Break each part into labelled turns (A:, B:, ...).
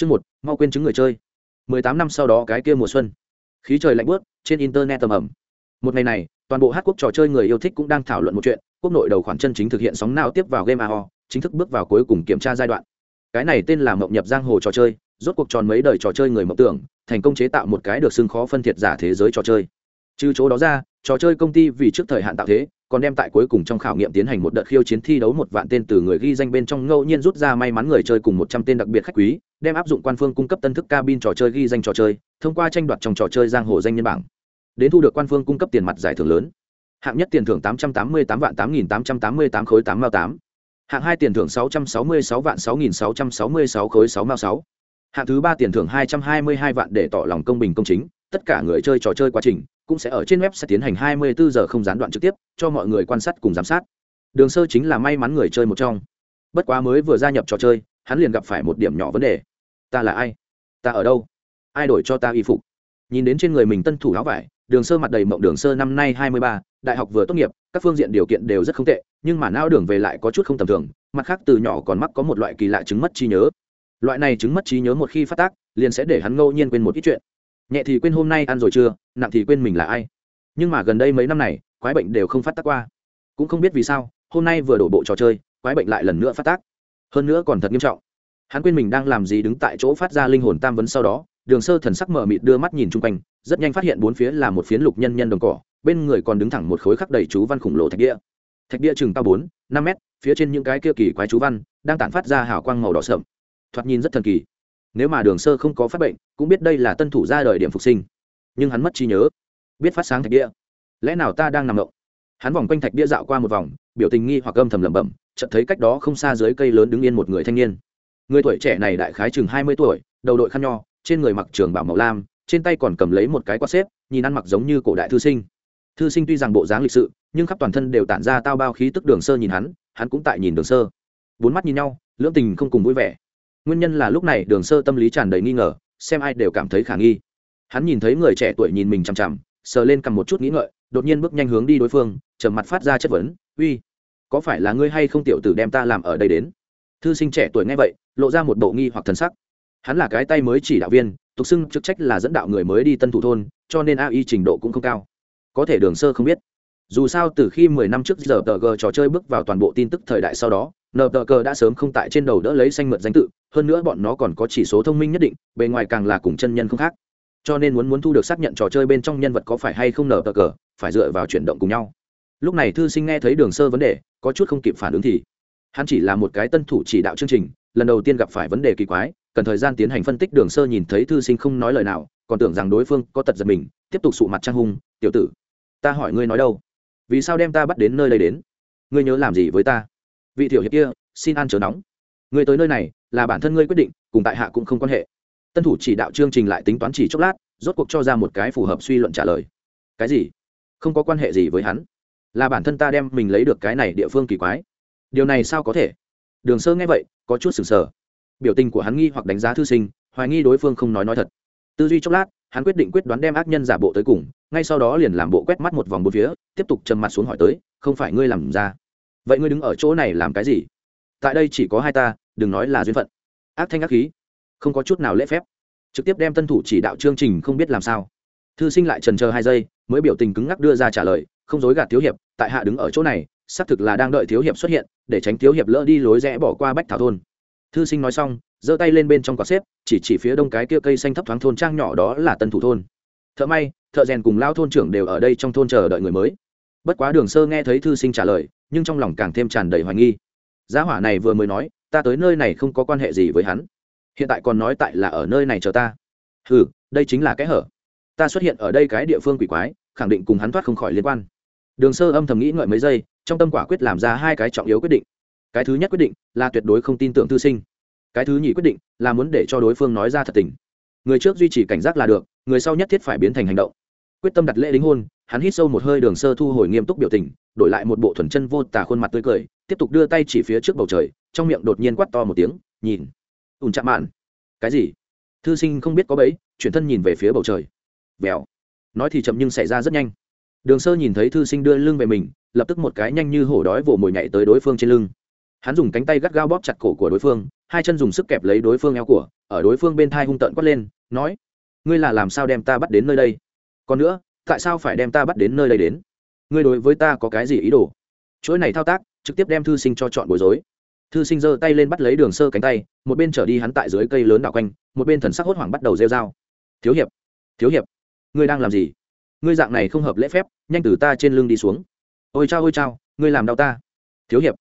A: chương một mau quên chứng người chơi. Mười tám năm sau đó cái kia mùa xuân. Khí trời lạnh buốt, trên internet tầm ẩm một ngày này toàn bộ hát quốc trò chơi người yêu thích cũng đang thảo luận một chuyện quốc nội đầu khoản chân chính thực hiện sóng nào tiếp vào game ao chính thức bước vào cuối cùng kiểm tra giai đoạn. Cái này tên là mộng nhập giang hồ trò chơi rốt cuộc tròn mấy đời trò chơi người mộng tưởng thành công chế tạo một cái được xưng khó phân thiệt giả thế giới trò chơi. Trừ chỗ đó ra trò chơi công ty vì trước thời hạn tạo thế còn đem tại cuối cùng trong khảo nghiệm tiến hành một đợt khiêu chiến thi đấu một vạn tên từ người ghi danh bên trong ngẫu nhiên rút ra may mắn người chơi cùng một trăm tên đặc biệt khách quý đem áp dụng quan phương cung cấp tân thức cabin trò chơi ghi danh trò chơi, thông qua tranh đoạt trong trò chơi giang hồ danh nhân bảng. Đến thu được quan phương cung cấp tiền mặt giải thưởng lớn. Hạng nhất tiền thưởng tám trăm tám mươi tám vạn tám nghìn tám trăm tám mươi tám khối tám mao tám. Hạng hai tiền thưởng sáu trăm sáu mươi sáu vạn sáu nghìn sáu trăm sáu mươi sáu khối sáu mao sáu. Hạng thứ ba tiền thưởng hai trăm hai mươi hai vạn để tỏ lòng công bình công chính. Tất cả người chơi trò chơi quá trình cũng sẽ ở trên web sẽ tiến hành 24 giờ không gián đoạn trực tiếp, cho mọi người quan sát cùng giám sát. Đường sơ chính là may mắn người chơi một trong. Bất quá mới vừa gia nhập trò chơi hắn liền gặp phải một điểm nhỏ vấn đề. Ta là ai? Ta ở đâu? Ai đổi cho ta y phục? Nhìn đến trên người mình tân thủ áo vải đường sơ mặt đầy mộng đường sơ năm nay 23, đại học vừa tốt nghiệp các phương diện điều kiện đều rất không tệ nhưng mà não đường về lại có chút không tầm thường mặt khác từ nhỏ còn mắc có một loại kỳ lạ chứng mất trí nhớ. Loại này chứng mất trí nhớ một khi phát tác liền sẽ để hắn ngẫu nhiên quên một ít chuyện. Nhẹ thì quên hôm nay ăn rồi chưa nặng thì quên mình là ai. Nhưng mà gần đây mấy năm này quái bệnh đều không phát tác qua. Cũng không biết vì sao hôm nay vừa đổ bộ trò chơi quái bệnh lại lần nữa phát tác hơn nữa còn thật nghiêm trọng. Hắn quên mình đang làm gì đứng tại chỗ phát ra linh hồn tam vấn sau đó, đường sơ thần sắc mở mịt đưa mắt nhìn chung quanh, rất nhanh phát hiện bốn phía là một phiến lục nhân nhân đồng cỏ, bên người còn đứng thẳng một khối khắc đầy chú văn khổng lồ thạch địa. Thạch địa chừng cao bốn, năm mét, phía trên những cái kia kỳ quái chú văn đang tản phát ra hào quang màu đỏ sậm. Thoạt nhìn rất thần kỳ. Nếu mà đường sơ không có phát bệnh, cũng biết đây là tân thủ ra đời điểm phục sinh. Nhưng hắn mất trí nhớ. Biết phát sáng thạch địa. Lẽ nào ta đang nằm ngộng hắn vòng quanh thạch địa dạo qua một vòng, biểu tình nghi hoặc âm thầm lẩm bẩm chợt thấy cách đó không xa dưới cây lớn đứng yên một người thanh niên. Người tuổi trẻ này đại khái chừng hai mươi tuổi, đầu đội khăn nho, trên người mặc trường bảo màu lam, trên tay còn cầm lấy một cái quạt xếp, nhìn ăn mặc giống như cổ đại thư sinh. Thư sinh tuy rằng bộ dáng lịch sự, nhưng khắp toàn thân đều tản ra tao bao khí tức đường sơ nhìn hắn hắn cũng tại nhìn đường sơ. Bốn mắt nhìn nhau, lưỡng tình không cùng vui vẻ. Nguyên nhân là lúc này đường sơ tâm lý tràn đầy nghi ngờ, xem ai đều cảm thấy khả nghi. Hắn nhìn thấy người trẻ tuổi nhìn mình chằm chằm, sờ lên cầm một chút nghĩ ngợi, đột nhiên bước nhanh hướng đi đối phương, trầm mặt phát ra chất vấn, uy có phải là ngươi hay không tiểu tử đem ta làm ở đây đến? Thư sinh trẻ tuổi nghe vậy, lộ ra một bộ nghi hoặc thần sắc. Hắn là cái tay mới chỉ đạo viên, tục xưng chức trách là dẫn đạo người mới đi tân thủ thôn, cho nên ai trình độ cũng không cao. Có thể đường sơ không biết. Dù sao từ khi mười năm trước giờ tờ g trò chơi bước vào toàn bộ tin tức thời đại sau đó, nờ tờ cờ đã sớm không tại trên đầu đỡ lấy xanh mượn danh tự, hơn nữa bọn nó còn có chỉ số thông minh nhất định, bề ngoài càng là cùng chân nhân không khác. Cho nên muốn muốn thu được xác nhận trò chơi bên trong nhân vật có phải hay không Nờ tờ cờ, phải dựa vào chuyển động cùng nhau lúc này thư sinh nghe thấy đường sơ vấn đề, có chút không kịp phản ứng thì, hắn chỉ là một cái tân thủ chỉ đạo chương trình, lần đầu tiên gặp phải vấn đề kỳ quái, cần thời gian tiến hành phân tích, đường sơ nhìn thấy thư sinh không nói lời nào, còn tưởng rằng đối phương có tật giật mình, tiếp tục sụ mặt trang hung, tiểu tử, ta hỏi ngươi nói đâu? Vì sao đem ta bắt đến nơi đây đến? Ngươi nhớ làm gì với ta? Vị tiểu hiệp kia, xin ăn chờ nóng. Ngươi tới nơi này, là bản thân ngươi quyết định, cùng tại hạ cũng không quan hệ. Tân thủ chỉ đạo chương trình lại tính toán chỉ chốc lát, rốt cuộc cho ra một cái phù hợp suy luận trả lời. Cái gì? Không có quan hệ gì với hắn là bản thân ta đem mình lấy được cái này địa phương kỳ quái. Điều này sao có thể? Đường sơ nghe vậy, có chút sừng sờ. Biểu tình của hắn nghi hoặc đánh giá thư sinh, hoài nghi đối phương không nói nói thật. Tư duy chốc lát, hắn quyết định quyết đoán đem ác nhân giả bộ tới cùng, ngay sau đó liền làm bộ quét mắt một vòng bốn phía, tiếp tục trầm mặt xuống hỏi tới, không phải ngươi làm ra? Vậy ngươi đứng ở chỗ này làm cái gì? Tại đây chỉ có hai ta, đừng nói là duyên phận. Ác thanh ác khí, không có chút nào lễ phép. Trực tiếp đem tân thủ chỉ đạo chương trình không biết làm sao. Thư sinh lại trần chờ hai giây, mới biểu tình cứng ngắc đưa ra trả lời, không dối gạt thiếu hiệp tại hạ đứng ở chỗ này, xác thực là đang đợi thiếu hiệp xuất hiện, để tránh thiếu hiệp lỡ đi lối rẽ bỏ qua bách thảo thôn. Thư sinh nói xong, giơ tay lên bên trong quạt xếp, chỉ chỉ phía đông cái kia cây xanh thấp thoáng thôn trang nhỏ đó là tân thủ thôn. Thợ may, thợ rèn cùng lao thôn trưởng đều ở đây trong thôn chờ đợi người mới. Bất quá đường sơ nghe thấy thư sinh trả lời, nhưng trong lòng càng thêm tràn đầy hoài nghi. Giá hỏa này vừa mới nói, ta tới nơi này không có quan hệ gì với hắn. Hiện tại còn nói tại là ở nơi này chờ ta. Ừ đây chính là cái hở. Ta xuất hiện ở đây cái địa phương quỷ quái, khẳng định cùng hắn thoát không khỏi liên quan đường sơ âm thầm nghĩ ngợi mấy giây, trong tâm quả quyết làm ra hai cái trọng yếu quyết định. Cái thứ nhất quyết định là tuyệt đối không tin tưởng thư sinh. Cái thứ nhì quyết định là muốn để cho đối phương nói ra thật tình. Người trước duy trì cảnh giác là được, người sau nhất thiết phải biến thành hành động. Quyết tâm đặt lễ đính hôn, hắn hít sâu một hơi đường sơ thu hồi nghiêm túc biểu tình, đổi lại một bộ thuần chân vô tả khuôn mặt tươi cười, tiếp tục đưa tay chỉ phía trước bầu trời, trong miệng đột nhiên quát to một tiếng, nhìn. Ùn chạm mạn. Cái gì? Thư sinh không biết có bấy chuyển thân nhìn về phía bầu trời. Vèo. Nói thì chậm nhưng xảy ra rất nhanh đường sơ nhìn thấy thư sinh đưa lưng về mình, lập tức một cái nhanh như hổ đói vồ mồi nhảy tới đối phương trên lưng. Hắn dùng cánh tay gắt gao bóp chặt cổ của đối phương, hai chân dùng sức kẹp lấy đối phương eo của, ở đối phương bên thai hung tợn quát lên, nói, ngươi là làm sao đem ta bắt đến nơi đây? Còn nữa, tại sao phải đem ta bắt đến nơi đây đến? Ngươi đối với ta có cái gì ý đồ? Chuỗi này thao tác, trực tiếp đem thư sinh cho chọn bối rối. Thư sinh giơ tay lên bắt lấy đường sơ cánh tay, một bên trở đi hắn tại dưới cây lớn đảo quanh, một bên thần sắc hốt hoảng bắt đầu rêu dao thiếu hiệp thiếu hiệp, ngươi đang làm gì? Ngươi dạng này không hợp lễ phép, nhanh từ ta trên lưng đi xuống. Ôi chao ôi chao, ngươi làm đau ta. Thiếu hiệp,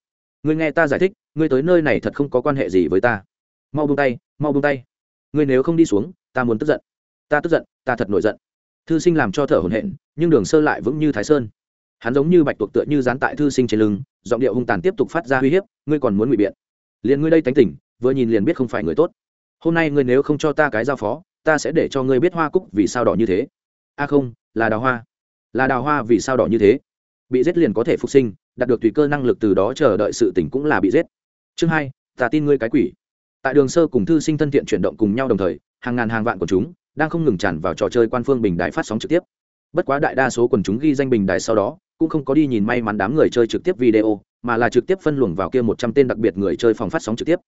A: ngươi nghe ta giải thích, ngươi tới nơi này thật không có quan hệ gì với ta. Mau buông tay, mau buông tay. Ngươi nếu không đi xuống, ta muốn tức giận. Ta tức giận, ta thật nổi giận. Thư sinh làm cho thở hổn hển, nhưng đường sơ lại vững như thái sơn. Hắn giống như bạch tuộc tựa như dán tại thư sinh trên lưng, giọng điệu hung tàn tiếp tục phát ra uy hiếp, ngươi còn muốn ngụy biện. Liền ngươi đây tánh tỉnh vừa nhìn liền biết không phải người tốt. Hôm nay ngươi nếu không cho ta cái giao phó, ta sẽ để cho ngươi biết hoa cúc vì sao đỏ như thế. A không là đào hoa. Là đào hoa vì sao đỏ như thế? Bị giết liền có thể phục sinh, đạt được tùy cơ năng lực từ đó chờ đợi sự tỉnh cũng là bị giết. Chương hai, ta tin ngươi cái quỷ. Tại đường sơ cùng thư sinh thân thiện chuyển động cùng nhau đồng thời, hàng ngàn hàng vạn của chúng đang không ngừng tràn vào trò chơi quan phương bình đại phát sóng trực tiếp. Bất quá đại đa số quần chúng ghi danh bình đại sau đó, cũng không có đi nhìn may mắn đám người chơi trực tiếp video, mà là trực tiếp phân luồng vào kia một trăm tên đặc biệt người chơi phòng phát sóng trực tiếp.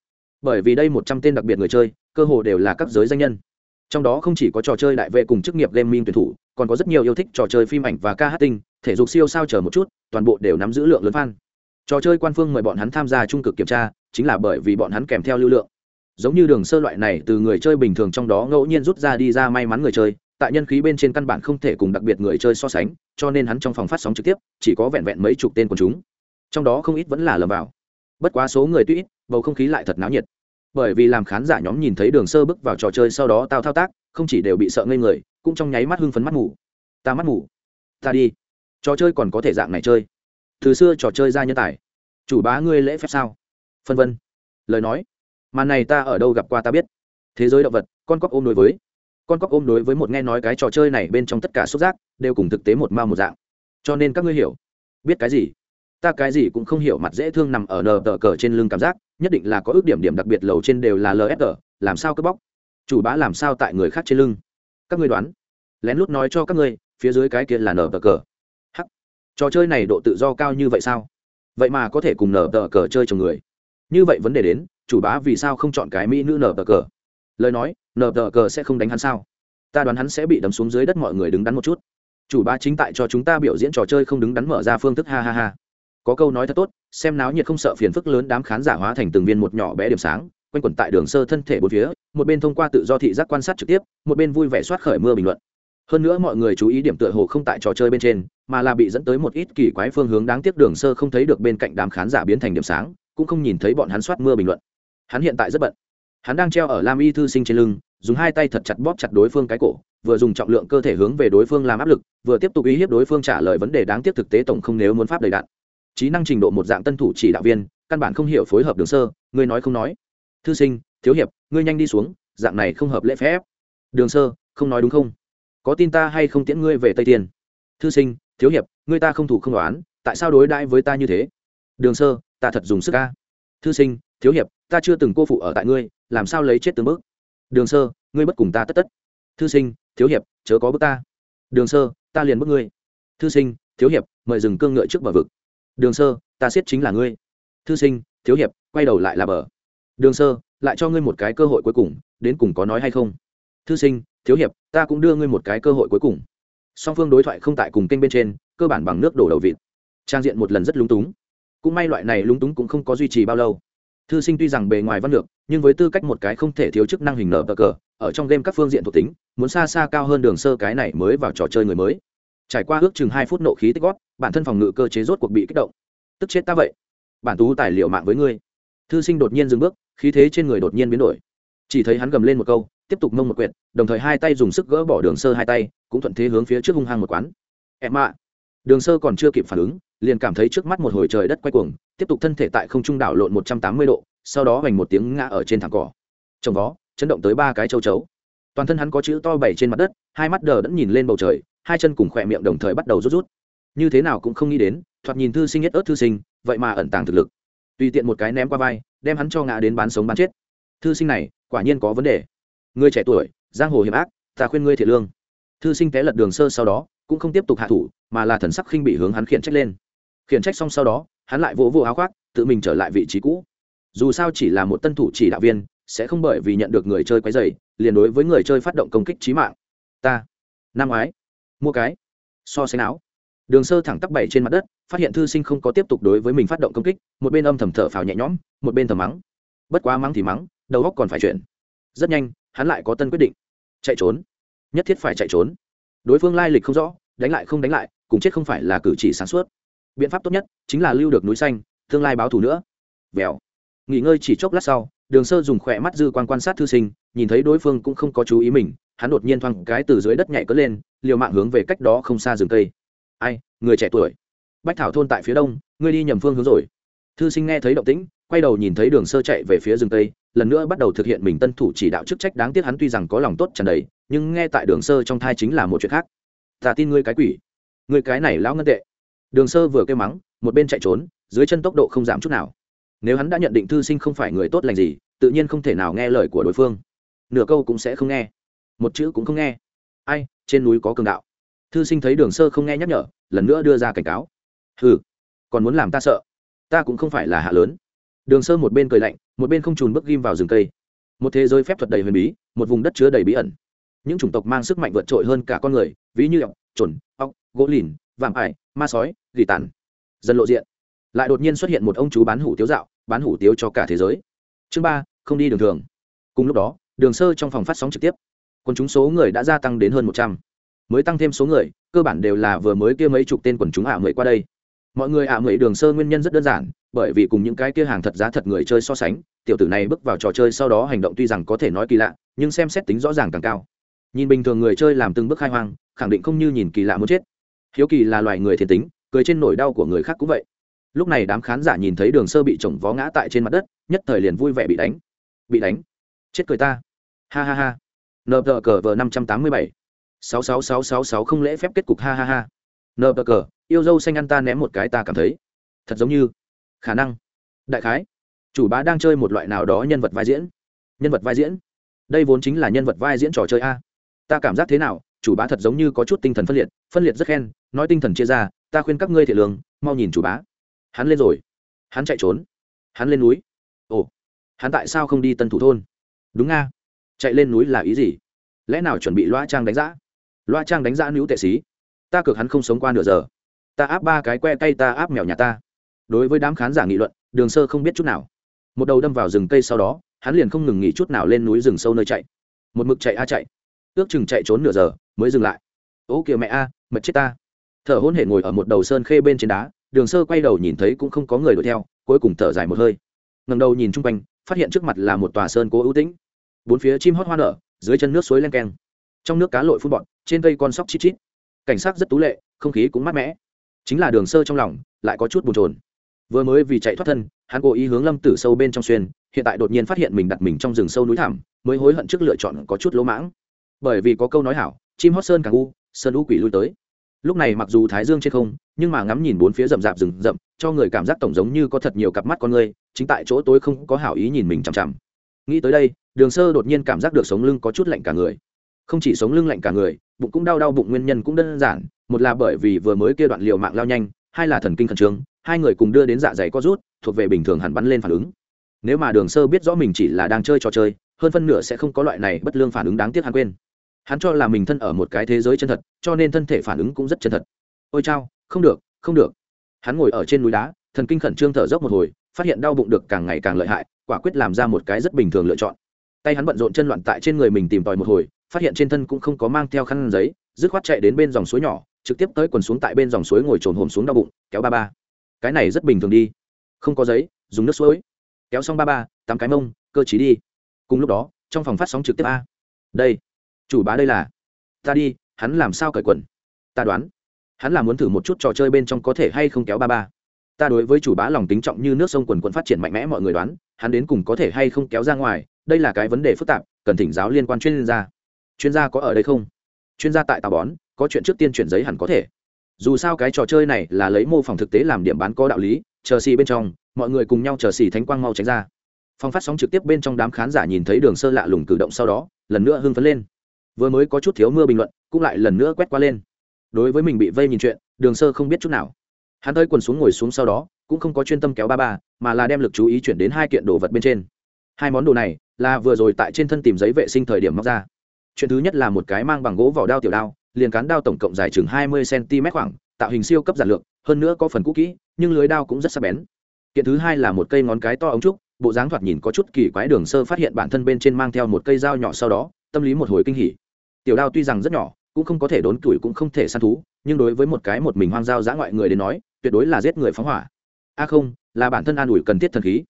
A: Bởi vì đây một trăm tên đặc biệt người chơi, cơ hồ đều là các giới danh nhân. Trong đó không chỉ có trò chơi đại vệ cùng chức nghiệp gaming tuyển thủ còn có rất nhiều yêu thích trò chơi phim ảnh và ca hát tinh, thể dục siêu sao chờ một chút, toàn bộ đều nắm giữ lượng lớn fan. Trò chơi quan phương mời bọn hắn tham gia trung cực kiểm tra, chính là bởi vì bọn hắn kèm theo lưu lượng. Giống như đường sơ loại này từ người chơi bình thường trong đó ngẫu nhiên rút ra đi ra may mắn người chơi, tại nhân khí bên trên căn bản không thể cùng đặc biệt người chơi so sánh, cho nên hắn trong phòng phát sóng trực tiếp, chỉ có vẹn vẹn mấy chục tên quần chúng. Trong đó không ít vẫn là lầm vào. Bất quá số người tuy ít, bầu không khí lại thật náo nhiệt. Bởi vì làm khán giả nhóm nhìn thấy đường sơ bước vào trò chơi sau đó tao thao tác, không chỉ đều bị sợ ngây người cũng trong nháy mắt hưng phấn mắt ngủ. Ta mắt ngủ. Ta đi. Trò chơi còn có thể dạng này chơi. Từ xưa trò chơi ra nhân tài. Chủ bá ngươi lễ phép sao? Phân vân. Lời nói. Màn này ta ở đâu gặp qua ta biết. Thế giới động vật, con cóc ôm đối với. Con cóc ôm đối với một nghe nói cái trò chơi này bên trong tất cả xúc giác, đều cùng thực tế một mao một dạng. Cho nên các ngươi hiểu. Biết cái gì? Ta cái gì cũng không hiểu, mặt dễ thương nằm ở nờ tờ cờ trên lưng cảm giác, nhất định là có ước điểm điểm đặc biệt lầu trên đều là lsg làm sao cướp bóc? Chủ bá làm sao tại người khác trên lưng? Các ngươi đoán. Lén lút nói cho các ngươi, phía dưới cái kia là nở tờ cờ. Hắc. Trò chơi này độ tự do cao như vậy sao? Vậy mà có thể cùng nở tờ cờ chơi chồng người. Như vậy vấn đề đến, chủ bá vì sao không chọn cái mỹ nữ nở tờ cờ? Lời nói, nở tờ cờ sẽ không đánh hắn sao? Ta đoán hắn sẽ bị đấm xuống dưới đất mọi người đứng đắn một chút. Chủ bá chính tại cho chúng ta biểu diễn trò chơi không đứng đắn mở ra phương thức, ha ha ha. Có câu nói thật tốt, xem náo nhiệt không sợ phiền phức lớn đám khán giả hóa thành từng viên một nhỏ bé điểm sáng, quanh quẩn tại đường sơ thân thể bốn phía một bên thông qua tự do thị giác quan sát trực tiếp, một bên vui vẻ soát khởi mưa bình luận. Hơn nữa mọi người chú ý điểm tựa hồ không tại trò chơi bên trên, mà là bị dẫn tới một ít kỳ quái phương hướng đáng tiếc đường sơ không thấy được bên cạnh đám khán giả biến thành điểm sáng, cũng không nhìn thấy bọn hắn soát mưa bình luận. Hắn hiện tại rất bận. Hắn đang treo ở lam y thư sinh trên lưng, dùng hai tay thật chặt bóp chặt đối phương cái cổ, vừa dùng trọng lượng cơ thể hướng về đối phương làm áp lực, vừa tiếp tục uy hiếp đối phương trả lời vấn đề đáng tiếc thực tế tổng không nếu muốn pháp đầy đạn. Trí năng trình độ một dạng tân thủ chỉ đạo viên, căn bản không hiểu phối hợp đường sơ ngươi nói không nói. Thư sinh, thiếu hiệp ngươi nhanh đi xuống, dạng này không hợp lễ phép. Đường sơ, không nói đúng không? Có tin ta hay không tiễn ngươi về tây tiên? Thư sinh, thiếu hiệp, ngươi ta không thủ không đoán, tại sao đối đãi với ta như thế? Đường sơ, ta thật dùng sức ca thư sinh, thiếu hiệp, ta chưa từng cô phụ ở tại ngươi, làm sao lấy chết từng bước? Đường sơ, ngươi bất cùng ta tất tất. Thư sinh, thiếu hiệp, chớ có bước ta. Đường sơ, ta liền bước ngươi. Thư sinh, thiếu hiệp, mời dừng cương ngựa trước bờ vực. Đường sơ, ta siết chính là ngươi. Thư sinh, thiếu hiệp, quay đầu lại là bờ. Đường sơ lại cho ngươi một cái cơ hội cuối cùng, đến cùng có nói hay không? Thư sinh, thiếu hiệp, ta cũng đưa ngươi một cái cơ hội cuối cùng. Song phương đối thoại không tại cùng kênh bên trên, cơ bản bằng nước đổ đầu vịt. Trang diện một lần rất lúng túng. Cũng may loại này lúng túng cũng không có duy trì bao lâu. Thư sinh tuy rằng bề ngoài văn lược, nhưng với tư cách một cái không thể thiếu chức năng hình nở bờ cờ, ở trong game các phương diện thuộc tính, muốn xa xa cao hơn đường sơ cái này mới vào trò chơi người mới. Trải qua ước chừng hai phút nộ khí tích gót, bản thân phòng ngự cơ chế rốt cuộc bị kích động. Tức chết ta vậy. Bản tú tài liệu mạng với ngươi. Thư sinh đột nhiên dừng bước khí thế trên người đột nhiên biến đổi. Chỉ thấy hắn gầm lên một câu, tiếp tục mông một quyệt, đồng thời hai tay dùng sức gỡ bỏ đường sơ hai tay, cũng thuận thế hướng phía trước hung hăng một quán. Em ạ! Đường sơ còn chưa kịp phản ứng, liền cảm thấy trước mắt một hồi trời đất quay cuồng, tiếp tục thân thể tại không trung đảo lộn một trăm tám mươi độ, sau đó hoành một tiếng ngã ở trên thẳng cỏ. Trồng vó chấn động tới ba cái châu chấu. Toàn thân hắn có chữ to bảy trên mặt đất, hai mắt đờ đẫn nhìn lên bầu trời, hai chân cùng khỏe miệng đồng thời bắt đầu rút rút. Như thế nào cũng không nghĩ đến, thoạt nhìn thư sinh nhất ớt thư sinh, vậy mà ẩn tàng thực lực. Tùy tiện một cái ném qua vai đem hắn cho ngã đến bán sống bán chết. Thư sinh này, quả nhiên có vấn đề. Người trẻ tuổi, giang hồ hiểm ác, ta khuyên ngươi thiệt lương. Thư sinh té lật đường sơ sau đó, cũng không tiếp tục hạ thủ, mà là thần sắc khinh bị hướng hắn khiển trách lên. Khiển trách xong sau đó, hắn lại vỗ vỗ áo khoác, tự mình trở lại vị trí cũ. Dù sao chỉ là một tân thủ chỉ đạo viên, sẽ không bởi vì nhận được người chơi quấy dày liền đối với người chơi phát động công kích trí mạng. Ta, năm ngoái, mua cái, so sánh áo đường sơ thẳng tắp bảy trên mặt đất, phát hiện thư sinh không có tiếp tục đối với mình phát động công kích, một bên âm thầm thở phào nhẹ nhõm, một bên thầm mắng. Bất quá mắng thì mắng, đầu góc còn phải chuyển. Rất nhanh, hắn lại có tân quyết định. Chạy trốn. Nhất thiết phải chạy trốn. Đối phương lai lịch không rõ, đánh lại không đánh lại, cùng chết không phải là cử chỉ sáng suốt. Biện pháp tốt nhất chính là lưu được núi xanh, tương lai báo thù nữa. Vèo. Nghỉ ngơi chỉ chốc lát sau, đường sơ dùng khỏe mắt dư quan quan sát thư sinh, nhìn thấy đối phương cũng không có chú ý mình, hắn đột nhiên thoáng cái từ dưới đất nhảy cất lên, liều mạng hướng về cách đó không xa rừng cây ai, người trẻ tuổi. Bách thảo thôn tại phía đông, ngươi đi nhầm phương hướng rồi. Thư sinh nghe thấy động tĩnh, quay đầu nhìn thấy đường sơ chạy về phía rừng tây, lần nữa bắt đầu thực hiện mình tân thủ chỉ đạo chức trách đáng tiếc hắn tuy rằng có lòng tốt tràn đầy, nhưng nghe tại đường sơ trong thai chính là một chuyện khác. Ta tin ngươi cái quỷ. Ngươi cái này lão ngân tệ. Đường sơ vừa kêu mắng, một bên chạy trốn, dưới chân tốc độ không giảm chút nào. Nếu hắn đã nhận định thư sinh không phải người tốt lành gì, tự nhiên không thể nào nghe lời của đối phương. Nửa câu cũng sẽ không nghe. Một chữ cũng không nghe. Ai, trên núi có cường đạo thư sinh thấy đường sơ không nghe nhắc nhở, lần nữa đưa ra cảnh cáo. Hừ, còn muốn làm ta sợ? Ta cũng không phải là hạ lớn. Đường sơ một bên cười lạnh, một bên không trùn bước ghim vào rừng cây. Một thế giới phép thuật đầy huyền bí, một vùng đất chứa đầy bí ẩn. Những chủng tộc mang sức mạnh vượt trội hơn cả con người, ví như ọc trồn ọc gỗ lìn, vạm ải, ma sói, gỉ tàn. Dần lộ diện, lại đột nhiên xuất hiện một ông chú bán hủ tiếu dạo, bán hủ tiếu cho cả thế giới. Chương ba, không đi đường thường. Cùng lúc đó, đường sơ trong phòng phát sóng trực tiếp. Quần chúng số người đã gia tăng đến hơn một trăm mới tăng thêm số người, cơ bản đều là vừa mới kia mấy chục tên quần chúng ạ à qua đây. Mọi người ạ à đường sơ nguyên nhân rất đơn giản, bởi vì cùng những cái kia hàng thật giá thật người chơi so sánh, tiểu tử này bước vào trò chơi sau đó hành động tuy rằng có thể nói kỳ lạ, nhưng xem xét tính rõ ràng càng cao. Nhìn bình thường người chơi làm từng bước khai hoang, khẳng định không như nhìn kỳ lạ muốn chết. Hiếu kỳ là loài người thiên tính, cười trên nỗi đau của người khác cũng vậy. Lúc này đám khán giả nhìn thấy đường sơ bị chồng vó ngã tại trên mặt đất, nhất thời liền vui vẻ bị đánh. Bị đánh. Chết cười ta. Ha ha ha. Nợ tờ cờ vờ năm trăm tám mươi bảy sáu sáu sáu sáu sáu không lễ phép kết cục, ha ha ha. Nờ tờ cờ, yêu dâu xanh ăn ta ném một cái ta cảm thấy. Thật giống như. Khả năng. Đại khái. Chủ bá đang chơi một loại nào đó nhân vật vai diễn. Nhân vật vai diễn. Đây vốn chính là nhân vật vai diễn trò chơi a. Ta cảm giác thế nào? Chủ bá thật giống như có chút tinh thần phân liệt phân liệt rất khen, nói tinh thần chia ra, ta khuyên các ngươi thiệt lương, mau nhìn chủ bá. Hắn lên rồi. Hắn chạy trốn. Hắn lên núi. Ồ. Hắn tại sao không đi tân thủ thôn? Đúng nga chạy lên núi là ý gì? Lẽ nào chuẩn bị loa trang đánh giã? Loa trang đánh giã nữ tệ xí ta cược hắn không sống qua nửa giờ. Ta áp ba cái que tay ta áp mèo nhà ta. Đối với đám khán giả nghị luận, đường sơ không biết chút nào. Một đầu đâm vào rừng cây sau đó, hắn liền không ngừng nghỉ chút nào lên núi rừng sâu nơi chạy. Một mực chạy a chạy. Ước chừng chạy trốn nửa giờ, mới dừng lại. Ô kìa mẹ a mật chết ta. Thở hôn hệ ngồi ở một đầu sơn khê bên trên đá, đường sơ quay đầu nhìn thấy cũng không có người đuổi theo, cuối cùng thở dài một hơi. Ngầm đầu nhìn chung quanh, phát hiện trước mặt là một tòa sơn cố ưu tĩnh. Bốn phía chim hót hoa nở, dưới chân nước suối len keng trong nước cá lội phun bọn, trên cây con sóc chít chít. Cảnh sát rất tú lệ, không khí cũng mát mẻ. Chính là đường sơ trong lòng, lại có chút bồn trồn vừa mới vì chạy thoát thân, hắn cố ý hướng lâm tử sâu bên trong xuyên, hiện tại đột nhiên phát hiện mình đặt mình trong rừng sâu núi thảm mới hối hận trước lựa chọn có chút lỗ mãng. Bởi vì có câu nói hảo, chim hót sơn càng u, sơn u quỷ lui tới. Lúc này mặc dù thái dương trên không, nhưng mà ngắm nhìn bốn phía rậm rạp rừng rậm, cho người cảm giác tổng giống như có thật nhiều cặp mắt con người, chính tại chỗ tối không có hảo ý nhìn mình chằm chằm. Nghĩ tới đây, đường sơ đột nhiên cảm giác được sống lưng có chút lạnh cả người không chỉ sống lưng lạnh cả người, bụng cũng đau đau, bụng nguyên nhân cũng đơn giản, một là bởi vì vừa mới kia đoạn liều mạng lao nhanh, hai là thần kinh khẩn trương, hai người cùng đưa đến dạ dày có rút, thuộc về bình thường hẳn bắn lên phản ứng. Nếu mà đường sơ biết rõ mình chỉ là đang chơi trò chơi, hơn phân nửa sẽ không có loại này bất lương phản ứng đáng tiếc hắn quên. Hắn cho là mình thân ở một cái thế giới chân thật, cho nên thân thể phản ứng cũng rất chân thật. Ôi chao, không được không được. Hắn ngồi ở trên núi đá, thần kinh khẩn trương thở dốc một hồi, phát hiện đau bụng được càng ngày càng lợi hại, quả quyết làm ra một cái rất bình thường lựa chọn tay hắn bận rộn chân loạn tại trên người mình tìm tòi một hồi, phát hiện trên thân cũng không có mang theo khăn giấy, dứt khoát chạy đến bên dòng suối nhỏ, trực tiếp tới quần xuống tại bên dòng suối ngồi trồn hồm xuống đau bụng, kéo ba ba. Cái này rất bình thường đi. Không có giấy, dùng nước suối. Kéo xong ba ba, tám cái mông, cơ chí đi. Cùng lúc đó, trong phòng phát sóng trực tiếp a. Đây, chủ bá đây là. Ta đi, hắn làm sao cởi quần? Ta đoán, hắn là muốn thử một chút trò chơi bên trong có thể hay không kéo ba ba. Ta đối với chủ bá lòng tính trọng như nước sông quần quần phát triển mạnh mẽ mọi người đoán, hắn đến cùng có thể hay không kéo ra ngoài đây là cái vấn đề phức tạp, cần thỉnh giáo liên quan chuyên gia. Chuyên gia có ở đây không? Chuyên gia tại tà bón, có chuyện trước tiên chuyển giấy hẳn có thể. Dù sao cái trò chơi này là lấy mô phỏng thực tế làm điểm bán có đạo lý, chờ xì bên trong, mọi người cùng nhau chờ xì thánh quang mau tránh ra. Phong phát sóng trực tiếp bên trong đám khán giả nhìn thấy đường sơ lạ lùng cử động sau đó, lần nữa hưng phấn lên. Vừa mới có chút thiếu mưa bình luận, cũng lại lần nữa quét qua lên. Đối với mình bị vây nhìn chuyện, đường sơ không biết chút nào. Hắn tới quần xuống ngồi xuống sau đó, cũng không có chuyên tâm kéo ba ba, mà là đem lực chú ý chuyển đến hai kiện đồ vật bên trên. Hai món đồ này là vừa rồi tại trên thân tìm giấy vệ sinh thời điểm móc ra. Chuyện thứ nhất là một cái mang bằng gỗ vỏ đao tiểu đao, liền cán đao tổng cộng dài chừng hai mươi cm khoảng, tạo hình siêu cấp giản lược, hơn nữa có phần cũ kỹ, nhưng lưới đao cũng rất sắc bén. Kiện thứ hai là một cây ngón cái to ống trúc, bộ dáng thoạt nhìn có chút kỳ quái đường sơ phát hiện bản thân bên trên mang theo một cây dao nhỏ sau đó, tâm lý một hồi kinh hỉ. Tiểu đao tuy rằng rất nhỏ, cũng không có thể đốn tuổi cũng không thể săn thú, nhưng đối với một cái một mình hoang dao dã ngoại người đến nói, tuyệt đối là giết người phóng hỏa. A không, là bản thân an ủi cần thiết thần khí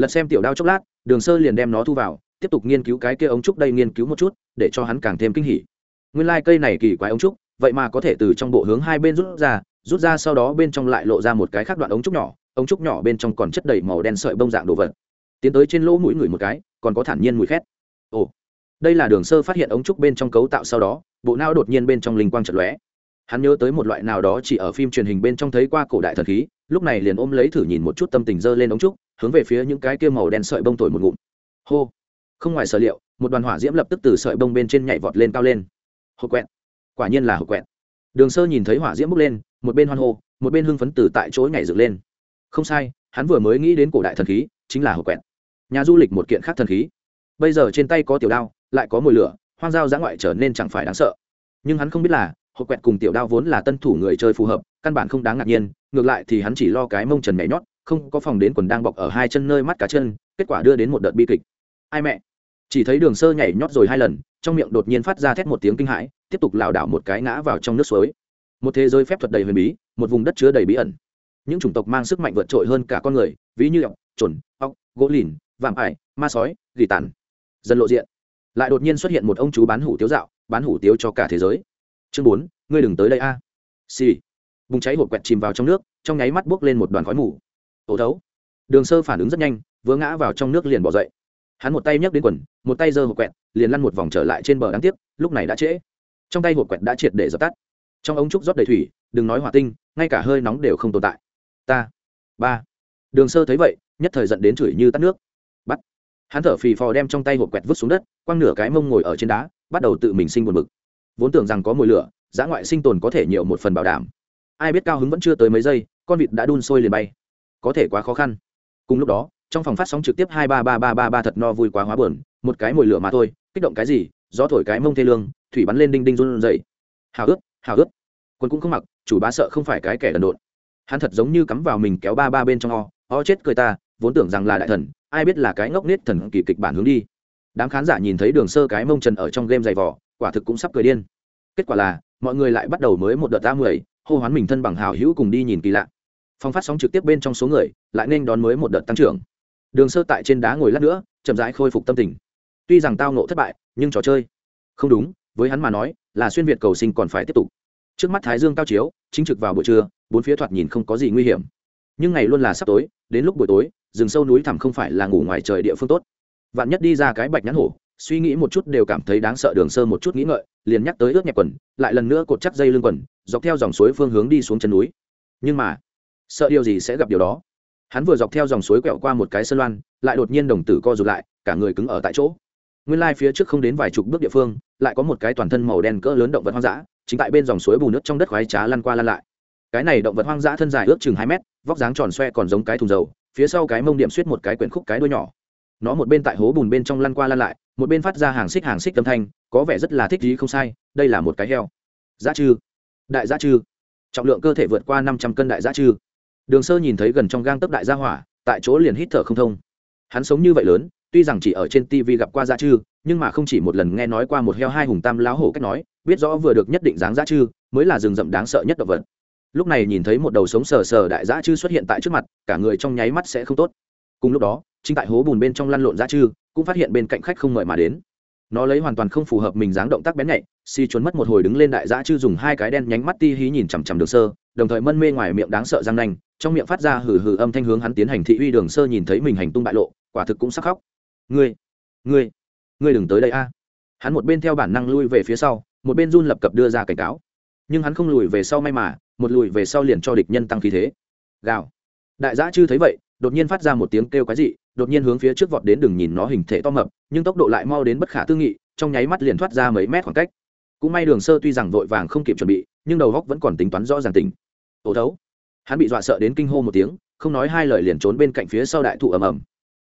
A: lật xem tiểu đao chốc lát, đường sơ liền đem nó thu vào, tiếp tục nghiên cứu cái kia ống trúc đây nghiên cứu một chút, để cho hắn càng thêm kinh hỉ. Nguyên lai、like、cây này kỳ quái ống trúc, vậy mà có thể từ trong bộ hướng hai bên rút ra rút ra sau đó bên trong lại lộ ra một cái khác đoạn ống trúc nhỏ, ống trúc nhỏ bên trong còn chất đầy màu đen sợi bông dạng đồ vật. Tiến tới trên lỗ mũi người một cái, còn có thản nhiên mùi khét. Ồ, đây là đường sơ phát hiện ống trúc bên trong cấu tạo sau đó, bộ não đột nhiên bên trong linh quang trận lóe. Hắn nhớ tới một loại nào đó chỉ ở phim truyền hình bên trong thấy qua cổ đại thần khí, lúc này liền ôm lấy thử nhìn một chút tâm tình dơ lên ống trúc hướng về phía những cái kia màu đen sợi bông thổi một ngụm. Hô. Không ngoài sở liệu, một đoàn hỏa diễm lập tức từ sợi bông bên trên nhảy vọt lên cao lên. Hộp quẹt. Quả nhiên là hộp quẹt. Đường sơ nhìn thấy hỏa diễm bốc lên, một bên hoan hô, một bên hưng phấn từ tại chỗ nhảy dựng lên. Không sai, hắn vừa mới nghĩ đến cổ đại thần khí, chính là hộp quẹt. Nhà du lịch một kiện khác thần khí. Bây giờ trên tay có tiểu đao, lại có mùi lửa, hoang dao giã ngoại trở nên chẳng phải đáng sợ. Nhưng hắn không biết là hộp quẹt cùng tiểu đao vốn là tân thủ người chơi phù hợp, căn bản không đáng ngạc nhiên, ngược lại thì hắn chỉ lo cái mông trần nhảy nhót không có phòng đến quần đang bọc ở hai chân nơi mắt cá chân, kết quả đưa đến một đợt bi kịch. Ai mẹ? Chỉ thấy đường sơ nhảy nhót rồi hai lần, trong miệng đột nhiên phát ra thét một tiếng kinh hãi, tiếp tục lảo đảo một cái ngã vào trong nước suối. Một thế giới phép thuật đầy huyền bí, một vùng đất chứa đầy bí ẩn. Những chủng tộc mang sức mạnh vượt trội hơn cả con người, ví như ọc chuẩn ọc gỗ lìn, vạm ải, ma sói, gỉ tàn. Dần lộ diện. Lại đột nhiên xuất hiện một ông chú bán hủ tiếu dạo, bán hủ tiếu cho cả thế giới. Chương bốn, ngươi đừng tới đây a. À. xì. Bùng cháy hộp quẹt chìm vào trong nước, trong nháy mắt buốc lên một đoàn khói mù ổ thấu. Đường sơ phản ứng rất nhanh, vừa ngã vào trong nước liền bỏ dậy. Hắn một tay nhấc đến quần, một tay giơ hộp quẹt, liền lăn một vòng trở lại trên bờ đáng tiếc, lúc này đã trễ. Trong tay hộp quẹt đã triệt để dập tắt. Trong ống trúc rót đầy thủy, đừng nói hỏa tinh, ngay cả hơi nóng đều không tồn tại. Ta, ba. Đường sơ thấy vậy, nhất thời dẫn đến chửi như tắt nước. Bắt. Hắn thở phì phò đem trong tay hộp quẹt vứt xuống đất, quăng nửa cái mông ngồi ở trên đá, bắt đầu tự mình sinh buồn bực. Vốn tưởng rằng có mùi lửa giã ngoại sinh tồn có thể nhiều một phần bảo đảm. Ai biết cao hứng vẫn chưa tới mấy giây, con vịt đã đun sôi liền bay có thể quá khó khăn. Cùng lúc đó, trong phòng phát sóng trực tiếp hai ba ba ba ba ba thật no vui quá hóa buồn, một cái mồi lửa mà thôi, kích động cái gì, gió thổi cái mông thê lương, thủy bắn lên đinh đinh run dậy hào ướt hào ướt quân cũng không mặc, chủ bá sợ không phải cái kẻ đần độn. Hắn thật giống như cắm vào mình kéo ba ba bên trong o o chết cười ta, vốn tưởng rằng là đại thần, ai biết là cái ngốc nết thần kỳ kịch bản hướng đi. Đám khán giả nhìn thấy đường sơ cái mông trần ở trong game dày vỏ quả thực cũng sắp cười điên. Kết quả là, mọi người lại bắt đầu mới một đợt ta mười, hô hoán mình thân bằng hào hữu cùng đi nhìn kỳ lạ phòng phát sóng trực tiếp bên trong số người, lại nên đón mới một đợt tăng trưởng. Đường sơ tại trên đá ngồi lát nữa, chậm rãi khôi phục tâm tình. Tuy rằng tao nộ thất bại, nhưng trò chơi. Không đúng, với hắn mà nói, là xuyên việt cầu sinh còn phải tiếp tục. Trước mắt thái dương cao chiếu, chính trực vào buổi trưa, bốn phía thoạt nhìn không có gì nguy hiểm. Nhưng ngày luôn là sắp tối, đến lúc buổi tối, rừng sâu núi thẳm không phải là ngủ ngoài trời địa phương tốt. Vạn nhất đi ra cái bạch nhãn hổ, suy nghĩ một chút đều cảm thấy đáng sợ đường sơ một chút nghĩ ngợi, liền nhắc tới ướt nhẹp quần, lại lần nữa cột chắc dây lưng quần, dọc theo dòng suối phương hướng đi xuống chân núi. Nhưng mà sợ điều gì sẽ gặp điều đó. Hắn vừa dọc theo dòng suối quẹo qua một cái sơn loan, lại đột nhiên đồng tử co rụt lại, cả người cứng ở tại chỗ. Nguyên lai phía trước không đến vài chục bước địa phương, lại có một cái toàn thân màu đen cỡ lớn động vật hoang dã, chính tại bên dòng suối bù nước trong đất khoái trá lăn qua lăn lại. Cái này động vật hoang dã thân dài ước chừng hai mét, vóc dáng tròn xoe còn giống cái thùng dầu, phía sau cái mông điểm suýt một cái quyển khúc cái đuôi nhỏ. Nó một bên tại hố bùn bên trong lăn qua lăn lại, một bên phát ra hàng xích hàng xích âm thanh, có vẻ rất là thích gì không sai, đây là một cái heo. Giá chư đại giá chư trọng lượng cơ thể vượt qua năm trăm cân đại giá chư đường sơ nhìn thấy gần trong gang tấc đại gia hỏa, tại chỗ liền hít thở không thông. Hắn sống như vậy lớn, tuy rằng chỉ ở trên tv gặp qua gia chư, nhưng mà không chỉ một lần nghe nói qua một heo hai hùng tam láo hổ cách nói, biết rõ vừa được nhất định dáng gia chư, mới là rừng rậm đáng sợ nhất động vật. Lúc này nhìn thấy một đầu sống sờ sờ đại dã chư xuất hiện tại trước mặt, cả người trong nháy mắt sẽ không tốt. Cùng lúc đó, chính tại hố bùn bên trong lăn lộn dã chư, cũng phát hiện bên cạnh khách không mời mà đến. Nó lấy hoàn toàn không phù hợp mình dáng động tác bén nhạy, si trốn mất một hồi đứng lên đại dã chư dùng hai cái đen nhánh mắt ti hí nhìn chằm chằm đường sơ, đồng thời mân mê ngoài miệng đáng sợ răng nanh trong miệng phát ra hừ hừ âm thanh hướng hắn tiến hành thị uy đường sơ nhìn thấy mình hành tung bại lộ, quả thực cũng sắc khóc. Ngươi ngươi ngươi đừng tới đây a. Hắn một bên theo bản năng lui về phía sau, một bên run lập cập đưa ra cảnh cáo. Nhưng hắn không lùi về sau may mà, một lùi về sau liền cho địch nhân tăng khí thế. Gào. Đại giã chư thấy vậy, đột nhiên phát ra một tiếng kêu quái dị, đột nhiên hướng phía trước vọt đến đừng nhìn nó hình thể to mập, nhưng tốc độ lại mau đến bất khả tư nghị, trong nháy mắt liền thoát ra mấy mét khoảng cách. Cũng may đường sơ tuy rằng vội vàng không kịp chuẩn bị, nhưng đầu góc vẫn còn tính toán rõ ràng tình. Ổ thấu hắn bị dọa sợ đến kinh hô một tiếng, không nói hai lời liền trốn bên cạnh phía sau đại thụ ầm ầm.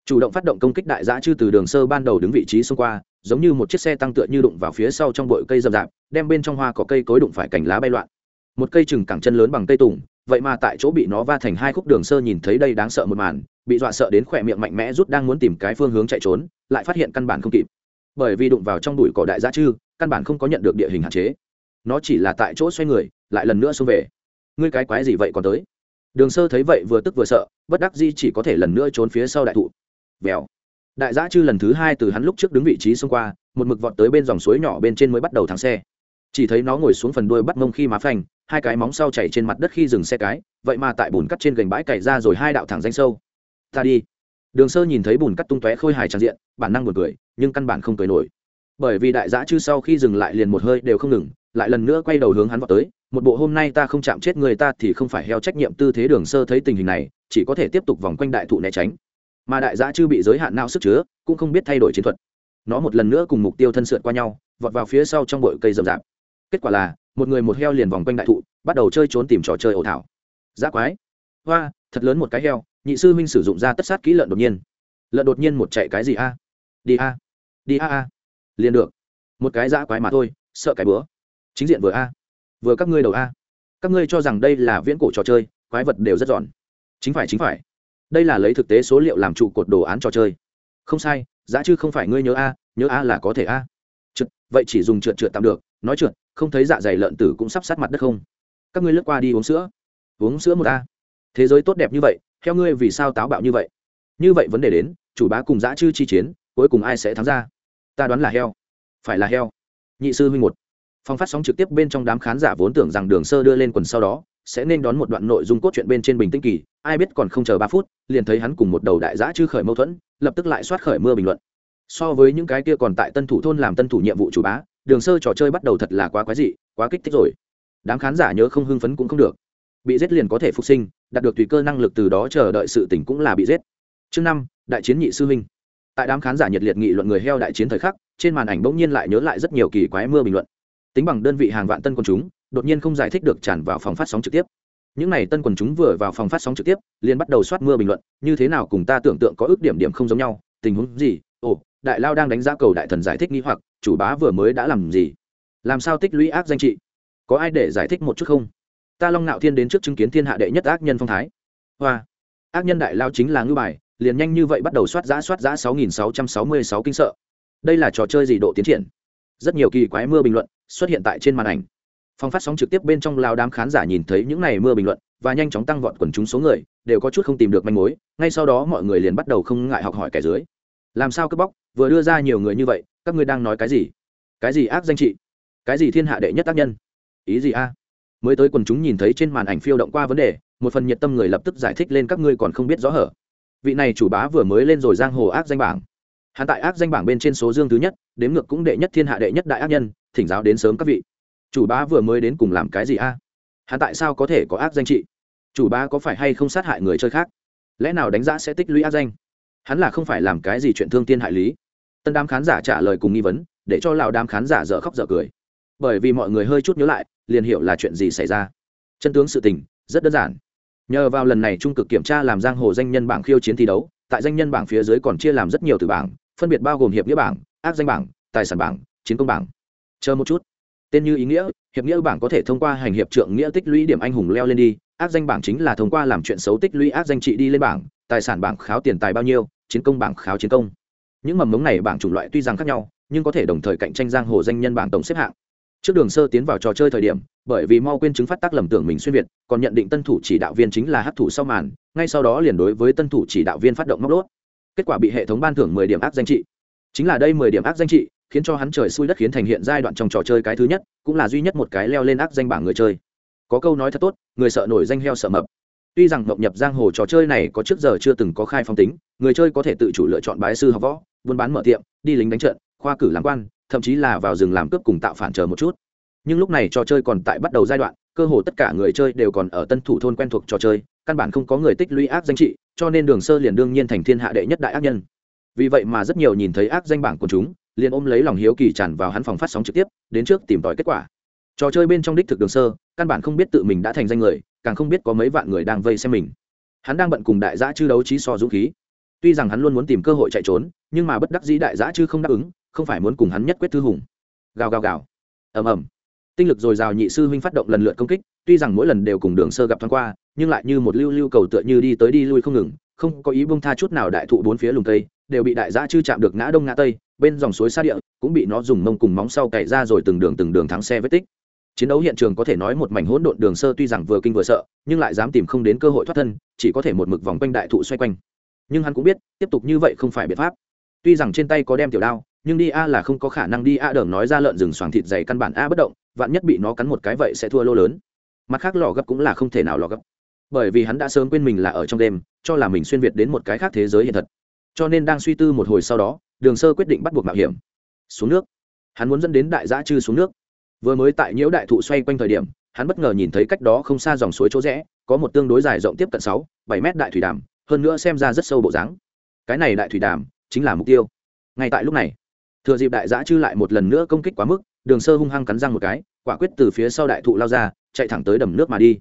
A: Chủ động phát động công kích đại giã chư từ đường sơ ban đầu đứng vị trí xung qua, giống như một chiếc xe tăng tựa như đụng vào phía sau trong bụi cây rậm rạp, đem bên trong hoa có cây cối đụng phải cành lá bay loạn. Một cây chừng cẳng chân lớn bằng cây tùng, vậy mà tại chỗ bị nó va thành hai khúc đường sơ nhìn thấy đây đáng sợ một màn, bị dọa sợ đến khỏe miệng mạnh mẽ rút đang muốn tìm cái phương hướng chạy trốn, lại phát hiện căn bản không kịp. Bởi vì đụng vào trong bụi cỏ đại giã chư, căn bản không có nhận được địa hình hạn chế. Nó chỉ là tại chỗ xoay người, lại lần nữa xông về ngươi cái quái gì vậy còn tới? Đường sơ thấy vậy vừa tức vừa sợ, bất đắc di chỉ có thể lần nữa trốn phía sau đại thụ. Vèo. Đại giã chư lần thứ hai từ hắn lúc trước đứng vị trí xông qua, một mực vọt tới bên dòng suối nhỏ bên trên mới bắt đầu thắng xe. Chỉ thấy nó ngồi xuống phần đuôi bắt mông khi má phanh hai cái móng sau chảy trên mặt đất khi dừng xe cái, vậy mà tại bùn cắt trên gành bãi cày ra rồi hai đạo thẳng danh sâu. Ta đi. Đường sơ nhìn thấy bùn cắt tung tóe khôi hài tràn diện, bản năng buồn cười, nhưng căn bản không cười nổi. Bởi vì đại giã chư sau khi dừng lại liền một hơi đều không ngừng, lại lần nữa quay đầu hướng hắn vào tới một bộ hôm nay ta không chạm chết người ta thì không phải heo trách nhiệm tư thế đường sơ thấy tình hình này, chỉ có thể tiếp tục vòng quanh đại thụ né tránh. Mà đại giã chư bị giới hạn não sức chứa, cũng không biết thay đổi chiến thuật. Nó một lần nữa cùng mục tiêu thân sượt qua nhau, vọt vào phía sau trong bụi cây rậm rạp. Kết quả là, một người một heo liền vòng quanh đại thụ, bắt đầu chơi trốn tìm trò chơi ẩu thảo. Giã quái. Hoa, thật lớn một cái heo, nhị sư huynh sử dụng ra tất sát kỹ lợn đột nhiên. Lợn đột nhiên một chạy cái gì a? Đi a. Đi a a. Liền được. Một cái giã quái mà thôi, sợ cái bữa. Chính diện vừa a vừa các ngươi đầu a. Các ngươi cho rằng đây là viễn cổ trò chơi, quái vật đều rất giòn. Chính phải chính phải. Đây là lấy thực tế số liệu làm trụ cột đồ án trò chơi. Không sai, giá chứ không phải ngươi nhớ a nhớ a là có thể a. Trượt, vậy chỉ dùng trượt trượt tạm được, nói trượt, không thấy dạ dày lợn tử cũng sắp sát mặt đất không? Các ngươi lướt qua đi uống sữa. Uống sữa một a. Thế giới tốt đẹp như vậy, theo ngươi vì sao táo bạo như vậy? Như vậy vấn đề đến, chủ bá cùng dã chư chi chiến, cuối cùng ai sẽ thắng ra? Ta đoán là heo. Phải là heo. Nhị sư huynh một phong phát sóng trực tiếp bên trong đám khán giả vốn tưởng rằng đường sơ đưa lên quần sau đó, sẽ nên đón một đoạn nội dung cốt truyện bên trên bình tĩnh kỳ, ai biết còn không chờ ba phút, liền thấy hắn cùng một đầu đại giã chư khởi mâu thuẫn, lập tức lại soát khởi mưa bình luận. So với những cái kia còn tại tân thủ thôn làm tân thủ nhiệm vụ chủ bá, đường sơ trò chơi bắt đầu thật là quá quái dị, quá kích thích rồi. Đám khán giả nhớ không hưng phấn cũng không được. Bị giết liền có thể phục sinh, đạt được tùy cơ năng lực từ đó chờ đợi sự tỉnh cũng là bị giết. Chương năm, đại chiến nhị sư huynh. Tại đám khán giả nhiệt liệt nghị luận người heo đại chiến thời khắc, trên màn ảnh bỗng nhiên lại nhớ lại rất nhiều kỳ quái mưa bình luận tính bằng đơn vị hàng vạn tân quần chúng, đột nhiên không giải thích được tràn vào phòng phát sóng trực tiếp. Những n à y tân quần chúng vừa vào phòng phát sóng trực tiếp, liền bắt đầu soát mưa bình luận, như thế nào cùng ta tưởng tượng có ước điểm điểm không giống nhau, tình huống gì? Ồ, đại lao đang đánh giá cầu đại thần giải thích nghi hoặc, chủ bá vừa mới đã làm gì? Làm sao tích lũy ác danh trị? Có ai để giải thích một chút không? Ta long nạo thiên đến trước chứng kiến thiên hạ đệ nhất ác nhân phong thái. Hoa. Ác nhân đại lao chính là ngư bài, liền nhanh như vậy bắt đầu soát giã soát giã sáu nghìn sáu trăm sáu mươi sáu kinh sợ. Đây là trò chơi gì độ tiến triển? Rất nhiều kỳ quái mưa bình luận xuất hiện tại trên màn ảnh. Phòng phát sóng trực tiếp bên trong lao đám khán giả nhìn thấy những này mưa bình luận và nhanh chóng tăng vọt quần chúng số người, đều có chút không tìm được manh mối, ngay sau đó mọi người liền bắt đầu không ngại học hỏi kẻ dưới. Làm sao cướp bóc, vừa đưa ra nhiều người như vậy, các ngươi đang nói cái gì? Cái gì ác danh trị? Cái gì thiên hạ đệ nhất tác nhân? Ý gì a? Mới tới quần chúng nhìn thấy trên màn ảnh phiêu động qua vấn đề, một phần nhiệt tâm người lập tức giải thích lên các ngươi còn không biết rõ hở. Vị này chủ bá vừa mới lên rồi giang hồ ác danh bảng hắn tại ác danh bảng bên trên số dương thứ nhất, đếm ngược cũng đệ nhất thiên hạ đệ nhất đại ác nhân, thỉnh giáo đến sớm các vị. Chủ bá vừa mới đến cùng làm cái gì a? Hắn tại sao có thể có ác danh trị? Chủ bá có phải hay không sát hại người chơi khác? Lẽ nào đánh giá sẽ tích lũy ác danh? Hắn là không phải làm cái gì chuyện thương tiên hại lý. Tân đám khán giả trả lời cùng nghi vấn, để cho lào đám khán giả dở khóc dở cười. Bởi vì mọi người hơi chút nhớ lại, liền hiểu là chuyện gì xảy ra. Chân tướng sự tình, rất đơn giản. Nhờ vào lần này trung cực kiểm tra làm giang hồ danh nhân bảng khiêu chiến thi đấu, tại danh nhân bảng phía dưới còn chia làm rất nhiều từ bảng phân biệt bao gồm hiệp nghĩa bảng, ác danh bảng, tài sản bảng, chiến công bảng. Chờ một chút. Tên như ý nghĩa, hiệp nghĩa bảng có thể thông qua hành hiệp trượng nghĩa tích lũy điểm anh hùng leo lên đi, ác danh bảng chính là thông qua làm chuyện xấu tích lũy ác danh trị đi lên bảng, tài sản bảng kháo tiền tài bao nhiêu, chiến công bảng kháo chiến công. Những mầm mống này bảng chủng loại tuy rằng khác nhau, nhưng có thể đồng thời cạnh tranh giang hồ danh nhân bảng tổng xếp hạng. Trước đường sơ tiến vào trò chơi thời điểm, bởi vì mau quên chứng phát tác lầm tưởng mình xuyên việt, còn nhận định tân thủ chỉ đạo viên chính là hát thủ sau màn, ngay sau đó liền đối với tân thủ chỉ đạo viên phát động móc đốt kết quả bị hệ thống ban thưởng mười điểm ác danh trị. Chính là đây mười điểm ác danh trị, khiến cho hắn trời xui đất khiến thành hiện giai đoạn trong trò chơi cái thứ nhất, cũng là duy nhất một cái leo lên ác danh bảng người chơi. Có câu nói thật tốt, người sợ nổi danh heo sợ mập. Tuy rằng ngọc nhập giang hồ trò chơi này có trước giờ chưa từng có khai phong tính, người chơi có thể tự chủ lựa chọn bái sư học võ, buôn bán mở tiệm, đi lính đánh trận, khoa cử làm quan, thậm chí là vào rừng làm cướp cùng tạo phản chờ một chút. Nhưng lúc này trò chơi còn tại bắt đầu giai đoạn, cơ hồ tất cả người chơi đều còn ở tân thủ thôn quen thuộc trò chơi, căn bản không có người tích lũy ác danh trị cho nên đường sơ liền đương nhiên thành thiên hạ đệ nhất đại ác nhân. Vì vậy mà rất nhiều nhìn thấy ác danh bảng của chúng, liền ôm lấy lòng hiếu kỳ tràn vào hắn phòng phát sóng trực tiếp, đến trước tìm tòi kết quả. Trò chơi bên trong đích thực đường sơ, căn bản không biết tự mình đã thành danh người, càng không biết có mấy vạn người đang vây xem mình. Hắn đang bận cùng đại giã chư đấu trí so dũng khí. Tuy rằng hắn luôn muốn tìm cơ hội chạy trốn, nhưng mà bất đắc dĩ đại giã chư không đáp ứng, không phải muốn cùng hắn nhất quyết thư hùng. Gào gào gào. Ầm ầm. Tinh lực dồi dào nhị sư huynh phát động lần lượt công kích, tuy rằng mỗi lần đều cùng đường sơ gặp thoáng qua nhưng lại như một lưu lưu cầu tựa như đi tới đi lui không ngừng, không có ý bông tha chút nào đại thụ bốn phía lùng tây đều bị đại giã chư chạm được ngã đông ngã tây, bên dòng suối xa địa cũng bị nó dùng mông cùng móng sau cày ra rồi từng đường từng đường thắng xe vết tích. Chiến đấu hiện trường có thể nói một mảnh hỗn độn đường sơ tuy rằng vừa kinh vừa sợ, nhưng lại dám tìm không đến cơ hội thoát thân, chỉ có thể một mực vòng quanh đại thụ xoay quanh. Nhưng hắn cũng biết, tiếp tục như vậy không phải biện pháp. Tuy rằng trên tay có đem tiểu đao, nhưng đi a là không có khả năng đi a đờm nói ra lợn rừng xoàng thịt dày căn bản a bất động, vạn nhất bị nó cắn một cái vậy sẽ thua lô lớn. Mặt khác lò gấp cũng là không thể nào lò gấp bởi vì hắn đã sớm quên mình là ở trong đêm, cho là mình xuyên việt đến một cái khác thế giới hiện thật. Cho nên đang suy tư một hồi sau đó, đường sơ quyết định bắt buộc mạo hiểm. Xuống nước. Hắn muốn dẫn đến đại giã chư xuống nước. Vừa mới tại nhiễu đại thụ xoay quanh thời điểm, hắn bất ngờ nhìn thấy cách đó không xa dòng suối chỗ rẽ, có một tương đối dài rộng tiếp cận sáu, bảy mét đại thủy đàm, hơn nữa xem ra rất sâu bộ dáng. Cái này đại thủy đàm chính là mục tiêu. Ngay tại lúc này, thừa dịp đại giã chư lại một lần nữa công kích quá mức, đường sơ hung hăng cắn răng một cái, quả quyết từ phía sau đại thụ lao ra, chạy thẳng tới đầm nước mà đi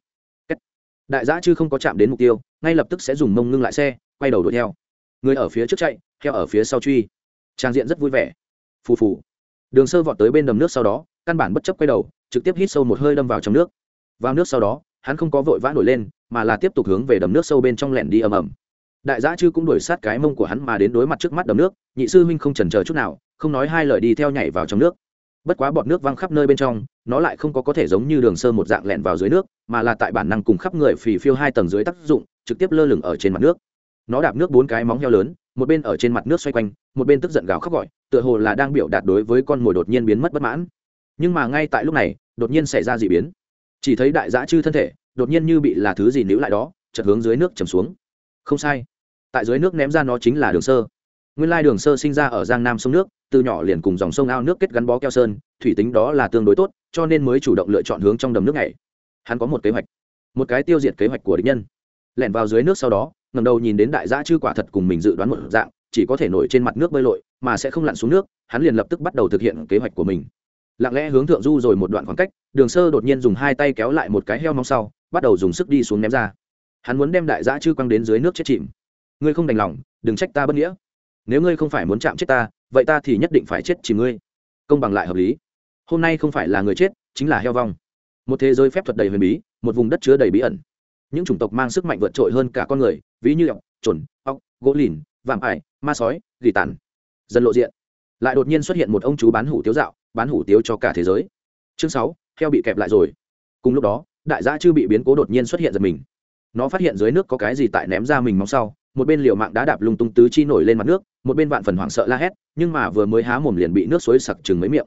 A: đại giã chứ không có chạm đến mục tiêu, ngay lập tức sẽ dùng mông ngưng lại xe, quay đầu đuổi theo. Người ở phía trước chạy, theo ở phía sau truy. Trang diện rất vui vẻ. Phù phù. Đường sơ vọt tới bên đầm nước sau đó, căn bản bất chấp quay đầu, trực tiếp hít sâu một hơi đâm vào trong nước. Vào nước sau đó, hắn không có vội vã nổi lên, mà là tiếp tục hướng về đầm nước sâu bên trong lẻn đi ầm ầm. Đại giã chư cũng đuổi sát cái mông của hắn mà đến đối mặt trước mắt đầm nước, nhị sư huynh không chần chờ chút nào, không nói hai lời đi theo nhảy vào trong nước bất quá bọt nước văng khắp nơi bên trong, nó lại không có có thể giống như đường sơ một dạng lẹn vào dưới nước, mà là tại bản năng cùng khắp người phì phiêu hai tầng dưới tác dụng, trực tiếp lơ lửng ở trên mặt nước. Nó đạp nước bốn cái móng heo lớn, một bên ở trên mặt nước xoay quanh, một bên tức giận gào khóc gọi, tựa hồ là đang biểu đạt đối với con mồi đột nhiên biến mất bất mãn. Nhưng mà ngay tại lúc này, đột nhiên xảy ra d ị biến. Chỉ thấy đại dã chư thân thể, đột nhiên như bị là thứ gì níu lại đó chật hướng dưới nước chầm xuống. Không sai. Tại dưới nước ném ra nó chính là đường sơ nguyên lai đường sơ sinh ra ở giang nam sông nước, từ nhỏ liền cùng dòng sông ao nước kết gắn bó keo sơn, thủy tính đó là tương đối tốt, cho nên mới chủ động lựa chọn hướng trong đầm nước này hắn có một kế hoạch, một cái tiêu diệt kế hoạch của địch nhân. Lẻn vào dưới nước sau đó ngầm đầu nhìn đến đại giã chư quả thật cùng mình dự đoán một dạng, chỉ có thể nổi trên mặt nước bơi lội, mà sẽ không lặn xuống nước, hắn liền lập tức bắt đầu thực hiện kế hoạch của mình. Lặng lẽ hướng thượng du rồi một đoạn khoảng cách, đường sơ đột nhiên dùng hai tay kéo lại một cái heo mong sau, bắt đầu dùng sức đi xuống ném ra. Hắn muốn đem đại giã chư quăng đến dưới nước chết chìm. Ngươi không đành lòng, đừng trách ta bất nghĩa nếu ngươi không phải muốn chạm chết ta, vậy ta thì nhất định phải chết chỉ ngươi. Công bằng lại hợp lý. Hôm nay không phải là người chết, chính là heo vong. Một thế giới phép thuật đầy huyền bí, một vùng đất chứa đầy bí ẩn. Những chủng tộc mang sức mạnh vượt trội hơn cả con người, ví như ọc trồn ọc gỗ lìn, vạm ải, ma sói, gỉ tàn. Dân lộ diện. Lại đột nhiên xuất hiện một ông chú bán hủ tiếu dạo, bán hủ tiếu cho cả thế giới. Chương sáu, heo bị kẹp lại rồi. Cùng lúc đó, đại gia chư bị biến cố đột nhiên xuất hiện giật mình. Nó phát hiện dưới nước có cái gì tại ném ra mình mong sau một bên liều mạng đá đạp lung tung tứ chi nổi lên mặt nước, một bên vạn phần hoảng sợ la hét, nhưng mà vừa mới há mồm liền bị nước suối sặc chừng mấy miệng.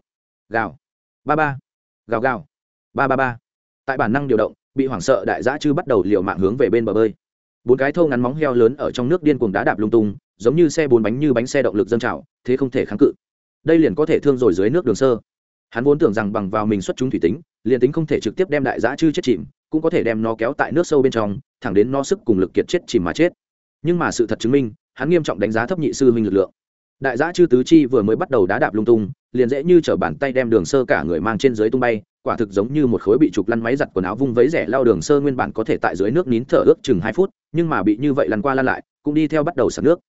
A: Gào. Ba ba. Gào gào. Ba ba ba. Tại bản năng điều động, bị hoảng sợ đại giã chư bắt đầu liều mạng hướng về bên bờ bơi. Bốn cái thâu ngắn móng heo lớn ở trong nước điên cuồng đá đạp lung tung, giống như xe bốn bánh như bánh xe động lực dâng trào, thế không thể kháng cự. Đây liền có thể thương rồi dưới nước đường sơ. Hắn vốn tưởng rằng bằng vào mình xuất chúng thủy tính, liền tính không thể trực tiếp đem đại giã chư chết chìm, cũng có thể đem nó kéo tại nước sâu bên trong, thẳng đến no sức cùng lực kiệt chết chìm mà chết nhưng mà sự thật chứng minh, hắn nghiêm trọng đánh giá thấp nhị sư huynh lực lượng. Đại giã chư tứ chi vừa mới bắt đầu đá đạp lung tung, liền dễ như t bàn tay đem đường sơ cả người mang trên dưới tung bay, quả thực giống như một khối bị trục lăn máy giặt quần áo vung vấy rẻ lao đường sơ nguyên bản có thể tại dưới nước nín thở ước chừng hai phút, nhưng mà bị như vậy lăn qua lăn lại, cũng đi theo bắt đầu sạt nước.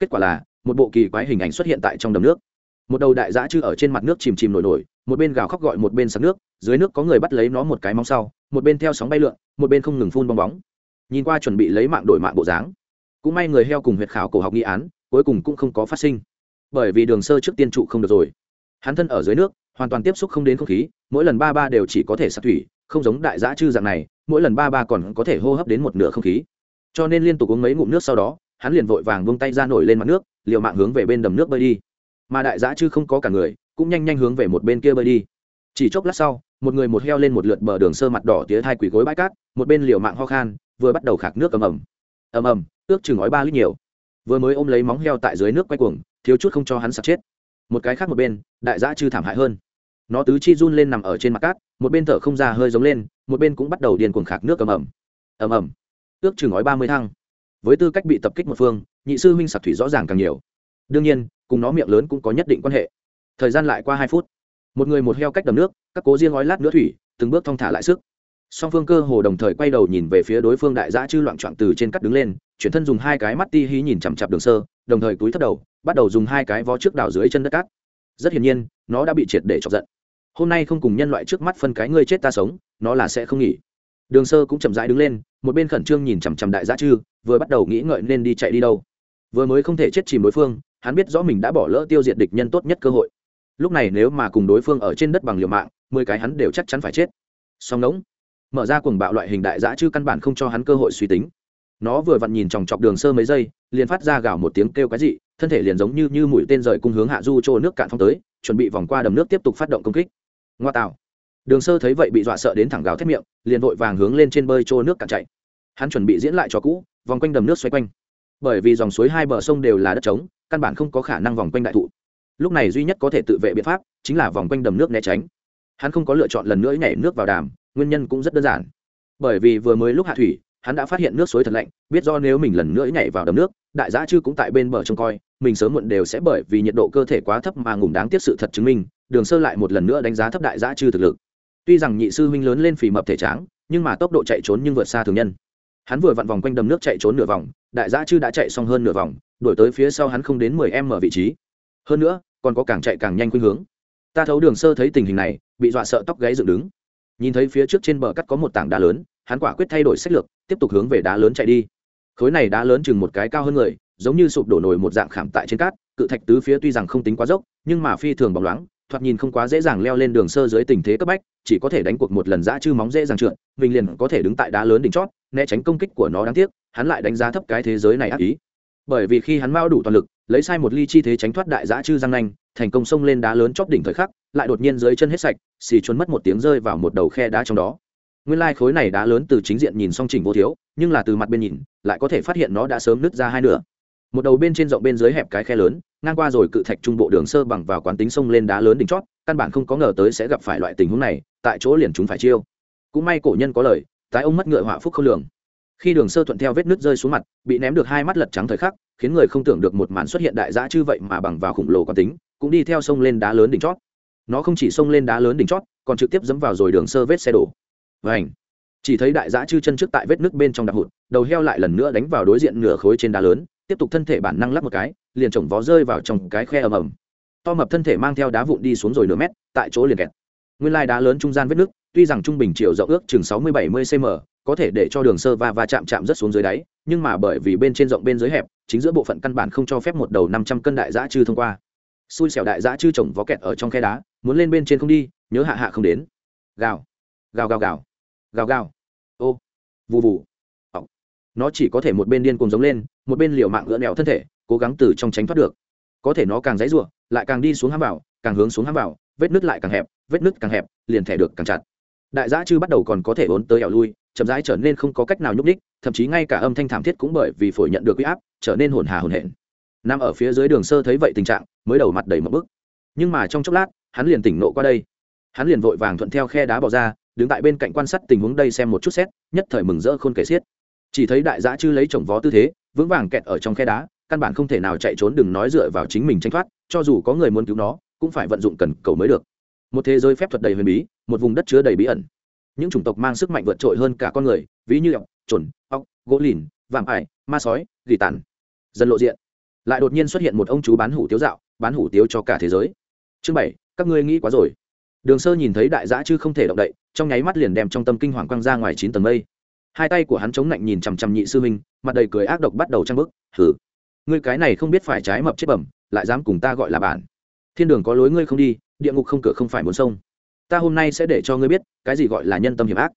A: Kết quả là, một bộ kỳ quái hình ảnh xuất hiện tại trong đầm nước. Một đầu đại giã chư ở trên mặt nước chìm chìm nổi nổi, một bên gào khóc gọi một bên sạt nước, dưới nước có người bắt lấy nó một cái móng sau, một bên theo sóng bay lượn, một bên không ngừng phun bong bóng. Nhìn qua chuẩn bị lấy mạng đổi mạng bộ dáng cũng may người heo cùng huyệt khảo cổ học nghi án, cuối cùng cũng không có phát sinh. Bởi vì đường sơ trước tiên trụ không được rồi. Hắn thân ở dưới nước, hoàn toàn tiếp xúc không đến không khí, mỗi lần ba ba đều chỉ có thể sạt thủy, không giống đại giã chư dạng này, mỗi lần ba ba còn có thể hô hấp đến một nửa không khí. Cho nên liên tục uống mấy ngụm nước sau đó, hắn liền vội vàng vung tay ra nổi lên mặt nước, liều mạng hướng về bên đầm nước bơi đi. Mà đại giã chư không có cả người, cũng nhanh nhanh hướng về một bên kia bơi đi. Chỉ chốc lát sau, một người một heo lên một lượt bờ đường sơ mặt đỏ tía thai quỷ gối bãi cát, một bên liều mạng ho khan, vừa bắt đầu khạc nước ầm ầm. Ầm ầm ước chừng ói ba lít nhiều. Vừa mới ôm lấy móng heo tại dưới nước quay cuồng, thiếu chút không cho hắn sạt chết. Một cái khác một bên, đại giã chư thảm hại hơn. Nó tứ chi run lên nằm ở trên mặt cát, một bên thở không ra hơi giống lên, một bên cũng bắt đầu điền cuồng khạc nước ầm ầm. Ầm ầm. Ước chừng ói ba mươi thăng với tư cách bị tập kích một phương, nhị sư huynh sặc thủy rõ ràng càng nhiều. Đương nhiên, cùng nó miệng lớn cũng có nhất định quan hệ. Thời gian lại qua hai phút. Một người một heo cách đầm nước, các cố riêng ói lát nữa thủy, từng bước thong thả lại sức song phương cơ hồ đồng thời quay đầu nhìn về phía đối phương đại giã chư loạn trọn từ trên cắt đứng lên, chuyển thân dùng hai cái mắt ti hí nhìn chằm chặp đường sơ, đồng thời túi thất đầu, bắt đầu dùng hai cái vó trước đào dưới chân đất cát. Rất hiển nhiên, nó đã bị triệt để chọc giận. Hôm nay không cùng nhân loại trước mắt phân cái ngươi chết ta sống, nó là sẽ không nghỉ. Đường sơ cũng chậm rãi đứng lên, một bên khẩn trương nhìn chằm chằm đại giã chư, vừa bắt đầu nghĩ ngợi nên đi chạy đi đâu. Vừa mới không thể chết chìm đối phương, hắn biết rõ mình đã bỏ lỡ tiêu diệt địch nhân tốt nhất cơ hội. Lúc này nếu mà cùng đối phương ở trên đất bằng liều mạng, mười cái hắn đều chắc chắn phải chết. Song ngỗng mở ra cuồng bạo loại hình đại dã chứ căn bản không cho hắn cơ hội suy tính. Nó vừa vặn nhìn chòng chọc đường sơ mấy giây, liền phát ra gào một tiếng kêu cái gì thân thể liền giống như như mũi tên rời cung hướng hạ du trô nước cạn phong tới, chuẩn bị vòng qua đầm nước tiếp tục phát động công kích. Ngoa tạo. Đường sơ thấy vậy bị dọa sợ đến thẳng gào thét miệng, liền vội vàng hướng lên trên bơi trô nước cạn chạy. Hắn chuẩn bị diễn lại cho cũ, vòng quanh đầm nước xoay quanh. Bởi vì dòng suối hai bờ sông đều là đất trống, căn bản không có khả năng vòng quanh đại thụ. Lúc này duy nhất có thể tự vệ biện pháp chính là vòng quanh đầm nước né tránh. Hắn không có lựa chọn lần nữa nhảy nước vào đàm nguyên nhân cũng rất đơn giản. Bởi vì vừa mới lúc hạ thủy, hắn đã phát hiện nước suối thật lạnh, biết do nếu mình lần nữa nhảy vào đầm nước, đại giã chư cũng tại bên bờ trông coi, mình sớm muộn đều sẽ bởi vì nhiệt độ cơ thể quá thấp mà ngủm đáng tiếc sự thật chứng minh, đường sơ lại một lần nữa đánh giá thấp đại giã chư thực lực. Tuy rằng nhị sư huynh lớn lên phì mập thể tráng, nhưng mà tốc độ chạy trốn nhưng vượt xa thường nhân. Hắn vừa vặn vòng quanh đầm nước chạy trốn nửa vòng, đại giã chư đã chạy xong hơn nửa vòng, đuổi tới phía sau hắn không đến mười em ở vị trí. Hơn nữa, còn có càng chạy càng nhanh khuynh hướng. Ta thấu đường sơ thấy tình hình này, bị dọa sợ tóc gáy dựng đứng nhìn thấy phía trước trên bờ cắt có một tảng đá lớn, hắn quả quyết thay đổi sách lược, tiếp tục hướng về đá lớn chạy đi. Khối này đá lớn chừng một cái cao hơn người, giống như sụp đổ nổi một dạng khảm tại trên cát, cự thạch tứ phía tuy rằng không tính quá dốc, nhưng mà phi thường bóng loáng, thoạt nhìn không quá dễ dàng leo lên đường sơ dưới tình thế cấp bách, chỉ có thể đánh cuộc một lần dã chư móng dễ dàng trượt, mình liền có thể đứng tại đá lớn đỉnh chót, né tránh công kích của nó đáng tiếc, hắn lại đánh giá thấp cái thế giới này ác ý. Bởi vì khi hắn mao đủ toàn lực, lấy sai một ly chi thế tránh thoát đại dã chư giang nanh thành công xông lên đá lớn chóp đỉnh thời khắc, lại đột nhiên dưới chân hết sạch, xì trốn mất một tiếng rơi vào một đầu khe đá trong đó. Nguyên lai khối này đá lớn từ chính diện nhìn song chỉnh vô thiếu, nhưng là từ mặt bên nhìn, lại có thể phát hiện nó đã sớm nứt ra hai nửa. Một đầu bên trên rộng bên dưới hẹp cái khe lớn, ngang qua rồi cự thạch trung bộ đường sơ bằng vào quán tính sông lên đá lớn đỉnh chót căn bản không có ngờ tới sẽ gặp phải loại tình huống này, tại chỗ liền chúng phải chiêu. Cũng may cổ nhân có lời, tái ông mất ngựa họa phúc không lường. Khi đường sơ thuận theo vết nứt rơi xuống mặt, bị ném được hai mắt lật trắng thời khắc, khiến người không tưởng được một màn xuất hiện đại dã chư vậy mà bằng vào khủng lồ quán tính cũng đi theo sông lên đá lớn đỉnh chót. Nó không chỉ sông lên đá lớn đỉnh chót, còn trực tiếp dẫm vào rồi đường sơ vết xe đổ. Vảnh chỉ thấy đại giã chư chân trước tại vết nước bên trong đạp hụt, đầu heo lại lần nữa đánh vào đối diện nửa khối trên đá lớn, tiếp tục thân thể bản năng lắp một cái, liền chồng vó rơi vào trong cái khe ầm ầm. To mập thân thể mang theo đá vụn đi xuống rồi nửa mét, tại chỗ liền kẹt. Nguyên lai đá lớn trung gian vết nước, tuy rằng trung bình chiều rộng ước chừng sáu mươi bảy mươi cm có thể để cho đường sơ va va chạm chạm rất xuống dưới đáy, nhưng mà bởi vì bên trên rộng bên dưới hẹp, chính giữa bộ phận căn bản không cho phép một đầu năm trăm cân đại giã chư thông qua xui xẻo đại dã chư trồng vó kẹt ở trong khe đá, muốn lên bên trên không đi, nhớ hạ hạ không đến. Gào gào gào gào gào gào, ô, vù vù nó chỉ có thể một bên điên cuồng giống lên, một bên liều mạng gỡ nẹo thân thể, cố gắng từ trong tránh thoát được. Có thể nó càng dãy ruộng lại càng đi xuống hám vào, càng hướng xuống hám vào, vết nứt lại càng hẹp, vết nứt càng hẹp, liền thẻ được càng chặt. Đại dã chư bắt đầu còn có thể ốn tới ẻo lui, chậm rãi trở nên không có cách nào nhúc đích thậm chí ngay cả âm thanh thảm thiết cũng bởi vì phổi nhận được huy áp, trở nên hồn hà hồn hển nằm ở phía dưới đường sơ thấy vậy tình trạng, mới đầu mặt đầy một bức. Nhưng mà trong chốc lát, hắn liền tỉnh nộ qua đây. Hắn liền vội vàng thuận theo khe đá bỏ ra, đứng tại bên cạnh quan sát tình huống đây xem một chút xét, nhất thời mừng rỡ khôn kể xiết. Chỉ thấy đại giã chư lấy chồng vó tư thế, vững vàng kẹt ở trong khe đá, căn bản không thể nào chạy trốn đừng nói dựa vào chính mình tranh thoát, cho dù có người muốn cứu nó, cũng phải vận dụng cần cầu mới được. Một thế giới phép thuật đầy huyền bí, một vùng đất chứa đầy bí ẩn. Những chủng tộc mang sức mạnh vượt trội hơn cả con người, ví như ọc trồn ọc gỗ lìn, vạm ải, ma sói, gỉ tàn. Dần lộ diện lại đột nhiên xuất hiện một ông chú bán hủ tiếu dạo, bán hủ tiếu cho cả thế giới. Chương bảy, các ngươi nghĩ quá rồi. Đường sơ nhìn thấy đại giã chứ không thể động đậy, trong nháy mắt liền đem trong tâm kinh hoàng quăng ra ngoài chín tầng mây. Hai tay của hắn chống lạnh nhìn chằm chằm nhị sư huynh, mặt đầy cười ác độc bắt đầu trăng bức hử ngươi cái này không biết phải trái mập chết bẩm, lại dám cùng ta gọi là bản thiên đường có lối ngươi không đi, địa ngục không cửa không phải muốn sông. Ta hôm nay sẽ để cho ngươi biết, cái gì gọi là nhân tâm hiểm ác.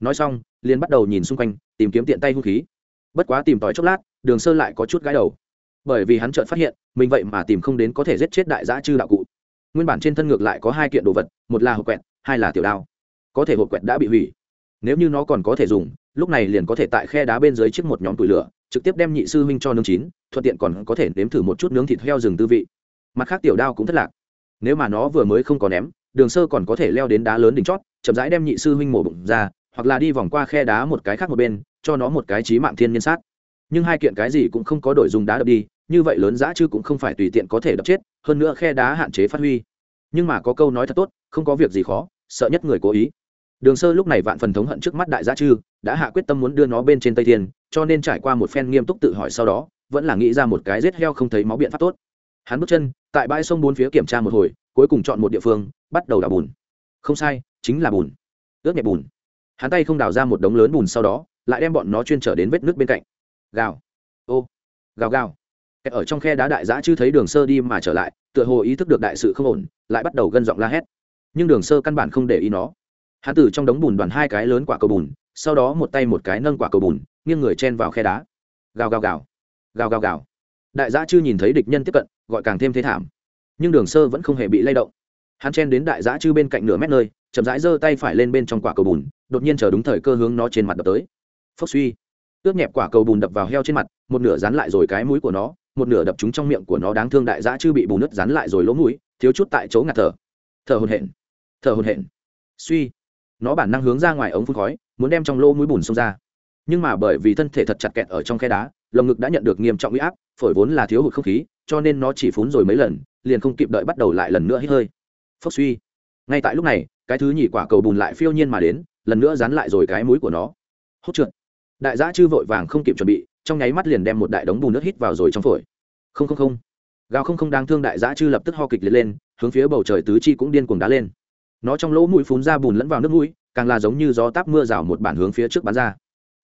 A: Nói xong, liền bắt đầu nhìn xung quanh, tìm kiếm tiện tay hung khí. Bất quá tìm tòi chốc lát, đường sơ lại có chút gái đầu bởi vì hắn chợt phát hiện, mình vậy mà tìm không đến có thể giết chết đại giã chư đạo cụ. Nguyên bản trên thân ngược lại có hai kiện đồ vật, một là hộp quẹt, hai là tiểu đao. Có thể hộp quẹt đã bị hủy. Nếu như nó còn có thể dùng, lúc này liền có thể tại khe đá bên dưới trước một nhóm tủi lửa, trực tiếp đem nhị sư huynh cho nướng chín, thuận tiện còn có thể nếm thử một chút nướng thịt heo rừng tư vị. Mặt khác tiểu đao cũng thất lạc. Nếu mà nó vừa mới không có ném, đường sơ còn có thể leo đến đá lớn đỉnh chót, chậm rãi đem nhị sư huynh mổ bụng ra, hoặc là đi vòng qua khe đá một cái khác một bên, cho nó một cái trí mạng thiên nhân sát. Nhưng hai kiện cái gì cũng không có đổi dùng đá đập đi như vậy lớn dã chứ cũng không phải tùy tiện có thể đập chết, hơn nữa khe đá hạn chế phát huy. Nhưng mà có câu nói thật tốt, không có việc gì khó, sợ nhất người cố ý. Đường sơ lúc này vạn phần thống hận trước mắt đại dã chư, đã hạ quyết tâm muốn đưa nó bên trên tây thiên, cho nên trải qua một phen nghiêm túc tự hỏi sau đó, vẫn là nghĩ ra một cái rết heo không thấy máu biện pháp tốt. Hắn bước chân, tại bãi sông bốn phía kiểm tra một hồi, cuối cùng chọn một địa phương, bắt đầu đào bùn. Không sai, chính là bùn. Ướt nhẹ bùn. Hắn tay không đào ra một đống lớn bùn sau đó, lại đem bọn nó chuyên trở đến vết nước bên cạnh. Gào. Ô. Gào gào ở trong khe đá đại giã chưa thấy đường sơ đi mà trở lại, tựa hồ ý thức được đại sự không ổn, lại bắt đầu gân giọng la hét. Nhưng đường sơ căn bản không để ý nó. Hắn từ trong đống bùn đoàn hai cái lớn quả cầu bùn, sau đó một tay một cái nâng quả cầu bùn, nghiêng người chen vào khe đá. Gào gào gào. Gào gào gào. Đại giã chưa nhìn thấy địch nhân tiếp cận, gọi càng thêm thế thảm. Nhưng đường sơ vẫn không hề bị lay động. Hắn chen đến đại giã chư bên cạnh nửa mét nơi, chậm rãi giơ tay phải lên bên trong quả cầu bùn, đột nhiên chờ đúng thời cơ hướng nó trên mặt đập tới. Phốc suy. Ướt nhẹp quả cầu bùn đập vào heo trên mặt, một nửa dán lại rồi cái mũi của nó một nửa đập chúng trong miệng của nó đáng thương đại dã chư bị bù nứt dán lại rồi lỗ mũi, thiếu chút tại chỗ ngạt thở. Thở hồn hển, thở hồn hển. Suy, nó bản năng hướng ra ngoài ống phun khói, muốn đem trong lỗ mũi bùn xông ra. Nhưng mà bởi vì thân thể thật chặt kẹt ở trong khe đá, lồng ngực đã nhận được nghiêm trọng uy áp, phổi vốn là thiếu hụt không khí, cho nên nó chỉ phún rồi mấy lần, liền không kịp đợi bắt đầu lại lần nữa hít hơi. Phốc suy. Ngay tại lúc này, cái thứ nhì quả cầu bùn lại phiêu nhiên mà đến, lần nữa dán lại rồi cái mũi của nó. Hốt trượt. Đại giã chư vội vàng không kịp chuẩn bị trong nháy mắt liền đem một đại đống bùn nước hít vào rồi trong phổi. Không không không. Gào không không đang thương đại giã chư lập tức ho kịch liệt lên, hướng phía bầu trời tứ chi cũng điên cuồng đá lên. Nó trong lỗ mũi phun ra bùn lẫn vào nước mũi, càng là giống như gió táp mưa rào một bản hướng phía trước bắn ra.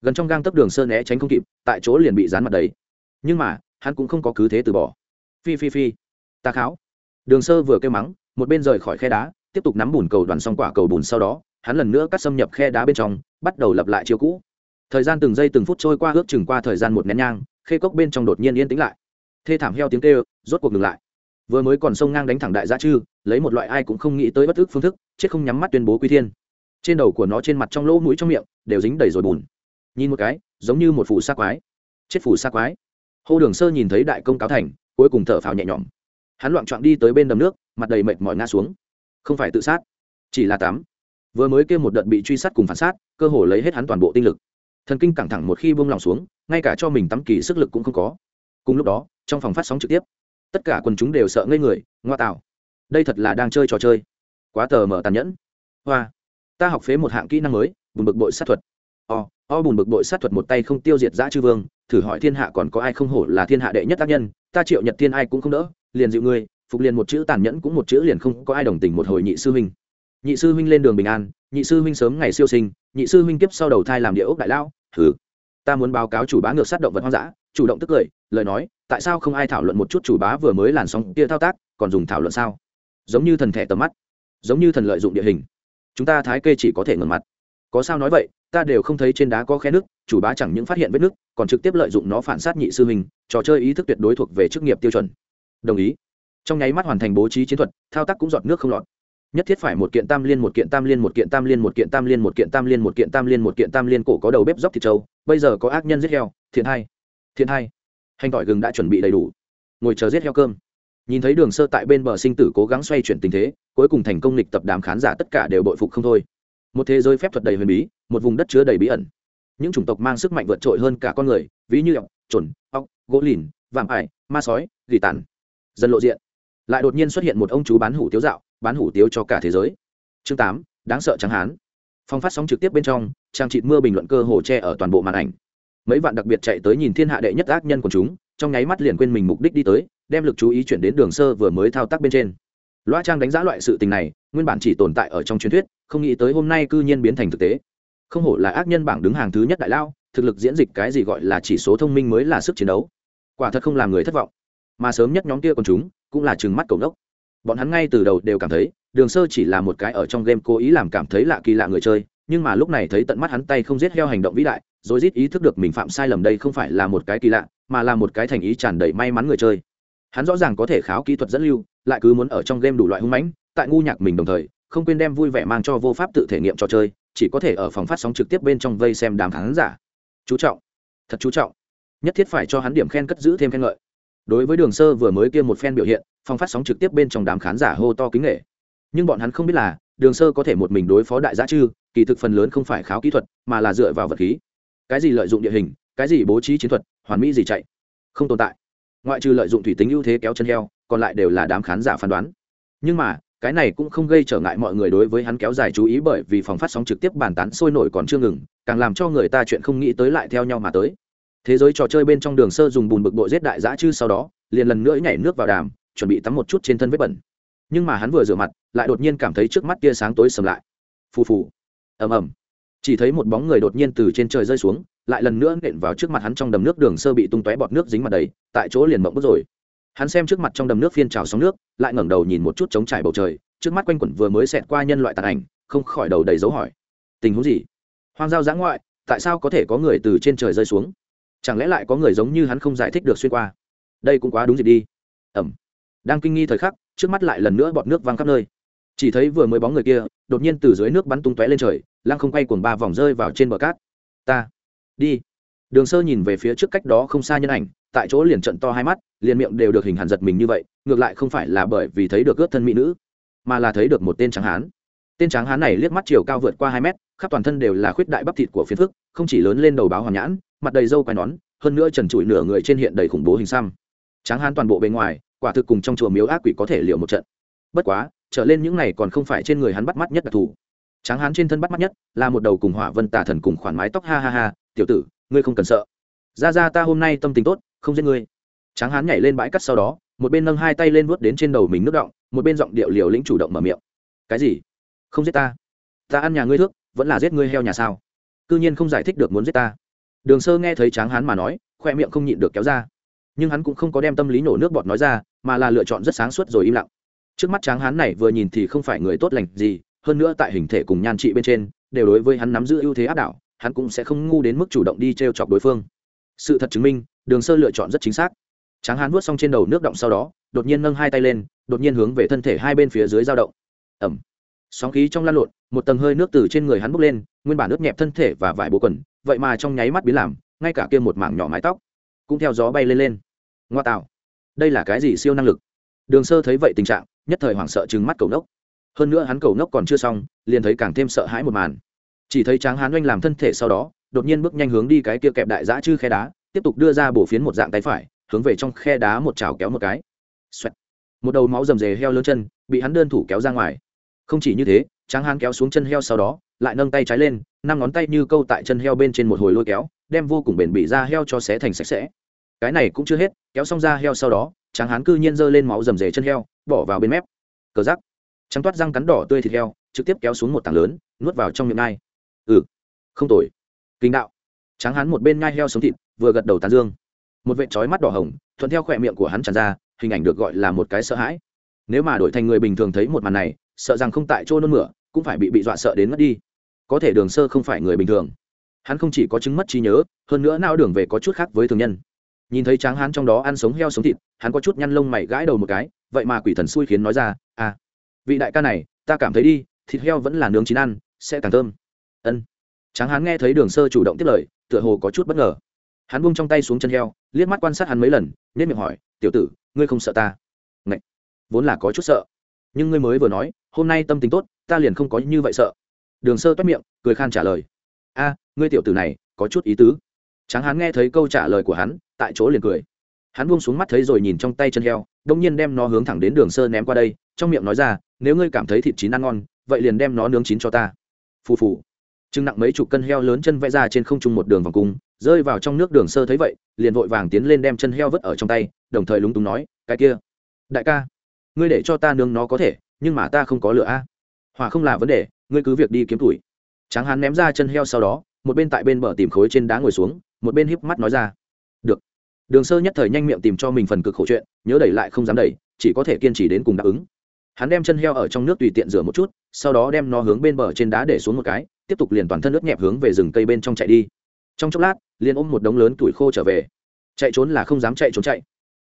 A: Gần trong gang tấp đường sơn né tránh không kịp, tại chỗ liền bị dán mặt đấy nhưng mà, hắn cũng không có cứ thế từ bỏ. Phi phi phi. Ta kháo. Đường sơ vừa kêu mắng, một bên rời khỏi khe đá, tiếp tục nắm bùn cầu đoàn xong quả cầu bùn sau đó, hắn lần nữa cắt xâm nhập khe đá bên trong, bắt đầu lập lại chiêu cũ thời gian từng giây từng phút trôi qua ước chừng qua thời gian một nén nhang, khê cốc bên trong đột nhiên yên tĩnh lại. Thê thảm heo tiếng kêu, rốt cuộc ngừng lại. Vừa mới còn sông ngang đánh thẳng đại gia chư, lấy một loại ai cũng không nghĩ tới bất ức phương thức, chết không nhắm mắt tuyên bố quy thiên. Trên đầu của nó trên mặt trong lỗ mũi trong miệng, đều dính đầy rồi bùn. Nhìn một cái, giống như một phủ sa quái. Chết phủ sa quái. Hô đường sơ nhìn thấy đại công cáo thành, cuối cùng thở phào nhẹ nhõm. Hắn loạn trọn đi tới bên đầm nước, mặt đầy mệt mỏi ngã xuống. Không phải tự sát, chỉ là tắm. Vừa mới kêu một đợt bị truy sát cùng phản sát, cơ hồ lấy hết hắn toàn bộ tinh lực thần kinh căng thẳng một khi buông lòng xuống, ngay cả cho mình tắm kỳ sức lực cũng không có. Cùng lúc đó, trong phòng phát sóng trực tiếp, tất cả quần chúng đều sợ ngây người, ngoa tạo. Đây thật là đang chơi trò chơi. Quá tờ mở tàn nhẫn. Hoa, ta học phế một hạng kỹ năng mới, bùn bực bội sát thuật. O o bùn bực bội sát thuật một tay không tiêu diệt giã chư vương, thử hỏi thiên hạ còn có ai không hổ là thiên hạ đệ nhất tác nhân, ta triệu nhật thiên ai cũng không đỡ, liền dịu ngươi, phục liền một chữ tàn nhẫn cũng một chữ liền không có ai đồng tình một hồi nhị sư huynh. Nhị sư huynh lên đường bình an, nhị sư huynh sớm ngày siêu sinh, nhị sư huynh kiếp sau đầu thai làm địa ốc đại lão thử ta muốn báo cáo chủ bá ngược sát động vật hoang dã, chủ động tức cười, lời nói, tại sao không ai thảo luận một chút chủ bá vừa mới làn sóng kia thao tác, còn dùng thảo luận sao? Giống như thần thẻ tầm mắt, giống như thần lợi dụng địa hình. Chúng ta thái kê chỉ có thể ngẩn mặt. Có sao nói vậy, ta đều không thấy trên đá có khe nước, chủ bá chẳng những phát hiện vết nước, còn trực tiếp lợi dụng nó phản sát nhị sư hình trò chơi ý thức tuyệt đối thuộc về chức nghiệp tiêu chuẩn. Đồng ý. Trong nháy mắt hoàn thành bố trí chiến thuật, thao tác cũng giọt nước không lọt nhất thiết phải một kiện tam liên, một kiện tam liên, một kiện tam liên, một kiện tam liên, một kiện tam liên, một kiện tam liên, một kiện tam liên, cổ có đầu bếp dốc thịt trâu, bây giờ có ác nhân giết heo, thiện hai thiện hai. Hành tỏi gừng đã chuẩn bị đầy đủ. Ngồi chờ giết heo cơm. Nhìn thấy đường sơ tại bên bờ sinh tử cố gắng xoay chuyển tình thế, cuối cùng thành công lịch tập đám khán giả tất cả đều bội phục không thôi. Một thế giới phép thuật đầy huyền bí, một vùng đất chứa đầy bí ẩn. Những chủng tộc mang sức mạnh vượt trội hơn cả con người, ví như ọc trồn ọc gỗ lìn, vạm ải, ma sói, gỉ tàn. Dần lộ diện. Lại đột nhiên xuất hiện một ông chú bán hủ tiếu dạo bán hủ tiếu cho cả thế giới. Chương tám, đáng sợ trắng hán. Phong phát sóng trực tiếp bên trong, trang trị mưa bình luận cơ hồ che ở toàn bộ màn ảnh. Mấy vạn đặc biệt chạy tới nhìn thiên hạ đệ nhất ác nhân của chúng, trong nháy mắt liền quên mình mục đích đi tới, đem lực chú ý chuyển đến đường sơ vừa mới thao tác bên trên. Loa trang đánh giá loại sự tình này, nguyên bản chỉ tồn tại ở trong truyền thuyết, không nghĩ tới hôm nay cư nhiên biến thành thực tế. Không hổ là ác nhân bảng đứng hàng thứ nhất đại lao, thực lực diễn dịch cái gì gọi là chỉ số thông minh mới là sức chiến đấu. Quả thật không làm người thất vọng. Mà sớm nhất nhóm kia còn chúng, cũng là chừng mắt cầu đốc bọn hắn ngay từ đầu đều cảm thấy, đường sơ chỉ là một cái ở trong game cố ý làm cảm thấy lạ kỳ lạ người chơi, nhưng mà lúc này thấy tận mắt hắn tay không giết heo hành động vĩ đại, rồi rít ý thức được mình phạm sai lầm đây không phải là một cái kỳ lạ, mà là một cái thành ý tràn đầy may mắn người chơi. Hắn rõ ràng có thể kháo kỹ thuật dẫn lưu, lại cứ muốn ở trong game đủ loại hung mãnh, tại ngu nhạc mình đồng thời, không quên đem vui vẻ mang cho vô pháp tự thể nghiệm trò chơi, chỉ có thể ở phòng phát sóng trực tiếp bên trong vây xem đám khán giả. Chú trọng. Thật chú trọng. Nhất thiết phải cho hắn điểm khen cất giữ thêm khen ngợi đối với đường sơ vừa mới kia một phen biểu hiện phòng phát sóng trực tiếp bên trong đám khán giả hô to kính nghệ nhưng bọn hắn không biết là, đường sơ có thể một mình đối phó đại giá chư, kỳ thực phần lớn không phải kháo kỹ thuật, mà là dựa vào vật khí. Cái gì lợi dụng địa hình, cái gì bố trí chiến thuật, hoàn mỹ gì chạy, không tồn tại. Ngoại trừ lợi dụng thủy tính ưu thế kéo chân heo, còn lại đều là đám khán giả phán đoán. Nhưng mà, cái này cũng không gây trở ngại mọi người đối với hắn kéo dài chú ý bởi vì phòng phát sóng trực tiếp bàn tán sôi nổi còn chưa ngừng, càng làm cho người ta chuyện không nghĩ tới lại theo nhau mà tới thế giới trò chơi bên trong đường sơ dùng bùn bực bội giết đại giã chư sau đó, liền lần nữa nhảy nước vào đàm, chuẩn bị tắm một chút trên thân vết bẩn. Nhưng mà hắn vừa rửa mặt, lại đột nhiên cảm thấy trước mắt tia sáng tối sầm lại. Phù phù. Ầm ầm. Chỉ thấy một bóng người đột nhiên từ trên trời rơi xuống, lại lần nữa nện vào trước mặt hắn trong đầm nước đường sơ bị tung tóe bọt nước dính mặt đầy, tại chỗ liền mộng bức rồi. Hắn xem trước mặt trong đầm nước phiên trào sóng nước, lại ngẩng đầu nhìn một chút trống trải bầu trời, trước mắt quanh quẩn vừa mới xẹt qua nhân loại tàn ảnh, không khỏi đầu đầy dấu hỏi. Tình huống gì? Hoang giao giã ngoại, tại sao có thể có người từ trên trời rơi xuống? Chẳng lẽ lại có người giống như hắn không giải thích được xuyên qua? Đây cũng quá đúng gì đi. Ẩm. Đang kinh nghi thời khắc, trước mắt lại lần nữa bọt nước văng khắp nơi. Chỉ thấy vừa mới bóng người kia, đột nhiên từ dưới nước bắn tung tóe lên trời, lăng không quay cuồng ba vòng rơi vào trên bờ cát. Ta. Đi. Đường sơ nhìn về phía trước cách đó không xa nhân ảnh, tại chỗ liền trận to hai mắt, liền miệng đều được hình hàn giật mình như vậy, ngược lại không phải là bởi vì thấy được ướt thân mỹ nữ, mà là thấy được một tên tráng hán tên tráng hán này liếc mắt chiều cao vượt qua hai mét, khắp toàn thân đều là khuyết đại bắp thịt của phiến phức, không chỉ lớn lên đầu báo hoàn nhãn, mặt đầy râu quai nón, hơn nữa trần trụi nửa người trên hiện đầy khủng bố hình xăm. Tráng hán toàn bộ bề ngoài, quả thực cùng trong chùa miếu ác quỷ có thể liệu một trận. Bất quá, trở lên những này còn không phải trên người hắn bắt mắt nhất đặc thù. Tráng hán trên thân bắt mắt nhất là một đầu cùng hỏa vân tà thần cùng khoản mái tóc, ha ha ha, tiểu tử, ngươi không cần sợ. Ra ra, ta hôm nay tâm tình tốt, không giết ngươi. Tráng hán nhảy lên bãi cắt sau đó, một bên nâng hai tay lên vuốt đến trên đầu mình nước động, một bên giọng điệu liều lĩnh chủ động mở miệng. Cái gì? Không giết ta. Ta ăn nhà ngươi thước, vẫn là giết ngươi heo nhà sao? Cư nhiên không giải thích được muốn giết ta. Đường sơ nghe thấy tráng hán mà nói, khoe miệng không nhịn được kéo ra. Nhưng hắn cũng không có đem tâm lý nổ nước bọt nói ra, mà là lựa chọn rất sáng suốt rồi im lặng. Trước mắt tráng hán này vừa nhìn thì không phải người tốt lành gì, hơn nữa tại hình thể cùng nhan trị bên trên, đều đối với hắn nắm giữ ưu thế áp đảo, hắn cũng sẽ không ngu đến mức chủ động đi t r e o chọc đối phương. Sự thật chứng minh, đường sơ lựa chọn rất chính xác. Tráng hán vuốt xong trên đầu nước động sau đó, đột nhiên nâng hai tay lên, đột nhiên hướng về thân thể hai bên phía dưới dao động. Ẩm sóng khí trong lan lộn, một tầng hơi nước từ trên người hắn bốc lên, nguyên bản ướt nhẹp thân thể và vải bố quần, vậy mà trong nháy mắt biến làm, ngay cả kia một mảng nhỏ mái tóc cũng theo gió bay lên lên. Ngoa tạo. Đây là cái gì siêu năng lực? Đường sơ thấy vậy tình trạng, nhất thời hoảng sợ trừng mắt cầu nốc hơn nữa hắn cầu nốc còn chưa xong, liền thấy càng thêm sợ hãi một màn. Chỉ thấy tráng hán oanh làm thân thể sau đó, đột nhiên bước nhanh hướng đi cái kia kẹp đại giã chư khe đá, tiếp tục đưa ra bổ phiến một dạng tay phải, hướng về trong khe đá một chảo kéo một cái. Xoẹt. một đầu máu rầm rề heo lớn chân, bị hắn đơn thủ kéo ra ngoài không chỉ như thế, tráng hán kéo xuống chân heo sau đó, lại nâng tay trái lên, năm ngón tay như câu tại chân heo bên trên một hồi lôi kéo, đem vô cùng bền bị ra heo cho xé thành sạch sẽ. Cái này cũng chưa hết, kéo xong ra heo sau đó, tráng hán cư nhiên giơ lên máu rầm rề chân heo, bỏ vào bên mép. Cờ rắc. Trắng toát răng cắn đỏ tươi thịt heo, trực tiếp kéo xuống một tảng lớn, nuốt vào trong miệng ngai ừ không tồi. Kinh đạo. Tráng hán một bên ngai heo sống thịt, vừa gật đầu tàn dương. Một vệ trói mắt đỏ hồng, thuận theo khỏe miệng của hắn tràn ra, hình ảnh được gọi là một cái sợ hãi. Nếu mà đổi thành người bình thường thấy một màn này sợ rằng không tại chỗ nôn mửa, cũng phải bị bị dọa sợ đến mất đi. Có thể đường sơ không phải người bình thường. Hắn không chỉ có chứng mất trí nhớ, hơn nữa não đường về có chút khác với thường nhân. Nhìn thấy tráng hán trong đó ăn sống heo sống thịt, hắn có chút nhăn lông mày gãi đầu một cái, vậy mà quỷ thần xui khiến nói ra à vị đại ca này, ta cảm thấy đi, thịt heo vẫn là nướng chín ăn, sẽ càng thơm. Ân. Tráng hán nghe thấy đường sơ chủ động tiếp lời, tựa hồ có chút bất ngờ. Hắn buông trong tay xuống chân heo, liếc mắt quan sát hắn mấy lần nên miệng hỏi, tiểu tử, ngươi không sợ ta? Ngậy! vốn là có chút sợ nhưng ngươi mới vừa nói, hôm nay tâm tình tốt, ta liền không có như vậy sợ. Đường sơ toét miệng, cười khan trả lời. A, ngươi tiểu tử này, có chút ý tứ. Tráng hán nghe thấy câu trả lời của hắn, tại chỗ liền cười. Hắn buông xuống mắt thấy rồi nhìn trong tay chân heo, đông nhiên đem nó hướng thẳng đến đường sơ ném qua đây, trong miệng nói ra, nếu ngươi cảm thấy thịt chín ăn ngon, vậy liền đem nó nướng chín cho ta. Phù phù. Chừng nặng mấy chục cân heo lớn chân vẽ ra trên không trung một đường vòng cung, rơi vào trong nước đường sơ thấy vậy, liền vội vàng tiến lên đem chân heo vứt ở trong tay, đồng thời lúng túng nói, cái kia, đại ca ngươi để cho ta nướng nó có thể, nhưng mà ta không có lửa a. Hỏa không là vấn đề, ngươi cứ việc đi kiếm tuổi. Tráng hán ném ra chân heo sau đó, một bên tại bên bờ tìm khối trên đá ngồi xuống, một bên híp mắt nói ra. Được. Đường sơ nhất thời nhanh miệng tìm cho mình phần cực khổ chuyện, nhớ đẩy lại không dám đẩy, chỉ có thể kiên trì đến cùng đáp ứng. Hắn đem chân heo ở trong nước tùy tiện rửa một chút, sau đó đem nó hướng bên bờ trên đá để xuống một cái, tiếp tục liền toàn thân nước nhẹp hướng về rừng cây bên trong chạy đi. Trong chốc lát, liền ôm một đống lớn tuổi khô trở về. Chạy trốn là không dám chạy trốn chạy.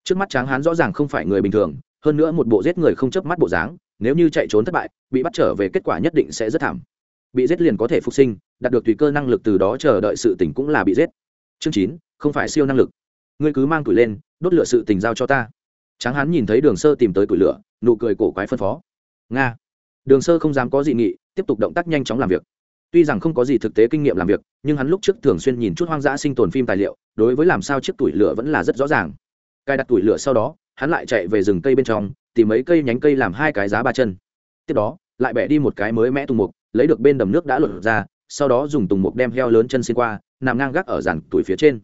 A: Trước mắt tráng hán rõ ràng không phải người bình thường hơn nữa một bộ giết người không chớp mắt bộ dáng, nếu như chạy trốn thất bại, bị bắt trở về kết quả nhất định sẽ rất thảm. Bị giết liền có thể phục sinh, đạt được tùy cơ năng lực từ đó chờ đợi sự tỉnh cũng là bị giết. Chương chín, không phải siêu năng lực. Ngươi cứ mang tuổi lên, đốt lửa sự tình giao cho ta. Tráng hán nhìn thấy đường sơ tìm tới củi lửa, nụ cười cổ quái phân phó. Nga. Đường sơ không dám có dị nghị, tiếp tục động tác nhanh chóng làm việc. Tuy rằng không có gì thực tế kinh nghiệm làm việc, nhưng hắn lúc trước thường xuyên nhìn chút hoang dã sinh tồn phim tài liệu, đối với làm sao chiếc tuổi lửa vẫn là rất rõ ràng. Cài đặt tuổi lửa sau đó hắn lại chạy về rừng cây bên trong, tìm mấy cây nhánh cây làm hai cái giá ba chân. Tiếp đó, lại bẻ đi một cái mới mẽ tùng mục, lấy được bên đầm nước đã lột ra, sau đó dùng tùng mục đem heo lớn chân xuyên qua, nằm ngang gác ở dàn tuổi phía trên.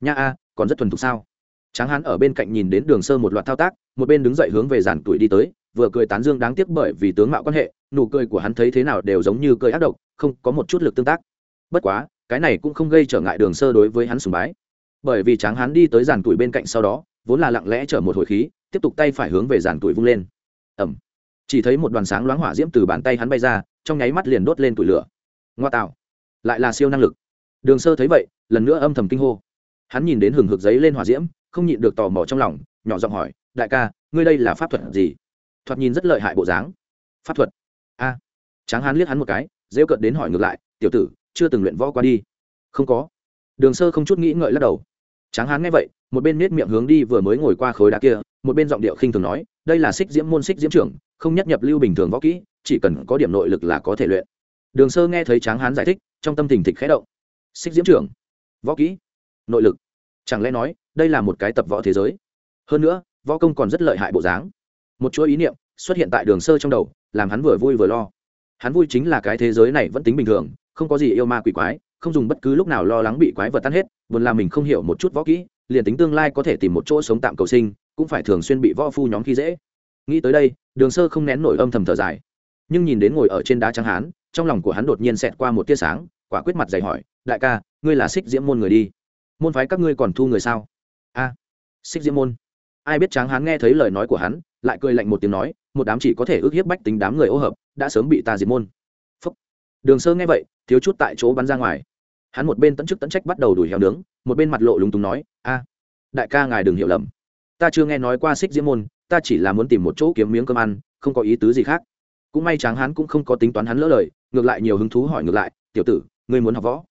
A: Nha a, còn rất thuần thục sao? Tráng hán ở bên cạnh nhìn đến đường sơ một loạt thao tác, một bên đứng dậy hướng về dàn tuổi đi tới, vừa cười tán dương đáng tiếc bởi vì tướng mạo quan hệ, nụ cười của hắn thấy thế nào đều giống như cười ác độc, không có một chút lực tương tác. Bất quá, cái này cũng không gây trở ngại đường sơ đối với hắn sùng bái. Bởi vì tráng hán đi tới dàn tuổi bên cạnh sau đó vốn là lặng lẽ chở một hồi khí, tiếp tục tay phải hướng về dàn tuổi vung lên. Ẩm chỉ thấy một đoàn sáng loáng hỏa diễm từ bàn tay hắn bay ra, trong nháy mắt liền đốt lên tủi lửa. Ngoa tạo. Lại là siêu năng lực. Đường sơ thấy vậy, lần nữa âm thầm kinh hô. Hắn nhìn đến hừng hực giấy lên hỏa diễm, không nhịn được tò mò trong lòng, nhỏ giọng hỏi, đại ca, ngươi đây là pháp thuật gì? Thoạt nhìn rất lợi hại bộ dáng. Pháp thuật? A. Tráng hán liếc hắn một cái dễ cận đến hỏi ngược lại, tiểu tử, chưa từng luyện võ qua đi? Không có. Đường sơ không chút nghĩ ngợi lắc đầu. Tráng hán nghe vậy một bên nết miệng hướng đi vừa mới ngồi qua khối đá kia, một bên giọng điệu khinh thường nói, đây là xích diễm môn xích diễm trưởng, không nhất nhập lưu bình thường võ kỹ, chỉ cần có điểm nội lực là có thể luyện. Đường sơ nghe thấy tráng hán giải thích, trong tâm tình thịch khẽ động. Xích diễm trưởng, võ kỹ, nội lực, chẳng lẽ nói, đây là một cái tập võ thế giới? Hơn nữa, võ công còn rất lợi hại bộ dáng. Một chuỗi ý niệm xuất hiện tại đường sơ trong đầu, làm hắn vừa vui vừa lo. Hắn vui chính là cái thế giới này vẫn tính bình thường, không có gì yêu ma quỷ quái, không dùng bất cứ lúc nào lo lắng bị quái vật tan hết, buồn là mình không hiểu một chút võ kỹ liền tính tương lai có thể tìm một chỗ sống tạm cầu sinh, cũng phải thường xuyên bị võ phu nhóm khi dễ. Nghĩ tới đây, đường sơ không nén nổi âm thầm thở dài. Nhưng nhìn đến ngồi ở trên đá trắng hán, trong lòng của hắn đột nhiên xẹt qua một tia sáng, quả quyết mặt dày hỏi, đại ca, ngươi là xích diễm môn người đi. Môn phái các ngươi còn thu người sao? A xích diễm môn. Ai biết tráng hán nghe thấy lời nói của hắn, lại cười lạnh một tiếng nói, một đám chỉ có thể ước hiếp bách tính đám người ô hợp, đã sớm bị ta diệt môn. Phúc. đường sơ nghe vậy, thiếu chút tại chỗ bắn ra ngoài hắn một bên tận chức tận trách bắt đầu đuổi heo nướng, một bên mặt lộ lúng túng nói, a, đại ca ngài đừng hiểu lầm. Ta chưa nghe nói qua xích diễm môn, ta chỉ là muốn tìm một chỗ kiếm miếng cơm ăn, không có ý tứ gì khác. Cũng may tráng hắn cũng không có tính toán hắn lỡ lời, ngược lại nhiều hứng thú hỏi ngược lại, tiểu tử, ngươi muốn học võ?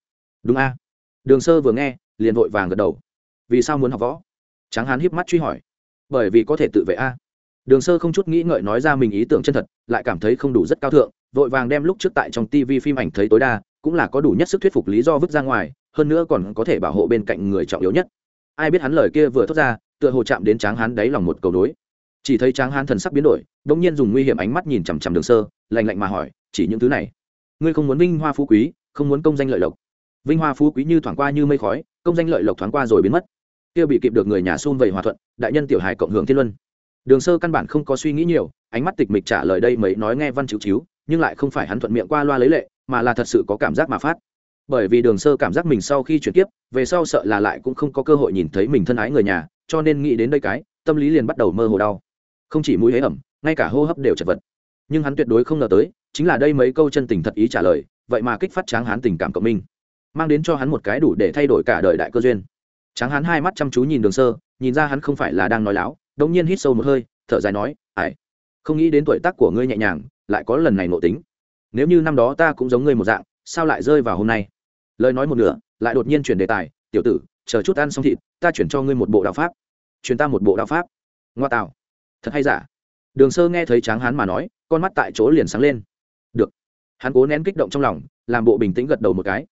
A: Đúng a. Đường sơ vừa nghe, liền vội vàng gật đầu. Vì sao muốn học võ? Tráng hắn híp mắt truy hỏi. Bởi vì có thể tự vệ a. Đường sơ không chút nghĩ ngợi nói ra mình ý tưởng chân thật, lại cảm thấy không đủ rất cao thượng, vội vàng đem lúc trước tại trong tv phim ảnh thấy tối đa cũng là có đủ nhất sức thuyết phục lý do vứt ra ngoài, hơn nữa còn có thể bảo hộ bên cạnh người trọng yếu nhất. Ai biết hắn lời kia vừa thốt ra, tựa hồ chạm đến tráng hán đáy lòng một cầu đối chỉ thấy tráng hán thần sắc biến đổi đ ỗ n g nhiên dùng nguy hiểm ánh mắt nhìn chằm chằm đường sơ lành lạnh mà hỏi, chỉ những thứ này, ngươi không muốn vinh hoa phú quý, không muốn công danh lợi lộc? Vinh hoa phú quý như thoảng qua như mây khói, công danh lợi lộc thoáng qua rồi biến mất. Kia bị kịp được người nhà xun vầy hòa thuận, đại nhân tiểu hài cộng hưởng thiên luân. Đường sơ căn bản không có suy nghĩ nhiều, ánh mắt tịch mịch trả lời đây mấy nói nghe văn chịu chiếu, nhưng lại không phải hắn thuận miệng qua loa lấy lệ mà là thật sự có cảm giác mà phát. Bởi vì đường sơ cảm giác mình sau khi chuyển tiếp về sau sợ là lại cũng không có cơ hội nhìn thấy mình thân ái người nhà, cho nên nghĩ đến đây cái, tâm lý liền bắt đầu mơ hồ đau. Không chỉ mũi hế ẩm, ngay cả hô hấp đều chật vật. Nhưng hắn tuyệt đối không ngờ tới, chính là đây mấy câu chân tình thật ý trả lời, vậy mà kích phát tráng hán tình cảm cộng minh. Mang đến cho hắn một cái đủ để thay đổi cả đời đại cơ duyên. Tráng hán hai mắt chăm chú nhìn đường sơ, nhìn ra hắn không phải là đang nói láo, đống nhiên hít sâu một hơi, thở dài nói ải không nghĩ đến tuổi tác của ngươi nhẹ nhàng, lại có lần này nộ tính nếu như năm đó ta cũng giống ngươi một dạng, sao lại rơi vào hôm nay? Lời nói một nửa, lại đột nhiên chuyển đề tài. Tiểu tử, chờ chút ăn xong thịt, ta chuyển cho ngươi một bộ đạo pháp. Chuyển ta một bộ đạo pháp. Ngoa tạo. Thật hay giả? Đường sơ nghe thấy tráng hán mà nói, con mắt tại chỗ liền sáng lên. Được. Hắn cố nén kích động trong lòng, làm bộ bình tĩnh gật đầu một cái.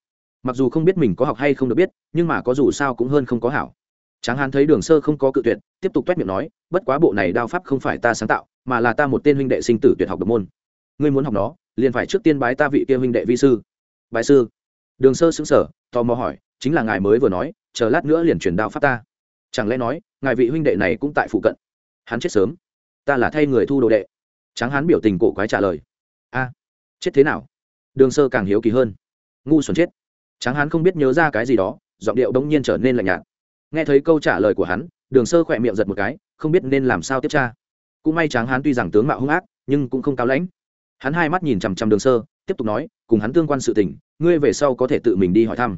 A: Mặc dù không biết mình có học hay không được biết, nhưng mà có dù sao cũng hơn không có hảo. Tráng hán thấy đường sơ không có cự tuyệt, tiếp tục t miệng nói, bất quá bộ này đao pháp không phải ta sáng tạo, mà là ta một tên huynh đệ sinh tử tuyệt học được môn. Ngươi muốn học nó liền phải trước tiên bái ta vị kia huynh đệ vi sư. Bái sư? Đường sơ xứng sở tò mò hỏi, chính là ngài mới vừa nói, chờ lát nữa liền chuyển đao pháp ta. Chẳng lẽ nói, ngài vị huynh đệ này cũng tại phụ cận? Hắn chết sớm. Ta là thay người thu đồ đệ. Tráng hắn biểu tình cổ quái trả lời. A, chết thế nào? Đường sơ càng hiếu kỳ hơn. Ngu xuẩn chết. Tráng hắn không biết nhớ ra cái gì đó, giọng điệu đống nhiên trở nên lạnh nhạt. Nghe thấy câu trả lời của hắn, đường sơ khỏe miệng giật một cái, không biết nên làm sao tiếp tra. Cũng may tráng hắn tuy rằng tướng mạo hung ác, nhưng cũng không cao lãnh hắn hai mắt nhìn chằm chằm đường sơ, tiếp tục nói, cùng hắn tương quan sự tình, ngươi về sau có thể tự mình đi hỏi thăm.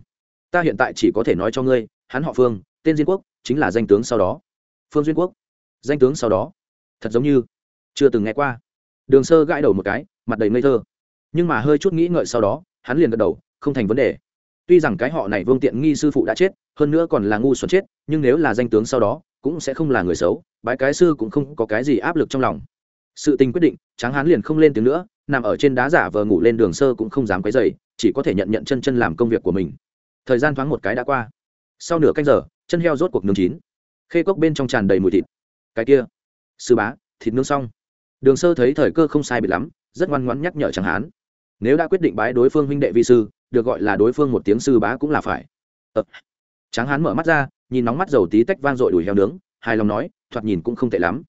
A: Ta hiện tại chỉ có thể nói cho ngươi, hắn họ phương, tên diên quốc, chính là danh tướng sau đó. Phương duyên quốc. Danh tướng sau đó. Thật giống như chưa từng nghe qua. Đường sơ gãi đầu một cái, mặt đầy ngây thơ. Nhưng mà hơi chút nghĩ ngợi sau đó, hắn liền gật đầu, không thành vấn đề. Tuy rằng cái họ này vương tiện nghi sư phụ đã chết, hơn nữa còn là ngu xuẩn chết, nhưng nếu là danh tướng sau đó, cũng sẽ không là người xấu, bái cái sư cũng không có cái gì áp lực trong lòng sự tình quyết định, tráng hán liền không lên tiếng nữa, nằm ở trên đá giả vờ ngủ lên đường sơ cũng không dám quấy dày chỉ có thể nhận nhận chân chân làm công việc của mình. Thời gian thoáng một cái đã qua. Sau nửa canh giờ, chân heo rốt cuộc nướng chín. Khê cốc bên trong tràn đầy mùi thịt. Cái kia, sư bá, thịt nướng xong. Đường sơ thấy thời cơ không sai bị lắm, rất ngoan ngoãn nhắc nhở chẳng hán. Nếu đã quyết định bái đối phương huynh đệ vi sư, được gọi là đối phương một tiếng sư bá cũng là phải. Ờ. tráng hán mở mắt ra, nhìn nóng mắt dầu tí tách vang dội đùi heo nướng, hài lòng nói, thoạt nhìn cũng không tệ lắm.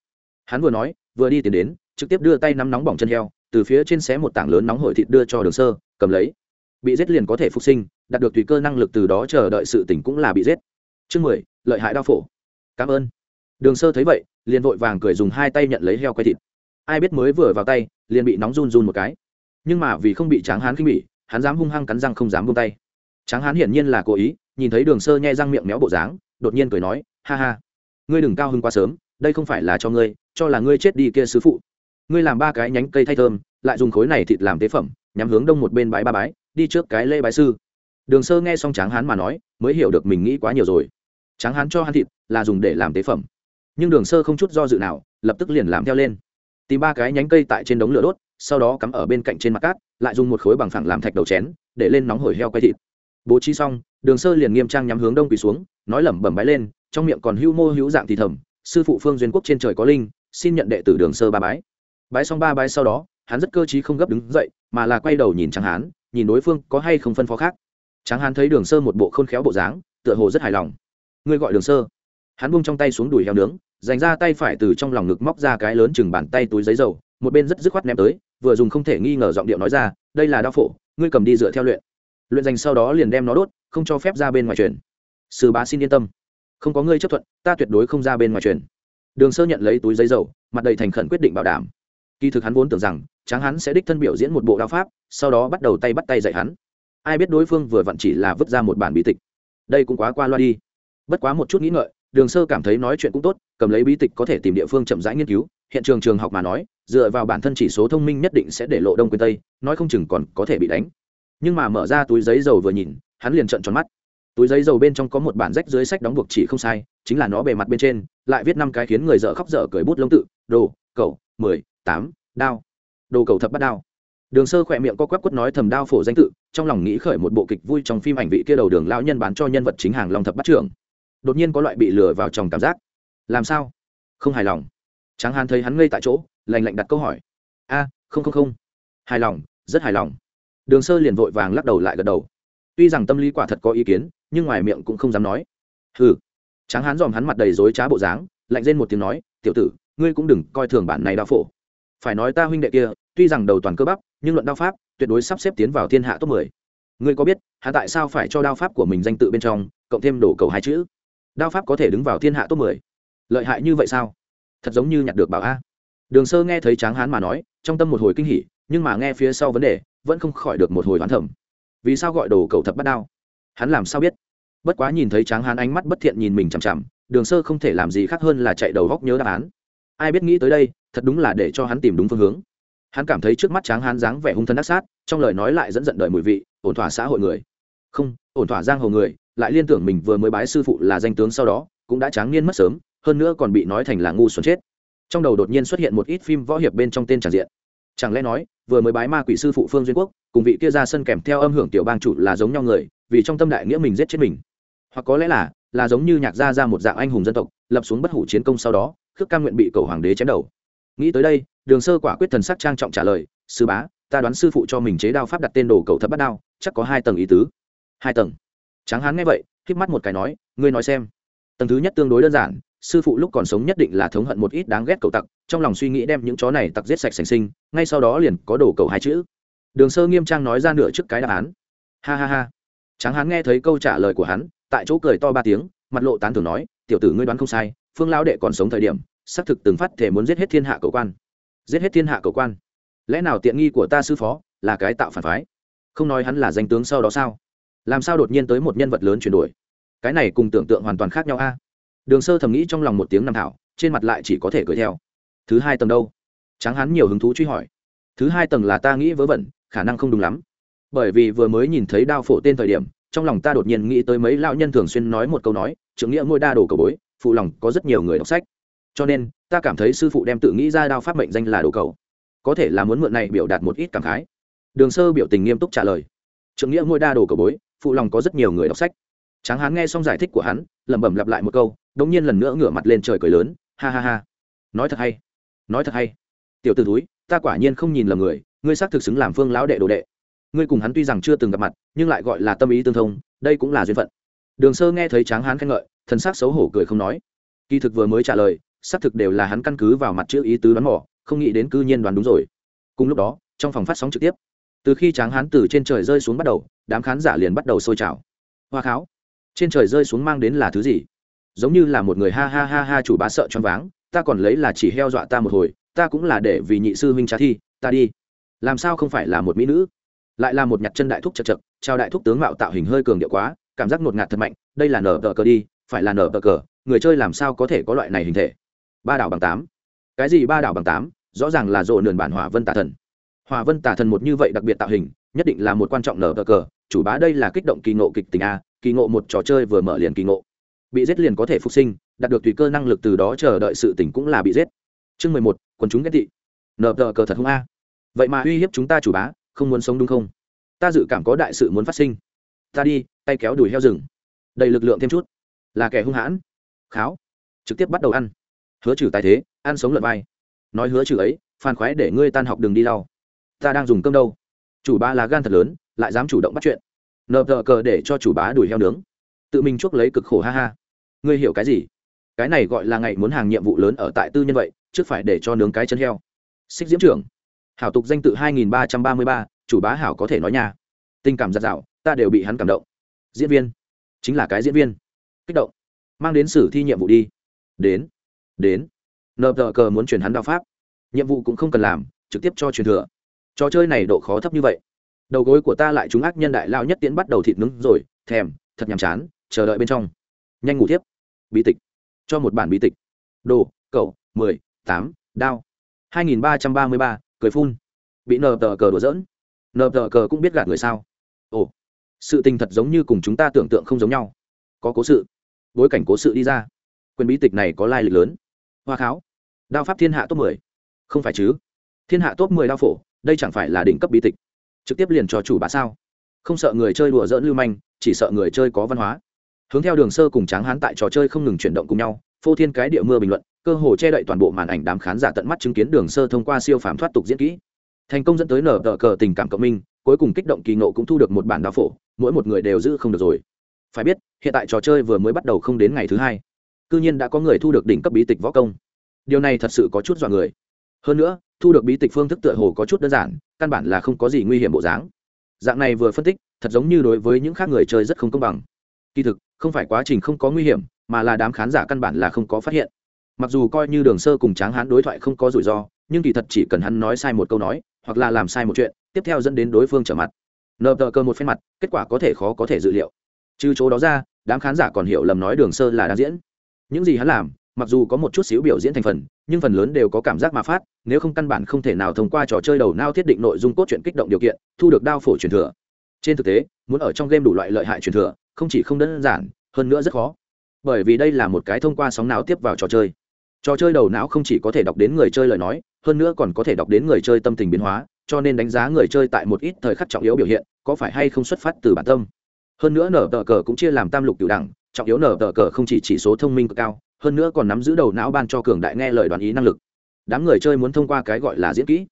A: Hắn vừa nói vừa đi tiến đến, trực tiếp đưa tay nắm nóng bỏng chân heo, từ phía trên xé một tảng lớn nóng hổi thịt đưa cho đường sơ, cầm lấy. Bị giết liền có thể phục sinh, đạt được tùy cơ năng lực từ đó chờ đợi sự tỉnh cũng là bị giết. Chương mười, lợi hại đao phổ. Cảm ơn. Đường sơ thấy vậy, liền vội vàng cười dùng hai tay nhận lấy heo quay thịt. Ai biết mới vừa vào tay, liền bị nóng run run một cái. Nhưng mà vì không bị tráng hán khinh bỉ, hắn dám hung hăng cắn răng không dám buông tay. Tráng hán hiển nhiên là cố ý, nhìn thấy đường sơ nhai răng miệng méo bộ dáng, đột nhiên cười nói, ha ha, ngươi đừng cao hưng quá sớm đây không phải là cho ngươi, cho là ngươi chết đi kia sứ phụ. Ngươi làm ba cái nhánh cây thay thơm, lại dùng khối này thịt làm tế phẩm, nhắm hướng đông một bên bãi ba bái đi trước cái lễ bái sư. Đường sơ nghe xong tráng hán mà nói, mới hiểu được mình nghĩ quá nhiều rồi. Tráng hán cho hắn thịt, là dùng để làm tế phẩm. Nhưng đường sơ không chút do dự nào, lập tức liền làm theo lên. Tìm ba cái nhánh cây tại trên đống lửa đốt, sau đó cắm ở bên cạnh trên mặt cát, lại dùng một khối bằng phẳng làm thạch đầu chén, để lên nóng hổi heo quay thịt. Bố trí xong, đường sơ liền nghiêm trang nhắm hướng đông quỳ xuống, nói lẩm bẩm bái lên, trong miệng còn hưu mô hữu dạng thì thầm sư phụ phương duyên quốc trên trời có linh, xin nhận đệ tử đường sơ ba bái. Bái xong ba bái sau đó, hắn rất cơ t không gấp đứng dậy, mà là quay đầu nhìn tráng hán, nhìn đối phương có hay không phân phó khác. Tráng hán thấy đường sơ một bộ khôn khéo bộ dáng, tựa hồ rất hài lòng. Ngươi gọi đường sơ. Hắn bung trong tay xuống đùi heo nướng, dành ra tay phải từ trong lòng ngực móc ra cái lớn chừng bàn tay túi giấy dầu, một bên rất dứt khoát ném tới, vừa dùng không thể nghi ngờ giọng điệu nói ra, đây là đao phổ, ngươi cầm đi dựa theo luyện. Luyện dành sau đó liền đem nó đốt, không cho phép ra bên ngoài truyền. Sư bá xin yên tâm không có ngươi chấp thuận, ta tuyệt đối không ra bên ngoài truyền. Đường sơ nhận lấy túi giấy dầu, mặt đầy thành khẩn quyết định bảo đảm. Kỳ thực hắn vốn tưởng rằng, tráng hắn sẽ đích thân biểu diễn một bộ đao pháp, sau đó bắt đầu tay bắt tay dạy hắn. Ai biết đối phương vừa vặn chỉ là vứt ra một bản bí tịch. Đây cũng quá qua loa đi. Bất quá một chút nghĩ ngợi, đường sơ cảm thấy nói chuyện cũng tốt, cầm lấy bí tịch có thể tìm địa phương chậm rãi nghiên cứu. Hiện trường trường học mà nói, dựa vào bản thân chỉ số thông minh nhất định sẽ để lộ đông quyền tây, nói không chừng còn có thể bị đánh. Nhưng mà mở ra túi giấy dầu vừa nhìn, hắn liền trợn tròn mắt túi giấy dầu bên trong có một bản rách dưới sách đóng buộc chỉ không sai, chính là nó bề mặt bên trên, lại viết năm cái khiến người dở khóc dở cười bút lông tự, đồ cầu mười, tám, đao. Đồ cầu thập bắt đao. Đường sơ khỏe miệng co quắp quất nói thầm đao phổ danh tự, trong lòng nghĩ khởi một bộ kịch vui trong phim ảnh vị kia đầu đường lão nhân bán cho nhân vật chính hàng long thập bắt trưởng. Đột nhiên có loại bị lừa vào trong cảm giác. Làm sao? Không hài lòng. Tráng hán thấy hắn ngây tại chỗ lành lạnh đặt câu hỏi. A, không không không. Hài lòng, rất hài lòng. Đường sơ liền vội vàng lắc đầu lại gật đầu tuy rằng tâm lý quả thật có ý kiến, nhưng ngoài miệng cũng không dám nói. Hừ. Tráng hán dòm hắn mặt đầy dối trá bộ dáng, lạnh lên một tiếng nói, tiểu tử, ngươi cũng đừng coi thường bản này đao phổ. Phải nói ta huynh đệ kia, tuy rằng đầu toàn cơ bắp, nhưng luận đao pháp, tuyệt đối sắp xếp tiến vào thiên hạ top mười. Ngươi có biết hạ tại sao phải cho đao pháp của mình danh tự bên trong, cộng thêm đổ cầu hai chữ? Đao pháp có thể đứng vào thiên hạ top mười. Lợi hại như vậy sao? Thật giống như nhặt được bảo a. Đường sơ nghe thấy tráng hán mà nói, trong tâm một hồi kinh hỉ, nhưng mà nghe phía sau vấn đề, vẫn không khỏi được một hồi hoán thẩm vì sao gọi đồ cầu thập bắt đao? Hắn làm sao biết? Bất quá nhìn thấy tráng hán ánh mắt bất thiện nhìn mình chằm chằm, đường sơ không thể làm gì khác hơn là chạy đầu góc nhớ đáp án. Ai biết nghĩ tới đây, thật đúng là để cho hắn tìm đúng phương hướng. Hắn cảm thấy trước mắt tráng hán dáng vẻ hung thân ác sát, trong lời nói lại dẫn dận đời mùi vị, ổn thỏa xã hội người. Không, ổn thỏa giang hồ người, lại liên tưởng mình vừa mới bái sư phụ là danh tướng sau đó, cũng đã tráng niên mất sớm, hơn nữa còn bị nói thành là ngu xuẩn chết. Trong đầu đột nhiên xuất hiện một ít phim võ hiệp bên trong tên tràn diện chẳng lẽ nói, vừa mới bái ma quỷ sư phụ phương duyên quốc, cùng vị kia ra sân kèm theo âm hưởng tiểu bang chủ là giống nhau người, vì trong tâm đại nghĩa mình giết chết mình. Hoặc có lẽ là là giống như nhạc gia ra một dạng anh hùng dân tộc, lập xuống bất hủ chiến công sau đó, khước cam nguyện bị cầu hoàng đế chém đầu. Nghĩ tới đây, đường sơ quả quyết thần sắc trang trọng trả lời, sư bá, ta đoán sư phụ cho mình chế đao pháp đặt tên đồ cầu thập bắt đao, chắc có hai tầng ý tứ. Hai tầng. Tráng hán nghe vậy k mắt một cái nói, ngươi nói xem. Tầng thứ nhất tương đối đơn giản sư phụ lúc còn sống nhất định là thống hận một ít đáng ghét cậu tặc, trong lòng suy nghĩ đem những chó này tặc giết sạch sành sinh, ngay sau đó liền có đồ cầu hai chữ. Đường sơ nghiêm trang nói ra nửa trước cái đáp án. Ha ha ha. Tráng hán nghe thấy câu trả lời của hắn, tại chỗ cười to ba tiếng, mặt lộ tán thưởng nói, tiểu tử ngươi đoán không sai, phương lão đệ còn sống thời điểm, xác thực từng phát thể muốn giết hết thiên hạ cầu quan. Giết hết thiên hạ cầu quan. Lẽ nào tiện nghi của ta sư phó là cái tạo phản phái? Không nói hắn là danh tướng sau đó sao? Làm sao đột nhiên tới một nhân vật lớn chuyển đổi? Cái này cùng tưởng tượng hoàn toàn khác nhau a đường sơ thầm nghĩ trong lòng một tiếng nằm thảo, trên mặt lại chỉ có thể cười theo. Thứ hai tầng đâu? Tráng Hán nhiều hứng thú truy hỏi. Thứ hai tầng là ta nghĩ vớ vẩn, khả năng không đúng lắm. Bởi vì vừa mới nhìn thấy đao phổ tên thời điểm, trong lòng ta đột nhiên nghĩ tới mấy lão nhân thường xuyên nói một câu nói, trưởng nghĩa ngôi đa đồ cầu bối, phụ lòng có rất nhiều người đọc sách. Cho nên, ta cảm thấy sư phụ đem tự nghĩ ra đao pháp mệnh danh là đồ cầu. Có thể là muốn mượn này biểu đạt một ít cảm khái. Đường sơ biểu tình nghiêm túc trả lời. Trưởng nghĩa ngôi đa đồ cầu bối, phụ lòng có rất nhiều người đọc sách. Tráng hán nghe xong giải thích của hắn, lẩm bẩm lặp lại một câu đ ỗ n g nhiên lần nữa ngửa mặt lên trời cười lớn, ha ha ha. Nói thật hay, nói thật hay. Tiểu t ử túi ta quả nhiên không nhìn lầm người, ngươi xác thực xứng làm phương lão đệ đồ đệ. Ngươi cùng hắn tuy rằng chưa từng gặp mặt, nhưng lại gọi là tâm ý tương thông, đây cũng là duyên phận. Đường sơ nghe thấy tráng hán khen ngợi, thần sắc xấu hổ cười không nói. Kỳ thực vừa mới trả lời, xác thực đều là hắn căn cứ vào mặt chữ ý tứ đoán mỏ không nghĩ đến cư nhiên đoán đúng rồi. Cùng lúc đó, trong phòng phát sóng trực tiếp, từ khi tráng hán từ trên trời rơi xuống bắt đầu, đám khán giả liền bắt đầu sôi trào. Hoa kháo, trên trời rơi xuống mang đến là thứ gì? Giống như là một người ha ha ha ha chủ bá sợ choáng váng, ta còn lấy là chỉ heo dọa ta một hồi, ta cũng là để vì nhị sư huynh trả thi, ta đi. Làm sao không phải là một mỹ nữ? Lại là một nhặt chân đại thúc chật chật trao đại thúc tướng mạo tạo hình hơi cường điệu quá, cảm giác ngột ngạt thật mạnh, đây là nở tờ cờ đi, phải là nở tờ cờ, người chơi làm sao có thể có loại này hình thể? Ba đảo bằng tám. Cái gì ba đảo bằng tám? Rõ ràng là rộ nườn bản hỏa vân tà thần. Hỏa vân tà thần một như vậy đặc biệt tạo hình, nhất định là một quan trọng nở tờ cờ, chủ bá đây là kích động kỳ ngộ kịch tình a, kỳ ngộ một trò chơi vừa mở liền kỳ ngộ bị giết liền có thể phục sinh, đạt được tùy cơ năng lực từ đó chờ đợi sự tỉnh cũng là bị giết. Chương mười một, quần chúng ghét thị nợ tờ cờ thật không a. Vậy mà uy hiếp chúng ta chủ bá, không muốn sống đúng không? Ta dự cảm có đại sự muốn phát sinh. Ta đi, tay kéo đuổi heo rừng. Đầy lực lượng thêm chút. Là kẻ hung hãn. Kháo. Trực tiếp bắt đầu ăn. Hứa trừ tài thế, ăn sống lợn vai. Nói hứa trừ ấy, phan khoái để ngươi tan học đường đi lau. Ta đang dùng cơm đâu? Chủ bá là gan thật lớn, lại dám chủ động bắt chuyện. Nợ tờ cờ để cho chủ bá đuổi heo nướng. Tự mình chuốc lấy cực khổ ha ha ngươi hiểu cái gì? Cái này gọi là ngày muốn hàng nhiệm vụ lớn ở tại tư nhân vậy, trước phải để cho nướng cái chân heo. Xích diễm trưởng, hảo tục danh tự hai nghìn ba trăm ba mươi ba, chủ bá hảo có thể nói nhà tình cảm giặt rào, ta đều bị hắn cảm động. Diễn viên, chính là cái diễn viên. Kích động, mang đến sử thi nhiệm vụ đi. Đến đến. Nợ tờ cờ muốn chuyển hắn đạo pháp. Nhiệm vụ cũng không cần làm, trực tiếp cho truyền thừa. Trò chơi này độ khó thấp như vậy. Đầu gối của ta lại trúng ác nhân đại lao nhất tiễn bắt đầu thịt nướng rồi, thèm, thật nhàm chán, chờ đợi bên trong nhanh ngủ thiếp. Bí tịch. Cho một bản bí tịch. Đồ, cậu, mười, tám, đao. hai nghìn ba trăm ba mươi ba, cười phun. Bị nờ tờ cờ đùa dỡn nờ tờ cờ cũng biết gạt người sao. Ồ, sự tình thật giống như cùng chúng ta tưởng tượng không giống nhau. Có cố sự. Bối cảnh cố sự đi ra. Quyền bí tịch này có lai lịch lớn. Hoa kháo. Đao pháp thiên hạ top mười. Không phải chứ? Thiên hạ top mười đao phổ, đây chẳng phải là đỉnh cấp bí tịch. Trực tiếp liền cho chủ bá sao? Không sợ người chơi đùa dỡn lưu manh, chỉ sợ người chơi có văn hóa hướng theo đường sơ cùng tráng hán tại trò chơi không ngừng chuyển động cùng nhau, phô thiên cái địa mưa bình luận, cơ hồ che đậy toàn bộ màn ảnh đám khán giả tận mắt chứng kiến đường sơ thông qua siêu phàm thoát tục diễn kỹ. Thành công dẫn tới nở tờ cờ tình cảm cộng minh, cuối cùng kích động kỳ nộ cũng thu được một bản đao phổ, mỗi một người đều giữ không được rồi. Phải biết, hiện tại trò chơi vừa mới bắt đầu không đến ngày thứ hai c nhiên đã có người thu được đỉnh cấp bí tịch võ công. Điều này thật sự có chút dọa người. Hơn nữa, thu được bí tịch phương thức tựa hồ có chút đơn giản, căn bản là không có gì nguy hiểm bộ dáng. Dạng này vừa phân tích, thật giống như đối với những khác người chơi rất không công bằng kỳ thực, không phải quá trình không có nguy hiểm, mà là đám khán giả căn bản là không có phát hiện. Mặc dù coi như đường sơ cùng tráng hán đối thoại không có rủi ro, nhưng kỳ thật chỉ cần hắn nói sai một câu nói, hoặc là làm sai một chuyện, tiếp theo dẫn đến đối phương trở mặt. Nợ tờ cơ một phen mặt, kết quả có thể khó có thể dự liệu. Trừ chỗ đó ra, đám khán giả còn hiểu lầm nói đường sơ là đang diễn. Những gì hắn làm, mặc dù có một chút xíu biểu diễn thành phần, nhưng phần lớn đều có cảm giác mà phát, nếu không căn bản không thể nào thông qua trò chơi đầu nao thiết định nội dung cốt truyện kích động điều kiện, thu được đao phổ truyền thừa. Trên thực tế, muốn ở trong game đủ loại lợi hại truyền thừa không chỉ không đơn giản, hơn nữa rất khó. Bởi vì đây là một cái thông qua sóng não tiếp vào trò chơi. Trò chơi đầu não không chỉ có thể đọc đến người chơi lời nói, hơn nữa còn có thể đọc đến người chơi tâm tình biến hóa, cho nên đánh giá người chơi tại một ít thời khắc trọng yếu biểu hiện, có phải hay không xuất phát từ bản tâm. Hơn nữa nở tờ cờ cũng chia làm tam lục tiểu đẳng, trọng yếu nở tờ cờ không chỉ chỉ số thông minh cực cao, hơn nữa còn nắm giữ đầu não ban cho cường đại nghe lời đoàn ý năng lực. Đám người chơi muốn thông qua cái gọi là diễn kỹ,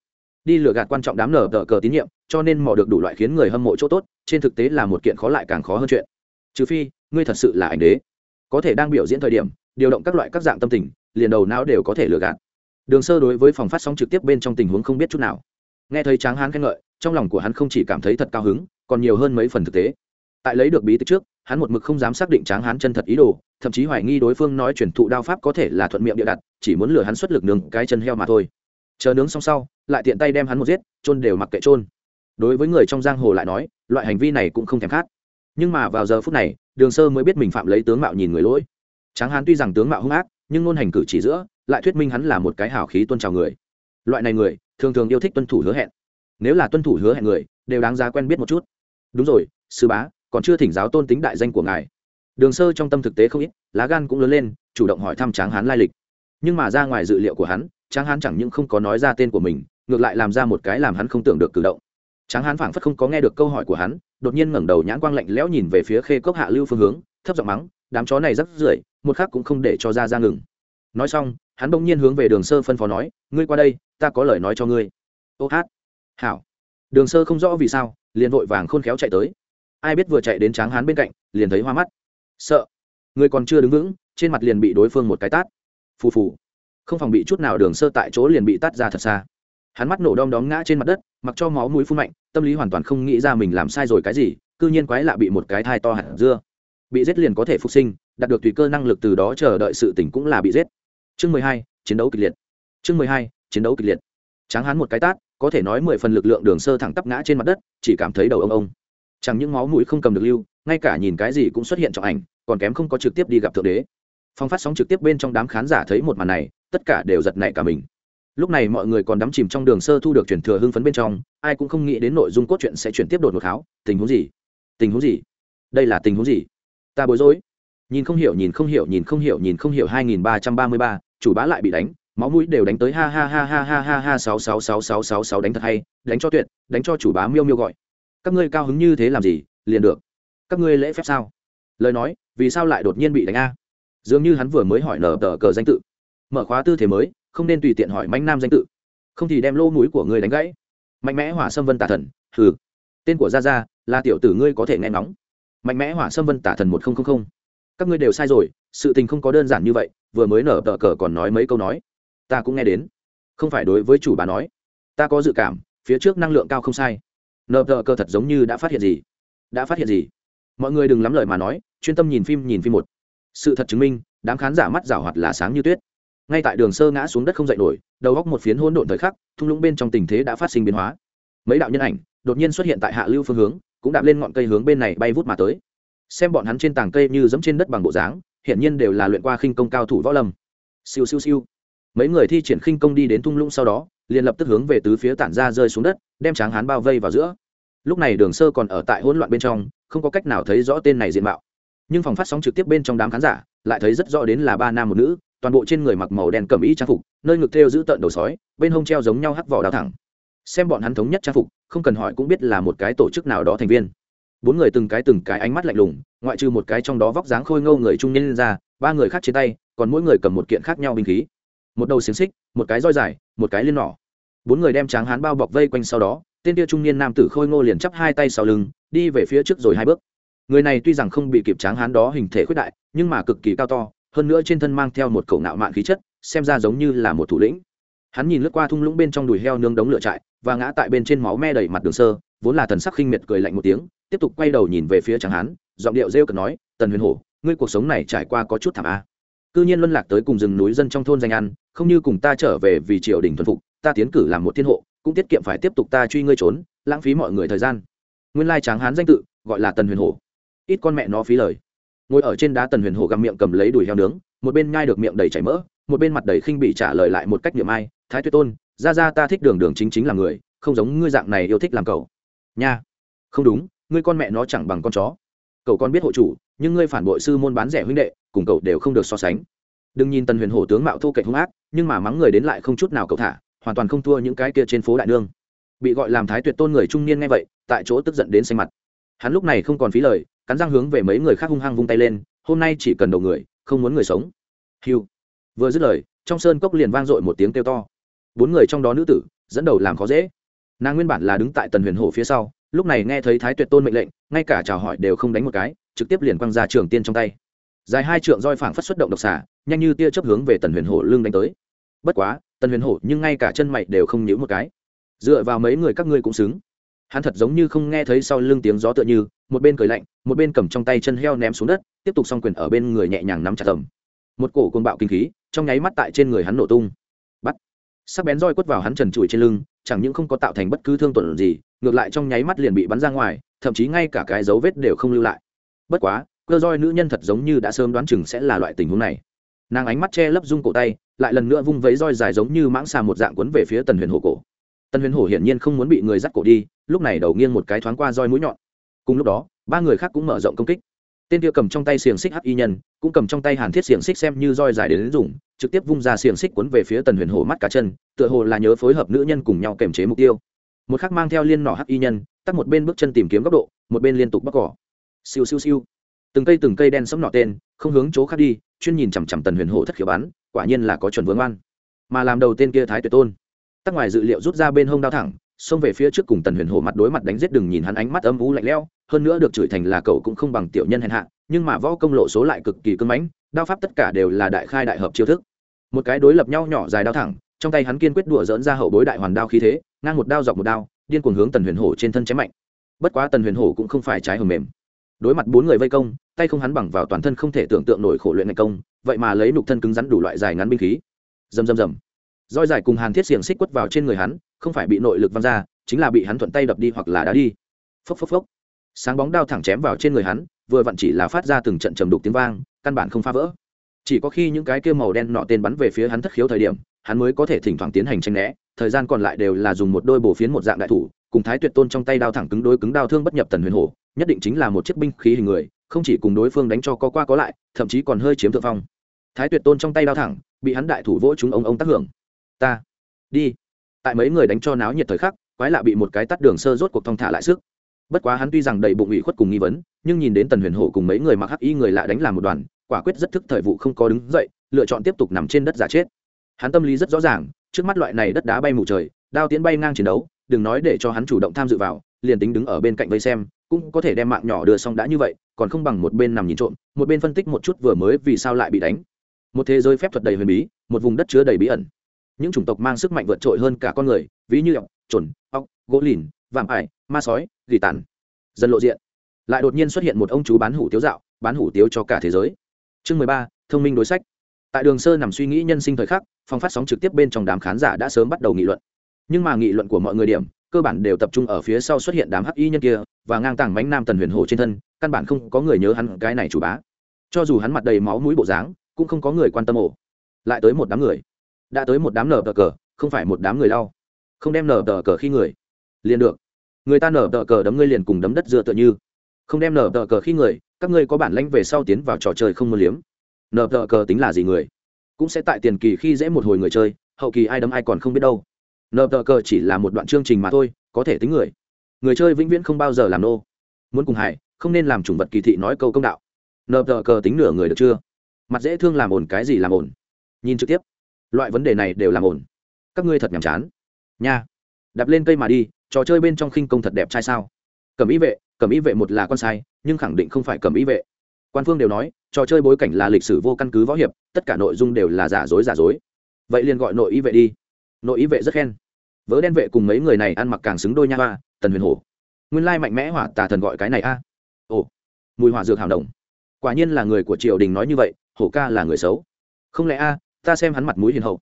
A: đi lừa gạt quan trọng đám nở tờ cờ tín nhiệm, cho nên mò được đủ loại khiến người hâm mộ chỗ tốt, trên thực tế là một kiện khó lại càng khó hơn chuyện trừ phi ngươi thật sự là ảnh đế. Có thể đang biểu diễn thời điểm, điều động các loại các dạng tâm tình, liền đầu não đều có thể lừa gạt. Đường sơ đối với phòng phát sóng trực tiếp bên trong tình huống không biết chút nào. Nghe thấy tráng hán khen ngợi, trong lòng của hắn không chỉ cảm thấy thật cao hứng, còn nhiều hơn mấy phần thực tế. Tại lấy được bí tích trước, hắn một mực không dám xác định tráng hán chân thật ý đồ, thậm chí hoài nghi đối phương nói chuyển thụ đao pháp có thể là thuận miệng địa đặt, chỉ muốn lừa hắn xuất lực nướng cái chân heo mà thôi. Chờ nướng xong sau, lại tiện tay đem hắn một giết trôn đều mặc kệ trôn đối với người trong giang hồ lại nói, loại hành vi này cũng không thèm khát nhưng mà vào giờ phút này, đường sơ mới biết mình phạm lấy tướng mạo nhìn người lỗi. Tráng hán tuy rằng tướng mạo hung ác, nhưng ngôn hành cử chỉ giữa, lại thuyết minh hắn là một cái hào khí tuân trào người. Loại này người, thường thường yêu thích tuân thủ hứa hẹn. Nếu là tuân thủ hứa hẹn người, đều đáng giá quen biết một chút. Đúng rồi, sư bá, còn chưa thỉnh giáo tôn tính đại danh của ngài. Đường sơ trong tâm thực tế không ít, lá gan cũng lớn lên, chủ động hỏi thăm tráng hán lai lịch. Nhưng mà ra ngoài dự liệu của hắn, tráng hán chẳng những không có nói ra tên của mình, ngược lại làm ra một cái làm hắn không tưởng được cử động. Tráng hán phảng phất không có nghe được câu hỏi của hắn đột nhiên ngẩng đầu nhãn quang lạnh lẽo nhìn về phía khê cốc hạ lưu phương hướng, thấp giọng mắng, đám chó này rất rưởi, một khác cũng không để cho ra ra ngừng. Nói xong, hắn bỗng nhiên hướng về đường sơ phân phó nói, ngươi qua đây, ta có lời nói cho ngươi. Ô hát. Hảo. Đường sơ không rõ vì sao, liền vội vàng khôn khéo chạy tới. Ai biết vừa chạy đến tráng hắn bên cạnh, liền thấy hoa mắt. Sợ. Người còn chưa đứng vững, trên mặt liền bị đối phương một cái tát. Phù phù. Không phòng bị chút nào đường sơ tại chỗ liền bị tát ra thật xa hắn mắt nổ đom đóm ngã trên mặt đất, mặc cho máu mũi phun mạnh, tâm lý hoàn toàn không nghĩ ra mình làm sai rồi cái gì c ư nhiên quái lạ bị một cái thai to hẳn dưa. Bị giết liền có thể phục sinh, đạt được tùy cơ năng lực từ đó chờ đợi sự tỉnh cũng là bị giết. Chương mười hai, chiến đấu kịch liệt. Chương mười hai, chiến đấu kịch liệt. Tráng hắn một cái tát, có thể nói mười phần lực lượng đường sơ thẳng tắp ngã trên mặt đất, chỉ cảm thấy đầu ông ông. Chẳng những máu mũi không cầm được lưu, ngay cả nhìn cái gì cũng xuất hiện trong ảnh, còn kém không có trực tiếp đi gặp thượng đế. Phong phát sóng trực tiếp bên trong đám khán giả thấy một màn này, tất cả đều giật nảy cả mình lúc này mọi người còn đắm chìm trong đường sơ thu được truyền thừa hưng phấn bên trong, ai cũng không nghĩ đến nội dung cốt truyện sẽ chuyển tiếp đột một kháo tình huống gì? Tình huống gì? Đây là tình huống gì? Ta bối rối. Nhìn không hiểu, nhìn không hiểu, nhìn không hiểu, nhìn không hiểu hai nghìn ba trăm ba mươi ba, chủ bá lại bị đánh, máu mũi đều đánh tới ha ha ha ha ha ha ha sáu sáu sáu sáu sáu sáu đánh thật hay, đánh cho tuyệt, đánh cho chủ bá miêu miêu gọi. Các ngươi cao hứng như thế làm gì? Liền được. Các ngươi lễ phép sao? Lời nói, vì sao lại đột nhiên bị đánh a? Dường như hắn vừa mới hỏi nở tờ cờ danh tự. Mở khóa tư thế mới không nên tùy tiện hỏi manh nam danh tự. Không thì đem lô mũi của ngươi đánh gãy. Mạnh mẽ hỏa xâm vân tả thần, hừ. Tên của gia gia, là tiểu tử ngươi có thể nghe ngóng. Mạnh mẽ hỏa xâm vân tả thần một nghìn các ngươi đều sai rồi, sự tình không có đơn giản như vậy, vừa mới nở tờ cờ còn nói mấy câu nói. Ta cũng nghe đến. Không phải đối với chủ bà nói. Ta có dự cảm, phía trước năng lượng cao không sai. Nở tờ cờ thật giống như đã phát hiện gì? Đã phát hiện gì? Mọi người đừng lắm lời mà nói, chuyên tâm nhìn phim nhìn phim một. Sự thật chứng minh, đám khán giả mắt rảo hoạt là sáng như tuyết ngay tại đường sơ ngã xuống đất không dậy nổi, đầu góc một phiến hỗn độn thời khắc, thung lũng bên trong tình thế đã phát sinh biến hóa. Mấy đạo nhân ảnh đột nhiên xuất hiện tại hạ lưu phương hướng, cũng đạp lên ngọn cây hướng bên này bay vút mà tới. Xem bọn hắn trên tảng cây như dẫm trên đất bằng bộ dáng hiện nhiên đều là luyện qua khinh công cao thủ võ lâm. Siêu siêu siêu. Mấy người thi triển khinh công đi đến thung lũng sau đó, liền lập tức hướng về tứ phía tản ra rơi xuống đất, đem tráng hán bao vây vào giữa. Lúc này đường sơ còn ở tại hỗn loạn bên trong, không có cách nào thấy rõ tên này diện mạo. Nhưng phòng phát sóng trực tiếp bên trong đám khán giả lại thấy rất rõ đến là ba nam một nữ toàn bộ trên người mặc màu đen cầm ý trang phục, nơi ngực thêu giữ tợn đầu sói, bên hông treo giống nhau hắc vỏ đào thẳng. Xem bọn hắn thống nhất trang phục, không cần hỏi cũng biết là một cái tổ chức nào đó thành viên. Bốn người từng cái từng cái ánh mắt lạnh lùng, ngoại trừ một cái trong đó vóc dáng khôi ngâu người trung niên ra, ba người khác trên tay, còn mỗi người cầm một kiện khác nhau binh khí. Một đầu xiềng xích, một cái roi dài, một cái liên nỏ. Bốn người đem tráng hán bao bọc vây quanh sau đó, tên kia trung niên nam tử khôi ngô liền chắp hai tay sau lưng, đi về phía trước rồi hai bước. Người này tuy rằng không bị kịp tráng hán đó hình thể khuyết đại, nhưng mà cực kỳ cao to hơn nữa trên thân mang theo một cổ ngạo mạn khí chất, xem ra giống như là một thủ lĩnh. Hắn nhìn lướt qua thung lũng bên trong đùi heo nướng đống lửa trại, và ngã tại bên trên máu me đầy mặt đường sơ, vốn là thần sắc khinh miệt cười lạnh một tiếng, tiếp tục quay đầu nhìn về phía tráng hán, giọng điệu rêu cực nói, tần huyền hổ, ngươi cuộc sống này trải qua có chút thảm a. Cư nhiên luân lạc tới cùng rừng núi dân trong thôn danh ăn, không như cùng ta trở về vì triều đình thuần phục, ta tiến cử làm một thiên hộ, cũng tiết kiệm phải tiếp tục ta truy ngươi trốn, lãng phí mọi người thời gian. Nguyên lai tráng hán danh tự gọi là tần huyền hổ. Ít con mẹ nó phí lời ngồi ở trên đá tần huyền hổ gặm miệng cầm lấy đùi heo nướng, một bên nhai được miệng đầy chảy mỡ, một bên mặt đầy khinh bị trả lời lại một cách niệm ai, thái tuyết tôn, ra ra ta thích đường đường chính chính là người, không giống ngươi dạng này yêu thích làm cậu. Nha, không đúng, ngươi con mẹ nó chẳng bằng con chó. Cậu con biết hộ chủ, nhưng ngươi phản bội sư môn bán rẻ huynh đệ, cùng cậu đều không được so sánh. Đừng nhìn tần huyền hổ tướng mạo thô kệch hung ác, nhưng mà mắng người đến lại không chút nào cậu thả, hoàn toàn không thua những cái kia trên phố đại nương. Bị gọi làm thái tuyệt tôn người trung niên nghe vậy, tại chỗ tức giận đến xanh mặt. Hắn lúc này không còn phí lời cắn răng hướng về mấy người khác hung hăng vung tay lên, hôm nay chỉ cần đầu người, không muốn người sống. Hiu vừa dứt lời, trong sơn cốc liền vang dội một tiếng kêu to. Bốn người trong đó nữ tử, dẫn đầu làm khó dễ. Nàng nguyên bản là đứng tại tần huyền hổ phía sau, lúc này nghe thấy thái tuyệt tôn mệnh lệnh, ngay cả chào hỏi đều không đánh một cái, trực tiếp liền quăng ra trường tiên trong tay. Dài hai trượng roi phảng phất xuất động độc xả nhanh như tia chớp hướng về tần huyền hổ lưng đánh tới. Bất quá, tần huyền hổ nhưng ngay cả chân mày đều không nhíu một cái. Dựa vào mấy người các ngươi cũng xứng. Hắn thật giống như không nghe thấy sau lưng tiếng gió tựa như một bên cười lạnh, một bên cầm trong tay chân heo ném xuống đất, tiếp tục s o n g quyền ở bên người nhẹ nhàng nắm chặt tầm một cổ côn bạo kinh khí, trong nháy mắt tại trên người hắn nổ tung. Bắt. Sắc bén roi quất vào hắn trần trụi trên lưng, chẳng những không có tạo thành bất cứ thương tuần gì, ngược lại trong nháy mắt liền bị bắn ra ngoài, thậm chí ngay cả cái dấu vết đều không lưu lại. Bất quá, cơ roi nữ nhân thật giống như đã sớm đoán chừng sẽ là loại tình huống này. Nàng ánh mắt che lấp rung cổ tay, lại lần nữa vung vấy roi dài giống như mãng xà một dạng quấn về phía tần huyền hổ cổ. Tần huyền hổ hiển nhiên không muốn bị người dắt cổ đi, lúc này đầu nghiêng một cái thoáng qua roi mũi nhọn cùng lúc đó, ba người khác cũng mở rộng công kích. Tên kia cầm trong tay xiềng xích hắc y nhân, cũng cầm trong tay hàn thiết xiềng xích xem như roi dài đến dùng, trực tiếp vung ra xiềng xích cuốn về phía tần huyền hổ mắt cả chân, tựa hồ là nhớ phối hợp nữ nhân cùng nhau kềm chế mục tiêu. Một khắc mang theo liên nỏ hắc y nhân, tắt một bên bước chân tìm kiếm góc độ, một bên liên tục bóc cỏ. Siêu siêu siêu. Từng cây từng cây đen sẫm nọ tên, không hướng chỗ khác đi, chuyên nhìn chằm chằm tần huyền hổ thất khiếu bắn, quả nhiên là có chuẩn vướng oan. Mà làm đầu tên kia thái tuyệt tôn. Tắc ngoài dự liệu rút ra bên hông đao thẳng xông về phía trước cùng tần huyền hổ mặt đối mặt đánh giết đừng nhìn hắn ánh mắt âm u lạnh lẽo, hơn nữa được chửi thành là cậu cũng không bằng tiểu nhân hèn hạ, nhưng mà võ công lộ số lại cực kỳ cưng mãnh, đao pháp tất cả đều là đại khai đại hợp chiêu thức. Một cái đối lập nhau nhỏ dài đao thẳng, trong tay hắn kiên quyết đùa dỡn ra hậu bối đại hoàn đao khí thế, ngang một đao dọc một đao, điên cuồng hướng tần huyền hổ trên thân chém mạnh. Bất quá tần huyền hổ cũng không phải trái hầm mềm. Đối mặt bốn người vây công, tay không hắn bằng vào toàn thân không thể tưởng tượng nổi khổ luyện ngày công, vậy mà lấy nục thân cứng rắn đủ loại dài ngắn binh khí. Dầm dầm dầm roi dài cùng hàn thiết xiềng xích quất vào trên người hắn, không phải bị nội lực văng ra, chính là bị hắn thuận tay đập đi hoặc là đá đi. Phốc phốc phốc. Sáng bóng đao thẳng chém vào trên người hắn, vừa vặn chỉ là phát ra từng trận trầm đục tiếng vang, căn bản không phá vỡ. Chỉ có khi những cái kia màu đen nọ tên bắn về phía hắn thất khiếu thời điểm, hắn mới có thể thỉnh thoảng tiến hành tranh né, thời gian còn lại đều là dùng một đôi bổ phiến một dạng đại thủ, cùng thái tuyệt tôn trong tay đao thẳng cứng đối cứng đao thương bất nhập tần huyền hổ, nhất định chính là một chiếc binh khí hình người, không chỉ cùng đối phương đánh cho có qua có lại, thậm chí còn hơi chiếm thượng phong. Thái tuyệt tôn trong tay đao thẳng, bị hắn đại thủ vỗ chúng ông ông tác hưởng ta. Đi. Tại mấy người đánh cho náo nhiệt thời khắc, quái lạ bị một cái tắt đường sơ rốt cuộc thong thả lại sức. Bất quá hắn tuy rằng đầy bụng ủy khuất cùng nghi vấn, nhưng nhìn đến tần huyền hổ cùng mấy người mặc hắc y người lạ đánh làm một đoàn, quả quyết rất thức thời vụ không có đứng dậy, lựa chọn tiếp tục nằm trên đất giả chết. Hắn tâm lý rất rõ ràng, trước mắt loại này đất đá bay mù trời, đao tiến bay ngang chiến đấu, đừng nói để cho hắn chủ động tham dự vào, liền tính đứng ở bên cạnh vây xem, cũng có thể đem mạng nhỏ đưa xong đã như vậy, còn không bằng một bên nằm nhìn trộm, một bên phân tích một chút vừa mới vì sao lại bị đánh. Một thế giới phép thuật đầy huyền bí, một vùng đất chứa đầy bí ẩn những chủng tộc mang sức mạnh vượt trội hơn cả con người, ví như ọc trồn ọc gỗ lìn, vạm ải, ma sói, gỉ tàn. Dần lộ diện. Lại đột nhiên xuất hiện một ông chú bán hủ tiếu dạo, bán hủ tiếu cho cả thế giới. Chương mười ba, thông minh đối sách. Tại đường sơ nằm suy nghĩ nhân sinh thời khắc, phòng phát sóng trực tiếp bên trong đám khán giả đã sớm bắt đầu nghị luận. Nhưng mà nghị luận của mọi người điểm, cơ bản đều tập trung ở phía sau xuất hiện đám hắc y nhân kia và ngang tàng bánh nam tần huyền hồ trên thân, căn bản không có người nhớ hắn cái này chủ bá. Cho dù hắn mặt đầy máu mũi bộ dáng, cũng không có người quan tâm ổ. Lại tới một đám người đã tới một đám nở tờ cờ, không phải một đám người lau. không đem nở tờ cờ khi người, liền được. Người ta nở tờ cờ đấm ngươi liền cùng đấm đất dựa tựa như. Không đem nở tờ cờ khi người, các ngươi có bản lãnh về sau tiến vào trò chơi không muốn liếm. Nở tờ cờ tính là gì người? Cũng sẽ tại tiền kỳ khi dễ một hồi người chơi, hậu kỳ ai đấm ai còn không biết đâu. Nở tờ cờ chỉ là một đoạn chương trình mà thôi, có thể tính người. Người chơi vĩnh viễn không bao giờ làm nô. Muốn cùng hải không nên làm chủng vật kỳ thị nói câu công đạo. Nở tờ cờ tính nửa người được chưa? Mặt dễ thương làm ổn cái gì làm ổn? Nhìn trực tiếp loại vấn đề này đều làm ổn các ngươi thật nhàm chán. Nha. Đạp lên cây mà đi, trò chơi bên trong khinh công thật đẹp trai sao? Cầm ý vệ cầm ý vệ một là con sai, nhưng khẳng định không phải cầm ý vệ. Quan phương đều nói, trò chơi bối cảnh là lịch sử vô căn cứ võ hiệp, tất cả nội dung đều là giả dối giả dối. Vậy liền gọi nội ý vệ đi. Nội ý vệ rất khen. Vớ đen vệ cùng mấy người này ăn mặc càng xứng đôi nha hoa, tần huyền hổ. Nguyên lai mạnh mẽ hỏa tà thần gọi cái này a. Ồ. Mùi hỏa dược hào đồng quả nhiên là người của triều đình nói như vậy, hổ ca là người xấu. Không lẽ a ta xem hắn mặt mũi hiền hậu.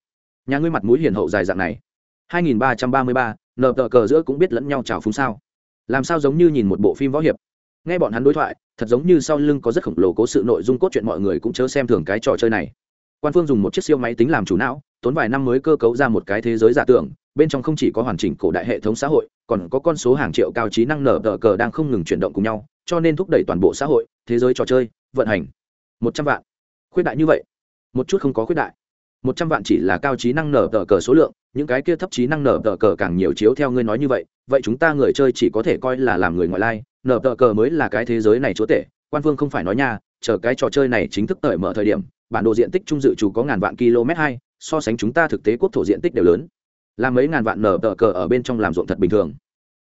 A: Nhà ngươi mặt mũi hiền hậu dài dạng này. 2333, nợ tờ cờ giữa cũng biết lẫn nhau chào phúng sao. Làm sao giống như nhìn một bộ phim võ hiệp. Nghe bọn hắn đối thoại thật giống như sau lưng có rất khổng lồ cố sự nội dung cốt truyện mọi người cũng chớ xem thường cái trò chơi này. Quan phương dùng một chiếc siêu máy tính làm chủ não tốn vài năm mới cơ cấu ra một cái thế giới giả tưởng bên trong không chỉ có hoàn chỉnh cổ đại hệ thống xã hội còn có con số hàng triệu cao trí năng nở tờ cờ đang không ngừng chuyển động cùng nhau cho nên thúc đẩy toàn bộ xã hội thế giới trò chơi vận hành. Một trăm vạn. Khuyết đại như vậy. Một chút không có khuyết đại một trăm vạn chỉ là cao trí năng nở tờ cờ số lượng, những cái kia thấp trí năng nở tờ cờ càng nhiều chiếu theo ngươi nói như vậy vậy chúng ta người chơi chỉ có thể coi là làm người ngoại lai, nở tờ cờ mới là cái thế giới này chúa tể, quan phương không phải nói nha, chờ cái trò chơi này chính thức cởi mở thời điểm, bản đồ diện tích trung dự trù có ngàn vạn km hai, so sánh chúng ta thực tế quốc thổ diện tích đều lớn. Là mấy ngàn vạn nở tờ cờ ở bên trong làm ruộng thật bình thường.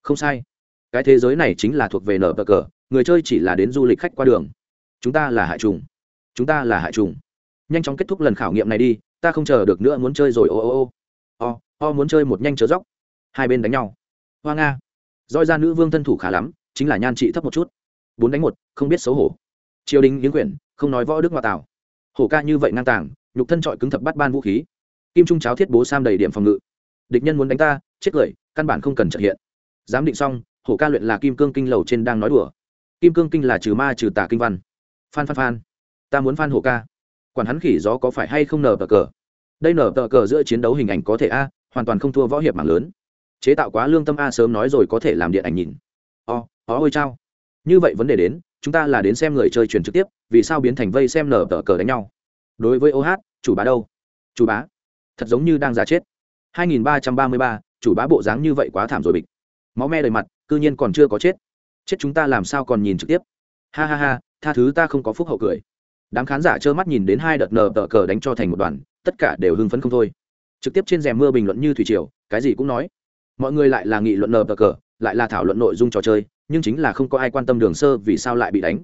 A: Không sai. Cái thế giới này chính là thuộc về nở tờ cờ, người chơi chỉ là đến du lịch khách qua đường. Chúng ta là hạ trùng. Chúng ta là hạ trùng. Nhanh chóng kết thúc lần khảo nghiệm này đi ta không chờ được nữa muốn chơi rồi, ô ô ô. O o muốn chơi một nhanh chớ dốc. Hai bên đánh nhau. Hoa nga. Roi ra nữ vương thân thủ khá lắm, chính là nhan trị thấp một chút. Bốn đánh một, không biết xấu hổ. Triều đình yến quyển, không nói võ đức ngoại tảo. Hổ ca như vậy ngang tàng, nhục thân trọi cứng thập bắt ban vũ khí. Kim trung cháo thiết bố sam đầy điểm phòng ngự. Địch nhân muốn đánh ta, chết cười, căn bản không cần trợ hiện. Giám định xong, hổ ca luyện là kim cương kinh lầu trên đang nói đùa. Kim cương kinh là trừ ma trừ tà kinh văn. Phan phan phan. Ta muốn phan hổ ca quản hắn khỉ gió có phải hay không nở tờ cờ? Đây nở tờ cờ giữa chiến đấu hình ảnh có thể a hoàn toàn không thua võ hiệp mạng lớn. Chế tạo quá lương tâm a sớm nói rồi có thể làm điện ảnh nhìn. O ó ôi chao. Như vậy vấn đề đến chúng ta là đến xem người chơi truyền trực tiếp vì sao biến thành vây xem nở tờ cờ đánh nhau? Đối với ô OH, chủ bá đâu? Chủ bá. Thật giống như đang giả chết. 2333, chủ bá bộ dáng như vậy quá thảm rồi bịch. Máu me đầy mặt cư nhiên còn chưa có chết. Chết chúng ta làm sao còn nhìn trực tiếp? Ha ha ha tha thứ ta không có phúc hậu cười đám khán giả trơ mắt nhìn đến hai đợt nờ tờ cờ đánh cho thành một đoàn, tất cả đều hưng phấn không thôi. Trực tiếp trên rèm mưa bình luận như thủy triều, cái gì cũng nói. Mọi người lại là nghị luận nờ cờ, lại là thảo luận nội dung trò chơi, nhưng chính là không có ai quan tâm đường sơ vì sao lại bị đánh.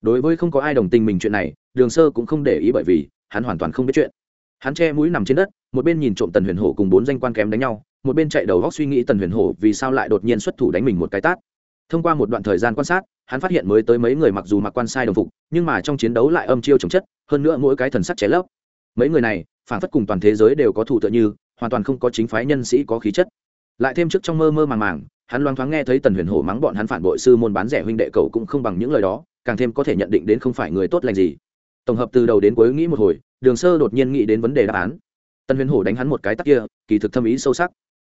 A: Đối với không có ai đồng tình mình chuyện này, đường sơ cũng không để ý bởi vì hắn hoàn toàn không biết chuyện. Hắn che mũi nằm trên đất, một bên nhìn trộm tần huyền hổ cùng bốn danh quan kém đánh nhau, một bên chạy đầu góc suy nghĩ tần huyền hổ vì sao lại đột nhiên xuất thủ đánh mình một cái tát thông qua một đoạn thời gian quan sát, hắn phát hiện mới tới mấy người mặc dù mặc quan sai đồng phục, nhưng mà trong chiến đấu lại âm chiêu chống chất, hơn nữa mỗi cái thần sắc cháy lấp. Mấy người này, phản phất cùng toàn thế giới đều có thủ tựa như, hoàn toàn không có chính phái nhân sĩ có khí chất. Lại thêm trước trong mơ mơ màng màng, hắn loáng thoáng nghe thấy tần huyền hổ mắng bọn hắn phản bội sư môn bán rẻ huynh đệ cậu cũng không bằng những lời đó, càng thêm có thể nhận định đến không phải người tốt lành gì. Tổng hợp từ đầu đến cuối nghĩ một hồi, đường sơ đột nhiên nghĩ đến vấn đề đáp án. Tần huyền hổ đánh hắn một cái tắc kia, kỳ thực thâm ý sâu sắc.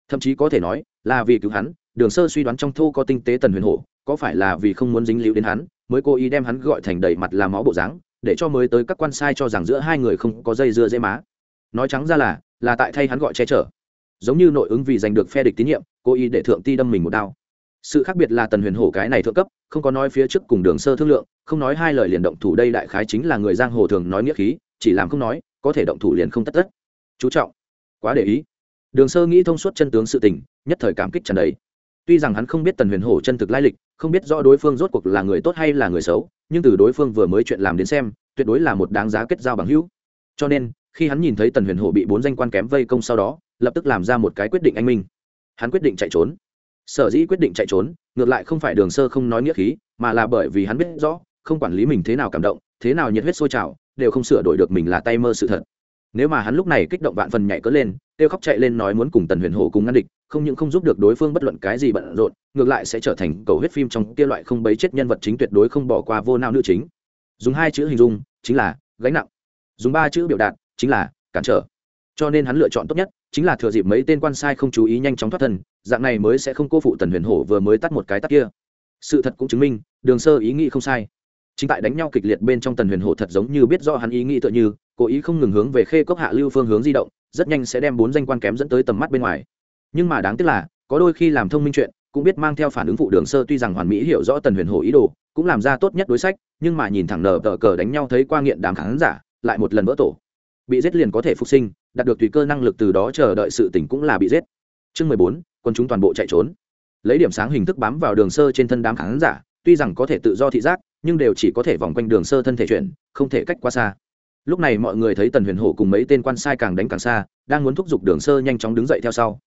A: Thậm chí có thể nói, là vì cứu hắn đường sơ suy đoán trong thô có tinh tế tần huyền hổ, có phải là vì không muốn dính líu đến hắn, mới cố ý đem hắn gọi thành đầy mặt làm máu bộ dáng, để cho mới tới các quan sai cho rằng giữa hai người không có dây dưa dễ má. Nói trắng ra là là tại thay hắn gọi che chở. Giống như nội ứng vì giành được phe địch tín nhiệm, cố ý để thượng ti đâm mình một đao. Sự khác biệt là tần huyền hổ cái này thượng cấp, không có nói phía trước cùng đường sơ thương lượng, không nói hai lời liền động thủ đây đại khái chính là người giang hồ thường nói nghĩa khí, chỉ làm không nói, có thể động thủ liền không tất tất. Chú trọng. Quá để ý. Đường sơ nghĩ thông suốt chân tướng sự tình, nhất thời cảm kích trần đấy tuy rằng hắn không biết tần huyền hổ chân thực lai lịch, không biết rõ đối phương rốt cuộc là người tốt hay là người xấu, nhưng từ đối phương vừa mới chuyện làm đến xem, tuyệt đối là một đáng giá kết giao bằng hữu. Cho nên, khi hắn nhìn thấy tần huyền hổ bị bốn danh quan kém vây công sau đó, lập tức làm ra một cái quyết định anh minh. Hắn quyết định chạy trốn. Sở dĩ quyết định chạy trốn, ngược lại không phải đường sơ không nói nghĩa khí, mà là bởi vì hắn biết rõ, không quản lý mình thế nào cảm động, thế nào nhiệt huyết sôi trào, đều không sửa đổi được mình là tay mơ sự thật. Nếu mà hắn lúc này kích động vạn phần nhảy cỡ lên, kêu khóc chạy lên nói muốn cùng tần huyền hổ cùng ngăn địch không những không giúp được đối phương bất luận cái gì bận rộn, ngược lại sẽ trở thành cầu huyết phim trong kia loại không bấy chết nhân vật chính tuyệt đối không bỏ qua vô nao nữ chính. Dùng hai chữ hình dung, chính là gánh nặng. Dùng ba chữ biểu đạt, chính là cản trở. Cho nên hắn lựa chọn tốt nhất, chính là thừa dịp mấy tên quan sai không chú ý nhanh chóng thoát thân, dạng này mới sẽ không cô phụ tần huyền hổ vừa mới tắt một cái tắt kia. Sự thật cũng chứng minh, đường sơ ý nghĩ không sai. Chính tại đánh nhau kịch liệt bên trong tần huyền hổ thật giống như biết do hắn ý nghĩ tựa như, cố ý không ngừng hướng về khê cốc hạ lưu phương hướng di động, rất nhanh sẽ đem bốn danh quan kém dẫn tới tầm mắt bên ngoài nhưng mà đáng tiếc là, có đôi khi làm thông minh chuyện, cũng biết mang theo phản ứng phụ đường sơ tuy rằng hoàn mỹ hiểu rõ tần huyền hổ ý đồ, cũng làm ra tốt nhất đối sách, nhưng mà nhìn thẳng nở tờ cờ đánh nhau thấy qua nghiện đám khán giả, lại một lần vỡ tổ. Bị giết liền có thể phục sinh, đạt được tùy cơ năng lực từ đó chờ đợi sự tỉnh cũng là bị giết. Chương mười bốn, quân chúng toàn bộ chạy trốn. Lấy điểm sáng hình thức bám vào đường sơ trên thân đám khán giả, tuy rằng có thể tự do thị giác, nhưng đều chỉ có thể vòng quanh đường sơ thân thể chuyển, không thể cách quá xa. Lúc này mọi người thấy tần huyền hổ cùng mấy tên quan sai càng đánh càng xa, đang muốn thúc giục đường sơ nhanh chóng đứng dậy theo sau.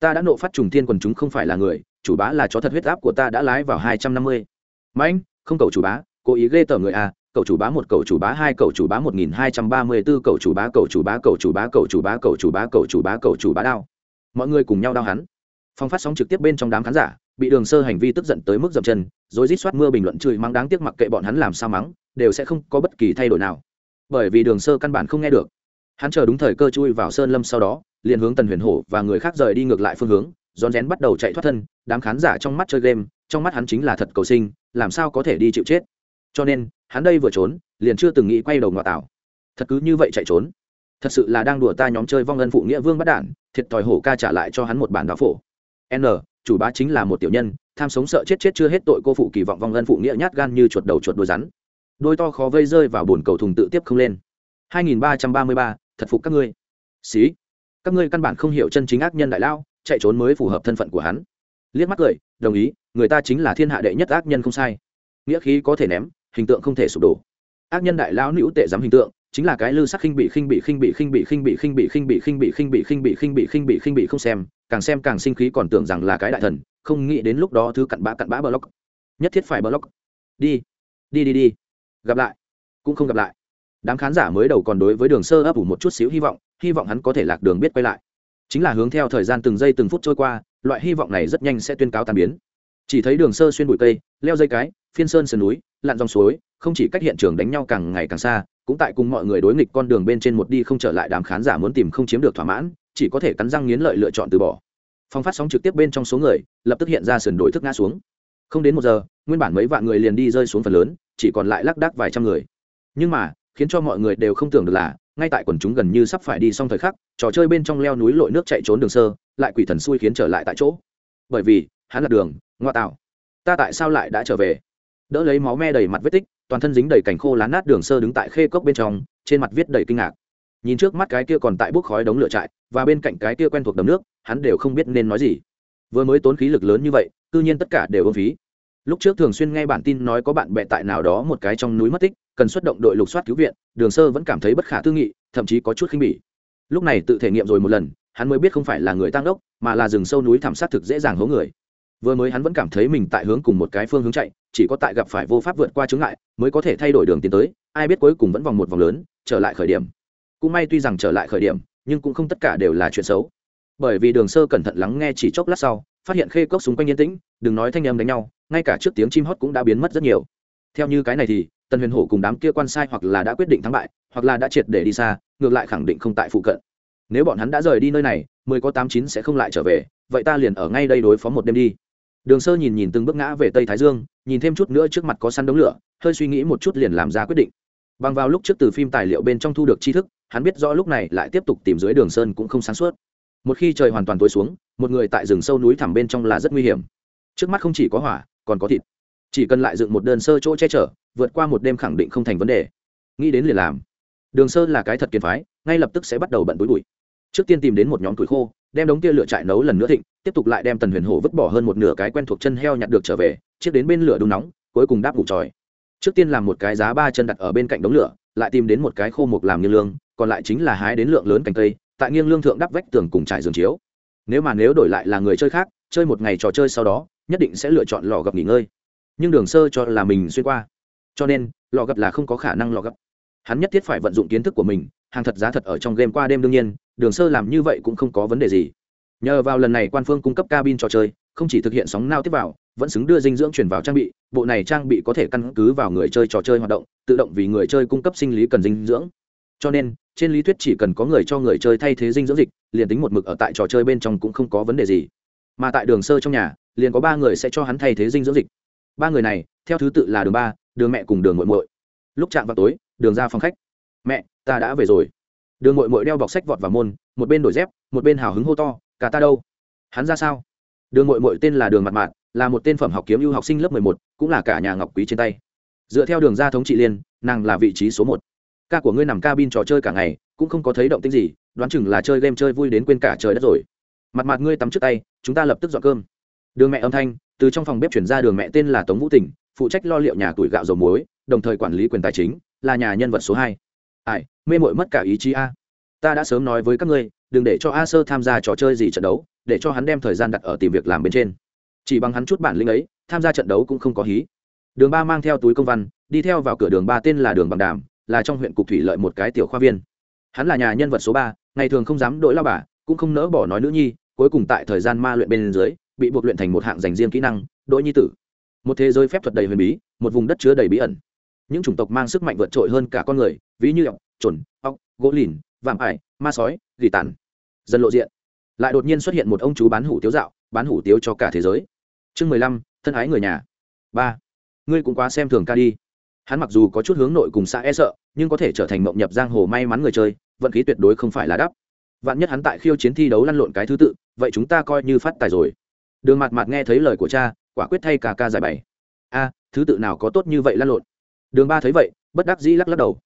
A: ta đã nộ phát trùng thiên quần chúng không phải là người chủ bá là chó thật huyết áp của ta đã lái vào hai trăm năm mươi mạnh không cầu chủ bá cố ý ghê tởm người à cầu chủ bá một cầu chủ bá hai cầu chủ bá một nghìn hai trăm ba mươi b ố cầu chủ bá cầu chủ bá cầu chủ bá cầu chủ bá cầu chủ bá cầu chủ bá cầu chủ bá đao mọi người cùng nhau đao hắn phong phát sóng trực tiếp bên trong đám khán giả bị đường sơ hành vi tức giận tới mức dậm chân rồi rít soát mưa bình luận chửi mắng đáng tiếc mặc kệ bọn hắn làm sao mắng đều sẽ không có bất kỳ thay đổi nào bởi vì đường sơ căn bản không nghe được hắn chờ đúng thời cơ chui vào sơn lâm sau đó liền hướng tần huyền hổ và người khác rời đi ngược lại phương hướng rón rén bắt đầu chạy thoát thân đám khán giả trong mắt chơi game trong mắt hắn chính là thật cầu sinh làm sao có thể đi chịu chết? Cho nên hắn đây vừa trốn liền chưa từng nghĩ quay đầu ngoại tảo thật cứ như vậy chạy trốn. Thật sự là đang đùa ta nhóm chơi vong ân phụ nghĩa vương bắt đản thiệt thòi hổ ca trả lại cho hắn một bản đạo phổ. N chủ bá chính là một tiểu nhân tham sống sợ chết chết chưa hết tội cô phụ kỳ vọng vong ân phụ nghĩa nhát gan như chuột đầu chuột đuôi rắn. Đôi to khó vây rơi vào bồn cầu thùng tự tiếp không lên. 2333, thật phục các ngươi. Xí các ngươi căn bản không hiểu chân chính ác nhân đại lao chạy trốn mới phù hợp thân phận của hắn liếc mắt cười đồng ý người ta chính là thiên hạ đệ nhất ác nhân không sai nghĩa khí có thể ném hình tượng không thể sụp đổ ác nhân đại lao nữ tệ dám hình tượng chính là cái lư sắc khinh bị khinh bị khinh bị khinh bị khinh bị khinh bị khinh bị khinh bị khinh bị khinh bị khinh bị khinh bị khinh bị không xem càng xem càng sinh khí còn tưởng rằng là cái đại thần không nghĩ đến lúc đó thứ cặn bã cặn bã block nhất thiết phải block đi đi đi đi gặp lại cũng không gặp lại đám khán giả mới đầu còn đối với đường sơ ấp ủ một chút xíu hy vọng hy vọng hắn có thể lạc đường biết quay lại. Chính là hướng theo thời gian từng giây từng phút trôi qua, loại hy vọng này rất nhanh sẽ tuyên cáo tàn biến. Chỉ thấy đường sơ xuyên bụi cây, leo dây cái, phiên sơn sườn núi, lặn dòng suối, không chỉ cách hiện trường đánh nhau càng ngày càng xa, cũng tại cùng mọi người đối nghịch con đường bên trên một đi không trở lại đám khán giả muốn tìm không chiếm được thỏa mãn, chỉ có thể cắn răng nghiến lợi lựa chọn từ bỏ. Phòng phát sóng trực tiếp bên trong số người, lập tức hiện ra sườn đổi thức ngã xuống. Không đến một giờ, nguyên bản mấy vạn người liền đi rơi xuống phần lớn, chỉ còn lại lác đác vài trăm người. Nhưng mà, khiến cho mọi người đều không tưởng được là ngay tại quần chúng gần như sắp phải đi xong thời khắc, trò chơi bên trong leo núi lội nước chạy trốn đường sơ, lại quỷ thần xui khiến trở lại tại chỗ. Bởi vì, hắn là đường, ngoa tạo. Ta tại sao lại đã trở về? Đỡ lấy máu me đầy mặt vết tích, toàn thân dính đầy cảnh khô lá nát đường sơ đứng tại khê cốc bên trong, trên mặt viết đầy kinh ngạc. Nhìn trước mắt cái kia còn tại bốc khói đống lửa trại, và bên cạnh cái kia quen thuộc đầm nước, hắn đều không biết nên nói gì. Vừa mới tốn khí lực lớn như vậy tự nhiên tất cả đều ưng phí. Lúc trước thường xuyên nghe bản tin nói có bạn bè tại nào đó một cái trong núi mất tích cần xuất động đội lục soát cứu viện, đường sơ vẫn cảm thấy bất khả tư nghị, thậm chí có chút khinh bỉ. Lúc này tự thể nghiệm rồi một lần, hắn mới biết không phải là người tăng đốc, mà là rừng sâu núi thảm sát thực dễ dàng hố người. Vừa mới hắn vẫn cảm thấy mình tại hướng cùng một cái phương hướng chạy, chỉ có tại gặp phải vô pháp vượt qua chướng ngại, mới có thể thay đổi đường tiến tới, ai biết cuối cùng vẫn vòng một vòng lớn, trở lại khởi điểm. Cũng may tuy rằng trở lại khởi điểm, nhưng cũng không tất cả đều là chuyện xấu. Bởi vì đường sơ cẩn thận lắng nghe chỉ chốc lát sau, phát hiện khê cốc xung quanh yên tĩnh, đừng nói thanh âm đánh nhau, ngay cả trước tiếng chim hót cũng đã biến mất rất nhiều theo như cái này thì, tần huyền hổ cùng đám kia quan sai hoặc là đã quyết định thắng bại, hoặc là đã triệt để đi xa, ngược lại khẳng định không tại phụ cận. Nếu bọn hắn đã rời đi nơi này, mười có tám chín sẽ không lại trở về, vậy ta liền ở ngay đây đối phó một đêm đi. Đường sơ nhìn nhìn từng bước ngã về tây thái dương, nhìn thêm chút nữa trước mặt có săn đống lửa, hơi suy nghĩ một chút liền làm ra quyết định. Bằng vào lúc trước từ phim tài liệu bên trong thu được tri thức, hắn biết rõ lúc này lại tiếp tục tìm dưới đường sơn cũng không sáng suốt. Một khi trời hoàn toàn tối xuống, một người tại rừng sâu núi thẳm bên trong là rất nguy hiểm. Trước mắt không chỉ có hỏa, còn có thịt chỉ cần lại dựng một đơn sơ chỗ che chở, vượt qua một đêm khẳng định không thành vấn đề. Nghĩ đến liền làm. Đường sơ là cái thật kiên phái, ngay lập tức sẽ bắt đầu bận túi bụi. Trước tiên tìm đến một nhóm tuổi khô, đem đống kia lửa trại nấu lần nữa thịnh, tiếp tục lại đem tần huyền hổ vứt bỏ hơn một nửa cái quen thuộc chân heo nhặt được trở về, chiếc đến bên lửa đun nóng, cuối cùng đáp ngủ tròi. Trước tiên làm một cái giá ba chân đặt ở bên cạnh đống lửa, lại tìm đến một cái khô mục làm nghiêng lương, còn lại chính là hái đến lượng lớn cành cây, tại nghiêng lương thượng đắp vách tường cùng trải giường chiếu. Nếu mà nếu đổi lại là người chơi khác, chơi một ngày trò chơi sau đó, nhất định sẽ lựa chọn lò gặp nghỉ ngơi nhưng đường sơ cho là mình xuyên qua. Cho nên lò gập là không có khả năng lò gập. Hắn nhất thiết phải vận dụng kiến thức của mình, hàng thật giá thật ở trong game qua đêm đương nhiên, đường sơ làm như vậy cũng không có vấn đề gì. Nhờ vào lần này quan phương cung cấp cabin trò chơi, không chỉ thực hiện sóng nao tiếp vào, vẫn xứng đưa dinh dưỡng chuyển vào trang bị, bộ này trang bị có thể căn cứ vào người chơi trò chơi hoạt động, tự động vì người chơi cung cấp sinh lý cần dinh dưỡng. Cho nên, trên lý thuyết chỉ cần có người cho người chơi thay thế dinh dưỡng dịch, liền tính một mực ở tại trò chơi bên trong cũng không có vấn đề gì. Mà tại đường sơ trong nhà, liền có ba người sẽ cho hắn thay thế dinh dưỡng dịch ba người này, theo thứ tự là đường ba, đường mẹ cùng đường muội muội. Lúc chạm vào tối, đường ra phòng khách. Mẹ, ta đã về rồi. Đường muội muội đeo bọc sách vọt vào môn, một bên đổi dép, một bên hào hứng hô to, cả ta đâu? Hắn ra sao? Đường muội muội tên là đường mặt mạn là một tên phẩm học kiếm ưu học sinh lớp mười một, cũng là cả nhà ngọc quý trên tay. Dựa theo đường ra thống trị liên nàng là vị trí số một. Ca của ngươi nằm cabin trò chơi cả ngày, cũng không có thấy động tĩnh gì, đoán chừng là chơi game chơi vui đến quên cả trời đất rồi. Mặt mặt ngươi tắm trước tay, chúng ta lập tức dọn cơm. Đường mẹ âm thanh từ trong phòng bếp chuyển ra đường mẹ tên là tống vũ tình, phụ trách lo liệu nhà tuổi gạo dầu muối, đồng thời quản lý quyền tài chính, là nhà nhân vật số hai. Ai, mê mội mất cả ý chí a. Ta đã sớm nói với các ngươi, đừng để cho a sơ tham gia trò chơi gì trận đấu, để cho hắn đem thời gian đặt ở tìm việc làm bên trên. Chỉ bằng hắn chút bản lĩnh ấy, tham gia trận đấu cũng không có hí. Đường ba mang theo túi công văn, đi theo vào cửa đường ba tên là đường bằng đàm, là trong huyện cục thủy lợi một cái tiểu khoa viên. Hắn là nhà nhân vật số ba, ngày thường không dám đội lao bà, cũng không nỡ bỏ nói nữ nhi, cuối cùng tại thời gian ma luyện bên dưới bị buộc luyện thành một hạng dành riêng kỹ năng, đỗ nhi tử. Một thế giới phép thuật đầy huyền bí, một vùng đất chứa đầy bí ẩn. Những chủng tộc mang sức mạnh vượt trội hơn cả con người, ví như ọc trồn ọc gỗ lìn, vạm ải, ma sói, gỉ tàn. Dần lộ diện. Lại đột nhiên xuất hiện một ông chú bán hủ tiếu dạo, bán hủ tiếu cho cả thế giới. Chương mười lăm, thân ái người nhà. Ba. Ngươi cũng quá xem thường ca đi. Hắn mặc dù có chút hướng nội cùng xã e sợ, nhưng có thể trở thành mộng nhập giang hồ may mắn người chơi, vận khí tuyệt đối không phải là đắp. Vạn nhất hắn tại khiêu chiến thi đấu lăn lộn cái thứ tự, vậy chúng ta coi như phát tài rồi đường mặt mặt nghe thấy lời của cha, quả quyết thay cả ca giải bày. A, thứ tự nào có tốt như vậy lăn lộn? Đường ba thấy vậy, bất đắc dĩ lắc lắc đầu.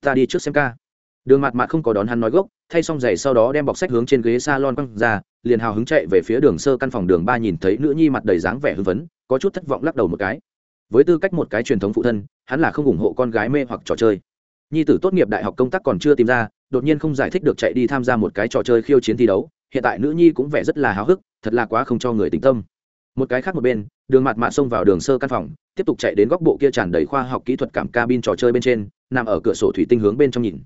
A: Ta đi trước xem ca. Đường mặt mặt không có đón hắn nói gốc, thay xong giày sau đó đem bọc sách hướng trên ghế s a lon quăng ra, liền hào hứng chạy về phía đường sơ căn phòng. Đường ba nhìn thấy nữ nhi mặt đầy dáng vẻ hưng phấn, có chút thất vọng lắc đầu một cái. Với tư cách một cái truyền thống phụ thân, hắn là không ủng hộ con gái mê hoặc trò chơi. Nhi tử tốt nghiệp đại học công tác còn chưa tìm ra, đột nhiên không giải thích được chạy đi tham gia một cái trò chơi khiêu chiến thi đấu, hiện tại nữ nhi cũng vẻ rất là háo hức thật là quá không cho người tính tâm. Một cái khác một bên, đường mặt mạ xông vào đường sơ căn phòng, tiếp tục chạy đến góc bộ kia tràn đầy khoa học kỹ thuật cảm cabin trò chơi bên trên, nằm ở cửa sổ thủy tinh hướng bên trong nhìn.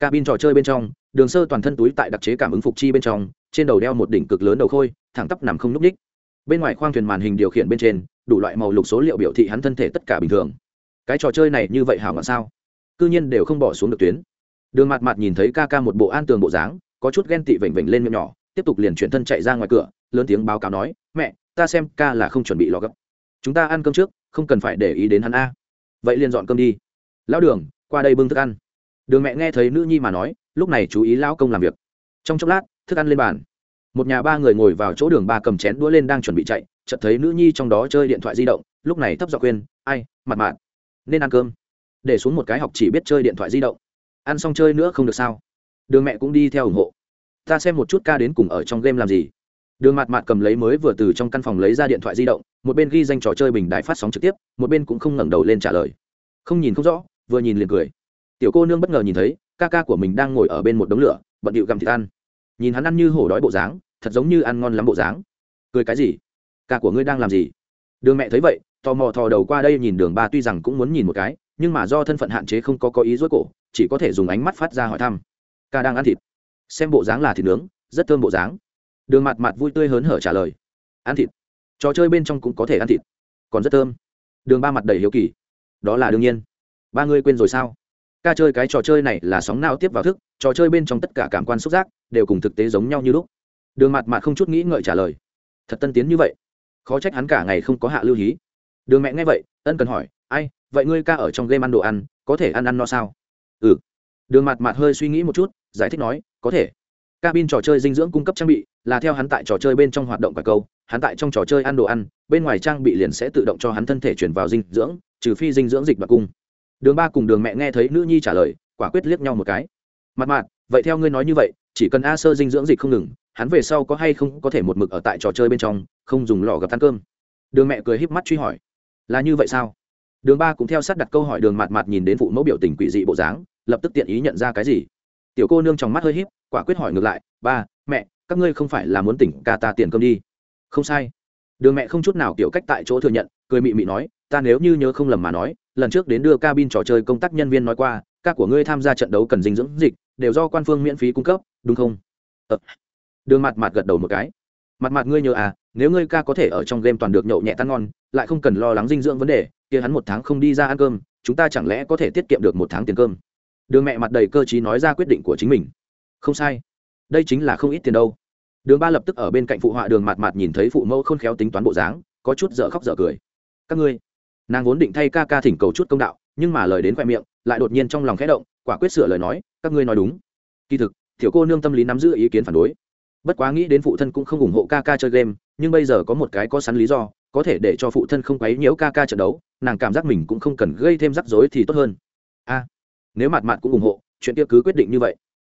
A: Cabin trò chơi bên trong, đường sơ toàn thân túi tại đặc chế cảm ứng phục chi bên trong, trên đầu đeo một đỉnh cực lớn đầu khôi, thẳng tắp nằm không n ú c ních bên ngoài khoang thuyền màn hình điều khiển bên trên, đủ loại màu lục số liệu biểu thị hắn thân thể tất cả bình thường. Cái trò chơi này như vậy hảo ngọn sao? C nhiên đều không bỏ xuống được tuyến. Đường mặt mặt nhìn thấy ca ca một bộ an tường bộ dáng, có chút ghen tị vểnh vểnh lên miệng nhỏ, tiếp tục liền chuyển thân chạy ra ngoài cửa lớn tiếng báo cáo nói, mẹ, ta xem ca là không chuẩn bị lò gấp. Chúng ta ăn cơm trước, không cần phải để ý đến hắn a. Vậy liền dọn cơm đi. Lão đường, qua đây bưng thức ăn. Đường mẹ nghe thấy nữ nhi mà nói, lúc này chú ý lão công làm việc. Trong chốc lát, thức ăn lên bàn. Một nhà ba người ngồi vào chỗ đường ba cầm chén đũa lên đang chuẩn bị chạy, chợt thấy nữ nhi trong đó chơi điện thoại di động, lúc này thấp giọng khuyên, ai, mặt mạn, nên ăn cơm. Để xuống một cái học chỉ biết chơi điện thoại di động. Ăn xong chơi nữa không được sao? Đường mẹ cũng đi theo ủng hộ. Ta xem một chút ca đến cùng ở trong game làm gì đường mặt mặt cầm lấy mới vừa từ trong căn phòng lấy ra điện thoại di động, một bên ghi danh trò chơi bình đài phát sóng trực tiếp, một bên cũng không ngẩng đầu lên trả lời. Không nhìn không rõ, vừa nhìn liền cười. Tiểu cô nương bất ngờ nhìn thấy, ca ca của mình đang ngồi ở bên một đống lửa, bận điệu gặm thịt ăn. Nhìn hắn ăn như hổ đói bộ dáng, thật giống như ăn ngon lắm bộ dáng. Cười cái gì? Ca của ngươi đang làm gì? Đường mẹ thấy vậy, tò mò thò đầu qua đây nhìn đường ba tuy rằng cũng muốn nhìn một cái, nhưng mà do thân phận hạn chế không có có ý dối cổ, chỉ có thể dùng ánh mắt phát ra hỏi thăm. Ca đang ăn thịt. Xem bộ dáng là thịt nướng, rất thơm bộ dáng đường mặt mặt vui tươi hớn hở trả lời. Ăn thịt. Trò chơi bên trong cũng có thể ăn thịt. Còn rất thơm. Đường ba mặt đầy hiếu kỳ. Đó là đương nhiên. Ba ngươi quên rồi sao? Ca chơi cái trò chơi này là sóng nào tiếp vào thức, trò chơi bên trong tất cả cảm quan xúc giác đều cùng thực tế giống nhau như lúc. Đường mặt mặt không chút nghĩ ngợi trả lời. Thật tân tiến như vậy. Khó trách hắn cả ngày không có hạ lưu hí. Đường mẹ nghe vậy, ân cần hỏi, ai, vậy ngươi ca ở trong game ăn đồ ăn, có thể ăn ăn no sao? Ừ. Đường mặt mặt hơi suy nghĩ một chút, giải thích nói, có thể. Cabin trò chơi dinh dưỡng cung cấp trang bị là theo hắn tại trò chơi bên trong hoạt động cả câu, hắn tại trong trò chơi ăn đồ ăn, bên ngoài trang bị liền sẽ tự động cho hắn thân thể chuyển vào dinh dưỡng, trừ phi dinh dưỡng dịch và cung. Đường ba cùng đường mẹ nghe thấy nữ nhi trả lời, quả quyết liếc nhau một cái. Mặt mặt vậy theo ngươi nói như vậy, chỉ cần a sơ dinh dưỡng dịch không ngừng, hắn về sau có hay không có thể một mực ở tại trò chơi bên trong, không dùng lò gặp ăn cơm? Đường mẹ cười híp mắt truy hỏi. Là như vậy sao? Đường ba cũng theo sát đặt câu hỏi đường mặt mặt nhìn đến phụ mẫu biểu tình quỷ dị bộ dáng, lập tức tiện ý nhận ra cái gì. Tiểu cô nương trong mắt hơi híp, quả quyết hỏi ngược lại, ba, mẹ các ngươi không phải là muốn tỉnh ca ta tiền cơm đi. Không sai. Đường mẹ không chút nào kiểu cách tại chỗ thừa nhận, cười mị mị nói, ta nếu như nhớ không lầm mà nói, lần trước đến đưa cabin trò chơi công tác nhân viên nói qua, ca của ngươi tham gia trận đấu cần dinh dưỡng dịch, đều do quan phương miễn phí cung cấp, đúng không? Ờ. đường mặt mặt gật đầu một cái. Mặt mặt ngươi nhớ à nếu ngươi ca có thể ở trong game toàn được nhậu nhẹ tan ngon, lại không cần lo lắng dinh dưỡng vấn đề, kia hắn một tháng không đi ra ăn cơm, chúng ta chẳng lẽ có thể tiết kiệm được một tháng tiền cơm? Đường mẹ mặt đầy cơ t nói ra quyết định của chính mình. Không sai. Đây chính là không ít tiền đâu đường ba lập tức ở bên cạnh phụ họa đường Mạt Mạt nhìn thấy phụ mẫu khôn khéo tính toán bộ dáng, có chút dở khóc dở cười. Các ngươi. Nàng vốn định thay ca ca thỉnh cầu chút công đạo, nhưng mà lời đến khoe miệng, lại đột nhiên trong lòng khẽ động, quả quyết sửa lời nói, các ngươi nói đúng. Kỳ thực, tiểu cô nương tâm lý nắm giữ ý kiến phản đối. Bất quá nghĩ đến phụ thân cũng không ủng hộ ca ca chơi game, nhưng bây giờ có một cái có sẵn lý do, có thể để cho phụ thân không quấy nhiễu ca ca trận đấu, nàng cảm giác mình cũng không cần gây thêm rắc rối thì tốt hơn. A, nếu mặt mặt cũng ủng hộ, chuyện kia cứ quyết định như vậy.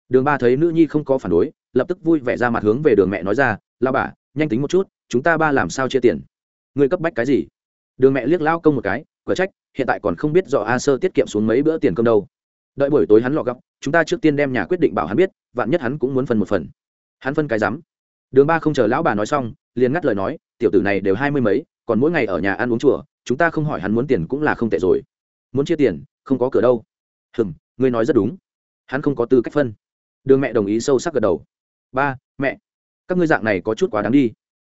A: Đường ba thấy nữ nhi không có phản đối lập tức vui vẻ ra mặt hướng về đường mẹ nói ra lao bà, nhanh tính một chút, chúng ta ba làm sao chia tiền? Người cấp bách cái gì? Đường mẹ liếc lao công một cái cửa trách, hiện tại còn không biết do a sơ tiết kiệm xuống mấy bữa tiền cơm đâu. Đợi buổi tối hắn lọ gấp chúng ta trước tiên đem nhà quyết định bảo hắn biết, vạn nhất hắn cũng muốn phần một phần. Hắn phân cái rắm. Đường ba không chờ lão bà nói xong, liền ngắt lời nói, tiểu tử này đều hai mươi mấy, còn mỗi ngày ở nhà ăn uống chùa, chúng ta không hỏi hắn muốn tiền cũng là không tệ rồi. Muốn chia tiền, không có cửa đâu. Hừm, ngươi nói rất đúng. Hắn không có tư cách phân. Đường mẹ đồng ý sâu sắc gật đầu ba, mẹ. Các ngươi dạng này có chút quá đáng đi.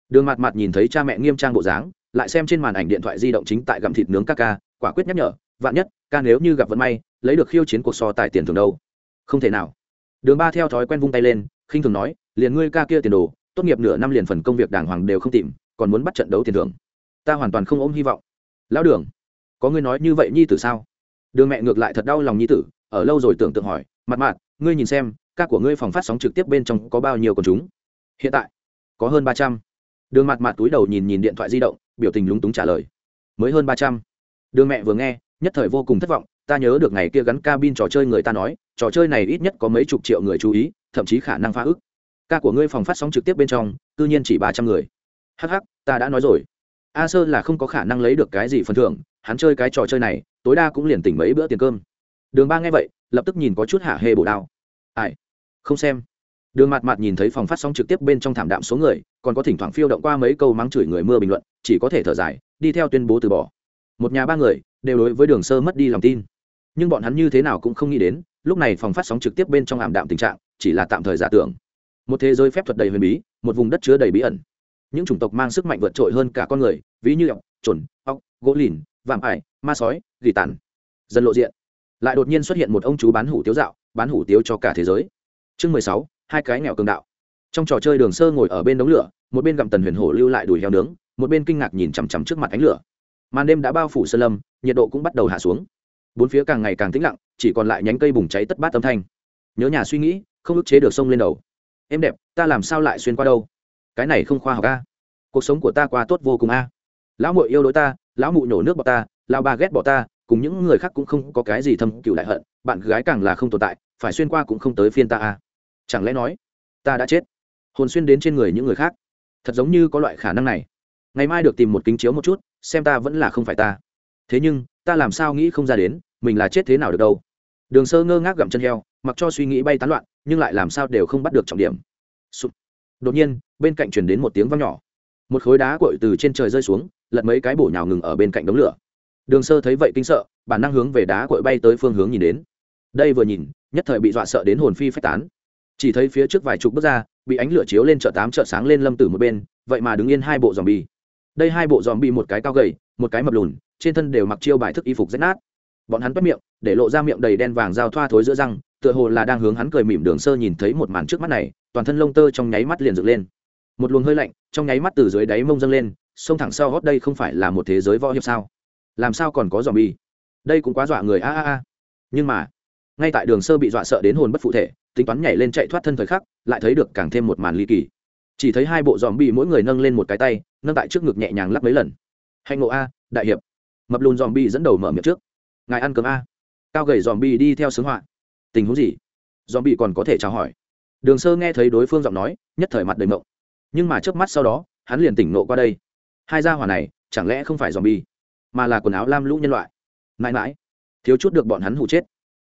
A: Đường mặt mặt nhìn thấy cha mẹ nghiêm trang bộ dáng, lại xem trên màn ảnh điện thoại di động chính tại gặm thịt nướng ca ca, quả quyết nhắc nhở, vạn nhất, ca nếu như gặp vận may, lấy được khiêu chiến cuộc so tài tiền thường đâu? Không thể nào. Đường ba theo thói quen vung tay lên, khinh thường nói, liền ngươi ca kia tiền đồ, tốt nghiệp nửa năm liền phần công việc đàng hoàng đều không tìm, còn muốn bắt trận đấu tiền thưởng. Ta hoàn toàn không ôm hy vọng. Lão đường, có ngươi nói như vậy nhi tử sao? Đường mẹ ngược lại thật đau lòng nhi tử, ở lâu rồi tưởng tượng hỏi mặt mặt ngươi nhìn xem ca của ngươi phòng phát sóng trực tiếp bên trong có bao nhiêu con chúng? Hiện tại, có hơn ba trăm. Đường mặt mặt túi đầu nhìn nhìn điện thoại di động, biểu tình lúng túng trả lời. Mới hơn ba trăm. Đường mẹ vừa nghe, nhất thời vô cùng thất vọng, ta nhớ được ngày kia gắn cabin trò chơi người ta nói, trò chơi này ít nhất có mấy chục triệu người chú ý, thậm chí khả năng phá ức. Ca của ngươi phòng phát sóng trực tiếp bên trong tự nhiên chỉ ba trăm người. Hh ta đã nói rồi. A sơ là không có khả năng lấy được cái gì phần thưởng, hắn chơi cái trò chơi này, tối đa cũng liền tỉnh mấy bữa tiền cơm. Đường ba nghe vậy, lập tức nhìn có chút hạ hê bổ đao. Ai? Không xem. Đường mặt mặt nhìn thấy phòng phát sóng trực tiếp bên trong thảm đạm số người, còn có thỉnh thoảng phiêu động qua mấy câu mắng chửi người mưa bình luận, chỉ có thể thở dài, đi theo tuyên bố từ bỏ. Một nhà ba người, đều đối với đường sơ mất đi lòng tin. Nhưng bọn hắn như thế nào cũng không nghĩ đến, lúc này phòng phát sóng trực tiếp bên trong ảm đạm tình trạng, chỉ là tạm thời giả tưởng. Một thế giới phép thuật đầy huyền bí, một vùng đất chứa đầy bí ẩn. Những chủng tộc mang sức mạnh vượt trội hơn cả con người, ví như ọc trồn ọc gỗ lìn, vạm ải, ma sói, gỉ tàn. Dần lộ diện. Lại đột nhiên xuất hiện một ông chú bán hủ tiếu dạo, bán hủ tiếu cho cả thế giới chương mười sáu, hai cái nghèo cường đạo. Trong trò chơi đường sơ ngồi ở bên đống lửa, một bên gặm tần huyền hổ lưu lại đùi heo nướng, một bên kinh ngạc nhìn chằm chằm trước mặt ánh lửa. Màn đêm đã bao phủ sơn lâm, nhiệt độ cũng bắt đầu hạ xuống. Bốn phía càng ngày càng tĩnh lặng, chỉ còn lại nhánh cây bùng cháy tất bát âm thanh. Nhớ nhà suy nghĩ, không ức chế được sông lên đầu. Em đẹp, ta làm sao lại xuyên qua đâu? Cái này không khoa học a. Cuộc sống của ta qua tốt vô cùng a. Lão mội yêu đối ta, lão mụ nhổ nước bỏ ta, lão ba ghét bỏ ta, cùng những người khác cũng không có cái gì thâm cựu đại hận, bạn gái càng là không tồn tại, phải xuyên qua cũng không tới phiên ta a chẳng lẽ nói, ta đã chết? Hồn xuyên đến trên người những người khác. Thật giống như có loại khả năng này. Ngày mai được tìm một kính chiếu một chút, xem ta vẫn là không phải ta. Thế nhưng, ta làm sao nghĩ không ra đến, mình là chết thế nào được đâu? Đường sơ ngơ ngác gặm chân heo, mặc cho suy nghĩ bay tán loạn, nhưng lại làm sao đều không bắt được trọng điểm. Đột nhiên, bên cạnh chuyển đến một tiếng văng nhỏ. Một khối đá cội từ trên trời rơi xuống, lật mấy cái bổ nhào ngừng ở bên cạnh đống lửa. Đường sơ thấy vậy kinh sợ, bản năng hướng về đá cội bay tới phương hướng nhìn đến. Đây vừa nhìn, nhất thời bị dọa sợ đến hồn phi phách tán chỉ thấy phía trước vài chục bước ra, bị ánh lửa chiếu lên chợ tám chợ sáng lên lâm tử một bên, vậy mà đứng yên hai bộ dòm bi đây hai bộ dòm bi một cái cao gầy, một cái mập lùn, trên thân đều mặc chiêu bài thức y phục rách nát. Bọn hắn bắt miệng, để lộ ra miệng đầy đen vàng dao thoa thối giữa răng, tựa hồ là đang hướng hắn cười mỉm đường sơ nhìn thấy một màn trước mắt này, toàn thân lông tơ trong nháy mắt liền dựng lên. Một luồng hơi lạnh, trong nháy mắt từ dưới đáy mông dâng lên, xông thẳng sau gót đây không phải là một thế giới võ hiệp sao? Làm sao còn có dòm bi đây cũng quá dọa người, a a a. Nhưng mà ngay tại đường sơ bị dọa sợ đến hồn bất phụ thể, tính toán nhảy lên chạy thoát thân thời khắc, lại thấy được càng thêm một màn ly kỳ. Chỉ thấy hai bộ dòm bi mỗi người nâng lên một cái tay, nâng tại trước ngực nhẹ nhàng lắp mấy lần. Hạnh ngộ a, đại hiệp. Mập lùn dòm bi dẫn đầu mở miệng trước. Ngài ăn cơm a. Cao gầy dòm bi đi theo sướng họa. Tình huống gì? Dòm bi còn có thể chào hỏi. Đường sơ nghe thấy đối phương giọng nói, nhất thời mặt đầy mộng nhưng mà trước mắt sau đó, hắn liền tỉnh nộ qua đây. Hai gia hỏa này, chẳng lẽ không phải dòm bi mà là quần áo lam lũ nhân loại? Mãi mãi, thiếu chút được bọn hắn hụ chết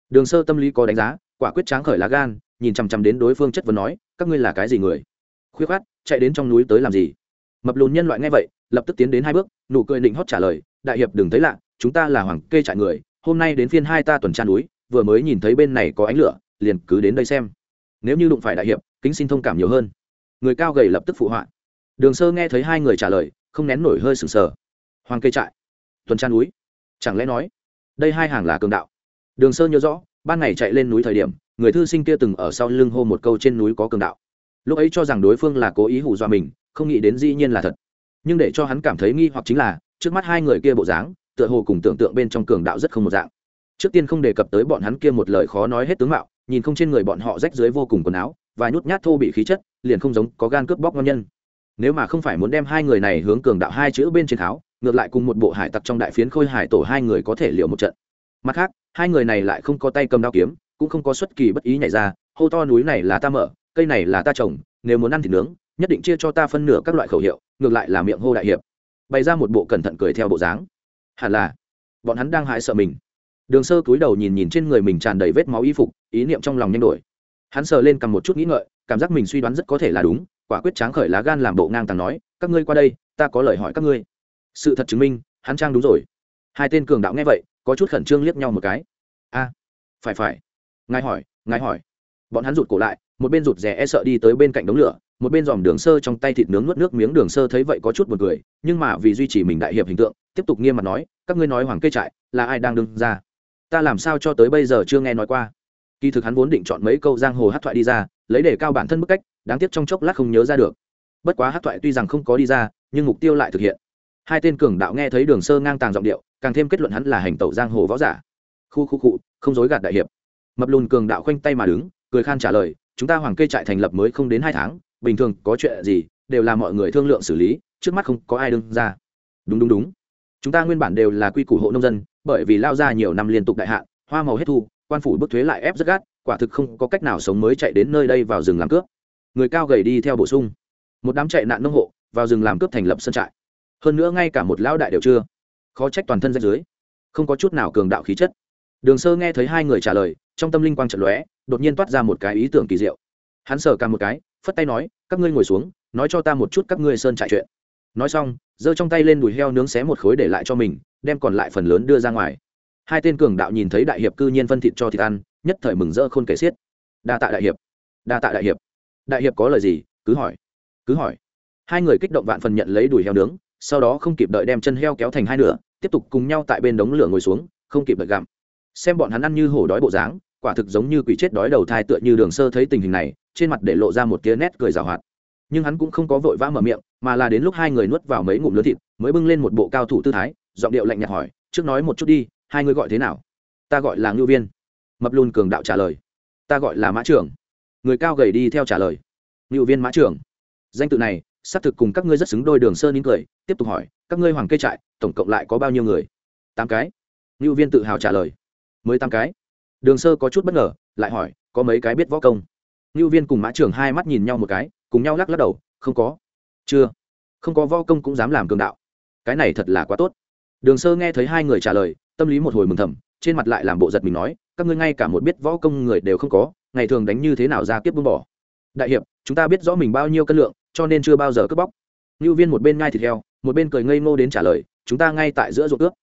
A: đường sơ tâm lý có đánh giá, quả quyết tráng khởi lá gan, nhìn chằm chằm đến đối phương chất vấn nói, các ngươi là cái gì người? Khuyết khát chạy đến trong núi tới làm gì? Mập lùn nhân loại nghe vậy, lập tức tiến đến hai bước, nụ cười định hót trả lời, đại hiệp đừng thấy lạ, chúng ta là hoàng kê trại người, hôm nay đến phiên hai ta tuần tra núi, vừa mới nhìn thấy bên này có ánh lửa, liền cứ đến đây xem. Nếu như đụng phải đại hiệp, kính xin thông cảm nhiều hơn. Người cao gầy lập tức phụ họa. Đường sơ nghe thấy hai người trả lời, không nén nổi hơi sừng sờ. Hoàng kê trại, tuần tra núi, chẳng lẽ nói đây hai hàng là cường đạo? Đường sơ nhớ rõ, ban ngày chạy lên núi thời điểm, người thư sinh kia từng ở sau lưng hô một câu trên núi có cường đạo. Lúc ấy cho rằng đối phương là cố ý hù dọa mình, không nghĩ đến dĩ nhiên là thật. Nhưng để cho hắn cảm thấy nghi hoặc chính là, trước mắt hai người kia bộ dáng, tựa hồ cùng tưởng tượng bên trong cường đạo rất không một dạng. Trước tiên không đề cập tới bọn hắn kia một lời khó nói hết tướng mạo, nhìn không trên người bọn họ rách dưới vô cùng quần áo và nhút nhát thô bị khí chất, liền không giống có gan cướp bóc ngon nhân. Nếu mà không phải muốn đem hai người này hướng cường đạo hai chữ bên trên tháo, ngược lại cùng một bộ hải tặc trong đại phiến khôi hải tổ hai người có thể liệu một trận. Mặt khác hai người này lại không có tay cầm đao kiếm, cũng không có xuất kỳ bất ý nhảy ra, hô to núi này là ta mở, cây này là ta trồng, nếu muốn ăn thịt nướng, nhất định chia cho ta phân nửa các loại khẩu hiệu, ngược lại là miệng hô đại hiệp. Bày ra một bộ cẩn thận cười theo bộ dáng. Hẳn là, bọn hắn đang hại sợ mình. Đường sơ cúi đầu nhìn nhìn trên người mình tràn đầy vết máu y phục, ý niệm trong lòng nhanh đổi. Hắn sờ lên cầm một chút nghĩ ngợi, cảm giác mình suy đoán rất có thể là đúng, quả quyết tráng khởi lá gan làm bộ ngang tàng nói, các ngươi qua đây, ta có lời hỏi các ngươi. Sự thật chứng minh, hắn trang đúng rồi. Hai tên cường đạo nghe vậy có chút khẩn trương liếc nhau một cái. A, phải phải. Ngài hỏi ngài hỏi. Bọn hắn rụt cổ lại, một bên rụt rè e sợ đi tới bên cạnh đống lửa, một bên dòm đường sơ trong tay thịt nướng nuốt nước miếng đường sơ thấy vậy có chút buồn cười, nhưng mà vì duy trì mình đại hiệp hình tượng, tiếp tục nghiêm mặt nói, các ngươi nói hoàng cây trại là ai đang đứng ra? Ta làm sao cho tới bây giờ chưa nghe nói qua. Kỳ thực hắn vốn định chọn mấy câu giang hồ hát thoại đi ra, lấy để cao bản thân bức cách, đáng tiếc trong chốc lát không nhớ ra được. Bất quá hát thoại tuy rằng không có đi ra, nhưng mục tiêu lại thực hiện. Hai tên cường đạo nghe thấy đường sơ ngang tàng giọng điệu càng thêm kết luận hắn là hành tẩu giang hồ võ giả. Khu khu cụ không dối gạt đại hiệp. Mập lùn cường đạo khoanh tay mà đứng, cười khan trả lời, chúng ta hoàng kê trại thành lập mới không đến hai tháng, bình thường có chuyện gì đều là mọi người thương lượng xử lý, trước mắt không có ai đương ra. Đúng đúng đúng. Chúng ta nguyên bản đều là quy củ hộ nông dân, bởi vì lao ra nhiều năm liên tục đại hạn, hoa màu hết thu, quan phủ bức thuế lại ép rất gắt, quả thực không có cách nào sống mới chạy đến nơi đây vào rừng làm cướp. Người cao gầy đi theo bổ sung. Một đám chạy nạn nông hộ, vào rừng làm cướp thành lập sân trại. Hơn nữa ngay cả một lão đại đều chưa khó trách toàn thân rách dưới. Không có chút nào cường đạo khí chất. Đường sơ nghe thấy hai người trả lời, trong tâm linh quang trận lóe, đột nhiên toát ra một cái ý tưởng kỳ diệu. Hắn sờ cả một cái, phất tay nói, các ngươi ngồi xuống, nói cho ta một chút các ngươi sơn trại chuyện. Nói xong, giơ trong tay lên đùi heo nướng xé một khối để lại cho mình, đem còn lại phần lớn đưa ra ngoài. Hai tên cường đạo nhìn thấy đại hiệp cư nhiên phân thịt cho thịt ăn, nhất thời mừng rỡ khôn kể xiết. Đa tạ đại hiệp, đa tạ đại hiệp. Đại hiệp có lời gì? Cứ hỏi cứ hỏi. Hai người kích động vạn phần nhận lấy đùi heo nướng, sau đó không kịp đợi đem chân heo kéo thành hai nửa tiếp tục cùng nhau tại bên đống lửa ngồi xuống, không kịp đợi gặm. Xem bọn hắn ăn như hổ đói bộ dáng, quả thực giống như quỷ chết đói đầu thai tựa như đường sơ thấy tình hình này, trên mặt để lộ ra một tia nét cười rào hoạt. Nhưng hắn cũng không có vội vã mở miệng, mà là đến lúc hai người nuốt vào mấy ngụm lớn thịt, mới bưng lên một bộ cao thủ tư thái, giọng điệu lạnh nhạt hỏi, trước nói một chút đi, hai người gọi thế nào? Ta gọi là ngưu viên. Mập lùn cường đạo trả lời. Ta gọi là mã trưởng. Người cao gầy đi theo trả lời. Ngưu viên mã trưởng. Danh tự này, xác thực cùng các ngươi rất xứng đôi đường sơn nín cười, tiếp tục hỏi các ngươi hoàng kê trại, tổng cộng lại có bao nhiêu người? Tám cái. Ngưu viên tự hào trả lời. Mới tám cái. Đường sơ có chút bất ngờ, lại hỏi, có mấy cái biết võ công? Ngưu viên cùng mã trưởng hai mắt nhìn nhau một cái, cùng nhau lắc lắc đầu, không có. Chưa. Không có võ công cũng dám làm cường đạo. Cái này thật là quá tốt. Đường sơ nghe thấy hai người trả lời, tâm lý một hồi mừng thầm, trên mặt lại làm bộ giật mình nói, các ngươi ngay cả một biết võ công người đều không có, ngày thường đánh như thế nào ra tiếp buông bỏ? Đại hiệp, chúng ta biết rõ mình bao nhiêu cân lượng, cho nên chưa bao giờ cướp bóc ngưu viên một bên ngai thịt heo, một bên cười ngây ngô đến trả lời, chúng ta ngay tại giữa ruộng cướp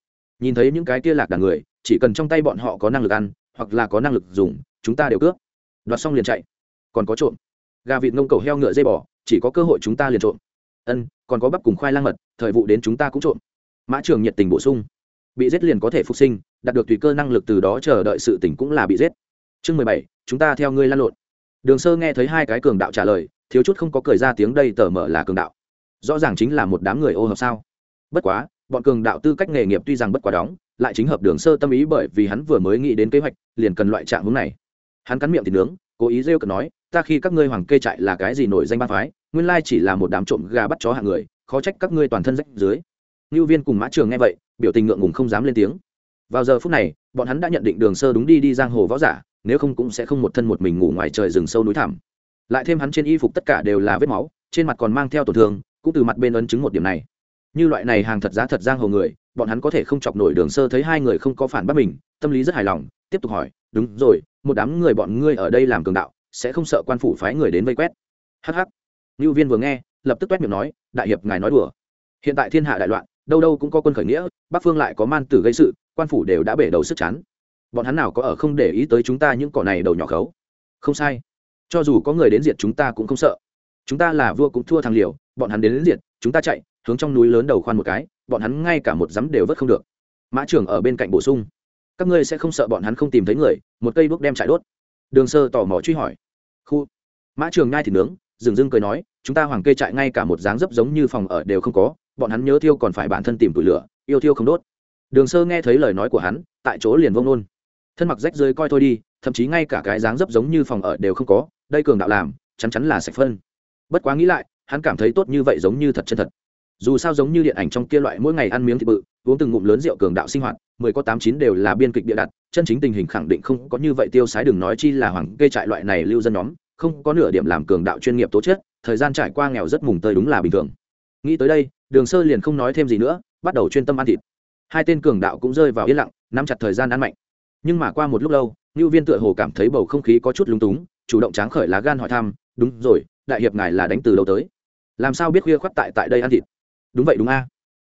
A: nhìn thấy những cái kia lạc đàn người, chỉ cần trong tay bọn họ có năng lực ăn, hoặc là có năng lực dùng, chúng ta đều cướp. Đoạt xong liền chạy. Còn có trộm. Gà vịt ngông cầu heo ngựa dây bò, chỉ có cơ hội chúng ta liền trộm. Ân, còn có bắp cùng khoai lang mật, thời vụ đến chúng ta cũng trộm. Mã trường nhiệt tình bổ sung. Bị giết liền có thể phục sinh, đạt được tùy cơ năng lực từ đó chờ đợi sự tỉnh cũng là bị giết. Chương mười bảy, chúng ta theo ngươi lan lộn. Đường sơ nghe thấy hai cái cường đạo trả lời, thiếu chút không có cười ra tiếng, đây tờ mở là cường đạo rõ ràng chính là một đám người ô hợp sao. Bất quá, bọn cường đạo tư cách nghề nghiệp tuy rằng bất quá đóng, lại chính hợp đường sơ tâm ý bởi vì hắn vừa mới nghĩ đến kế hoạch, liền cần loại trạng hướng này. Hắn cắn miệng thì nướng, cố ý rêu cợt nói, ta khi các ngươi hoàng kê trại là cái gì nổi danh ba phái, nguyên lai chỉ là một đám trộm gà bắt chó hạng người, khó trách các ngươi toàn thân rách dưới. Ngưu viên cùng mã trường nghe vậy, biểu tình ngượng ngùng không dám lên tiếng. Vào giờ phút này, bọn hắn đã nhận định đường sơ đúng đi đi giang hồ võ giả, nếu không cũng sẽ không một thân một mình ngủ ngoài trời rừng sâu núi thẳm. Lại thêm hắn trên y phục tất cả đều là vết máu, trên mặt còn mang theo tổn thương cũng từ mặt bên ấn chứng một điểm này. Như loại này hàng thật giá thật giang hồ người, bọn hắn có thể không chọc nổi đường sơ thấy hai người không có phản bác mình, tâm lý rất hài lòng, tiếp tục hỏi, đúng rồi, một đám người bọn ngươi ở đây làm cường đạo, sẽ không sợ quan phủ phái người đến vây quét? Hh ngưu viên vừa nghe, lập tức quét miệng nói, đại hiệp ngài nói đùa. Hiện tại thiên hạ đại loạn, đâu đâu cũng có quân khởi nghĩa, bắc phương lại có man tử gây sự, quan phủ đều đã bể đầu sức chán. Bọn hắn nào có ở không để ý tới chúng ta những cỏ này đầu nhỏ khấu? Không sai. Cho dù có người đến diệt chúng ta cũng không sợ. Chúng ta là vua cũng thua thằng liều bọn hắn đến, đến diệt chúng ta chạy hướng trong núi lớn đầu khoan một cái bọn hắn ngay cả một dám đều vớt không được. Mã trưởng ở bên cạnh bổ sung các ngươi sẽ không sợ bọn hắn không tìm thấy người một cây bước đem chạy đốt. Đường sơ tò mò truy hỏi. Khu mã trường ngay thì nướng dừng dưng cười nói chúng ta hoàng kê trại ngay cả một dáng dấp giống như phòng ở đều không có bọn hắn nhớ thiêu còn phải bản thân tìm tủi lửa yêu thiêu không đốt. Đường sơ nghe thấy lời nói của hắn tại chỗ liền vông nôn. Thân mặc rách rơi coi thôi đi thậm chí ngay cả cái dáng dấp giống như phòng ở đều không có đây cường đạo làm chắn chắn là sạch phân. Bất quá nghĩ lại hắn cảm thấy tốt như vậy giống như thật chân thật. Dù sao giống như điện ảnh trong kia loại mỗi ngày ăn miếng thịt bự, uống từng ngụm lớn rượu cường đạo sinh hoạt, mười có tám chín đều là biên kịch địa đặt, chân chính tình hình khẳng định không có như vậy tiêu sái đừng nói chi là hoàng kê trại loại này lưu dân nhóm, không có nửa điểm làm cường đạo chuyên nghiệp tố chất, thời gian trải qua nghèo rất mùng tơi đúng là bình thường. Nghĩ tới đây, đường sơ liền không nói thêm gì nữa, bắt đầu chuyên tâm ăn thịt. Hai tên cường đạo cũng rơi vào yên lặng, nắm chặt thời gian ăn mạnh. Nhưng mà qua một lúc lâu ngưu viên tựa hồ cảm thấy bầu không khí có chút lúng túng, chủ động tráng khởi lá gan hỏi thăm, đúng rồi, đại hiệp ngài là đánh từ đâu tới? Làm sao biết khuya khoắt tại tại đây ăn thịt? Đúng vậy đúng a.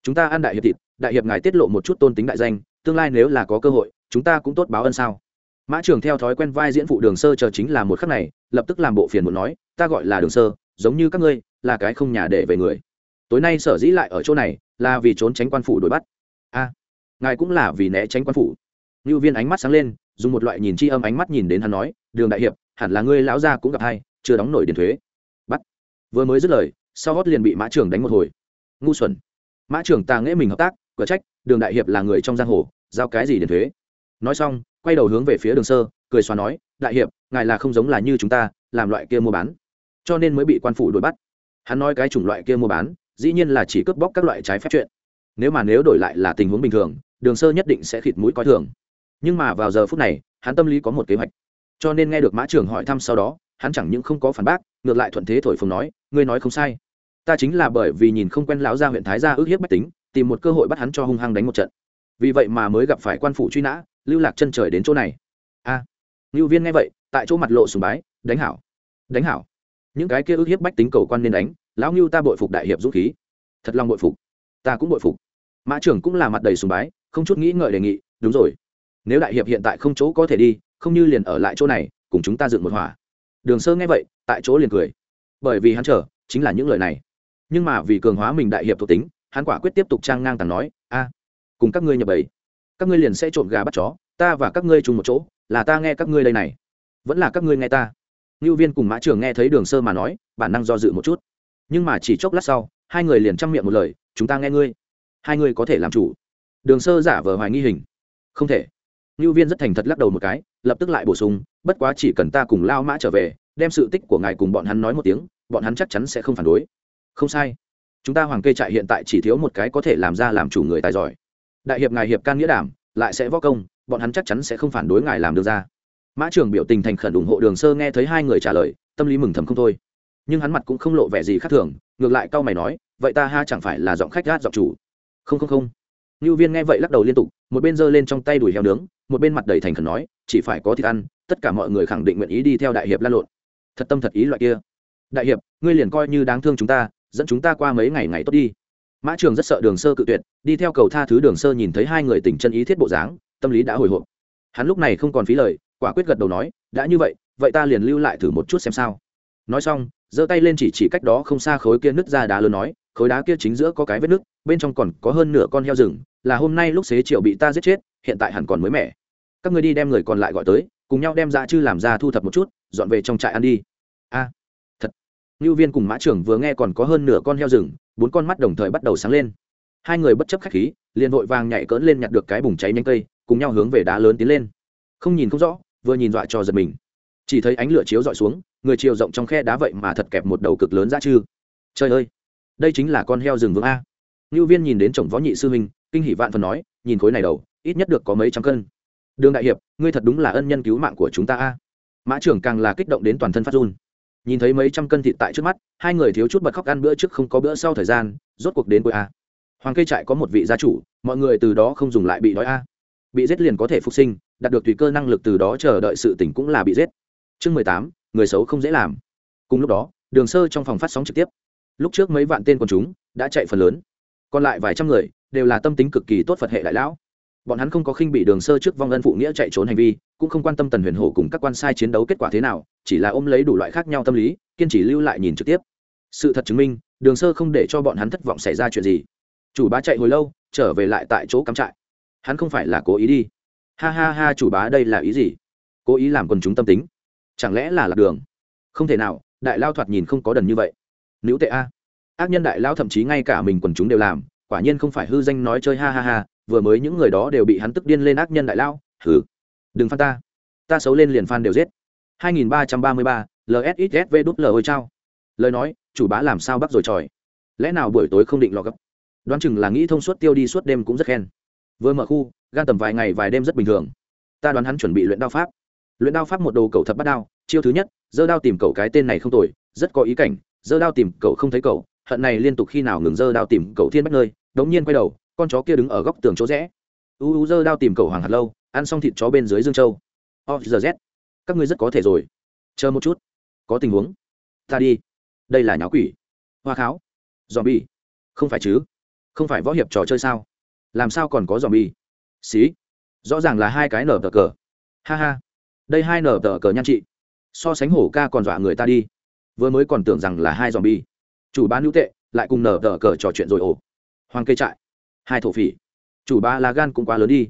A: Chúng ta ăn đại hiệp thịt, đại hiệp ngài tiết lộ một chút tôn tính đại danh, tương lai nếu là có cơ hội, chúng ta cũng tốt báo ân sao? Mã trường theo thói quen vai diễn phụ đường sơ chờ chính là một khắc này, lập tức làm bộ phiền muốn nói, ta gọi là đường sơ, giống như các ngươi, là cái không nhà để về người. Tối nay sở dĩ lại ở chỗ này, là vì trốn tránh quan phủ đuổi bắt. A, ngài cũng là vì né tránh quan phủ. Như viên ánh mắt sáng lên, dùng một loại nhìn chi âm ánh mắt nhìn đến hắn nói, đường đại hiệp, hẳn là ngươi lão gia cũng gặp hay, chưa đóng nổi tiền thuế. Bắt. Vừa mới dứt lời sau gót liền bị mã trưởng đánh một hồi. Ngu xuẩn. Mã trưởng ta nghễ mình hợp tác cửa trách, đường đại hiệp là người trong giang hồ, giao cái gì đến thuế? Nói xong, quay đầu hướng về phía đường sơ, cười xóa nói, đại hiệp, ngài là không giống là như chúng ta, làm loại kia mua bán. Cho nên mới bị quan phủ đuổi bắt. Hắn nói cái chủng loại kia mua bán, dĩ nhiên là chỉ cướp bóc các loại trái phép chuyện. Nếu mà nếu đổi lại là tình huống bình thường, đường sơ nhất định sẽ khịt mũi coi thường. Nhưng mà vào giờ phút này, hắn tâm lý có một kế hoạch. Cho nên nghe được mã trưởng hỏi thăm sau đó, hắn chẳng những không có phản bác ngược lại thuận thế thổi phồng nói ngươi nói không sai. Ta chính là bởi vì nhìn không quen lão gia huyện thái gia ước hiếp bách tính tìm một cơ hội bắt hắn cho hung hăng đánh một trận. Vì vậy mà mới gặp phải quan phủ truy nã lưu lạc chân trời đến chỗ này. A. À, ngưu viên nghe vậy tại chỗ mặt lộ sùng bái đánh hảo đánh hảo. Những cái kia ước hiếp bách tính cầu quan nên đánh lão ngưu ta bội phục đại hiệp dũng khí. Thật lòng bội phục. Ta cũng bội phục. Mã trưởng cũng là mặt đầy sùng bái không chút nghĩ ngợi đề nghị đúng rồi. Nếu đại hiệp hiện tại không chỗ có thể đi không như liền ở lại chỗ này cùng chúng ta dựng một hỏa đường sơ nghe vậy, tại chỗ liền cười. Bởi vì hắn chờ, chính là những lời này. Nhưng mà vì cường hóa mình đại hiệp thuộc tính, hắn quả quyết tiếp tục trang ngang tàng nói, a, cùng các ngươi nhập bầy. Các ngươi liền sẽ trộm gà bắt chó, ta và các ngươi chung một chỗ, là ta nghe các ngươi đây này. Vẫn là các ngươi nghe ta. Ngưu viên cùng mã trường nghe thấy đường sơ mà nói, bản năng do dự một chút. Nhưng mà chỉ chốc lát sau, hai người liền chăm miệng một lời, chúng ta nghe ngươi. Hai ngươi có thể làm chủ. Đường sơ giả vờ hoài nghi hình. Không thể. Ngưu viên rất thành thật lắc đầu một cái lập tức lại bổ sung, bất quá chỉ cần ta cùng lao mã trở về, đem sự tích của ngài cùng bọn hắn nói một tiếng, bọn hắn chắc chắn sẽ không phản đối. Không sai. Chúng ta hoàng kê trại hiện tại chỉ thiếu một cái có thể làm ra làm chủ người tài giỏi. Đại hiệp ngài hiệp can nghĩa đảm, lại sẽ võ công, bọn hắn chắc chắn sẽ không phản đối ngài làm được ra. Mã trưởng biểu tình thành khẩn ủng hộ đường sơ nghe thấy hai người trả lời, tâm lý mừng thầm không thôi. Nhưng hắn mặt cũng không lộ vẻ gì khác thường, ngược lại cau mày nói, vậy ta ha chẳng phải là giọng khách gát giọng chủ? Không không không. Ngưu viên nghe vậy lắc đầu liên tục, một bên giơ lên trong tay đùi heo nướng, một bên mặt đầy thành khẩn nói chỉ phải có thịt ăn, tất cả mọi người khẳng định nguyện ý đi theo đại hiệp lan lộn. Thật tâm thật ý loại kia. Đại hiệp, ngươi liền coi như đáng thương chúng ta, dẫn chúng ta qua mấy ngày ngày tốt đi. Mã trường rất sợ đường sơ cự tuyệt, đi theo cầu tha thứ đường sơ nhìn thấy hai người tình chân ý thiết bộ dáng, tâm lý đã hồi hộp. Hắn lúc này không còn phí lời, quả quyết gật đầu nói, đã như vậy vậy ta liền lưu lại thử một chút xem sao. Nói xong, giơ tay lên chỉ chỉ cách đó không xa khối kia nứt ra đá lớn nói, khối đá kia chính giữa có cái vết nứt, bên trong còn có hơn nửa con heo rừng, là hôm nay lúc xế chiều bị ta giết chết, hiện tại hẳn còn mới mẻ các người đi đem người còn lại gọi tới, cùng nhau đem ra chư làm ra thu thập một chút, dọn về trong trại ăn đi. A, thật. Ngưu viên cùng mã trưởng vừa nghe còn có hơn nửa con heo rừng, bốn con mắt đồng thời bắt đầu sáng lên. Hai người bất chấp khách khí, liền vội vàng nhảy cỡn lên nhặt được cái bùng cháy nhanh cây, cùng nhau hướng về đá lớn tiến lên. Không nhìn không rõ, vừa nhìn dọa cho giật mình. Chỉ thấy ánh lửa chiếu dọi xuống, người chiều rộng trong khe đá vậy mà thật kẹp một đầu cực lớn ra chư. Trời ơi, đây chính là con heo rừng vương a. Ngưu viên nhìn đến chồng võ nhị sư huynh, kinh hỷ vạn phần nói, nhìn khối này đầu, ít nhất được có mấy trăm cân đường đại hiệp, ngươi thật đúng là ân nhân cứu mạng của chúng ta a. Mã trưởng càng là kích động đến toàn thân phát run. Nhìn thấy mấy trăm cân thịt tại trước mắt, hai người thiếu chút bật khóc ăn bữa trước không có bữa sau thời gian, rốt cuộc đến cuối a. Hoàng cây trại có một vị gia chủ, mọi người từ đó không dùng lại bị đói a. Bị giết liền có thể phục sinh, đạt được tùy cơ năng lực từ đó chờ đợi sự tỉnh cũng là bị giết. Chương mười tám, người xấu không dễ làm. Cùng lúc đó, đường sơ trong phòng phát sóng trực tiếp. Lúc trước mấy vạn tên quần chúng đã chạy phần lớn. Còn lại vài trăm người đều là tâm tính cực kỳ tốt phật hệ đại lão bọn hắn không có khinh bị đường sơ trước vong ân phụ nghĩa chạy trốn hành vi, cũng không quan tâm tần huyền hổ cùng các quan sai chiến đấu kết quả thế nào, chỉ là ôm lấy đủ loại khác nhau tâm lý, kiên trì lưu lại nhìn trực tiếp. Sự thật chứng minh, đường sơ không để cho bọn hắn thất vọng xảy ra chuyện gì. Chủ bá chạy hồi lâu, trở về lại tại chỗ cắm trại. Hắn không phải là cố ý đi. Ha ha ha, chủ bá đây là ý gì? Cố ý làm quần chúng tâm tính. Chẳng lẽ là lạc đường? Không thể nào, đại lao thoạt nhìn không có đần như vậy. Nữ tệ a. Ác nhân đại lao thậm chí ngay cả mình quần chúng đều làm, quả nhiên không phải hư danh nói chơi ha ha ha vừa mới những người đó đều bị hắn tức điên lên ác nhân đại lao hừ. Đừng phan ta. Ta xấu lên liền phan đều giết. 2333, lsxsv đút lờ ôi trao lời nói chủ bá làm sao bắt rồi tròi lẽ nào buổi tối không định lò gấp? Đoán chừng là nghĩ thông suốt tiêu đi suốt đêm cũng rất khen. Vừa mở khu gan tầm vài ngày vài đêm rất bình thường. Ta đoán hắn chuẩn bị luyện đao pháp. Luyện đao pháp một đồ cầu thập bắt đao chiêu thứ nhất dơ đao tìm cậu cái tên này không tồi rất có ý cảnh dơ đao tìm cậu không thấy cậu hận này liên tục khi nào ngừng dơ đao tìm cậu thiên bách nơi đống nhiên quay đầu con chó kia đứng ở góc tường chỗ rẽ. U u dơ đao tìm cầu hoàng hạt lâu, ăn xong thịt chó bên dưới dương châu. O giờ z. Các ngươi rất có thể rồi. Chờ một chút. Có tình huống. Ta đi. Đây là nháo quỷ. Hoa kháo. Dòm bi không phải chứ? Không phải võ hiệp trò chơi sao? Làm sao còn có dòm bi xí. Rõ ràng là hai cái nở tờ cờ. Ha ha. Đây hai nở tờ cờ nhan trị. So sánh hổ ca còn dọa người ta đi. Vừa mới còn tưởng rằng là hai dòm bi chủ bán hữu tệ, lại cùng nở tờ cờ trò chuyện rồi ổ hoàng cây trại hai thổ phỉ. Chủ ba lá gan cũng quá lớn đi.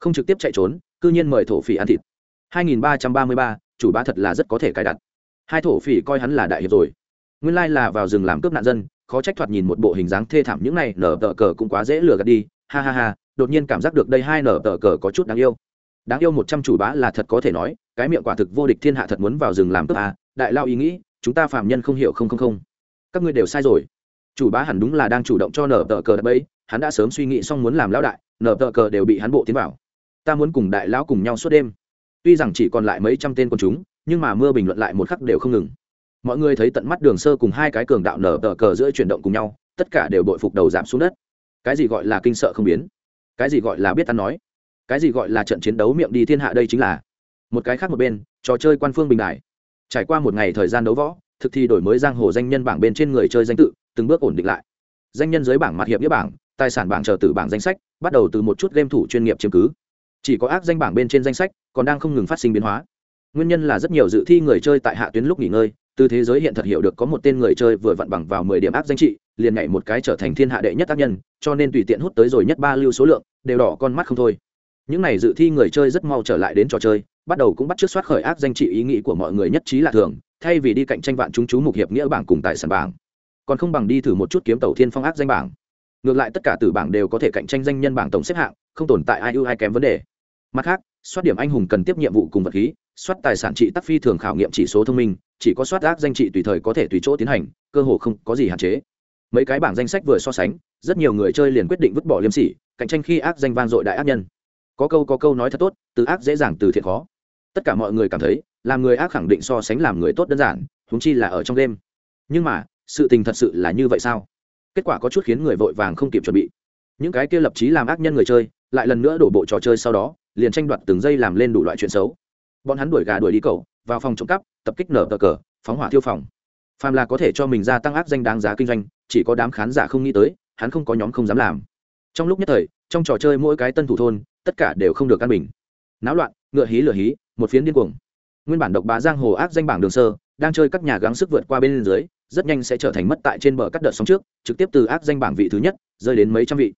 A: Không trực tiếp chạy trốn cư nhiên mời thổ phỉ ăn thịt. 2333, chủ ba thật là rất có thể cài đặt. Hai thổ phỉ coi hắn là đại hiệp rồi. Nguyên lai là vào rừng làm cướp nạn dân khó trách thoạt nhìn một bộ hình dáng thê thảm những này nở tờ cờ cũng quá dễ lừa gạt đi. Ha ha ha đột nhiên cảm giác được đây hai nở tờ cờ có chút đáng yêu. Đáng yêu một trăm chủ bá là thật có thể nói cái miệng quả thực vô địch thiên hạ thật muốn vào rừng làm cướp à, đại lao ý nghĩ chúng ta phạm nhân không hiểu không không không. Các ngươi đều sai rồi chủ bá hẳn đúng là đang chủ động cho nở tờ cờ đập ấy, hắn đã sớm suy nghĩ xong muốn làm lão đại, nở tờ cờ đều bị hắn bộ tiến vào. Ta muốn cùng đại lão cùng nhau suốt đêm. Tuy rằng chỉ còn lại mấy trăm tên con chúng, nhưng mà mưa bình luận lại một khắc đều không ngừng. Mọi người thấy tận mắt đường sơ cùng hai cái cường đạo nở tờ cờ giữa chuyển động cùng nhau, tất cả đều bội phục đầu giảm xuống đất. Cái gì gọi là kinh sợ không biến? Cái gì gọi là biết ăn nói? Cái gì gọi là trận chiến đấu miệng đi thiên hạ đây chính là? Một cái khác một bên, trò chơi quan phương bình đại. Trải qua một ngày thời gian đấu võ, thực thi đổi mới giang hồ danh nhân bảng bên trên người chơi danh tự từng bước ổn định lại. Danh nhân dưới bảng mặt hiệp nghĩa bảng, tài sản bảng chờ từ bảng danh sách, bắt đầu từ một chút game thủ chuyên nghiệp chiếm cứ. Chỉ có ác danh bảng bên trên danh sách, còn đang không ngừng phát sinh biến hóa. Nguyên nhân là rất nhiều dự thi người chơi tại hạ tuyến lúc nghỉ ngơi, từ thế giới hiện thật hiểu được có một tên người chơi vừa vặn bằng vào mười điểm ác danh trị, liền nhảy một cái trở thành thiên hạ đệ nhất tác nhân, cho nên tùy tiện hút tới rồi nhất ba lưu số lượng, đều đỏ con mắt không thôi. Những này dự thi người chơi rất mau trở lại đến trò chơi, bắt đầu cũng bắt trước soát khởi ác danh trị ý nghĩ của mọi người nhất trí là thường, thay vì đi cạnh tranh vạn chúng chú mục hiệp nghĩa bảng cùng tài sản bảng còn không bằng đi thử một chút kiếm tàu thiên phong ác danh bảng. Ngược lại tất cả từ bảng đều có thể cạnh tranh danh nhân bảng tổng xếp hạng, không tồn tại ai ưu ai kém vấn đề. Mặt khác, soát điểm anh hùng cần tiếp nhiệm vụ cùng vật khí, soát tài sản trị tắc phi thường khảo nghiệm chỉ số thông minh, chỉ có soát ác danh trị tùy thời có thể tùy chỗ tiến hành, cơ hồ không có gì hạn chế. Mấy cái bảng danh sách vừa so sánh, rất nhiều người chơi liền quyết định vứt bỏ liêm sỉ, cạnh tranh khi ác danh vang dội đại ác nhân. Có câu có câu nói thật tốt, từ ác dễ dàng từ thiện khó. Tất cả mọi người cảm thấy, làm người ác khẳng định so sánh làm người tốt đơn giản húng chi là ở trong đêm. Nhưng mà sự tình thật sự là như vậy sao? Kết quả có chút khiến người vội vàng không kịp chuẩn bị. Những cái kia lập trí làm ác nhân người chơi, lại lần nữa đổ bộ trò chơi sau đó, liền tranh đoạt từng giây làm lên đủ loại chuyện xấu. Bọn hắn đuổi gà đuổi đi cầu vào phòng trộm cắp, tập kích nở tờ cờ, phóng hỏa tiêu phòng. Phàm là có thể cho mình gia tăng ác danh đáng giá kinh doanh, chỉ có đám khán giả không nghĩ tới, hắn không có nhóm không dám làm. Trong lúc nhất thời, trong trò chơi mỗi cái tân thủ thôn, tất cả đều không được căn bình. Náo loạn, ngựa hí lửa hí, một phiến điên cuồng. Nguyên bản độc bá giang hồ ác danh bảng đường sơ, đang chơi các nhà gắng sức vượt qua bên dưới rất nhanh sẽ trở thành mất tại trên bờ cắt đợt sóng trước, trực tiếp từ ác danh bảng vị thứ nhất, rơi đến mấy trăm vị.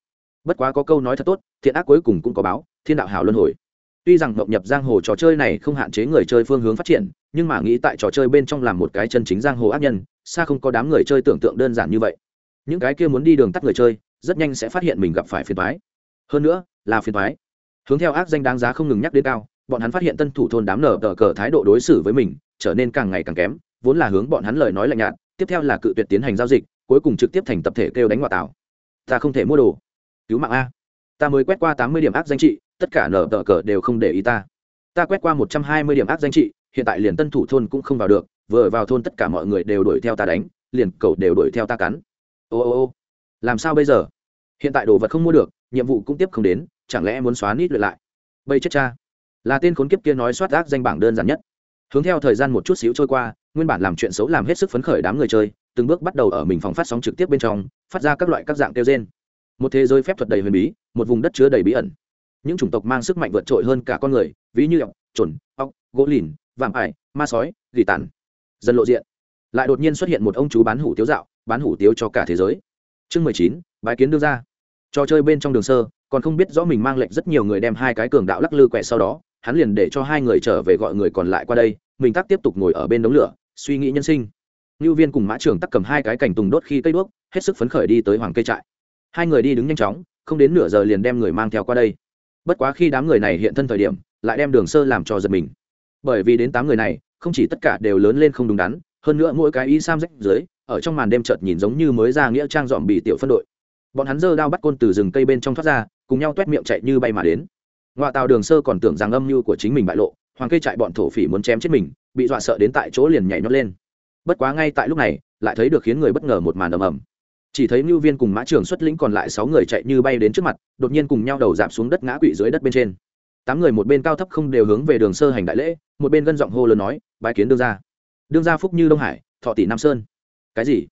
A: Bất quá có câu nói thật tốt, thiện ác cuối cùng cũng có báo, thiên đạo hào luân hồi. Tuy rằng ngọc nhập giang hồ trò chơi này không hạn chế người chơi phương hướng phát triển, nhưng mà nghĩ tại trò chơi bên trong làm một cái chân chính giang hồ ác nhân, xa không có đám người chơi tưởng tượng đơn giản như vậy. Những cái kia muốn đi đường tắt người chơi, rất nhanh sẽ phát hiện mình gặp phải phiền thoái hơn nữa, là phiền thoái hướng theo ác danh đáng giá không ngừng nhắc đến cao, bọn hắn phát hiện tân thủ thôn đám nở tờ cờ thái độ đối xử với mình, trở nên càng ngày càng kém, vốn là hướng bọn hắn lời nói lạnh nhạt tiếp theo là cự tuyệt tiến hành giao dịch, cuối cùng trực tiếp thành tập thể kêu đánh ngoại tảo. Ta không thể mua đồ. Cứu mạng a. Ta mới quét qua tám mươi điểm ác danh trị, tất cả nở tờ cờ đều không để ý ta. Ta quét qua một trăm hai mươi điểm ác danh trị, hiện tại liền tân thủ thôn cũng không vào được, vừa vào thôn tất cả mọi người đều đuổi theo ta đánh, liền cầu đều đuổi theo ta cắn. Ô ô ô. Làm sao bây giờ? Hiện tại đồ vật không mua được, nhiệm vụ cũng tiếp không đến, chẳng lẽ muốn xóa nít luyện lại? Bây chết cha. Là tên khốn kiếp kia nói soát ác danh bảng đơn giản nhất. Hướng theo thời gian một chút xíu trôi qua nguyên bản làm chuyện xấu làm hết sức phấn khởi đám người chơi, từng bước bắt đầu ở mình phòng phát sóng trực tiếp bên trong, phát ra các loại các dạng kêu trên một thế giới phép thuật đầy huyền bí, một vùng đất chứa đầy bí ẩn. Những chủng tộc mang sức mạnh vượt trội hơn cả con người, ví như ọc trồn ọc gỗ lìn, vạm ải, ma sói, gỉ tàn. Dân lộ diện. Lại đột nhiên xuất hiện một ông chú bán hủ tiếu dạo, bán hủ tiếu cho cả thế giới. Chương mười chín, bái kiến đưa ra trò chơi bên trong đường sơ, còn không biết rõ mình mang lệnh rất nhiều người đem hai cái cường đạo lắc lư quẹ sau đó, hắn liền để cho hai người trở về gọi người còn lại qua đây, mình tắc tiếp tục ngồi ở bên đống lửa suy nghĩ nhân sinh. Ngưu viên cùng mã trưởng tắc cầm hai cái cành tùng đốt khi cây đuốc, hết sức phấn khởi đi tới hoàng cây trại. Hai người đi đứng nhanh chóng, không đến nửa giờ liền đem người mang theo qua đây. Bất quá khi đám người này hiện thân thời điểm, lại đem đường sơ làm cho giật mình. Bởi vì đến tám người này, không chỉ tất cả đều lớn lên không đúng đắn, hơn nữa mỗi cái y sam rách dưới, ở trong màn đêm chợt nhìn giống như mới ra nghĩa trang dọn bị tiểu phân đội. Bọn hắn giơ đao bắt côn từ rừng cây bên trong thoát ra, cùng nhau t miệng chạy như bay mà đến. Ngoại tàu đường sơ còn tưởng rằng âm mưu của chính mình bại lộ, hoàng cây chạy bọn thổ phỉ muốn chém chết mình bị dọa sợ đến tại chỗ liền nhảy nhót lên. Bất quá ngay tại lúc này, lại thấy được khiến người bất ngờ một màn ầm ầm. Chỉ thấy mưu viên cùng mã trường xuất lĩnh còn lại sáu người chạy như bay đến trước mặt, đột nhiên cùng nhau đầu giảm xuống đất ngã quỵ dưới đất bên trên. Tám người một bên cao thấp không đều hướng về đường sơ hành đại lễ, một bên gân giọng hô lớn nói, bái kiến đương gia. Đương gia phúc như đông hải, thọ tỷ nam sơn. Cái gì?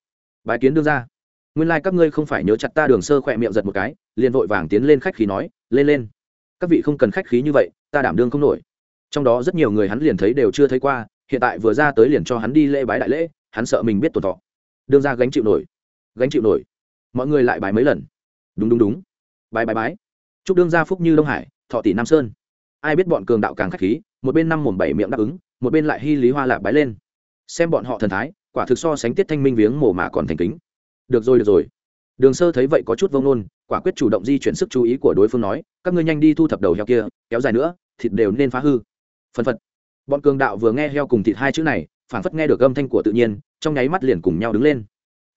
A: Bái kiến đương gia. Nguyên lai các ngươi không phải nhớ chặt ta. Đường sơ khỏe miệng giật một cái, liền vội vàng tiến lên khách khí nói, lên lên. Các vị không cần khách khí như vậy, ta đảm đương không nổi. Trong đó rất nhiều người hắn liền thấy đều chưa thấy qua hiện tại vừa ra tới liền cho hắn đi lễ bái đại lễ, hắn sợ mình biết tồn thọ. Đương ra gánh chịu nổi, gánh chịu nổi. Mọi người lại bái mấy lần? Đúng đúng đúng. Bái bái bái. Chúc đương gia phúc như đông hải, thọ tỷ nam sơn. Ai biết bọn cường đạo càng khách khí, một bên năm mồm bảy miệng đáp ứng, một bên lại hy lý hoa lạc bái lên. Xem bọn họ thần thái, quả thực so sánh tiết thanh minh viếng mồ mà còn thành kính. Được rồi được rồi. Đường sơ thấy vậy có chút vông nôn, quả quyết chủ động di chuyển sức chú ý của đối phương nói, các ngươi nhanh đi thu thập đầu heo kia, kéo dài nữa, thịt đều nên phá hư. Phân phật bọn cường đạo vừa nghe heo cùng thịt hai chữ này, phảng phất nghe được âm thanh của tự nhiên, trong nháy mắt liền cùng nhau đứng lên.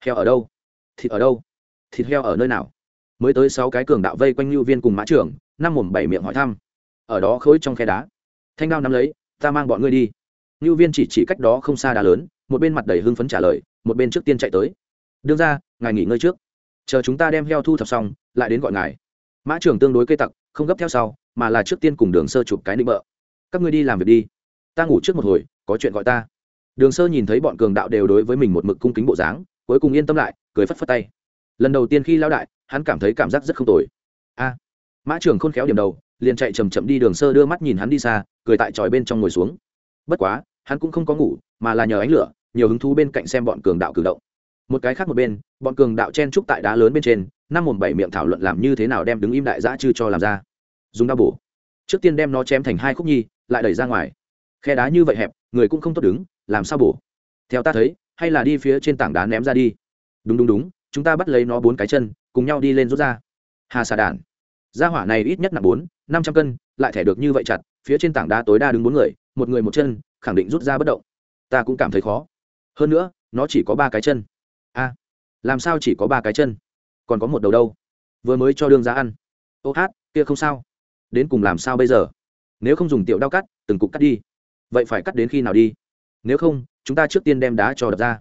A: Heo ở đâu? Thịt ở đâu? Thịt heo ở nơi nào? Mới tới sáu cái cường đạo vây quanh lưu viên cùng mã trưởng, năm mồm bảy miệng hỏi thăm. Ở đó khối trong khe đá. Thanh đao nắm lấy, ta mang bọn ngươi đi. Lưu viên chỉ chỉ cách đó không xa đá lớn, một bên mặt đầy hưng phấn trả lời, một bên trước tiên chạy tới. Đương ra, ngài nghỉ ngơi trước. Chờ chúng ta đem heo thu thập xong, lại đến gọi ngài. Mã trưởng tương đối cây tặc, không gấp theo sau, mà là trước tiên cùng đường sơ chụp cái nịnh bợ. Các ngươi đi làm việc đi ta ngủ trước một hồi, có chuyện gọi ta. Đường sơ nhìn thấy bọn cường đạo đều đối với mình một mực cung kính bộ dáng, cuối cùng yên tâm lại, cười phất phất tay. Lần đầu tiên khi lao đại, hắn cảm thấy cảm giác rất không tồi. A, mã trường khôn khéo điểm đầu, liền chạy chầm chậm đi đường sơ đưa mắt nhìn hắn đi xa, cười tại tròi bên trong ngồi xuống. Bất quá, hắn cũng không có ngủ, mà là nhờ ánh lửa, nhiều hứng thú bên cạnh xem bọn cường đạo cử động. Một cái khác một bên, bọn cường đạo chen trúc tại đá lớn bên trên, năm mồm bảy miệng thảo luận làm như thế nào đem đứng im đại giã chư cho làm ra. Dùng đao bổ. Trước tiên đem nó chém thành hai khúc nhi, lại đẩy ra ngoài khe đá như vậy hẹp, người cũng không tốt đứng, làm sao bổ? Theo ta thấy, hay là đi phía trên tảng đá ném ra đi. Đúng đúng đúng, chúng ta bắt lấy nó bốn cái chân, cùng nhau đi lên rút ra. Hà xà đản. Gia hỏa này ít nhất là bốn, năm trăm cân, lại thẻ được như vậy chặt, phía trên tảng đá tối đa đứng bốn người, một người một chân, khẳng định rút ra bất động. Ta cũng cảm thấy khó. Hơn nữa, nó chỉ có ba cái chân. A, làm sao chỉ có ba cái chân? Còn có một đầu đâu? Vừa mới cho đương giá ăn. Ô hát, kia không sao. Đến cùng làm sao bây giờ? Nếu không dùng tiểu đao cắt, từng cục cắt đi vậy phải cắt đến khi nào đi? Nếu không, chúng ta trước tiên đem đá cho đập ra.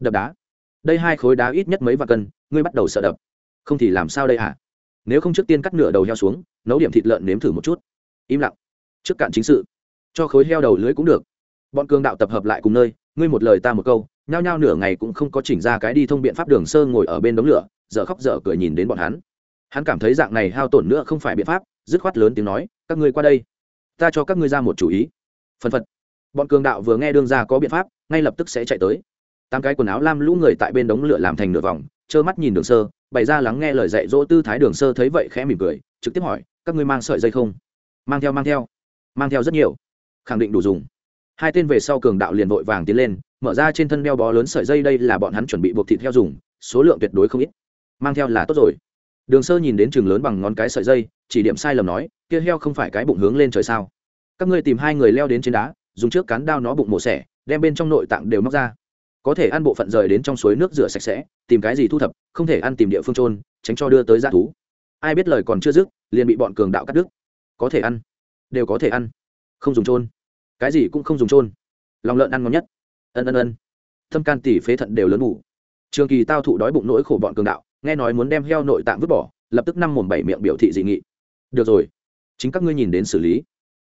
A: Đập đá? Đây hai khối đá ít nhất mấy vạn cân, ngươi bắt đầu sợ đập. Không thì làm sao đây hả? Nếu không trước tiên cắt nửa đầu heo xuống, nấu điểm thịt lợn nếm thử một chút. Im lặng. Trước cạn chính sự. Cho khối heo đầu lưới cũng được. Bọn cường đạo tập hợp lại cùng nơi, ngươi một lời ta một câu, nhao nhao nửa ngày cũng không có chỉnh ra cái đi thông biện pháp đường sơ ngồi ở bên đống lửa, dở khóc dở cười nhìn đến bọn hắn. Hắn cảm thấy dạng này hao tổn nữa không phải biện pháp, dứt khoát lớn tiếng nói, các ngươi qua đây. Ta cho các ngươi ra một chủ ý. Phần phật bọn cường đạo vừa nghe đương ra có biện pháp, ngay lập tức sẽ chạy tới. Tám cái quần áo lam lũ người tại bên đống lửa làm thành nửa vòng, trơ mắt nhìn đường sơ, bày ra lắng nghe lời dạy dỗ tư thái đường sơ thấy vậy khẽ mỉm cười, trực tiếp hỏi, các ngươi mang sợi dây không? Mang theo mang theo. Mang theo rất nhiều. Khẳng định đủ dùng. Hai tên về sau cường đạo liền vội vàng tiến lên, mở ra trên thân đeo bó lớn sợi dây đây là bọn hắn chuẩn bị buộc thịt theo dùng, số lượng tuyệt đối không ít. Mang theo là tốt rồi. Đường sơ nhìn đến trường lớn bằng ngón cái sợi dây, chỉ điểm sai lầm nói, kia heo không phải cái bụng hướng lên trời sao? Các ngươi tìm hai người leo đến trên đá dùng trước cán đao nó bụng mổ xẻ, đem bên trong nội tạng đều móc ra. Có thể ăn bộ phận rời đến trong suối nước rửa sạch sẽ, tìm cái gì thu thập, không thể ăn tìm địa phương trôn tránh cho đưa tới g thú. Ai biết lời còn chưa dứt, liền bị bọn cường đạo cắt đứt. Có thể ăn, đều có thể ăn. Không dùng trôn cái gì cũng không dùng trôn lòng lợn ăn ngon nhất. Ân ân ân. Thâm can tỷ phế thận đều lớn ngủ trường kỳ tao thụ đói bụng nỗi khổ bọn cường đạo, nghe nói muốn đem heo nội tạng vứt bỏ, lập tức năm mồm bảy miệng biểu thị dị nghị. Được rồi, chính các ngươi nhìn đến xử lý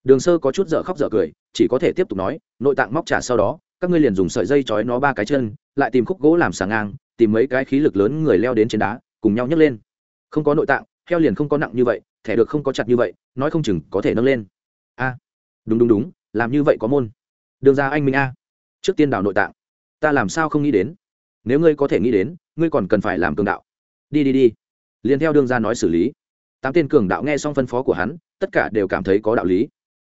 A: đường sơ có chút dở khóc dở cười, chỉ có thể tiếp tục nói, nội tạng móc trả sau đó, các ngươi liền dùng sợi dây trói nó ba cái chân, lại tìm khúc gỗ làm sàng ngang, tìm mấy cái khí lực lớn người leo đến trên đá, cùng nhau nhấc lên. Không có nội tạng, heo liền không có nặng như vậy, thẻ được không có chặt như vậy, nói không chừng có thể nâng lên. A, đúng đúng đúng, làm như vậy có môn. Đường ra anh minh a, trước tiên đảo nội tạng, ta làm sao không nghĩ đến? Nếu ngươi có thể nghĩ đến, ngươi còn cần phải làm cường đạo. Đi đi đi. Liền theo đương ra nói xử lý. Tám tên cường đạo nghe xong phân phó của hắn, tất cả đều cảm thấy có đạo lý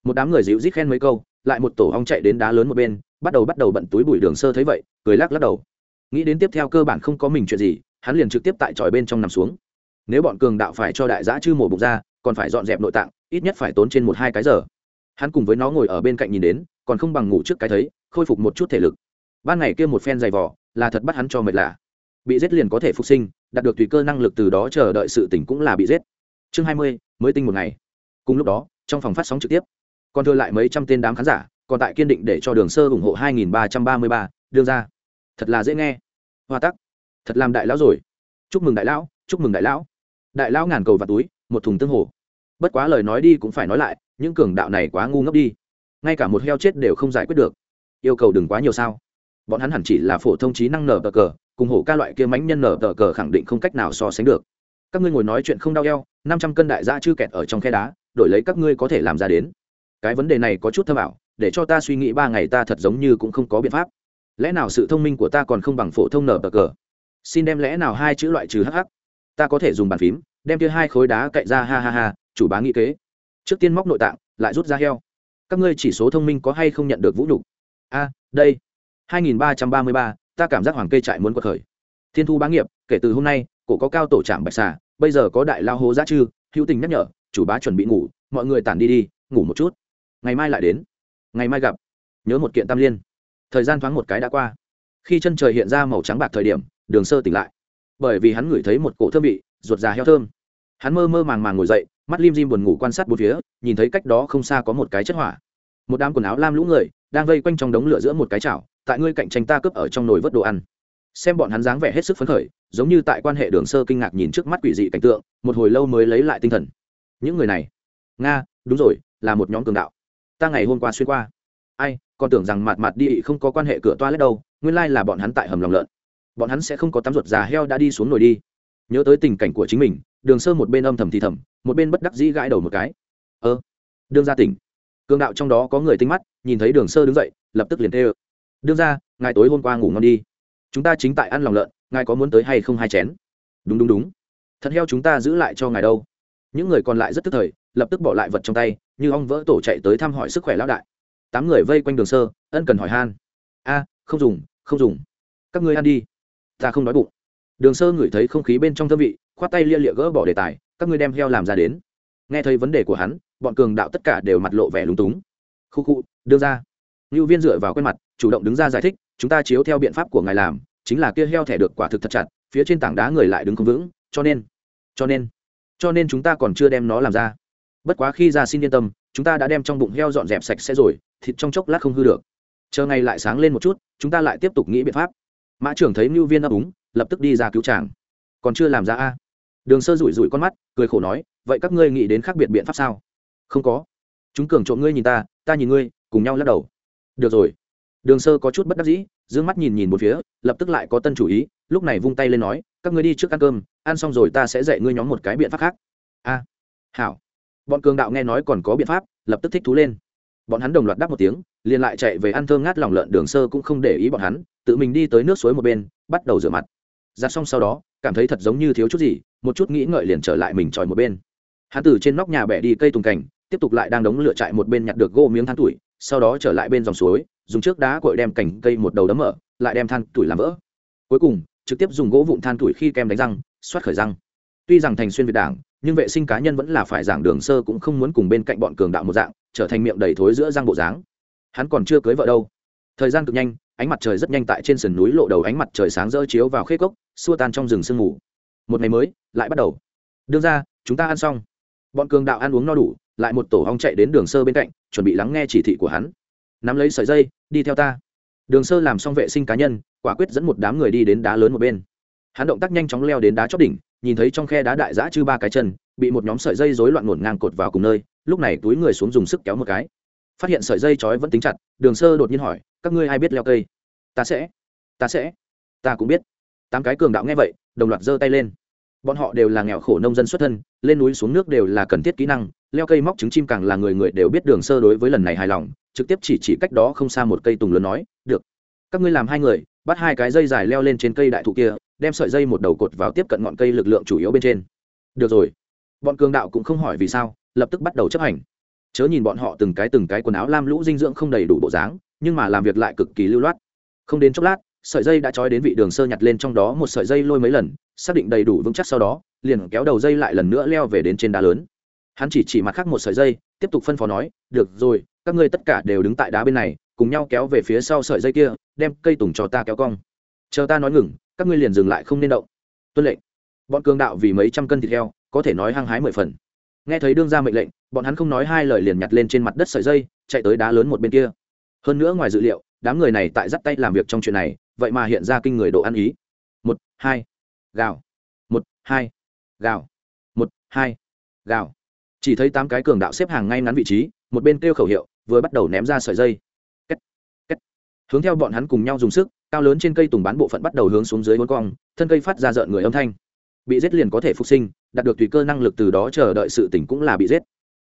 A: một đám người dịu rít khen mấy câu, lại một tổ ong chạy đến đá lớn một bên, bắt đầu bắt đầu bận túi bụi đường sơ thấy vậy, cười lắc lắc đầu. Nghĩ đến tiếp theo cơ bản không có mình chuyện gì, hắn liền trực tiếp tại tròi bên trong nằm xuống. Nếu bọn cường đạo phải cho đại giã chư mổ bụng ra, còn phải dọn dẹp nội tạng, ít nhất phải tốn trên một hai cái giờ. Hắn cùng với nó ngồi ở bên cạnh nhìn đến, còn không bằng ngủ trước cái thấy, khôi phục một chút thể lực. Ban ngày kia một phen dày vỏ là thật bắt hắn cho mệt lạ. Bị giết liền có thể phục sinh, đạt được tùy cơ năng lực từ đó chờ đợi sự tỉnh cũng là bị giết. Chương hai mươi, mới tinh một ngày. Cùng lúc đó, trong phòng phát sóng trực tiếp còn thừa lại mấy trăm tên đám khán giả, còn tại kiên định để cho đường sơ ủng hộ hai nghìn ba trăm ba mươi ba. Đương ra. Thật là dễ nghe. Hoa tắc. Thật làm đại lão rồi. Chúc mừng đại lão, chúc mừng đại lão. Đại lão ngàn cầu và túi, một thùng tương hồ. Bất quá lời nói đi cũng phải nói lại, những cường đạo này quá ngu ngốc đi. Ngay cả một heo chết đều không giải quyết được. Yêu cầu đừng quá nhiều sao. Bọn hắn hẳn chỉ là phổ thông trí năng nở tờ cờ, cùng hổ ca loại kia mánh nhân nở tờ cờ khẳng định không cách nào so sánh được. Các ngươi ngồi nói chuyện không đau eo, năm trăm cân đại gia chư kẹt ở trong khe đá, đổi lấy các ngươi có thể làm ra đến cái vấn đề này có chút thâm ảo để cho ta suy nghĩ ba ngày ta thật giống như cũng không có biện pháp. Lẽ nào sự thông minh của ta còn không bằng phổ thông nở bờ cờ? Xin đem lẽ nào hai chữ loại trừ hh ta có thể dùng bàn phím đem kia hai khối đá cậy ra ha ha ha chủ bá nghĩ kế. Trước tiên móc nội tạng lại rút ra heo. Các ngươi chỉ số thông minh có hay không nhận được vũ nhục? A đây. 2333, ta cảm giác hoàng cây trại muốn quật khởi. Thiên thu bá nghiệp kể từ hôm nay cổ có cao tổ trạm bạch xà bây giờ có đại lao hố giá chư hữu tình nhắc nhở chủ bá chuẩn bị ngủ mọi người tản đi đi ngủ một chút ngày mai lại đến. Ngày mai gặp. Nhớ một kiện tam liên. Thời gian thoáng một cái đã qua. Khi chân trời hiện ra màu trắng bạc thời điểm, đường sơ tỉnh lại. Bởi vì hắn ngửi thấy một cổ thơm vị, ruột già heo thơm. Hắn mơ mơ màng màng ngồi dậy, mắt lim dim buồn ngủ quan sát bốn phía, nhìn thấy cách đó không xa có một cái chất hỏa. Một đám quần áo lam lũ người, đang vây quanh trong đống lửa giữa một cái chảo, tại ngươi cạnh tranh ta cướp ở trong nồi vớt đồ ăn. Xem bọn hắn dáng vẻ hết sức phấn khởi, giống như tại quan hệ đường sơ kinh ngạc nhìn trước mắt quỷ dị cảnh tượng, một hồi lâu mới lấy lại tinh thần. Những người này. Nga, đúng rồi, là một nhóm cường đạo ta ngày hôm qua xuyên qua. Ai, còn tưởng rằng mặt mặt đi không có quan hệ cửa toa lết đâu, nguyên lai là bọn hắn tại hầm lòng lợn. Bọn hắn sẽ không có tắm ruột già heo đã đi xuống nồi đi. Nhớ tới tình cảnh của chính mình, đường sơ một bên âm thầm thì thầm, một bên bất đắc dĩ gãi đầu một cái. Ơ, đương ra tỉnh. Cường đạo trong đó có người tinh mắt, nhìn thấy đường sơ đứng dậy, lập tức liền tê ơ. Đương ra ngài tối hôm qua ngủ ngon đi. Chúng ta chính tại ăn lòng lợn, ngài có muốn tới hay không hai chén? Đúng đúng đúng. Thật heo chúng ta giữ lại cho ngài đâu. Những người còn lại rất tức thời lập tức bỏ lại vật trong tay, như ong vỡ tổ chạy tới thăm hỏi sức khỏe lão đại. Tám người vây quanh đường sơ, ân cần hỏi han. A, không dùng không dùng. Các ngươi ăn đi. Ta không đói bụng. Đường sơ ngửi thấy không khí bên trong thơm vị, khoát tay lia lịa gỡ bỏ đề tài, các ngươi đem heo làm ra đến. Nghe thấy vấn đề của hắn, bọn cường đạo tất cả đều mặt lộ vẻ lúng túng. Khu khu, đưa ra. Ngưu viên dựa vào quen mặt, chủ động đứng ra giải thích, chúng ta chiếu theo biện pháp của ngài làm, chính là kia heo thẻ được quả thực thật chặt, phía trên tảng đá người lại đứng không vững, cho nên cho nên cho nên chúng ta còn chưa đem nó làm ra bất quá khi ra xin yên tâm, chúng ta đã đem trong bụng heo dọn dẹp sạch sẽ rồi, thịt trong chốc lát không hư được. Chờ ngày lại sáng lên một chút, chúng ta lại tiếp tục nghĩ biện pháp. Mã trưởng thấy ngưu viên ấp úng, lập tức đi ra cứu chàng. Còn chưa làm ra a. Đường sơ rủi rủi con mắt, cười khổ nói, vậy các ngươi nghĩ đến khác biệt biện pháp sao? Không có. Chúng cường trộm ngươi nhìn ta ta nhìn ngươi, cùng nhau lắc đầu. Được rồi. Đường sơ có chút bất đắc dĩ d ư ơ n g mắt nhìn nhìn một phía, lập tức lại có tân chủ ý, lúc này vung tay lên nói, các ngươi đi trước ăn cơm, ăn xong rồi ta sẽ dạy ngươi nhóm một cái biện pháp khác. A, hảo bọn cường đạo nghe nói còn có biện pháp, lập tức thích thú lên. Bọn hắn đồng loạt đáp một tiếng, liền lại chạy về ăn thơm ngát lòng lợn đường sơ cũng không để ý bọn hắn, tự mình đi tới nước suối một bên, bắt đầu rửa mặt. Giặt xong sau đó, cảm thấy thật giống như thiếu chút gì, một chút nghĩ ngợi liền trở lại mình tròi một bên. Hắn từ trên nóc nhà bẻ đi cây tùng cảnh tiếp tục lại đang đống lửa trại một bên nhặt được gỗ miếng than tuổi, sau đó trở lại bên dòng suối, dùng trước đá cội đem cành cây một đầu đấm mở, lại đem than tuổi làm vỡ. Cuối cùng, trực tiếp dùng gỗ vụn than tuổi khi kem đánh răng, xoát khởi răng. Tuy rằng thành xuyên việt đảng nhưng vệ sinh cá nhân vẫn là phải giảng đường sơ cũng không muốn cùng bên cạnh bọn cường đạo một dạng, trở thành miệng đầy thối giữa răng bộ dáng. Hắn còn chưa cưới vợ đâu. Thời gian cực nhanh, ánh mặt trời rất nhanh tại trên sườn núi lộ đầu ánh mặt trời sáng rỡ chiếu vào khê cốc, xua tan trong rừng sương mù. Một ngày mới, lại bắt đầu. Đương ra, chúng ta ăn xong. Bọn cường đạo ăn uống no đủ, lại một tổ hong chạy đến đường sơ bên cạnh, chuẩn bị lắng nghe chỉ thị của hắn. Nắm lấy sợi dây, đi theo ta. Đường sơ làm xong vệ sinh cá nhân, quả quyết dẫn một đám người đi đến đá lớn một bên. Hắn động tác nhanh chóng leo đến đá chót đỉnh nhìn thấy trong khe đá đại giã chư ba cái chân, bị một nhóm sợi dây rối loạn ngổn ngang cột vào cùng nơi, lúc này túi người xuống dùng sức kéo một cái. Phát hiện sợi dây trói vẫn tính chặt, đường sơ đột nhiên hỏi, các ngươi ai biết leo cây? Ta sẽ ta sẽ. Ta cũng biết. Tám cái cường đạo nghe vậy, đồng loạt giơ tay lên. Bọn họ đều là nghèo khổ nông dân xuất thân, lên núi xuống nước đều là cần thiết kỹ năng, leo cây móc trứng chim càng là người người đều biết đường sơ đối với lần này hài lòng, trực tiếp chỉ chỉ cách đó không xa một cây tùng lớn nói, được, các ngươi làm hai người, bắt hai cái dây dài leo lên trên cây đại thụ kia đem sợi dây một đầu cột vào tiếp cận ngọn cây lực lượng chủ yếu bên trên. Được rồi. Bọn cường đạo cũng không hỏi vì sao, lập tức bắt đầu chấp hành. Chớ nhìn bọn họ từng cái từng cái quần áo lam lũ dinh dưỡng không đầy đủ bộ dáng, nhưng mà làm việc lại cực kỳ lưu loát. Không đến chốc lát, sợi dây đã trói đến vị đường sơ nhặt lên trong đó một sợi dây lôi mấy lần, xác định đầy đủ vững chắc sau đó, liền kéo đầu dây lại lần nữa leo về đến trên đá lớn. Hắn chỉ chỉ mặt khác một sợi dây, tiếp tục phân phó nói, được rồi, các ngươi tất cả đều đứng tại đá bên này, cùng nhau kéo về phía sau sợi dây kia, đem cây tùng cho ta kéo cong. Chờ ta nói ngừng các ngươi liền dừng lại không nên động. Tuân lệnh. Bọn cường đạo vì mấy trăm cân thịt heo, có thể nói hăng hái mười phần. Nghe thấy đương ra mệnh lệnh, bọn hắn không nói hai lời liền nhặt lên trên mặt đất sợi dây, chạy tới đá lớn một bên kia. Hơn nữa ngoài dự liệu, đám người này tại dắt tay làm việc trong chuyện này, vậy mà hiện ra kinh người độ ăn ý. Một, hai, gào. Một, hai, gào. Một, hai, gào. Chỉ thấy tám cái cường đạo xếp hàng ngay ngắn vị trí, một bên kêu khẩu hiệu, vừa bắt đầu ném ra sợi dây hướng theo bọn hắn cùng nhau dùng sức, cao lớn trên cây tùng bán bộ phận bắt đầu hướng xuống dưới bốn cong, thân cây phát ra rợn người âm thanh. Bị giết liền có thể phục sinh, đạt được tùy cơ năng lực từ đó chờ đợi sự tỉnh cũng là bị giết.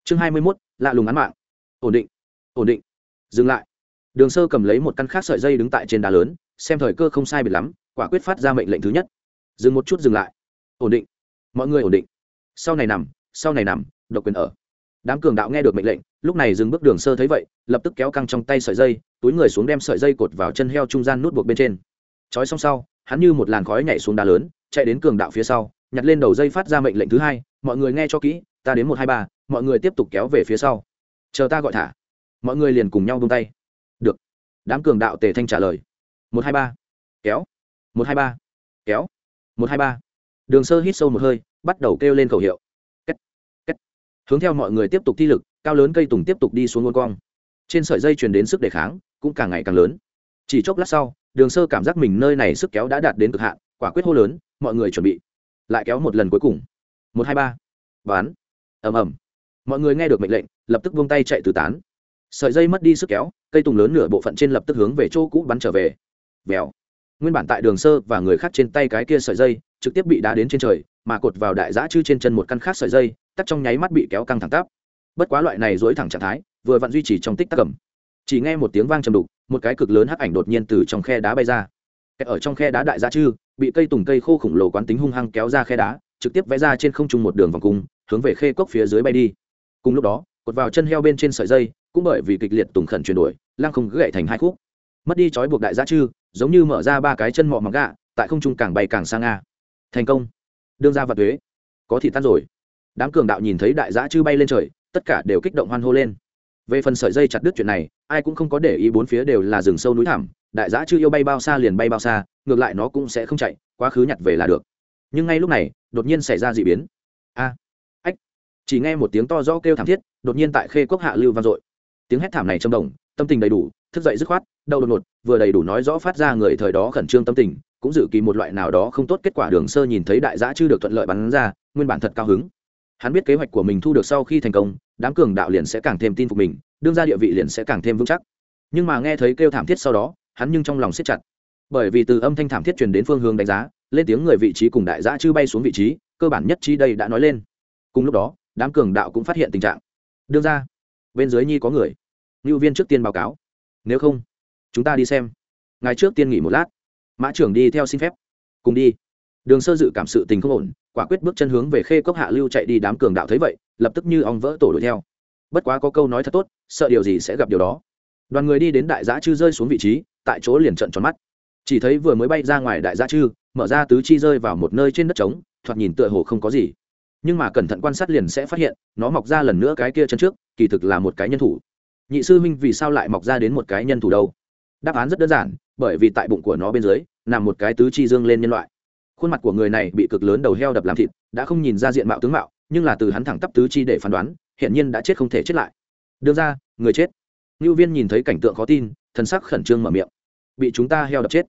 A: Chương hai mươi mốt, lạ lùng án mạng. Ổn định ổn định. Dừng lại. Đường sơ cầm lấy một căn khác sợi dây đứng tại trên đá lớn, xem thời cơ không sai biệt lắm, quả quyết phát ra mệnh lệnh thứ nhất. Dừng một chút dừng lại. Ổn định. Mọi người ổn định. Sau này nằm, sau này nằm, độc quyền ở đám cường đạo nghe được mệnh lệnh, lúc này dừng bước đường sơ thấy vậy, lập tức kéo căng trong tay sợi dây, túi người xuống đem sợi dây cột vào chân heo trung gian nút buộc bên trên. Trói xong sau, hắn như một làn khói nhảy xuống đá lớn, chạy đến cường đạo phía sau, nhặt lên đầu dây phát ra mệnh lệnh thứ hai, mọi người nghe cho kỹ, ta đến một hai ba, mọi người tiếp tục kéo về phía sau. Chờ ta gọi thả. Mọi người liền cùng nhau vung tay. Được. Đám cường đạo tề thanh trả lời. Một hai ba. Kéo. Một hai ba. Kéo. Một hai ba. Đường sơ hít sâu một hơi, bắt đầu kêu lên khẩu hiệu hướng theo mọi người tiếp tục thi lực, cao lớn cây tùng tiếp tục đi xuống ngôn quang trên sợi dây truyền đến sức đề kháng, cũng càng ngày càng lớn. Chỉ chốc lát sau, đường sơ cảm giác mình nơi này sức kéo đã đạt đến cực hạn, quả quyết hô lớn, mọi người chuẩn bị. Lại kéo một lần cuối cùng. Một, hai, ba. Bán ầm ầm. Mọi người nghe được mệnh lệnh, lập tức buông tay chạy từ tán. Sợi dây mất đi sức kéo, cây tùng lớn nửa bộ phận trên lập tức hướng về chỗ cũ bắn trở về. Vèo. Nguyên bản tại đường sơ và người khác trên tay cái kia sợi dây, trực tiếp bị đá đến trên trời, mà cột vào đại giã chư trên chân một căn khác sợi dây tắt trong nháy mắt bị kéo căng thẳng tắp. Bất quá loại này dối thẳng trạng thái, vừa vặn duy trì trong tích tắc cầm. Chỉ nghe một tiếng vang trầm đục, một cái cực lớn hắc ảnh đột nhiên từ trong khe đá bay ra. Ở trong khe đá đại gia chư, bị cây tùng cây khô khổng lồ quán tính hung hăng kéo ra khe đá, trực tiếp vẽ ra trên không trung một đường vòng cung, hướng về khê cốc phía dưới bay đi. Cùng lúc đó, cột vào chân heo bên trên sợi dây, cũng bởi vì kịch liệt tùng khẩn chuyển đổi, lăng không gãy thành hai khúc. Mất đi trói buộc đại gia chư, giống như mở ra ba cái chân mọ mặc gạ, tại không trung càng bay càng sang nga thành công. Đương ra vật thuế có thị tan rồi đám cường đạo nhìn thấy đại giã chư bay lên trời, tất cả đều kích động hoan hô lên. Về phần sợi dây chặt đứt chuyện này, ai cũng không có để ý, bốn phía đều là rừng sâu núi thảm đại giã chư yêu bay bao xa liền bay bao xa, ngược lại nó cũng sẽ không chạy, quá khứ nhặt về là được. Nhưng ngay lúc này, đột nhiên xảy ra d ị biến. A, ách, chỉ nghe một tiếng to rõ kêu thảm thiết, đột nhiên tại khê cốc hạ lưu vang dội. Tiếng hét thảm này trong đồng tâm tình đầy đủ, thức dậy dứt khoát, đau đột ngột, vừa đầy đủ nói rõ phát ra người thời đó khẩn trương tâm tình, cũng dự kỳ một loại nào đó không tốt kết quả đường sơ nhìn thấy đại giã chư được thuận lợi bắn ra, nguyên bản thật cao hứng hắn biết kế hoạch của mình thu được sau khi thành công, đám cường đạo liền sẽ càng thêm tin phục mình, đương ra địa vị liền sẽ càng thêm vững chắc. Nhưng mà nghe thấy kêu thảm thiết sau đó, hắn nhưng trong lòng siết chặt. Bởi vì từ âm thanh thảm thiết truyền đến phương hướng đánh giá, lên tiếng người vị trí cùng đại giã chư bay xuống vị trí, cơ bản nhất trí đây đã nói lên. Cùng lúc đó, đám cường đạo cũng phát hiện tình trạng. Đương ra bên dưới nhi có người. Ngưu viên trước tiên báo cáo. Nếu không, chúng ta đi xem. Ngày trước tiên nghỉ một lát. Mã trưởng đi theo xin phép. Cùng đi. Đường sơ dự cảm sự tình không ổn quả quyết bước chân hướng về khê cốc hạ lưu chạy đi đám cường đạo thấy vậy, lập tức như ong vỡ tổ đuổi theo. Bất quá có câu nói thật tốt, sợ điều gì sẽ gặp điều đó. Đoàn người đi đến đại giã chư rơi xuống vị trí, tại chỗ liền trận tròn mắt. Chỉ thấy vừa mới bay ra ngoài đại giã chư, mở ra tứ chi rơi vào một nơi trên đất trống, thoạt nhìn tựa hồ không có gì. Nhưng mà cẩn thận quan sát liền sẽ phát hiện, nó mọc ra lần nữa cái kia chân trước, kỳ thực là một cái nhân thủ. Nhị sư minh vì sao lại mọc ra đến một cái nhân thủ đâu? Đáp án rất đơn giản, bởi vì tại bụng của nó bên dưới, nằm một cái tứ chi dương lên nhân loại khuôn mặt của người này bị cực lớn đầu heo đập làm thịt, đã không nhìn ra diện mạo tướng mạo, nhưng là từ hắn thẳng tắp tứ chi để phán đoán hiện nhiên đã chết không thể chết lại. Đương ra, người chết. Ngưu viên nhìn thấy cảnh tượng khó tin thân sắc khẩn trương mở miệng. Bị chúng ta heo đập chết.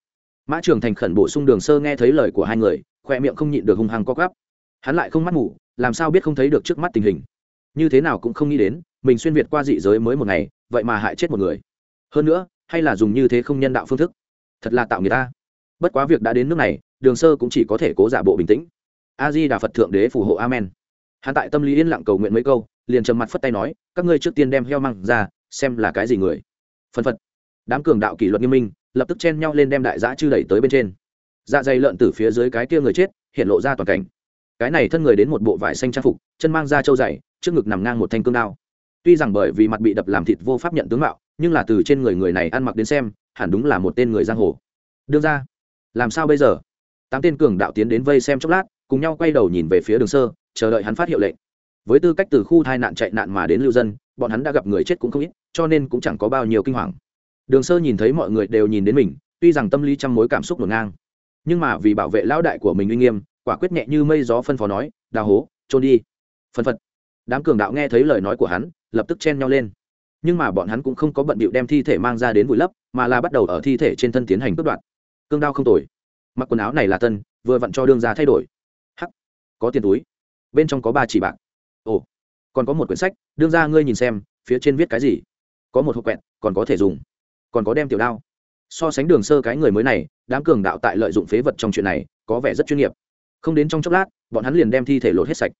A: Mã trường thành khẩn bổ sung đường sơ nghe thấy lời của hai người khoe miệng không nhịn được hung hăng co gắp hắn lại không mắt ngủ, làm sao biết không thấy được trước mắt tình hình? Như thế nào cũng không nghĩ đến, mình xuyên việt qua dị giới mới một ngày, vậy mà hại chết một người. Hơn nữa, hay là dùng như thế không nhân đạo phương thức? Thật là tạo người ta bất quá việc đã đến nước này, đường sơ cũng chỉ có thể cố giả bộ bình tĩnh. A di đà phật thượng đế phù hộ, amen. Hắn tại tâm lý yên lặng cầu nguyện mấy câu, liền trầm mặt phất tay nói, các ngươi trước tiên đem heo măng ra, xem là cái gì người. Phân phật. Đám cường đạo kỷ luật nghiêm minh, lập tức chen nhau lên đem đại giã chư đẩy tới bên trên. Dạ dày lợn từ phía dưới cái kia người chết, hiện lộ ra toàn cảnh. Cái này thân người đến một bộ vải xanh trang phục, chân mang ra trâu dày, trước ngực nằm ngang một thanh cương đao. Tuy rằng bởi vì mặt bị đập làm thịt vô pháp nhận tướng mạo, nhưng là từ trên người người này ăn mặc đến xem, hẳn đúng là một tên người giang hồ. Đương ra làm sao bây giờ? Tám tên cường đạo tiến đến vây xem chốc lát, cùng nhau quay đầu nhìn về phía đường sơ, chờ đợi hắn phát hiệu lệnh. Với tư cách từ khu tai nạn chạy nạn mà đến lưu dân, bọn hắn đã gặp người chết cũng không ít, cho nên cũng chẳng có bao nhiêu kinh hoàng. Đường sơ nhìn thấy mọi người đều nhìn đến mình, tuy rằng tâm lý trăm mối cảm xúc ngổn ngang, nhưng mà vì bảo vệ lão đại của mình uy nghiêm, quả quyết nhẹ như mây gió phân phó nói, đào hố, trôn đi. Phân phật. Đám cường đạo nghe thấy lời nói của hắn, lập tức chen nhau lên. Nhưng mà bọn hắn cũng không có bận bịu đem thi thể mang ra đến vùi lấp, mà là bắt đầu ở thi thể trên thân tiến hành cướp đoạt cương đao không tồi. Mặc quần áo này là tân, vừa vặn cho đương ra thay đổi. Hắc, có tiền túi, bên trong có ba chỉ bạc. Ồ, còn có một quyển sách, đương ra ngươi nhìn xem, phía trên viết cái gì? Có một hộp quẹt, còn có thể dùng. Còn có đem tiểu đao. So sánh đường sơ cái người mới này, đám cường đạo tại lợi dụng phế vật trong chuyện này, có vẻ rất chuyên nghiệp. Không đến trong chốc lát, bọn hắn liền đem thi thể lột hết sạch.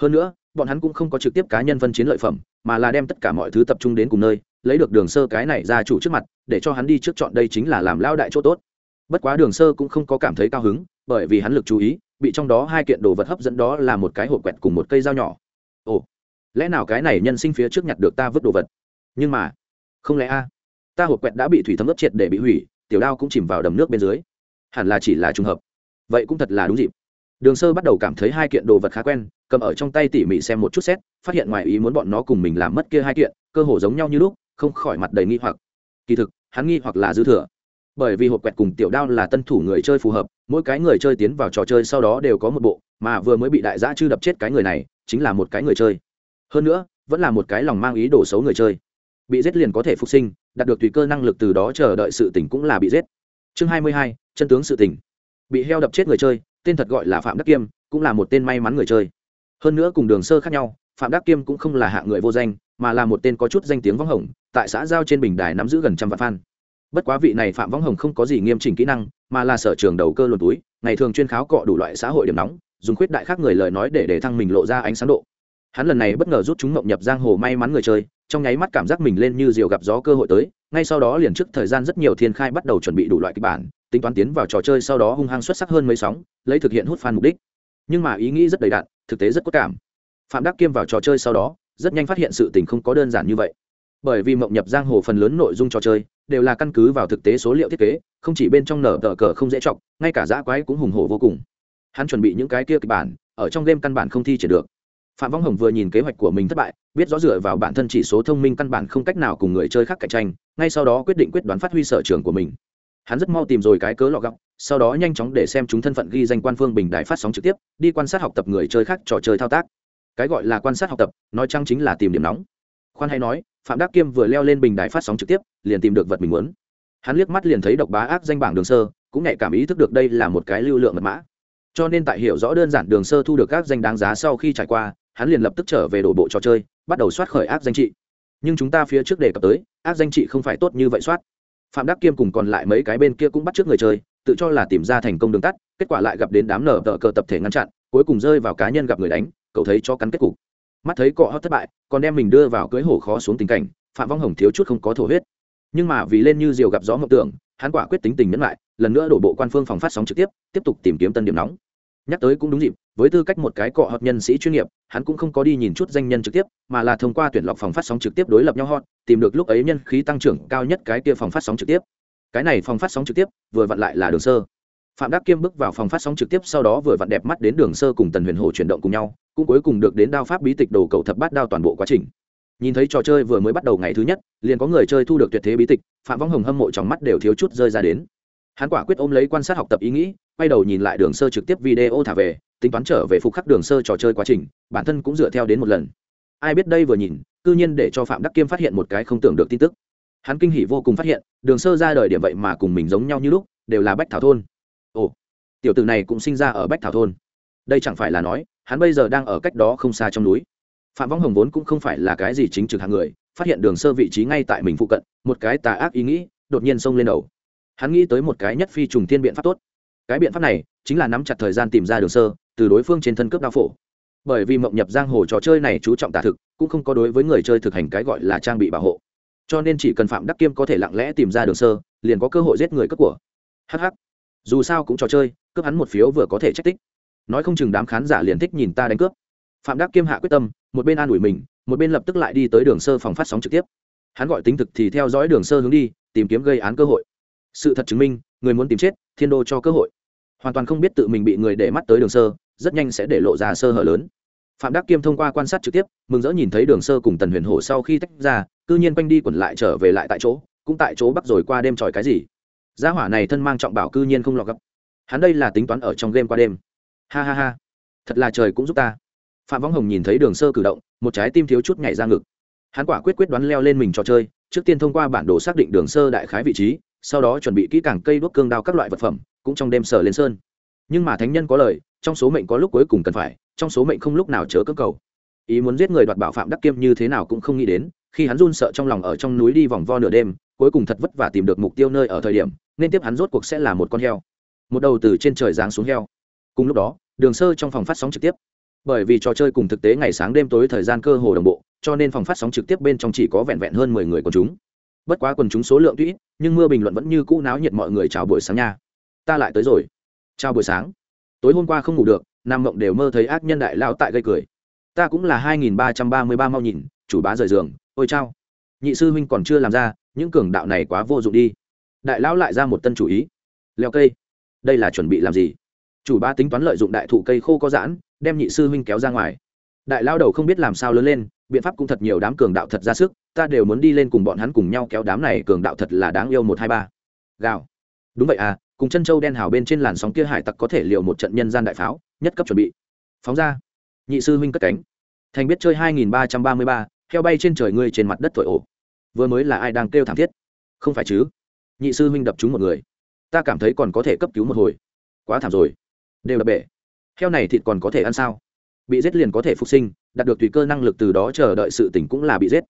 A: Hơn nữa, bọn hắn cũng không có trực tiếp cá nhân phân chiến lợi phẩm, mà là đem tất cả mọi thứ tập trung đến cùng nơi, lấy được đường sơ cái này ra chủ trước mặt, để cho hắn đi trước chọn đây chính là làm lao đại chỗ tốt bất quá đường sơ cũng không có cảm thấy cao hứng, bởi vì hắn lực chú ý, bị trong đó hai kiện đồ vật hấp dẫn đó là một cái hộp quẹt cùng một cây dao nhỏ. Ồ, lẽ nào cái này nhân sinh phía trước nhặt được ta vứt đồ vật? Nhưng mà, không lẽ a? Ta hộp quẹt đã bị thủy thấm ướt triệt để bị hủy, tiểu đao cũng chìm vào đầm nước bên dưới. Hẳn là chỉ là trùng hợp. Vậy cũng thật là đúng dịp. Đường sơ bắt đầu cảm thấy hai kiện đồ vật khá quen, cầm ở trong tay tỉ mỉ xem một chút xét, phát hiện ngoài ý muốn bọn nó cùng mình làm mất kia hai kiện, cơ hồ giống nhau như lúc, không khỏi mặt đầy nghi hoặc. Kỳ thực, hắn nghi hoặc là dư thừa bởi vì hộp quẹt cùng tiểu đao là tân thủ người chơi phù hợp, mỗi cái người chơi tiến vào trò chơi sau đó đều có một bộ, mà vừa mới bị đại giã chư đập chết cái người này, chính là một cái người chơi. Hơn nữa, vẫn là một cái lòng mang ý đồ xấu người chơi. Bị giết liền có thể phục sinh, đạt được tùy cơ năng lực từ đó chờ đợi sự tỉnh cũng là bị giết. Chương hai mươi hai, chân tướng sự tỉnh bị heo đập chết người chơi, tên thật gọi là phạm đắc kiêm, cũng là một tên may mắn người chơi. Hơn nữa cùng đường sơ khác nhau, phạm đắc kiêm cũng không là hạng người vô danh, mà là một tên có chút danh tiếng vắng hồng, tại xã giao trên bình đài nắm giữ gần trăm vạn fan bất quá vị này phạm võng hồng không có gì nghiêm chỉnh kỹ năng, mà là sở trường đầu cơ luồn túi, ngày thường chuyên kháo cọ đủ loại xã hội điểm nóng, dùng khuyết đại khác người lời nói để để thăng mình lộ ra ánh sáng độ. Hắn lần này bất ngờ rút chúng mộng nhập giang hồ may mắn người chơi, trong nháy mắt cảm giác mình lên như diều gặp gió cơ hội tới, ngay sau đó liền trước thời gian rất nhiều thiên khai bắt đầu chuẩn bị đủ loại kịch bản, tính toán tiến vào trò chơi sau đó hung hăng xuất sắc hơn mấy sóng, lấy thực hiện hút fan mục đích. Nhưng mà ý nghĩ rất đầy đạn thực tế rất cốt cảm. Phạm đắc kiêm vào trò chơi sau đó, rất nhanh phát hiện sự tình không có đơn giản như vậy bởi vì mộng nhập giang hồ phần lớn nội dung trò chơi đều là căn cứ vào thực tế số liệu thiết kế, không chỉ bên trong nở tờ cờ không dễ chọc, ngay cả giã quái cũng hùng hổ vô cùng. Hắn chuẩn bị những cái kia kịch bản, ở trong game căn bản không thi triển được. Phạm Võng hồng vừa nhìn kế hoạch của mình thất bại, biết rõ dựa vào bản thân chỉ số thông minh căn bản không cách nào cùng người chơi khác cạnh tranh, ngay sau đó quyết định quyết đoán phát huy sở trường của mình. Hắn rất mau tìm rồi cái cớ lọ gọng, sau đó nhanh chóng để xem chúng thân phận ghi danh quan phương bình đài phát sóng trực tiếp, đi quan sát học tập người chơi khác trò chơi thao tác. Cái gọi là quan sát học tập, nói chăng chính là tìm điểm nóng. Khoan hay nói phạm đắc kiêm vừa leo lên bình đài phát sóng trực tiếp, liền tìm được vật mình muốn. Hắn liếc mắt liền thấy độc bá ác danh bảng đường sơ, cũng nhạy cảm ý thức được đây là một cái lưu lượng mật mã. Cho nên tại hiểu rõ đơn giản đường sơ thu được các danh đáng giá sau khi trải qua, hắn liền lập tức trở về đổ bộ trò chơi, bắt đầu soát khởi ác danh trị. Nhưng chúng ta phía trước đề cập tới, ác danh trị không phải tốt như vậy soát. Phạm đắc kiêm cùng còn lại mấy cái bên kia cũng bắt trước người chơi, tự cho là tìm ra thành công đường tắt, kết quả lại gặp đến đám nở tờ cờ tập thể ngăn chặn, cuối cùng rơi vào cá nhân gặp người đánh, cậu thấy cho cắn kết cục mắt thấy cọ hót thất bại, còn đem mình đưa vào cưới hổ khó xuống tình cảnh, phạm vong hồng thiếu chút không có thổ huyết. Nhưng mà vì lên như diều gặp gió mộng tưởng, hắn quả quyết tính tình nhẫn lại, lần nữa đổ bộ quan phương phòng phát sóng trực tiếp tiếp tục tìm kiếm tân điểm nóng. Nhắc tới cũng đúng dịp, với tư cách một cái cọ hợp nhân sĩ chuyên nghiệp, hắn cũng không có đi nhìn chút danh nhân trực tiếp, mà là thông qua tuyển lọc phòng phát sóng trực tiếp đối lập nhau hot, tìm được lúc ấy nhân khí tăng trưởng cao nhất cái kia phòng phát sóng trực tiếp. Cái này phòng phát sóng trực tiếp, vừa vặn lại là đường sơ phạm đắc kiêm bước vào phòng phát sóng trực tiếp sau đó vừa vặn đẹp mắt đến đường sơ cùng tần huyền hồ chuyển động cùng nhau, cũng cuối cùng được đến đao pháp bí tịch đồ cầu thập bát đao toàn bộ quá trình. Nhìn thấy trò chơi vừa mới bắt đầu ngày thứ nhất, liền có người chơi thu được tuyệt thế bí tịch, phạm vong hồng hâm mộ trong mắt đều thiếu chút rơi ra đến. Hắn quả quyết ôm lấy quan sát học tập ý nghĩ, quay đầu nhìn lại đường sơ trực tiếp video thả về, tính toán trở về phục khắc đường sơ trò chơi quá trình, bản thân cũng dựa theo đến một lần. Ai biết đây vừa nhìn, cư nhiên để cho phạm đắc kiêm phát hiện một cái không tưởng được tin tức. Hắn kinh hỉ vô cùng phát hiện, đường sơ ra đời điểm vậy mà cùng mình giống nhau như lúc, đều là bách thảo thôn ồ, tiểu tử này cũng sinh ra ở bách thảo thôn. Đây chẳng phải là nói, hắn bây giờ đang ở cách đó không xa trong núi. Phạm võng hồng vốn cũng không phải là cái gì chính trực hàng người, phát hiện đường sơ vị trí ngay tại mình phụ cận, một cái tà ác ý nghĩ, đột nhiên xông lên đầu. Hắn nghĩ tới một cái nhất phi trùng thiên biện pháp tốt. Cái biện pháp này chính là nắm chặt thời gian tìm ra đường sơ, từ đối phương trên thân cướp đao phổ. Bởi vì mộng nhập giang hồ trò chơi này chú trọng tả thực, cũng không có đối với người chơi thực hành cái gọi là trang bị bảo hộ. Cho nên chỉ cần phạm đắc kiêm có thể lặng lẽ tìm ra đường sơ, liền có cơ hội giết người cướp của. Hh dù sao cũng trò chơi, cướp hắn một phiếu vừa có thể trách tích. Nói không chừng đám khán giả liền thích nhìn ta đánh cướp. Phạm đắc kiêm hạ quyết tâm, một bên an ủi mình, một bên lập tức lại đi tới đường sơ phòng phát sóng trực tiếp. Hắn gọi tính thực thì theo dõi đường sơ hướng đi, tìm kiếm gây án cơ hội. Sự thật chứng minh, người muốn tìm chết, thiên đô cho cơ hội. Hoàn toàn không biết tự mình bị người để mắt tới đường sơ, rất nhanh sẽ để lộ ra sơ hở lớn. Phạm đắc kiêm thông qua quan sát trực tiếp, mừng rỡ nhìn thấy đường sơ cùng tần huyền hổ sau khi tách ra, cư nhiên quanh đi quẩn lại trở về lại tại chỗ, cũng tại chỗ bắt rồi qua đêm tròi cái gì gia hỏa này thân mang trọng bảo cư nhiên không lọt gấp hắn đây là tính toán ở trong game qua đêm. Ha ha ha. Thật là trời cũng giúp ta. Phạm võng hồng nhìn thấy đường sơ cử động, một trái tim thiếu chút nhảy ra ngực. Hắn quả quyết quyết đoán leo lên mình trò chơi, trước tiên thông qua bản đồ xác định đường sơ đại khái vị trí, sau đó chuẩn bị kỹ càng cây đuốc cương đao các loại vật phẩm, cũng trong đêm sở lên sơn. Nhưng mà thánh nhân có lời, trong số mệnh có lúc cuối cùng cần phải, trong số mệnh không lúc nào chớ cơ cầu. Ý muốn giết người đoạt bảo phạm đắc kiêm như thế nào cũng không nghĩ đến, khi hắn run sợ trong lòng ở trong núi đi vòng vo nửa đêm cuối cùng thật vất vả tìm được mục tiêu nơi ở thời điểm, nên tiếp hắn rốt cuộc sẽ là một con heo. Một đầu từ trên trời giáng xuống heo. Cùng lúc đó, đường sơ trong phòng phát sóng trực tiếp. Bởi vì trò chơi cùng thực tế ngày sáng đêm tối thời gian cơ hồ đồng bộ, cho nên phòng phát sóng trực tiếp bên trong chỉ có vẹn vẹn hơn mười người quần chúng. Bất quá quần chúng số lượng tuy nhưng mưa bình luận vẫn như cũ náo nhiệt mọi người chào buổi sáng nha. Ta lại tới rồi. Chào buổi sáng. Tối hôm qua không ngủ được, nam mộng đều mơ thấy ác nhân đại lao tại gây cười. Ta cũng là hai nghìn ba trăm ba mươi ba mau nhìn, chủ bá rời giường, ôi chao nhị sư huynh còn chưa làm ra, những cường đạo này quá vô dụng đi. Đại lão lại ra một tân chủ ý. Leo cây, đây là chuẩn bị làm gì? Chủ ba tính toán lợi dụng đại thụ cây khô có giãn, đem nhị sư huynh kéo ra ngoài. Đại lao đầu không biết làm sao lớn lên, biện pháp cũng thật nhiều đám cường đạo thật ra sức, ta đều muốn đi lên cùng bọn hắn cùng nhau kéo đám này cường đạo thật là đáng yêu một hai ba. Gào. Đúng vậy à cùng chân châu đen hào bên trên làn sóng kia hải tặc có thể liệu một trận nhân gian đại pháo, nhất cấp chuẩn bị. Phóng ra. Nhị sư huynh cất cánh. Thành biết chơi hai nghìn ba trăm ba mươi ba heo bay trên trời ngươi trên mặt đất thổi ổ vừa mới là ai đang kêu thảm thiết? Không phải chứ? Nhị sư huynh đập trúng một người. Ta cảm thấy còn có thể cấp cứu một hồi. Quá thảm rồi. Đều đập bể. Heo này thịt còn có thể ăn sao? Bị giết liền có thể phục sinh, đạt được tùy cơ năng lực từ đó chờ đợi sự tỉnh cũng là bị giết.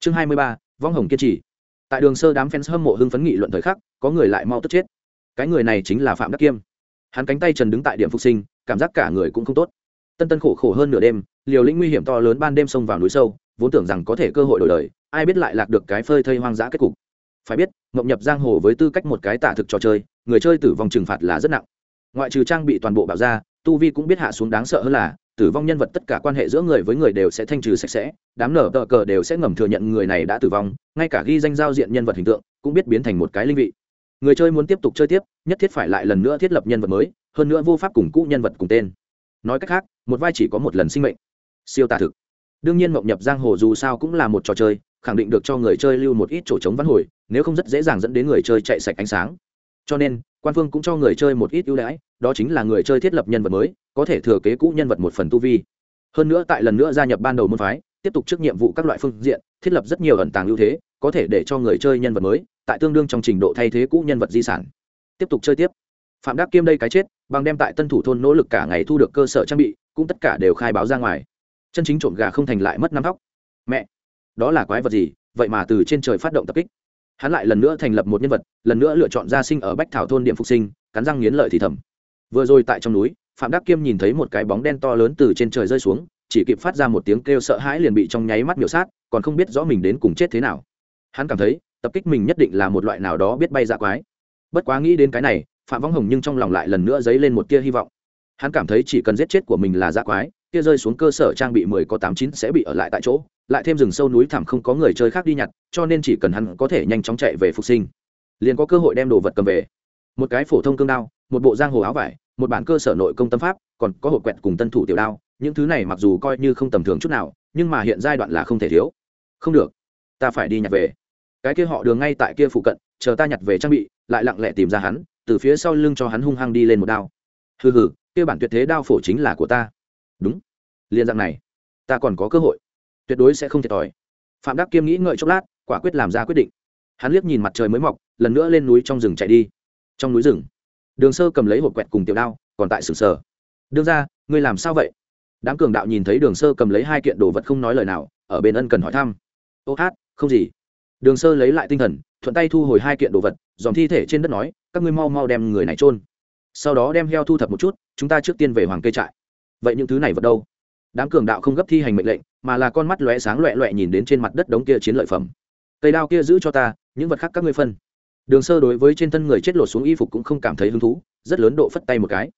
A: Chương hai mươi ba, vong hồng kiên trì. Tại đường sơ đám fans hâm mộ hưng phấn nghị luận thời khắc, có người lại mau tức chết. Cái người này chính là phạm đắc kiêm. Hắn cánh tay trần đứng tại điểm phục sinh, cảm giác cả người cũng không tốt. Tân tân khổ khổ hơn nửa đêm, liều lĩnh nguy hiểm to lớn ban đêm xông vào núi sâu vốn tưởng rằng có thể cơ hội đổi đời, ai biết lại lạc được cái phơi thây hoang dã kết cục. Phải biết ngộng nhập giang hồ với tư cách một cái tả thực trò chơi, người chơi tử vong trừng phạt là rất nặng. Ngoại trừ trang bị toàn bộ bảo ra, tu vi cũng biết hạ xuống đáng sợ hơn là, tử vong nhân vật tất cả quan hệ giữa người với người đều sẽ thanh trừ sạch sẽ, đám nở tờ cờ đều sẽ ngầm thừa nhận người này đã tử vong, ngay cả ghi danh giao diện nhân vật hình tượng cũng biết biến thành một cái linh vị. Người chơi muốn tiếp tục chơi tiếp, nhất thiết phải lại lần nữa thiết lập nhân vật mới, hơn nữa vô pháp cùng cũ nhân vật cùng tên. Nói cách khác, một vai chỉ có một lần sinh mệnh. Siêu tả thực đương nhiên mộng nhập giang hồ dù sao cũng là một trò chơi, khẳng định được cho người chơi lưu một ít chỗ trống văn hồi, nếu không rất dễ dàng dẫn đến người chơi chạy sạch ánh sáng. Cho nên, quan phương cũng cho người chơi một ít ưu đãi, đó chính là người chơi thiết lập nhân vật mới, có thể thừa kế cũ nhân vật một phần tu vi. Hơn nữa tại lần nữa gia nhập ban đầu môn phái, tiếp tục trước nhiệm vụ các loại phương diện, thiết lập rất nhiều ẩn tàng ưu thế, có thể để cho người chơi nhân vật mới, tại tương đương trong trình độ thay thế cũ nhân vật di sản. Tiếp tục chơi tiếp. Phạm đắc kiêm đây cái chết, bằng đem tại tân thủ thôn nỗ lực cả ngày thu được cơ sở trang bị, cũng tất cả đều khai báo ra ngoài chân chính trộm gà không thành lại mất năm tóc. Mẹ, đó là quái vật gì? Vậy mà từ trên trời phát động tập kích. Hắn lại lần nữa thành lập một nhân vật, lần nữa lựa chọn gia sinh ở bách thảo thôn điểm phục sinh, cắn răng nghiến lợi thì thầm. Vừa rồi tại trong núi, phạm đắc kiêm nhìn thấy một cái bóng đen to lớn từ trên trời rơi xuống, chỉ kịp phát ra một tiếng kêu sợ hãi liền bị trong nháy mắt miểu sát, còn không biết rõ mình đến cùng chết thế nào. Hắn cảm thấy, tập kích mình nhất định là một loại nào đó biết bay dạ quái. Bất quá nghĩ đến cái này, phạm võng hồng nhưng trong lòng lại lần nữa dấy lên một tia hy vọng. Hắn cảm thấy chỉ cần giết chết của mình là dạ quái kia rơi xuống cơ sở trang bị mười có tám chín sẽ bị ở lại tại chỗ, lại thêm rừng sâu núi thẳm không có người chơi khác đi nhặt, cho nên chỉ cần hắn có thể nhanh chóng chạy về phục sinh. Liền có cơ hội đem đồ vật cầm về. Một cái phổ thông cương đao, một bộ giang hồ áo vải, một bản cơ sở nội công tâm pháp, còn có hộp quẹt cùng tân thủ tiểu đao, những thứ này mặc dù coi như không tầm thường chút nào, nhưng mà hiện giai đoạn là không thể thiếu. Không được, ta phải đi nhặt về. Cái kia họ đường ngay tại kia phụ cận, chờ ta nhặt về trang bị, lại lặng lẽ tìm ra hắn, từ phía sau lưng cho hắn hung hăng đi lên một đao. Hừ hừ, kia bản tuyệt thế đao phổ chính là của ta đúng. Liên dạng này, ta còn có cơ hội. Tuyệt đối sẽ không thiệt thòi. Phạm đắc kiêm nghĩ ngợi chốc lát, quả quyết làm ra quyết định. Hắn liếc nhìn mặt trời mới mọc, lần nữa lên núi trong rừng chạy đi. Trong núi rừng, đường sơ cầm lấy hộp quẹt cùng tiểu đao, còn tại sừng sờ. Đương ra ngươi làm sao vậy? Đám cường đạo nhìn thấy đường sơ cầm lấy hai kiện đồ vật không nói lời nào, ở bên ân cần hỏi thăm. Ô hát, không gì. Đường sơ lấy lại tinh thần, thuận tay thu hồi hai kiện đồ vật, dòm thi thể trên đất nói, các ngươi mau mau đem người này trôn sau đó đem heo thu thập một chút, chúng ta trước tiên về hoàng cây trại vậy những thứ này vật đâu? Đám cường đạo không gấp thi hành mệnh lệnh, mà là con mắt lóe sáng loẹ loẹ nhìn đến trên mặt đất đống kia chiến lợi phẩm. Cây đao kia giữ cho ta, những vật khác các ngươi phân. Đường sơ đối với trên thân người chết lột xuống y phục cũng không cảm thấy hứng thú, rất lớn độ phất tay một cái.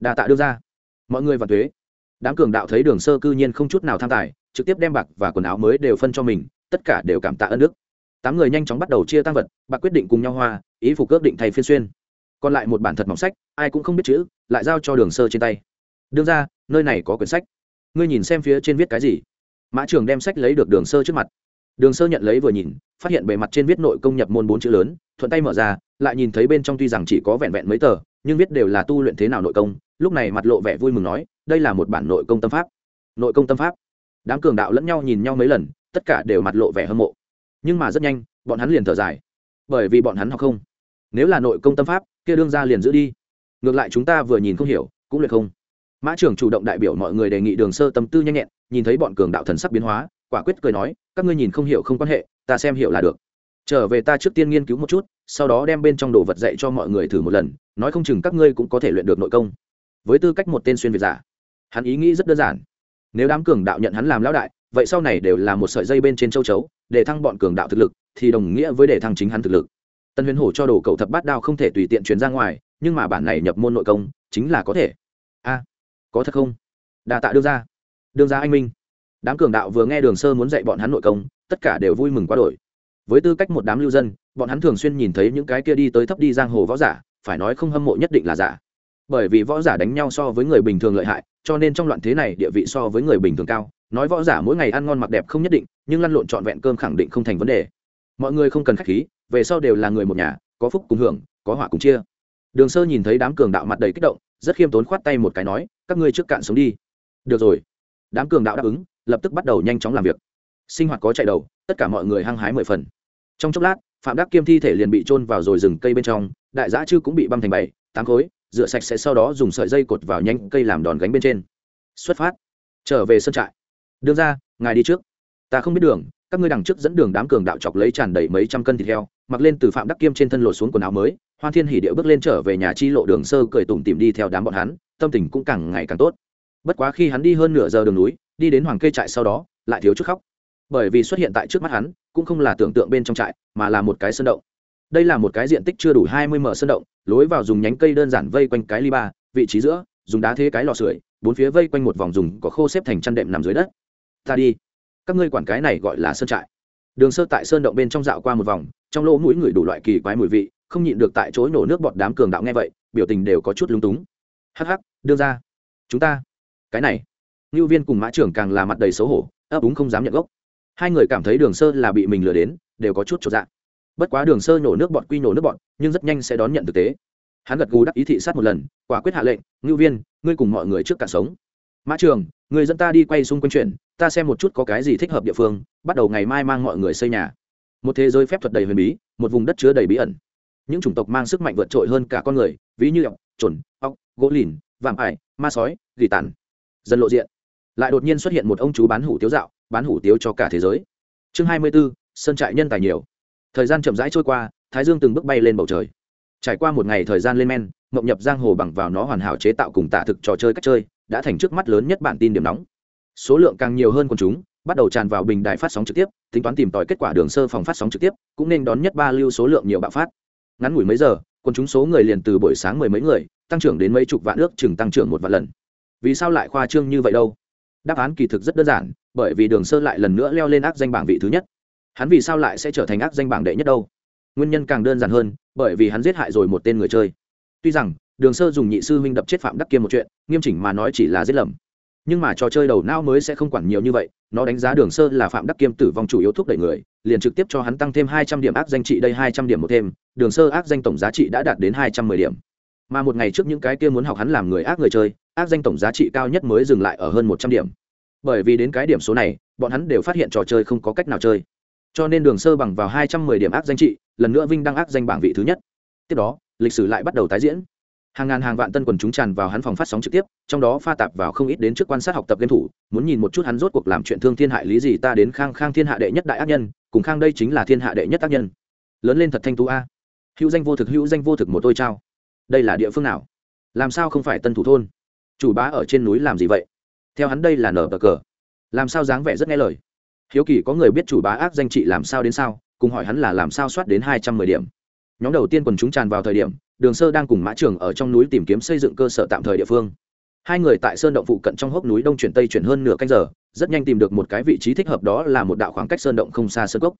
A: Đà tạ đưa ra. Mọi người và thuế. Đám cường đạo thấy đường sơ cư nhiên không chút nào tham tài, trực tiếp đem bạc và quần áo mới đều phân cho mình, tất cả đều cảm tạ ơn đức. Tám người nhanh chóng bắt đầu chia tăng vật, bạc quyết định cùng nhau hoa ý phục ước định thay phiên xuyên. Còn lại một bản thật mỏng sách, ai cũng không biết chữ, lại giao cho đường sơ trên tay đương ra, nơi này có quyển sách. Ngươi nhìn xem phía trên viết cái gì? Mã trường đem sách lấy được đường sơ trước mặt. Đường sơ nhận lấy vừa nhìn, phát hiện bề mặt trên viết nội công nhập môn bốn chữ lớn, thuận tay mở ra, lại nhìn thấy bên trong tuy rằng chỉ có vẹn vẹn mấy tờ, nhưng viết đều là tu luyện thế nào nội công, lúc này mặt lộ vẻ vui mừng nói, đây là một bản nội công tâm pháp. Nội công tâm pháp. Đám cường đạo lẫn nhau nhìn nhau mấy lần, tất cả đều mặt lộ vẻ hâm mộ. Nhưng mà rất nhanh, bọn hắn liền thở dài. Bởi vì bọn hắn học không. Nếu là nội công tâm pháp, kia đương ra liền giữ đi. Ngược lại chúng ta vừa nhìn không hiểu, cũng luyện không mã trưởng chủ động đại biểu mọi người đề nghị đường sơ tâm tư nhanh nhẹn, nhìn thấy bọn cường đạo thần sắc biến hóa, quả quyết cười nói, các ngươi nhìn không hiểu không quan hệ, ta xem hiểu là được. Trở về ta trước tiên nghiên cứu một chút, sau đó đem bên trong đồ vật dạy cho mọi người thử một lần, nói không chừng các ngươi cũng có thể luyện được nội công. Với tư cách một tên xuyên việt giả, hắn ý nghĩ rất đơn giản. Nếu đám cường đạo nhận hắn làm lão đại, vậy sau này đều là một sợi dây bên trên châu chấu, để thăng bọn cường đạo thực lực, thì đồng nghĩa với để thăng chính hắn thực lực. Tân huyền hổ cho đồ cầu thập bát đao không thể tùy tiện chuyển ra ngoài, nhưng mà bản này nhập môn nội công, chính là có thể có thật không? Đà tạ đương ra đương ra anh minh. Đám cường đạo vừa nghe đường sơ muốn dạy bọn hắn nội công, tất cả đều vui mừng quá đổi. Với tư cách một đám lưu dân, bọn hắn thường xuyên nhìn thấy những cái kia đi tới thấp đi giang hồ võ giả, phải nói không hâm mộ nhất định là giả. Bởi vì võ giả đánh nhau so với người bình thường lợi hại, cho nên trong loạn thế này địa vị so với người bình thường cao. Nói võ giả mỗi ngày ăn ngon mặc đẹp không nhất định, nhưng lăn lộn trọn vẹn cơm khẳng định không thành vấn đề. Mọi người không cần k h á c h khí, về sau đều là người một nhà, có phúc cùng hưởng, có họa cùng chia. Đường sơ nhìn thấy đám cường đạo mặt đầy kích động, rất khiêm tốn khoát tay một cái nói các ngươi trước cạn sống đi. Được rồi. Đám cường đạo đáp ứng, lập tức bắt đầu nhanh chóng làm việc. Sinh hoạt có chạy đầu, tất cả mọi người hăng hái mười phần. Trong chốc lát, phạm đắc kiêm thi thể liền bị trôn vào rồi rừng cây bên trong, đại giã chư cũng bị băm thành bảy tám khối, rửa sạch sẽ sau đó dùng sợi dây cột vào nhanh cây làm đòn gánh bên trên. Xuất phát. Trở về sân trại. Đương ra, ngài đi trước. Ta không biết đường, các ngươi đằng trước dẫn đường đám cường đạo chọc lấy tràn đầy mấy trăm cân thịt heo, mặc lên từ phạm đắc kiêm trên thân lột xuống quần áo mới hoan thiên hỉ điệu bước lên trở về nhà chi lộ đường sơ cười tủm tìm đi theo đám bọn hắn, tâm tình cũng càng ngày càng tốt. Bất quá khi hắn đi hơn nửa giờ đường núi, đi đến hoàng cây trại sau đó, lại thiếu chút khóc. Bởi vì xuất hiện tại trước mắt hắn, cũng không là tưởng tượng bên trong trại, mà là một cái sơn động. Đây là một cái diện tích chưa đủ hai mươi m sơn động, lối vào dùng nhánh cây đơn giản vây quanh cái ly ba, vị trí giữa, dùng đá thế cái lò sưởi, bốn phía vây quanh một vòng dùng có khô xếp thành chăn đệm nằm dưới đất. Ta đi. Các ngươi quản cái này gọi là sơn trại. Đường sơ tại sơn động bên trong dạo qua một vòng, trong lỗ mũi người đủ loại kỳ quái mùi vị không nhịn được tại chỗ nổ nước bọt đám cường đạo nghe vậy, biểu tình đều có chút lung túng. Hh đưa ra. Chúng ta. Cái này. Ngưu viên cùng mã trưởng càng là mặt đầy xấu hổ, ấp úng không dám nhận gốc. Hai người cảm thấy đường sơ là bị mình lừa đến, đều có chút trọn dạng bất quá đường sơ nổ nước bọn quy nổ nước bọn nhưng rất nhanh sẽ đón nhận thực tế. Hắn gật gù đắc ý thị sát một lần, quả quyết hạ lệnh, ngưu viên, ngươi cùng mọi người trước cả sống. Mã trường người dẫn ta đi quay xung quanh chuyện, ta xem một chút có cái gì thích hợp địa phương, bắt đầu ngày mai mang mọi người xây nhà. Một thế giới phép thuật đầy huyền bí, một vùng đất chứa đầy bí ẩn những chủng tộc mang sức mạnh vượt trội hơn cả con người ví như ọc trồn ọc gỗ lìn vạm ải ma sói gỉ tàn. Dần lộ diện. Lại đột nhiên xuất hiện một ông chú bán hủ tiếu dạo bán hủ tiếu cho cả thế giới. Chương hai mươi 24, sân trại nhân tài nhiều. Thời gian chậm rãi trôi qua thái dương từng bước bay lên bầu trời. Trải qua một ngày thời gian lên men mộng nhập giang hồ bằng vào nó hoàn hảo chế tạo cùng tạ thực trò chơi cách chơi đã thành trước mắt lớn nhất bản tin điểm nóng. Số lượng càng nhiều hơn quần chúng bắt đầu tràn vào bình đài phát sóng trực tiếp tính toán tìm tòi kết quả đường sơ phòng phát sóng trực tiếp cũng nên đón nhất ba lưu số lượng nhiều bạo phát ngắn ngủi mấy giờ quần chúng số người liền từ buổi sáng mười mấy người, tăng trưởng đến mấy chục vạn ước, chừng tăng trưởng một vạn lần. Vì sao lại khoa trương như vậy đâu? Đáp án kỳ thực rất đơn giản, bởi vì đường sơ lại lần nữa leo lên ác danh bảng vị thứ nhất. Hắn vì sao lại sẽ trở thành ác danh bảng đệ nhất đâu? Nguyên nhân càng đơn giản hơn, bởi vì hắn giết hại rồi một tên người chơi. Tuy rằng, đường sơ dùng nhị sư huynh đập chết phạm đắc kiêm một chuyện, nghiêm chỉnh mà nói chỉ là giết lầm. Nhưng mà trò chơi đầu não mới sẽ không quản nhiều như vậy, nó đánh giá đường sơ là phạm đắc kiêm tử vong chủ yếu thúc đẩy người liền trực tiếp cho hắn tăng thêm hai trăm điểm ác danh trị đây hai trăm điểm một thêm, đường sơ ác danh tổng giá trị đã đạt đến hai trăm mười điểm. Mà một ngày trước những cái kia muốn học hắn làm người ác người chơi, ác danh tổng giá trị cao nhất mới dừng lại ở hơn một trăm điểm. Bởi vì đến cái điểm số này, bọn hắn đều phát hiện trò chơi không có cách nào chơi. Cho nên đường sơ bằng vào hai trăm mười điểm ác danh trị, lần nữa vinh đăng ác danh bảng vị thứ nhất. Tiếp đó, lịch sử lại bắt đầu tái diễn. Hàng ngàn hàng vạn tân quần chúng tràn vào hắn phòng phát sóng trực tiếp, trong đó pha tạp vào không ít đến trước quan sát học tập game thủ, muốn nhìn một chút hắn rốt cuộc làm chuyện thương thiên hại lý gì ta đến khang khang thiên hạ đệ nhất đại ác nhân cùng khang đây chính là thiên hạ đệ nhất tác nhân. Lớn lên thật thanh tú a. Hữu danh vô thực, hữu danh vô thực một tôi trao. Đây là địa phương nào? Làm sao không phải tân thủ thôn? Chủ bá ở trên núi làm gì vậy? Theo hắn đây là nở bờ cờ. Làm sao dáng vẻ rất nghe lời? Hiếu kỳ, có người biết chủ bá ác danh trị làm sao đến sao? Cùng hỏi hắn là làm sao soát đến hai trăm mười điểm. Nhóm đầu tiên quần chúng tràn vào thời điểm, đường sơ đang cùng mã trường ở trong núi tìm kiếm xây dựng cơ sở tạm thời địa phương. Hai người tại sơn động phụ cận trong hốc núi đông chuyển tây chuyển hơn nửa canh giờ rất nhanh tìm được một cái vị trí thích hợp đó là một đạo khoảng cách sơn động không xa sơn cốc.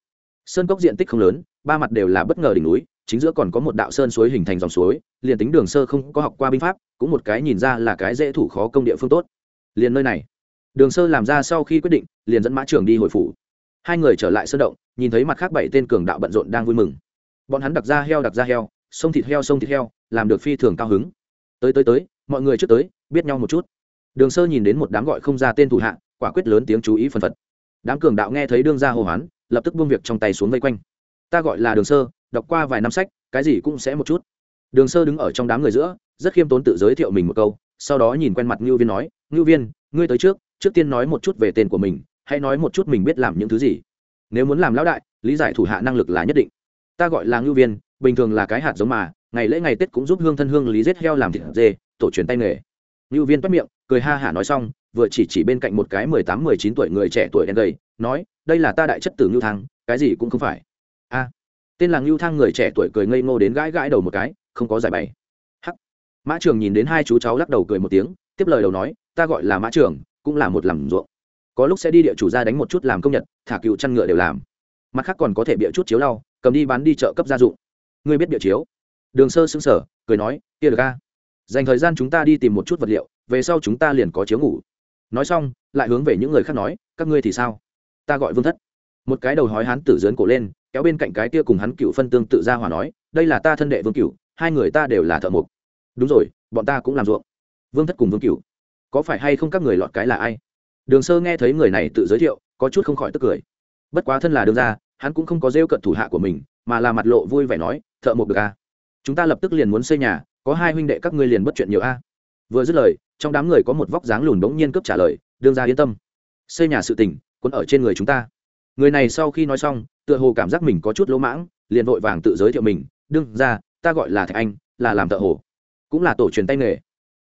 A: Sơn cốc diện tích không lớn, ba mặt đều là bất ngờ đỉnh núi, chính giữa còn có một đạo sơn suối hình thành dòng suối, liền tính đường sơ không có học qua binh pháp, cũng một cái nhìn ra là cái dễ thủ khó công địa phương tốt. Liền nơi này. Đường sơ làm ra sau khi quyết định, liền dẫn mã trưởng đi hồi phủ. Hai người trở lại sơn động, nhìn thấy mặt khác bảy tên cường đạo bận rộn đang vui mừng. Bọn hắn đặc ra heo đặc ra heo, sông thịt heo sông thịt heo, làm được phi thường cao hứng. Tới tới tới, mọi người trước tới, biết nhau một chút. Đường sơ nhìn đến một đám gọi không ra tên thủ hạ quả quyết lớn tiếng chú ý phần phật. Đám cường đạo nghe thấy đương gia hô hoán, lập tức buông việc trong tay xuống vây quanh. Ta gọi là đường sơ, đọc qua vài năm sách, cái gì cũng sẽ một chút. Đường sơ đứng ở trong đám người giữa, rất khiêm tốn tự giới thiệu mình một câu, sau đó nhìn quen mặt ngưu viên nói, ngưu viên, ngươi tới trước trước tiên nói một chút về tên của mình, hãy nói một chút mình biết làm những thứ gì. Nếu muốn làm lão đại, lý giải thủ hạ năng lực là nhất định. Ta gọi là ngưu viên, bình thường là cái hạt giống mà, ngày lễ ngày tết cũng giúp hương thân hương lý giết heo làm thịt dê, tổ truyền tay nghề. Ngưu viên toát miệng cười ha hả nói xong, vừa chỉ chỉ bên cạnh một cái mười tám, mười chín tuổi người trẻ tuổi đen gầy, nói, đây là ta đại chất tử ngưu thang cái gì cũng không phải. A, tên là ngưu thang người trẻ tuổi cười ngây ngô đến gãi gãi đầu một cái, không có giải bày. Hắc. Mã trường nhìn đến hai chú cháu lắc đầu cười một tiếng, tiếp lời đầu nói, ta gọi là mã trường, cũng là một làm ruộng. Có lúc sẽ đi địa chủ ra đánh một chút làm công nhật, thả cựu chăn ngựa đều làm. Mặt khác còn có thể bịa chút chiếu lau, cầm đi bán đi chợ cấp gia dụng. Ngươi biết địa chiếu? Đường sơ xứng sở cười nói, kia được ca dành thời gian chúng ta đi tìm một chút vật liệu về sau chúng ta liền có chiếu ngủ. Nói xong, lại hướng về những người khác nói, các ngươi thì sao? Ta gọi vương thất. Một cái đầu hói hắn tử dớn cổ lên, kéo bên cạnh cái kia cùng hắn cựu phân tương tự ra hòa nói, đây là ta thân đệ vương cựu hai người ta đều là thợ mộc. Đúng rồi, bọn ta cũng làm ruộng. Vương thất cùng vương cựu có phải hay không các người lọt cái là ai? Đường sơ nghe thấy người này tự giới thiệu, có chút không khỏi tức cười. Bất quá thân là đường ra hắn cũng không có rêu cận thủ hạ của mình, mà là mặt lộ vui vẻ nói, thợ mộc được a chúng ta lập tức liền muốn xây nhà, có hai huynh đệ các ngươi liền bất chuyện nhiều a. Vừa dứt lời trong đám người có một vóc dáng lùn bỗng nhiên cướp trả lời, đương ra yên tâm. Xây nhà sự tình quân ở trên người chúng ta. Người này sau khi nói xong, tựa hồ cảm giác mình có chút lỗ mãng, liền vội vàng tự giới thiệu mình, đương ra ta gọi là thạch anh, là làm thợ hồ, cũng là tổ truyền tay nghề.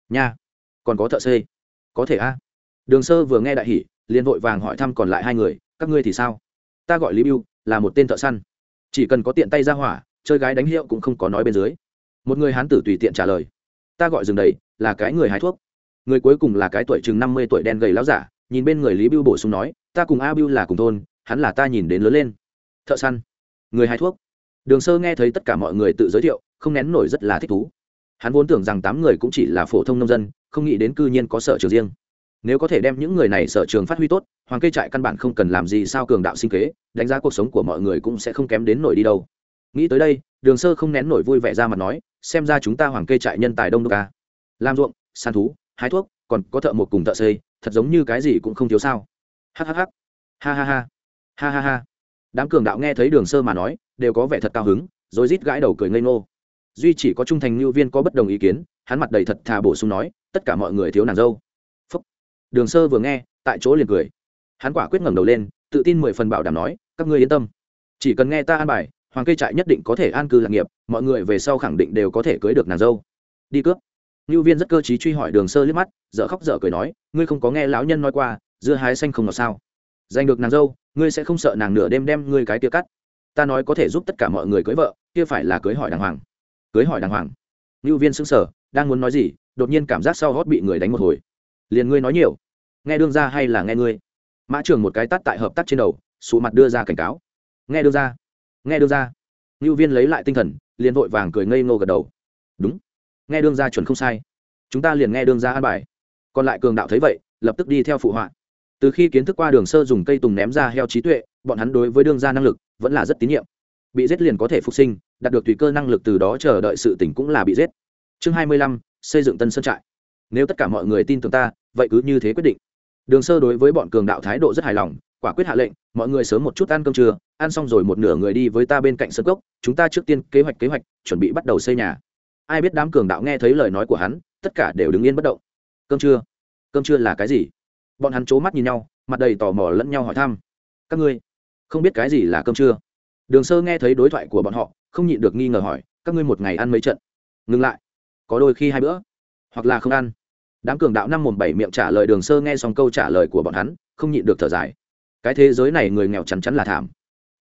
A: Nha, còn có thợ xây? Có thể a. Đường sơ vừa nghe đại hỷ liền vội vàng hỏi thăm còn lại hai người, các ngươi thì sao? Ta gọi lý biêu là một tên thợ săn. Chỉ cần có tiện tay ra hỏa, chơi gái đánh hiệu cũng không có nói bên dưới. Một người hán tử tùy tiện trả lời, ta gọi rừng đầy, là cái người hái thuốc người cuối cùng là cái tuổi chừng năm mươi tuổi đen gầy lão giả, nhìn bên người lý bưu bổ sung nói, ta cùng a bưu là cùng thôn, hắn là ta nhìn đến lớn lên. Thợ săn. Người hái thuốc. Đường sơ nghe thấy tất cả mọi người tự giới thiệu, không nén nổi rất là thích thú. Hắn vốn tưởng rằng tám người cũng chỉ là phổ thông nông dân, không nghĩ đến cư nhiên có sở trường riêng. Nếu có thể đem những người này sở trường phát huy tốt, hoàng cây trại căn bản không cần làm gì sao cường đạo sinh kế, đánh giá cuộc sống của mọi người cũng sẽ không kém đến nổi đi đâu. Nghĩ tới đây, đường sơ không nén nổi vui vẻ ra mặt nói, xem ra chúng ta hoàng cây trại nhân tài đông đô ca à. làm ruộng, săn thú hái thuốc, còn có thợ một cùng thợ xây, thật giống như cái gì cũng không thiếu sao. Hhh ha ha ha. Ha ha ha. Đám cường đạo nghe thấy đường sơ mà nói, đều có vẻ thật cao hứng, rồi rít gãi đầu cười ngây ngô. Duy chỉ có trung thành ngưu viên có bất đồng ý kiến, hắn mặt đầy thật thà bổ sung nói, tất cả mọi người thiếu nàng dâu. Phúc. đường sơ vừa nghe, tại chỗ liền cười. Hắn quả quyết ngẩng đầu lên, tự tin mười phần bảo đảm nói, các ngươi yên tâm. Chỉ cần nghe ta an bài, hoàng cây trại nhất định có thể an cư lạc nghiệp, mọi người về sau khẳng định đều có thể cưới được nàng dâu. Đi cướp lưu viên rất cơ trí truy hỏi đường sơ liếc mắt dở khóc dở cười nói ngươi không có nghe lão nhân nói qua dưa hái xanh không ngọt sao? Giành được nàng dâu ngươi sẽ không sợ nàng nửa đêm đem ngươi cái tia cắt. Ta nói có thể giúp tất cả mọi người cưới vợ kia phải là cưới hỏi đàng hoàng. Cưới hỏi đàng hoàng? Nưu viên sững sờ, đang muốn nói gì đột nhiên cảm giác sau hót bị người đánh một hồi. Liền ngươi nói nhiều. Nghe đương ra hay là nghe ngươi? Mã trường một cái tát tại hợp tác trên đầu sụ mặt đưa ra cảnh cáo. Nghe đương ra nghe đương ra Nưu viên lấy lại tinh thần liền vội vàng cười ngây ngô gật đầu. Đúng nghe đương gia chuẩn không sai. Chúng ta liền nghe đương gia an bài. Còn lại cường đạo thấy vậy, lập tức đi theo phụ họa. Từ khi kiến thức qua đường sơ dùng cây tùng ném ra heo trí tuệ, bọn hắn đối với đương gia năng lực vẫn là rất tín nhiệm. Bị giết liền có thể phục sinh, đạt được tùy cơ năng lực từ đó chờ đợi sự tỉnh cũng là bị giết. Chương hai mươi lăm, xây dựng tân sơn trại. Nếu tất cả mọi người tin tưởng ta, vậy cứ như thế quyết định. Đường sơ đối với bọn cường đạo thái độ rất hài lòng, quả quyết hạ lệnh, mọi người sớm một chút ăn cơm trưa, ăn xong rồi một nửa người đi với ta bên cạnh sân gốc chúng ta trước tiên kế hoạch kế hoạch, chuẩn bị bắt đầu xây nhà ai biết đám cường đạo nghe thấy lời nói của hắn, tất cả đều đứng yên bất động. Cơm trưa? Cơm trưa là cái gì? Bọn hắn c h ố mắt nhìn nhau, mặt đầy tò mò lẫn nhau hỏi thăm. Các ngươi, không biết cái gì là cơm trưa? Đường sơ nghe thấy đối thoại của bọn họ, không nhịn được nghi ngờ hỏi, các ngươi một ngày ăn mấy trận? Ngừng lại. Có đôi khi hai bữa. Hoặc là không ăn. Đám cường đạo năm mồm bảy miệng trả lời đường sơ nghe xong câu trả lời của bọn hắn, không nhịn được thở dài. Cái thế giới này người nghèo chắn chắn là thảm.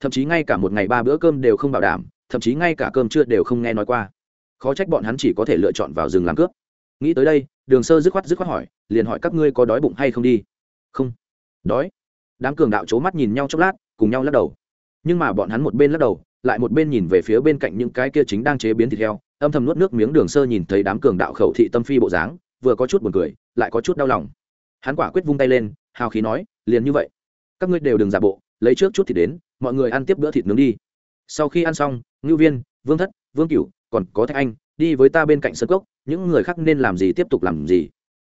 A: Thậm chí ngay cả một ngày ba bữa cơm đều không bảo đảm, thậm chí ngay cả cơm trưa đều không nghe nói qua khó trách bọn hắn chỉ có thể lựa chọn vào rừng làm cướp. Nghĩ tới đây, đường sơ dứt khoát dứt khoát hỏi, liền hỏi các ngươi có đói bụng hay không đi? Không. Đói? Đám cường đạo c h ố mắt nhìn nhau chốc lát, cùng nhau lắc đầu. Nhưng mà bọn hắn một bên lắc đầu, lại một bên nhìn về phía bên cạnh những cái kia chính đang chế biến thịt heo, âm thầm nuốt nước miếng đường sơ nhìn thấy đám cường đạo khẩu thị tâm phi bộ dáng, vừa có chút buồn cười, lại có chút đau lòng. Hắn quả quyết vung tay lên, hào khí nói, liền như vậy, các ngươi đều đừng giả bộ, lấy trước chút thịt đến, mọi người ăn tiếp bữa thịt nướng đi. Sau khi ăn xong, ngưu viên, vương thất, vương cửu còn có thạch anh, đi với ta bên cạnh sân cốc, những người khác nên làm gì tiếp tục làm gì.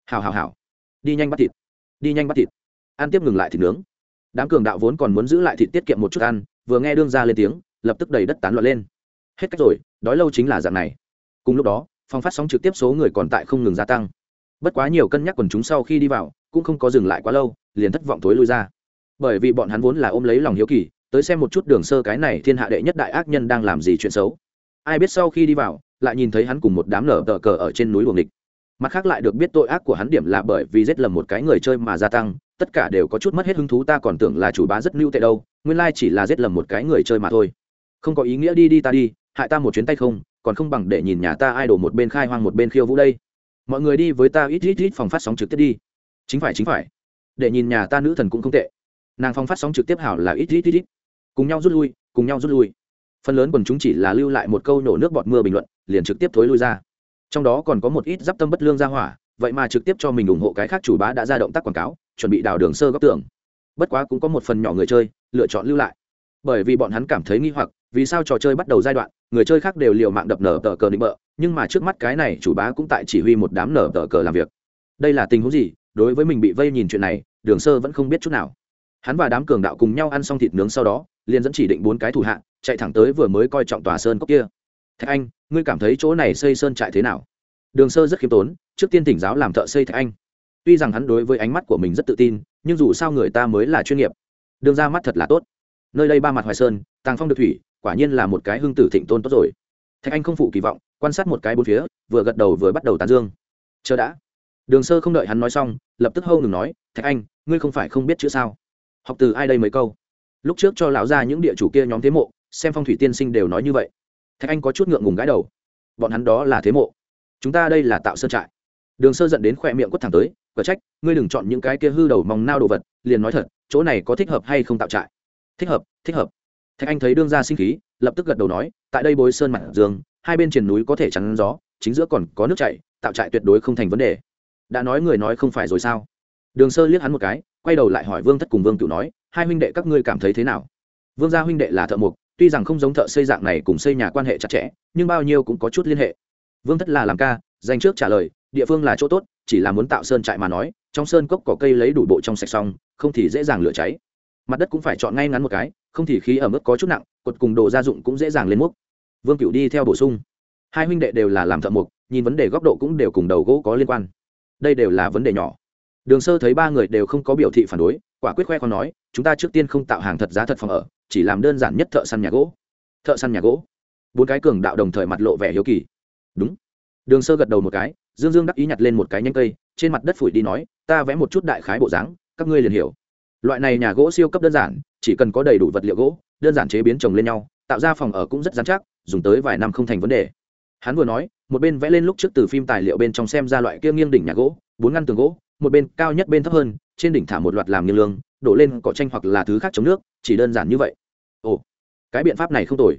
A: Hào hào hào. Đi nhanh bắt thịt. Đi nhanh bắt thịt. Ăn tiếp ngừng lại thịt nướng. Đám cường đạo vốn còn muốn giữ lại thịt tiết kiệm một chút ăn, vừa nghe đương ra lên tiếng, lập tức đầy đất tán loạn lên. Hết cách rồi, đói lâu chính là dạng này. Cùng lúc đó, phòng phát sóng trực tiếp số người còn tại không ngừng gia tăng. Bất quá nhiều cân nhắc quần chúng sau khi đi vào, cũng không có dừng lại quá lâu, liền thất vọng thối lui ra. Bởi vì bọn hắn vốn là ôm lấy lòng hiếu kỳ, tới xem một chút đường sơ cái này thiên hạ đệ nhất đại ác nhân đang làm gì chuyện xấu ai biết sau khi đi vào, lại nhìn thấy hắn cùng một đám nở tờ cờ ở trên núi buồng địch. Mặt khác lại được biết tội ác của hắn điểm là bởi vì giết lầm một cái người chơi mà gia tăng, tất cả đều có chút mất hết hứng thú, ta còn tưởng là chủ bá rất lưu tệ đâu, nguyên lai chỉ là giết lầm một cái người chơi mà thôi. Không có ý nghĩa đi đi ta đi, hại ta một chuyến tay không, còn không bằng để nhìn nhà ta ai đổ một bên khai hoang một bên khiêu vũ đây. Mọi người đi với ta ít ít ít phòng phát sóng trực tiếp đi. Chính phải chính phải. Để nhìn nhà ta nữ thần cũng không tệ. Nàng phòng phát sóng trực tiếp hảo là ít ít ít ít. Cùng nhau rút lui, cùng nhau rút lui phần lớn quần chúng chỉ là lưu lại một câu nổ nước bọt mưa bình luận, liền trực tiếp thối lui ra. Trong đó còn có một ít d tâm bất lương ra hỏa, vậy mà trực tiếp cho mình ủng hộ cái khác chủ bá đã ra động tác quảng cáo, chuẩn bị đào đường sơ góc tưởng bất quá cũng có một phần nhỏ người chơi, lựa chọn lưu lại. Bởi vì bọn hắn cảm thấy nghi hoặc, vì sao trò chơi bắt đầu giai đoạn, người chơi khác đều liều mạng đập nở tờ cờ định bợ, nhưng mà trước mắt cái này chủ bá cũng tại chỉ huy một đám nở tờ cờ làm việc. Đây là tình huống gì? Đối với mình bị vây nhìn chuyện này, đường sơ vẫn không biết chút nào. Hắn và đám cường đạo cùng nhau ăn xong thịt nướng sau đó, liền dẫn chỉ định bốn cái thủ hạ chạy thẳng tới vừa mới coi trọng tòa sơn cốc kia. Thạch anh, ngươi cảm thấy chỗ này xây sơn trại thế nào? Đường sơ rất khiêm tốn, trước tiên tỉnh giáo làm thợ xây thạch anh. Tuy rằng hắn đối với ánh mắt của mình rất tự tin, nhưng dù sao người ta mới là chuyên nghiệp. Đường ra mắt thật là tốt. Nơi đây ba mặt hoài sơn, tàng phong được thủy, quả nhiên là một cái hương tử thịnh tôn tốt rồi. Thạch anh không phụ kỳ vọng, quan sát một cái bốn phía, vừa gật đầu vừa bắt đầu tán dương. Chờ đã. Đường sơ không đợi hắn nói xong, lập tức hâu ngừng nói, thạch anh, ngươi không phải không biết chữ sao? Học từ ai đây mấy câu? Lúc trước cho lão ra những địa chủ kia nhóm thế mộ xem phong thủy tiên sinh đều nói như vậy. Thạch anh có chút ngượng ngùng gãi đầu. Bọn hắn đó là thế mộ. Chúng ta đây là tạo sơn trại. Đường sơ dẫn đến khoe miệng quất thẳng tới cờ trách, ngươi đừng chọn những cái kia hư đầu mòng nao đồ vật, liền nói thật, chỗ này có thích hợp hay không tạo trại? Thích hợp thích hợp. Thạch anh thấy đương ra sinh khí, lập tức gật đầu nói, tại đây bối sơn mặt dương, hai bên triển núi có thể chắn gió, chính giữa còn có nước chảy, tạo trại tuyệt đối không thành vấn đề. Đã nói người nói không phải rồi sao? Đường sơ liếc hắn một cái, quay đầu lại hỏi vương thất cùng vương cựu nói, hai huynh đệ các ngươi cảm thấy thế nào? Vương gia huynh đệ là thợ mộc tuy rằng không giống thợ xây dạng này cùng xây nhà quan hệ chặt chẽ, nhưng bao nhiêu cũng có chút liên hệ. Vương thất là làm ca, dành trước trả lời, địa phương là chỗ tốt, chỉ là muốn tạo sơn trại mà nói, trong sơn cốc có cây lấy đủ bộ trong sạch xong, không thì dễ dàng lửa cháy. Mặt đất cũng phải chọn ngay ngắn một cái, không thì khí ở mức có chút nặng, cột cùng đồ gia dụng cũng dễ dàng lên múc. Vương cựu đi theo bổ sung. Hai huynh đệ đều là làm thợ mộc, nhìn vấn đề góc độ cũng đều cùng đầu gỗ có liên quan. Đây đều là vấn đề nhỏ. Đường sơ thấy ba người đều không có biểu thị phản đối, quả quyết khoe con nói, chúng ta trước tiên không tạo hàng thật giá thật phòng ở chỉ làm đơn giản nhất thợ săn nhà gỗ. Thợ săn nhà gỗ. Bốn cái cường đạo đồng thời mặt lộ vẻ hiếu kỳ. Đúng. Đường sơ gật đầu một cái, dương dương đắc ý nhặt lên một cái nhanh cây, trên mặt đất phủi đi nói, ta vẽ một chút đại khái bộ dáng, các ngươi liền hiểu. Loại này nhà gỗ siêu cấp đơn giản, chỉ cần có đầy đủ vật liệu gỗ, đơn giản chế biến trồng lên nhau, tạo ra phòng ở cũng rất dán chắc, dùng tới vài năm không thành vấn đề. Hắn vừa nói, một bên vẽ lên lúc trước từ phim tài liệu bên trong xem ra loại kia nghiêng đỉnh nhà gỗ, bốn ngăn tường gỗ, một bên cao nhất bên thấp hơn, trên đỉnh thả một loạt làm nghiêng lương, đổ lên cỏ tranh hoặc là thứ khác chống nước, chỉ đơn giản như vậy cái biện pháp này không tồi.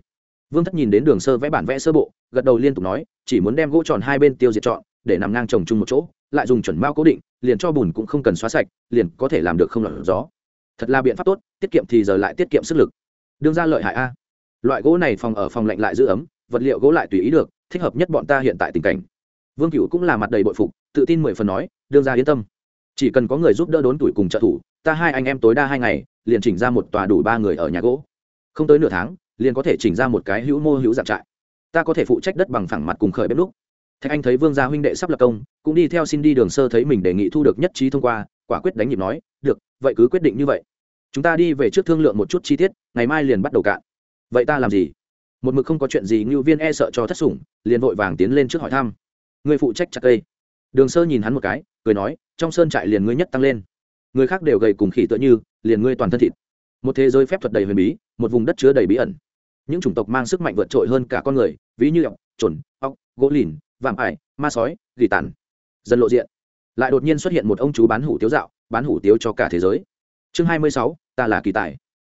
A: Vương thất nhìn đến đường sơ vẽ bản vẽ sơ bộ, gật đầu liên tục nói, chỉ muốn đem gỗ tròn hai bên tiêu diệt trọn để nằm ngang trồng chung một chỗ, lại dùng chuẩn mao cố định, liền cho bùn cũng không cần xóa sạch, liền có thể làm được không lọt gió. Thật là biện pháp tốt, tiết kiệm thì giờ lại tiết kiệm sức lực. Đương ra lợi hại a. Loại gỗ này phòng ở phòng lạnh lại giữ ấm, vật liệu gỗ lại tùy ý được, thích hợp nhất bọn ta hiện tại tình cảnh. Vương cựu cũng là mặt đầy bội phục, tự tin mười phần nói, đương ra yên tâm. Chỉ cần có người giúp đỡ đốn tuổi cùng trợ thủ, ta hai anh em tối đa hai ngày, liền chỉnh ra một tòa đủ ba người ở nhà gỗ không tới nửa tháng, liền có thể chỉnh ra một cái hữu mô hữu dạng trại. Ta có thể phụ trách đất bằng phẳng mặt cùng khởi bếp lúc. Thạch anh thấy vương gia huynh đệ sắp lập công, cũng đi theo xin đi đường sơ thấy mình đề nghị thu được nhất trí thông qua, quả quyết đánh nhịp nói, được, vậy cứ quyết định như vậy. Chúng ta đi về trước thương lượng một chút chi tiết, ngày mai liền bắt đầu cạn. Vậy ta làm gì? Một mực không có chuyện gì ngưu viên e sợ cho thất sủng, liền vội vàng tiến lên trước hỏi thăm. Người phụ trách chặt cây. Đường sơ nhìn hắn một cái, cười nói, trong sơn trại liền ngươi nhất tăng lên. Người khác đều gầy cùng khỉ tựa như, liền ngươi toàn thân thịt một thế giới phép thuật đầy huyền bí, một vùng đất chứa đầy bí ẩn. Những chủng tộc mang sức mạnh vượt trội hơn cả con người, ví như ọc trồn ọc gỗ lìn, vạm ải, ma sói, gỉ tàn. Dần lộ diện, lại đột nhiên xuất hiện một ông chú bán hủ tiếu dạo, bán hủ tiếu cho cả thế giới. Chương hai mươi sáu, ta là kỳ tài.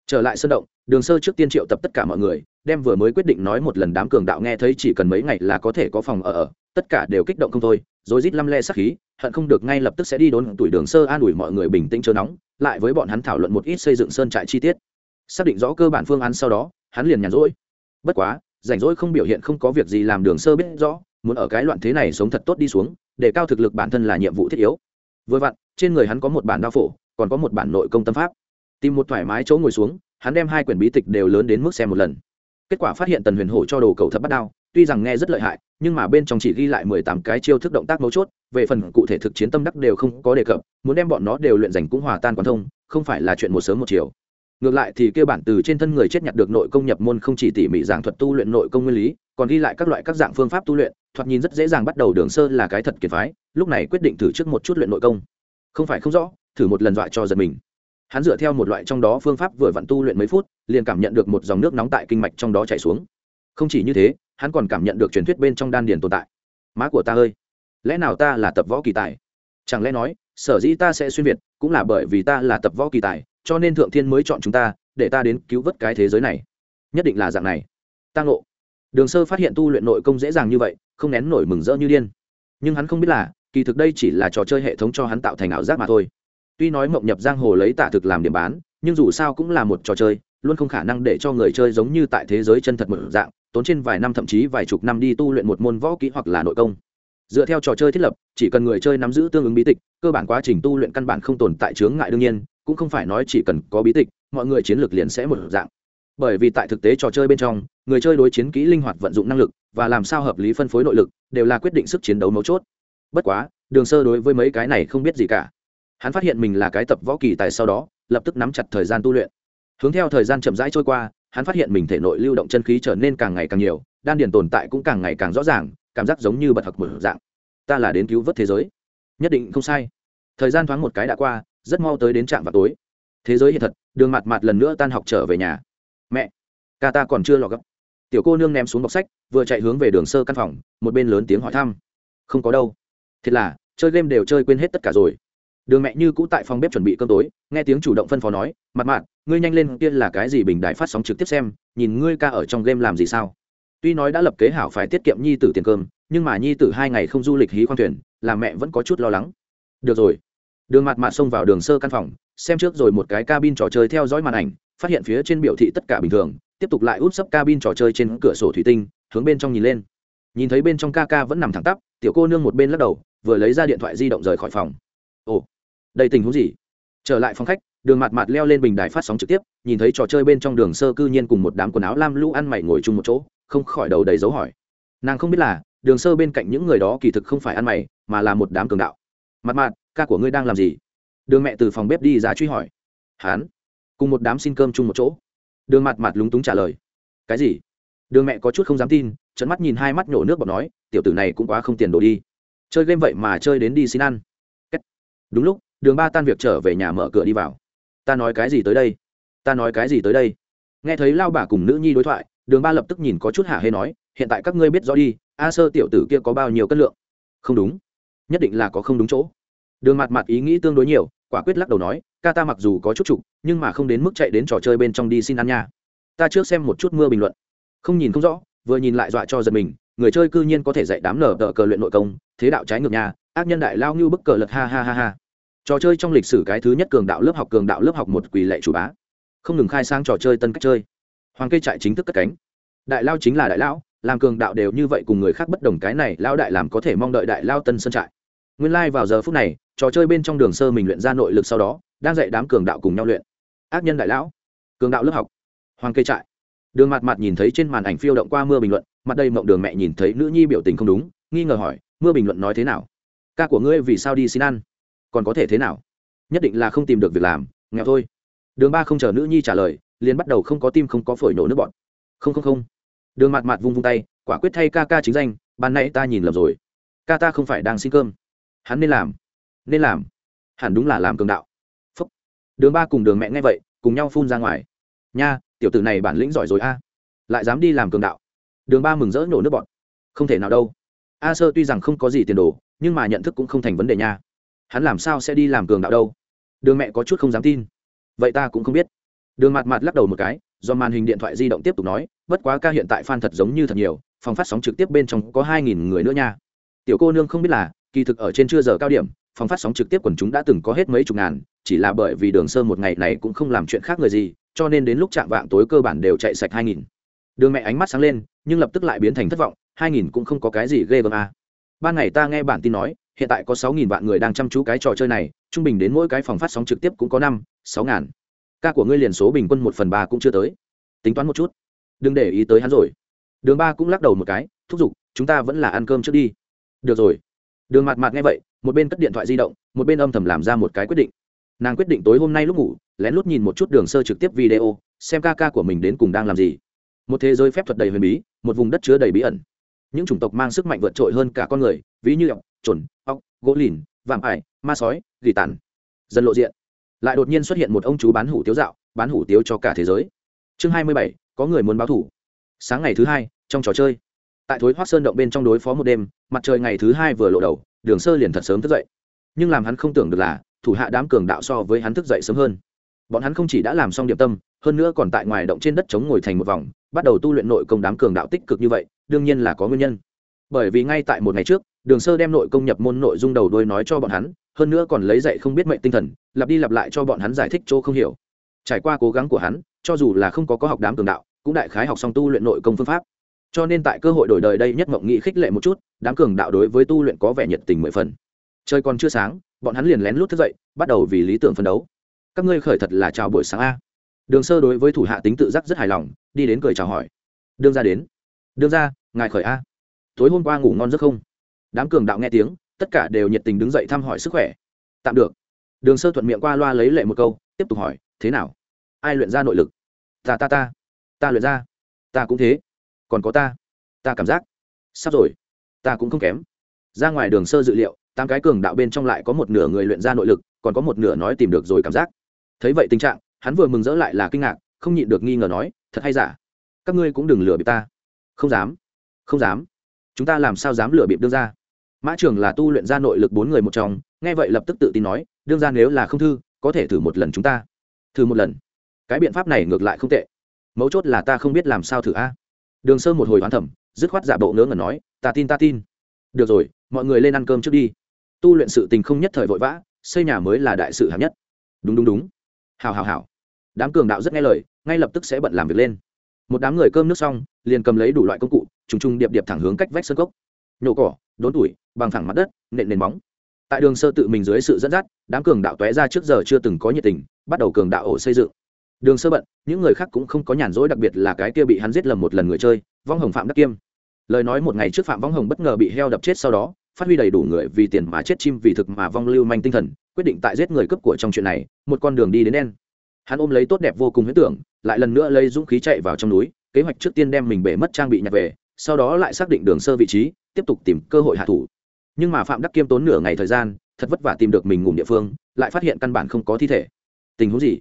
A: Trở lại sân động, đường sơ trước tiên triệu tập tất cả mọi người, đem vừa mới quyết định nói một lần đám cường đạo nghe thấy chỉ cần mấy ngày là có thể có phòng ở ở, tất cả đều kích động không thôi rồi rít lăm le sắc khí, hận không được ngay lập tức sẽ đi đốn tuổi đường sơ an ủi mọi người bình tĩnh chớ nóng, lại với bọn hắn thảo luận một ít xây dựng sơn trại chi tiết. Xác định rõ cơ bản phương án sau đó, hắn liền nhàn rỗi. Bất quá, rảnh rỗi không biểu hiện không có việc gì làm đường sơ biết rõ, muốn ở cái loạn thế này sống thật tốt đi xuống, để cao thực lực bản thân là nhiệm vụ thiết yếu. Vừa vặn, trên người hắn có một bản đao phổ, còn có một bản nội công tâm pháp. Tìm một thoải mái chỗ ngồi xuống, hắn đem hai quyển bí tịch đều lớn đến mức xem một lần. Kết quả phát hiện tần huyền hổ cho đồ cầu thập bắt đao tuy rằng nghe rất lợi hại, nhưng mà bên trong chỉ ghi lại mười tám cái chiêu thức động tác mấu chốt, về phần cụ thể thực chiến tâm đắc đều không có đề cập, muốn đem bọn nó đều luyện dành cũng hòa tan quan thông, không phải là chuyện một sớm một chiều. Ngược lại thì kêu bản từ trên thân người chết nhặt được nội công nhập môn không chỉ tỉ mỉ giảng thuật tu luyện nội công nguyên lý, còn ghi lại các loại các dạng phương pháp tu luyện, thoạt nhìn rất dễ dàng bắt đầu đường sơ là cái thật kiệt phái, lúc này quyết định thử trước một chút luyện nội công. Không phải không rõ, thử một lần dọa cho giật mình. Hắn dựa theo một loại trong đó phương pháp vừa vặn tu luyện mấy phút, liền cảm nhận được một dòng nước nóng tại kinh mạch trong đó chảy xuống. Không chỉ như thế hắn còn cảm nhận được truyền thuyết bên trong đan điền tồn tại. Má của ta ơi, lẽ nào ta là tập võ kỳ tài? Chẳng lẽ nói, sở dĩ ta sẽ xuyên việt cũng là bởi vì ta là tập võ kỳ tài, cho nên thượng thiên mới chọn chúng ta, để ta đến cứu vớt cái thế giới này. Nhất định là dạng này. Ta ngộ. Đường sơ phát hiện tu luyện nội công dễ dàng như vậy, không nén nổi mừng rỡ như điên. Nhưng hắn không biết là, kỳ thực đây chỉ là trò chơi hệ thống cho hắn tạo thành ảo giác mà thôi. Tuy nói mộng nhập giang hồ lấy tả thực làm điểm bán, nhưng dù sao cũng là một trò chơi luôn không khả năng để cho người chơi giống như tại thế giới chân thật một dạng, tốn trên vài năm thậm chí vài chục năm đi tu luyện một môn võ kỹ hoặc là nội công. Dựa theo trò chơi thiết lập, chỉ cần người chơi nắm giữ tương ứng bí tịch, cơ bản quá trình tu luyện căn bản không tồn tại chướng ngại đương nhiên, cũng không phải nói chỉ cần có bí tịch, mọi người chiến lược liền sẽ một dạng. Bởi vì tại thực tế trò chơi bên trong, người chơi đối chiến kỹ linh hoạt vận dụng năng lực và làm sao hợp lý phân phối nội lực đều là quyết định sức chiến đấu mấu chốt. Bất quá, đường sơ đối với mấy cái này không biết gì cả. Hắn phát hiện mình là cái tập võ kỳ tài sau đó, lập tức nắm chặt thời gian tu luyện hướng theo thời gian chậm rãi trôi qua, hắn phát hiện mình thể nội lưu động chân khí trở nên càng ngày càng nhiều, đan điền tồn tại cũng càng ngày càng rõ ràng, cảm giác giống như bật học một dạng. Ta là đến cứu vớt thế giới. Nhất định không sai. Thời gian thoáng một cái đã qua, rất mau tới đến trạm vào tối. Thế giới hiện thật, đường mặt mặt lần nữa tan học trở về nhà. Mẹ, ca ta còn chưa lọ gấp. Tiểu cô nương ném xuống bọc sách, vừa chạy hướng về đường sơ căn phòng, một bên lớn tiếng hỏi thăm. Không có đâu. Thiệt là, chơi game đều chơi quên hết tất cả rồi đường mẹ như cũ tại phòng bếp chuẩn bị cơm tối, nghe tiếng chủ động phân phó nói mặt mạn ngươi nhanh lên kia là cái gì bình đại phát sóng trực tiếp xem, nhìn ngươi ca ở trong game làm gì sao? Tuy nói đã lập kế hảo phải tiết kiệm nhi tử tiền cơm, nhưng mà nhi tử hai ngày không du lịch hí khoang thuyền là mẹ vẫn có chút lo lắng. Được rồi. Đường mặt mặt xông vào đường sơ căn phòng, xem trước rồi một cái cabin trò chơi theo dõi màn ảnh, phát hiện phía trên biểu thị tất cả bình thường, tiếp tục lại út sấp cabin trò chơi trên cửa sổ thủy tinh, hướng bên trong nhìn lên. Nhìn thấy bên trong ca ca vẫn nằm thẳng tắp, tiểu cô nương một bên lắc đầu, vừa lấy ra điện thoại di động rời khỏi phòng. Ồ đây tình huống gì? Trở lại phòng khách, đường mặt mặt leo lên bình đài phát sóng trực tiếp, nhìn thấy trò chơi bên trong đường sơ cư nhiên cùng một đám quần áo lam lũ ăn mày ngồi chung một chỗ, không khỏi đầu đầy dấu hỏi. Nàng không biết là, đường sơ bên cạnh những người đó kỳ thực không phải ăn mày, mà là một đám cường đạo. Mặt mặt ca của ngươi đang làm gì? Đường mẹ từ phòng bếp đi ra truy hỏi. Hán cùng một đám xin cơm chung một chỗ. Đường mặt mặt lúng túng trả lời. Cái gì? Đường mẹ có chút không dám tin trận mắt nhìn hai mắt nhổ nước bọt nói, tiểu tử này cũng quá không tiền đồ đi. Chơi game vậy mà chơi đến đi xin ăn. Đúng lúc đường ba tan việc trở về nhà mở cửa đi vào. Ta nói cái gì tới đây? Ta nói cái gì tới đây? Nghe thấy lao bà cùng nữ nhi đối thoại, đường ba lập tức nhìn có chút hả hê nói, hiện tại các ngươi biết rõ đi, a sơ tiểu tử kia có bao nhiêu cân lượng? Không đúng. Nhất định là có không đúng chỗ. Đường mặt mặt ý nghĩ tương đối nhiều, quả quyết lắc đầu nói, ca ta mặc dù có chút trục, nhưng mà không đến mức chạy đến trò chơi bên trong đi xin ăn nha. Ta trước xem một chút mưa bình luận. Không nhìn không rõ, vừa nhìn lại dọa cho giật mình, người chơi cư nhiên có thể dạy đám nở tờ cờ luyện nội công, thế đạo trái ngược nhà, ác nhân đại lao như bức cờ lật, ha ha ha ha trò chơi trong lịch sử cái thứ nhất cường đạo lớp học cường đạo lớp học một quỳ lệ chủ bá. Không ngừng khai sang trò chơi tân cách chơi. Hoàng cây trại chính thức cất cánh. Đại lao chính là đại lão, làm cường đạo đều như vậy cùng người khác bất đồng cái này lao đại làm có thể mong đợi đại lao tân sơn trại. Nguyên lai、like、vào giờ phút này, trò chơi bên trong đường sơ mình luyện ra nội lực sau đó, đang dạy đám cường đạo cùng nhau luyện. Ác nhân đại lão. Cường đạo lớp học. Hoàng cây trại. Đường mặt mặt nhìn thấy trên màn ảnh phiêu động qua mưa bình luận, mặt đây mộng đường mẹ nhìn thấy nữ nhi biểu tình không đúng, nghi ngờ hỏi, mưa bình luận nói thế nào? Ca của ngươi vì sao đi xin ăn? Còn có thể thế nào? Nhất định là không tìm được việc làm, nghèo thôi. Đường ba không chờ nữ nhi trả lời, liền bắt đầu không có tim không có phổi nổ nước bọn không không không. Đường mặt mặt vung vung tay, quả quyết thay ca ca chính danh, ban nãy ta nhìn lầm rồi. Ca ta không phải đang xin cơm. Hắn nên làm. Nên làm. Hẳn đúng là làm cường đạo. Phúc. đường ba cùng đường mẹ nghe vậy, cùng nhau phun ra ngoài. Nha, tiểu tử này bản lĩnh giỏi rồi a. Lại dám đi làm cường đạo. Đường ba mừng rỡ nổ nước bọn không thể nào đâu. A sơ tuy rằng không có gì tiền đồ, nhưng mà nhận thức cũng không thành vấn đề nha hắn làm sao sẽ đi làm cường đạo đâu? Đường mẹ có chút không dám tin. Vậy ta cũng không biết. Đường mặt mặt lắc đầu một cái, do màn hình điện thoại di động tiếp tục nói, bất quá ca hiện tại f a n thật giống như thật nhiều, phòng phát sóng trực tiếp bên trong có hai nghìn người nữa nha. Tiểu cô nương không biết là, kỳ thực ở trên chưa giờ cao điểm, phòng phát sóng trực tiếp quần chúng đã từng có hết mấy chục ngàn, chỉ là bởi vì đường sơ một ngày này cũng không làm chuyện khác người gì, cho nên đến lúc chạm vạng tối cơ bản đều chạy sạch hai nghìn. Đường mẹ ánh mắt sáng lên, nhưng lập tức lại biến thành thất vọng, hai nghìn cũng không có cái gì ghê gớm à. ban ngày ta nghe bản tin nói hiện tại có sáu nghìn vạn người đang chăm chú cái trò chơi này, trung bình đến mỗi cái phòng phát sóng trực tiếp cũng có năm, sáu ngàn. Ca của ngươi liền số bình quân một phần ba cũng chưa tới. Tính toán một chút. Đừng để ý tới hắn rồi. Đường ba cũng lắc đầu một cái, thúc giục, chúng ta vẫn là ăn cơm trước đi. Được rồi. Đường mặt mặt nghe vậy, một bên cất điện thoại di động, một bên âm thầm làm ra một cái quyết định. Nàng quyết định tối hôm nay lúc ngủ, lén lút nhìn một chút đường sơ trực tiếp video, xem ca ca của mình đến cùng đang làm gì. Một thế giới phép thuật đầy huyền bí, một vùng đất chứa đầy bí ẩn. Những chủng tộc mang sức mạnh vượt trội hơn cả con người, ví như ọc trồn gỗ lìn, vạm ải, ma sói, gỉ tàn. Dần lộ diện. Lại đột nhiên xuất hiện một ông chú bán hủ tiếu dạo, bán hủ tiếu cho cả thế giới. Chương hai mươi bảy, có người muốn báo thủ. Sáng ngày thứ hai, trong trò chơi. Tại thối hoác sơn động bên trong đối phó một đêm, mặt trời ngày thứ hai vừa lộ đầu, đường sơ liền thật sớm thức dậy. Nhưng làm hắn không tưởng được là, thủ hạ đám cường đạo so với hắn thức dậy sớm hơn. Bọn hắn không chỉ đã làm xong điểm tâm, hơn nữa còn tại ngoài động trên đất chống ngồi thành một vòng, bắt đầu tu luyện nội công đám cường đạo tích cực như vậy, đương nhiên là có nguyên nhân. Bởi vì ngay tại một ngày trước đường sơ đem nội công nhập môn nội dung đầu đôi nói cho bọn hắn, hơn nữa còn lấy dạy không biết mệnh tinh thần, lặp đi lặp lại cho bọn hắn giải thích chỗ không hiểu. Trải qua cố gắng của hắn, cho dù là không có có học đám cường đạo, cũng đại khái học xong tu luyện nội công phương pháp. Cho nên tại cơ hội đổi đời đây nhất mộng nghị khích lệ một chút, đám cường đạo đối với tu luyện có vẻ nhiệt tình mười phần. Trời còn chưa sáng, bọn hắn liền lén lút thức dậy, bắt đầu vì lý tưởng phân đấu. Các ngươi khởi thật là chào buổi sáng a. Đường sơ đối với thủ hạ tính tự giác rất hài lòng, đi đến cười chào hỏi. Đương ra đến. Đương ra, ngài khởi a. Tối hôm qua ngủ ngon rất không? Đám cường đạo nghe tiếng, tất cả đều nhiệt tình đứng dậy thăm hỏi sức khỏe. Tạm được. Đường sơ thuận miệng qua loa lấy lệ một câu, tiếp tục hỏi, thế nào? Ai luyện ra nội lực? Ta ta ta. Ta luyện ra. Ta cũng thế. Còn có ta. Ta cảm giác. Sắp rồi. Ta cũng không kém. Ra ngoài đường sơ dự liệu, tám cái cường đạo bên trong lại có một nửa người luyện ra nội lực, còn có một nửa nói tìm được rồi cảm giác. Thấy vậy tình trạng, hắn vừa mừng rỡ lại là kinh ngạc, không nhịn được nghi ngờ nói, thật hay giả? Các ngươi cũng đừng lừa bịp ta. Không dám. Không dám. Chúng ta làm sao dám lừa bịp đương ra mã trường là tu luyện ra nội lực bốn người một trong, nghe vậy lập tức tự tin nói, đương ra nếu là không thư, có thể thử một lần chúng ta. Thử một lần? Cái biện pháp này ngược lại không tệ. Mấu chốt là ta không biết làm sao thử a. Đường sơ một hồi hoán thẩm, dứt khoát giả bộ ngớ ngẩn nói, ta tin ta tin. Được rồi, mọi người lên ăn cơm trước đi. Tu luyện sự tình không nhất thời vội vã, xây nhà mới là đại sự hạng nhất. Đúng đúng đúng. Hào hào hào đám cường đạo rất nghe lời, ngay lập tức sẽ bận làm việc lên. Một đám người cơm nước xong, liền cầm lấy đủ loại công cụ, trùng trùng điệp điệp thẳng hướng cách vách sân cốc. Nhổ cỏ đốn tuổi, bằng thẳng mặt đất, nện nền móng. Tại đường sơ tự mình dưới sự dẫn dắt, đám cường đạo tóe ra trước giờ chưa từng có nhiệt tình, bắt đầu cường đạo ổ xây dựng. Đường sơ bận, những người khác cũng không có nhàn rỗi đặc biệt là cái kia bị hắn giết lầm một lần người chơi, vong hồng phạm đắc kiêm. Lời nói một ngày trước phạm vong hồng bất ngờ bị heo đập chết sau đó, phát huy đầy đủ người vì tiền mà chết chim vì thực mà vong lưu manh tinh thần, quyết định tại giết người cấp của trong chuyện này, một con đường đi đến đen. Hắn ôm lấy tốt đẹp vô cùng huyết tưởng, lại lần nữa lấy dũng khí chạy vào trong núi, kế hoạch trước tiên đem mình bể mất trang bị nhặt về sau đó lại xác định đường sơ vị trí, tiếp tục tìm cơ hội hạ thủ. Nhưng mà phạm đắc kiêm tốn nửa ngày thời gian, thật vất vả tìm được mình ngủ địa phương, lại phát hiện căn bản không có thi thể. Tình huống gì?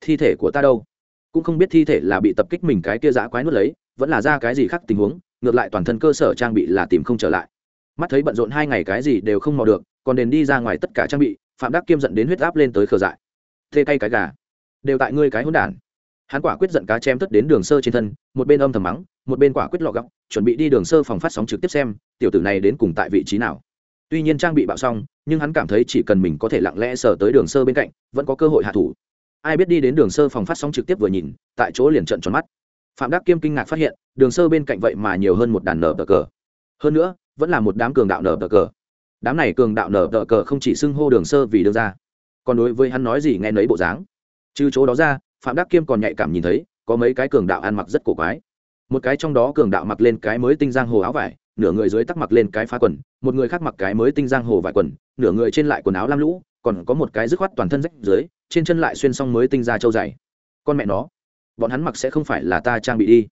A: Thi thể của ta đâu? Cũng không biết thi thể là bị tập kích mình cái kia giã quái nuốt lấy, vẫn là ra cái gì khác tình huống, ngược lại toàn thân cơ sở trang bị là tìm không trở lại. Mắt thấy bận rộn hai ngày cái gì đều không mò được, còn đền đi ra ngoài tất cả trang bị, phạm đắc kiêm dẫn đến huyết áp lên tới khờ dại. Thê tay cái gà. Đều tại ngươi cái hỗn đản. Hắn quả quyết giận cá chém tất đến đường sơ trên thân, một bên âm thầm mắng một bên quả quyết lọ gọng, chuẩn bị đi đường sơ phòng phát sóng trực tiếp xem tiểu tử này đến cùng tại vị trí nào. Tuy nhiên trang bị bạo xong nhưng hắn cảm thấy chỉ cần mình có thể lặng lẽ sờ tới đường sơ bên cạnh vẫn có cơ hội hạ thủ. Ai biết đi đến đường sơ phòng phát sóng trực tiếp vừa nhìn tại chỗ liền trận tròn mắt. Phạm đắc kiêm kinh ngạc phát hiện đường sơ bên cạnh vậy mà nhiều hơn một đàn nở tờ cờ. Hơn nữa vẫn là một đám cường đạo nở tờ cờ. Đám này cường đạo nở tờ cờ không chỉ xưng hô đường sơ vì đưa ra còn đối với hắn nói gì nghe nấy bộ dáng. Trừ chỗ đó ra phạm đắc kiêm còn nhạy cảm nhìn thấy có mấy cái cường đạo ăn mặc rất cổ quái một cái trong đó cường đạo mặc lên cái mới tinh giang hồ áo vải, nửa người dưới tắc mặc lên cái phá quần, một người khác mặc cái mới tinh giang hồ vải quần, nửa người trên lại quần áo lam lũ, còn có một cái dứt khoát toàn thân rách dưới, trên chân lại xuyên xong mới tinh ra trâu dày. Con mẹ nó, bọn hắn mặc sẽ không phải là ta trang bị đi.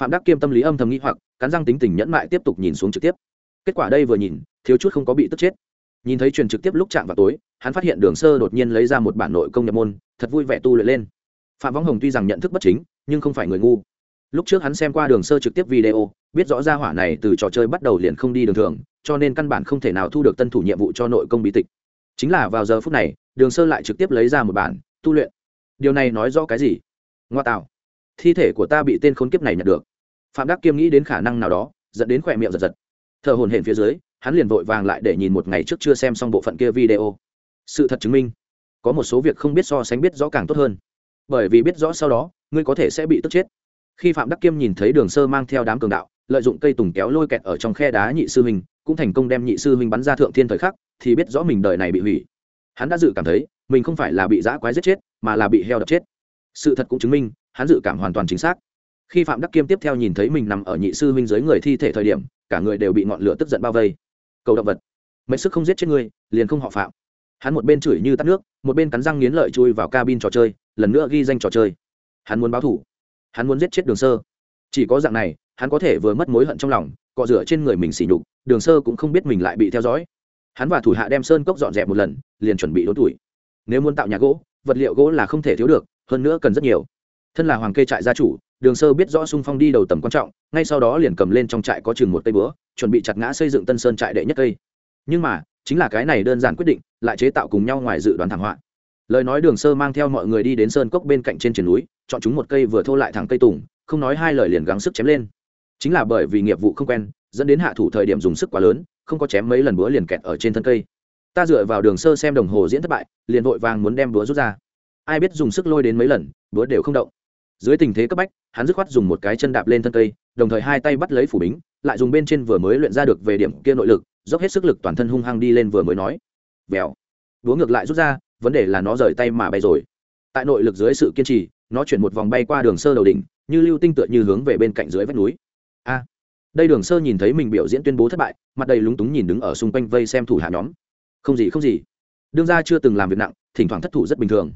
A: Phạm đắc kiêm tâm lý âm thầm nghĩ hoặc, cắn răng tính tình nhẫn mại tiếp tục nhìn xuống trực tiếp. Kết quả đây vừa nhìn, thiếu chút không có bị tức chết. Nhìn thấy truyền trực tiếp lúc chạm vào tối, hắn phát hiện đường sơ đột nhiên lấy ra một bản nội công nhập môn, thật vui vẻ tu luyện lên. Phạm võng hồng tuy rằng nhận thức bất chính, nhưng không phải người ngu lúc trước hắn xem qua đường sơ trực tiếp video, biết rõ ra hỏa này từ trò chơi bắt đầu liền không đi đường thường, cho nên căn bản không thể nào thu được tân thủ nhiệm vụ cho nội công bí tịch. Chính là vào giờ phút này, đường sơ lại trực tiếp lấy ra một bản, tu luyện. Điều này nói rõ cái gì? Ngoa tạo. Thi thể của ta bị tên khốn kiếp này nhận được. Phạm đắc kiêm nghĩ đến khả năng nào đó dẫn đến khỏe miệng giật giật. Thợ hồn hển phía dưới, hắn liền vội vàng lại để nhìn một ngày trước chưa xem xong bộ phận kia video. Sự thật chứng minh, có một số việc không biết so sánh biết rõ càng tốt hơn. Bởi vì biết rõ sau đó, ngươi có thể sẽ bị tức chết khi phạm đắc kiêm nhìn thấy đường sơ mang theo đám cường đạo, lợi dụng cây tùng kéo lôi kẹt ở trong khe đá nhị sư huynh, cũng thành công đem nhị sư huynh bắn ra thượng thiên thời khắc, thì biết rõ mình đời này bị hủy. Hắn đã dự cảm thấy, mình không phải là bị giã quái giết chết, mà là bị heo đập chết. Sự thật cũng chứng minh, hắn dự cảm hoàn toàn chính xác. Khi phạm đắc kiêm tiếp theo nhìn thấy mình nằm ở nhị sư huynh dưới người thi thể thời điểm, cả người đều bị ngọn lửa tức giận bao vây. Cầu động vật mấy sức không giết chết ngươi, liền không họ phạm. Hắn một bên chửi như tắt nước, một bên cắn răng nghiến lợi chui vào cabin trò chơi, lần nữa ghi danh trò chơi. Hắn muốn báo thủ hắn muốn giết chết đường sơ. Chỉ có dạng này, hắn có thể vừa mất mối hận trong lòng, cọ rửa trên người mình xỉ nhục, đường sơ cũng không biết mình lại bị theo dõi. Hắn và thủ hạ đem sơn cốc dọn dẹp một lần, liền chuẩn bị đốn tuổi. Nếu muốn tạo nhà gỗ, vật liệu gỗ là không thể thiếu được, hơn nữa cần rất nhiều. Thân là hoàng kê trại gia chủ, đường sơ biết rõ sung phong đi đầu tầm quan trọng, ngay sau đó liền cầm lên trong trại có chừng một cây búa, chuẩn bị chặt ngã xây dựng tân sơn trại đệ nhất cây. Nhưng mà, chính là cái này đơn giản quyết định, lại chế tạo cùng nhau ngoài dự đoán thảm họa. Lời nói đường sơ mang theo mọi người đi đến sơn cốc bên cạnh trên triển núi chọn chúng một cây vừa thô lại thẳng cây tùng, không nói hai lời liền gắng sức chém lên. Chính là bởi vì nghiệp vụ không quen, dẫn đến hạ thủ thời điểm dùng sức quá lớn, không có chém mấy lần búa liền kẹt ở trên thân cây. Ta dựa vào đường sơ xem đồng hồ diễn thất bại, liền vội vàng muốn đem búa rút ra. Ai biết dùng sức lôi đến mấy lần, búa đều không động. Dưới tình thế cấp bách, hắn dứt khoát dùng một cái chân đạp lên thân cây, đồng thời hai tay bắt lấy phủ bính, lại dùng bên trên vừa mới luyện ra được về điểm kia nội lực, dốc hết sức lực toàn thân hung hăng đi lên vừa mới nói. Vèo. Búa ngược lại rút ra, vấn đề là nó rời tay mà bay rồi. Tại nội lực dưới sự kiên trì nó chuyển một vòng bay qua đường sơ đầu đỉnh, như lưu tinh tựa như hướng về bên cạnh dưới vách núi. A, đây đường sơ nhìn thấy mình biểu diễn tuyên bố thất bại, mặt đầy lúng túng nhìn đứng ở xung quanh vây xem thủ hạ nhóm. Không gì không gì. Đương ra chưa từng làm việc nặng, thỉnh thoảng thất thủ rất bình thường.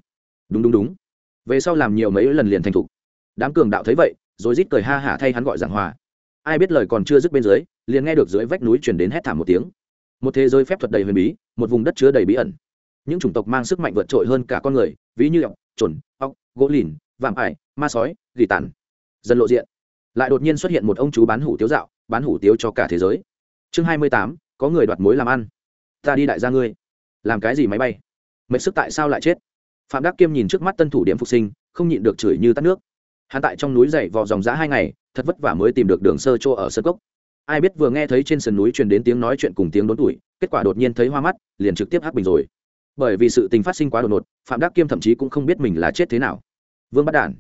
A: Đúng đúng đúng. Về sau làm nhiều mấy lần liền thành thục. Đám cường đạo thấy vậy, rồi rít cười ha hả thay hắn gọi giảng hòa. Ai biết lời còn chưa dứt bên dưới, liền nghe được dưới vách núi chuyển đến hét thảm một tiếng. Một thế giới phép thuật đầy huyền bí, một vùng đất chứa đầy bí ẩn. Những chủng tộc mang sức mạnh vượt trội hơn cả con người, ví như ọc trồn ọc gỗ lìn vạm ải, ma sói, gỉ tàn. Dần lộ diện. Lại đột nhiên xuất hiện một ông chú bán hủ tiếu dạo, bán hủ tiếu cho cả thế giới. Chương hai mươi tám, có người đoạt mối làm ăn. Ta đi đại gia ngươi. Làm cái gì máy bay? Mệt sức tại sao lại chết? Phạm đắc kiêm nhìn trước mắt tân thủ điểm phục sinh, không nhịn được chửi như tắt nước. Hắn tại trong núi dậy vò dòng giã hai ngày, thật vất vả mới tìm được đường sơ chỗ ở sơ cốc. Ai biết vừa nghe thấy trên sườn núi truyền đến tiếng nói chuyện cùng tiếng đốn tuổi kết quả đột nhiên thấy hoa mắt, liền trực tiếp hắc bình rồi. Bởi vì sự tình phát sinh quá đột ngột, phạm đắc kiêm thậm chí cũng không biết mình là chết thế nào vương bắt đản.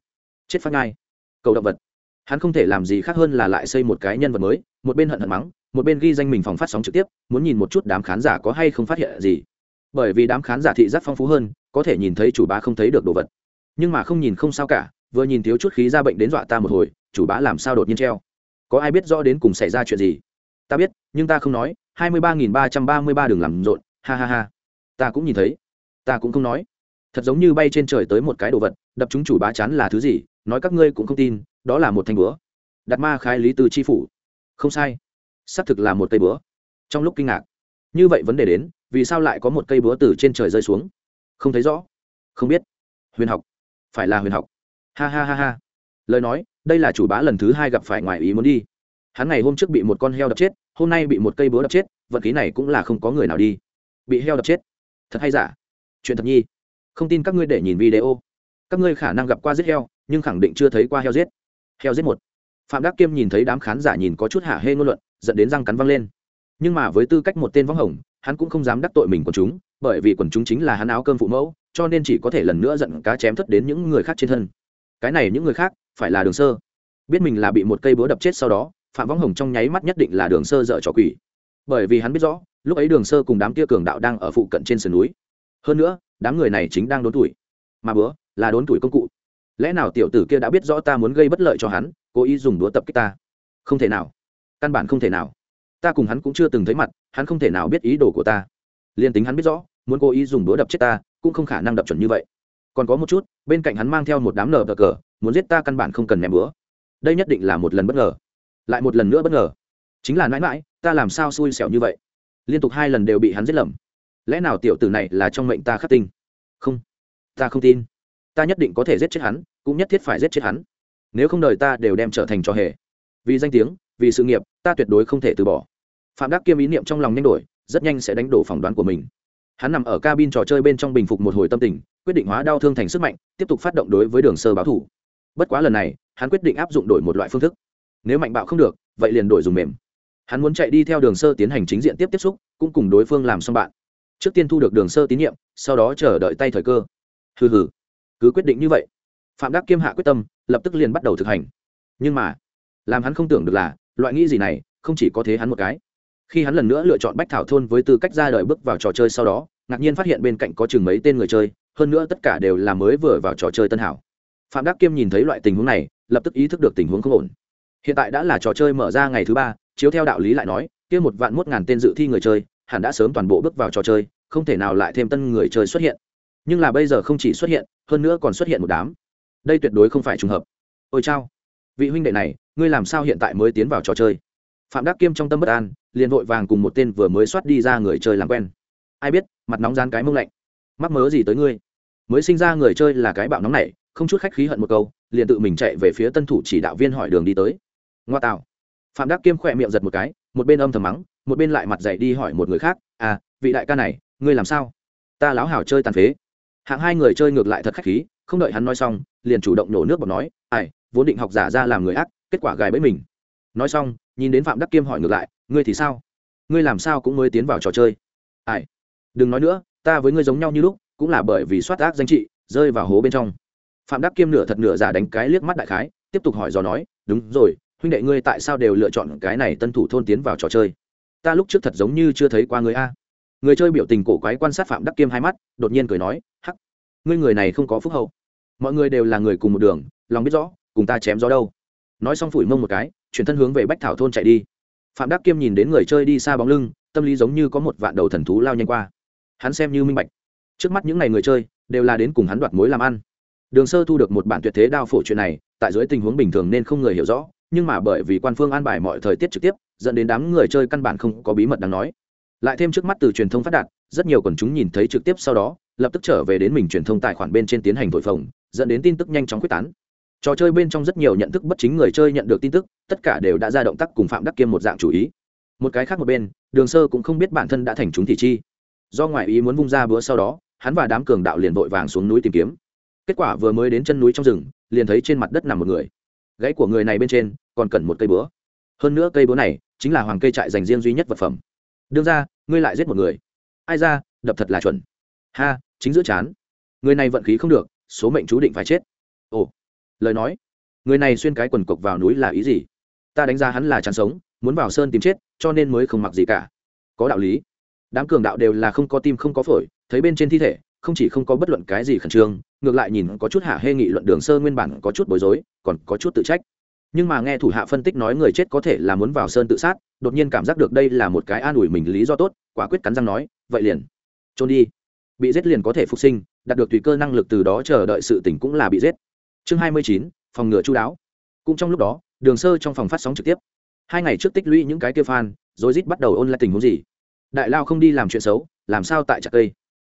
A: Chết phát ngai. Cầu động vật. Hắn không thể làm gì khác hơn là lại xây một cái nhân vật mới, một bên hận hận mắng, một bên ghi danh mình phòng phát sóng trực tiếp, muốn nhìn một chút đám khán giả có hay không phát hiện gì. Bởi vì đám khán giả thị giác phong phú hơn, có thể nhìn thấy chủ bá không thấy được đồ vật. Nhưng mà không nhìn không sao cả, vừa nhìn thiếu chút khí ra bệnh đến dọa ta một hồi, chủ bá làm sao đột nhiên treo? Có ai biết rõ đến cùng xảy ra chuyện gì? Ta biết, nhưng ta không nói, hai mươi ba nghìn ba trăm ba mươi ba đường làm rộn, ha ha ha. Ta cũng nhìn thấy. Ta cũng không nói. Thật giống như bay trên trời tới một cái đồ vật đập chúng chủ bá chán là thứ gì, nói các ngươi cũng không tin, đó là một thanh búa. Đặt ma khai lý từ chi phủ. Không sai. Xác thực là một cây búa. Trong lúc kinh ngạc, như vậy vấn đề đến, vì sao lại có một cây búa từ trên trời rơi xuống? Không thấy rõ. Không biết. Huyền học. Phải là huyền học. Ha ha ha ha. Lời nói, đây là chủ bá lần thứ hai gặp phải ngoài ý muốn đi. Hắn ngày hôm trước bị một con heo đập chết, hôm nay bị một cây búa đập chết vận khí này cũng là không có người nào đi. Bị heo đập chết. Thật hay giả? Chuyện thật nhi. Không tin các ngươi để nhìn video các ngươi khả năng gặp qua giết heo, nhưng khẳng định chưa thấy qua heo giết. Heo giết một. Phạm đắc kiêm nhìn thấy đám khán giả nhìn có chút hạ hê ngôn luận dẫn đến răng cắn văng lên. Nhưng mà với tư cách một tên võng hồng, hắn cũng không dám đắc tội mình quần chúng, bởi vì quần chúng chính là hắn áo cơm phụ mẫu, cho nên chỉ có thể lần nữa giận cá chém thất đến những người khác trên thân. Cái này những người khác, phải là đường sơ. Biết mình là bị một cây búa đập chết sau đó, phạm võng hồng trong nháy mắt nhất định là đường sơ dợ trò quỷ. Bởi vì hắn biết rõ, lúc ấy đường sơ cùng đám kia cường đạo đang ở phụ cận trên sườn núi. Hơn nữa, đám người này chính đang đốn tuổi mà bữa là đốn tuổi công cụ. Lẽ nào tiểu tử kia đã biết rõ ta muốn gây bất lợi cho hắn, cố ý dùng đũa tập kích ta? Không thể nào. Căn bản không thể nào. Ta cùng hắn cũng chưa từng thấy mặt, hắn không thể nào biết ý đồ của ta. Liền tính hắn biết rõ, muốn cố ý dùng đũa đập chết ta, cũng không khả năng đập chuẩn như vậy. Còn có một chút, bên cạnh hắn mang theo một đám nờ cờ cờ, muốn giết ta căn bản không cần ném bữa. Đây nhất định là một lần bất ngờ. Lại một lần nữa bất ngờ. Chính là mãi mãi, ta làm sao xui xẻo như vậy? Liên tục hai lần đều bị hắn giết lầm. Lẽ nào tiểu tử này là trong mệnh ta khắc tinh? Không ta không tin. Ta nhất định có thể giết chết hắn, cũng nhất thiết phải giết chết hắn. Nếu không đời ta đều đem trở thành trò hề. Vì danh tiếng, vì sự nghiệp, ta tuyệt đối không thể từ bỏ. Phạm đắc kiêm ý niệm trong lòng nhanh đổi, rất nhanh sẽ đánh đổ phỏng đoán của mình. Hắn nằm ở cabin trò chơi bên trong bình phục một hồi tâm tình, quyết định hóa đau thương thành sức mạnh, tiếp tục phát động đối với đường sơ báo thủ. Bất quá lần này, hắn quyết định áp dụng đổi một loại phương thức. Nếu mạnh bạo không được, vậy liền đổi dùng mềm. Hắn muốn chạy đi theo đường sơ tiến hành chính diện tiếp tiếp xúc, cũng cùng đối phương làm xong bạn. Trước tiên thu được đường sơ tín nhiệm, sau đó chờ đợi tay thời cơ hừ hừ. Cứ quyết định như vậy. Phạm đắc kiêm hạ quyết tâm, lập tức liền bắt đầu thực hành. Nhưng mà, làm hắn không tưởng được là, loại nghĩ gì này, không chỉ có thế hắn một cái. Khi hắn lần nữa lựa chọn bách thảo thôn với tư cách ra đời bước vào trò chơi sau đó, ngạc nhiên phát hiện bên cạnh có chừng mấy tên người chơi, hơn nữa tất cả đều là mới vừa vào trò chơi tân hảo. Phạm đắc kiêm nhìn thấy loại tình huống này, lập tức ý thức được tình huống không ổn. Hiện tại đã là trò chơi mở ra ngày thứ ba, chiếu theo đạo lý lại nói, kia một vạn mốt ngàn tên dự thi người chơi, hẳn đã sớm toàn bộ bước vào trò chơi, không thể nào lại thêm tân người chơi xuất hiện nhưng là bây giờ không chỉ xuất hiện, hơn nữa còn xuất hiện một đám. Đây tuyệt đối không phải trùng hợp. Ôi chao. Vị huynh đệ này, ngươi làm sao hiện tại mới tiến vào trò chơi? Phạm đắc kiêm trong tâm bất an, liền vội vàng cùng một tên vừa mới soát đi ra người chơi làm quen. Ai biết, mặt nóng gian cái mông lạnh. Mắc mớ gì tới ngươi? Mới sinh ra người chơi là cái bạo nóng này, không chút khách khí hận một câu, liền tự mình chạy về phía tân thủ chỉ đạo viên hỏi đường đi tới. Ngoa tạo. Phạm đắc kiêm khỏe miệng giật một cái, một bên âm thầm mắng, một bên lại mặt dậy đi hỏi một người khác à vị đại ca này, ngươi làm sao? Ta láo hảo chơi tàn phế hạng hai người chơi ngược lại thật khách khí, không đợi hắn nói xong, liền chủ động nổ nước bọt nói, ai, vốn định học giả ra làm người ác, kết quả gài bẫy mình. Nói xong, nhìn đến phạm đắc kiêm hỏi ngược lại, ngươi thì sao? Ngươi làm sao cũng mới tiến vào trò chơi? Ai, đừng nói nữa, ta với ngươi giống nhau như lúc, cũng là bởi vì soát ác danh trị, rơi vào hố bên trong. Phạm đắc kiêm nửa thật nửa giả đánh cái liếc mắt đại khái, tiếp tục hỏi do nói, đúng rồi, huynh đệ ngươi tại sao đều lựa chọn cái này tân thủ thôn tiến vào trò chơi? Ta lúc trước thật giống như chưa thấy qua người a người chơi biểu tình cổ quái quan sát phạm đắc kiêm hai mắt, đột nhiên cười nói, hắc, ngươi người này không có phúc hậu. Mọi người đều là người cùng một đường, lòng biết rõ, cùng ta chém gió đâu. Nói xong phủi mông một cái, chuyển thân hướng về bách thảo thôn chạy đi. Phạm đắc kiêm nhìn đến người chơi đi xa bóng lưng, tâm lý giống như có một vạn đầu thần thú lao nhanh qua. Hắn xem như minh bạch. Trước mắt những ngày người chơi đều là đến cùng hắn đoạt mối làm ăn. Đường sơ thu được một bản tuyệt thế đao phổ chuyện này, tại dưới tình huống bình thường nên không người hiểu rõ, nhưng mà bởi vì quan phương an bài mọi thời tiết trực tiếp, dẫn đến đám người chơi căn bản không có bí mật đáng nói lại thêm trước mắt từ truyền thông phát đạt, rất nhiều quần chúng nhìn thấy trực tiếp sau đó, lập tức trở về đến mình truyền thông tài khoản bên trên tiến hành thổi phồng, dẫn đến tin tức nhanh chóng quyết tán. Trò chơi bên trong rất nhiều nhận thức bất chính người chơi nhận được tin tức, tất cả đều đã ra động tác cùng phạm đắc kiêm một dạng chủ ý. Một cái khác một bên, đường sơ cũng không biết bản thân đã thành chúng thị chi. Do ngoại ý muốn vung ra bữa sau đó, hắn và đám cường đạo liền vội vàng xuống núi tìm kiếm. Kết quả vừa mới đến chân núi trong rừng, liền thấy trên mặt đất nằm một người. Gãy của người này bên trên còn cần một cây búa. Hơn nữa cây búa này chính là hoàng cây trại dành riêng duy nhất vật phẩm. Đương ra ngươi lại giết một người. Ai ra, đập thật là chuẩn. Ha, chính giữa chán. Người này vận khí không được, số mệnh chú định phải chết. Ồ, lời nói. Người này xuyên cái quần cộc vào núi là ý gì? Ta đánh giá hắn là chán sống, muốn vào sơn tìm chết, cho nên mới không mặc gì cả. Có đạo lý. Đám cường đạo đều là không có tim không có phổi, thấy bên trên thi thể, không chỉ không có bất luận cái gì khẩn trương, ngược lại nhìn có chút hạ hê nghị luận đường sơ nguyên bản có chút bối rối, còn có chút tự trách. Nhưng mà nghe thủ hạ phân tích nói người chết có thể là muốn vào sơn tự sát đột nhiên cảm giác được đây là một cái an ủi mình lý do tốt, quả quyết cắn răng nói, vậy liền trôn đi. Bị giết liền có thể phục sinh, đạt được tùy cơ năng lực từ đó chờ đợi sự tỉnh cũng là bị giết. Chương hai mươi chín, phòng ngừa chú đáo. Cũng trong lúc đó, đường sơ trong phòng phát sóng trực tiếp. Hai ngày trước tích lũy những cái kia fan, rồi rít bắt đầu ôn lại tình huống gì? Đại lao không đi làm chuyện xấu, làm sao tại chặt cây?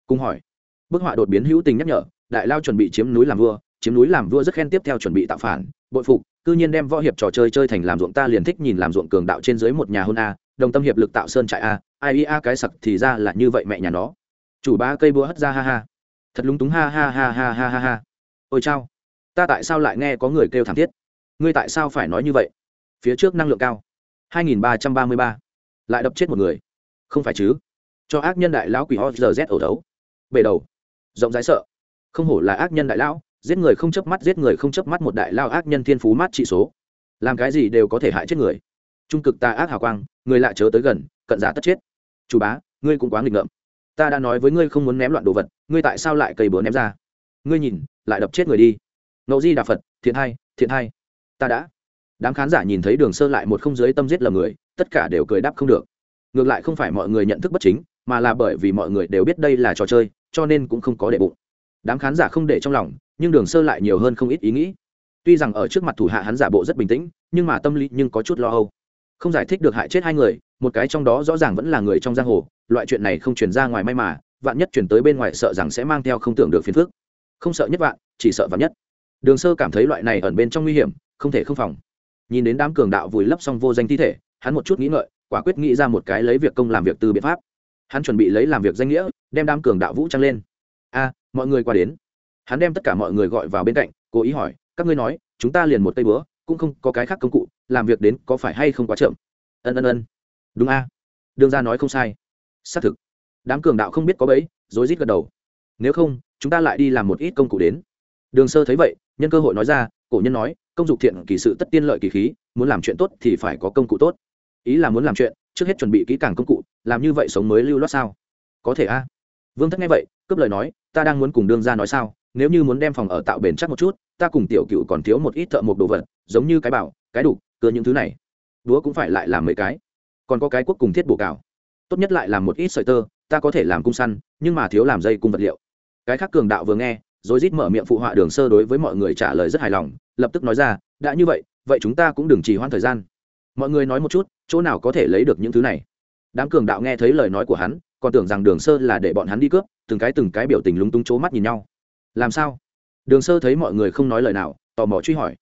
A: Cung hỏi. Bức họa đột biến hữu tình nhắc nhở, đại lao chuẩn bị chiếm núi làm vua, chiếm núi làm vua rất khen tiếp theo chuẩn bị tạo phản, bội phục cư nhiên đem võ hiệp trò chơi chơi thành làm ruộng, ta liền thích nhìn làm ruộng cường đạo trên dưới một nhà hôn a, đồng tâm hiệp lực tạo sơn trại a, ai a cái sặc thì ra là như vậy mẹ nhà nó. Chủ ba cây búa hất ra ha ha. Thật lúng túng ha ha ha ha ha ha ha. Ôi chao, ta tại sao lại nghe có người kêu thảm thiết? Ngươi tại sao phải nói như vậy? Phía trước năng lượng cao. 2333. lại đập chết một người. Không phải chứ? Cho ác nhân đại lão quỷ ho giờ z ẩu đấu. Bể đầu. Rộng rãi sợ. Không hổ là ác nhân đại lão giết người không chớp mắt, giết người không chớp mắt một đại lao ác nhân thiên phú mát trị số. Làm cái gì đều có thể hại chết người. Trung cực ta ác hào quang, người lạ chớ tới gần, cận giả tất chết. Chủ bá, ngươi cũng quá nghịch ngợm. Ta đã nói với ngươi không muốn ném loạn đồ vật, ngươi tại sao lại cây búa ném ra? Ngươi nhìn, lại đập chết người đi. Ngẫu di đà phật, thiện hai thiện hai ta đã. Đám khán giả nhìn thấy đường sơ lại một không dưới tâm giết lầm người, tất cả đều cười đáp không được. Ngược lại không phải mọi người nhận thức bất chính, mà là bởi vì mọi người đều biết đây là trò chơi, cho nên cũng không có để bụng. Đám khán giả không để trong lòng nhưng đường sơ lại nhiều hơn không ít ý nghĩ. Tuy rằng ở trước mặt thủ hạ hắn giả bộ rất bình tĩnh, nhưng mà tâm lý nhưng có chút lo âu. Không giải thích được hại chết hai người, một cái trong đó rõ ràng vẫn là người trong giang hồ, loại chuyện này không chuyển ra ngoài may mà, vạn nhất chuyển tới bên ngoài sợ rằng sẽ mang theo không tưởng được phiền phức. Không sợ nhất vạn, chỉ sợ vạn nhất. Đường sơ cảm thấy loại này ẩn bên trong nguy hiểm, không thể không phòng. Nhìn đến đám cường đạo vùi lấp xong vô danh thi thể, hắn một chút nghĩ ngợi, quả quyết nghĩ ra một cái lấy việc công làm việc từ biện pháp. Hắn chuẩn bị lấy làm việc danh nghĩa, đem đám cường đạo vũ trang lên. A, mọi người qua đến hắn đem tất cả mọi người gọi vào bên cạnh, cố ý hỏi, các ngươi nói, chúng ta liền một tay bữa cũng không có cái khác công cụ, làm việc đến có phải hay không quá chậm? Ân ân ân. Đúng a. À. đương ra nói không sai. Xác thực. Đám cường đạo không biết có bẫy, rối rít gật đầu. Nếu không, chúng ta lại đi làm một ít công cụ đến. Đường sơ thấy vậy, nhân cơ hội nói ra, cổ nhân nói, công dục thiện kỳ sự tất tiên lợi kỳ khí, muốn làm chuyện tốt thì phải có công cụ tốt. Ý là muốn làm chuyện, trước hết chuẩn bị kỹ càng công cụ, làm như vậy sống mới lưu loát sao? Có thể a. Vương thất nghe vậy, cướp lời nói, ta đang muốn cùng đương ra nói sao? Nếu như muốn đem phòng ở tạo bền chắc một chút ta cùng tiểu cựu còn thiếu một ít thợ một đồ vật giống như cái bảo cái đục, cưa những thứ này. Đúa cũng phải lại làm mấy cái. Còn có cái quốc cùng thiết bổ cào. Tốt nhất lại làm một ít sợi tơ ta có thể làm cung săn nhưng mà thiếu làm dây cung vật liệu. Cái khác cường đạo vừa nghe rồi rít mở miệng phụ họa đường sơ đối với mọi người trả lời rất hài lòng lập tức nói ra đã như vậy vậy chúng ta cũng đừng trì hoãn thời gian. Mọi người nói một chút chỗ nào có thể lấy được những thứ này? Đám cường đạo nghe thấy lời nói của hắn còn tưởng rằng đường sơ là để bọn hắn đi cướp từng cái từng cái biểu tình lúng túng c mắt nhìn nhau làm sao? Đường sơ thấy mọi người không nói lời nào, tò mò truy hỏi.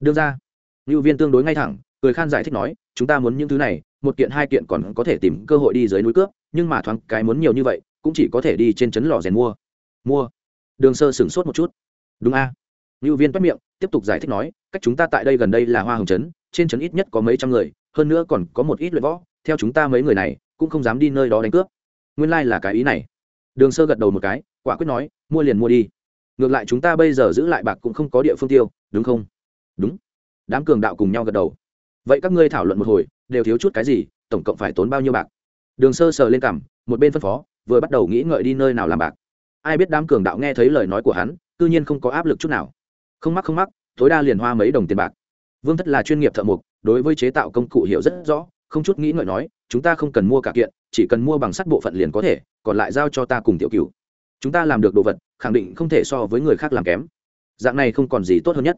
A: Đương ra. Ngưu viên tương đối ngay thẳng, cười khan giải thích nói, chúng ta muốn những thứ này, một kiện hai kiện còn có thể tìm cơ hội đi dưới núi cướp, nhưng mà thoáng cái muốn nhiều như vậy, cũng chỉ có thể đi trên trấn lò rèn mua. Mua? Đường sơ sửng sốt một chút. Đúng a. À? ngưu viên bắt miệng, tiếp tục giải thích nói, cách chúng ta tại đây gần đây là hoa hồng trấn, trên trấn ít nhất có mấy trăm người, hơn nữa còn có một ít luyện võ, theo chúng ta mấy người này, cũng không dám đi nơi đó đánh cướp. Nguyên lai、like、là cái ý này. Đường sơ gật đầu một cái, quả quyết nói, mua liền mua đi ngược lại chúng ta bây giờ giữ lại bạc cũng không có địa phương tiêu, đúng không? Đúng. Đám cường đạo cùng nhau gật đầu. Vậy các ngươi thảo luận một hồi, đều thiếu chút cái gì, tổng cộng phải tốn bao nhiêu bạc? Đường sơ sờ lên cằm, một bên phân phó, vừa bắt đầu nghĩ ngợi đi nơi nào làm bạc. Ai biết đám cường đạo nghe thấy lời nói của hắn tự nhiên không có áp lực chút nào. Không mắc không mắc, tối đa liền hoa mấy đồng tiền bạc. Vương thất là chuyên nghiệp thợ mộc, đối với chế tạo công cụ hiểu rất rõ, không chút nghĩ ngợi nói, chúng ta không cần mua cả kiện, chỉ cần mua bằng sắt bộ phận liền có thể, còn lại giao cho ta cùng tiểu cửu. Chúng ta làm được đồ vật khẳng định không thể so với người khác làm kém. Dạng này không còn gì tốt hơn nhất.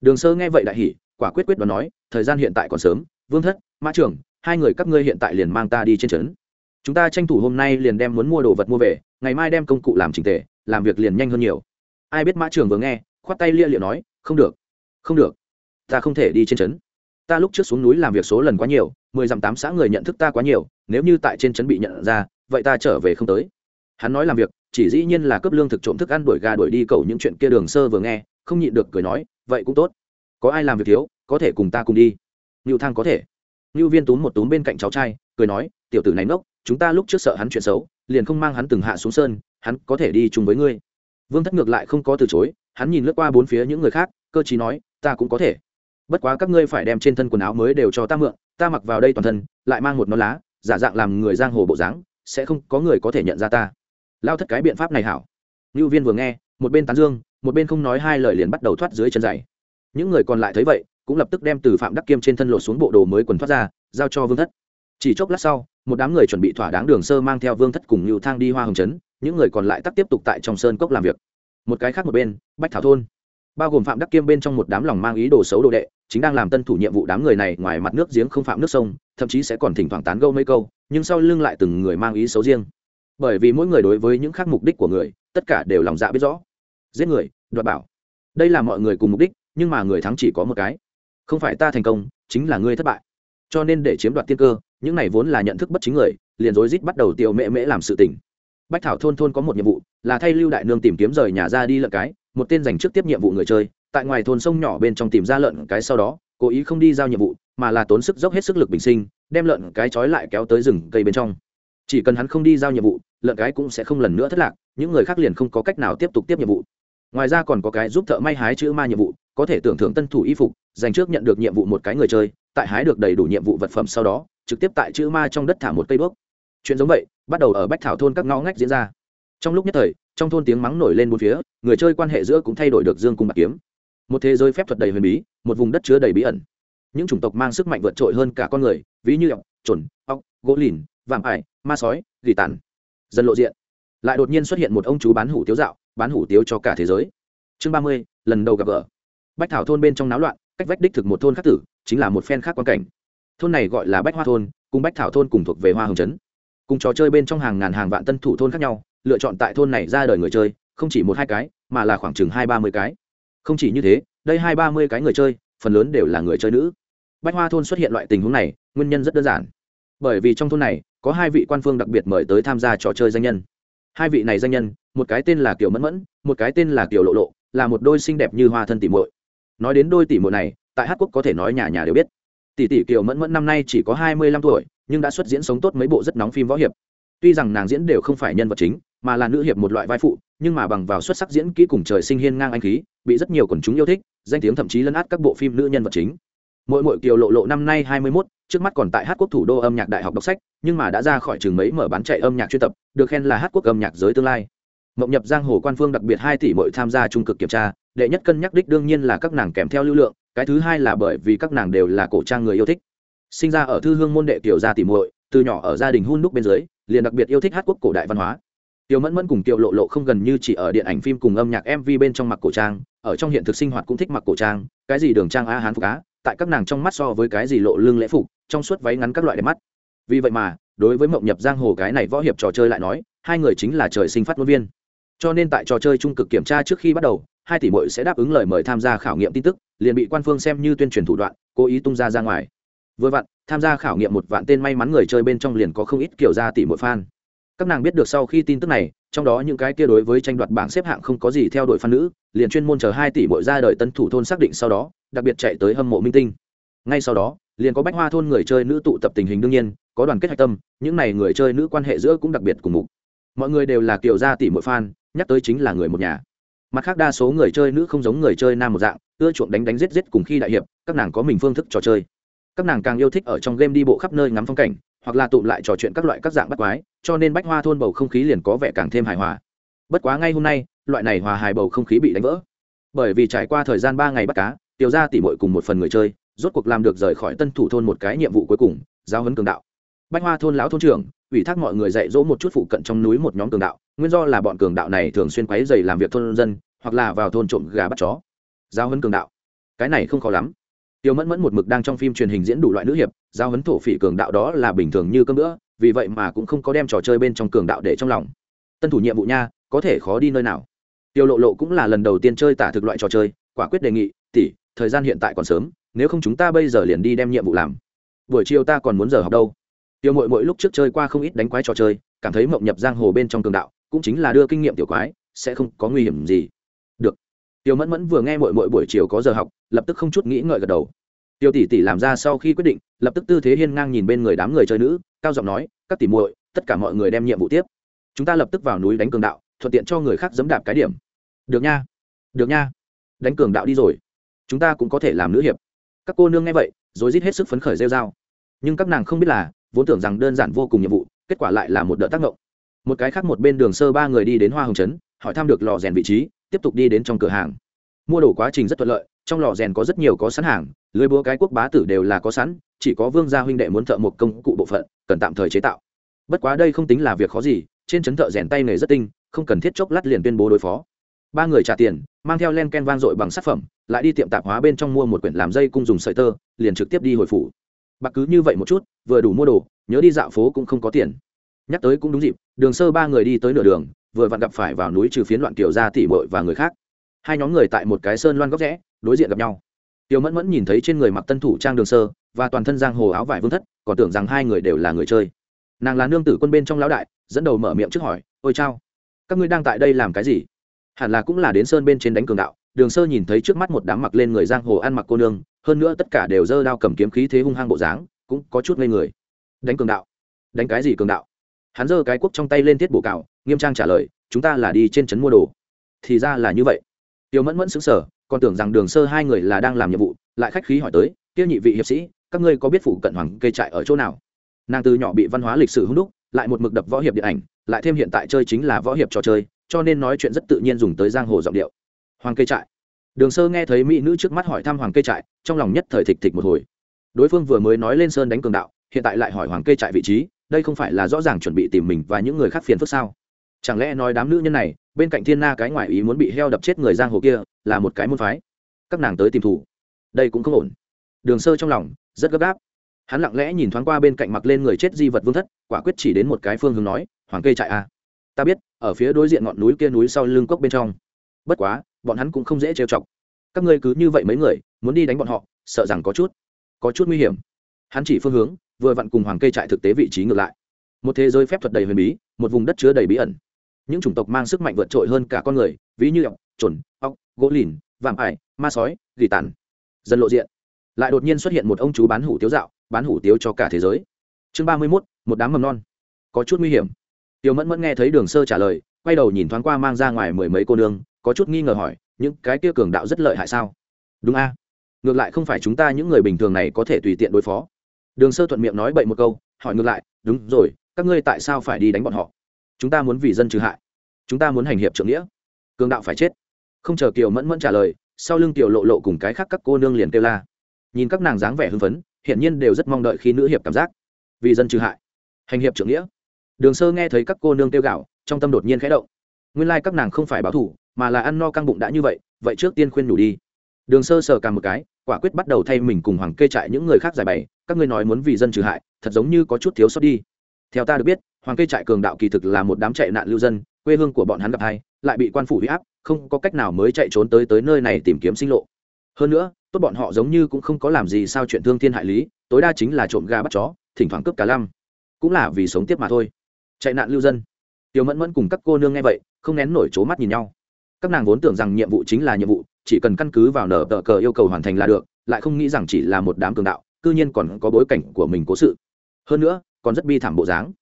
A: Đường sơ nghe vậy đại hỉ, quả quyết quyết đoán nói, thời gian hiện tại còn sớm, vương thất, mã trưởng, hai người các ngươi hiện tại liền mang ta đi trên trấn. Chúng ta tranh thủ hôm nay liền đem muốn mua đồ vật mua về, ngày mai đem công cụ làm trình tề, làm việc liền nhanh hơn nhiều. Ai biết mã trưởng vừa nghe, khoát tay lia liệu nói, không được không được, ta không thể đi trên trấn. Ta lúc trước xuống núi làm việc số lần quá nhiều, mười dặm tám xã người nhận thức ta quá nhiều, nếu như tại trên trấn bị nhận ra, vậy ta trở về không tới hắn nói làm việc, chỉ dĩ nhiên là cấp lương thực trộm thức ăn đuổi gà đuổi đi cầu những chuyện kia đường sơ vừa nghe, không nhịn được cười nói, vậy cũng tốt. Có ai làm việc thiếu, có thể cùng ta cùng đi. Ngưu thang có thể. Ngưu viên túm một túm bên cạnh cháu trai, cười nói, tiểu tử này ngốc, chúng ta lúc trước sợ hắn chuyện xấu, liền không mang hắn từng hạ xuống sơn, hắn có thể đi chung với ngươi. Vương thất ngược lại không có từ chối, hắn nhìn lướt qua bốn phía những người khác, cơ chí nói, ta cũng có thể. Bất quá các ngươi phải đem trên thân quần áo mới đều cho ta mượn, ta mặc vào đây toàn thân, lại mang một nón lá, giả dạng làm người giang hồ bộ dáng, sẽ không có người có thể nhận ra ta lao thất cái biện pháp này hảo. Ngưu viên vừa nghe, một bên tán dương, một bên không nói hai lời liền bắt đầu thoát dưới chân dày những người còn lại thấy vậy, cũng lập tức đem từ phạm đắc kiêm trên thân lột xuống bộ đồ mới quần thoát ra, giao cho vương thất. Chỉ chốc lát sau, một đám người chuẩn bị thỏa đáng đường sơ mang theo vương thất cùng lưu thang đi hoa hồng trấn, những người còn lại tắt tiếp tục tại trong sơn cốc làm việc. Một cái khác một bên, bách thảo thôn. Bao gồm phạm đắc kiêm bên trong một đám lòng mang ý đồ xấu đồ đệ, chính đang làm tân thủ nhiệm vụ đám người này ngoài mặt nước giếng không phạm nước sông, thậm chí sẽ còn thỉnh thoảng tán gâu mấy câu, nhưng sau lưng lại từng người mang ý xấu riêng bởi vì mỗi người đối với những khác mục đích của người, tất cả đều lòng dạ biết rõ. Giết người, đoạt bảo. Đây là mọi người cùng mục đích, nhưng mà người thắng chỉ có một cái. Không phải ta thành công, chính là ngươi thất bại. Cho nên để chiếm đoạt tiên cơ, những này vốn là nhận thức bất chính người, liền rối rít bắt đầu tiêu mễ mễ làm sự tình. Bách thảo thôn thôn có một nhiệm vụ, là thay lưu đại nương tìm kiếm rời nhà ra đi lợn cái, một tên dành trước tiếp nhiệm vụ người chơi, tại ngoài thôn sông nhỏ bên trong tìm ra lợn cái sau đó, cố ý không đi giao nhiệm vụ, mà là tốn sức dốc hết sức lực bình sinh, đem lợn cái trói lại kéo tới rừng cây bên trong. Chỉ cần hắn không đi giao nhiệm vụ lợn cái cũng sẽ không lần nữa thất lạc, những người khác liền không có cách nào tiếp tục tiếp nhiệm vụ. Ngoài ra còn có cái giúp thợ may hái chữ ma nhiệm vụ, có thể tưởng thưởng tân thủ y phục, dành trước nhận được nhiệm vụ một cái người chơi, tại hái được đầy đủ nhiệm vụ vật phẩm sau đó, trực tiếp tại chữ ma trong đất thả một cây bước chuyện giống vậy, bắt đầu ở bách thảo thôn các ngõ ngách diễn ra. Trong lúc nhất thời, trong thôn tiếng mắng nổi lên bốn phía, người chơi quan hệ giữa cũng thay đổi được dương cung bạc kiếm. Một thế giới phép thuật đầy huyền bí, một vùng đất chứa đầy bí ẩn. Những chủng tộc mang sức mạnh vượt trội hơn cả con người, ví như ọc trồn ọc, gỗ lìn, vạm ải, ma sói, gỉ tàn dần lộ diện. Lại đột nhiên xuất hiện một ông chú bán hủ tiếu dạo, bán hủ tiếu cho cả thế giới. Chương ba mươi, lần đầu gặp gỡ. Bách thảo thôn bên trong náo loạn, cách vách đích thực một thôn khác tử, chính là một phen khác quan cảnh. Thôn này gọi là bách hoa thôn, cùng bách thảo thôn cùng thuộc về hoa hồng trấn. Cùng trò chơi bên trong hàng ngàn hàng vạn tân thủ thôn khác nhau, lựa chọn tại thôn này ra đời người chơi, không chỉ một hai cái, mà là khoảng chừng hai ba mươi cái. Không chỉ như thế, đây hai ba mươi cái người chơi, phần lớn đều là người chơi nữ. Bách hoa thôn xuất hiện loại tình huống này, nguyên nhân rất đơn giản bởi vì trong thôn này, có hai vị quan phương đặc biệt mời tới tham gia trò chơi danh nhân. Hai vị này danh nhân, một cái tên là kiều mẫn mẫn, một cái tên là kiều lộ lộ, là một đôi xinh đẹp như hoa thân tỉ muội. Nói đến đôi tỷ muội này, tại hát quốc có thể nói nhà nhà đều biết. Tỷ tỷ kiều mẫn mẫn năm nay chỉ có hai mươi lăm tuổi, nhưng đã xuất diễn sống tốt mấy bộ rất nóng phim võ hiệp. Tuy rằng nàng diễn đều không phải nhân vật chính, mà là nữ hiệp một loại vai phụ, nhưng mà bằng vào xuất sắc diễn kỹ cùng trời sinh hiên ngang anh khí, bị rất nhiều quần chúng yêu thích, danh tiếng thậm chí lấn át các bộ phim nữ nhân vật chính. Mỗi mỗi kiều lộ lộ năm nay hai mươi mốt trước mắt còn tại hát quốc thủ đô âm nhạc đại học đọc sách, nhưng mà đã ra khỏi trường mấy mở bán chạy âm nhạc chuyên tập, được khen là hát quốc âm nhạc giới tương lai. Mộng nhập giang hồ quan phương đặc biệt hai tỷ mỗi tham gia trung cực kiểm tra, đệ nhất cân nhắc đích đương nhiên là các nàng kèm theo lưu lượng, cái thứ hai là bởi vì các nàng đều là cổ trang người yêu thích. Sinh ra ở thư hương môn đệ tiểu gia tỷ muội, từ nhỏ ở gia đình hun đúc bên dưới, liền đặc biệt yêu thích hát quốc cổ đại văn hóa. Tiểu mẫn mẫn cùng tiểu lộ lộ không gần như chỉ ở điện ảnh phim cùng âm nhạc mv bên trong mặc cổ trang, ở trong hiện thực sinh hoạt cũng thích mặc cổ trang, cái gì đường trang a hán phục á, tại các nàng trong mắt so với cái gì lộ lưng lễ phục trong suốt váy ngắn các loại đẹp mắt. Vì vậy mà, đối với mộng nhập giang hồ cái này võ hiệp trò chơi lại nói, hai người chính là trời sinh phát ngôn viên. Cho nên tại trò chơi trung cực kiểm tra trước khi bắt đầu, hai tỷ mội sẽ đáp ứng lời mời tham gia khảo nghiệm tin tức, liền bị quan phương xem như tuyên truyền thủ đoạn, cố ý tung ra ra ngoài. Vừa vặn, tham gia khảo nghiệm một vạn tên may mắn người chơi bên trong liền có không ít kiểu ra tỷ mội fan. Các nàng biết được sau khi tin tức này, trong đó những cái kia đối với tranh đoạt bảng xếp hạng không có gì theo đuổi phan nữ, liền chuyên môn chờ hai tỷ mội ra đời tân thủ thôn xác định sau đó, đặc biệt chạy tới hâm mộ minh tinh. Ngay sau đó liền có bách hoa thôn người chơi nữ tụ tập tình hình đương nhiên, có đoàn kết hạch tâm, những n à y người chơi nữ quan hệ giữa cũng đặc biệt cùng mục. Mọi người đều là kiểu gia tỷ mỗi fan, nhắc tới chính là người một nhà. Mặt khác đa số người chơi nữ không giống người chơi nam một dạng, ưa chuộng đánh đánh giết giết cùng khi đại hiệp, các nàng có mình phương thức trò chơi. Các nàng càng yêu thích ở trong game đi bộ khắp nơi ngắm phong cảnh, hoặc là tụ lại trò chuyện các loại các dạng bắt quái, cho nên bách hoa thôn bầu không khí liền có vẻ càng thêm hài hòa. Bất quá ngay hôm nay, loại này hòa hài bầu không khí bị đánh vỡ. Bởi vì trải qua thời gian ba ngày bắt cá, tiểu ra tỉ mội cùng một phần người chơi rốt cuộc làm được rời khỏi tân thủ thôn một cái nhiệm vụ cuối cùng giao hấn cường đạo. Bách hoa thôn lão thôn trưởng, ủy thác mọi người dạy dỗ một chút phụ cận trong núi một nhóm cường đạo, nguyên do là bọn cường đạo này thường xuyên quấy dày làm việc thôn dân, hoặc là vào thôn trộm gà bắt chó. Giao hấn cường đạo. Cái này không khó lắm. Tiêu mẫn mẫn một mực đang trong phim truyền hình diễn đủ loại nữ hiệp giao hấn thổ phỉ cường đạo đó là bình thường như cơm nữa vì vậy mà cũng không có đem trò chơi bên trong cường đạo để trong lòng. Tân thủ nhiệm vụ nha, có thể khó đi nơi nào. Tiêu lộ lộ cũng là lần đầu tiên chơi tả thực loại trò chơi, quả quyết đề nghị, tỷ, thời gian hiện tại còn sớm nếu không chúng ta bây giờ liền đi đem nhiệm vụ làm. Buổi chiều ta còn muốn giờ học đâu. Tiêu mội mỗi lúc trước chơi qua không ít đánh quái trò chơi, cảm thấy mộng nhập giang hồ bên trong cường đạo, cũng chính là đưa kinh nghiệm tiểu quái, sẽ không có nguy hiểm gì. Được. Tiêu mẫn mẫn vừa nghe mội mội buổi chiều có giờ học, lập tức không chút nghĩ ngợi gật đầu. Tiêu tỷ tỷ làm ra sau khi quyết định, lập tức tư thế hiên ngang nhìn bên người đám người chơi nữ, cao giọng nói, các tỷ muội, tất cả mọi người đem nhiệm vụ tiếp. Chúng ta lập tức vào núi đánh cường đạo, thuận tiện cho người khác dẫm đạp cái điểm. Được nha. Được nha. Đánh cường đạo đi rồi. Chúng ta cũng có thể làm nữ hiệp các cô nương nghe vậy rồi rít hết sức phấn khởi rêu dao nhưng các nàng không biết là, vốn tưởng rằng đơn giản vô cùng nhiệm vụ, kết quả lại là một đợt tác động một cái khác một bên đường sơ ba người đi đến hoa hồng trấn, hỏi thăm được lò rèn vị trí, tiếp tục đi đến trong cửa hàng. Mua đồ quá trình rất thuận lợi, trong lò rèn có rất nhiều có sẵn hàng, lưới búa cái quốc bá tử đều là có sẵn, chỉ có vương gia huynh đệ muốn thợ một công cụ bộ phận, cần tạm thời chế tạo. Bất quá đây không tính là việc khó gì, trên trấn thợ rèn tay nghề rất tinh, không cần thiết chốc lát liền tuyên bố đối phó ba người trả tiền, mang theo len ken vang dội bằng sát phẩm, lại đi tiệm tạp hóa bên trong mua một quyển làm dây cung dùng sợi tơ, liền trực tiếp đi hồi phủ. Bạc cứ như vậy một chút, vừa đủ mua đồ, nhớ đi dạo phố cũng không có tiền. Nhắc tới cũng đúng dịp, đường sơ ba người đi tới nửa đường, vừa vặn gặp phải vào núi trừ phiến loạn kiểu ra tỉ mội và người khác. Hai nhóm người tại một cái sơn loan góc rẽ, đối diện gặp nhau. Tiểu mẫn mẫn nhìn thấy trên người mặc tân thủ trang đường sơ, và toàn thân giang hồ áo vải vương thất, còn tưởng rằng hai người đều là người chơi. Nàng là nương tử quân bên trong lão đại, dẫn đầu mở miệng trước hỏi, ôi chao, các ngươi đang tại đây làm cái gì? Hẳn là cũng là đến sơn bên trên đánh cường đạo, đường sơ nhìn thấy trước mắt một đám mặc lên người giang hồ ăn mặc cô nương, hơn nữa tất cả đều giơ đao cầm kiếm khí thế hung hăng bộ dáng, cũng có chút ngây người. Đánh cường đạo? Đánh cái gì cường đạo? Hắn giơ cái cuốc trong tay lên thiết bổ cạo nghiêm trang trả lời, chúng ta là đi trên trấn mua đồ. Thì ra là như vậy. Tiêu mẫn mẫn xứng sở còn tưởng rằng đường sơ hai người là đang làm nhiệm vụ, lại khách khí hỏi tới, tiêu nhị vị hiệp sĩ, các ngươi có biết phụ cận hoàng cây trại ở chỗ nào? Nàng từ nhỏ bị văn hóa lịch sử hung đúc, lại một mực đập võ hiệp điện ảnh, lại thêm hiện tại chơi chính là võ hiệp trò chơi cho nên nói chuyện rất tự nhiên dùng tới giang hồ giọng điệu. Hoàng cây trại. Đường sơ nghe thấy mỹ nữ trước mắt hỏi thăm hoàng cây trại, trong lòng nhất thời thịch thịch một hồi. Đối phương vừa mới nói lên sơn đánh cường đạo, hiện tại lại hỏi hoàng cây trại vị trí, đây không phải là rõ ràng chuẩn bị tìm mình và những người khác phiền phức sao? Chẳng lẽ nói đám nữ nhân này, bên cạnh thiên na cái ngoại ý muốn bị heo đập chết người giang hồ kia, là một cái môn phái? Các nàng tới tìm thủ. Đây cũng không ổn. Đường sơ trong lòng, rất gấp gáp. Hắn lặng lẽ nhìn thoáng qua bên cạnh mặc lên người chết di vật vương thất, quả quyết chỉ đến một cái phương hướng nói, hoàng cây trại a à ta biết, ở phía đối diện ngọn núi kia núi sau lưng cốc bên trong. Bất quá, bọn hắn cũng không dễ trêu chọc. Các ngươi cứ như vậy mấy người, muốn đi đánh bọn họ, sợ rằng có chút có chút nguy hiểm. Hắn chỉ phương hướng, vừa vặn cùng hoàng cây trại thực tế vị trí ngược lại. Một thế giới phép thuật đầy huyền bí, một vùng đất chứa đầy bí ẩn. Những chủng tộc mang sức mạnh vượt trội hơn cả con người, ví như ọc trồn ọc gỗ lìn vàm ải, ma sói, gỉ tàn. Dân lộ diện. Lại đột nhiên xuất hiện một ông chú bán hủ tiếu dạo, bán hủ tiếu cho cả thế giới. Chương ba mươi mốt, một đám mầm non. Có chút nguy hiểm tiểu mẫn mẫn nghe thấy đường sơ trả lời, quay đầu nhìn thoáng qua mang ra ngoài mười mấy cô nương, có chút nghi ngờ hỏi, những cái kia cường đạo rất lợi hại sao? Đúng a. Ngược lại không phải chúng ta những người bình thường này có thể tùy tiện đối phó. Đường sơ thuận miệng nói bậy một câu, hỏi ngược lại, đúng rồi, các ngươi tại sao phải đi đánh bọn họ? Chúng ta muốn vì dân trừ hại. Chúng ta muốn hành hiệp trưởng nghĩa. Cường đạo phải chết. Không chờ kiều mẫn mẫn trả lời, sau lưng kiều lộ lộ cùng cái khác các cô nương liền kêu la. Nhìn các nàng dáng vẻ hưng phấn, hiển nhiên đều rất mong đợi khi nữ hiệp cảm giác. Vì dân trừ hại. Hành hiệp trưởng nghĩa đường sơ nghe thấy các cô nương kêu gạo trong tâm đột nhiên khẽ động. Nguyên lai các nàng không phải báo thủ mà là ăn no căng bụng đã như vậy vậy trước tiên khuyên nhủ đi. Đường sơ sờ cả một cái, quả quyết bắt đầu thay mình cùng hoàng kê trại những người khác giải bày, các ngươi nói muốn vì dân trừ hại, thật giống như có chút thiếu sót đi. Theo ta được biết, hoàng kê trại cường đạo kỳ thực là một đám chạy nạn lưu dân, quê hương của bọn hắn gặp hay lại bị quan phủ huy áp, không có cách nào mới chạy trốn tới tới nơi này tìm kiếm sinh lộ. Hơn nữa, tốt bọn họ giống như cũng không có làm gì sao chuyện thương thiên hại lý, tối đa chính là trộm gà bắt chó, thỉnh thoảng cướp cả lăm cũng là vì sống tiếp mà thôi chạy nạn lưu dân. Tiểu mẫn mẫn cùng các cô nương nghe vậy, không nén nổi c mắt nhìn nhau. Các nàng vốn tưởng rằng nhiệm vụ chính là nhiệm vụ, chỉ cần căn cứ vào nở tờ cờ yêu cầu hoàn thành là được, lại không nghĩ rằng chỉ là một đám cường đạo, cư nhiên còn có bối cảnh của mình cố sự. Hơn nữa, còn rất bi thảm bộ dáng.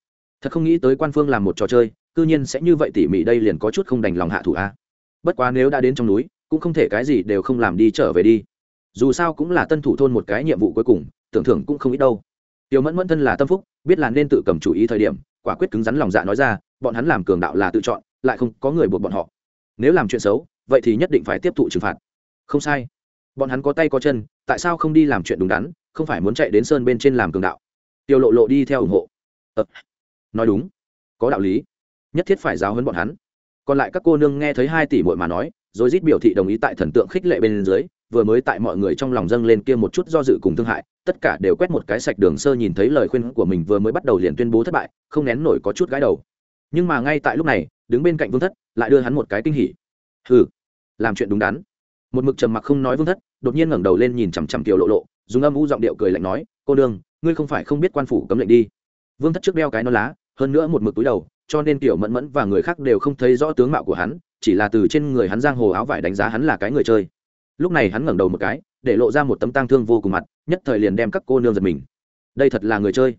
A: Thật không nghĩ tới quan phương làm một trò chơi, cư nhiên sẽ như vậy tỉ mỉ đây liền có chút không đành lòng hạ thủ a. Bất quá nếu đã đến trong núi, cũng không thể cái gì đều không làm đi trở về đi. Dù sao cũng là tân thủ thôn một cái nhiệm vụ cuối cùng, tưởng thưởng cũng không ít đâu. Tiểu mẫn mẫn thân là tâm phúc, biết là nên tự cầm chủ ý thời điểm quả quyết cứng rắn lòng dạ nói ra bọn hắn làm cường đạo là tự chọn lại không có người buộc bọn họ. Nếu làm chuyện xấu vậy thì nhất định phải tiếp thụ trừng phạt. Không sai. Bọn hắn có tay có chân tại sao không đi làm chuyện đúng đắn không phải muốn chạy đến sơn bên trên làm cường đạo? Tiêu lộ lộ đi theo ủng hộ. Ờ, nói đúng. Có đạo lý. Nhất thiết phải giáo huấn bọn hắn. Còn lại các cô nương nghe thấy hai tỷ muội mà nói rồi rít biểu thị đồng ý tại thần tượng khích lệ bên dưới vừa mới tại mọi người trong lòng dâng lên kia một chút do dự cùng thương hại, tất cả đều quét một cái sạch đường sơ nhìn thấy lời khuyên của mình vừa mới bắt đầu liền tuyên bố thất bại, không nén nổi có chút gái đầu. Nhưng mà ngay tại lúc này, đứng bên cạnh vương thất, lại đưa hắn một cái kinh hỉ. Hừ, làm chuyện đúng đắn. Một mực trầm mặc không nói vương thất, đột nhiên ngẩng đầu lên nhìn chằm chằm tiểu lộ lộ, dùng âm u giọng điệu cười lạnh nói, cô đương ngươi không phải không biết quan phủ cấm lệnh đi. Vương thất trước đeo cái nó lá, hơn nữa một mực túi đầu, cho nên tiểu mẫn mẫn và người khác đều không thấy rõ tướng mạo của hắn, chỉ là từ trên người hắn giang hồ áo vải đánh giá hắn là cái người chơi lúc này hắn ngẩng đầu một cái, để lộ ra một tấm tang thương vô cùng mặt, nhất thời liền đem các cô nương giật mình. Đây thật là người chơi.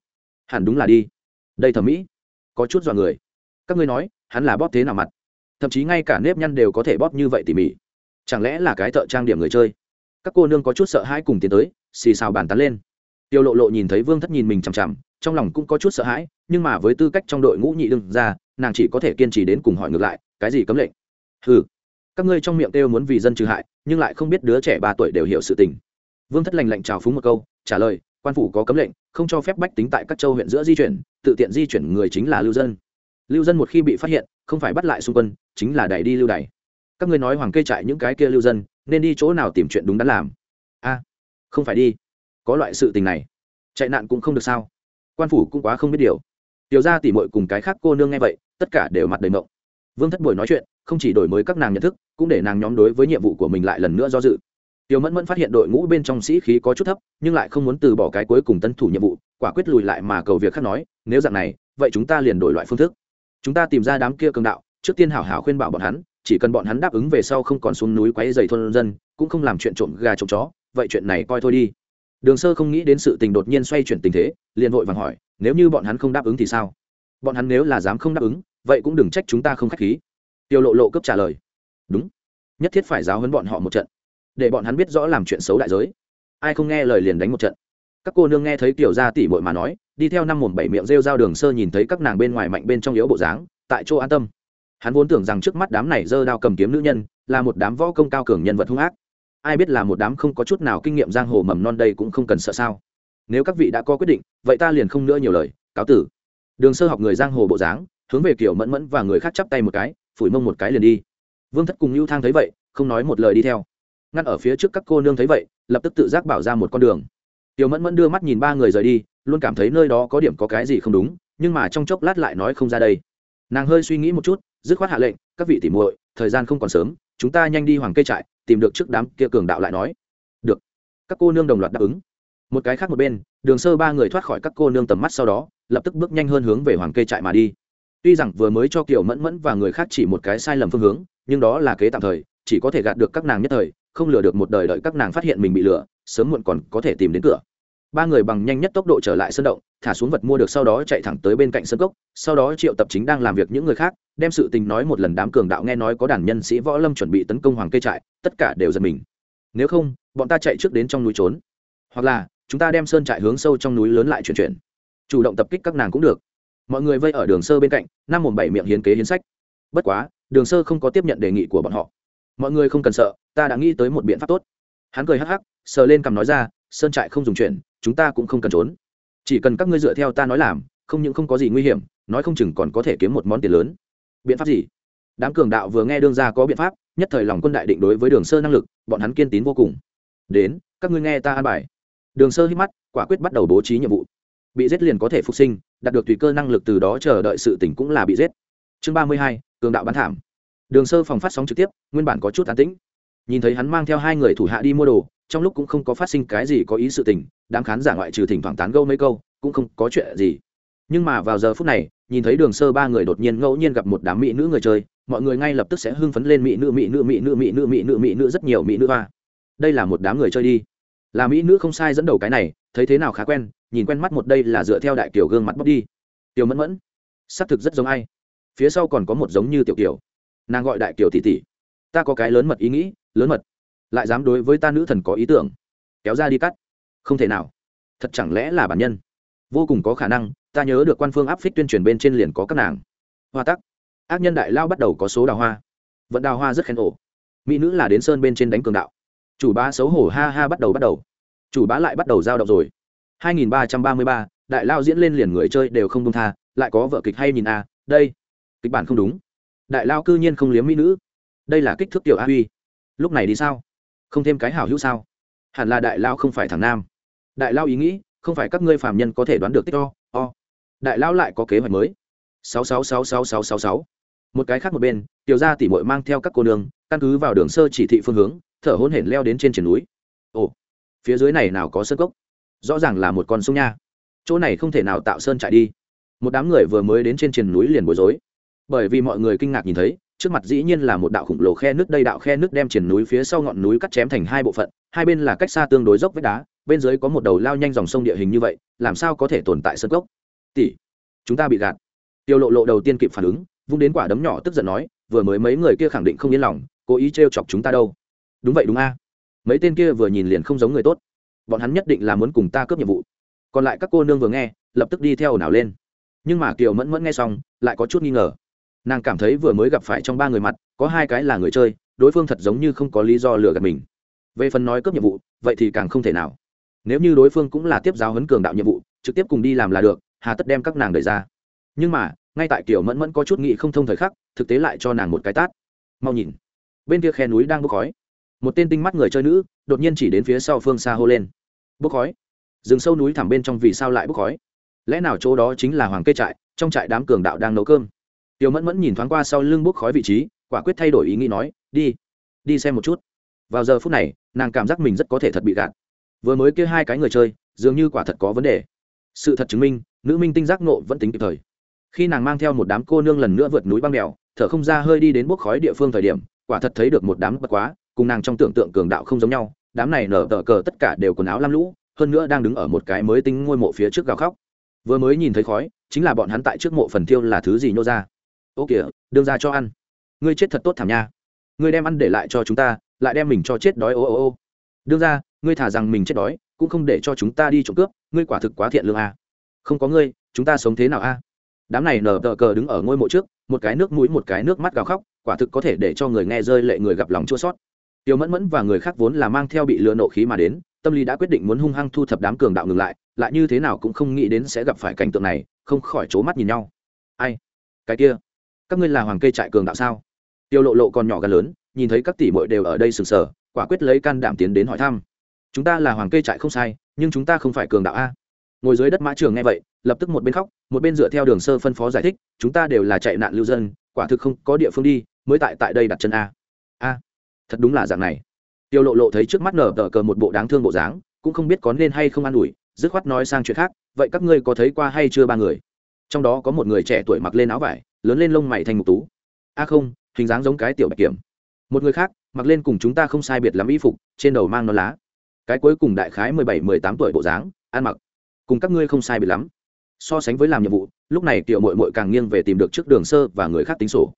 A: Hẳn đúng là đi. Đây thẩm mỹ. Có chút dọa người. Các ngươi nói, hắn là bóp thế nào mặt? Thậm chí ngay cả nếp nhăn đều có thể bóp như vậy tỉ mỉ. Chẳng lẽ là cái thợ trang điểm người chơi? Các cô nương có chút sợ hãi cùng tiến tới, xì xào bàn tán lên. Tiêu lộ lộ nhìn thấy vương thất nhìn mình chằm chằm, trong lòng cũng có chút sợ hãi, nhưng mà với tư cách trong đội ngũ nhị đương ra nàng chỉ có thể kiên trì đến cùng hỏi ngược lại, cái gì cấm lệnh? Ừ các ngươi trong miệng kêu muốn vì dân trừ hại nhưng lại không biết đứa trẻ ba tuổi đều hiểu sự tình. Vương thất lành lạnh chào phúng một câu, trả lời, quan phủ có cấm lệnh, không cho phép bách tính tại các châu huyện giữa di chuyển, tự tiện di chuyển người chính là lưu dân. Lưu dân một khi bị phát hiện, không phải bắt lại xung quân, chính là đẩy đi lưu đày các ngươi nói hoàng kê trại những cái kia lưu dân, nên đi chỗ nào tìm chuyện đúng đắn làm? A, không phải đi. Có loại sự tình này, chạy nạn cũng không được sao. Quan phủ cũng quá không biết điều. Tiểu ra tỉ mội cùng cái khác cô nương nghe vậy, tất cả đều mặt đầy mộng. Vương thất buổi nói chuyện không chỉ đổi mới các nàng nhận thức, cũng để nàng nhóm đối với nhiệm vụ của mình lại lần nữa do dự. Tiểu mẫn mẫn phát hiện đội ngũ bên trong sĩ khí có chút thấp, nhưng lại không muốn từ bỏ cái cuối cùng tân thủ nhiệm vụ, quả quyết lùi lại mà cầu việc khác nói, nếu dạng này, vậy chúng ta liền đổi loại phương thức. Chúng ta tìm ra đám kia cường đạo, trước tiên hảo hảo khuyên bảo bọn hắn, chỉ cần bọn hắn đáp ứng về sau không còn xuống núi quấy dày thôn dân, cũng không làm chuyện trộm gà trộm chó, vậy chuyện này coi thôi đi. Đường sơ không nghĩ đến sự tình đột nhiên xoay chuyển tình thế, liền vội vàng hỏi, nếu như bọn hắn không đáp ứng thì sao? Bọn hắn nếu là dám không đáp ứng, vậy cũng đừng trách chúng ta không k h á c h khí tiêu lộ lộ cấp trả lời. Đúng. Nhất thiết phải giáo huấn bọn họ một trận, để bọn hắn biết rõ làm chuyện xấu đại giới. Ai không nghe lời liền đánh một trận. Các cô nương nghe thấy tiểu gia tỷ muội mà nói, đi theo năm mồm bảy miệng rêu giao đường sơ nhìn thấy các nàng bên ngoài mạnh bên trong yếu bộ dáng, tại chỗ an tâm. Hắn vốn tưởng rằng trước mắt đám này dơ đao cầm kiếm nữ nhân, là một đám võ công cao cường nhân vật hung ác. Ai biết là một đám không có chút nào kinh nghiệm giang hồ mầm non đây cũng không cần sợ sao. Nếu các vị đã có quyết định, vậy ta liền không nữa nhiều lời, cáo tử. Đường sơ học người giang hồ bộ dáng, hướng về kiểu mẫn mẫn và người khác chắp tay một cái phủi mông một cái liền đi. Vương thất cùng lưu thang thấy vậy, không nói một lời đi theo. Ngăn ở phía trước các cô nương thấy vậy, lập tức tự giác bảo ra một con đường. Tiểu mẫn mẫn đưa mắt nhìn ba người rời đi, luôn cảm thấy nơi đó có điểm có cái gì không đúng, nhưng mà trong chốc lát lại nói không ra đây. Nàng hơi suy nghĩ một chút, dứt khoát hạ lệnh, các vị tỉ muội, thời gian không còn sớm, chúng ta nhanh đi hoàng cây trại, tìm được trước đám kia cường đạo lại nói. Được. Các cô nương đồng loạt đáp ứng. Một cái khác một bên, đường sơ ba người thoát khỏi các cô nương tầm mắt sau đó, lập tức bước nhanh hơn hướng về hoàng cây trại mà đi tuy rằng vừa mới cho kiểu mẫn mẫn và người khác chỉ một cái sai lầm phương hướng, nhưng đó là kế tạm thời, chỉ có thể gạt được các nàng nhất thời, không lừa được một đời đợi các nàng phát hiện mình bị lừa, sớm muộn còn có thể tìm đến cửa. Ba người bằng nhanh nhất tốc độ trở lại sân động, thả xuống vật mua được sau đó chạy thẳng tới bên cạnh sân cốc, sau đó triệu tập chính đang làm việc những người khác, đem sự tình nói một lần đám cường đạo nghe nói có đàn nhân sĩ võ lâm chuẩn bị tấn công hoàng cây trại, tất cả đều giật mình. Nếu không, bọn ta chạy trước đến trong núi trốn. Hoặc là, chúng ta đem sơn trại hướng sâu trong núi lớn lại chuyển chuyển. Chủ động tập kích các nàng cũng được mọi người vây ở đường sơ bên cạnh năm một bảy miệng hiến kế hiến sách. Bất quá đường sơ không có tiếp nhận đề nghị của bọn họ. Mọi người không cần sợ ta đã nghĩ tới một biện pháp tốt. Hắn cười hắc hắc sờ lên cằm nói ra sơn trại không dùng chuyện, chúng ta cũng không cần trốn. Chỉ cần các ngươi dựa theo ta nói làm không những không có gì nguy hiểm nói không chừng còn có thể kiếm một món tiền lớn. Biện pháp gì? Đám cường đạo vừa nghe đương ra có biện pháp nhất thời lòng quân đại định đối với đường sơ năng lực bọn hắn kiên tín vô cùng. Đến các ngươi nghe ta an bài. Đường sơ hít mắt quả quyết bắt đầu bố trí nhiệm vụ. Bị giết liền có thể phục sinh đạt được tùy cơ năng lực từ đó chờ đợi sự tỉnh cũng là bị giết. Chương ba mươi hai, cường đạo bán thảm. Đường sơ phòng phát sóng trực tiếp, nguyên bản có chút an tĩnh. Nhìn thấy hắn mang theo hai người thủ hạ đi mua đồ, trong lúc cũng không có phát sinh cái gì có ý sự tình, đám khán giả ngoại trừ thỉnh thoảng tán gâu mấy câu, cũng không có chuyện gì. Nhưng mà vào giờ phút này, nhìn thấy đường sơ ba người đột nhiên ngẫu nhiên gặp một đám mỹ nữ người chơi, mọi người ngay lập tức sẽ hưng phấn lên mỹ nữ mỹ nữ mỹ nữ mỹ nữ mỹ nữ mỹ nữ, rất nhiều mỹ nữ hoa. Đây là một đám người chơi đi. Là mỹ nữ không sai dẫn đầu cái này, thấy thế nào khá quen nhìn quen mắt một đây là dựa theo đại kiểu gương mặt bóc đi. Tiểu mẫn mẫn, xác thực rất giống ai. Phía sau còn có một giống như tiểu kiểu nàng gọi đại kiểu tỷ tỷ. Ta có cái lớn mật ý nghĩ, lớn mật. Lại dám đối với ta nữ thần có ý tưởng. Kéo ra đi cắt. Không thể nào. Thật chẳng lẽ là bản nhân? Vô cùng có khả năng, ta nhớ được quan phương áp phích tuyên truyền bên trên liền có các nàng. Hoa tắc. Ác nhân đại lao bắt đầu có số đào hoa. Vận đào hoa rất khen ổ. Mỹ nữ là đến sơn bên trên đánh cường đạo. Chủ bá xấu hổ ha ha bắt đầu bắt đầu. Chủ bá lại bắt đầu giao động rồi. 2333, đại lao diễn lên liền người chơi đều không đông tha lại có vợ kịch hay nhìn a đây kịch bản không đúng. Đại lao cư nhiên không liếm mỹ nữ. Đây là kích thước tiểu a huy. Lúc này đi sao? Không thêm cái hảo hữu sao? Hẳn là đại lao không phải thằng nam. Đại lao ý nghĩ không phải các ngươi phàm nhân có thể đoán được tích o o. Đại lao lại có kế hoạch mới. Sáu sáu sáu sáu sáu sáu sáu. Một cái khác một bên tiểu gia tỷ muội mang theo các cô nương căn cứ vào đường sơ chỉ thị phương hướng thở hổn hển leo đến trên triển núi. Ồ phía dưới này nào có sơn cốc? Rõ ràng là một con sông nha. Chỗ này không thể nào tạo sơn trại đi. Một đám người vừa mới đến trên triển núi liền bối rối. Bởi vì mọi người kinh ngạc nhìn thấy, trước mặt dĩ nhiên là một đạo khủng lồ khe nước đây đạo khe nước đem triển núi phía sau ngọn núi cắt chém thành hai bộ phận, hai bên là cách xa tương đối dốc vách đá, bên dưới có một đầu lao nhanh dòng sông địa hình như vậy, làm sao có thể tồn tại sân gốc tỷ, chúng ta bị gạt. Tiêu lộ lộ đầu tiên kịp phản ứng, vung đến quả đấm nhỏ tức giận nói, vừa mới mấy người kia khẳng định không yên lòng, cố ý trêu chọc chúng ta đâu. Đúng vậy đúng a. Mấy tên kia vừa nhìn liền không giống người tốt bọn hắn nhất định là muốn cùng ta cướp nhiệm vụ. Còn lại các cô nương vừa nghe, lập tức đi theo ồn ào lên. Nhưng mà kiều mẫn mẫn nghe xong, lại có chút nghi ngờ. Nàng cảm thấy vừa mới gặp phải trong ba người mặt, có hai cái là người chơi, đối phương thật giống như không có lý do lừa gạt mình. Về phần nói cướp nhiệm vụ, vậy thì càng không thể nào. Nếu như đối phương cũng là tiếp giáo huấn cường đạo nhiệm vụ, trực tiếp cùng đi làm là được, hà tất đem các nàng đẩy ra. Nhưng mà, ngay tại kiểu mẫn mẫn có chút nghị không thông thời khắc, thực tế lại cho nàng một cái tát. Mau nhìn. Bên kia khe núi đang bốc khói một tên tinh mắt người chơi nữ, đột nhiên chỉ đến phía sau phương xa hô lên. Bốc khói. Rừng sâu núi thẳm bên trong vì sao lại bốc khói? Lẽ nào chỗ đó chính là hoàng kê trại, trong trại đám cường đạo đang nấu cơm? Tiểu mẫn mẫn nhìn thoáng qua sau lưng bốc khói vị trí, quả quyết thay đổi ý nghĩ nói, đi đi xem một chút. Vào giờ phút này, nàng cảm giác mình rất có thể thật bị gạt. Vừa mới kia hai cái người chơi, dường như quả thật có vấn đề. Sự thật chứng minh, nữ minh tinh giác nộ vẫn tính kịp thời. Khi nàng mang theo một đám cô nương lần nữa vượt núi băng đèo thở không ra hơi đi đến bốc khói địa phương thời điểm, quả thật thấy được một đám bất quá cùng nàng trong tưởng tượng cường đạo không giống nhau, đám này nở tờ cờ tất cả đều quần áo lam lũ, hơn nữa đang đứng ở một cái mới tinh ngôi mộ phía trước gào khóc. Vừa mới nhìn thấy khói, chính là bọn hắn tại trước mộ phần thiêu là thứ gì nhô ra? Ô kìa, đương ra cho ăn. Ngươi chết thật tốt thảm nha. Ngươi đem ăn để lại cho chúng ta, lại đem mình cho chết đói, ô ô ô. Đương ra, ngươi thả rằng mình chết đói, cũng không để cho chúng ta đi trộm cướp, ngươi quả thực quá thiện lương a. Không có ngươi, chúng ta sống thế nào a? Đám này nở tờ cờ đứng ở ngôi mộ trước, một cái nước mũi, một cái nước mắt gào khóc, quả thực có thể để cho người nghe rơi lệ, người gặp lòng chua sót tiêu mẫn mẫn và người khác vốn là mang theo bị lừa nộ khí mà đến, tâm lý đã quyết định muốn hung hăng thu thập đám cường đạo ngừng lại lại như thế nào cũng không nghĩ đến sẽ gặp phải cảnh tượng này, không khỏi c mắt nhìn nhau. Ai? Cái kia? Các ngươi là hoàng kê trại cường đạo sao? Tiêu lộ lộ còn nhỏ gần lớn, nhìn thấy các tỷ muội đều ở đây sừng sờ, quả quyết lấy can đảm tiến đến hỏi thăm. Chúng ta là hoàng kê trại không sai, nhưng chúng ta không phải cường đạo a. Ngồi dưới đất mã trường nghe vậy, lập tức một bên khóc, một bên dựa theo đường sơ phân phó giải thích, chúng ta đều là chạy nạn lưu dân, quả thực không có địa phương đi, mới tại tại đây đặt chân a. A thật đúng là dạng này. Tiêu lộ lộ thấy trước mắt nở tờ cờ một bộ đáng thương bộ dáng, cũng không biết có nên hay không an ủi, dứt khoát nói sang chuyện khác, vậy các ngươi có thấy qua hay chưa ba người? Trong đó có một người trẻ tuổi mặc lên áo vải, lớn lên lông mày thành mục tú. A không, hình dáng giống cái tiểu bạch kiểm. Một người khác, mặc lên cùng chúng ta không sai biệt lắm y phục, trên đầu mang nó lá. Cái cuối cùng đại khái mười bảy, mười tám tuổi bộ dáng, ăn mặc. Cùng các ngươi không sai biệt lắm. So sánh với làm nhiệm vụ, lúc này tiểu mội mội càng nghiêng về tìm được trước đường sơ và người khác tính sổ.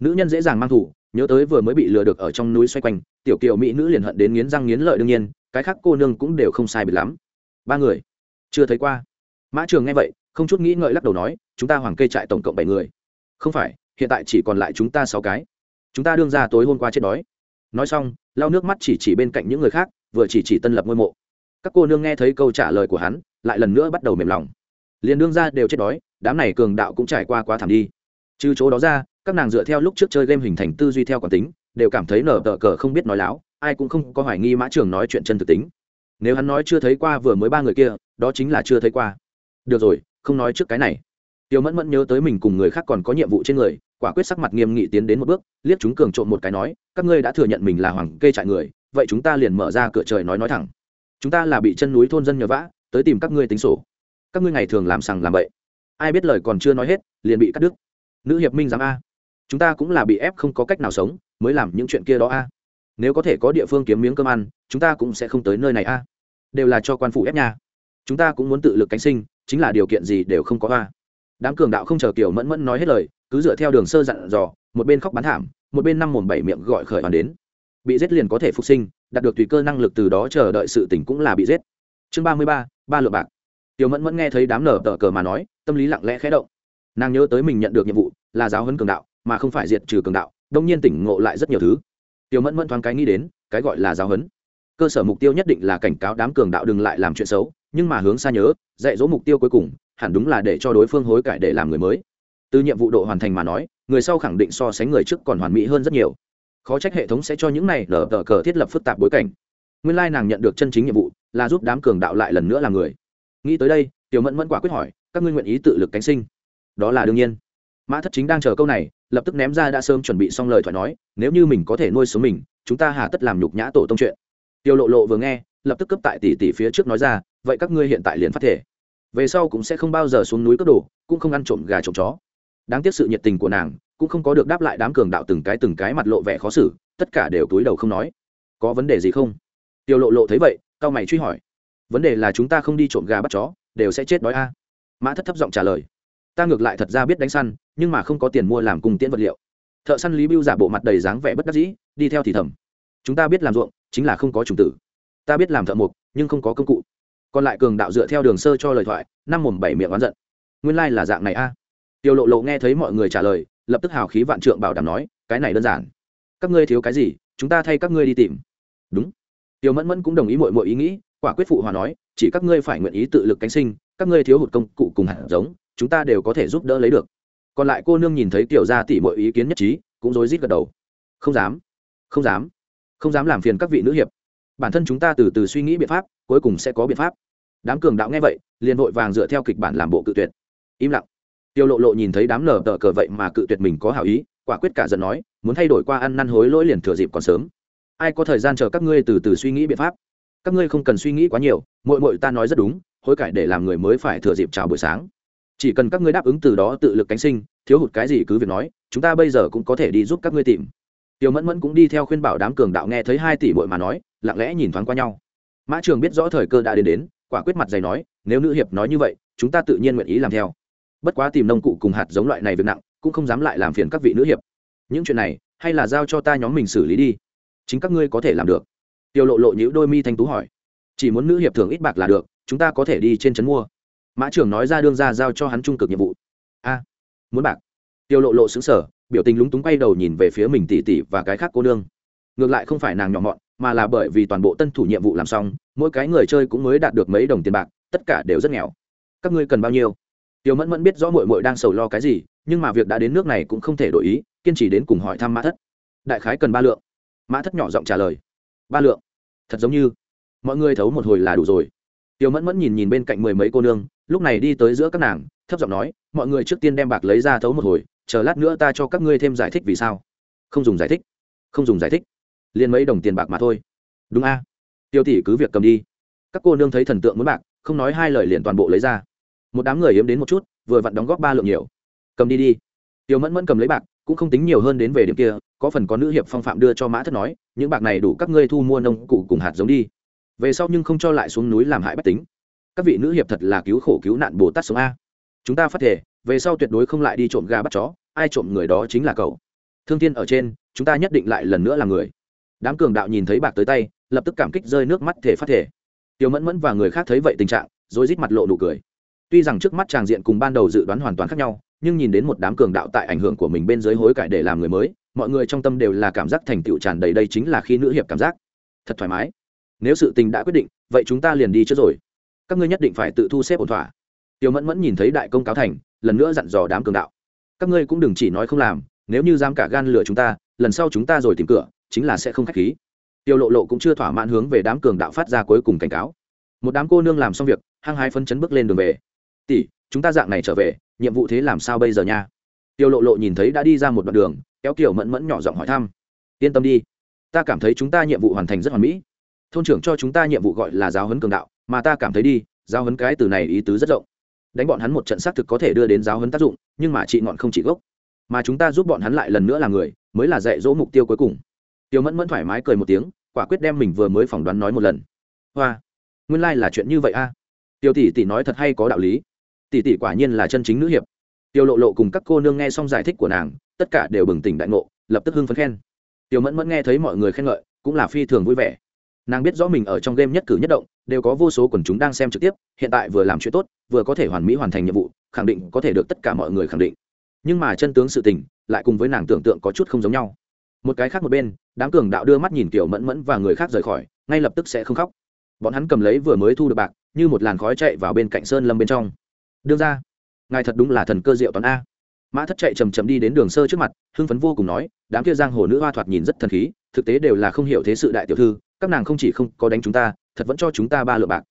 A: Nữ nhân dễ dàng mang thủ nhớ tới vừa mới bị lừa được ở trong núi xoay quanh, tiểu kiều mỹ nữ liền hận đến nghiến răng nghiến lợi đương nhiên, cái khác cô nương cũng đều không sai biệt lắm. Ba người, chưa thấy qua. Mã trường nghe vậy, không chút nghĩ ngợi lắc đầu nói, chúng ta hoàng kê trại tổng cộng bảy người. Không phải, hiện tại chỉ còn lại chúng ta sáu cái. Chúng ta đương ra tối hôm qua chết đói. Nói xong, lau nước mắt chỉ chỉ bên cạnh những người khác, vừa chỉ chỉ tân lập ngôi mộ. Các cô nương nghe thấy câu trả lời của hắn, lại lần nữa bắt đầu mềm lòng. Liền đương ra đều chết đói, đám này cường đạo cũng trải qua quá thảm đi. Trừ chỗ đó ra các nàng dựa theo lúc trước chơi game hình thành tư duy theo quán tính, đều cảm thấy nở tờ cờ không biết nói láo, ai cũng không có hoài nghi mã trường nói chuyện chân thực tính. Nếu hắn nói chưa thấy qua vừa mới ba người kia, đó chính là chưa thấy qua. Được rồi, không nói trước cái này. Tiêu mẫn mẫn nhớ tới mình cùng người khác còn có nhiệm vụ trên người, quả quyết sắc mặt nghiêm nghị tiến đến một bước, liếc chúng cường trộm một cái nói, các ngươi đã thừa nhận mình là hoàng kê trại người, vậy chúng ta liền mở ra cửa trời nói nói thẳng. Chúng ta là bị chân núi thôn dân nhờ vã, tới tìm các ngươi tính sổ. Các ngươi ngày thường làm sằng làm bậy. Ai biết lời còn chưa nói hết, liền bị cắt đứt. Nữ hiệp minh giám a chúng ta cũng là bị ép không có cách nào sống, mới làm những chuyện kia đó a. Nếu có thể có địa phương kiếm miếng cơm ăn, chúng ta cũng sẽ không tới nơi này a. Đều là cho quan phủ ép nha. Chúng ta cũng muốn tự lực cánh sinh, chính là điều kiện gì đều không có a. Đám cường đạo không chờ kiểu mẫn mẫn nói hết lời, cứ dựa theo đường sơ dặn dò, một bên khóc bán thảm, một bên năm mồm bảy miệng gọi khởi hoàn đến. Bị giết liền có thể phục sinh, đạt được tùy cơ năng lực từ đó chờ đợi sự tỉnh cũng là bị giết. Chương ba mươi ba ba lượng bạc. Tiểu mẫn mẫn nghe thấy đám nở tờ cờ mà nói, tâm lý lặng lẽ khẽ động. Nàng nhớ tới mình nhận được nhiệm vụ, là giáo huấn cường đạo mà không phải diệt trừ cường đạo, đông nhiên tỉnh ngộ lại rất nhiều thứ. Tiểu mẫn mẫn thoáng cái nghĩ đến, cái gọi là giáo huấn. Cơ sở mục tiêu nhất định là cảnh cáo đám cường đạo đừng lại làm chuyện xấu, nhưng mà hướng xa nhớ, dạy dỗ mục tiêu cuối cùng, hẳn đúng là để cho đối phương hối cải để làm người mới. Từ nhiệm vụ độ hoàn thành mà nói, người sau khẳng định so sánh người trước còn hoàn mỹ hơn rất nhiều. Khó trách hệ thống sẽ cho những này lờ tờ cờ thiết lập phức tạp bối cảnh. Nguyên lai nàng nhận được chân chính nhiệm vụ là giúp đám cường đạo lại lần nữa là người. Nghĩ tới đây, tiểu mẫn mẫn quả quyết hỏi, các ngươi nguyện ý tự lực cánh sinh? Đó là đương nhiên. Mã thất chính đang chờ câu này lập tức ném ra đã sớm chuẩn bị xong lời thoại nói, nếu như mình có thể nuôi sống mình, chúng ta hà tất làm nhục nhã tổ tông chuyện. Tiêu lộ lộ vừa nghe, lập tức cấp tại tỷ tỷ phía trước nói ra, vậy các ngươi hiện tại liền phát thể. Về sau cũng sẽ không bao giờ xuống núi cướp đồ, cũng không ăn trộm gà trộm chó. Đáng tiếc sự nhiệt tình của nàng cũng không có được đáp lại đám cường đạo từng cái từng cái mặt lộ vẻ khó xử, tất cả đều túi đầu không nói. Có vấn đề gì không? Tiêu lộ lộ thấy vậy cao mày truy hỏi. Vấn đề là chúng ta không đi trộm gà bắt chó, đều sẽ chết đói a. Mã thất thấp giọng trả lời ta ngược lại thật ra biết đánh săn, nhưng mà không có tiền mua làm cùng tiễn vật liệu. Thợ săn lý bưu giả bộ mặt đầy dáng vẻ bất đắc dĩ, đi theo thì thầm. Chúng ta biết làm ruộng, chính là không có chủng tử. Ta biết làm thợ mộc, nhưng không có công cụ. Còn lại cường đạo dựa theo đường sơ cho lời thoại, năm mồm bảy miệng oán giận. Nguyên lai là dạng này a. Tiêu lộ lộ nghe thấy mọi người trả lời, lập tức hào khí vạn trượng bảo đảm nói, cái này đơn giản. Các ngươi thiếu cái gì, chúng ta thay các ngươi đi tìm. Đúng. Tiêu mẫn mẫn cũng đồng ý mọi mọi ý nghĩ, quả quyết phụ hòa nói, chỉ các ngươi phải nguyện ý tự lực cánh sinh, các ngươi thiếu hụt công cụ cùng hạt giống chúng ta đều có thể giúp đỡ lấy được. Còn lại cô nương nhìn thấy tiểu gia tỷ mọi ý kiến nhất trí, cũng rối rít gật đầu. Không dám không dám không dám làm phiền các vị nữ hiệp. Bản thân chúng ta từ từ suy nghĩ biện pháp, cuối cùng sẽ có biện pháp. Đám cường đạo nghe vậy, liền vội vàng dựa theo kịch bản làm bộ cự tuyệt. Im lặng. Tiêu lộ lộ nhìn thấy đám nở tờ cờ vậy mà cự tuyệt mình có hảo ý, quả quyết cả giận nói, muốn thay đổi qua ăn năn hối lỗi liền thừa dịp còn sớm. Ai có thời gian chờ các ngươi từ từ suy nghĩ biện pháp? Các ngươi không cần suy nghĩ quá nhiều, muội muội ta nói rất đúng, hối cải để làm người mới phải thừa dịp chào buổi sáng chỉ cần các ngươi đáp ứng từ đó tự lực cánh sinh, thiếu hụt cái gì cứ việc nói, chúng ta bây giờ cũng có thể đi giúp các ngươi tìm. Tiêu mẫn mẫn cũng đi theo khuyên bảo đám cường đạo nghe thấy hai tỷ bội mà nói, lặng lẽ nhìn thoáng qua nhau. Mã trường biết rõ thời cơ đã đến đến, quả quyết mặt dày nói, nếu nữ hiệp nói như vậy, chúng ta tự nhiên nguyện ý làm theo. Bất quá tìm nông cụ cùng hạt giống loại này việc nặng, cũng không dám lại làm phiền các vị nữ hiệp. Những chuyện này, hay là giao cho ta nhóm mình xử lý đi. Chính các ngươi có thể làm được. Tiêu lộ lộ nhữ đôi mi thanh tú hỏi. Chỉ muốn nữ hiệp thường ít bạc là được, chúng ta có thể đi trên trấn mua mã trưởng nói ra đương ra giao cho hắn trung cực nhiệm vụ. A, muốn bạc. Tiêu lộ lộ xứng sở biểu tình lúng túng quay đầu nhìn về phía mình tỉ tỉ và cái khác cô nương. Ngược lại không phải nàng nhỏ mọn, mà là bởi vì toàn bộ tân thủ nhiệm vụ làm xong, mỗi cái người chơi cũng mới đạt được mấy đồng tiền bạc, tất cả đều rất nghèo. Các ngươi cần bao nhiêu? Tiêu mẫn mẫn biết rõ mội mội đang sầu lo cái gì, nhưng mà việc đã đến nước này cũng không thể đổi ý, kiên trì đến cùng hỏi thăm mã thất. Đại khái cần ba lượng. Mã thất nhỏ giọng trả lời. Ba lượng. Thật giống như, mọi người thấu một hồi là đủ rồi tiêu mẫn mẫn nhìn nhìn bên cạnh mười mấy cô nương, lúc này đi tới giữa các nàng, thấp giọng nói, mọi người trước tiên đem bạc lấy ra thấu một hồi, chờ lát nữa ta cho các ngươi thêm giải thích vì sao. Không dùng giải thích, không dùng giải thích, liền mấy đồng tiền bạc mà thôi. Đúng a. Tiêu tỷ cứ việc cầm đi. Các cô nương thấy thần tượng muốn bạc, không nói hai lời liền toàn bộ lấy ra. Một đám người yếm đến một chút, vừa vặn đóng góp ba lượng nhiều. Cầm đi đi. Tiêu mẫn mẫn cầm lấy bạc, cũng không tính nhiều hơn đến về điểm kia, có phần có nữ hiệp phong phạm đưa cho mã thất nói, những bạc này đủ các ngươi thu mua nông cụ cùng hạt giống đi về sau nhưng không cho lại xuống núi làm hại bách tính. Các vị nữ hiệp thật là cứu khổ cứu nạn bồ tát sống a. Chúng ta phát thể về sau tuyệt đối không lại đi trộm gà bắt chó, ai trộm người đó chính là cậu. Thương thiên ở trên, chúng ta nhất định lại lần nữa là người. Đám cường đạo nhìn thấy bạc tới tay, lập tức cảm kích rơi nước mắt thể phát thể tiêu mẫn mẫn và người khác thấy vậy tình trạng, rồi rít mặt lộ nụ cười. Tuy rằng trước mắt tràng diện cùng ban đầu dự đoán hoàn toàn khác nhau, nhưng nhìn đến một đám cường đạo tại ảnh hưởng của mình bên dưới hối cải để làm người mới, mọi người trong tâm đều là cảm giác thành tựu tràn đầy đây chính là khi nữ hiệp cảm giác. Thật thoải mái nếu sự tình đã quyết định, vậy chúng ta liền đi trước rồi. Các ngươi nhất định phải tự thu xếp ổn thỏa. Tiêu mẫn mẫn nhìn thấy đại công cáo thành, lần nữa dặn dò đám cường đạo. Các ngươi cũng đừng chỉ nói không làm, nếu như dám cả gan lừa chúng ta, lần sau chúng ta rồi tìm cửa, chính là sẽ không khách khí. Tiêu lộ lộ cũng chưa thỏa mãn hướng về đám cường đạo phát ra cuối cùng cảnh cáo. Một đám cô nương làm xong việc, hăng hai phân chấn bước lên đường về. Tỷ, chúng ta dạng này trở về, nhiệm vụ thế làm sao bây giờ nha? Tiêu lộ lộ nhìn thấy đã đi ra một đoạn đường, kéo kiểu mẫn mẫn nhỏ giọng hỏi thăm. Yên tâm đi, ta cảm thấy chúng ta nhiệm vụ hoàn thành rất hoàn mỹ thôn trưởng cho chúng ta nhiệm vụ gọi là giáo huấn cường đạo, mà ta cảm thấy đi, giáo huấn cái từ này ý tứ rất rộng. Đánh bọn hắn một trận xác thực có thể đưa đến giáo huấn tác dụng, nhưng mà trị ngọn không chỉ gốc. Mà chúng ta giúp bọn hắn lại lần nữa là người, mới là dạy dỗ mục tiêu cuối cùng. Tiêu mẫn mẫn thoải mái cười một tiếng, quả quyết đem mình vừa mới phỏng đoán nói một lần. Hoa, nguyên lai、like、là chuyện như vậy a. Tiêu tỷ tỷ nói thật hay có đạo lý. Tỷ tỷ quả nhiên là chân chính nữ hiệp. Tiêu lộ lộ cùng các cô nương nghe xong giải thích của nàng, tất cả đều bừng tỉnh đại ngộ, lập tức hưng phấn khen. Tiêu mẫn mẫn nghe thấy mọi người khen ngợi, cũng là phi thường vui vẻ nàng biết rõ mình ở trong game nhất cử nhất động, đều có vô số quần chúng đang xem trực tiếp, hiện tại vừa làm chuyện tốt, vừa có thể hoàn mỹ hoàn thành nhiệm vụ, khẳng định có thể được tất cả mọi người khẳng định. Nhưng mà chân tướng sự tình, lại cùng với nàng tưởng tượng có chút không giống nhau. Một cái khác một bên, đám cường đạo đưa mắt nhìn tiểu mẫn mẫn và người khác rời khỏi, ngay lập tức sẽ không khóc. Bọn hắn cầm lấy vừa mới thu được bạc, như một làn khói chạy vào bên cạnh sơn lâm bên trong. Đương ra ngài thật đúng là thần cơ diệu toán a. Mã thất chạy chầm chầm đi đến đường sơ trước mặt, hưng phấn vô cùng nói, đám kia giang hồ nữ hoa thoạt nhìn rất thần khí, thực tế đều là không hiểu thế sự đại tiểu thư các nàng không chỉ không có đánh chúng ta, thật vẫn cho chúng ta ba lượng bạc.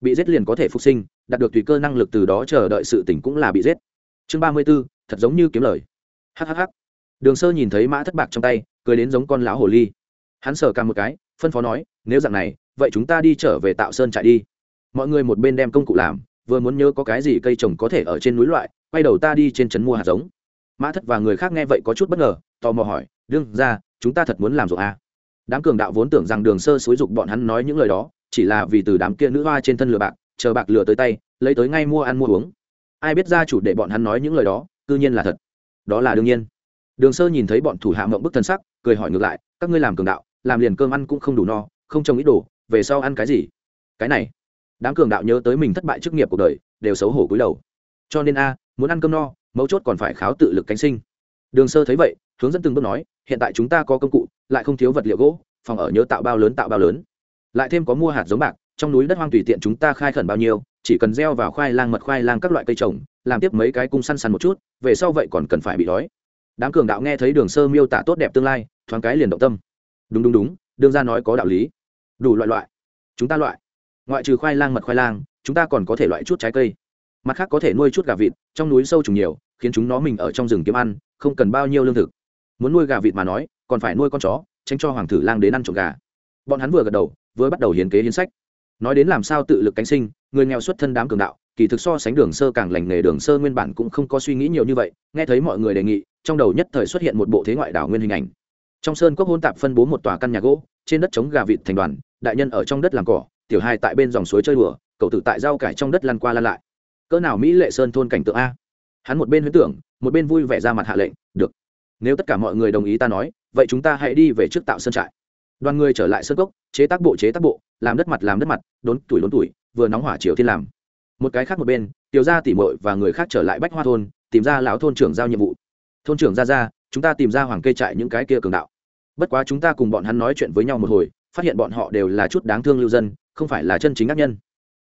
A: Bị giết liền có thể phục sinh, đạt được tùy cơ năng lực từ đó chờ đợi sự tỉnh cũng là bị giết. Chương ba mươi b ố thật giống như kiếm lời. Hhh đường sơ nhìn thấy mã thất bạc trong tay, cười đến giống con lão hồ ly. Hắn sờ cằm một cái, phân phó nói, nếu dạng này, vậy chúng ta đi trở về tạo sơn trại đi. Mọi người một bên đem công cụ làm, vừa muốn nhớ có cái gì cây trồng có thể ở trên núi loại, quay đầu ta đi trên trấn mua hạt giống. Mã thất và người khác nghe vậy có chút bất ngờ, tò mò hỏi, đương ra, chúng ta thật muốn làm ruộng à đám cường đạo vốn tưởng rằng đường sơ xúi dục bọn hắn nói những lời đó, chỉ là vì từ đám kia nữ hoa trên thân lừa bạc, chờ bạc lừa tới tay, lấy tới ngay mua ăn mua uống. Ai biết ra chủ để bọn hắn nói những lời đó tự nhiên là thật. Đó là đương nhiên. Đường sơ nhìn thấy bọn thủ hạ mộng bức thân sắc, cười hỏi ngược lại, các ngươi làm cường đạo, làm liền cơm ăn cũng không đủ no, không trông ít đồ, về sau ăn cái gì? Cái này, đám cường đạo nhớ tới mình thất bại chức nghiệp cuộc đời, đều xấu hổ cúi đầu. Cho nên a, muốn ăn cơm no, mấu chốt còn phải kháo tự lực cánh sinh. Đường sơ thấy vậy, hướng dẫn từng bước nói hiện tại chúng ta có công cụ, lại không thiếu vật liệu gỗ, phòng ở nhớ tạo bao lớn tạo bao lớn. Lại thêm có mua hạt giống bạc, trong núi đất hoang tùy tiện chúng ta khai khẩn bao nhiêu, chỉ cần gieo vào khoai lang mật khoai lang các loại cây trồng, làm tiếp mấy cái cung săn săn một chút, về sau vậy còn cần phải bị đói. Đám cường đạo nghe thấy đường sơ miêu tả tốt đẹp tương lai, thoáng cái liền động tâm. Đúng đúng đúng, đương ra nói có đạo lý. Đủ loại loại. Chúng ta loại. Ngoại trừ khoai lang mật khoai lang, chúng ta còn có thể loại chút trái cây. Mặt khác có thể nuôi chút gà vịt, trong núi sâu trùng nhiều, khiến chúng nó mình ở trong rừng kiếm ăn, không cần bao nhiêu lương thực muốn nuôi gà vịt mà nói, còn phải nuôi con chó, tránh cho hoàng thử lang đến ăn trộm gà. Bọn hắn vừa gật đầu, vừa bắt đầu hiến kế hiến sách. Nói đến làm sao tự lực cánh sinh, người nghèo xuất thân đám cường đạo, kỳ thực so sánh đường sơ càng lành nghề, đường sơ nguyên bản cũng không có suy nghĩ nhiều như vậy, nghe thấy mọi người đề nghị, trong đầu nhất thời xuất hiện một bộ thế ngoại đảo nguyên hình ảnh. Trong sơn cốc hôn tạp phân bố một tòa căn nhà gỗ, trên đất chống gà vịt thành đoàn, đại nhân ở trong đất làm cỏ, tiểu hai tại bên dòng suối chơi đùa, cậu tử tại rau cải trong đất lăn qua lăn lại. Cỡ nào mỹ lệ sơn thôn cảnh tượng a. Hắn một bên huyễn tưởng, một bên vui vẻ ra mặt hạ lệnh, được nếu tất cả mọi người đồng ý ta nói, vậy chúng ta hãy đi về trước tạo sơn trại. Đoàn người trở lại sơn cốc, chế tác bộ chế tác bộ, làm đất mặt, làm đất mặt, đốn tuổi đốn tuổi, vừa nóng hỏa chiều thiên làm. Một cái khác một bên, tiểu gia tỉ mội và người khác trở lại bách hoa thôn, tìm ra lão thôn trưởng giao nhiệm vụ. Thôn trưởng ra ra chúng ta tìm ra hoàng cây trại những cái kia cường đạo. Bất quá chúng ta cùng bọn hắn nói chuyện với nhau một hồi, phát hiện bọn họ đều là chút đáng thương lưu dân, không phải là chân chính ác nhân.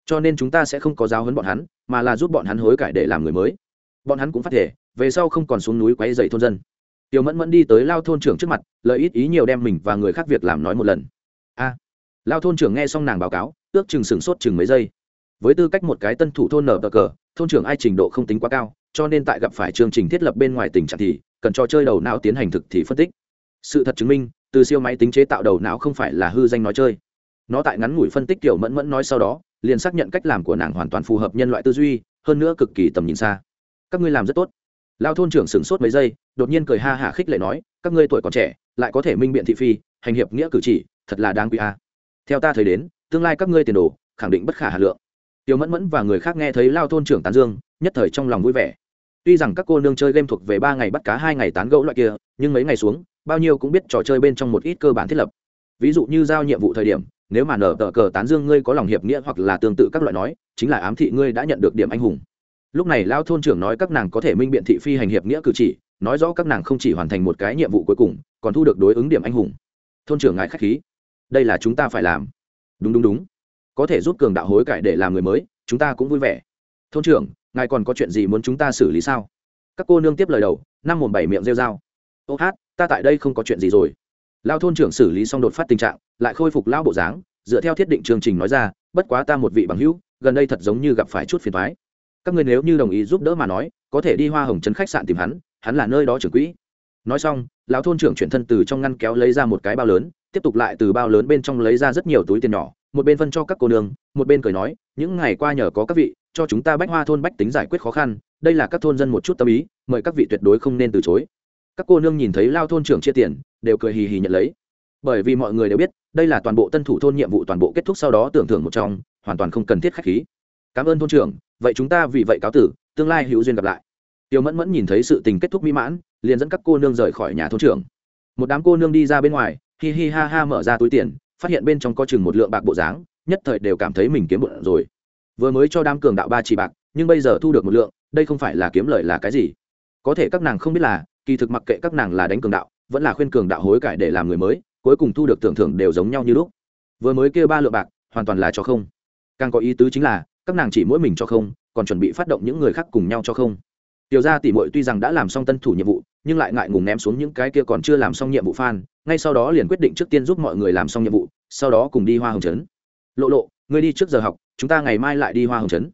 A: Cho nên chúng ta sẽ không có giáo hấn bọn hắn, mà là giúp bọn hắn hối cải để làm người mới. Bọn hắn cũng phát thể, về sau không còn xuống núi quấy dậy thôn dân tiểu mẫn mẫn đi tới lao thôn trưởng trước mặt lợi ít ý nhiều đem mình và người khác việc làm nói một lần. A. Lao thôn trưởng nghe xong nàng báo cáo, ước chừng sửng sốt chừng mấy giây. Với tư cách một cái tân thủ thôn nở bờ cờ, thôn trưởng ai trình độ không tính quá cao, cho nên tại gặp phải chương trình thiết lập bên ngoài tình trạng thì cần cho chơi đầu não tiến hành thực thì phân tích. Sự thật chứng minh, từ siêu máy tính chế tạo đầu não không phải là hư danh nói chơi. Nó tại ngắn ngủi phân tích tiểu mẫn mẫn nói sau đó, liền xác nhận cách làm của nàng hoàn toàn phù hợp nhân loại tư duy, hơn nữa cực kỳ tầm nhìn xa. Các ngươi làm rất tốt lao thôn trưởng sửng sốt mấy giây, đột nhiên cười ha hả khích lệ nói, các ngươi tuổi còn trẻ, lại có thể minh biện thị phi, hành hiệp nghĩa cử chỉ, thật là đáng quý a. Theo ta thấy đến, tương lai các ngươi tiền đồ, khẳng định bất khả hà lượng. Tiểu mẫn mẫn và người khác nghe thấy lao thôn trưởng tán dương, nhất thời trong lòng vui vẻ. Tuy rằng các cô nương chơi game thuộc về ba ngày bắt cá, hai ngày tán gẫu loại kia, nhưng mấy ngày xuống, bao nhiêu cũng biết trò chơi bên trong một ít cơ bản thiết lập. Ví dụ như giao nhiệm vụ thời điểm, nếu mà nở tờ cờ tán dương ngươi có lòng hiệp nghĩa hoặc là tương tự các loại nói, chính là ám thị ngươi đã nhận được điểm anh hùng lúc này lao thôn trưởng nói các nàng có thể minh biện thị phi hành hiệp nghĩa cử chỉ, nói rõ các nàng không chỉ hoàn thành một cái nhiệm vụ cuối cùng, còn thu được đối ứng điểm anh hùng. Thôn trưởng ngài k h á c h khí. Đây là chúng ta phải làm. Đúng đúng đúng. Có thể giúp cường đạo hối cải để làm người mới, chúng ta cũng vui vẻ. Thôn trưởng, ngài còn có chuyện gì muốn chúng ta xử lý sao? Các cô nương tiếp lời đầu, năm mồm bảy miệng rêu dao ô hát, ta tại đây không có chuyện gì rồi. Lao thôn trưởng xử lý xong đột phát tình trạng, lại khôi phục lao bộ dáng, dựa theo thiết định chương trình nói ra, bất quá ta một vị bằng hữu, gần đây thật giống như gặp phải chút phiền thoái các người nếu như đồng ý giúp đỡ mà nói, có thể đi hoa hồng trấn khách sạn tìm hắn hắn là nơi đó trưởng quỹ. Nói xong, lão thôn trưởng chuyển thân từ trong ngăn kéo lấy ra một cái bao lớn, tiếp tục lại từ bao lớn bên trong lấy ra rất nhiều túi tiền nhỏ, một bên phân cho các cô nương, một bên cười nói, những ngày qua nhờ có các vị, cho chúng ta bách hoa thôn bách tính giải quyết khó khăn, đây là các thôn dân một chút tâm ý, mời các vị tuyệt đối không nên từ chối. Các cô nương nhìn thấy lao thôn trưởng chia tiền, đều cười hì hì nhận lấy. Bởi vì mọi người đều biết, đây là toàn bộ tân thủ thôn nhiệm vụ toàn bộ kết thúc sau đó tưởng thưởng một trong, hoàn toàn không cần thiết khách khí. Cảm ơn thôn trưởng vậy chúng ta vì vậy cáo tử, tương lai hữu duyên gặp lại. Tiêu mẫn mẫn nhìn thấy sự tình kết thúc mỹ mãn, liền dẫn các cô nương rời khỏi nhà thôn trưởng. Một đám cô nương đi ra bên ngoài, hi hi ha ha mở ra túi tiền, phát hiện bên trong có chừng một lượng bạc bộ dáng, nhất thời đều cảm thấy mình kiếm bụng rồi. Vừa mới cho đám cường đạo ba chỉ bạc, nhưng bây giờ thu được một lượng, đây không phải là kiếm lời là cái gì? Có thể các nàng không biết là, kỳ thực mặc kệ các nàng là đánh cường đạo, vẫn là khuyên cường đạo hối cải để làm người mới, cuối cùng thu được tưởng thưởng đều giống nhau như lúc. Vừa mới kêu ba lượng bạc, hoàn toàn là cho không. Càng có ý tứ chính là các nàng chỉ mỗi mình cho không, còn chuẩn bị phát động những người khác cùng nhau cho không. Tiểu gia tỷ muội tuy rằng đã làm xong tân thủ nhiệm vụ, nhưng lại ngại ngùng ném xuống những cái kia còn chưa làm xong nhiệm vụ phan ngay sau đó liền quyết định trước tiên giúp mọi người làm xong nhiệm vụ, sau đó cùng đi hoa hồng trấn. Lộ lộ, ngươi đi trước giờ học, chúng ta ngày mai lại đi hoa hồng trấn.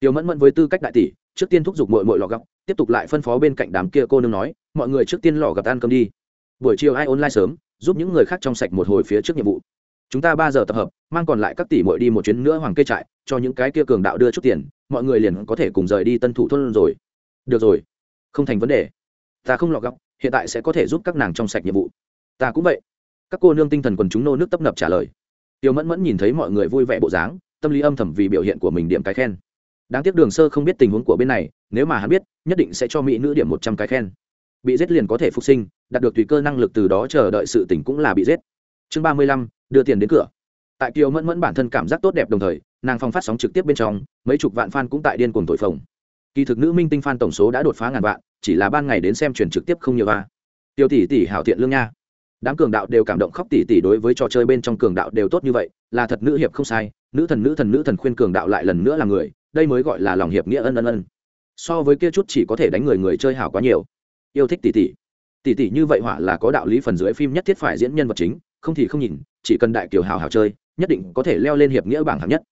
A: Tiểu mẫn mẫn với tư cách đại tỷ, trước tiên thúc giục mội mội lò gọc tiếp tục lại phân phó bên cạnh đám kia cô nương nói, mọi người trước tiên lò gặp ăn cơm đi. Buổi chiều ai online sớm, giúp những người khác trong sạch một hồi phía trước nhiệm vụ. Chúng ta ba giờ tập hợp, mang còn lại các tỷ mội đi một chuyến nữa hoàng kê trại cho những cái kia cường đạo đưa chút tiền, mọi người liền có thể cùng rời đi tân thủ thôn rồi. Được rồi, không thành vấn đề. Ta không lọt gọc, hiện tại sẽ có thể giúp các nàng trong sạch nhiệm vụ. Ta cũng vậy. Các cô nương tinh thần quần chúng nô nước tấp nập trả lời. Tiêu mẫn mẫn nhìn thấy mọi người vui vẻ bộ dáng, tâm lý âm thầm vì biểu hiện của mình điểm cái khen. Đáng tiếc đường sơ không biết tình huống của bên này, nếu mà hắn biết, nhất định sẽ cho mỹ nữ điểm một trăm cái khen. Bị giết liền có thể phục sinh, đạt được tùy cơ năng lực từ đó chờ đợi sự tỉnh cũng là bị giết. Chương ba mươi lăm, đưa tiền đến cửa tại kiều mẫn mẫn bản thân cảm giác tốt đẹp đồng thời, nàng phong phát sóng trực tiếp bên trong, mấy chục vạn fan cũng tại điên cuồng thổi phồng. Kỳ thực nữ minh tinh fan tổng số đã đột phá ngàn vạn, chỉ là ban ngày đến xem truyền trực tiếp không nhiều va tiêu tỷ tỷ hảo thiện lương nha. Đám cường đạo đều cảm động khóc tỷ tỷ đối với trò chơi bên trong cường đạo đều tốt như vậy, là thật nữ hiệp không sai, nữ thần nữ thần nữ thần khuyên cường đạo lại lần nữa là người, đây mới gọi là lòng hiệp nghĩa ân ân ân. So với kia chút chỉ có thể đánh người người chơi hảo quá nhiều. Yêu thích tỷ tỷ. Tỷ tỷ như vậy họa là có đạo lý phần dưới phim nhất thiết phải diễn nhân vật chính, không thì không nhìn, chỉ cần đại kiều hào hào chơi nhất định có thể leo lên hiệp nghĩa bảng hạng nhất.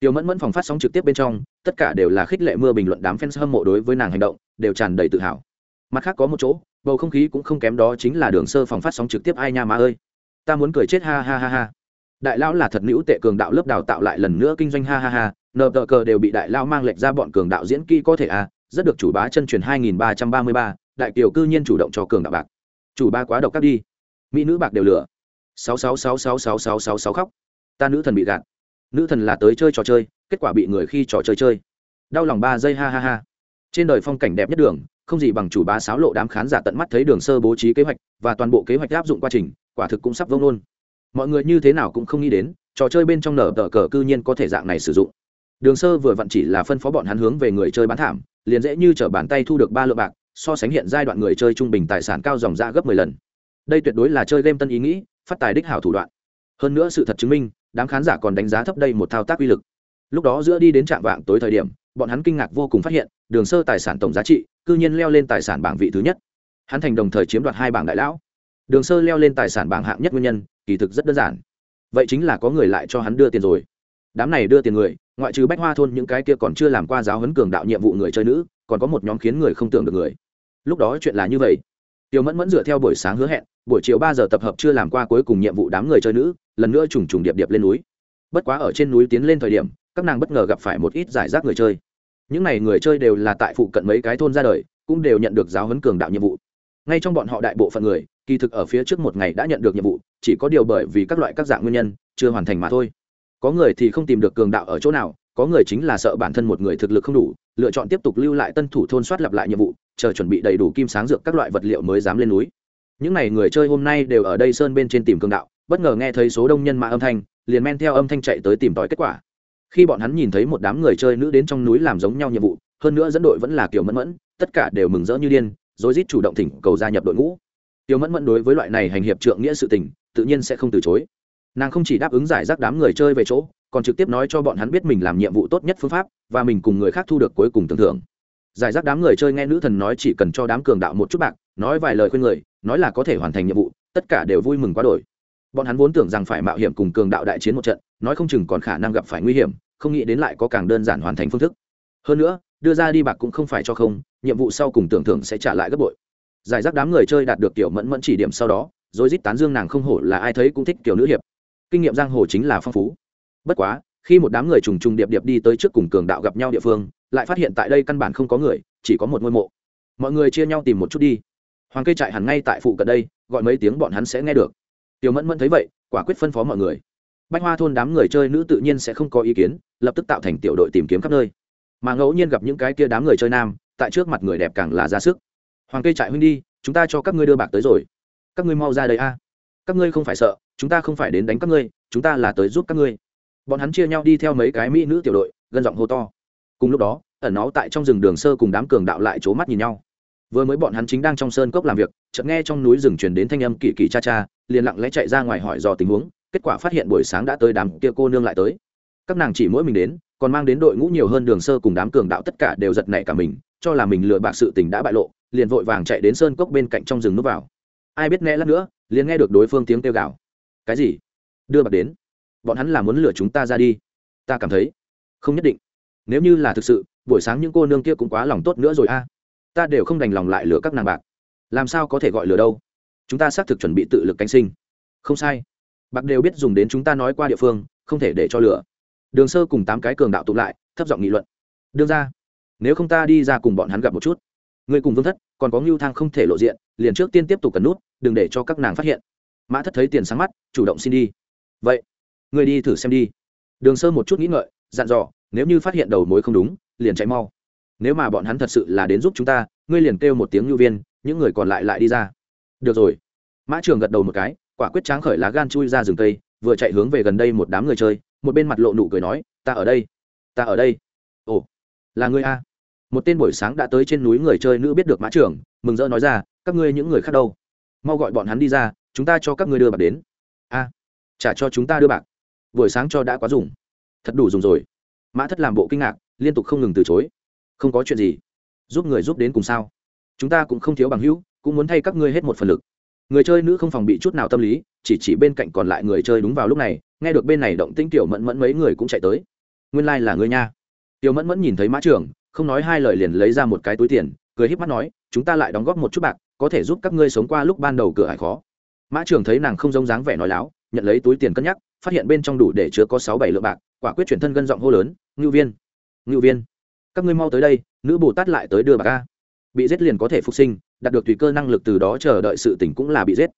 A: Tiểu mẫn mẫn phòng phát sóng trực tiếp bên trong tất cả đều là khích lệ mưa bình luận đám fans hâm mộ đối với nàng hành động đều tràn đầy tự hào. Mặt khác có một chỗ bầu không khí cũng không kém đó chính là đường sơ phòng phát sóng trực tiếp ai nha má ơi. Ta muốn cười chết ha ha ha ha. Đại lão là thật nữ tệ cường đạo lớp đào tạo lại lần nữa kinh doanh ha ha ha nợ tờ cờ đều bị đại lão mang lệch ra bọn cường đạo diễn kỹ có thể à rất được chủ bá chân truyền 2333, đại kiều cư nhiên chủ động cho cường đạo bạc. Chủ ba quá độc các đi. Mỹ nữ bạc đều lửa 66666666 khóc ta nữ thần bị gạt. Nữ thần là tới chơi trò chơi, kết quả bị người khi trò chơi chơi. Đau lòng ba giây, ha ha ha. Trên đời phong cảnh đẹp nhất đường, không gì bằng chủ bá sáo lộ đám khán giả tận mắt thấy đường sơ bố trí kế hoạch và toàn bộ kế hoạch áp dụng quá trình, quả thực cũng sắp vông luôn. Mọi người như thế nào cũng không nghĩ đến, trò chơi bên trong nở tờ cờ cư nhiên có thể dạng này sử dụng. Đường sơ vừa vặn chỉ là phân phó bọn hắn hướng về người chơi bán thảm, liền dễ như t r ở bàn tay thu được ba lượng bạc, so sánh hiện giai đoạn người chơi trung bình tài sản cao dòng ra gấp mười lần. Đây tuyệt đối là chơi game tân ý nghĩ, phát tài đích hảo thủ đoạn. Hơn nữa sự thật chứng minh đám khán giả còn đánh giá thấp đây một thao tác uy lực. Lúc đó giữa đi đến trạm vạng tối thời điểm, bọn hắn kinh ngạc vô cùng phát hiện, đường sơ tài sản tổng giá trị cư nhiên leo lên tài sản bảng vị thứ nhất. Hắn thành đồng thời chiếm đoạt hai bảng đại lão. Đường sơ leo lên tài sản bảng hạng nhất nguyên nhân, kỳ thực rất đơn giản. Vậy chính là có người lại cho hắn đưa tiền rồi. Đám này đưa tiền người, ngoại trừ bách hoa thôn những cái kia còn chưa làm qua giáo huấn cường đạo nhiệm vụ người chơi nữ, còn có một nhóm khiến người không tưởng được người. Lúc đó chuyện là như vậy tiêu mẫn mẫn dựa theo buổi sáng hứa hẹn, buổi chiều ba giờ tập hợp chưa làm qua cuối cùng nhiệm vụ đám người chơi nữ, lần nữa trùng trùng điệp điệp lên núi. Bất quá ở trên núi tiến lên thời điểm, các nàng bất ngờ gặp phải một ít giải rác người chơi. Những n à y người chơi đều là tại phụ cận mấy cái thôn ra đời, cũng đều nhận được giáo huấn cường đạo nhiệm vụ. Ngay trong bọn họ đại bộ phận người, kỳ thực ở phía trước một ngày đã nhận được nhiệm vụ, chỉ có điều bởi vì các loại các dạng nguyên nhân, chưa hoàn thành mà thôi. Có người thì không tìm được cường đạo ở chỗ nào, có người chính là sợ bản thân một người thực lực không đủ, lựa chọn tiếp tục lưu lại tân thủ thôn soát lặp lại nhiệm vụ chờ chuẩn bị đầy đủ kim sáng dược các loại vật liệu mới dám lên núi. Những n à y người chơi hôm nay đều ở đây sơn bên trên tìm cường đạo, bất ngờ nghe thấy số đông nhân mã âm thanh, liền men theo âm thanh chạy tới tìm tòi kết quả. Khi bọn hắn nhìn thấy một đám người chơi nữ đến trong núi làm giống nhau nhiệm vụ, hơn nữa dẫn đội vẫn là kiểu mẫn mẫn, tất cả đều mừng rỡ như điên rồi rít chủ động thỉnh cầu gia nhập đội ngũ. Tiểu mẫn mẫn đối với loại này hành hiệp trượng nghĩa sự tình, tự nhiên sẽ không từ chối. Nàng không chỉ đáp ứng giải rác đám người chơi về chỗ, còn trực tiếp nói cho bọn hắn biết mình làm nhiệm vụ tốt nhất phương pháp, và mình cùng người khác thu được cuối cùng tưởng thưởng giải rác đám người chơi nghe nữ thần nói chỉ cần cho đám cường đạo một chút bạc, nói vài lời khuyên người, nói là có thể hoàn thành nhiệm vụ, tất cả đều vui mừng quá đổi. Bọn hắn vốn tưởng rằng phải mạo hiểm cùng cường đạo đại chiến một trận, nói không chừng còn khả năng gặp phải nguy hiểm, không nghĩ đến lại có càng đơn giản hoàn thành phương thức. Hơn nữa, đưa ra đi bạc cũng không phải cho không, nhiệm vụ sau cùng tưởng thưởng sẽ trả lại gấp bội. Giải rác đám người chơi đạt được tiểu mẫn mẫn chỉ điểm sau đó, rồi rít tán dương nàng không hổ là ai thấy cũng thích kiểu nữ hiệp. Kinh nghiệm giang hồ chính là phong phú. Bất quá khi một đám người trùng trùng điệp điệp đi tới trước cùng cường đạo gặp nhau địa phương, lại phát hiện tại đây căn bản không có người, chỉ có một ngôi mộ. Mọi người chia nhau tìm một chút đi. Hoàng cây trại hẳn ngay tại phụ cận đây, gọi mấy tiếng bọn hắn sẽ nghe được. Tiểu mẫn mẫn thấy vậy, quả quyết phân phó mọi người. Bách hoa thôn đám người chơi nữ tự nhiên sẽ không có ý kiến, lập tức tạo thành tiểu đội tìm kiếm khắp nơi. Mà ngẫu nhiên gặp những cái kia đám người chơi nam, tại trước mặt người đẹp càng là ra sức. Hoàng cây trại huynh đi, chúng ta cho các ngươi đưa bạc tới rồi. Các ngươi mau ra đây a. Các ngươi không phải sợ, chúng ta không phải đến đánh các ngươi, chúng ta là tới giúp các ngươi bọn hắn chia nhau đi theo mấy cái mỹ nữ tiểu đội, gân giọng hô to. Cùng lúc đó, ẩn nó tại trong rừng đường sơ cùng đám cường đạo lại c mắt nhìn nhau. Vừa mới bọn hắn chính đang trong sơn cốc làm việc, chợt nghe trong núi rừng truyền đến thanh âm kỳ kỳ cha cha, liền lặng lẽ chạy ra ngoài hỏi dò tình huống, kết quả phát hiện buổi sáng đã tới đám kia cô nương lại tới. Các nàng chỉ mỗi mình đến, còn mang đến đội ngũ nhiều hơn đường sơ cùng đám cường đạo tất cả đều giật nảy cả mình, cho là mình lừa bạc sự tình đã bại lộ, liền vội vàng chạy đến sơn cốc bên cạnh trong rừng núp vào. Ai biết nghe lát nữa, liền nghe được đối phương tiếng kêu gào. Cái gì? Đưa bạc đến bọn hắn là muốn lừa chúng ta ra đi. Ta cảm thấy, không nhất định. Nếu như là thực sự, buổi sáng những cô nương kia cũng quá lòng tốt nữa rồi a. Ta đều không đành lòng lại lừa các nàng bạc. Làm sao có thể gọi lừa đâu? Chúng ta xác thực chuẩn bị tự lực canh sinh. Không sai. Bạc đều biết dùng đến chúng ta nói qua địa phương, không thể để cho lừa. Đường sơ cùng tám cái cường đạo tụ lại, thấp giọng nghị luận. Đương ra, nếu không ta đi ra cùng bọn hắn gặp một chút. Người cùng vương thất, còn có ngưu thang không thể lộ diện, liền trước tiên tiếp tục cần nút, đừng để cho các nàng phát hiện. Mã thất thấy tiền sáng mắt, chủ động xin đi. Vậy người đi thử xem đi. Đường sơ một chút nghĩ ngợi, dặn dò, nếu như phát hiện đầu mối không đúng, liền chạy mau. Nếu mà bọn hắn thật sự là đến giúp chúng ta, ngươi liền kêu một tiếng ngưu viên, những người còn lại lại đi ra. Được rồi. Mã trường gật đầu một cái, quả quyết tráng khởi lá gan chui ra rừng cây, vừa chạy hướng về gần đây một đám người chơi, một bên mặt lộ nụ cười nói, ta ở đây. Ta ở đây. Ồ, là ngươi a. Một tên buổi sáng đã tới trên núi người chơi nữ biết được mã trưởng mừng rỡ nói ra, các ngươi những người khác đâu? Mau gọi bọn hắn đi ra, chúng ta cho các ngươi đưa bạc đến. A trả cho chúng ta đưa bạc buổi sáng cho đã quá dùng. Thật đủ dùng rồi. Mã thất làm bộ kinh ngạc, liên tục không ngừng từ chối. Không có chuyện gì. Giúp người giúp đến cùng sao? Chúng ta cũng không thiếu bằng hữu, cũng muốn thay các ngươi hết một phần lực. Người chơi nữ không phòng bị chút nào tâm lý, chỉ chỉ bên cạnh còn lại người chơi đúng vào lúc này, nghe được bên này động tĩnh tiểu mẫn mẫn mấy người cũng chạy tới. Nguyên lai、like、là ngươi nha. Tiểu mẫn mẫn nhìn thấy mã trưởng không nói hai lời liền lấy ra một cái túi tiền, cười híp mắt nói, chúng ta lại đóng góp một chút bạc, có thể giúp các ngươi sống qua lúc ban đầu cửa hải khó. Mã trưởng thấy nàng không giống dáng vẻ nói láo, nhận lấy túi tiền cân nhắc phát hiện bên trong đủ để chứa có sáu bảy lượng bạc, quả quyết chuyển thân gân giọng hô lớn, ngưu viên ngưu viên, các ngươi mau tới đây, nữ bồ tát lại tới đưa bạc ca bị giết liền có thể phục sinh, đạt được tùy cơ năng lực từ đó chờ đợi sự tỉnh cũng là bị giết.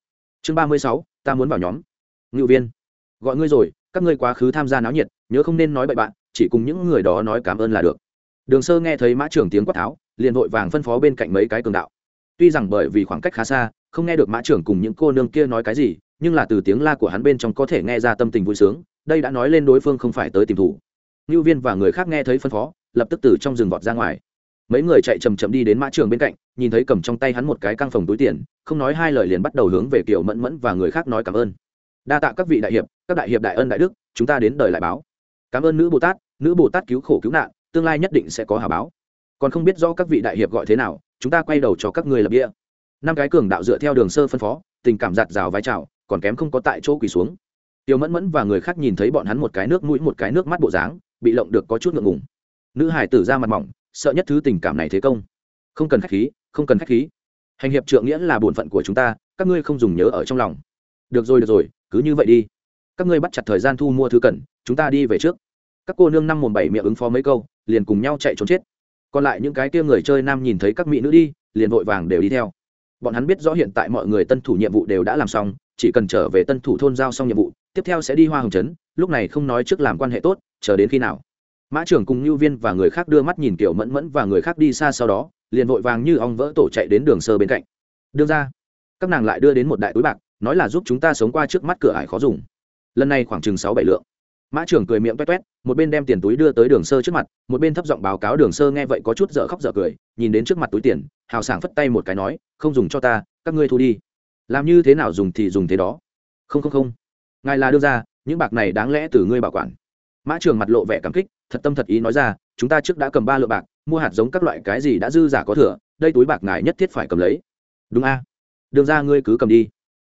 A: Chương ba mươi sáu, ta muốn vào nhóm. Ngưu viên, gọi ngươi rồi, các ngươi quá khứ tham gia náo nhiệt, nhớ không nên nói bậy bạn, chỉ cùng những người đó nói cảm ơn là được. Đường sơ nghe thấy mã trưởng tiếng quát tháo, liền vội vàng phân phó bên cạnh mấy cái cường đạo. Tuy rằng bởi vì khoảng cách khá xa, không nghe được mã trưởng cùng những cô nương kia nói cái gì nhưng là từ tiếng la của hắn bên trong có thể nghe ra tâm tình vui sướng, đây đã nói lên đối phương không phải tới tìm thủ. Ngưu viên và người khác nghe thấy phân phó, lập tức từ trong rừng vọt ra ngoài. Mấy người chạy chầm chậm đi đến mã trường bên cạnh, nhìn thấy cầm trong tay hắn một cái căng phòng túi tiền, không nói hai lời liền bắt đầu hướng về kiểu mẫn mẫn và người khác nói cảm ơn. Đa tạ các vị đại hiệp, các đại hiệp đại ân đại đức, chúng ta đến đời lại báo. Cảm ơn nữ bồ tát, nữ bồ tát cứu khổ cứu nạn, tương lai nhất định sẽ có hà báo. Còn không biết do các vị đại hiệp gọi thế nào, chúng ta quay đầu cho các người lập địa. Năm cái cường đạo dựa theo đường sơ phân phó, tình cảm giặt rào vai trào còn kém không có tại chỗ quỳ xuống. Tiêu mẫn mẫn và người khác nhìn thấy bọn hắn một cái nước mũi, một cái nước mắt bộ dáng, bị lộng được có chút ngượng ngùng. Nữ hải tử ra mặt mỏng, sợ nhất thứ tình cảm này thế công. Không cần khách khí, không cần khách khí. Hành hiệp trượng nghĩa là bổn phận của chúng ta, các ngươi không dùng nhớ ở trong lòng. Được rồi được rồi, cứ như vậy đi. Các ngươi bắt chặt thời gian thu mua thứ cần, chúng ta đi về trước. Các cô nương năm mồm bảy miệng ứng phó mấy câu, liền cùng nhau chạy trốn chết. Còn lại những cái kia người chơi nam nhìn thấy các mỹ nữ đi, liền vội vàng đều đi theo. Bọn hắn biết rõ hiện tại mọi người tân thủ nhiệm vụ đều đã làm xong chỉ cần trở về tân thủ thôn giao xong nhiệm vụ, tiếp theo sẽ đi hoa hồng trấn, lúc này không nói trước làm quan hệ tốt, chờ đến khi nào. Mã trưởng cùng lưu viên và người khác đưa mắt nhìn kiểu mẫn mẫn và người khác đi xa sau đó, liền vội vàng như ong vỡ tổ chạy đến đường sơ bên cạnh. Đưa ra các nàng lại đưa đến một đại túi bạc, nói là giúp chúng ta sống qua trước mắt cửa ải khó dùng. Lần này khoảng chừng sáu bảy lượng. Mã trưởng cười miệng toét toét, một bên đem tiền túi đưa tới đường sơ trước mặt, một bên thấp giọng báo cáo đường sơ nghe vậy có chút dở khóc dở cười, nhìn đến trước mặt túi tiền, hào sảng phất tay một cái nói, không dùng cho ta, các ngươi thu đi làm như thế nào dùng thì dùng thế đó. Không không không. Ngài là đưa ra những bạc này đáng lẽ từ ngươi bảo quản. Mã trường mặt lộ vẻ cảm kích, thật tâm thật ý nói ra, chúng ta trước đã cầm ba lượng bạc, mua hạt giống các loại cái gì đã dư giả có thừa, đây túi bạc ngài nhất thiết phải cầm lấy. Đúng a. À? đương ra ngươi cứ cầm đi.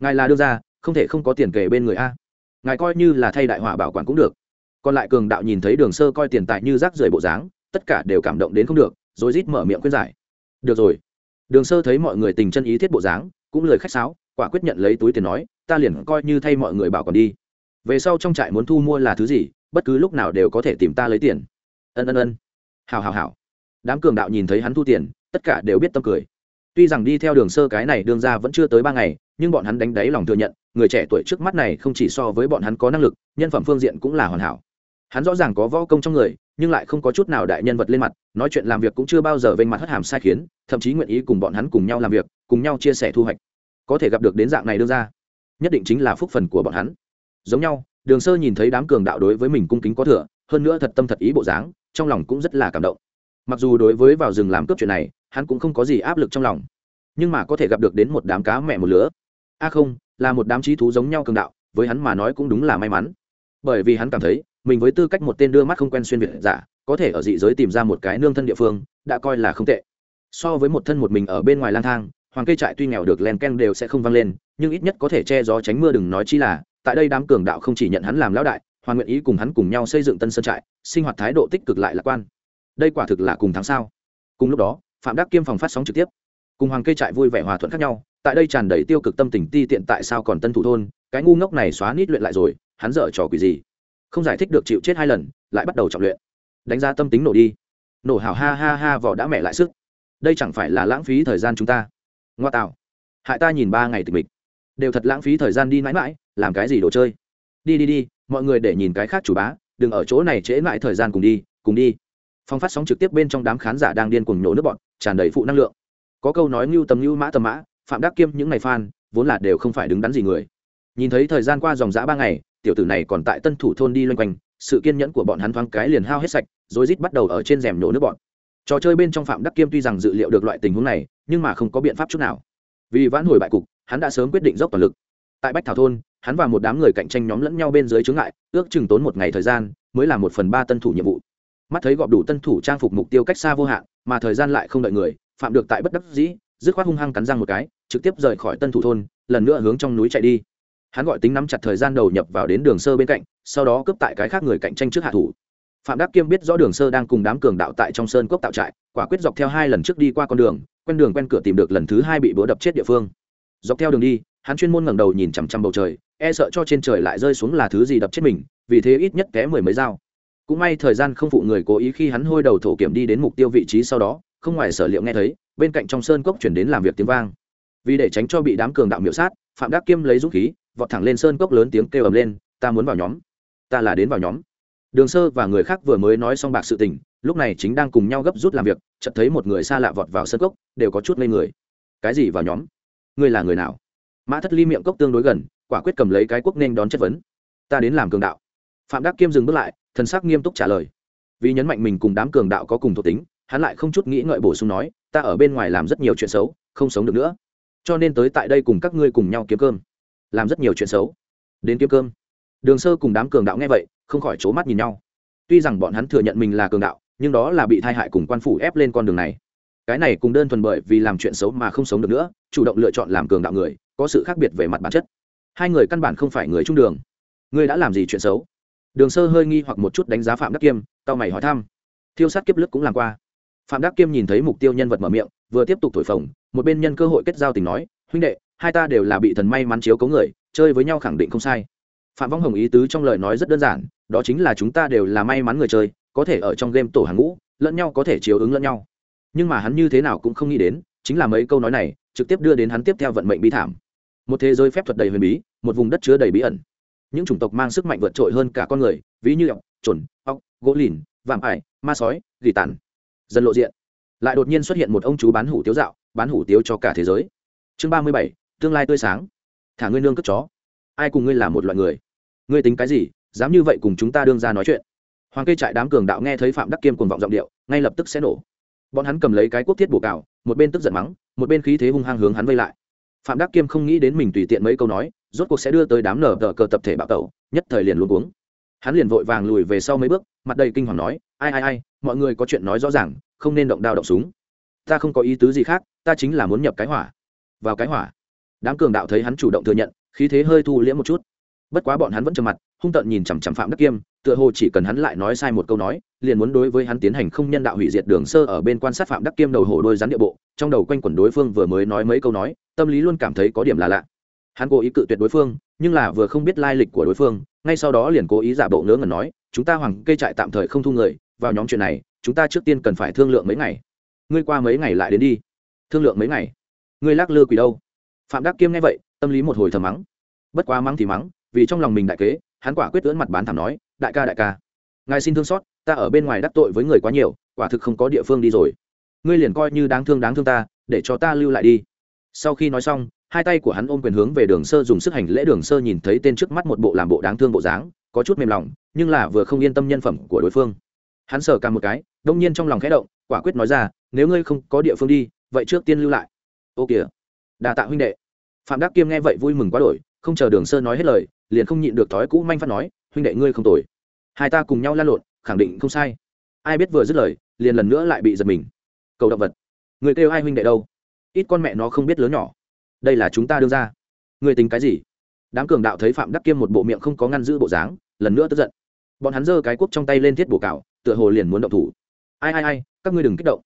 A: Ngài là đương ra không thể không có tiền kể bên người a. Ngài coi như là thay đại hỏa bảo quản cũng được. Còn lại cường đạo nhìn thấy đường sơ coi tiền tài như rác rưởi bộ dáng, tất cả đều cảm động đến không được, rồi rít mở miệng khuyên giải. Được rồi. Đường sơ thấy mọi người tình chân ý thiết bộ dáng, cũng lời khách sáo quả quyết nhận lấy túi tiền nói, ta liền coi như thay mọi người bảo còn đi. Về sau trong trại muốn thu mua là thứ gì, bất cứ lúc nào đều có thể tìm ta lấy tiền. Ân ân ân. Hào hào hào đám cường đạo nhìn thấy hắn thu tiền, tất cả đều biết tâm cười. Tuy rằng đi theo đường sơ cái này đường ra vẫn chưa tới ba ngày, nhưng bọn hắn đánh đáy lòng thừa nhận, người trẻ tuổi trước mắt này không chỉ so với bọn hắn có năng lực, nhân phẩm phương diện cũng là hoàn hảo. Hắn rõ ràng có võ công trong người, nhưng lại không có chút nào đại nhân vật lên mặt, nói chuyện làm việc cũng chưa bao giờ vênh mặt hất hàm sai khiến, thậm chí nguyện ý cùng bọn hắn cùng nhau làm việc, cùng nhau chia sẻ thu hoạch có thể gặp được đến dạng này đưa ra. Nhất định chính là phúc phần của bọn hắn. Giống nhau, đường sơ nhìn thấy đám cường đạo đối với mình cung kính có thừa, hơn nữa thật tâm thật ý bộ dáng, trong lòng cũng rất là cảm động. Mặc dù đối với vào rừng làm cướp chuyện này, hắn cũng không có gì áp lực trong lòng, nhưng mà có thể gặp được đến một đám cá mẹ một lứa. A không, là một đám trí thú giống nhau cường đạo, với hắn mà nói cũng đúng là may mắn. Bởi vì hắn cảm thấy, mình với tư cách một tên đưa mắt không quen xuyên việt giả, có thể ở dị giới tìm ra một cái nương thân địa phương, đã coi là không tệ. So với một thân một mình ở bên ngoài lang thang hoàng cây trại tuy nghèo được len ken đều sẽ không vang lên, nhưng ít nhất có thể che gió tránh mưa đừng nói chi là, tại đây đám cường đạo không chỉ nhận hắn làm lão đại, Hoàng nguyện ý cùng hắn cùng nhau xây dựng tân sơn trại, sinh hoạt thái độ tích cực lại lạc quan. Đây quả thực là cùng tháng sao. Cùng lúc đó, phạm đắc kiêm phòng phát sóng trực tiếp. Cùng hoàng cây trại vui vẻ hòa thuận khác nhau, tại đây tràn đầy tiêu cực tâm tình ti tiện tại sao còn tân thủ thôn, cái ngu ngốc này xóa nít luyện lại rồi, hắn dở trò quỷ gì. Không giải thích được chịu chết hai lần, lại bắt đầu trọng luyện. Đánh giá tâm tính nổ đi. Nổ hào ha ha ha vỏ đã mẹ lại sức. Đây chẳng phải là lãng phí thời gian chúng ta ngoa tạo hại ta nhìn ba ngày tịch mịch. Đều thật lãng phí thời gian đi mãi mãi, làm cái gì đồ chơi? Đi đi đi, mọi người để nhìn cái khác chủ bá, đừng ở chỗ này trễ mãi thời gian cùng đi cùng đi. Phong phát sóng trực tiếp bên trong đám khán giả đang điên cuồng nhổ nước bọn tràn đầy phụ năng lượng. Có câu nói ngưu tầm ngưu mã tầm mã, phạm đắc kiêm những ngày fan, vốn là đều không phải đứng đắn gì người. Nhìn thấy thời gian qua dòng dã ba ngày, tiểu tử này còn tại tân thủ thôn đi loanh quanh, sự kiên nhẫn của bọn hắn thoáng cái liền hao hết sạch rồi rít bắt đầu ở trên rèm nhổ nước bọn trò chơi bên trong phạm đắc kiêm tuy rằng dự liệu được loại tình huống này, nhưng mà không có biện pháp chút nào. Vì vãn hồi bại cục, hắn đã sớm quyết định dốc toàn lực. Tại bách thảo thôn, hắn và một đám người cạnh tranh nhóm lẫn nhau bên dưới chướng ngại, ước chừng tốn một ngày thời gian, mới là một phần ba tân thủ nhiệm vụ. Mắt thấy gọp đủ tân thủ trang phục mục tiêu cách xa vô hạn, mà thời gian lại không đợi người, phạm được tại bất đắc dĩ, dứt khoát hung hăng cắn răng một cái, trực tiếp rời khỏi tân thủ thôn, lần nữa hướng trong núi chạy đi. Hắn gọi tính nắm chặt thời gian đầu nhập vào đến đường sơ bên cạnh, sau đó cướp tại cái khác người cạnh tranh trước hạ thủ phạm đắc kiêm biết rõ đường sơ đang cùng đám cường đạo tại trong sơn cốc tạo trại, quả quyết dọc theo hai lần trước đi qua con đường, quen đường quen cửa tìm được lần thứ hai bị búa đập chết địa phương. Dọc theo đường đi, hắn chuyên môn ngẩng đầu nhìn chằm chằm bầu trời e sợ cho trên trời lại rơi xuống là thứ gì đập chết mình, vì thế ít nhất té mười mấy dao. Cũng may thời gian không phụ người cố ý khi hắn hôi đầu thổ kiểm đi đến mục tiêu vị trí sau đó, không ngoài sở liệu nghe thấy, bên cạnh trong sơn cốc chuyển đến làm việc tiếng vang. Vì để tránh cho bị đám cường đạo miễu sát, phạm đắc kiêm lấy dũng khí, vọt thẳng lên sơn cốc lớn tiếng kêu ầm lên, ta muốn vào nhóm. Ta là đến vào nhóm đường sơ và người khác vừa mới nói xong bạc sự tình, lúc này chính đang cùng nhau gấp rút làm việc, chợt thấy một người xa lạ vọt vào sân cốc, đều có chút ngây người. Cái gì vào nhóm? Ngươi là người nào? Mã thất ly miệng cốc tương đối gần, quả quyết cầm lấy cái quốc nên đón chất vấn. Ta đến làm cường đạo. Phạm đắc kiêm dừng bước lại, thần sắc nghiêm túc trả lời. Vì nhấn mạnh mình cùng đám cường đạo có cùng thuộc tính, hắn lại không chút nghĩ ngợi bổ sung nói, ta ở bên ngoài làm rất nhiều chuyện xấu, không sống được nữa. Cho nên tới tại đây cùng các ngươi cùng nhau kiếm cơm. Làm rất nhiều chuyện xấu? Đến kiếm cơm? Đường sơ cùng đám cường đạo nghe vậy, không khỏi c mắt nhìn nhau. Tuy rằng bọn hắn thừa nhận mình là cường đạo, nhưng đó là bị thai hại cùng quan phủ ép lên con đường này. Cái này cùng đơn thuần bởi vì làm chuyện xấu mà không sống được nữa, chủ động lựa chọn làm cường đạo người, có sự khác biệt về mặt bản chất. Hai người căn bản không phải người trung đường. Ngươi đã làm gì chuyện xấu? Đường sơ hơi nghi hoặc một chút đánh giá phạm đắc kiêm tao mày hỏi thăm. Thiêu sát kiếp lướt cũng làm qua. Phạm đắc kiêm nhìn thấy mục tiêu nhân vật mở miệng, vừa tiếp tục thổi phồng, một bên nhân cơ hội kết giao tình nói, huynh đệ, hai ta đều là bị thần may mắn chiếu cấu người, chơi với nhau khẳng định không sai phạm vong hồng ý tứ trong lời nói rất đơn giản, đó chính là chúng ta đều là may mắn người chơi, có thể ở trong game tổ hàng ngũ, lẫn nhau có thể chiếu ứng lẫn nhau. Nhưng mà hắn như thế nào cũng không nghĩ đến, chính là mấy câu nói này trực tiếp đưa đến hắn tiếp theo vận mệnh bí thảm. Một thế giới phép thuật đầy huyền bí, một vùng đất chứa đầy bí ẩn. Những chủng tộc mang sức mạnh vượt trội hơn cả con người, ví như ọc trồn ọc gỗ lìn, vạm ải, ma sói, gỉ tàn. Dần lộ diện. Lại đột nhiên xuất hiện một ông chú bán hủ tiếu dạo, bán hủ tiếu cho cả thế giới. Chương ba mươi bảy, tương lai tươi sáng. Thả ngươi nương cất chó ai cùng ngươi là một loại người? Ngươi tính cái gì, dám như vậy cùng chúng ta đương ra nói chuyện? Hoàng cây trại đám cường đạo nghe thấy phạm đắc kiêm cùng vọng giọng điệu, ngay lập tức sẽ nổ. Bọn hắn cầm lấy cái quốc thiết bổ cào, một bên tức giận mắng, một bên khí thế hung hăng hướng hắn vây lại. Phạm đắc kiêm không nghĩ đến mình tùy tiện mấy câu nói, rốt cuộc sẽ đưa tới đám nở tờ cờ tập thể bạo tẩu, nhất thời liền luôn cuống. Hắn liền vội vàng lùi về sau mấy bước, mặt đầy kinh hoàng nói, ai ai ai, mọi người có chuyện nói rõ ràng, không nên động đao động súng. Ta không có ý tứ gì khác, ta chính là muốn nhập cái hỏa. Vào cái hỏa, đám cường đạo thấy hắn chủ động thừa nhận khí thế hơi thu liễm một chút. Bất quá bọn hắn vẫn trầm mặt, hung tợn nhìn chằm chằm phạm đắc kiêm, tựa hồ chỉ cần hắn lại nói sai một câu nói, liền muốn đối với hắn tiến hành không nhân đạo hủy diệt đường sơ ở bên quan sát phạm đắc kiêm đầu hồ đôi rắn địa bộ, trong đầu quanh quẩn đối phương vừa mới nói mấy câu nói, tâm lý luôn cảm thấy có điểm là lạ. Hắn cố ý cự tuyệt đối phương, nhưng là vừa không biết lai lịch của đối phương, ngay sau đó liền cố ý giả bộ ngớ ngẩn nói, chúng ta hoàng cây trại tạm thời không thu người, vào nhóm chuyện này, chúng ta trước tiên cần phải thương lượng mấy ngày. Ngươi qua mấy ngày lại đến đi. Thương lượng mấy ngày? Ngươi lắc lư quỷ đâu? Phạm đắc kiêm nghe vậy tâm lý một hồi thầm mắng. Bất quá mắng thì mắng, vì trong lòng mình đại kế, hắn quả quyết ưỡn mặt bán thảm nói, đại ca đại ca, ngài xin thương xót, ta ở bên ngoài đắc tội với người quá nhiều, quả thực không có địa phương đi rồi. Ngươi liền coi như đáng thương đáng thương ta, để cho ta lưu lại đi. Sau khi nói xong, hai tay của hắn ôm quyền hướng về đường sơ dùng sức hành lễ đường sơ nhìn thấy tên trước mắt một bộ làm bộ đáng thương bộ dáng, có chút mềm lòng, nhưng là vừa không yên tâm nhân phẩm của đối phương. Hắn sờ cả một cái, đông nhiên trong lòng khẽ động, quả quyết nói ra, nếu ngươi không có địa phương đi, vậy trước tiên lưu lại. Ô kìa đà tạ huynh đệ phạm đắc kiêm nghe vậy vui mừng quá đổi, không chờ đường sơ nói hết lời, liền không nhịn được thói cũ manh phát nói, huynh đệ ngươi không tồi. Hai ta cùng nhau lan lộn, khẳng định không sai. Ai biết vừa dứt lời, liền lần nữa lại bị giật mình. Cầu động vật. Người kêu ai huynh đệ đâu? Ít con mẹ nó không biết lớn nhỏ. Đây là chúng ta đưa ra. Người tính cái gì? Đám cường đạo thấy phạm đắc kiêm một bộ miệng không có ngăn giữ bộ dáng, lần nữa tức giận. Bọn hắn giơ cái cuốc trong tay lên thiết bổ cào, tựa hồ liền muốn động thủ. Ai ai ai, các ngươi đừng kích động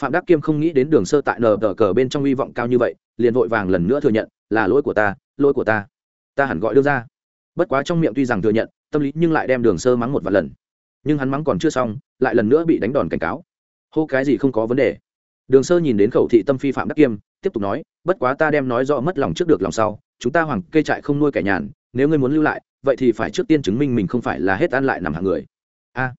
A: phạm đắc kiêm không nghĩ đến đường sơ tại nờ tờ cờ bên trong hy vọng cao như vậy, liền vội vàng lần nữa thừa nhận, là lỗi của ta, lỗi của ta. Ta hẳn gọi đưa ra bất quá trong miệng tuy rằng thừa nhận, tâm lý nhưng lại đem đường sơ mắng một vài lần. Nhưng hắn mắng còn chưa xong, lại lần nữa bị đánh đòn cảnh cáo. Hô, cái gì không có vấn đề. Đường sơ nhìn đến khẩu thị tâm phi phạm đắc kiêm, tiếp tục nói, bất quá ta đem nói rõ mất lòng trước được lòng sau, chúng ta hoàng cây trại không nuôi kẻ nhàn, nếu ngươi muốn lưu lại, vậy thì phải trước tiên chứng minh mình không phải là hết ăn lại nằm hàng người. A.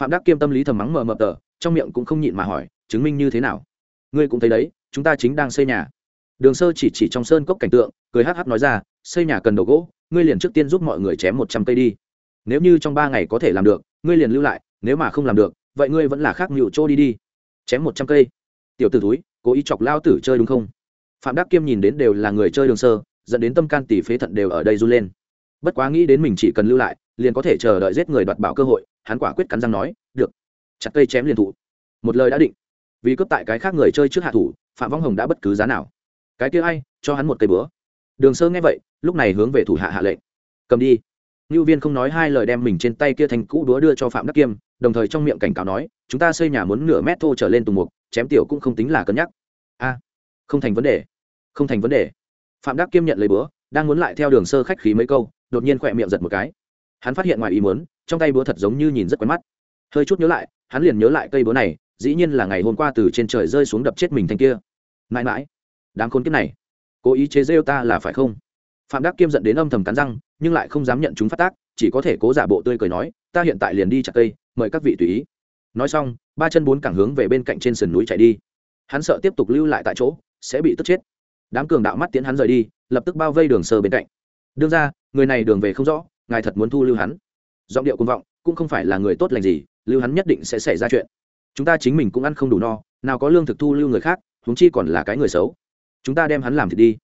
A: Phạm đắc kiêm tâm lý thầm mắng mờ mờ tờ, trong miệng cũng không nhịn mà hỏi chứng minh như thế nào? Ngươi cũng thấy đấy, chúng ta chính đang xây nhà. Đường sơ chỉ chỉ trong sơn cốc cảnh tượng, cười hh nói ra, xây nhà cần đầu gỗ, ngươi liền trước tiên giúp mọi người chém một trăm cây đi. Nếu như trong ba ngày có thể làm được, ngươi liền lưu lại, nếu mà không làm được, vậy ngươi vẫn là khác nhịu trô đi đi. Chém một trăm cây. Tiểu t ử túi cố ý chọc lao tử chơi đúng không? Phạm đắc kiêm nhìn đến đều là người chơi đường sơ, dẫn đến tâm can tỷ phế thận đều ở đây run lên. Bất quá nghĩ đến mình chỉ cần lưu lại, liền có thể chờ đợi giết người đoạt bảo cơ hội, hắn quả quyết cắn răng nói, được, chặt cây chém liền thụ. Một lời đã định vì cướp tại cái khác người chơi trước hạ thủ, phạm vong hồng đã bất cứ giá nào. Cái kia ai, cho hắn một cây búa đường sơ nghe vậy, lúc này hướng về thủ hạ hạ lệnh. Cầm đi. Ngưu viên không nói hai lời đem mình trên tay kia thành cũ đúa đưa cho phạm đắc kiêm, đồng thời trong miệng cảnh cáo nói, chúng ta xây nhà muốn nửa mét thô trở lên tùng mục, chém tiểu cũng không tính là cân nhắc. A, không thành vấn đề. Không thành vấn đề. Phạm đắc kiêm nhận lấy búa đang muốn lại theo đường sơ khách khí mấy câu, đột nhiên khỏe miệng giật một cái. Hắn phát hiện ngoài ý muốn, trong tay búa thật giống như nhìn rất quen mắt. Hơi chút nhớ lại, hắn liền nhớ lại cây búa này dĩ nhiên là ngày hôm qua từ trên trời rơi xuống đập chết mình thanh kia. Mãi mãi, đám khốn kiếp này, cố ý chế rêu ta là phải không? Phạm đắc kiêm dẫn đến âm thầm cắn răng, nhưng lại không dám nhận chúng phát tác, chỉ có thể cố giả bộ tươi cười nói, ta hiện tại liền đi chặt cây, mời các vị tùy ý. Nói xong, ba chân bốn cẳng hướng về bên cạnh trên sườn núi chạy đi. Hắn sợ tiếp tục lưu lại tại chỗ, sẽ bị tức chết. Đám cường đạo mắt tiến hắn rời đi, lập tức bao vây đường sơ bên cạnh. Đương ra người này đường về không rõ, ngài thật muốn thu lưu hắn. Giọng điệu công vọng, cũng không phải là người tốt lành gì, lưu hắn nhất định sẽ xảy ra chuyện chúng ta chính mình cũng ăn không đủ no, nào có lương thực thu lưu người khác, huống chi còn là cái người xấu. Chúng ta đem hắn làm thì đi.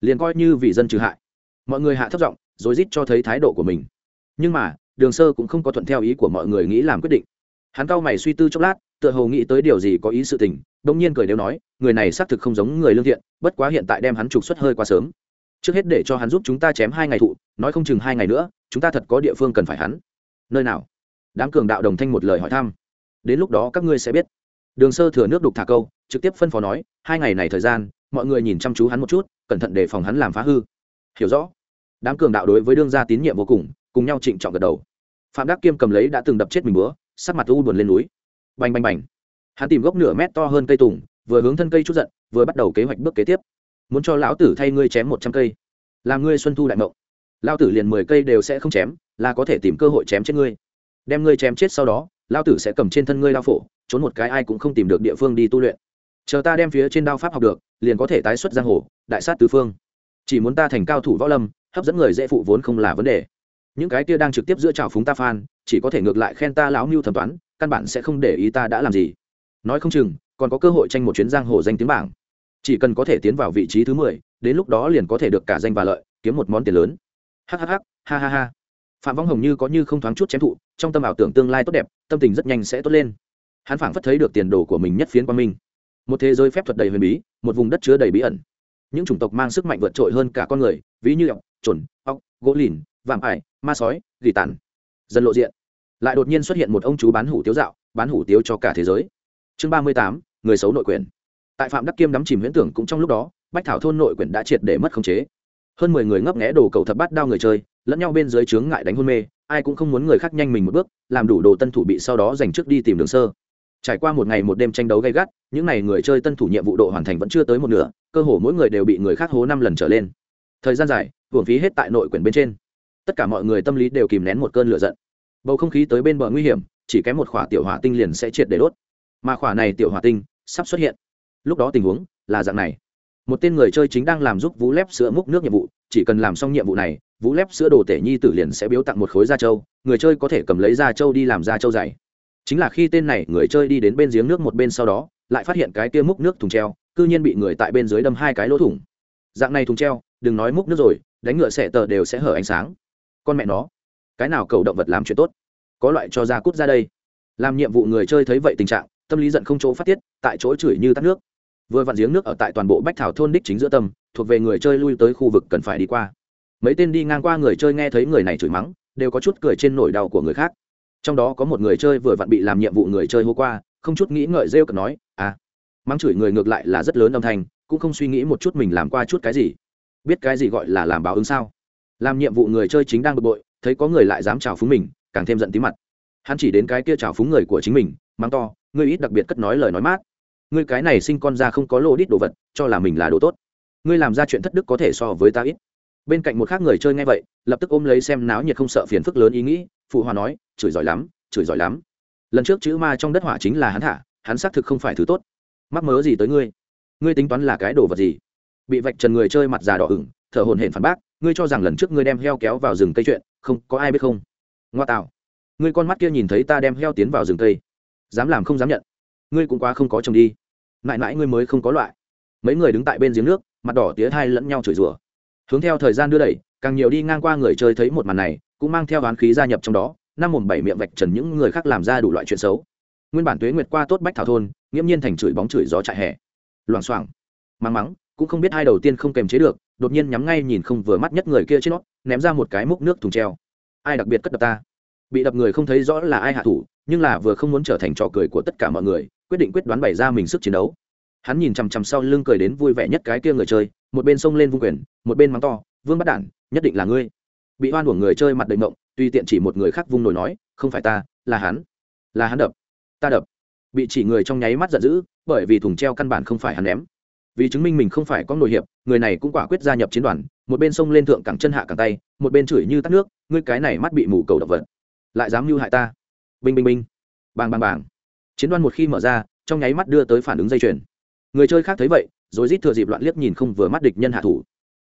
A: Liền coi như vì dân trừ hại. Mọi người hạ thấp giọng, rồi rít cho thấy thái độ của mình. Nhưng mà, đường sơ cũng không có thuận theo ý của mọi người nghĩ làm quyết định. Hắn cau mày suy tư chốc lát, tựa hồ nghĩ tới điều gì có ý sự tình đông nhiên cười đều nói, người này xác thực không giống người lương thiện, bất quá hiện tại đem hắn trục xuất hơi quá sớm. Trước hết để cho hắn giúp chúng ta chém hai ngày thụ, nói không chừng hai ngày nữa, chúng ta thật có địa phương cần phải hắn. Nơi nào? Đám cường đạo đồng thanh một lời hỏi thăm đến lúc đó các ngươi sẽ biết. Đường sơ thừa nước đục thả câu, trực tiếp phân phó nói, hai ngày này thời gian, mọi người nhìn chăm chú hắn một chút, cẩn thận để phòng hắn làm phá hư. Hiểu rõ. Đám cường đạo đối với đương gia tín nhiệm vô cùng cùng nhau trịnh trọng gật đầu. Phạm đắc kiêm cầm lấy đã từng đập chết mình bữa sắc mặt u buồn lên núi. Bành bành bành. Hắn tìm gốc nửa mét to hơn cây tùng, vừa hướng thân cây chút giận, vừa bắt đầu kế hoạch bước kế tiếp. Muốn cho lão tử thay ngươi chém một trăm cây. Làm ngươi xuân thu đại mộng lão tử liền mười cây đều sẽ không chém, là có thể tìm cơ hội chém chết ngươi. Đem ngươi chém chết sau đó lão tử sẽ cầm trên thân ngươi lao phổ, trốn một cái ai cũng không tìm được địa phương đi tu luyện. Chờ ta đem phía trên đao pháp học được, liền có thể tái xuất giang hồ, đại sát tứ phương. Chỉ muốn ta thành cao thủ võ lâm, hấp dẫn người dễ phụ vốn không là vấn đề. Những cái kia đang trực tiếp giữa trào phúng ta phan, chỉ có thể ngược lại khen ta lão mưu thẩm toán, căn bản sẽ không để ý ta đã làm gì. Nói không chừng, còn có cơ hội tranh một chuyến giang hồ danh tiếng bảng. Chỉ cần có thể tiến vào vị trí thứ mười, đến lúc đó liền có thể được cả danh và lợi, kiếm một món tiền lớn. Hhh ha ha ha phạm vong hồng như có như không thoáng chút chém thụ, trong tâm ảo tưởng tương lai tốt đẹp, tâm tình rất nhanh sẽ tốt lên. Hắn phảng phất thấy được tiền đồ của mình nhất phiến quang minh. Một thế giới phép thuật đầy huyền bí, một vùng đất chứa đầy bí ẩn. Những chủng tộc mang sức mạnh vượt trội hơn cả con người, ví như ọc trồn ọc gỗ lìn, vạm ải, ma sói, gỉ tàn. Dần lộ diện, lại đột nhiên xuất hiện một ông chú bán hủ tiếu dạo, bán hủ tiếu cho cả thế giới. Chương ba mươi tám, người xấu nội quyền. Tại phạm đắc kiêm đắm chìm huyễn tưởng cũng trong lúc đó, bách thảo thôn nội quyền đã triệt để mất khống chế hơn mười người ngấp nghẽ đồ cầu thập bát đao người chơi, lẫn nhau bên dưới chướng ngại đánh hôn mê, ai cũng không muốn người khác nhanh mình một bước, làm đủ đồ tân thủ bị sau đó dành trước đi tìm đường sơ. Trải qua một ngày một đêm tranh đấu gay gắt, những n à y người chơi tân thủ nhiệm vụ độ hoàn thành vẫn chưa tới một nửa, cơ hồ mỗi người đều bị người khác hố năm lần trở lên. Thời gian dài, hưởng phí hết tại nội quyển bên trên. Tất cả mọi người tâm lý đều kìm nén một cơn lửa giận. Bầu không khí tới bên bờ nguy hiểm, chỉ kém một khỏa tiểu hỏa tinh liền sẽ triệt để đốt. Mà khỏa này tiểu hỏa tinh sắp xuất hiện. Lúc đó tình huống là dạng này một tên người chơi chính đang làm giúp vũ lép sữa múc nước nhiệm vụ, chỉ cần làm xong nhiệm vụ này, vũ lép sữa đồ tể nhi tử liền sẽ biếu tặng một khối da trâu, người chơi có thể cầm lấy da trâu đi làm da trâu dày. Chính là khi tên này người chơi đi đến bên giếng nước một bên sau đó, lại phát hiện cái kia múc nước thùng treo, cư nhiên bị người tại bên dưới đâm hai cái lỗ thủng. Dạng này thùng treo, đừng nói múc nước rồi, đánh ngựa xẻ tờ đều sẽ hở ánh sáng. Con mẹ nó, cái nào cầu động vật làm chuyện tốt, có loại cho ra cút ra đây. Làm nhiệm vụ người chơi thấy vậy tình trạng, tâm lý giận không chỗ phát tiết, tại chỗ chửi như tắt nước vừa vặn giếng nước ở tại toàn bộ bách thảo thôn đích chính giữa tâm, thuộc về người chơi lui tới khu vực cần phải đi qua. Mấy tên đi ngang qua người chơi nghe thấy người này chửi mắng, đều có chút cười trên nỗi đau của người khác. Trong đó có một người chơi vừa vặn bị làm nhiệm vụ người chơi hô qua, không chút nghĩ ngợi rêu cần nói à. Mắng chửi người ngược lại là rất lớn âm thanh, cũng không suy nghĩ một chút mình làm qua chút cái gì. Biết cái gì gọi là làm báo ứng sao? Làm nhiệm vụ người chơi chính đang bực bội, thấy có người lại dám chào phúng mình, càng thêm giận tí mặt. Hắn chỉ đến cái kia chào phúng người của chính mình, mắng to, ngươi ít đặc biệt cất nói lời nói mát ngươi cái này sinh con ra không có lô đít đồ vật, cho là mình là đồ tốt. Ngươi làm ra chuyện thất đức có thể so với ta ít. Bên cạnh một khác người chơi nghe vậy, lập tức ôm lấy xem náo nhiệt không sợ phiền phức lớn ý nghĩ, phụ hòa nói, chửi giỏi lắm, chửi giỏi lắm. Lần trước chữ ma trong đất hỏa chính là hắn thả, hắn xác thực không phải thứ tốt. Mắc mớ gì tới ngươi? Ngươi tính toán là cái đồ vật gì? Bị vạch trần người chơi mặt già đỏ ửng, thở hồn hển phản bác, ngươi cho rằng lần trước ngươi đem heo kéo vào rừng cây chuyện, không, có ai biết không? Ngoa tạo. Ngươi con mắt kia nhìn thấy ta đem heo tiến vào rừng cây, dám làm không dám nhận. Ngươi cũng quá không có chồng đi mãi mãi ngươi mới không có loại. Mấy người đứng tại bên giếng nước, mặt đỏ tía thai lẫn nhau chửi rủa. Hướng theo thời gian đưa đẩy, càng nhiều đi ngang qua người chơi thấy một màn này, cũng mang theo oán khí gia nhập trong đó, năm mồm bảy miệng vạch trần những người khác làm ra đủ loại chuyện xấu. Nguyên bản tuế nguyệt qua tốt bách thảo thôn, nghiễm nhiên thành chửi bóng chửi gió chạy hè. Loảng xoảng, mắng mắng, cũng không biết hai đầu tiên không kềm chế được, đột nhiên nhắm ngay nhìn không vừa mắt nhất người kia trên nó ném ra một cái múc nước thùng treo. Ai đặc biệt cất đập ta? Bị đập người không thấy rõ là ai hạ thủ, nhưng là vừa không muốn trở thành trò cười của tất cả mọi người quyết định quyết đoán bày ra mình sức chiến đấu. Hắn nhìn chằm chằm sau lưng cười đến vui vẻ nhất cái kia người chơi, một bên xông lên vung quyền, một bên mắng to, vương bắt đản, nhất định là ngươi. Bị oan của người chơi mặt đầy mộng tuy tiện chỉ một người khác vung nổi nói, không phải ta, là hắn. Là hắn đập, ta đập. Bị chỉ người trong nháy mắt giận dữ, bởi vì thùng treo căn bản không phải hắn ném. Vì chứng minh mình không phải có nổi hiệp, người này cũng quả quyết gia nhập chiến đoàn, một bên xông lên thượng cẳng chân hạ cẳng tay, một bên chửi như tắt nước, ngươi cái này mắt bị mù cầu động vật, lại dám mưu hại ta. Binh binh binh. Bàng bàng bàng chiến đoan một khi mở ra, trong nháy mắt đưa tới phản ứng dây chuyền. Người chơi khác thấy vậy, rồi rít thừa dịp loạn liếc nhìn không vừa mắt địch nhân hạ thủ.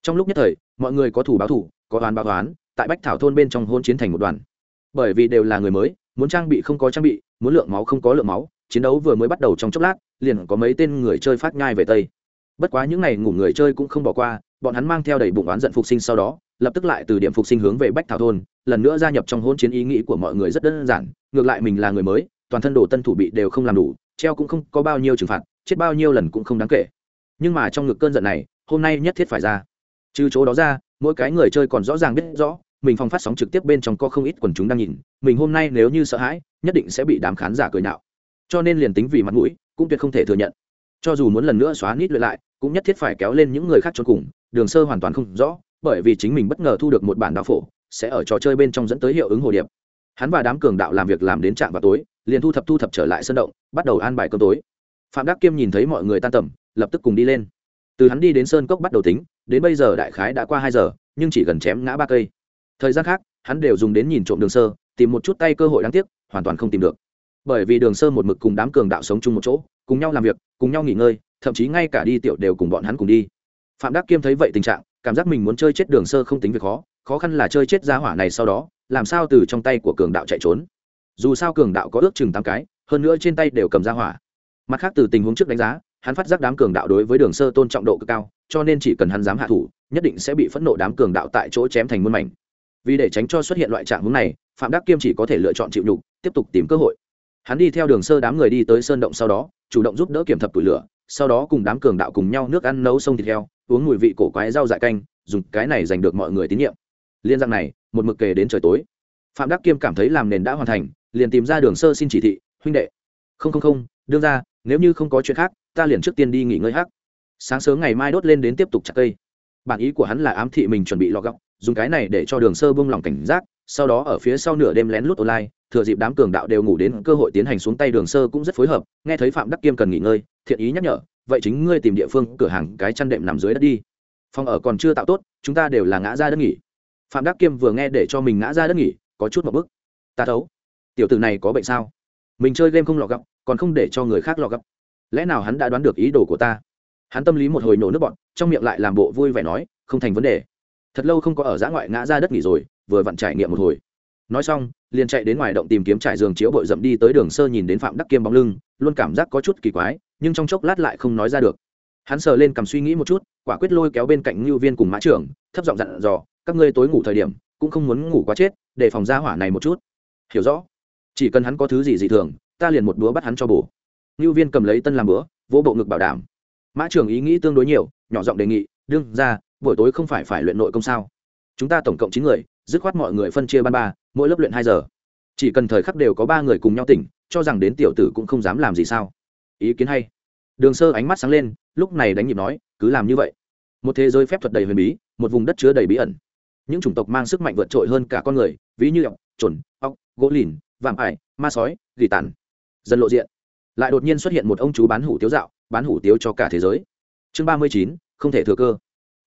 A: Trong lúc nhất thời, mọi người có thủ báo thủ, có đoán báo đoán tại bách thảo thôn bên trong hôn chiến thành một đoàn. Bởi vì đều là người mới, muốn trang bị không có trang bị, muốn lượng máu không có lượng máu, chiến đấu vừa mới bắt đầu trong chốc lát, liền có mấy tên người chơi phát nhai về tây. Bất quá những n à y ngủ người chơi cũng không bỏ qua, bọn hắn mang theo đầy bụng oán giận phục sinh sau đó, lập tức lại từ điểm phục sinh hướng về bách thảo thôn, lần nữa gia nhập trong hôn chiến ý nghĩ của mọi người rất đơn giản, ngược lại mình là người mới toàn thân đồ tân thủ bị đều không làm đủ, treo cũng không có bao nhiêu trừng phạt, chết bao nhiêu lần cũng không đáng kể. Nhưng mà trong ngực cơn giận này, hôm nay nhất thiết phải ra. Trừ chỗ đó ra, mỗi cái người chơi còn rõ ràng biết rõ, mình phòng phát sóng trực tiếp bên trong có không ít quần chúng đang nhìn, mình hôm nay nếu như sợ hãi, nhất định sẽ bị đám khán giả cười nhạo. cho nên liền tính vì mặt mũi, cũng tuyệt không thể thừa nhận. Cho dù muốn lần nữa xóa nít luyện lại, cũng nhất thiết phải kéo lên những người khác cho cùng, đường sơ hoàn toàn không rõ, bởi vì chính mình bất ngờ thu được một bản đạo phổ, sẽ ở trò chơi bên trong dẫn tới hiệu ứng hồ điệp. Hắn và đám cường đạo làm việc làm đến trạm vào tối liền thu thập thu thập trở lại sân động, bắt đầu an bài cơm tối. Phạm đắc kiêm nhìn thấy mọi người tan tầm, lập tức cùng đi lên. Từ hắn đi đến sơn cốc bắt đầu tính, đến bây giờ đại khái đã qua hai giờ, nhưng chỉ gần chém ngã ba cây. Thời gian khác, hắn đều dùng đến nhìn trộm đường sơ, tìm một chút tay cơ hội đáng tiếc, hoàn toàn không tìm được. Bởi vì đường sơ một mực cùng đám cường đạo sống chung một chỗ, cùng nhau làm việc, cùng nhau nghỉ ngơi, thậm chí ngay cả đi tiểu đều cùng bọn hắn cùng đi. Phạm đắc kiêm thấy vậy tình trạng, cảm giác mình muốn chơi chết đường sơ không tính việc khó khó khăn là chơi chết giá hỏa này sau đó, làm sao từ trong tay của cường đạo chạy trốn dù sao cường đạo có ước chừng tám cái, hơn nữa trên tay đều cầm ra hỏa. Mặt khác, từ tình huống trước đánh giá, hắn phát giác đám cường đạo đối với đường sơ tôn trọng độ cực cao, cho nên chỉ cần hắn dám hạ thủ, nhất định sẽ bị phẫn nộ đám cường đạo tại chỗ chém thành muôn mảnh. Vì để tránh cho xuất hiện loại trạng hướng này, phạm đắc kiêm chỉ có thể lựa chọn chịu nhục, tiếp tục tìm cơ hội. Hắn đi theo đường sơ đám người đi tới sơn động sau đó, chủ động giúp đỡ kiểm thập tủi lửa, sau đó cùng đám cường đạo cùng nhau nước ăn nấu sông thịt heo, uống mùi vị cổ quái rau dại canh, dùng cái này giành được mọi người tín nhiệm. Liên dạng này, một mực kề đến trời tối. Phạm đắc kiêm cảm thấy làm nền đã hoàn thành liền tìm ra đường sơ xin chỉ thị, huynh đệ. Không không không, đương ra, nếu như không có chuyện khác, ta liền trước tiên đi nghỉ ngơi hắc. Sáng sớm ngày mai đốt lên đến tiếp tục chặt cây. Bản ý của hắn là ám thị mình chuẩn bị lọ gọc dùng cái này để cho đường sơ bông lòng cảnh giác, sau đó ở phía sau nửa đêm lén lút online, thừa dịp đám cường đạo đều ngủ đến, cơ hội tiến hành xuống tay đường sơ cũng rất phối hợp, nghe thấy phạm đắc kiêm cần nghỉ ngơi, thiện ý nhắc nhở, vậy chính ngươi tìm địa phương, cửa hàng, cái chăn đệm nằm dưới đất đi. Phòng ở còn chưa tạo tốt, chúng ta đều là ngã ra đất nghỉ. Phạm đắc kiêm vừa nghe để cho mình ngã ra đất nghỉ, có chút một bức ta thấu tiểu tử này có bệnh sao? Mình chơi game không lọ gọc còn không để cho người khác lọ gọc lẽ nào hắn đã đoán được ý đồ của ta? Hắn tâm lý một hồi nổ nước bọn trong miệng lại làm bộ vui vẻ nói, không thành vấn đề. Thật lâu không có ở giã ngoại ngã ra đất nghỉ rồi, vừa vặn trải nghiệm một hồi. Nói xong, liền chạy đến ngoài động tìm kiếm trải giường chiếu bội dậm đi tới đường sơ nhìn đến phạm đắc kiêm bóng lưng, luôn cảm giác có chút kỳ quái, nhưng trong chốc lát lại không nói ra được. Hắn sờ lên cầm suy nghĩ một chút, quả quyết lôi kéo bên cạnh ngưu viên cùng mã trưởng thấp giọng dặn dò, các ngươi tối ngủ thời điểm, cũng không muốn ngủ quá chết, để phòng ra hỏa này một chút. Hiểu rõ chỉ cần hắn có thứ gì dị thường, ta liền một búa bắt hắn cho bổ. Ngưu viên cầm lấy tân làm bữa, vỗ bộ ngực bảo đảm. Mã trưởng ý nghĩ tương đối nhiều, nhỏ giọng đề nghị, đương ra, buổi tối không phải phải luyện nội công sao? Chúng ta tổng cộng chín người, dứt khoát mọi người phân chia ban ba, mỗi lớp luyện hai giờ. Chỉ cần thời khắc đều có ba người cùng nhau tỉnh, cho rằng đến tiểu tử cũng không dám làm gì sao? Ý kiến hay. Đường sơ ánh mắt sáng lên, lúc này đánh nhịp nói, cứ làm như vậy. Một thế giới phép thuật đầy huyền bí, một vùng đất chứa đầy bí ẩn. Những chủng tộc mang sức mạnh vượt trội hơn cả con người, ví như ọc trồn ọc gỗ lìn vạm ải, ma sói, gỉ tàn. Dần lộ diện. Lại đột nhiên xuất hiện một ông chú bán hủ tiếu dạo, bán hủ tiếu cho cả thế giới. Chương ba mươi chín, không thể thừa cơ.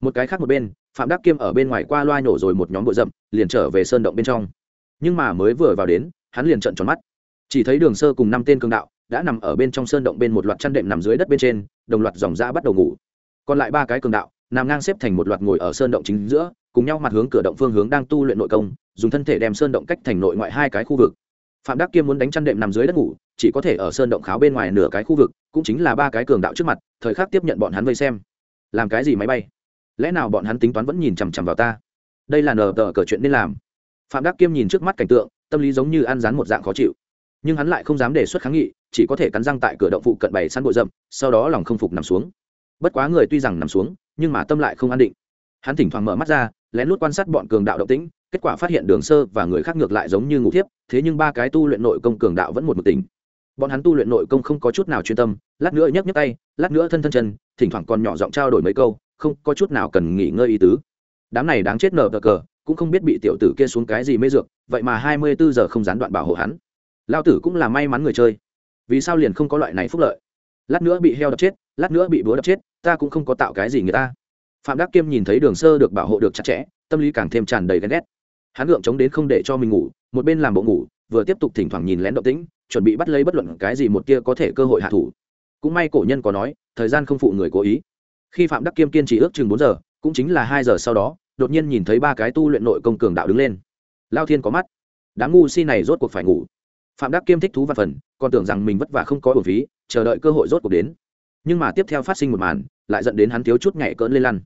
A: Một cái khác một bên, phạm đắc kiêm ở bên ngoài qua loa nhổ rồi một nhóm bụi rậm, liền trở về sơn động bên trong. Nhưng mà mới vừa vào đến, hắn liền trận tròn mắt. Chỉ thấy đường sơ cùng năm tên cường đạo, đã nằm ở bên trong sơn động bên một loạt chăn đệm nằm dưới đất bên trên, đồng loạt dòng ra bắt đầu ngủ. Còn lại ba cái cường đạo, nằm ngang xếp thành một loạt ngồi ở sơn động chính giữa, cùng nhau mặt hướng cửa động phương hướng đang tu luyện nội công, dùng thân thể đem sơn động cách thành nội ngoại hai cái khu vực phạm đắc kiêm muốn đánh chăn đệm nằm dưới đất ngủ, chỉ có thể ở sơn động kháo bên ngoài nửa cái khu vực, cũng chính là ba cái cường đạo trước mặt, thời khắc tiếp nhận bọn hắn vây xem. Làm cái gì máy bay? Lẽ nào bọn hắn tính toán vẫn nhìn chằm chằm vào ta? Đây là nờ tờ cờ chuyện nên làm. Phạm đắc kiêm nhìn trước mắt cảnh tượng, tâm lý giống như ăn rán một dạng khó chịu. Nhưng hắn lại không dám đề xuất kháng nghị, chỉ có thể cắn răng tại cửa động phụ cận bày săn bụi rậm, sau đó lòng không phục nằm xuống. Bất quá người tuy rằng nằm xuống, nhưng mà tâm lại không an định. Hắn thỉnh thoảng mở mắt ra, lén lút quan sát bọn cường đạo động tĩnh kết quả phát hiện đường sơ và người khác ngược lại giống như ngủ thiếp, thế nhưng ba cái tu luyện nội công cường đạo vẫn một mực tình. bọn hắn tu luyện nội công không có chút nào chuyên tâm, lát nữa nhấc nhấc tay, lát nữa thân thân chân, thỉnh thoảng còn nhỏ giọng trao đổi mấy câu, không có chút nào cần nghỉ ngơi ý tứ. Đám này đáng chết nở cờ cờ, cũng không biết bị tiểu tử kia xuống cái gì mê dược, vậy mà hai mươi bốn giờ không gián đoạn bảo hộ hắn. Lao tử cũng là may mắn người chơi. Vì sao liền không có loại này phúc lợi? Lát nữa bị heo đập chết, lát nữa bị búa đập chết, ta cũng không có tạo cái gì người ta. Phạm đắc kiêm nhìn thấy đường sơ được bảo hộ được chặt chẽ, tâm lý càng thêm tràn đầy ghen ghét hắn ngượng chống đến không để cho mình ngủ, một bên làm bộ ngủ, vừa tiếp tục thỉnh thoảng nhìn lén động tĩnh, chuẩn bị bắt lấy bất luận cái gì một kia có thể cơ hội hạ thủ. Cũng may cổ nhân có nói, thời gian không phụ người cố ý. Khi phạm đắc kiêm kiên trì ước chừng bốn giờ, cũng chính là hai giờ sau đó, đột nhiên nhìn thấy ba cái tu luyện nội công cường đạo đứng lên. Lao thiên có mắt. Đám ngu si này rốt cuộc phải ngủ. Phạm đắc kiêm thích thú và phần, còn tưởng rằng mình vất vả không có bổn phí, chờ đợi cơ hội rốt cuộc đến. Nhưng mà tiếp theo phát sinh một màn, lại dẫn đến hắn thiếu chút nhảy cỡn lên lăn.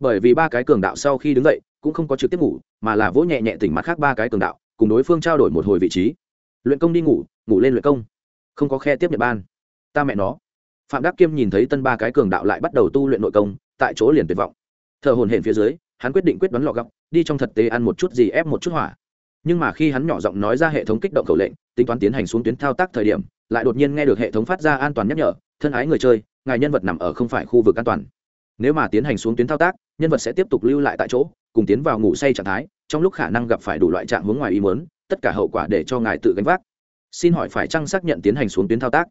A: Bởi vì ba cái cường đạo sau khi đứng dậy cũng không có trực tiếp ngủ, mà là vỗ nhẹ nhẹ tỉnh mắt khác ba cái cường đạo, cùng đối phương trao đổi một hồi vị trí. Luyện công đi ngủ ngủ lên luyện công. Không có khe tiếp nhật ban. Ta mẹ nó. Phạm đắc kiêm nhìn thấy tân ba cái cường đạo lại bắt đầu tu luyện nội công, tại chỗ liền tuyệt vọng. Thợ hồn hển phía dưới, hắn quyết định quyết đoán lọ gọc đi trong thật tế ăn một chút gì ép một chút hỏa. Nhưng mà khi hắn nhỏ giọng nói ra hệ thống kích động khẩu lệnh, tính toán tiến hành xuống tuyến thao tác thời điểm, lại đột nhiên nghe được hệ thống phát ra an toàn nhắc nhở, thân ái người chơi, ngài nhân vật nằm ở không phải khu vực an toàn. Nếu mà tiến hành xuống tuyến thao tác, nhân vật sẽ tiếp tục lưu lại tại chỗ cùng tiến vào ngủ say trạng thái, trong lúc khả năng gặp phải đủ loại trạng hướng ngoài ý muốn, tất cả hậu quả để cho ngài tự gánh vác. Xin hỏi phải chăng xác nhận tiến hành xuống tuyến thao tác?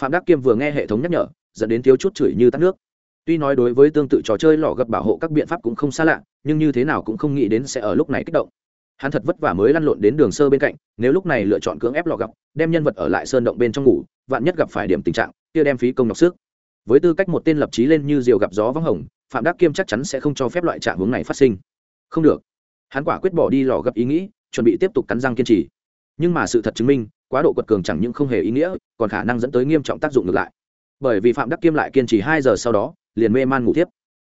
A: Phạm đắc kiêm vừa nghe hệ thống nhắc nhở, dẫn đến thiếu chút chửi như tắt nước. Tuy nói đối với tương tự trò chơi lò gập bảo hộ các biện pháp cũng không xa lạ, nhưng như thế nào cũng không nghĩ đến sẽ ở lúc này kích động. Hắn thật vất vả mới lăn lộn đến đường sơ bên cạnh, nếu lúc này lựa chọn cưỡng ép lò gặp đem nhân vật ở lại sơn động bên trong ngủ, vạn nhất gặp phải điểm tình trạng, kia đem phí công nhọc sức. Với tư cách một tên lập trí lên như diều gặp gió vắng hồng, phạm đắc kiêm chắc chắn sẽ không cho phép loại trạng hướng này phát sinh không được. Hắn quả quyết bỏ đi lò gấp ý nghĩ, chuẩn bị tiếp tục cắn răng kiên trì. Nhưng mà sự thật chứng minh, quá độ quật cường chẳng những không hề ý nghĩa, còn khả năng dẫn tới nghiêm trọng tác dụng ngược lại. Bởi vì phạm đắc kiêm lại kiên trì hai giờ sau đó, liền mê man ngủ tiếp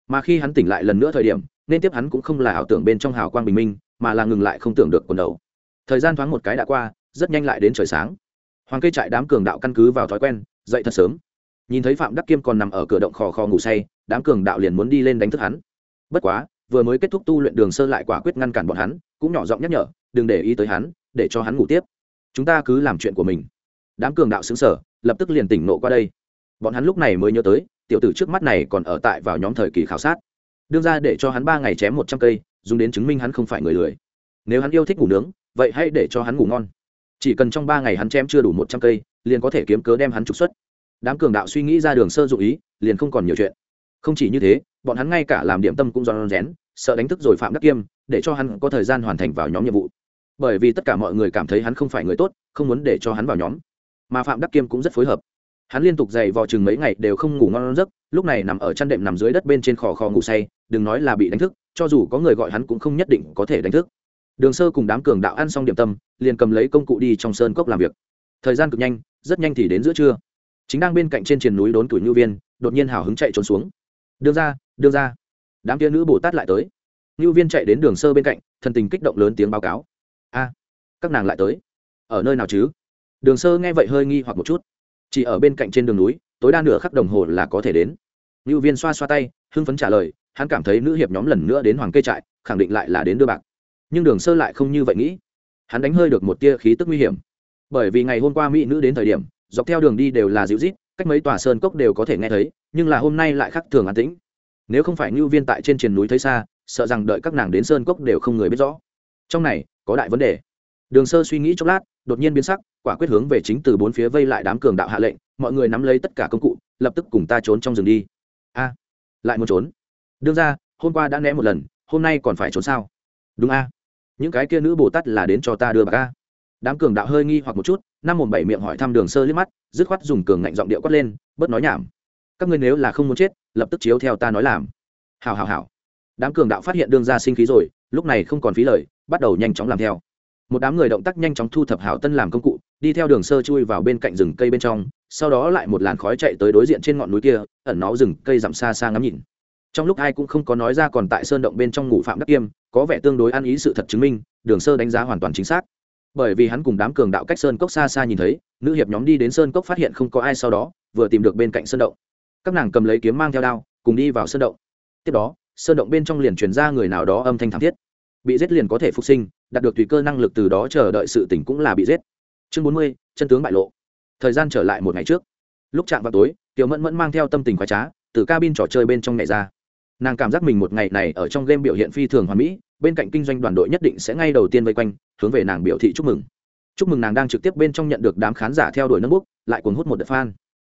A: mà khi hắn tỉnh lại lần nữa thời điểm, nên tiếp hắn cũng không là ảo tưởng bên trong hào quang bình minh, mà là ngừng lại không tưởng được quần đầu. Thời gian thoáng một cái đã qua, rất nhanh lại đến trời sáng. Hoàng cây trại đám cường đạo căn cứ vào thói quen, dậy thật sớm. Nhìn thấy phạm đắc kiêm còn nằm ở cửa động khò khò ngủ say, đám cường đạo liền muốn đi lên đánh thức hắn. Bất quá vừa mới kết thúc tu luyện đường sơ lại quả quyết ngăn cản bọn hắn, cũng nhỏ giọng nhắc nhở, đừng để ý tới hắn, để cho hắn ngủ tiếp. Chúng ta cứ làm chuyện của mình. Đám cường đạo xứng sở lập tức liền tỉnh nộ qua đây. Bọn hắn lúc này mới nhớ tới, tiểu tử trước mắt này còn ở tại vào nhóm thời kỳ khảo sát. Đương ra để cho hắn ba ngày chém một trăm cây, dùng đến chứng minh hắn không phải người lười. Nếu hắn yêu thích ngủ nướng, vậy hãy để cho hắn ngủ ngon. Chỉ cần trong ba ngày hắn chém chưa đủ một trăm cây, liền có thể kiếm cớ đem hắn trục xuất. Đám cường đạo suy nghĩ ra đường sơ dụ ý, liền không còn nhiều chuyện. Không chỉ như thế, bọn hắn ngay cả làm điểm tâm cũng do rén sợ đánh thức rồi phạm đắc kiêm, để cho hắn có thời gian hoàn thành vào nhóm nhiệm vụ. Bởi vì tất cả mọi người cảm thấy hắn không phải người tốt, không muốn để cho hắn vào nhóm. Mà phạm đắc kiêm cũng rất phối hợp. Hắn liên tục dày vò chừng mấy ngày đều không ngủ ngon giấc, lúc này nằm ở chăn đệm nằm dưới đất bên trên khò khò ngủ say, đừng nói là bị đánh thức, cho dù có người gọi hắn cũng không nhất định có thể đánh thức. Đường sơ cùng đám cường đạo ăn xong điểm tâm, liền cầm lấy công cụ đi trong sơn cốc làm việc. Thời gian cực nhanh, rất nhanh thì đến giữa trưa. Chính đang bên cạnh trên triền núi đốn tuổi nhu viên, đột nhiên hào hứng chạy trốn xuống. Đưa ra đưa ra đám kia nữ bồ tát lại tới. Ngưu viên chạy đến đường sơ bên cạnh, thần tình kích động lớn tiếng báo cáo. A, các nàng lại tới. Ở nơi nào chứ? Đường sơ nghe vậy hơi nghi hoặc một chút. Chỉ ở bên cạnh trên đường núi, tối đa nửa khắc đồng hồ là có thể đến. Ngưu viên xoa xoa tay, hưng phấn trả lời, hắn cảm thấy nữ hiệp nhóm lần nữa đến hoàng cây trại, khẳng định lại là đến đưa bạc. Nhưng đường sơ lại không như vậy nghĩ. Hắn đánh hơi được một tia khí tức nguy hiểm. Bởi vì ngày hôm qua mỹ nữ đến thời điểm, dọc theo đường đi đều là dịu rít cách mấy tòa sơn cốc đều có thể nghe thấy, nhưng là hôm nay lại khác thường an tĩnh nếu không phải ngưu viên tại trên triền núi thấy xa, sợ rằng đợi các nàng đến sơn cốc đều không người biết rõ. Trong này, có đại vấn đề. Đường sơ suy nghĩ chốc lát, đột nhiên biến sắc, quả quyết hướng về chính từ bốn phía vây lại đám cường đạo hạ lệnh, mọi người nắm lấy tất cả công cụ, lập tức cùng ta trốn trong rừng đi. A, lại muốn trốn? Đương ra, hôm qua đã né một lần, hôm nay còn phải trốn sao? Đúng a. Những cái kia nữ bồ tát là đến cho ta đưa bạc a. Đám cường đạo hơi nghi hoặc một chút, năm một bảy miệng hỏi thăm đường sơ liếc mắt, dứt khoát dùng cường ngạnh giọng điệu quát lên, bớt nói nhảm các ngươi nếu là không muốn chết, lập tức chiếu theo ta nói làm. Hào hào hào đám cường đạo phát hiện đương ra sinh khí rồi, lúc này không còn phí lời, bắt đầu nhanh chóng làm theo. Một đám người động tác nhanh chóng thu thập hảo tân làm công cụ, đi theo đường sơ chui vào bên cạnh rừng cây bên trong, sau đó lại một làn khói chạy tới đối diện trên ngọn núi kia, ẩn nó rừng cây dặm xa xa ngắm nhìn. Trong lúc ai cũng không có nói ra còn tại sơn động bên trong ngủ phạm đắc kiêm, có vẻ tương đối ăn ý sự thật chứng minh, đường sơ đánh giá hoàn toàn chính xác. Bởi vì hắn cùng đám cường đạo cách sơn cốc xa xa nhìn thấy, nữ hiệp nhóm đi đến sơn cốc phát hiện không có ai sau đó, vừa tìm được bên cạnh sơn động các nàng cầm lấy kiếm mang theo đao, cùng đi vào sơn động. Tiếp đó, sơn động bên trong liền truyền ra người nào đó âm thanh thảm thiết. Bị giết liền có thể phục sinh, đạt được tùy cơ năng lực từ đó chờ đợi sự tỉnh cũng là bị giết. Chương bốn mươi, chân tướng bại lộ. Thời gian trở lại một ngày trước. Lúc chạm vào tối, tiểu mẫn mẫn mang theo tâm tình khoái trá, từ cabin trò chơi bên trong nhảy ra. Nàng cảm giác mình một ngày này ở trong game biểu hiện phi thường hoàn mỹ, bên cạnh kinh doanh đoàn đội nhất định sẽ ngay đầu tiên vây quanh, hướng về nàng biểu thị chúc mừng. Chúc mừng nàng đang trực tiếp bên trong nhận được đám khán giả theo đuổi nâng bút, lại cuốn hút một đợt fan.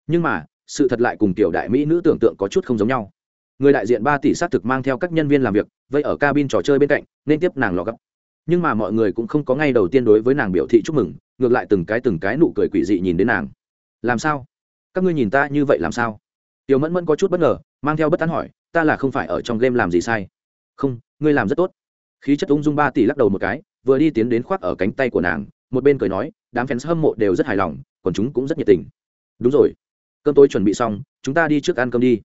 A: Nhưng mà sự thật lại cùng tiểu đại mỹ nữ tưởng tượng có chút không giống nhau. Người đại diện ba tỷ xác thực mang theo các nhân viên làm việc, vây ở cabin trò chơi bên cạnh, nên tiếp nàng lò gấp. Nhưng mà mọi người cũng không có ngay đầu tiên đối với nàng biểu thị chúc mừng, ngược lại từng cái từng cái nụ cười quỷ dị nhìn đến nàng. Làm sao? Các ngươi nhìn ta như vậy làm sao? Tiểu mẫn mẫn có chút bất ngờ, mang theo bất tán hỏi, ta là không phải ở trong game làm gì sai? Không, ngươi làm rất tốt. Khí chất ung dung ba tỷ lắc đầu một cái, vừa đi tiến đến khoác ở cánh tay của nàng, một bên cười nói, đám fans hâm mộ đều rất hài lòng, còn chúng cũng rất nhiệt tình. Đúng rồi cơm tối chuẩn bị xong, chúng ta đi trước ăn cơm đi.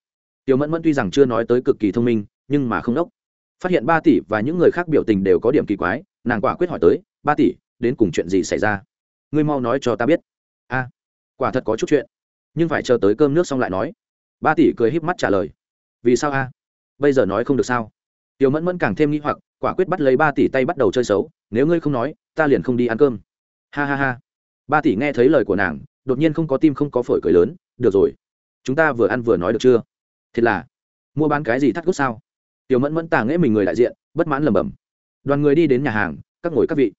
A: Tiểu mẫn mẫn tuy rằng chưa nói tới cực kỳ thông minh, nhưng mà không đốc. Phát hiện ba tỷ và những người khác biểu tình đều có điểm kỳ quái, nàng quả quyết hỏi tới, ba tỷ, đến cùng chuyện gì xảy ra? Ngươi mau nói cho ta biết. A, quả thật có chút chuyện, nhưng phải chờ tới cơm nước xong lại nói. Ba tỷ cười híp mắt trả lời. Vì sao a? Bây giờ nói không được sao? Tiểu mẫn mẫn càng thêm nghĩ hoặc, quả quyết bắt lấy ba tỷ tay bắt đầu chơi xấu, nếu ngươi không nói, ta liền không đi ăn cơm. Ha ha ha. Ba tỷ nghe thấy lời của nàng, đột nhiên không có tim không có phổi cười lớn được rồi. Chúng ta vừa ăn vừa nói được chưa? Thiệt là, mua bán cái gì thắt cốt sao? Tiểu mẫn mẫn tàng nghễ mình người đại diện, bất mãn lẩm bẩm. Đoàn người đi đến nhà hàng, các ngồi các vị.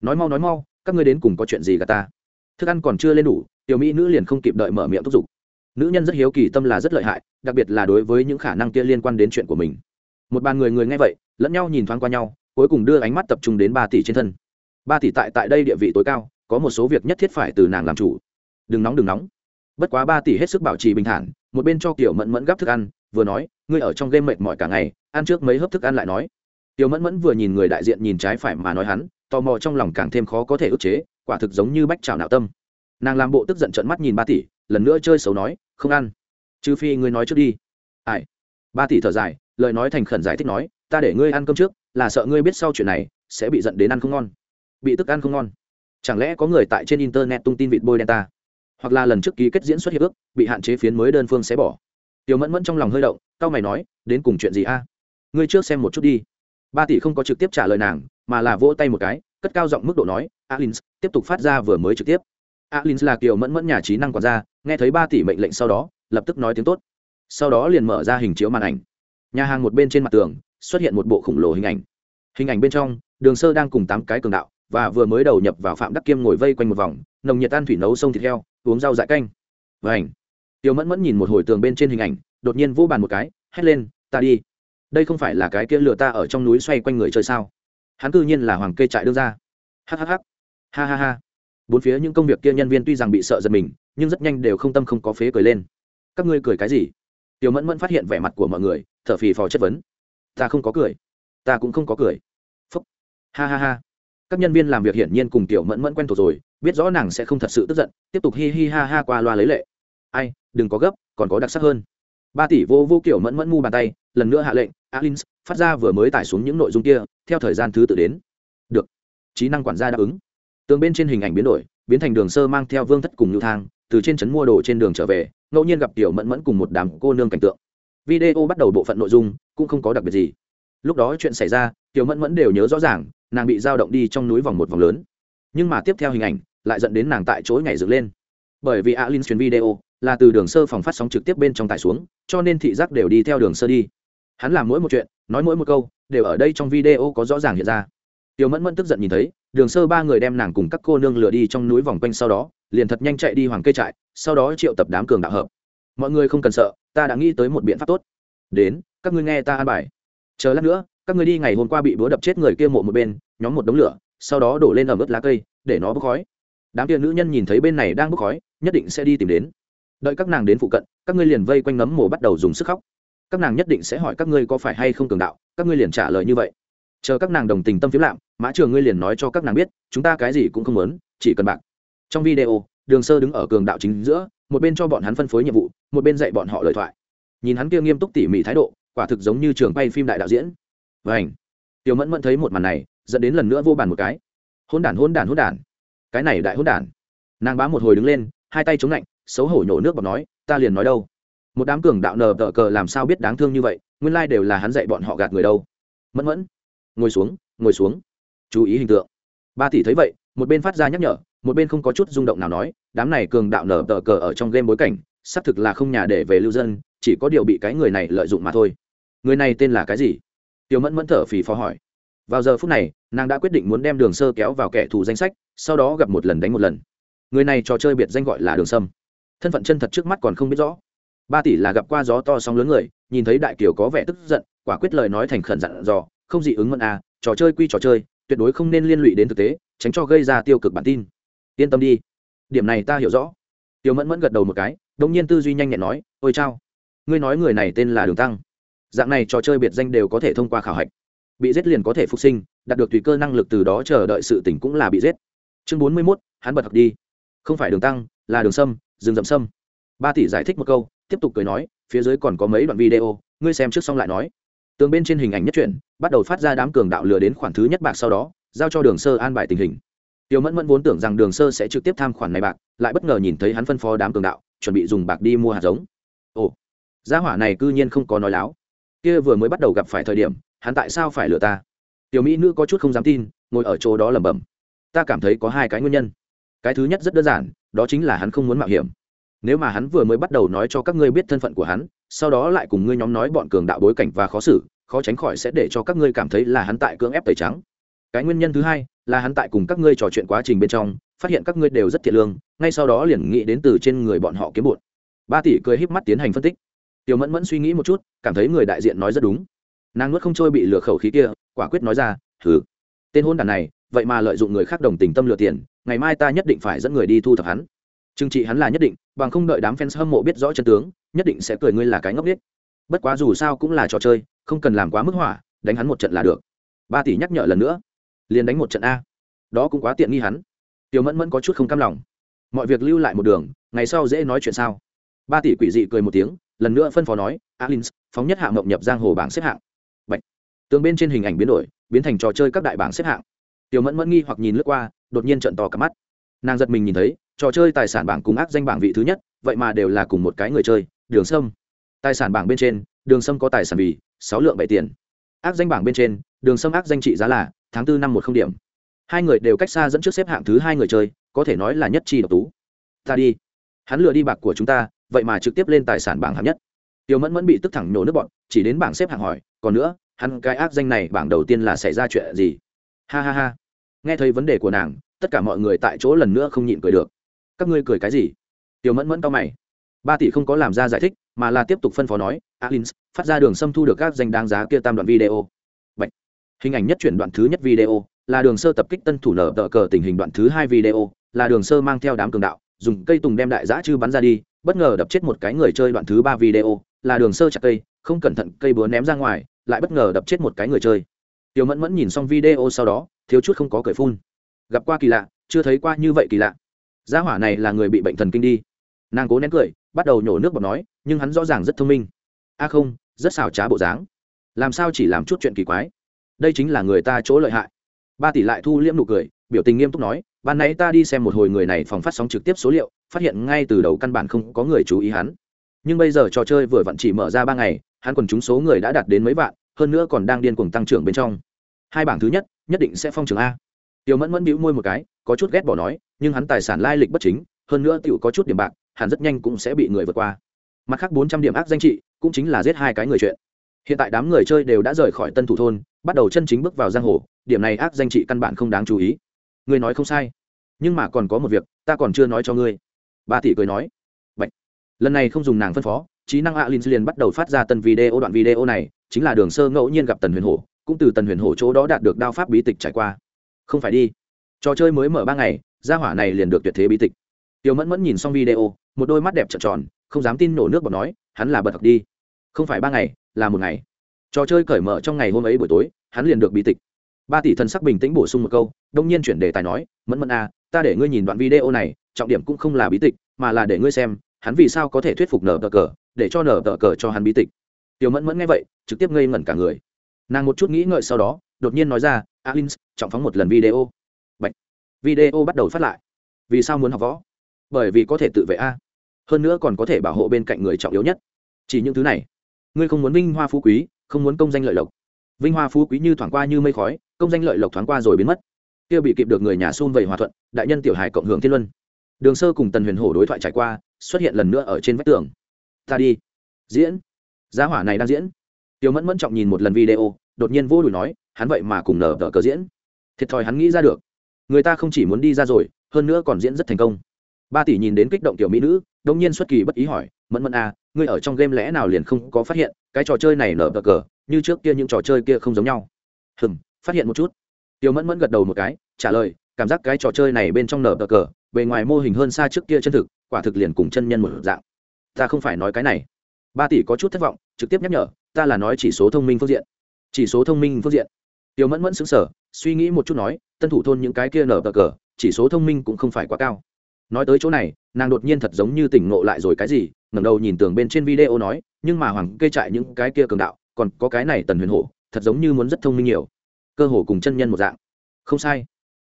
A: Nói mau nói mau, các ngươi đến cùng có chuyện gì gà ta? Thức ăn còn chưa lên đủ, tiểu mỹ nữ liền không kịp đợi mở miệng thúc giục. Nữ nhân rất hiếu kỳ, tâm là rất lợi hại, đặc biệt là đối với những khả năng kia liên quan đến chuyện của mình. Một bàn người người nghe vậy, lẫn nhau nhìn thoáng qua nhau, cuối cùng đưa ánh mắt tập trung đến ba tỷ trên thân. Ba tỷ tại tại đây địa vị tối cao, có một số việc nhất thiết phải từ nàng làm chủ. Đừng nóng đừng nóng bất quá ba tỷ hết sức bảo trì bình thản, một bên cho kiểu mẫn mẫn gắp thức ăn, vừa nói, ngươi ở trong game mệt mỏi cả ngày, ăn trước mấy hớp thức ăn lại nói. Tiểu mẫn mẫn vừa nhìn người đại diện nhìn trái phải mà nói hắn, tò mò trong lòng càng thêm khó có thể ức chế, quả thực giống như bách trào nạo tâm. Nàng làm bộ tức giận trận mắt nhìn ba tỷ, lần nữa chơi xấu nói, không ăn. Trừ phi ngươi nói trước đi. Ai? Ba tỷ thở dài, lời nói thành khẩn giải thích nói, ta để ngươi ăn cơm trước, là sợ ngươi biết sau chuyện này, sẽ bị giận đến ăn không ngon. Bị tức ăn không ngon? Chẳng lẽ có người tại trên internet tung tin vịt bôi đen ta? Hoặc là lần trước ký kết diễn xuất hiệp ước, bị hạn chế phiến mới đơn phương sẽ bỏ. Tiểu mẫn mẫn trong lòng hơi động tao mày nói, đến cùng chuyện gì a? Ngươi trước xem một chút đi. Ba tỷ không có trực tiếp trả lời nàng, mà là vỗ tay một cái, cất cao giọng mức độ nói, alins, tiếp tục phát ra vừa mới trực tiếp. Alins là kiểu mẫn mẫn nhà trí năng quản gia, nghe thấy ba tỷ mệnh lệnh sau đó, lập tức nói tiếng tốt. Sau đó liền mở ra hình chiếu màn ảnh. Nhà hàng một bên trên mặt tường, xuất hiện một bộ khổng lồ hình ảnh. Hình ảnh bên trong, đường sơ đang cùng tám cái cường đạo và vừa mới đầu nhập vào phạm đắc kiêm ngồi vây quanh một vòng, nồng nhiệt tan thủy nấu sông thịt heo, uống rau dại canh. Và ảnh tiêu mẫn mẫn nhìn một hồi tường bên trên hình ảnh, đột nhiên vô bàn một cái, hét lên, ta đi. Đây không phải là cái kia lừa ta ở trong núi xoay quanh người chơi sao? Hắn cư nhiên là hoàng kê trại đưa ra hhh ha ha. Ha bốn phía những công việc kia nhân viên tuy rằng bị sợ giật mình, nhưng rất nhanh đều không tâm không có phế cười lên. Các ngươi cười cái gì? Tiểu mẫn mẫn phát hiện vẻ mặt của mọi người, thở phì phò chất vấn. Ta không có cười. Ta cũng không có cười. Phúc. Ha ha ha các nhân viên làm việc hiển nhiên cùng tiểu mẫn mẫn quen thuộc rồi, biết rõ nàng sẽ không thật sự tức giận, tiếp tục hi hi ha ha qua loa lấy lệ. Ai, đừng có gấp, còn có đặc sắc hơn. Ba tỷ vô vô kiểu mẫn mẫn mu bàn tay, lần nữa hạ lệnh, Alins, phát ra vừa mới tải xuống những nội dung kia, theo thời gian thứ tự đến. Được. Trí năng quản gia đáp ứng. Tường bên trên hình ảnh biến đổi, biến thành đường sơ mang theo vương thất cùng nhu thang, từ trên trấn mua đồ trên đường trở về, ngẫu nhiên gặp tiểu mẫn mẫn cùng một đám cô nương cảnh tượng. Video bắt đầu bộ phận nội dung, cũng không có đặc biệt gì. Lúc đó chuyện xảy ra, tiểu mẫn mẫn đều nhớ rõ ràng nàng bị giao động đi trong núi vòng một vòng lớn. Nhưng mà tiếp theo hình ảnh lại dẫn đến nàng tại chỗ nhảy dựng lên. Bởi vì alin truyền video là từ đường sơ phòng phát sóng trực tiếp bên trong tải xuống, cho nên thị giác đều đi theo đường sơ đi. Hắn làm mỗi một chuyện, nói mỗi một câu, đều ở đây trong video có rõ ràng hiện ra. Tiểu mẫn mẫn tức giận nhìn thấy, đường sơ ba người đem nàng cùng các cô nương lừa đi trong núi vòng quanh sau đó, liền thật nhanh chạy đi hoàng cây trại, sau đó triệu tập đám cường đạo hợp. Mọi người không cần sợ, ta đã nghĩ tới một biện pháp tốt. Đến, các ngươi nghe ta an bài. Chờ lát nữa các ngươi đi ngày hôm qua bị búa đập chết người kia mộ một bên, nhóm một đống lửa, sau đó đổ lên ẩm ướt lá cây, để nó bốc khói. Đám kia nữ nhân nhìn thấy bên này đang bốc khói, nhất định sẽ đi tìm đến. Đợi các nàng đến phụ cận, các ngươi liền vây quanh ngấm mồ bắt đầu dùng sức khóc. Các nàng nhất định sẽ hỏi các ngươi có phải hay không cường đạo, các ngươi liền trả lời như vậy. Chờ các nàng đồng tình tâm phiếm lạm, mã trường ngươi liền nói cho các nàng biết, chúng ta cái gì cũng không muốn, chỉ cần bạc. Trong video, đường sơ đứng ở cường đạo chính giữa, một bên cho bọn hắn phân phối nhiệm vụ, một bên dạy bọn họ lời thoại. Nhìn hắn kia nghiêm túc tỉ mỉ thái độ, quả thực giống như trường quay phim đại đạo diễn và ảnh. Tiểu mẫn mẫn thấy một màn này, dẫn đến lần nữa vô bàn một cái. Hôn đản hôn đản hôn đản. Cái này đại hôn đản. Nàng bá một hồi đứng lên, hai tay chống lạnh, xấu hổ nhổ nước bọt nói, ta liền nói đâu? Một đám cường đạo nờ tờ cờ làm sao biết đáng thương như vậy, nguyên lai đều là hắn dạy bọn họ gạt người đâu. Mẫn mẫn. Ngồi xuống ngồi xuống. Chú ý hình tượng. Ba tỷ thấy vậy, một bên phát ra nhắc nhở, một bên không có chút rung động nào nói, đám này cường đạo nở tờ cờ ở trong game bối cảnh, xác thực là không nhà để về lưu dân, chỉ có điều bị cái người này lợi dụng mà thôi. Người này tên là cái gì? Tiểu mẫn mẫn thở phì phò hỏi. Vào giờ phút này, nàng đã quyết định muốn đem đường sơ kéo vào kẻ thù danh sách, sau đó gặp một lần đánh một lần. Người này trò chơi biệt danh gọi là đường sâm. Thân phận chân thật trước mắt còn không biết rõ. Ba tỷ là gặp qua gió to sóng lớn người, nhìn thấy đại kiều có vẻ tức giận, quả quyết lời nói thành khẩn dặn dò, không dị ứng mẫn à trò chơi quy trò chơi, tuyệt đối không nên liên lụy đến thực tế, tránh cho gây ra tiêu cực bản tin. Yên tâm đi. Điểm này ta hiểu rõ. Tiểu mẫn mẫn gật đầu một cái đông nhiên tư duy nhanh nhẹn nói, ôi chao, ngươi nói người này tên là đường tăng dạng này trò chơi biệt danh đều có thể thông qua khảo hạch. Bị giết liền có thể phục sinh, đạt được tùy cơ năng lực từ đó chờ đợi sự tỉnh cũng là bị giết. Chương bốn mươi mốt, hắn bật học đi. Không phải đường tăng, là đường sâm, rừng rậm sâm. Ba tỷ giải thích một câu, tiếp tục cười nói, phía dưới còn có mấy đoạn video, ngươi xem trước xong lại nói. Tường bên trên hình ảnh nhất truyện, bắt đầu phát ra đám cường đạo lừa đến khoản thứ nhất bạc sau đó, giao cho đường sơ an bài tình hình. Tiểu mẫn mẫn vốn tưởng rằng đường sơ sẽ trực tiếp tham khoản này bạc, lại bất ngờ nhìn thấy hắn phân phó đám cường đạo, chuẩn bị dùng bạc đi mua hạt giống. Ồ, gia hỏa này cư nhiên không có nói láo kia vừa mới bắt đầu gặp phải thời điểm, hắn tại sao phải lừa ta? Tiểu mỹ nữ có chút không dám tin, ngồi ở chỗ đó lẩm bẩm. Ta cảm thấy có hai cái nguyên nhân. Cái thứ nhất rất đơn giản, đó chính là hắn không muốn mạo hiểm. Nếu mà hắn vừa mới bắt đầu nói cho các ngươi biết thân phận của hắn, sau đó lại cùng ngươi nhóm nói bọn cường đạo bối cảnh và khó xử, khó tránh khỏi sẽ để cho các ngươi cảm thấy là hắn tại cưỡng ép tẩy trắng. Cái nguyên nhân thứ hai, là hắn tại cùng các ngươi trò chuyện quá trình bên trong, phát hiện các ngươi đều rất thiệt lương, ngay sau đó liền nghĩ đến từ trên người bọn họ kiếm bột ba tỷ cười híp mắt tiến hành phân tích tiểu mẫn mẫn suy nghĩ một chút, cảm thấy người đại diện nói rất đúng. Nàng nuốt không trôi bị lừa khẩu khí kia, quả quyết nói ra thử tên hôn đàn này, vậy mà lợi dụng người khác đồng tình tâm lừa tiền, ngày mai ta nhất định phải dẫn người đi thu thập hắn. Trừng trị hắn là nhất định, bằng không đợi đám fans hâm mộ biết rõ chân tướng, nhất định sẽ cười ngươi là cái ngốc biết bất quá dù sao cũng là trò chơi, không cần làm quá mức hỏa, đánh hắn một trận là được. Ba tỷ nhắc nhở lần nữa. Liền đánh một trận a. Đó cũng quá tiện nghi hắn. Tiểu mẫn mẫn có chút không cam lòng. Mọi việc lưu lại một đường, ngày sau dễ nói chuyện sao? Ba tỷ quỷ dị cười một tiếng lần nữa phân phó nói, alins, phóng nhất hạng mộng nhập giang hồ bảng xếp hạng. Bạch. tường bên trên hình ảnh biến đổi, biến thành trò chơi các đại bảng xếp hạng. Tiểu mẫn mẫn nghi hoặc nhìn lướt qua, đột nhiên trận to cả mắt. Nàng giật mình nhìn thấy, trò chơi tài sản bảng cùng ác danh bảng vị thứ nhất, vậy mà đều là cùng một cái người chơi, đường sâm. Tài sản bảng bên trên, đường sâm có tài sản vì sáu lượng bảy tiền. Ác danh bảng bên trên, đường sâm ác danh trị giá là tháng tư năm một không điểm. Hai người đều cách xa dẫn trước xếp hạng thứ hai người chơi, có thể nói là nhất chi độc tú. Ta đi. Hắn lừa đi bạc của chúng ta vậy mà trực tiếp lên tài sản bảng hạng nhất. Tiêu mẫn mẫn bị tức thẳng nổ nước bọn, chỉ đến bảng xếp hạng hỏi, còn nữa, hắn cái ác danh này bảng đầu tiên là xảy ra chuyện gì? Ha ha ha. Nghe thấy vấn đề của nàng, tất cả mọi người tại chỗ lần nữa không nhịn cười được. Các ngươi cười cái gì? Tiêu mẫn mẫn to mày. Ba tỷ không có làm ra giải thích, mà là tiếp tục phân phó nói, alins, phát ra đường xâm thu được các danh đáng giá kia tam đoạn video. Bạch. hình ảnh nhất chuyển đoạn thứ nhất video, là đường sơ tập kích tân thủ nở tờ cờ tình hình đoạn thứ hai video, là đường sơ mang theo đám cường đạo, dùng cây tùng đem đại giã chư bắn ra đi bất ngờ đập chết một cái người chơi đoạn thứ ba video, là đường sơ chặt cây, không cẩn thận cây búa ném ra ngoài, lại bất ngờ đập chết một cái người chơi. Tiểu mẫn mẫn nhìn xong video sau đó, thiếu chút không có cởi phun. Gặp qua kỳ lạ, chưa thấy qua như vậy kỳ lạ. Gia hỏa này là người bị bệnh thần kinh đi. Nàng cố nén cười, bắt đầu nhổ nước bọt nói, nhưng hắn rõ ràng rất thông minh. A không, rất xảo trá bộ dáng. Làm sao chỉ làm chút chuyện kỳ quái? Đây chính là người ta chỗ lợi hại. Ba tỷ lại thu liễm nụ cười biểu tình nghiêm túc nói, ban nãy ta đi xem một hồi người này phòng phát sóng trực tiếp số liệu, phát hiện ngay từ đầu căn bản không có người chú ý hắn. Nhưng bây giờ trò chơi vừa vặn chỉ mở ra ba ngày, hắn còn trúng số người đã đạt đến mấy vạn, hơn nữa còn đang điên cuồng tăng trưởng bên trong. Hai bảng thứ nhất nhất định sẽ phong trường a. Tiểu mẫn mẫn bĩu môi một cái, có chút ghét bỏ nói, nhưng hắn tài sản lai lịch bất chính, hơn nữa tiểu có chút điểm bạc, hắn rất nhanh cũng sẽ bị người vượt qua. Mặt khác bốn trăm điểm ác danh trị, cũng chính là giết hai cái người chuyện. Hiện tại đám người chơi đều đã rời khỏi tân thủ thôn, bắt đầu chân chính bước vào giang hồ, điểm này ác danh trị căn bản không đáng chú ý. Ngươi nói không sai. Nhưng mà còn có một việc, ta còn chưa nói cho ngươi. Ba tỷ cười nói. Bạch. lần này không dùng nàng phân phó trí năng alin liền bắt đầu phát ra tân video đoạn video này, chính là đường sơ ngẫu nhiên gặp tần huyền hổ, cũng từ tần huyền hổ chỗ đó đạt được đao pháp bí tịch trải qua. Không phải đi. Trò chơi mới mở ba ngày, gia hỏa này liền được tuyệt thế bí tịch. Tiểu mẫn mẫn nhìn xong video, một đôi mắt đẹp trợn tròn, không dám tin nổ nước bọt nói, hắn là bật học đi. Không phải ba ngày, là một ngày. Trò chơi cởi mở trong ngày hôm ấy buổi tối, hắn liền được bí tịch ba tỷ thần sắc bình tĩnh bổ sung một câu, đông nhiên chuyển đề tài nói, mẫn mẫn à ta để ngươi nhìn đoạn video này, trọng điểm cũng không là bí tịch, mà là để ngươi xem, hắn vì sao có thể thuyết phục nở tờ cờ, để cho nở tờ cờ cho hắn bí tịch. Tiểu mẫn mẫn nghe vậy, trực tiếp ngây ngẩn cả người. Nàng một chút nghĩ ngợi sau đó, đột nhiên nói ra alin trọng phóng một lần video. Bạch. video bắt đầu phát lại. Vì sao muốn học võ? Bởi vì có thể tự vệ a. Hơn nữa còn có thể bảo hộ bên cạnh người trọng yếu nhất. Chỉ những thứ này. Ngươi không muốn vinh hoa phú quý, không muốn công danh lợi lộc vinh hoa phú quý như thoảng qua như mây khói, công danh lợi lộc thoáng qua rồi biến mất. Kia bị kịp được người nhà xung vầy hòa thuận, đại nhân tiểu hải cộng hưởng thiên luân. Đường sơ cùng tần huyền hổ đối thoại trải qua, xuất hiện lần nữa ở trên vách tường. Ta đi. Diễn. Giá hỏa này đang diễn. Tiểu mẫn mẫn trọng nhìn một lần video, đột nhiên vô đùi nói, hắn vậy mà cùng nở tờ cờ diễn. Thiệt thòi hắn nghĩ ra được. Người ta không chỉ muốn đi ra rồi, hơn nữa còn diễn rất thành công. Ba tỷ nhìn đến kích động tiểu mỹ nữ, đông nhiên xuất kỳ bất ý hỏi, mẫn mẫn à ngươi ở trong game lẽ nào liền không có phát hiện, cái trò chơi này nở tờ cờ như trước kia những trò chơi kia không giống nhau. Hừm, phát hiện một chút. Tiểu mẫn mẫn gật đầu một cái, trả lời, cảm giác cái trò chơi này bên trong nở bờ cờ, bề ngoài mô hình hơn xa trước kia chân thực, quả thực liền cùng chân nhân một dạng. Ta không phải nói cái này. Ba tỷ có chút thất vọng, trực tiếp nhắc nhở, ta là nói chỉ số thông minh phương diện. Chỉ số thông minh phương diện. Tiểu mẫn mẫn xứng sở suy nghĩ một chút nói, tân thủ thôn những cái kia nở bờ cờ, chỉ số thông minh cũng không phải quá cao. Nói tới chỗ này, nàng đột nhiên thật giống như tỉnh ngộ lại rồi cái gì, ngẩng đầu nhìn tường bên trên video nói, nhưng mà hoàng kê trại những cái kia cường đạo còn có cái này tần huyền hổ, thật giống như muốn rất thông minh nhiều. Cơ hồ cùng chân nhân một dạng. Không sai.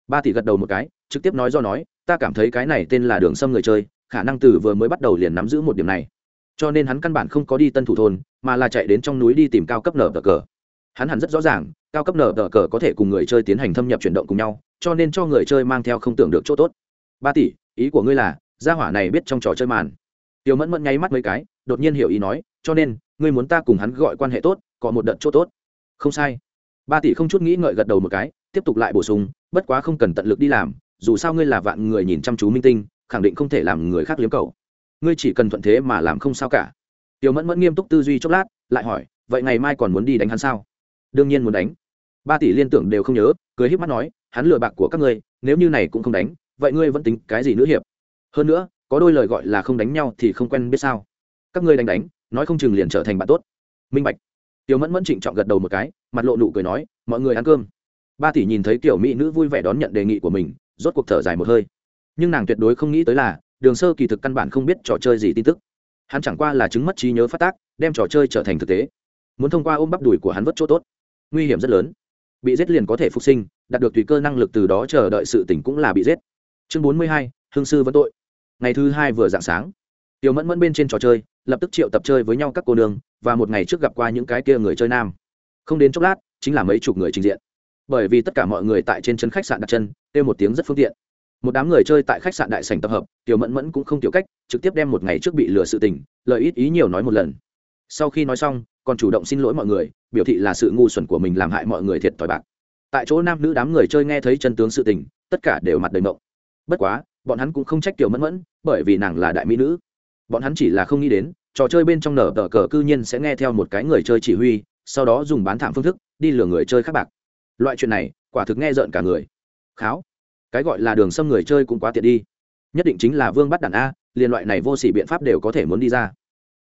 A: Ba tỷ gật đầu một cái, trực tiếp nói do nói, ta cảm thấy cái này tên là đường sâm người chơi, khả năng từ vừa mới bắt đầu liền nắm giữ một điểm này. Cho nên hắn căn bản không có đi tân thủ thôn, mà là chạy đến trong núi đi tìm cao cấp nở tờ cờ. Hắn hẳn rất rõ ràng, cao cấp nở tờ cờ có thể cùng người chơi tiến hành thâm nhập chuyển động cùng nhau, cho nên cho người chơi mang theo không tưởng được chỗ tốt. Ba tỷ, ý của ngươi là, gia hỏa này biết trong trò chơi màn. Tiểu mẫn mẫn nháy mắt mấy cái, đột nhiên hiểu ý nói, cho nên ngươi muốn ta cùng hắn gọi quan hệ tốt, có một đợt chỗ tốt. Không sai. Ba tỷ không chút nghĩ ngợi gật đầu một cái, tiếp tục lại bổ sung, bất quá không cần tận lực đi làm, dù sao ngươi là vạn người nhìn chăm chú minh tinh, khẳng định không thể làm người khác liếm cầu ngươi chỉ cần thuận thế mà làm không sao cả. Tiểu mẫn mẫn nghiêm túc tư duy chốc lát, lại hỏi, vậy ngày mai còn muốn đi đánh hắn sao? Đương nhiên muốn đánh. Ba tỷ liên tưởng đều không nhớ, cười híp mắt nói, hắn lừa bạc của các ngươi, nếu như này cũng không đánh, vậy ngươi vẫn tính cái gì nữa hiệp? Hơn nữa, có đôi lời gọi là không đánh nhau thì không quen biết sao. Các ngươi đánh đánh nói không chừng liền trở thành bạn tốt. Minh bạch. Tiểu mẫn mẫn trịnh trọng gật đầu một cái, mặt lộ nụ cười nói, mọi người ăn cơm. Ba tỷ nhìn thấy kiểu mỹ nữ vui vẻ đón nhận đề nghị của mình, rốt cuộc thở dài một hơi. Nhưng nàng tuyệt đối không nghĩ tới là, đường sơ kỳ thực căn bản không biết trò chơi gì tin tức. Hắn chẳng qua là chứng mất trí nhớ phát tác, đem trò chơi trở thành thực tế. Muốn thông qua ôm bắp đùi của hắn vất chỗ tốt, nguy hiểm rất lớn. Bị giết liền có thể phục sinh, đạt được tùy cơ năng lực từ đó chờ đợi sự tỉnh cũng là bị giết. Chương bốn mươi hai, hương sư vẫn tội. Ngày thứ hai vừa dạng sáng tiểu mẫn mẫn bên trên trò chơi, lập tức triệu tập chơi với nhau các cô nương, và một ngày trước gặp qua những cái kia người chơi nam. Không đến chốc lát, chính là mấy chục người trình diện. Bởi vì tất cả mọi người tại trên chân khách sạn đặt chân, kêu một tiếng rất phương tiện. Một đám người chơi tại khách sạn đại sành tập hợp, tiểu mẫn mẫn cũng không tiểu cách, trực tiếp đem một ngày trước bị lừa sự tình lợi ít ý nhiều nói một lần. Sau khi nói xong, còn chủ động xin lỗi mọi người, biểu thị là sự ngu xuẩn của mình làm hại mọi người thiệt thòi bạc. Tại chỗ nam nữ đám người chơi nghe thấy chân tướng sự tình, tất cả đều mặt đầy mộng. Bất quá, bọn hắn cũng không trách tiểu mẫn mẫn, bởi vì nàng là đại mỹ nữ bọn hắn chỉ là không nghĩ đến, trò chơi bên trong nở tờ cờ cư nhiên sẽ nghe theo một cái người chơi chỉ huy, sau đó dùng bán thảm phương thức, đi lừa người chơi khác bạc. Loại chuyện này, quả thực nghe rợn cả người. Kháo. Cái gọi là đường xâm người chơi cũng quá tiện đi. Nhất định chính là vương bắt đàn a liên loại này vô s ỉ biện pháp đều có thể muốn đi ra.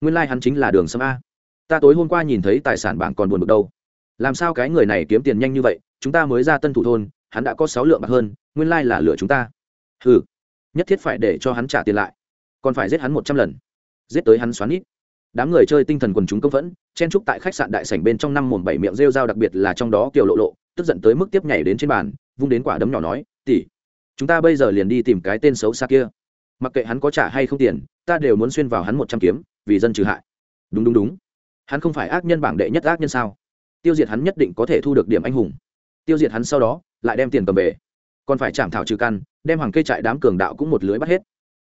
A: Nguyên lai、like、hắn chính là đường xâm a. Ta tối hôm qua nhìn thấy tài sản bảng còn buồn bực đâu. Làm sao cái người này kiếm tiền nhanh như vậy, chúng ta mới ra tân thủ thôn, hắn đã có sáu lượng bạc hơn, nguyên lai、like、là lừa chúng ta. Ừ nhất thiết phải để cho hắn trả tiền lại còn phải giết hắn một trăm lần. Giết tới hắn xoắn ít đám người chơi tinh thần quần chúng công phẫn, chen trúc tại khách sạn đại sảnh bên trong năm mồm bảy miệng rêu dao đặc biệt là trong đó kiều lộ lộ, tức giận tới mức tiếp nhảy đến trên bàn, vung đến quả đấm nhỏ nói tỉ chúng ta bây giờ liền đi tìm cái tên xấu xa kia. Mặc kệ hắn có trả hay không tiền, ta đều muốn xuyên vào hắn một trăm kiếm, vì dân trừ hại. Đúng đúng đúng. Hắn không phải ác nhân bảng đệ nhất ác nhân sao? Tiêu diệt hắn nhất định có thể thu được điểm anh hùng. Tiêu diệt hắn sau đó, lại đem tiền cầm về. Còn phải chạm thảo trừ căn, đem hoàng cây trại đám cường đạo cũng một lưới bắt hết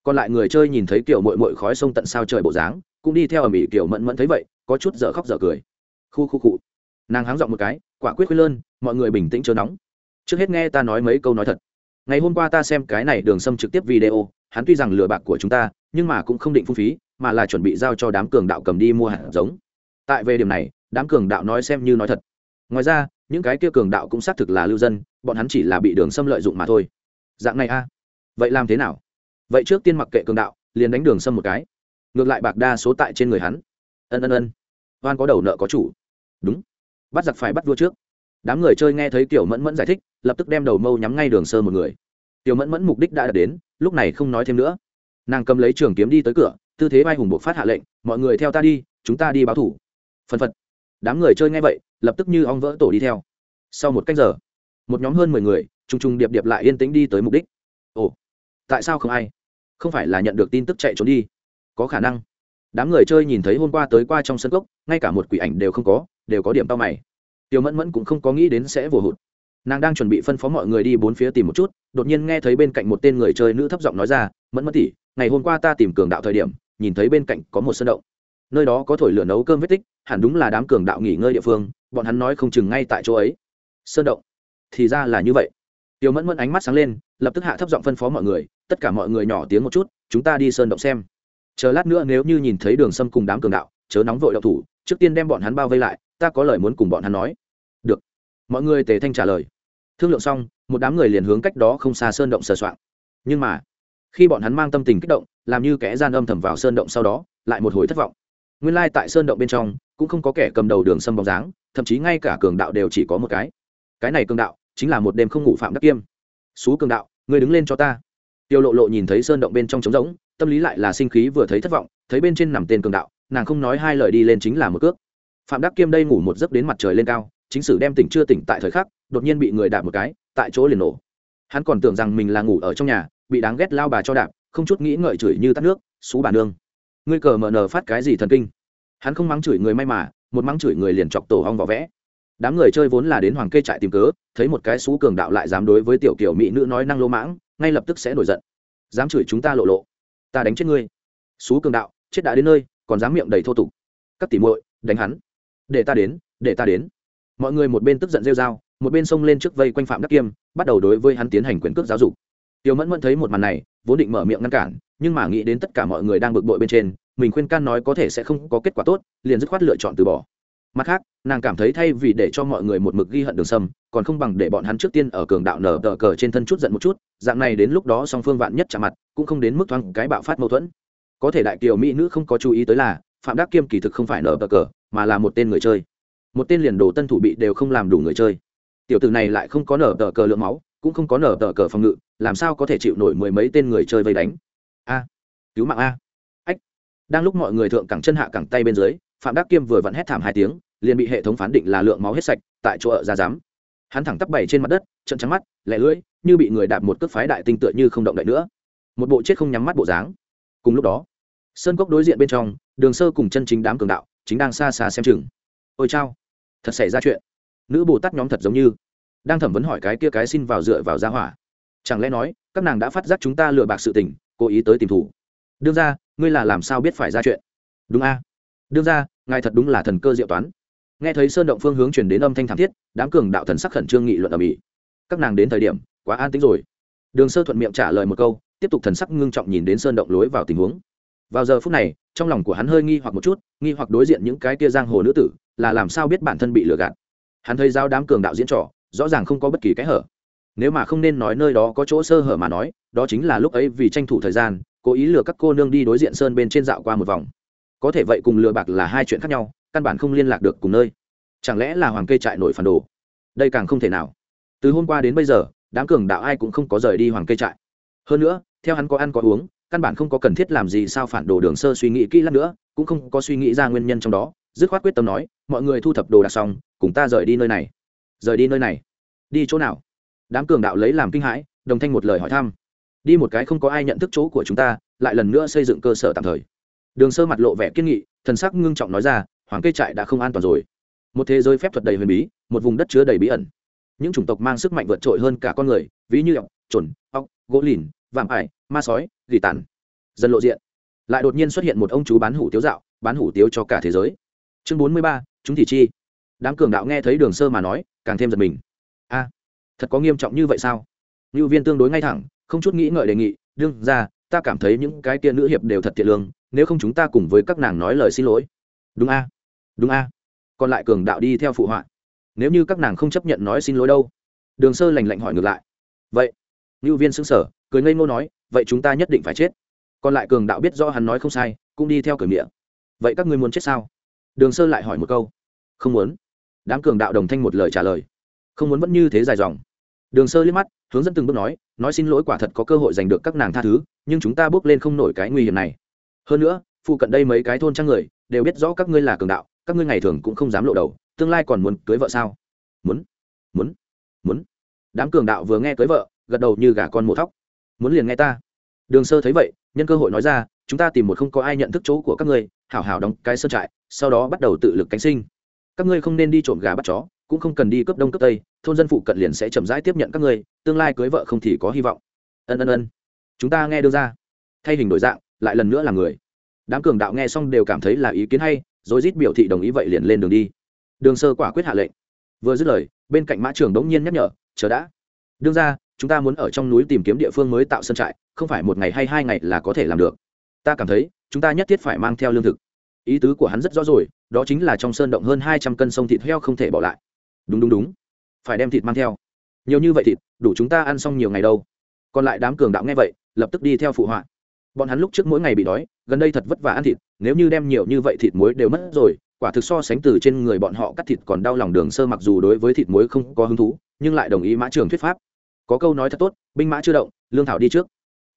A: còn lại người chơi nhìn thấy kiểu mội mội khói sông tận sao trời bộ dáng, cũng đi theo ở mỹ kiểu mẫn mẫn thấy vậy, có chút dở khóc dở cười. Khu khu cụ nàng háng giọng một cái, quả quyết khuyên lơn, mọi người bình tĩnh chớ nóng. Trước hết nghe ta nói mấy câu nói thật. Ngày hôm qua ta xem cái này đường sâm trực tiếp video, hắn tuy rằng lừa bạc của chúng ta, nhưng mà cũng không định phung phí, mà là chuẩn bị giao cho đám cường đạo cầm đi mua hạt giống. Tại về điểm này, đám cường đạo nói xem như nói thật. Ngoài ra, những cái kia cường đạo cũng xác thực là lưu dân, bọn hắn chỉ là bị đường xâm lợi dụng mà thôi. Dạng này a. Vậy làm thế nào? Vậy trước tiên mặc kệ cường đạo, liền đánh đường sâm một cái. Ngược lại bạc đa số tại trên người hắn. Ân ân ân. Oan có đầu nợ có chủ. Đúng. Bắt giặc phải bắt vua trước. Đám người chơi nghe thấy tiểu mẫn mẫn giải thích, lập tức đem đầu mâu nhắm ngay đường sơ một người. Tiểu mẫn mẫn mục đích đã đạt đến, lúc này không nói thêm nữa. Nàng cầm lấy trường kiếm đi tới cửa, tư thế vai hùng buộc phát hạ lệnh, mọi người theo ta đi, chúng ta đi báo thủ. Phân phật. Đám người chơi nghe vậy, lập tức như ong vỡ tổ đi theo. Sau một cách giờ, một nhóm hơn mười người t r ù n g t r ù n g điệp điệp lại yên tĩnh đi tới mục đích. Ồ, tại sao không ai? Không phải là nhận được tin tức chạy trốn đi. Có khả năng. Đám người chơi nhìn thấy hôm qua tới qua trong sân cốc, ngay cả một quỷ ảnh đều không có, đều có điểm tao mày. Tiêu mẫn mẫn cũng không có nghĩ đến sẽ vồ hụt. Nàng đang chuẩn bị phân phó mọi người đi bốn phía tìm một chút, đột nhiên nghe thấy bên cạnh một tên người chơi nữ thấp giọng nói ra, mẫn mẫn tỉ ngày hôm qua ta tìm cường đạo thời điểm, nhìn thấy bên cạnh có một sân động. Nơi đó có thổi lửa nấu cơm vết tích, hẳn đúng là đám cường đạo nghỉ ngơi địa phương, bọn hắn nói không chừng ngay tại chỗ ấy. Sơn động. Thì ra là như vậy. Tiêu mẫn mẫn ánh mắt sáng lên lập tức hạ thấp giọng phân phó mọi người, tất cả mọi người nhỏ tiếng một chút, chúng ta đi sơn động xem. Chờ lát nữa nếu như nhìn thấy đường sâm cùng đám cường đạo, chớ nóng vội đậu thủ, trước tiên đem bọn hắn bao vây lại, ta có lời muốn cùng bọn hắn nói. Được. Mọi người tề thanh trả lời. Thương lượng xong, một đám người liền hướng cách đó không xa sơn động sờ soạn. nhưng mà, khi bọn hắn mang tâm tình kích động, làm như kẻ gian âm thầm vào sơn động sau đó, lại một hồi thất vọng. Nguyên lai tại sơn động bên trong, cũng không có kẻ cầm đầu đường sâm bóng dáng, thậm chí ngay cả cường đạo đều chỉ có một cái. Cái này cường đạo, chính là một đêm không ngủ phạm đắc kiêm. Xú cường đạo người đứng lên cho ta. Tiêu lộ lộ nhìn thấy sơn động bên trong trống rỗng, tâm lý lại là sinh khí vừa thấy thất vọng, thấy bên trên nằm tên cường đạo, nàng không nói hai lời đi lên chính là một cước. Phạm đắc kiêm đây ngủ một giấc đến mặt trời lên cao, chính sử đem tỉnh chưa tỉnh tại thời khắc, đột nhiên bị người đạp một cái, tại chỗ liền nổ. Hắn còn tưởng rằng mình là ngủ ở trong nhà, bị đáng ghét lao bà cho đạp, không chút nghĩ ngợi chửi như tắt nước xú bà nương, ngươi cờ mờ nờ phát cái gì thần kinh? Hắn không mắng chửi người may mà, một mắng chửi người liền chọc tổ hong vỏ vẽ đám người chơi vốn là đến hoàng kê trại tìm cớ, thấy một cái xú cường đạo lại dám đối với tiểu kiểu mỹ nữ nói năng lô mãng, ngay lập tức sẽ nổi giận. Dám chửi chúng ta lộ lộ. Ta đánh chết ngươi. Xú cường đạo, chết đã đến nơi, còn dám miệng đầy thô tục. Các tỉ muội, đánh hắn. Để ta đến, để ta đến. Mọi người một bên tức giận rêu dao một bên xông lên trước vây quanh phạm đắc kiêm, bắt đầu đối với hắn tiến hành quyền cước giáo dục. Tiểu mẫn mẫn thấy một màn này, vốn định mở miệng ngăn cản, nhưng mà nghĩ đến tất cả mọi người đang bực bội bên trên, mình khuyên can nói có thể sẽ không có kết quả tốt, liền dứt khoát lựa chọn từ bỏ mặt khác, nàng cảm thấy thay vì để cho mọi người một mực ghi hận đường sâm, còn không bằng để bọn hắn trước tiên ở cường đạo nở tờ cờ trên thân chút giận một chút, dạng này đến lúc đó song phương vạn nhất chạm mặt, cũng không đến mức thoáng cái bạo phát mâu thuẫn. Có thể đại kiều mỹ nữ không có chú ý tới là, phạm đắc kiêm kỳ thực không phải nở tờ cờ, mà là một tên người chơi. Một tên liền đồ tân thủ bị đều không làm đủ người chơi. Tiểu tử này lại không có nở tờ cờ lượng máu, cũng không có nở tờ cờ phòng ngự, làm sao có thể chịu nổi mười mấy tên người chơi vây đánh? A, cứu mạng a. Ách, đang lúc mọi người thượng cẳng chân hạ cẳng tay bên dưới phạm đắc kiêm vừa vặn hét thảm hai tiếng, liền bị hệ thống phán định là lượng máu hết sạch, tại chỗ ở ra dám hắn thẳng tắp bảy trên mặt đất trận trắng mắt, lẻ lưỡi, như bị người đạp một cước phái đại tinh tựa như không động đậy nữa. Một bộ chết không nhắm mắt bộ dáng. Cùng lúc đó, sơn cốc đối diện bên trong, đường sơ cùng chân chính đám cường đạo, chính đang xa xa xem chừng. Ôi chao, thật xảy ra chuyện. Nữ bồ tát nhóm thật giống như đang thẩm vấn hỏi cái kia cái xin vào dựa vào gia hỏa. Chẳng lẽ nói, các nàng đã phát giác chúng ta lừa bạc sự tình, cố ý tới tìm thủ đương ra ngươi là làm sao biết phải ra chuyện? Đúng a. Đương ra ngài thật đúng là thần cơ diệu toán. Nghe thấy sơn động phương hướng chuyển đến âm thanh thảm thiết, đám cường đạo thần sắc khẩn trương nghị luận ở mỹ các nàng đến thời điểm, quá an tính rồi. Đường sơ thuận miệng trả lời một câu, tiếp tục thần sắc ngưng trọng nhìn đến sơn động lối vào tình huống. Vào giờ phút này, trong lòng của hắn hơi nghi hoặc một chút, nghi hoặc đối diện những cái kia giang hồ nữ tử, là làm sao biết bản thân bị lừa gạt. Hắn thấy giao đám cường đạo diễn trò, rõ ràng không có bất kỳ cái hở. Nếu mà không nên nói nơi đó có chỗ sơ hở mà nói, đó chính là lúc ấy vì tranh thủ thời gian, cố ý lừa các cô nương đi đối diện sơn bên trên dạo qua một vòng có thể vậy cùng lừa bạc là hai chuyện khác nhau, căn bản không liên lạc được cùng nơi. Chẳng lẽ là hoàng kê trại nổi phản đồ? Đây càng không thể nào. Từ hôm qua đến bây giờ, đám cường đạo ai cũng không có rời đi hoàng kê trại. Hơn nữa, theo hắn có ăn có uống, căn bản không có cần thiết làm gì sao phản đồ đường sơ suy nghĩ kỹ lắm nữa, cũng không có suy nghĩ ra nguyên nhân trong đó, dứt khoát quyết tâm nói, mọi người thu thập đồ đạc xong, cùng ta rời đi nơi này. Rời đi nơi này? Đi chỗ nào? Đám cường đạo lấy làm kinh hãi, đồng thanh một lời hỏi thăm. Đi một cái không có ai nhận thức chỗ của chúng ta, lại lần nữa xây dựng cơ sở tạm thời đường sơ mặt lộ vẻ kiên nghị, thần sắc ngưng trọng nói ra, hoàng cây trại đã không an toàn rồi. Một thế giới phép thuật đầy huyền bí, một vùng đất chứa đầy bí ẩn. Những chủng tộc mang sức mạnh vượt trội hơn cả con người, ví như ọc chuẩn ọc gỗ lìn, vạm ải, ma sói, gỉ tàn. Dần lộ diện, lại đột nhiên xuất hiện một ông chú bán hủ tiếu dạo, bán hủ tiếu cho cả thế giới. Chương bốn mươi ba, chúng thì chi. Đám cường đạo nghe thấy đường sơ mà nói, càng thêm giật mình. A, thật có nghiêm trọng như vậy sao? Ngưu viên tương đối ngay thẳng, không chút nghĩ ngợi đề nghị, đương ra, ta cảm thấy những cái tiên nữ hiệp đều thật thiện lương nếu không chúng ta cùng với các nàng nói lời xin lỗi. Đúng a đúng a. Còn lại cường đạo đi theo phụ họa. Nếu như các nàng không chấp nhận nói xin lỗi đâu. Đường sơ lành lạnh hỏi ngược lại. Vậy ngưu viên xứng sở cười ngây ngô nói, vậy chúng ta nhất định phải chết. Còn lại cường đạo biết do hắn nói không sai, cũng đi theo cửa miệng. Vậy các ngươi muốn chết sao? Đường sơ lại hỏi một câu. Không muốn. Đám cường đạo đồng thanh một lời trả lời. Không muốn vẫn như thế dài dòng. Đường sơ liếc mắt, hướng dẫn từng bước nói nói xin lỗi quả thật có cơ hội giành được các nàng tha thứ, nhưng chúng ta bước lên không nổi cái nguy hiểm này hơn nữa, phụ cận đây mấy cái thôn trang người đều biết rõ các ngươi là cường đạo, các ngươi ngày thường cũng không dám lộ đầu, tương lai còn muốn cưới vợ sao? Muốn muốn muốn. Đám cường đạo vừa nghe cưới vợ, gật đầu như gà con mổ thóc. Muốn liền nghe ta. Đường sơ thấy vậy, nhân cơ hội nói ra, chúng ta tìm một không có ai nhận thức chỗ của các ngươi, hảo hảo đóng cái sơn trại, sau đó bắt đầu tự lực cánh sinh. Các ngươi không nên đi trộm gà bắt chó, cũng không cần đi cấp đông cấp tây, thôn dân phụ cận liền sẽ chậm rãi tiếp nhận các ngươi, tương lai cưới vợ không thì có hy vọng. Ân ân ân. Chúng ta nghe đưa ra. Thay hình đổi dạng lại lần nữa là người. Đám cường đạo nghe xong đều cảm thấy là ý kiến hay, rồi rít biểu thị đồng ý vậy liền lên đường đi. Đường sơ quả quyết hạ lệnh. Vừa dứt lời, bên cạnh mã trường đống nhiên nhắc nhở, chờ đã. Đương ra, chúng ta muốn ở trong núi tìm kiếm địa phương mới tạo sân trại, không phải một ngày hay hai ngày là có thể làm được. Ta cảm thấy, chúng ta nhất thiết phải mang theo lương thực. Ý tứ của hắn rất rõ rồi, đó chính là trong sơn động hơn hai trăm cân sông thịt heo không thể bỏ lại. Đúng đúng đúng. Phải đem thịt mang theo. Nhiều như vậy thịt, đủ chúng ta ăn xong nhiều ngày đâu. Còn lại đám cường đạo nghe vậy, lập tức đi theo phụ họa bọn hắn lúc trước mỗi ngày bị đói, gần đây thật vất vả ăn thịt, nếu như đem nhiều như vậy thịt muối đều mất rồi, quả thực so sánh từ trên người bọn họ cắt thịt còn đau lòng đường sơ mặc dù đối với thịt muối không có hứng thú, nhưng lại đồng ý mã trường thuyết pháp. Có câu nói thật tốt, binh mã chưa động, lương thảo đi trước.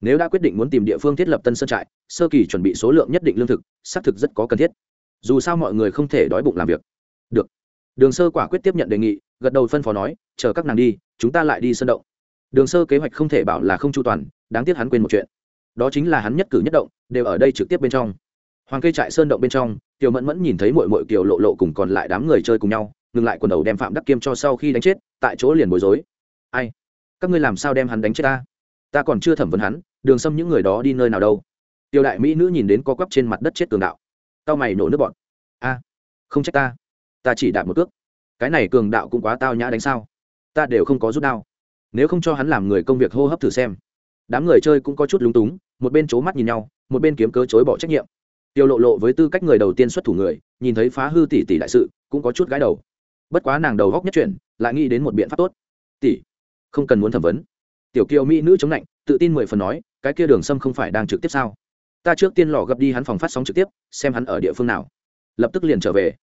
A: Nếu đã quyết định muốn tìm địa phương thiết lập tân sơn trại, sơ kỳ chuẩn bị số lượng nhất định lương thực, xác thực rất có cần thiết. Dù sao mọi người không thể đói bụng làm việc. Được. Đường sơ quả quyết tiếp nhận đề nghị, gật đầu phân phó nói, chờ các nàng đi, chúng ta lại đi sơn động. Đường sơ kế hoạch không thể bảo là không chu toàn, đáng tiếc hắn quên một chuyện đó chính là hắn nhất cử nhất động, đều ở đây trực tiếp bên trong. Hoàng cây trại sơn động bên trong, tiểu mẫn mẫn nhìn thấy mội mội kiều lộ lộ cùng còn lại đám người chơi cùng nhau, ngừng lại quần đầu đem phạm đắc kiêm cho sau khi đánh chết, tại chỗ liền bối rối. Ai? Các ngươi làm sao đem hắn đánh chết ta? Ta còn chưa thẩm vấn hắn, đường xâm những người đó đi nơi nào đâu. Tiểu đại mỹ nữ nhìn đến co quắp trên mặt đất chết cường đạo. Tao mày nổ nước bọn a, không trách ta. Ta chỉ đạt một cước. Cái này cường đạo cũng quá tao nhã đánh sao? Ta đều không có rút đao. Nếu không cho hắn làm người công việc hô hấp thử xem. Đám người chơi cũng có chút lúng túng một bên c mắt nhìn nhau, một bên kiếm cớ chối bỏ trách nhiệm. Tiêu lộ lộ với tư cách người đầu tiên xuất thủ người, nhìn thấy phá hư tỷ tỷ đại sự, cũng có chút gái đầu. Bất quá nàng đầu góc nhất chuyển, lại nghĩ đến một biện pháp tốt. Tỷ, không cần muốn thẩm vấn. Tiểu kiều mỹ nữ chống lạnh, tự tin mười phần nói, cái kia đường sâm không phải đang trực tiếp sao? Ta trước tiên lò gấp đi hắn phòng phát sóng trực tiếp, xem hắn ở địa phương nào. Lập tức liền trở về.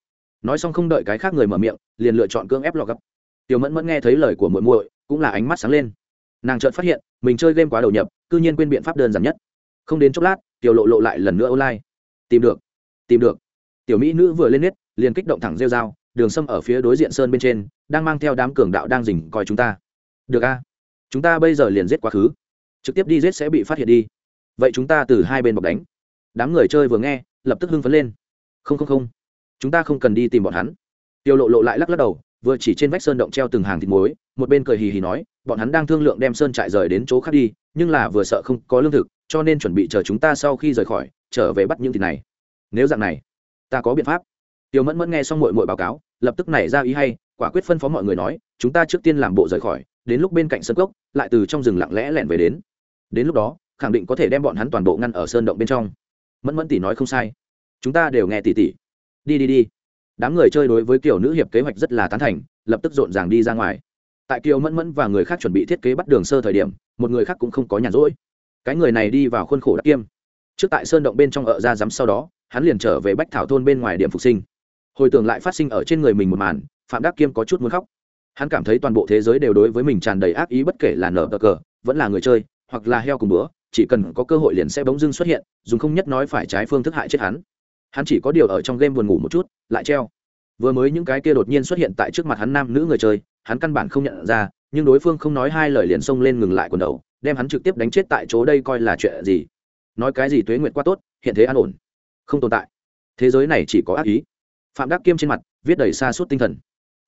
A: Nói xong không đợi cái khác người mở miệng, liền lựa chọn cưỡng ép lò gấp. Tiểu mẫn mẫn nghe thấy lời của muội muội, cũng là ánh mắt sáng lên. Nàng chợt phát hiện, mình chơi game quá đầu nhập cư nhiên quên biện pháp đơn giản nhất. Không đến chốc lát, tiểu lộ lộ lại lần nữa online. Tìm được tìm được. Tiểu mỹ nữ vừa lên nết liền kích động thẳng rêu dao đường sâm ở phía đối diện sơn bên trên, đang mang theo đám cường đạo đang dình coi chúng ta. Được a, chúng ta bây giờ liền giết quá khứ. Trực tiếp đi giết sẽ bị phát hiện đi. Vậy chúng ta từ hai bên bọc đánh. Đám người chơi vừa nghe, lập tức hưng phấn lên. Không không không. Chúng ta không cần đi tìm bọn hắn. Tiêu lộ lộ lại lắc lắc đầu, vừa chỉ trên vách sơn động treo từng hàng thịt muối, một bên cười hì hì nói, bọn hắn đang thương lượng đem sơn trại rời đến chỗ khác đi nhưng là vừa sợ không có lương thực, cho nên chuẩn bị chờ chúng ta sau khi rời khỏi, trở về bắt những thịt này. Nếu dạng này, ta có biện pháp. Tiêu mẫn mẫn nghe xong mội mội báo cáo, lập tức nảy ra ý hay, quả quyết phân phó mọi người nói, chúng ta trước tiên làm bộ rời khỏi, đến lúc bên cạnh sân cốc, lại từ trong rừng lặng lẽ lẻn về đến. Đến lúc đó, khẳng định có thể đem bọn hắn toàn bộ ngăn ở sơn động bên trong. Mẫn mẫn tỷ nói không sai. Chúng ta đều nghe tỷ tỷ. Đi đi đi. Đám người chơi đối với kiểu nữ hiệp kế hoạch rất là tán thành, lập tức rộn ràng đi ra ngoài tại kiều mẫn mẫn và người khác chuẩn bị thiết kế bắt đường sơ thời điểm, một người khác cũng không có nhàn rỗi. Cái người này đi vào khuôn khổ đặc kiêm. Trước tại sơn động bên trong ở ra dám sau đó, hắn liền trở về bách thảo thôn bên ngoài điểm phục sinh. Hồi tưởng lại phát sinh ở trên người mình một màn, phạm đắc kiêm có chút muốn khóc. Hắn cảm thấy toàn bộ thế giới đều đối với mình tràn đầy ác ý bất kể là nở cờ cờ, vẫn là người chơi, hoặc là heo cùng bữa, chỉ cần có cơ hội liền sẽ bỗng dưng xuất hiện, dùng không nhất nói phải trái phương thức hại chết hắn. Hắn chỉ có điều ở trong game buồn ngủ một chút, lại treo. Vừa mới những cái kia đột nhiên xuất hiện tại trước mặt hắn nam nữ người chơi hắn căn bản không nhận ra, nhưng đối phương không nói hai lời liền xông lên ngừng lại quần đầu, đem hắn trực tiếp đánh chết tại chỗ đây coi là chuyện gì? Nói cái gì tuế nguyện quá tốt, hiện thế an ổn. Không tồn tại. Thế giới này chỉ có ác ý. Phạm đắc kiêm trên mặt, viết đầy xa suốt tinh thần.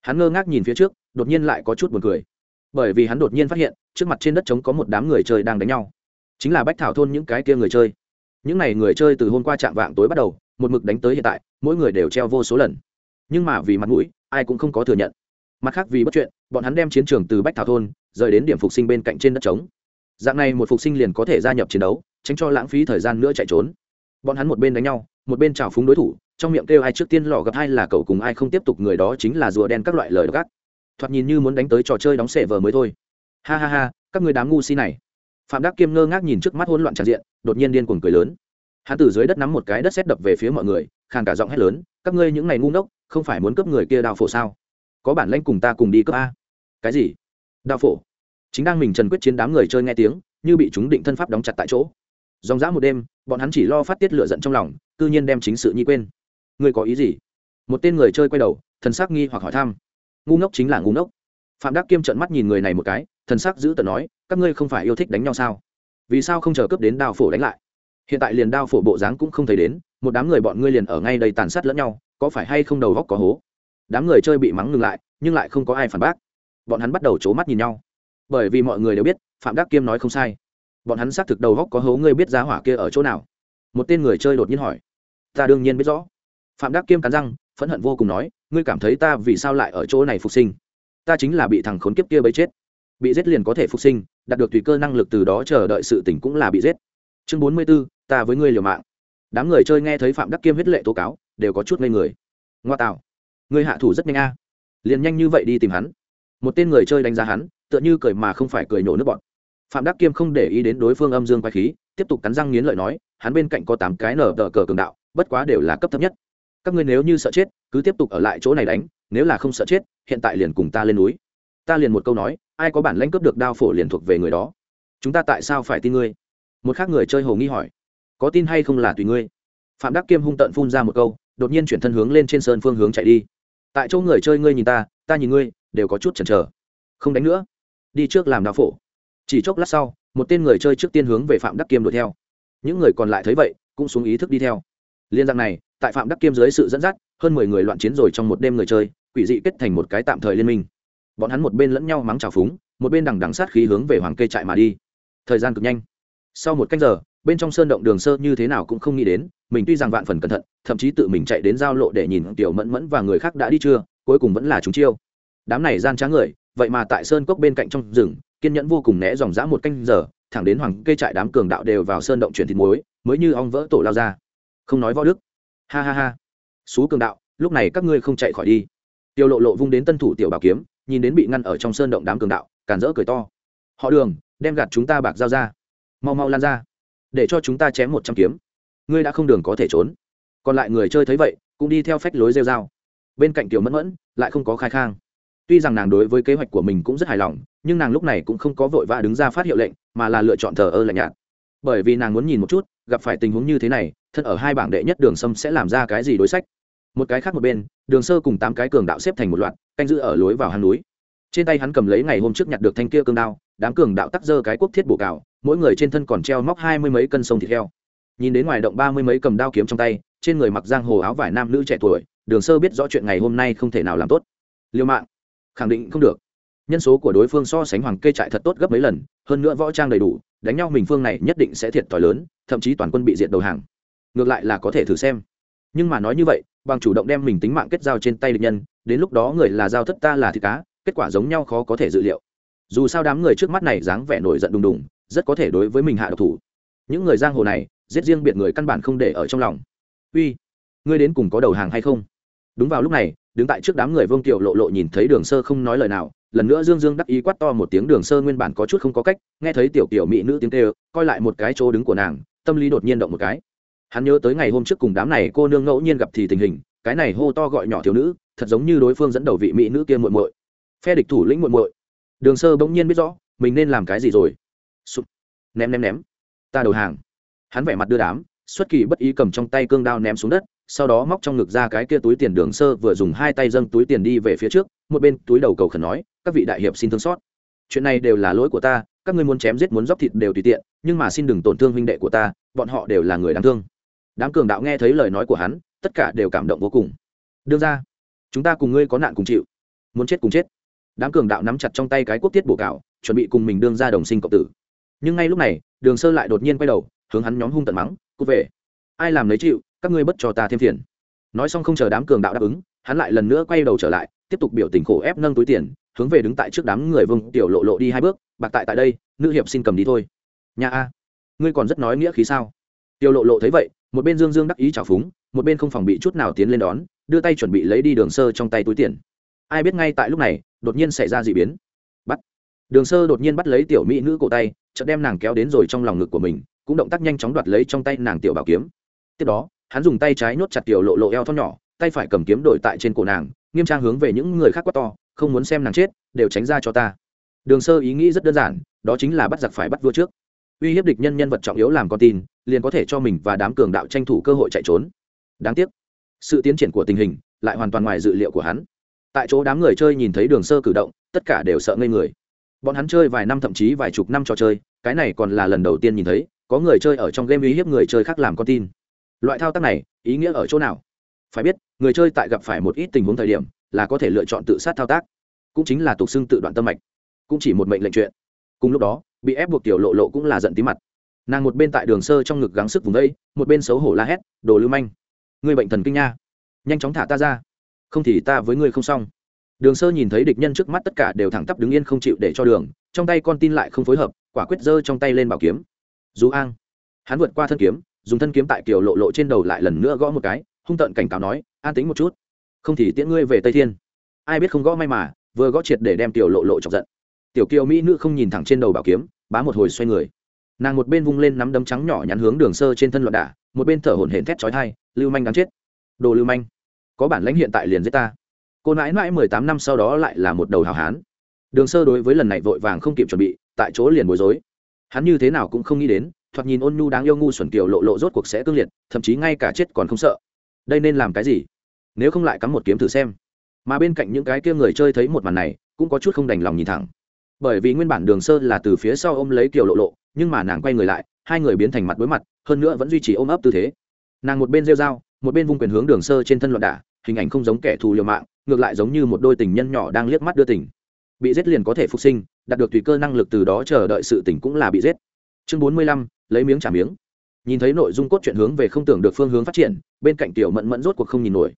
A: Hắn ngơ ngác nhìn phía trước, đột nhiên lại có chút buồn cười. Bởi vì hắn đột nhiên phát hiện, trước mặt trên đất trống có một đám người chơi đang đánh nhau. Chính là bách thảo thôn những cái kia người chơi. Những n à y người chơi từ hôm qua trạm vạng tối bắt đầu, một mực đánh tới hiện tại, mỗi người đều treo vô số lần. Nhưng mà vì mặt mũi, ai cũng không có thừa nhận mặt khác vì bất chuyện, bọn hắn đem chiến trường từ bách thảo thôn, rời đến điểm phục sinh bên cạnh trên đất trống. Dạng này một phục sinh liền có thể gia nhập chiến đấu, tránh cho lãng phí thời gian nữa chạy trốn. Bọn hắn một bên đánh nhau, một bên trào phúng đối thủ, trong miệng kêu ai trước tiên lò gặp ai là cậu cùng ai không tiếp tục người đó chính là rùa đen các loại lời gác thoạt nhìn như muốn đánh tới trò chơi đóng sệ vờ mới thôi. Ha ha ha, các người đám ngu si này. Phạm đắc kiêm ngơ ngác nhìn trước mắt hỗn loạn tràn diện, đột nhiên điên cuồng cười lớn. Hắn từ dưới đất nắm một cái đất xét đập về phía mọi người, khàn cả giọng hét lớn, các ngươi những ngày ngu ngốc, không phải muốn cướp người kia đào phổ sao? Có bản lãnh cùng ta cùng đi cướp a. Cái gì? Đao phổ. Chính đang mình trần quyết chiến đám người chơi nghe tiếng, như bị chúng định thân pháp đóng chặt tại chỗ. Dòng dã một đêm, bọn hắn chỉ lo phát tiết lựa giận trong lòng, cư nhiên đem chính sự nhi quên. Người có ý gì? Một tên người chơi quay đầu, thần sắc nghi hoặc hỏi thăm. Ngu ngốc chính là ngu ngốc. Phạm đắc kiêm trợn mắt nhìn người này một cái, thần sắc giữ tận nói, các ngươi không phải yêu thích đánh nhau sao? Vì sao không chờ cướp đến đao phổ đánh lại? Hiện tại liền đao phổ bộ dáng cũng không thấy đến, một đám người bọn ngươi liền ở ngay đây tàn sát lẫn nhau, có phải hay không đầu góc có hố? Đám người chơi bị mắng ngừng lại, nhưng lại không có ai phản bác. Bọn hắn bắt đầu c h ố mắt nhìn nhau. Bởi vì mọi người đều biết, phạm đắc kiêm nói không sai. Bọn hắn xác thực đầu góc có hố, ngươi biết giá hỏa kia ở chỗ nào? Một tên người chơi đột nhiên hỏi. Ta đương nhiên biết rõ. Phạm đắc kiêm cắn răng, phẫn hận vô cùng nói, ngươi cảm thấy ta vì sao lại ở chỗ này phục sinh? Ta chính là bị thằng khốn kiếp kia bấy chết. Bị giết liền có thể phục sinh, đạt được tùy cơ năng lực từ đó chờ đợi sự tỉnh cũng là bị giết. Chương bốn mươi b ố ta với ngươi liều mạng. Đám người chơi nghe thấy phạm đắc kiêm huyết lệ tố cáo, đều có chút ngây người. Ngoa tạo người hạ thủ rất nhanh a. Liền nhanh như vậy đi tìm hắn. Một tên người chơi đánh giá hắn, tựa như cười mà không phải cười nổ nước bọn phạm đắc kiêm không để ý đến đối phương âm dương quay khí, tiếp tục cắn răng nghiến lợi nói, hắn bên cạnh có tám cái nở tờ cờ cường đạo, bất quá đều là cấp thấp nhất. Các ngươi nếu như sợ chết, cứ tiếp tục ở lại chỗ này đánh, nếu là không sợ chết, hiện tại liền cùng ta lên núi. Ta liền một câu nói, ai có bản lãnh cướp được đao phổ liền thuộc về người đó. Chúng ta tại sao phải tin ngươi? Một khác người chơi hồ nghi hỏi, có tin hay không là tùy ngươi? Phạm đắc kiêm hung tận phun ra một câu, đột nhiên chuyển thân hướng lên trên sơn phương hướng chạy đi tại chỗ người chơi ngươi nhìn ta ta nhìn ngươi, đều có chút chần chờ. Không đánh nữa. Đi trước làm đao phổ. Chỉ chốc lát sau, một tên người chơi trước tiên hướng về phạm đắc kiêm đuổi theo. Những người còn lại thấy vậy, cũng xuống ý thức đi theo. Liên giang này, tại phạm đắc kiêm dưới sự dẫn dắt, hơn mười người loạn chiến rồi trong một đêm người chơi, quỷ dị kết thành một cái tạm thời liên minh. Bọn hắn một bên lẫn nhau mắng trào phúng, một bên đằng đằng sát khí hướng về hoàng Kê trại mà đi. Thời gian cực nhanh. Sau một cách giờ, bên trong sơn động đường sơ như thế nào cũng không nghĩ đến mình tuy rằng vạn phần cẩn thận, thậm chí tự mình chạy đến giao lộ để nhìn tiểu mẫn mẫn và người khác đã đi chưa, cuối cùng vẫn là chúng chiêu. Đám này gian trá người, vậy mà tại sơn cốc bên cạnh trong rừng, kiên nhẫn vô cùng né dòng dã một canh giờ, thẳng đến hoàng cây trại đám cường đạo đều vào sơn động chuyển thịt muối, mới như ong vỡ tổ lao ra. Không nói võ đức. Ha ha ha. Xú cường đạo, lúc này các ngươi không chạy khỏi đi. Tiểu lộ lộ vung đến tân thủ tiểu bảo kiếm, nhìn đến bị ngăn ở trong sơn động đám cường đạo, càn rỡ cười to. Họ đường, đem gạt chúng ta bạc giao ra. Mau mau lan ra. Để cho chúng ta chém một trăm kiếm ngươi đã không đường có thể trốn. Còn lại người chơi thấy vậy, cũng đi theo phách lối rêu dao bên cạnh tiểu mẫn mẫn, lại không có khai khang. Tuy rằng nàng đối với kế hoạch của mình cũng rất hài lòng, nhưng nàng lúc này cũng không có vội vã đứng ra phát hiệu lệnh, mà là lựa chọn thờ ơ lạnh nhạt. Bởi vì nàng muốn nhìn một chút, gặp phải tình huống như thế này, thân ở hai bảng đệ nhất đường sâm sẽ làm ra cái gì đối sách. Một cái khác một bên, đường sơ cùng tám cái cường đạo xếp thành một loạt, canh giữ ở lối vào hang núi. Trên tay hắn cầm lấy ngày hôm trước nhặt được thanh kia cương đao, đám cường đạo tắc dơ cái quốc thiết bổ cào, mỗi người trên thân còn treo móc hai mươi mấy cân sông thịt heo nhìn đến ngoài động ba mươi mấy cầm đao kiếm trong tay, trên người mặc giang hồ áo vải nam nữ trẻ tuổi, đường sơ biết rõ chuyện ngày hôm nay không thể nào làm tốt. Liêu mạng. Khẳng định không được. Nhân số của đối phương so sánh hoàng kê trại thật tốt gấp mấy lần, hơn nữa võ trang đầy đủ, đánh nhau mình phương này nhất định sẽ thiệt thòi lớn, thậm chí toàn quân bị diệt đầu hàng. Ngược lại là có thể thử xem. Nhưng mà nói như vậy, bằng chủ động đem mình tính mạng kết giao trên tay địch nhân, đến lúc đó người là giao thất ta là thịt cá, kết quả giống nhau khó có thể dự liệu. Dù sao đám người trước mắt này dáng vẻ nổi giận đùng đùng, rất có thể đối với mình hạ độc thủ. Những người giang hồ này giết riêng biệt người căn bản không để ở trong lòng. Uy, ngươi đến cùng có đầu hàng hay không? Đúng vào lúc này, đứng tại trước đám người vương tiểu lộ lộ nhìn thấy đường sơ không nói lời nào, lần nữa dương dương đắc ý quát to một tiếng, đường sơ, nguyên bản có chút không có cách. Nghe thấy tiểu tiểu mỹ nữ tiếng kêu, coi lại một cái chỗ đứng của nàng, tâm lý đột nhiên động một cái. Hắn nhớ tới ngày hôm trước cùng đám này cô nương ngẫu nhiên gặp thì tình hình, cái này hô to gọi nhỏ thiếu nữ, thật giống như đối phương dẫn đầu vị mỹ nữ kia muội muội. Phe địch thủ lĩnh muội muội. Đường sơ bỗng nhiên biết rõ, mình nên làm cái gì rồi. Sụp. ném ném ném. Ta đầu hàng hắn vẻ mặt đưa đám, xuất kỳ bất ý cầm trong tay cương đao ném xuống đất, sau đó móc trong ngực ra cái kia túi tiền đường sơ, vừa dùng hai tay dâng túi tiền đi về phía trước, một bên túi đầu cầu khẩn nói, các vị đại hiệp xin thương xót. Chuyện này đều là lỗi của ta, các ngươi muốn chém giết muốn dóc thịt đều tùy tiện, nhưng mà xin đừng tổn thương huynh đệ của ta, bọn họ đều là người đáng thương. Đám cường đạo nghe thấy lời nói của hắn, tất cả đều cảm động vô cùng. Đương ra chúng ta cùng ngươi có nạn cùng chịu, muốn chết cùng chết. Đám cường đạo nắm chặt trong tay cái quốc tiết bổ cạo chuẩn bị cùng mình đương ra đồng sinh cộng tử. Nhưng ngay lúc này, đường sơ lại đột nhiên quay đầu hướng hắn nhóm hung tận mắng, cút về. Ai làm lấy chịu, các ngươi bất cho ta thêm phiền. Nói xong không chờ đám cường đạo đáp ứng, hắn lại lần nữa quay đầu trở lại, tiếp tục biểu tình khổ ép nâng túi tiền, hướng về đứng tại trước đám người vương tiểu lộ lộ đi hai bước, bạc tại tại đây, nữ hiệp xin cầm đi thôi. Nhà a, ngươi còn rất nói nghĩa khí sao? Tiểu lộ lộ thấy vậy, một bên dương dương đắc ý trào phúng, một bên không phòng bị chút nào tiến lên đón, đưa tay chuẩn bị lấy đi đường sơ trong tay túi tiền. Ai biết ngay tại lúc này, đột nhiên xảy ra d ị biến. Bắt. Đường sơ đột nhiên bắt lấy tiểu mỹ nữ cổ tay, chợt đem nàng kéo đến rồi trong lòng ngực của mình cũng động tác nhanh chóng đoạt lấy trong tay nàng tiểu bảo kiếm. Tiếp đó, hắn dùng tay trái nhốt chặt tiểu lộ lộ eo thon nhỏ, tay phải cầm kiếm đổi tại trên cổ nàng, nghiêm trang hướng về những người khác quá to, không muốn xem nàng chết, đều tránh ra cho ta. Đường sơ ý nghĩ rất đơn giản, đó chính là bắt giặc phải bắt vua trước. Uy hiếp địch nhân nhân vật trọng yếu làm con tin, liền có thể cho mình và đám cường đạo tranh thủ cơ hội chạy trốn. Đáng tiếc, sự tiến triển của tình hình lại hoàn toàn ngoài dự liệu của hắn. Tại chỗ đám người chơi nhìn thấy đường sơ cử động, tất cả đều sợ ngây người. Bọn hắn chơi vài năm thậm chí vài chục năm trò chơi, cái này còn là lần đầu tiên nhìn thấy có người chơi ở trong game uy hiếp người chơi khác làm con tin. Loại thao tác này, ý nghĩa ở chỗ nào? Phải biết, người chơi tại gặp phải một ít tình huống thời điểm, là có thể lựa chọn tự sát thao tác. Cũng chính là tục xưng tự đoạn tâm mạch. Cũng chỉ một mệnh lệnh chuyện. Cùng lúc đó, bị ép buộc tiểu lộ lộ cũng là giận tí mặt. Nàng một bên tại đường sơ trong ngực gắng sức vùng đây một bên xấu hổ la hét, đồ lưu manh! Người bệnh thần kinh nha! Nhanh chóng thả ta ra! Không thì ta với ngươi không xong. Đường sơ nhìn thấy địch nhân trước mắt tất cả đều thẳng tắp đứng yên không chịu để cho đường, trong tay con tin lại không phối hợp, quả quyết giơ trong tay lên bảo kiếm dù an hắn vượt qua thân kiếm, dùng thân kiếm tại kiểu lộ lộ trên đầu lại lần nữa gõ một cái, hung tợn cảnh cáo nói, an tính một chút. Không thì tiễn ngươi về tây thiên. Ai biết không gõ may mà, vừa gõ triệt để đem tiểu lộ lộ chọc giận. Tiểu kiều mỹ nữ không nhìn thẳng trên đầu bảo kiếm, bá một hồi xoay người. Nàng một bên vung lên nắm đấm trắng nhỏ nhắn hướng đường sơ trên thân loạn đả, một bên thở hổn hển thét chói thai lưu manh đáng chết. Đồ lưu manh, có bản lãnh hiện tại liền giết ta. Cô nãi mãi mười tám năm sau đó lại là một đầu hào hán. Đường sơ đối với lần này vội vàng không kịp chuẩn bị, tại chỗ liền bối rối hắn như thế nào cũng không nghĩ đến, thoạt nhìn ôn nhu đáng yêu ngu xuẩn kiều lộ lộ rốt cuộc sẽ cương liệt, thậm chí ngay cả chết còn không sợ. Đây nên làm cái gì? Nếu không lại cắm một kiếm thử xem. Mà bên cạnh những cái kia người chơi thấy một màn này, cũng có chút không đành lòng nhìn thẳng. Bởi vì nguyên bản đường sơ là từ phía sau ôm lấy kiều lộ lộ, nhưng mà nàng quay người lại, hai người biến thành mặt đối mặt, hơn nữa vẫn duy trì ôm ấp tư thế. Nàng một bên rêu dao một bên vung quyền hướng đường sơ trên thân loạn đả, hình ảnh không giống kẻ thù liều mạng, ngược lại giống như một đôi tình nhân nhỏ đang liếc mắt đưa tình. Bị giết liền có thể phục sinh đạt được tùy cơ năng lực từ đó chờ đợi sự tỉnh cũng là bị giết. Chương bốn mươi lăm, lấy miếng trả miếng. Nhìn thấy nội dung cốt truyện hướng về không tưởng được phương hướng phát triển, bên cạnh tiểu mẫn mẫn rốt cuộc không nhìn nổi.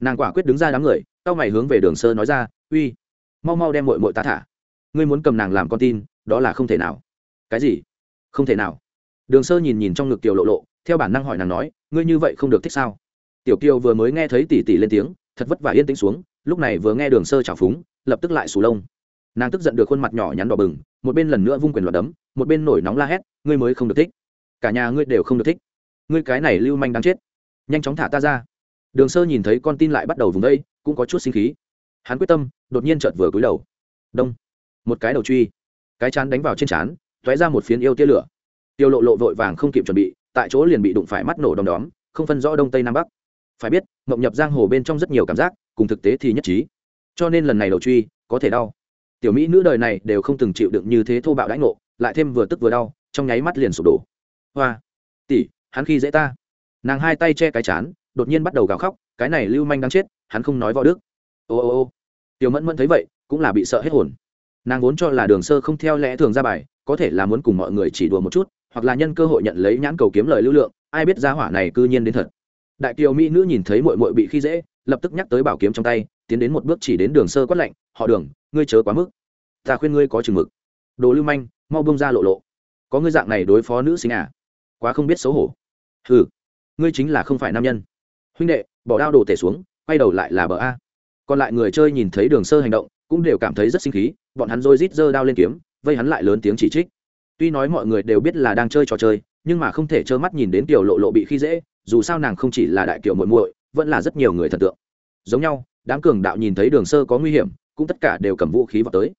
A: Nàng quả quyết đứng ra đám người tao mày hướng về đường sơ nói ra, uy, mau mau đem mội mội ta thả. Ngươi muốn cầm nàng làm con tin, đó là không thể nào. Cái gì? Không thể nào. Đường sơ nhìn nhìn trong ngực tiểu lộ lộ, theo bản năng hỏi nàng nói, ngươi như vậy không được thích sao? Tiểu kiều vừa mới nghe thấy tỷ tỷ lên tiếng, thật vất vả yên tĩnh xuống, lúc này vừa nghe đường sơ trào phúng, lập tức lại sù lông nàng tức giận được khuôn mặt nhỏ nhắn đỏ bừng, một bên lần nữa vung quyền loạt đấm, một bên nổi nóng la hét, ngươi mới không được thích. Cả nhà ngươi đều không được thích. Ngươi cái này lưu manh đáng chết. Nhanh chóng thả ta ra. Đường sơ nhìn thấy con tin lại bắt đầu vùng đây cũng có chút sinh khí. Hắn quyết tâm, đột nhiên chợt vừa cúi đầu. Đông. Một cái đầu truy. Cái chán đánh vào trên chán t ra một phiến yêu tia lửa. Tiêu lộ lộ vội vàng không kịp chuẩn bị, tại chỗ liền bị đụng phải mắt nổ đom đóm, không phân rõ đông tây nam bắc. Phải biết, mộng nhập giang hồ bên trong rất nhiều cảm giác, cùng thực tế thì nhất trí. Cho nên lần này đầu truy, có thể đau tiểu mỹ nữ đời này đều không từng chịu đựng như thế thô bạo đãi ngộ, lại thêm vừa tức vừa đau, trong nháy mắt liền sụp đổ. Hoa, tỷ, hắn khi dễ ta. Nàng hai tay che cái chán, đột nhiên bắt đầu gào khóc, cái này lưu manh đang chết, hắn không nói võ đức. Ô ô ô, tiểu mẫn mẫn thấy vậy, cũng là bị sợ hết hồn. Nàng vốn cho là đường sơ không theo lẽ thường ra bài, có thể là muốn cùng mọi người chỉ đùa một chút, hoặc là nhân cơ hội nhận lấy nhãn cầu kiếm lời lưu lượng, ai biết giá hỏa này cư nhiên đến thật. Đại kiều mỹ nữ nhìn thấy mội mội bị khi dễ lập tức nhắc tới bảo kiếm trong tay, tiến đến một bước chỉ đến đường sơ quát lạnh, họ đường, ngươi chớ quá mức. Ta khuyên ngươi có chừng mực. Đồ lưu manh, mau bông ra lộ lộ. Có ngươi dạng này đối phó nữ sinh à? Quá không biết xấu hổ. Ừ ngươi chính là không phải nam nhân. Huynh đệ, bỏ đao đồ tể xuống, quay đầu lại là bờ a. Còn lại người chơi nhìn thấy đường sơ hành động, cũng đều cảm thấy rất sinh khí, bọn hắn rồi rít giơ đao lên kiếm, vây hắn lại lớn tiếng chỉ trích. Tuy nói mọi người đều biết là đang chơi trò chơi, nhưng mà không thể trơ mắt nhìn đến tiểu lộ lộ bị khi dễ, dù sao nàng không chỉ là đại kiểu muội muội vẫn là rất nhiều người thần tượng. Giống nhau, đám cường đạo nhìn thấy đường sơ có nguy hiểm, cũng tất cả đều cầm vũ khí vào tới.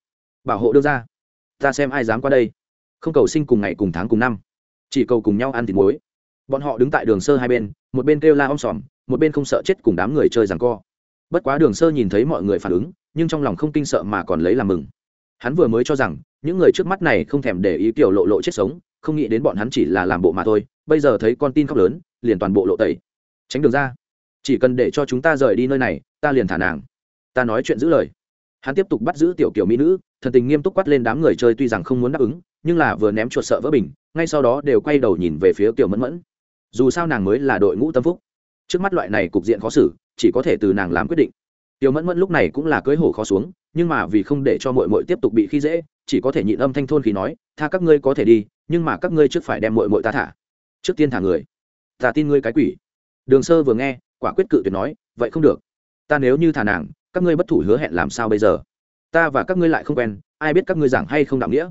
A: Bảo hộ đưa ra. Ta xem ai dám qua đây. Không cầu sinh cùng ngày cùng tháng cùng năm. Chỉ cầu cùng nhau ăn thịt muối. Bọn họ đứng tại đường sơ hai bên, một bên kêu la om sòm, một bên không sợ chết cùng đám người chơi rằng co. Bất quá đường sơ nhìn thấy mọi người phản ứng, nhưng trong lòng không kinh sợ mà còn lấy làm mừng. Hắn vừa mới cho rằng, những người trước mắt này không thèm để ý kiểu lộ lộ chết sống, không nghĩ đến bọn hắn chỉ là làm bộ mà thôi, bây giờ thấy con tin khóc lớn, liền toàn bộ lộ tẩy. Tránh đường ra chỉ cần để cho chúng ta rời đi nơi này, ta liền thả nàng. Ta nói chuyện giữ lời. Hắn tiếp tục bắt giữ tiểu kiểu mỹ nữ, thần tình nghiêm túc quát lên đám người chơi tuy rằng không muốn đáp ứng, nhưng là vừa ném chuột sợ vỡ bình, ngay sau đó đều quay đầu nhìn về phía tiểu mẫn mẫn. Dù sao nàng mới là đội ngũ tâm phúc. Trước mắt loại này cục diện khó xử, chỉ có thể từ nàng làm quyết định. Tiểu mẫn mẫn lúc này cũng là cưới hổ khó xuống, nhưng mà vì không để cho mội mội tiếp tục bị khi dễ, chỉ có thể nhịn âm thanh thôn khi nói, tha các ngươi có thể đi, nhưng mà các ngươi trước phải đem mội mội ta thả. Trước tiên thả người. Ta tin ngươi cái quỷ. Đường sơ vừa nghe quả quyết cự tuyệt nói, vậy không được. Ta nếu như thả nàng, các ngươi bất thủ hứa hẹn làm sao bây giờ? Ta và các ngươi lại không quen, ai biết các ngươi giảng hay không đạo nghĩa?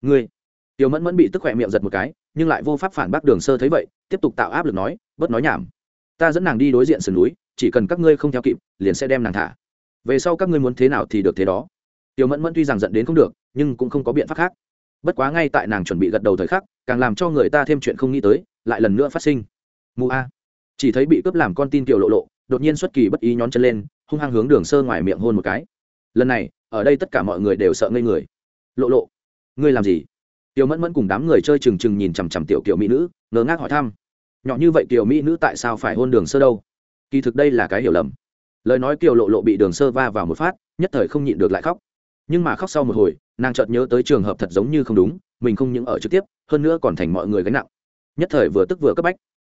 A: Ngươi. Tiểu mẫn mẫn bị tức khỏe miệng giật một cái, nhưng lại vô pháp phản bác đường sơ thấy vậy, tiếp tục tạo áp lực nói, bớt nói nhảm. Ta dẫn nàng đi đối diện sườn núi, chỉ cần các ngươi không theo kịp, liền sẽ đem nàng thả. Về sau các ngươi muốn thế nào thì được thế đó. Tiểu mẫn mẫn tuy rằng giận đến không được, nhưng cũng không có biện pháp khác. Bất quá ngay tại nàng chuẩn bị gật đầu thời khắc, càng làm cho người ta thêm chuyện không nghĩ tới, lại lần nữa phát sinh. Mù a chỉ thấy bị cướp làm con tin tiểu lộ lộ, đột nhiên xuất kỳ bất ý nhón chân lên, hung hăng hướng đường sơ ngoài miệng hôn một cái. Lần này, ở đây tất cả mọi người đều sợ ngây người. Lộ lộ, ngươi làm gì? Tiểu mẫn mẫn cùng đám người chơi trừng trừng nhìn chằm chằm tiểu kiểu mỹ nữ ngớ ngác hỏi thăm. Nhỏ như vậy tiểu mỹ nữ tại sao phải hôn đường sơ đâu? Kỳ thực đây là cái hiểu lầm. Lời nói kiểu lộ lộ bị đường sơ va vào một phát, nhất thời không nhịn được lại khóc. Nhưng mà khóc sau một hồi, nàng chợt nhớ tới trường hợp thật giống như không đúng, mình không những ở trực tiếp, hơn nữa còn thành mọi người gánh nặng. Nhất thời vừa tức vừa cấp bách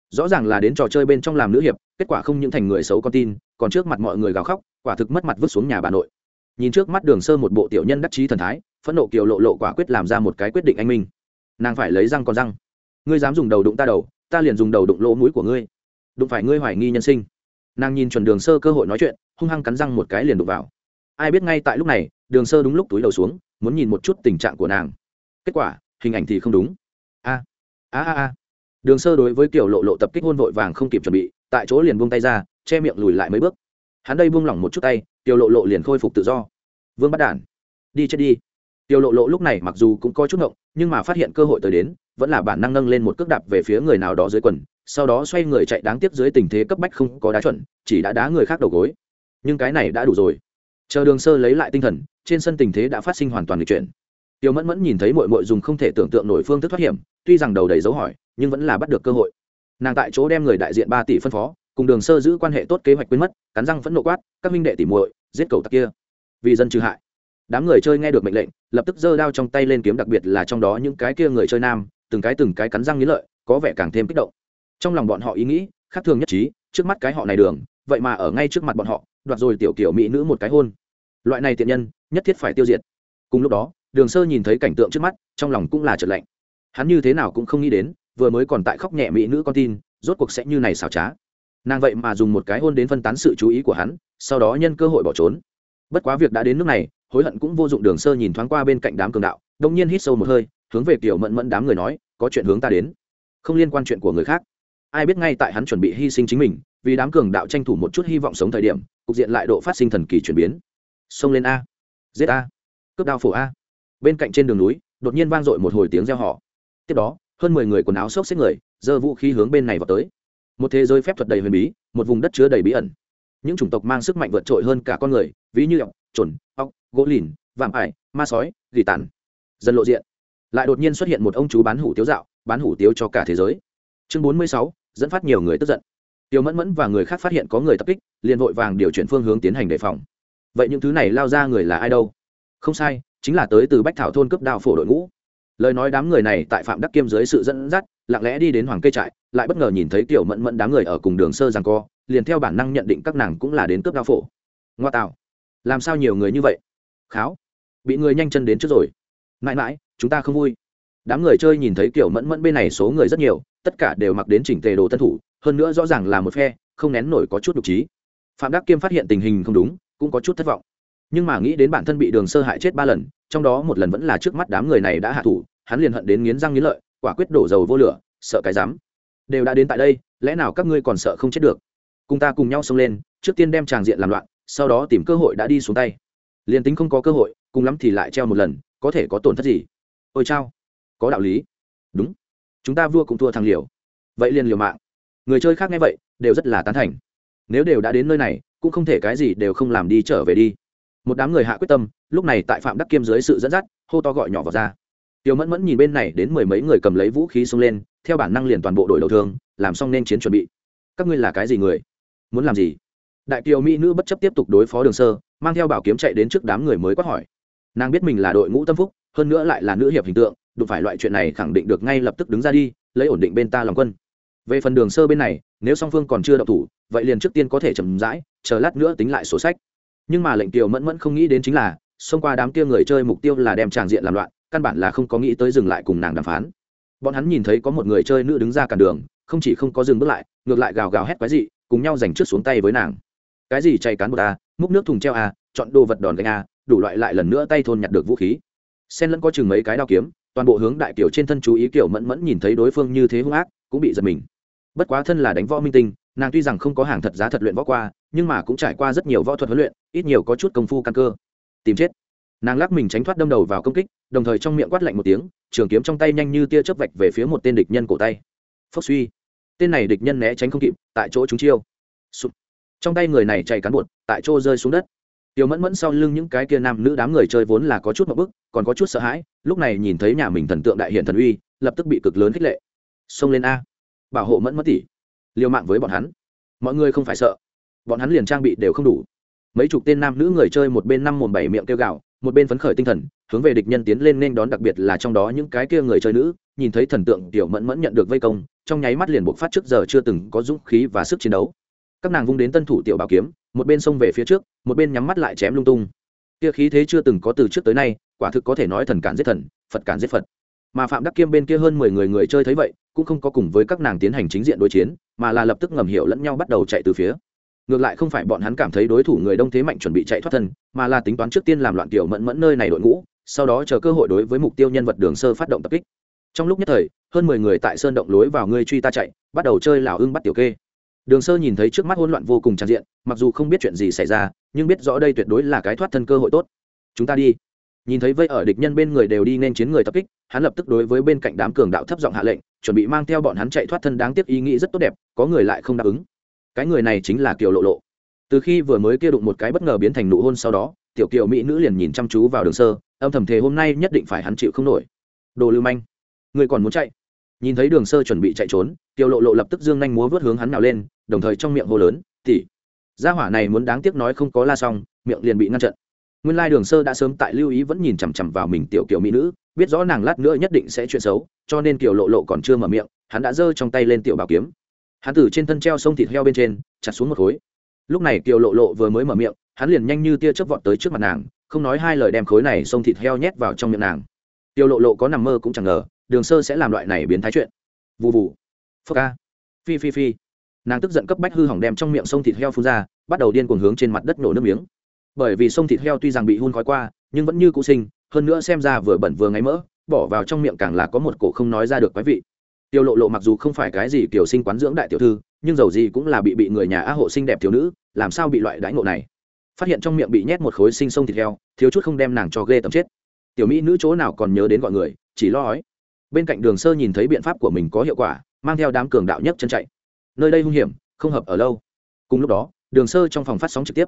A: rõ ràng là đến trò chơi bên trong làm nữ hiệp, kết quả không những thành người xấu con tin, còn trước mặt mọi người gào khóc, quả thực mất mặt vứt xuống nhà bà nội. Nhìn trước mắt đường sơ một bộ tiểu nhân đắc chí thần thái, phẫn nộ kiều lộ lộ quả quyết làm ra một cái quyết định anh minh. Nàng phải lấy răng còn răng. Ngươi dám dùng đầu đụng ta đầu, ta liền dùng đầu đụng lỗ mũi của ngươi. Đụng phải ngươi hoài nghi nhân sinh. Nàng nhìn chuẩn đường sơ cơ hội nói chuyện, hung hăng cắn răng một cái liền đụng vào. Ai biết ngay tại lúc này, đường sơ đúng lúc túi đầu xuống, muốn nhìn một chút tình trạng của nàng. Kết quả, hình ảnh thì không đúng. A a a a đường sơ đối với kiểu lộ lộ tập kích hôn vội vàng không kịp chuẩn bị, tại chỗ liền buông tay ra, che miệng lùi lại mấy bước. Hắn đây buông lỏng một chút tay tiểu lộ lộ liền khôi phục tự do. Vương bắt đản, đi chết đi. Tiểu lộ lộ lúc này mặc dù cũng có chút ngộng, nhưng mà phát hiện cơ hội tới đến, vẫn là bản năng nâng lên một cước đạp về phía người nào đó dưới quần, sau đó xoay người chạy đáng tiếc dưới tình thế cấp bách không có đá chuẩn, chỉ đã đá người khác đầu gối. Nhưng cái này đã đủ rồi. Chờ đường sơ lấy lại tinh thần, trên sân tình thế đã phát sinh hoàn toàn lịch chuyển. Tiêu mẫn mẫn nhìn thấy mội mội dùng không thể tưởng tượng nổi phương thức thoát hiểm, tuy rằng đầu đầy dấu hỏi, nhưng vẫn là bắt được cơ hội. Nàng tại chỗ đem người đại diện ba tỷ phân phó, cùng đường sơ giữ quan hệ tốt kế hoạch quên mất, cắn răng phẫn nộ quát, các minh đệ tỉ muội, giết cầu tặc kia. Vì dân trừ hại, đám người chơi nghe được mệnh lệnh, lập tức giơ đao trong tay lên kiếm, đặc biệt là trong đó những cái kia người chơi nam, từng cái từng cái cắn răng nghĩ lợi, có vẻ càng thêm kích động. Trong lòng bọn họ ý nghĩ, khác thường nhất trí, trước mắt cái họ này đường, vậy mà ở ngay trước mặt bọn họ, đoạt rồi tiểu kiểu mỹ nữ một cái hôn. Loại này tiện nhân, nhất thiết phải tiêu diệt. Cùng lúc đó đường sơ nhìn thấy cảnh tượng trước mắt, trong lòng cũng là trật lạnh. Hắn như thế nào cũng không nghĩ đến, vừa mới còn tại khóc nhẹ mỹ nữ con tin, rốt cuộc sẽ như này xảo trá. Nàng vậy mà dùng một cái hôn đến phân tán sự chú ý của hắn, sau đó nhân cơ hội bỏ trốn. Bất quá việc đã đến nước này, hối hận cũng vô dụng, đường sơ nhìn thoáng qua bên cạnh đám cường đạo đông nhiên hít sâu một hơi, hướng về kiểu mẫn mẫn đám người nói, có chuyện hướng ta đến. Không liên quan chuyện của người khác. Ai biết ngay tại hắn chuẩn bị hy sinh chính mình, vì đám cường đạo tranh thủ một chút hy vọng sống thời điểm, cục diện lại độ phát sinh thần kỳ chuyển biến. Xông lên a. Giết a. Cướp đao phổ a bên cạnh trên đường núi, đột nhiên vang dội một hồi tiếng reo họ tiếp đó, hơn mười người quần áo xốc xếp người, giơ vũ khí hướng bên này vào tới. Một thế giới phép thuật đầy huyền bí, một vùng đất chứa đầy bí ẩn. Những chủng tộc mang sức mạnh vượt trội hơn cả con người, ví như ọc trồn ọc gỗ lìn, vạm ải, ma sói, gỉ tàn. Dần lộ diện, lại đột nhiên xuất hiện một ông chú bán hủ tiếu dạo, bán hủ tiếu cho cả thế giới. Chương bốn mươi sáu, dẫn phát nhiều người tức giận. Tiêu mẫn mẫn và người khác phát hiện có người tập kích, liền vội vàng điều chuyển phương hướng tiến hành đề phòng. Vậy những thứ này lao ra người là ai đâu? Không sai chính là tới từ bách thảo thôn cấp đao phổ đội ngũ. Lời nói đám người này tại phạm đắc kiêm dưới sự dẫn dắt, lặng lẽ đi đến hoàng cây trại, lại bất ngờ nhìn thấy tiểu mẫn mẫn đám người ở cùng đường sơ rằng co, liền theo bản năng nhận định các nàng cũng là đến cướp đao phổ. Ngoa tạo, làm sao nhiều người như vậy? Kháo, bị người nhanh chân đến trước rồi. Mãi mãi, chúng ta không vui. Đám người chơi nhìn thấy kiểu mẫn mẫn bên này số người rất nhiều, tất cả đều mặc đến chỉnh tề đồ tân thủ, hơn nữa rõ ràng là một phe, không nén nổi có chút đục trí. Phạm đắc kiêm phát hiện tình hình không đúng, cũng có chút thất vọng nhưng mà nghĩ đến bản thân bị đường sơ hại chết ba lần, trong đó một lần vẫn là trước mắt đám người này đã hạ thủ, hắn liền hận đến nghiến răng nghiến lợi, quả quyết đổ dầu vô lửa, sợ cái dám đều đã đến tại đây, lẽ nào các ngươi còn sợ không chết được? Cùng ta cùng nhau xông lên, trước tiên đem tràng diện làm loạn, sau đó tìm cơ hội đã đi xuống tay. Liền tính không có cơ hội, cùng lắm thì lại treo một lần, có thể có tổn thất gì? Ôi chao, có đạo lý. Đúng. Chúng ta vua cũng thua thằng liều. Vậy liền liều mạng. Người chơi khác nghe vậy, đều rất là tán thành. Nếu đều đã đến nơi này, cũng không thể cái gì đều không làm đi trở về đi một đám người hạ quyết tâm, lúc này tại phạm đắc kiêm dưới sự dẫn dắt, hô to gọi nhỏ vào ra. Tiêu mẫn mẫn nhìn bên này đến mười mấy người cầm lấy vũ khí xông lên, theo bản năng liền toàn bộ đội đầu thương, làm xong nên chiến chuẩn bị. Các ngươi là cái gì người? Muốn làm gì? Đại kiều mỹ nữ bất chấp tiếp tục đối phó đường sơ, mang theo bảo kiếm chạy đến trước đám người mới quát hỏi. Nàng biết mình là đội ngũ tâm phúc, hơn nữa lại là nữ hiệp hình tượng, đụng phải loại chuyện này khẳng định được ngay lập tức đứng ra đi, lấy ổn định bên ta lòng quân. Về phần đường sơ bên này, nếu song phương còn chưa đậu thủ, vậy liền trước tiên có thể chầm rãi, chờ lát nữa tính lại sổ sách nhưng mà lệnh tiểu mẫn mẫn không nghĩ đến chính là, xông qua đám kia người chơi mục tiêu là đem tràng diện làm loạn, căn bản là không có nghĩ tới dừng lại cùng nàng đàm phán. Bọn hắn nhìn thấy có một người chơi nữ đứng ra cản đường, không chỉ không có dừng bước lại, ngược lại gào gào hét quái dị, cùng nhau giành trước xuống tay với nàng. Cái gì chạy cán bột a, múc nước thùng treo a, chọn đồ vật đòn gánh a, đủ loại lại lần nữa tay thôn nhặt được vũ khí. Sen lẫn có chừng mấy cái đao kiếm, toàn bộ hướng đại kiểu trên thân chú ý kiểu mẫn mẫn nhìn thấy đối phương như thế hung ác, cũng bị giật mình. Bất quá thân là đánh võ minh tinh, nàng tuy rằng không có hàng thật giá thật luyện võ qua nhưng mà cũng trải qua rất nhiều võ thuật huấn luyện ít nhiều có chút công phu căn cơ. Tìm chết. Nàng lắc mình tránh thoát đâm đầu vào công kích đồng thời trong miệng quát lạnh một tiếng trường kiếm trong tay nhanh như tia chớp vạch về phía một tên địch nhân cổ tay. Phốc suy. Tên này địch nhân né tránh không kịp tại chỗ chúng chiêu. Trong tay người này chạy cán bột tại chỗ rơi xuống đất. Tiêu Mẫn Mẫn sau lưng những cái kia nam nữ đám người chơi vốn là có chút một bức, còn có chút sợ hãi, lúc này nhìn thấy nhà mình thần tượng đại hiện thần uy, lập tức bị cực lớn khích lệ. Xông lên a, bảo hộ Mẫn Mẫn tỷ. Liều mạng với bọn hắn. Mọi người không phải sợ, bọn hắn liền trang bị đều không đủ. Mấy chục tên nam nữ người chơi một bên năm mồm bảy miệng kêu gào, một bên phấn khởi tinh thần, hướng về địch nhân tiến lên nên đón đặc biệt là trong đó những cái kia người chơi nữ, nhìn thấy thần tượng tiểu Mẫn Mẫn nhận được vây công, trong nháy mắt liền bộc phát trước giờ chưa từng có dũng khí và sức chiến đấu. Các nàng vung đến tân thủ tiểu bảo kiếm, một bên xông về phía trước một bên nhắm mắt lại chém lung tung kia khí thế chưa từng có từ trước tới nay quả thực có thể nói thần cản giết thần phật cản giết phật mà phạm đắc kiêm bên kia hơn mười người người chơi thấy vậy cũng không có cùng với các nàng tiến hành chính diện đối chiến mà là lập tức ngầm hiểu lẫn nhau bắt đầu chạy từ phía ngược lại không phải bọn hắn cảm thấy đối thủ người đông thế mạnh chuẩn bị chạy thoát thân, mà là tính toán trước tiên làm loạn tiểu mẫn mẫn nơi này đội ngũ, sau đó chờ cơ hội đối với mục tiêu nhân vật đường sơ phát động tập kích. Trong lúc nhất thời, hơn mười người tại sơn động lối vào ngươi truy ta chạy, bắt đầu chơi lào ưng bắt tiểu kê. Đường sơ nhìn thấy trước mắt hỗn loạn vô cùng tràn diện, mặc dù không biết chuyện gì xảy ra, nhưng biết rõ đây tuyệt đối là cái thoát thân cơ hội tốt. Chúng ta đi. Nhìn thấy vây ở địch nhân bên người đều đi nên chiến người tập kích, hắn lập tức đối với bên cạnh đám cường đạo thấp giọng hạ lệnh, chuẩn bị mang theo bọn hắn chạy thoát thân đáng tiếc ý nghĩ rất tốt đẹp, có người lại không đáp ứng cái người này chính là kiều lộ lộ. Từ khi vừa mới kia đụng một cái bất ngờ biến thành nụ hôn sau đó, tiểu kiều mỹ nữ liền nhìn chăm chú vào đường sơ, âm thầm thề hôm nay nhất định phải hắn chịu không nổi. Đồ lưu manh, người còn muốn chạy? Nhìn thấy đường sơ chuẩn bị chạy trốn tiểu lộ lộ lập tức dương nhanh múa vớt hướng hắn nào lên, đồng thời trong miệng hô lớn tỉ gia hỏa này muốn đáng tiếc nói không có la xong, miệng liền bị ngăn chặn. Nguyên lai đường sơ đã sớm tại lưu ý vẫn nhìn chằm chằm vào mình tiểu kiểu mỹ nữ, biết rõ nàng lát nữa nhất định sẽ chuyện xấu, cho nên kiểu lộ lộ còn chưa mở miệng, hắn đã giơ trong tay lên tiểu bảo kiếm hắn từ trên thân treo sông thịt heo bên trên, chặt xuống một khối. Lúc này kiều lộ lộ vừa mới mở miệng, hắn liền nhanh như tia chớp vọt tới trước mặt nàng, không nói hai lời đem khối này sông thịt heo nhét vào trong miệng nàng. Tiêu lộ lộ có nằm mơ cũng chẳng ngờ, đường sơ sẽ làm loại này biến thái chuyện. Vụ vụ phơ ca. Phi phi phi. Nàng tức giận cấp bách hư hỏng đem trong miệng sông thịt heo phun ra, bắt đầu điên cuồng hướng trên mặt đất nổ nước miếng. Bởi vì sông thịt heo tuy rằng bị hun khói qua, nhưng vẫn như cũ sinh, hơn nữa xem ra vừa bẩn vừa ngáy mỡ, bỏ vào trong miệng càng là có một cổ không nói ra được quái vị tiêu lộ lộ mặc dù không phải cái gì kiểu sinh quán dưỡng đại tiểu thư, nhưng dầu gì cũng là bị bị người nhà á hộ xinh đẹp thiếu nữ, làm sao bị loại đãi ngộ này? Phát hiện trong miệng bị nhét một khối sinh sông thịt heo, thiếu chút không đem nàng cho ghê tầm chết. Tiểu mỹ nữ chỗ nào còn nhớ đến gọi người, chỉ lo ói. Bên cạnh đường sơ nhìn thấy biện pháp của mình có hiệu quả, mang theo đám cường đạo nhất chân chạy. Nơi đây hung hiểm, không hợp ở lâu. Cùng lúc đó, đường sơ trong phòng phát sóng trực tiếp.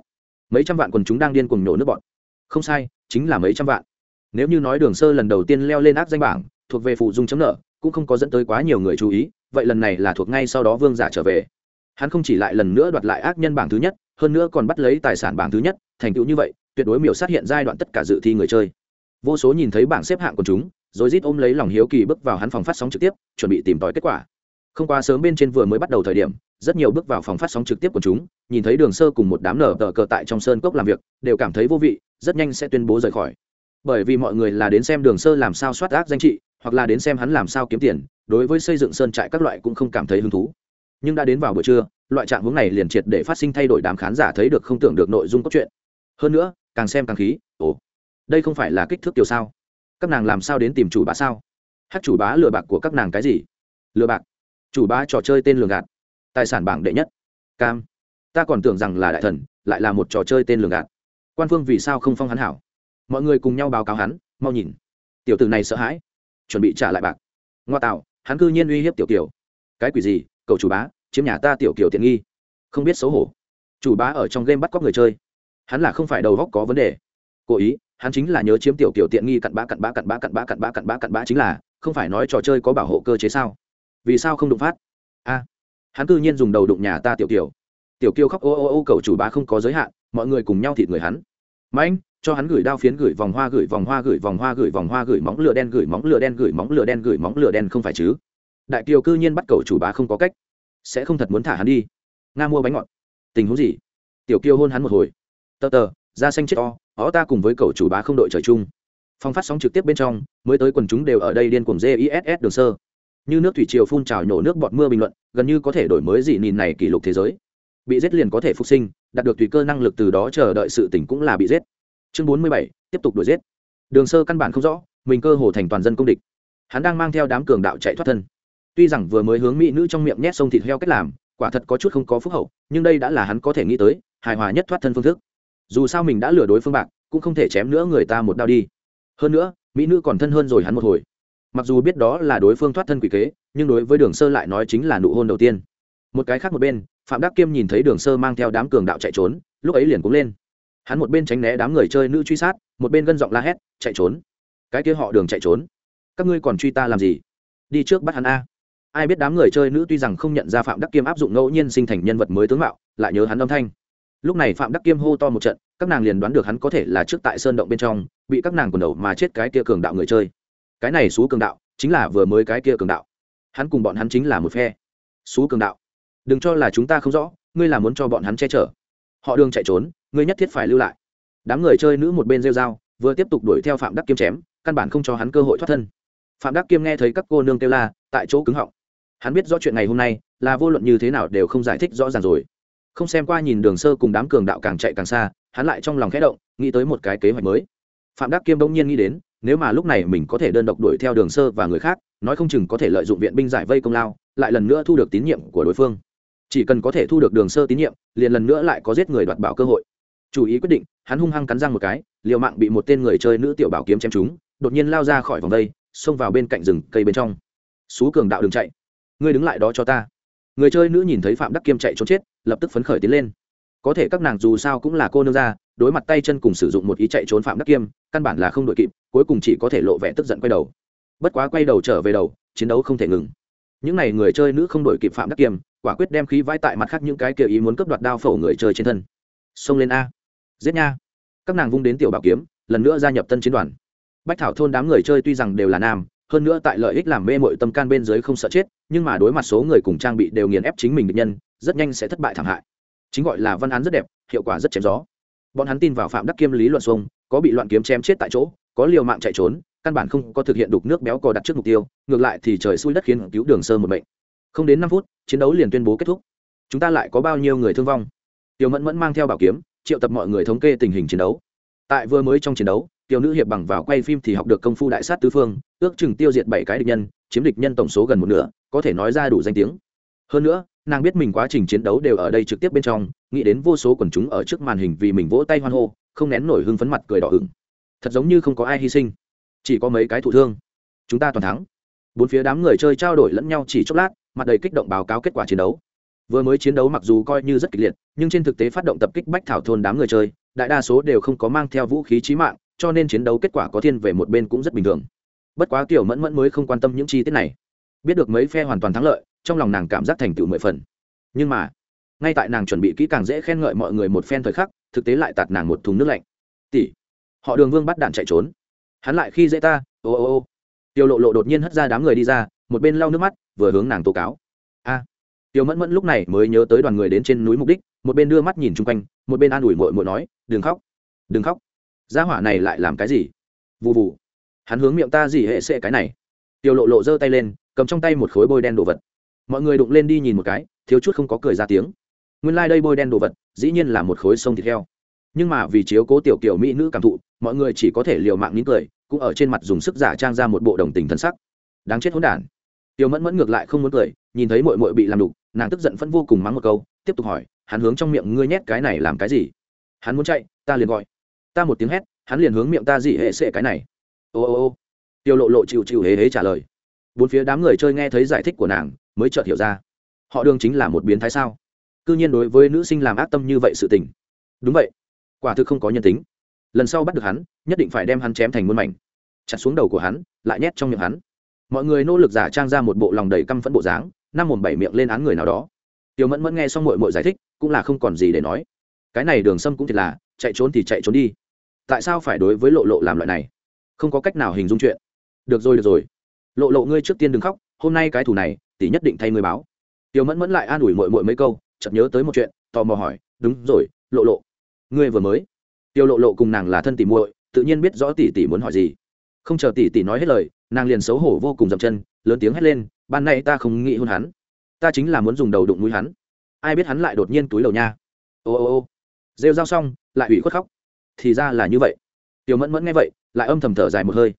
A: Mấy trăm vạn quần chúng đang điên cuồng nhổ nước bọn. Không sai, chính là mấy trăm vạn. Nếu như nói đường sơ lần đầu tiên leo lên áp danh bảng, thuộc về phụ dung chấm nợ cũng không có dẫn tới quá nhiều người chú ý, vậy lần này là thuộc ngay sau đó vương giả trở về. Hắn không chỉ lại lần nữa đoạt lại ác nhân bảng thứ nhất, hơn nữa còn bắt lấy tài sản bảng thứ nhất, thành tựu như vậy, tuyệt đối miểu sát hiện giai đoạn tất cả dự thi người chơi. Vô số nhìn thấy bảng xếp hạng của chúng, rồi rít ôm lấy lòng hiếu kỳ bước vào hắn phòng phát sóng trực tiếp, chuẩn bị tìm tòi kết quả. Không quá sớm bên trên vừa mới bắt đầu thời điểm, rất nhiều bước vào phòng phát sóng trực tiếp của chúng, nhìn thấy đường sơ cùng một đám nở tờ cờ tại trong sơn cốc làm việc, đều cảm thấy vô vị, rất nhanh sẽ tuyên bố rời khỏi. Bởi vì mọi người là đến xem đường sơ làm sao soát ác danh trị hoặc là đến xem hắn làm sao kiếm tiền, đối với xây dựng sơn trại các loại cũng không cảm thấy hứng thú. Nhưng đã đến vào buổi trưa, loại trạng hướng này liền triệt để phát sinh thay đổi đám khán giả thấy được không tưởng được nội dung cốt truyện. Hơn nữa, càng xem càng khí, ồ, đây không phải là kích thước tiểu sao? Các nàng làm sao đến tìm chủ bá sao? Hát chủ bá lừa bạc của các nàng cái gì? Lừa bạc. Chủ bá trò chơi tên lường gạt. Tài sản bảng đệ nhất. Cam. Ta còn tưởng rằng là đại thần, lại là một trò chơi tên lường gạt. Quan phương vì sao không phong hắn hảo? Mọi người cùng nhau báo cáo hắn, mau nhìn. Tiểu tử này sợ hãi chuẩn bị trả lại bạc. Ngoa tạo, hắn cư nhiên uy hiếp tiểu kiều. Cái quỷ gì? Cậu chủ bá, chiếm nhà ta tiểu kiều tiện nghi. Không biết xấu hổ. Chủ bá ở trong game bắt cóc người chơi. Hắn là không phải đầu góc có vấn đề. Cố ý, hắn chính là nhớ chiếm tiểu kiều tiện nghi cặn bã cặn bã cặn bã cặn bã cặn bã cặn bã cặn bã chính là, không phải nói trò chơi có bảo hộ cơ chế sao? Vì sao không đụng phát? A, hắn cư nhiên dùng đầu đụng nhà ta tiểu kiều. Tiểu kiều khóc ô ô ô cầu chủ bá không có giới hạn, mọi người cùng nhau thịt người hắn. Mà anh cho hắn gửi đao phiến gửi vòng hoa gửi vòng hoa gửi vòng hoa gửi vòng hoa gửi móng lửa đen gửi móng lửa đen gửi móng lửa đen gửi móng lửa đen không phải chứ? Đại kiều cư nhiên bắt cầu chủ bá không có cách. Sẽ không thật muốn thả hắn đi. Nga mua bánh ngọt. Tình huống gì? Tiểu kiều hôn hắn một hồi. Tờ tờ, da xanh chết to, ó ta cùng với cầu chủ bá không đội trời chung. Phong phát sóng trực tiếp bên trong, mới tới quần chúng đều ở đây điên cuồng giss đường sơ. Như nước thủy triều phun trào nhổ nước bọt mưa bình luận, gần như có thể đổi mới dị nhìn này kỷ lục thế giới. Bị giết liền có thể phục sinh, đạt được tùy cơ năng lực từ đó chờ đợi sự tỉnh cũng là bị giết chương bốn mươi bảy, tiếp tục đuổi giết. Đường sơ căn bản không rõ, mình cơ hồ thành toàn dân công địch. Hắn đang mang theo đám cường đạo chạy thoát thân. Tuy rằng vừa mới hướng mỹ nữ trong miệng nhét sông thịt heo cách làm, quả thật có chút không có phúc hậu, nhưng đây đã là hắn có thể nghĩ tới, hài hòa nhất thoát thân phương thức. Dù sao mình đã lừa đối phương bạc, cũng không thể chém nữa người ta một đao đi. Hơn nữa, mỹ nữ còn thân hơn rồi hắn một hồi. Mặc dù biết đó là đối phương thoát thân quỷ kế, nhưng đối với đường sơ lại nói chính là nụ hôn đầu tiên. Một cái khác một bên, phạm đắc kiêm nhìn thấy đường sơ mang theo đám cường đạo chạy trốn, lúc ấy liền cũng lên hắn một bên tránh né đám người chơi nữ truy sát, một bên gân giọng la hét, chạy trốn. Cái kia họ đường chạy trốn. Các ngươi còn truy ta làm gì? Đi trước bắt hắn a. Ai biết đám người chơi nữ tuy rằng không nhận ra phạm đắc kiêm áp dụng ngẫu nhiên sinh thành nhân vật mới tướng mạo, lại nhớ hắn âm thanh. Lúc này phạm đắc kiêm hô to một trận, các nàng liền đoán được hắn có thể là trước tại sơn động bên trong, bị các nàng quần đầu mà chết cái kia cường đạo người chơi. Cái này xú cường đạo, chính là vừa mới cái kia cường đạo. Hắn cùng bọn hắn chính là một phe. Xú cường đạo, đừng cho là chúng ta không rõ, ngươi là muốn cho bọn hắn che chở họ đường chạy trốn, ngươi nhất thiết phải lưu lại. Đám người chơi nữ một bên rêu dao vừa tiếp tục đuổi theo phạm đắc kiêm chém, căn bản không cho hắn cơ hội thoát thân. Phạm đắc kiêm nghe thấy các cô nương kêu la, tại chỗ cứng họng. Hắn biết rõ chuyện ngày hôm nay, là vô luận như thế nào đều không giải thích rõ ràng rồi. Không xem qua nhìn đường sơ cùng đám cường đạo càng chạy càng xa, hắn lại trong lòng khẽ động, nghĩ tới một cái kế hoạch mới. Phạm đắc kiêm bỗng nhiên nghĩ đến, nếu mà lúc này mình có thể đơn độc đuổi theo đường sơ và người khác, nói không chừng có thể lợi dụng viện binh giải vây công lao, lại lần nữa thu được tín nhiệm của đối phương chỉ cần có thể thu được đường sơ tín nhiệm, liền lần nữa lại có giết người đoạt bảo cơ hội. Chủ ý quyết định, hắn hung hăng cắn răng một cái, liều mạng bị một tên người chơi nữ tiểu bảo kiếm chém chúng đột nhiên lao ra khỏi vòng đây, xông vào bên cạnh rừng cây bên trong. Xú cường đạo đường chạy. Ngươi đứng lại đó cho ta. Người chơi nữ nhìn thấy phạm đắc kiêm chạy trốn chết, lập tức phấn khởi tiến lên. Có thể các nàng dù sao cũng là cô nương ra đối mặt tay chân cùng sử dụng một ý chạy trốn phạm đắc kiêm, căn bản là không đội kịp, cuối cùng chỉ có thể lộ vẻ tức giận quay đầu. Bất quá quay đầu trở về đầu, chiến đấu không thể ngừng. Những n à y người chơi nữ không đội kịp phạm đắc kiêm quả quyết đem khí vãi tại mặt khác những cái kia ý muốn cướp đoạt đao phổ người chơi trên thân. Xông lên a. Giết nha. Các nàng vung đến tiểu bảo kiếm, lần nữa gia nhập tân chiến đoàn. Bách thảo thôn đám người chơi tuy rằng đều là nam, hơn nữa tại lợi ích làm mê mội tâm can bên dưới không sợ chết, nhưng mà đối mặt số người cùng trang bị đều nghiền ép chính mình bệnh nhân, rất nhanh sẽ thất bại thảm hại. Chính gọi là văn án rất đẹp, hiệu quả rất chém gió. Bọn hắn tin vào phạm đắc kiêm, lý luận xuông có bị loạn kiếm chém chết tại chỗ, có liều mạng chạy trốn, căn bản không có thực hiện đục nước béo cò đặt trước mục tiêu, ngược lại thì trời xui đất khiến cứu đường sơ một bệnh không đến năm phút, chiến đấu liền tuyên bố kết thúc. Chúng ta lại có bao nhiêu người thương vong? Tiểu mẫn mẫn mang theo bảo kiếm, triệu tập mọi người thống kê tình hình chiến đấu. Tại vừa mới trong chiến đấu, tiểu nữ hiệp bằng vào quay phim thì học được công phu đại sát tứ phương, ước chừng tiêu diệt bảy cái địch nhân, chiếm địch nhân tổng số gần một nửa, có thể nói ra đủ danh tiếng. Hơn nữa, nàng biết mình quá trình chiến đấu đều ở đây trực tiếp bên trong, nghĩ đến vô số quần chúng ở trước màn hình vì mình vỗ tay hoan hô, không nén nổi hưng phấn mặt cười đỏ ửng. Thật giống như không có ai hy sinh, chỉ có mấy cái thụ thương. Chúng ta toàn thắng. Bốn phía đám người chơi trao đổi lẫn nhau chỉ chốc lát mặt đầy kích động báo cáo kết quả chiến đấu. Vừa mới chiến đấu mặc dù coi như rất kịch liệt, nhưng trên thực tế phát động tập kích bách thảo thôn đám người chơi, đại đa số đều không có mang theo vũ khí trí mạng, cho nên chiến đấu kết quả có thiên về một bên cũng rất bình thường. Bất quá Tiểu mẫn mẫn mới không quan tâm những chi tiết này. Biết được mấy phe hoàn toàn thắng lợi, trong lòng nàng cảm giác thành tựu mười phần. Nhưng mà, ngay tại nàng chuẩn bị kỹ càng dễ khen ngợi mọi người một phen thời khắc, thực tế lại tạt nàng một thùng nước lạnh. Tỷ, họ đường vương bắt đạn chạy trốn. Hắn lại khi dễ ta, ô ô ô. Tiêu lộ lộ đột nhiên hất ra đám người đi ra một bên lau nước mắt vừa hướng nàng tố cáo. A. À, tiêu mẫn mẫn lúc này mới nhớ tới đoàn người đến trên núi mục đích một bên đưa mắt nhìn chung quanh một bên an ủi mội mội nói đừng khóc đừng khóc. Gia hỏa này lại làm cái gì? Vụ vụ hắn hướng miệng ta gì hệ sệ cái này. Tiêu lộ lộ giơ tay lên cầm trong tay một khối bôi đen đồ vật. Mọi người đụng lên đi nhìn một cái thiếu chút không có cười ra tiếng. Nguyên lai、like、đây bôi đen đồ vật dĩ nhiên là một khối sông thịt heo. Nhưng mà vì chiếu cố tiểu kiểu mỹ nữ cảm thụ mọi người chỉ có thể liều mạng nín cười cũng ở trên mặt dùng sức giả trang ra một bộ đồng tình thân sắc. Đáng chết hỗn đản tiểu mẫn mẫn ngược lại không muốn cười, nhìn thấy mội mội bị làm đục, nàng tức giận phân vô cùng mắng một câu, tiếp tục hỏi, hắn hướng trong miệng ngươi nhét cái này làm cái gì? Hắn muốn chạy, ta liền gọi. Ta một tiếng hét, hắn liền hướng miệng ta dị hệ sệ cái này. Ô ô ô. Tiêu lộ lộ chịu chịu hế hế trả lời. Bốn phía đám người chơi nghe thấy giải thích của nàng, mới chợt hiểu ra. Họ đường chính là một biến thái sao? Cư nhiên đối với nữ sinh làm ác tâm như vậy sự tình. Đúng vậy. Quả thực không có nhân tính. Lần sau bắt được hắn, nhất định phải đem hắn chém thành muôn mảnh. Chặt xuống đầu của hắn, lại nhét trong miệng hắn mọi người nỗ lực giả trang ra một bộ lòng đầy căm phẫn bộ dáng, năm mồm bảy miệng lên án người nào đó. Tiểu mẫn mẫn nghe xong mội mội giải thích, cũng là không còn gì để nói. Cái này đường sâm cũng thiệt là, chạy trốn thì chạy trốn đi. Tại sao phải đối với lộ lộ làm loại này? Không có cách nào hình dung chuyện. Được rồi được rồi. Lộ lộ ngươi trước tiên đừng khóc, hôm nay cái thủ này, tỷ nhất định thay ngươi báo. Tiểu mẫn mẫn lại an ủi mội mội mấy câu, chợt nhớ tới một chuyện, tò mò hỏi, đúng rồi, lộ lộ, ngươi vừa mới tiêu lộ lộ cùng nàng là thân tỷ muội, tự nhiên biết rõ tỷ tỷ muốn hỏi gì. Không chờ tỷ tỷ nói hết lời nàng liền xấu hổ vô cùng dậm chân, lớn tiếng hét lên, ban nay ta không nghĩ hôn hắn. Ta chính là muốn dùng đầu đụng mũi hắn. Ai biết hắn lại đột nhiên túi đầu nha. Ô ô ô. Rêu dao xong, lại ủy khuất khóc. Thì ra là như vậy. Tiểu mẫn mẫn nghe vậy, lại âm thầm thở dài một hơi.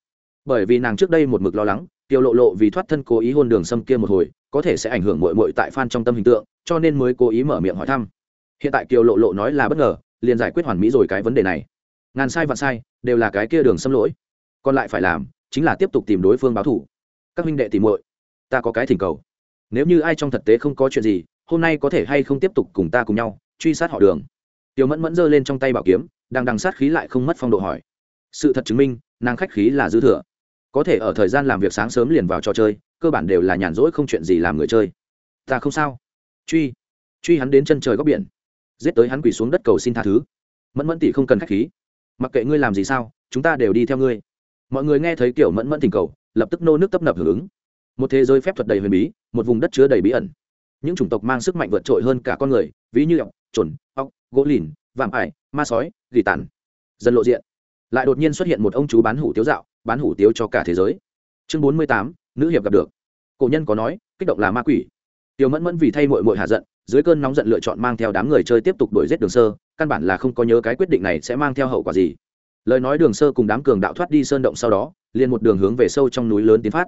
A: Bởi vì nàng trước đây một mực lo lắng, tiểu lộ lộ vì thoát thân cố ý hôn đường sâm kia một hồi, có thể sẽ ảnh hưởng mội mội tại f trong tâm hình tượng, cho nên mới cố ý mở miệng hỏi thăm. Hiện tại kiều lộ lộ nói là bất ngờ, liền giải quyết hoàn mỹ rồi cái vấn đề này. Ngàn sai vạn sai, đều là cái kia đường xâm lỗi. Còn lại phải làm chính là tiếp tục tìm đối phương báo thủ các minh đệ tìm muội, ta có cái thỉnh cầu. Nếu như ai trong thực tế không có chuyện gì, hôm nay có thể hay không tiếp tục cùng ta cùng nhau, truy sát họ đường. Tiểu mẫn mẫn giơ lên trong tay bảo kiếm, đang đằng sát khí lại không mất phong độ hỏi. Sự thật chứng minh, nàng khách khí là dư thừa. Có thể ở thời gian làm việc sáng sớm liền vào trò chơi, cơ bản đều là nhàn rỗi không chuyện gì làm người chơi. Ta không sao. Truy. Truy hắn đến chân trời góc biển. Giết tới hắn quỳ xuống đất cầu xin tha thứ. Mẫn mẫn tỷ không cần khách khí. Mặc kệ ngươi làm gì sao, chúng ta đều đi theo ngươi mọi người nghe thấy kiểu mẫn mẫn thỉnh cầu, lập tức nô nước tấp nập hưởng ứng. Một thế giới phép thuật đầy huyền bí, một vùng đất chứa đầy bí ẩn. Những chủng tộc mang sức mạnh vượt trội hơn cả con người, ví như ọc trồn ọc gỗ lìn, vạm ải, ma sói, gỉ tàn. Dần lộ diện. Lại đột nhiên xuất hiện một ông chú bán hủ tiếu dạo, bán hủ tiếu cho cả thế giới. Chương bốn mươi tám, nữ hiệp gặp được. Cổ nhân có nói, kích động là ma quỷ. Tiêu mẫn mẫn vì thay mội mội hạ giận, dưới cơn nóng giận lựa chọn mang theo đám người chơi tiếp tục đuổi giết đường sơ, căn bản là không có nhớ cái quyết định này sẽ mang theo hậu quả gì lời nói đường sơ cùng đám cường đạo thoát đi sơn động sau đó, liền một đường hướng về sâu trong núi lớn tiến phát.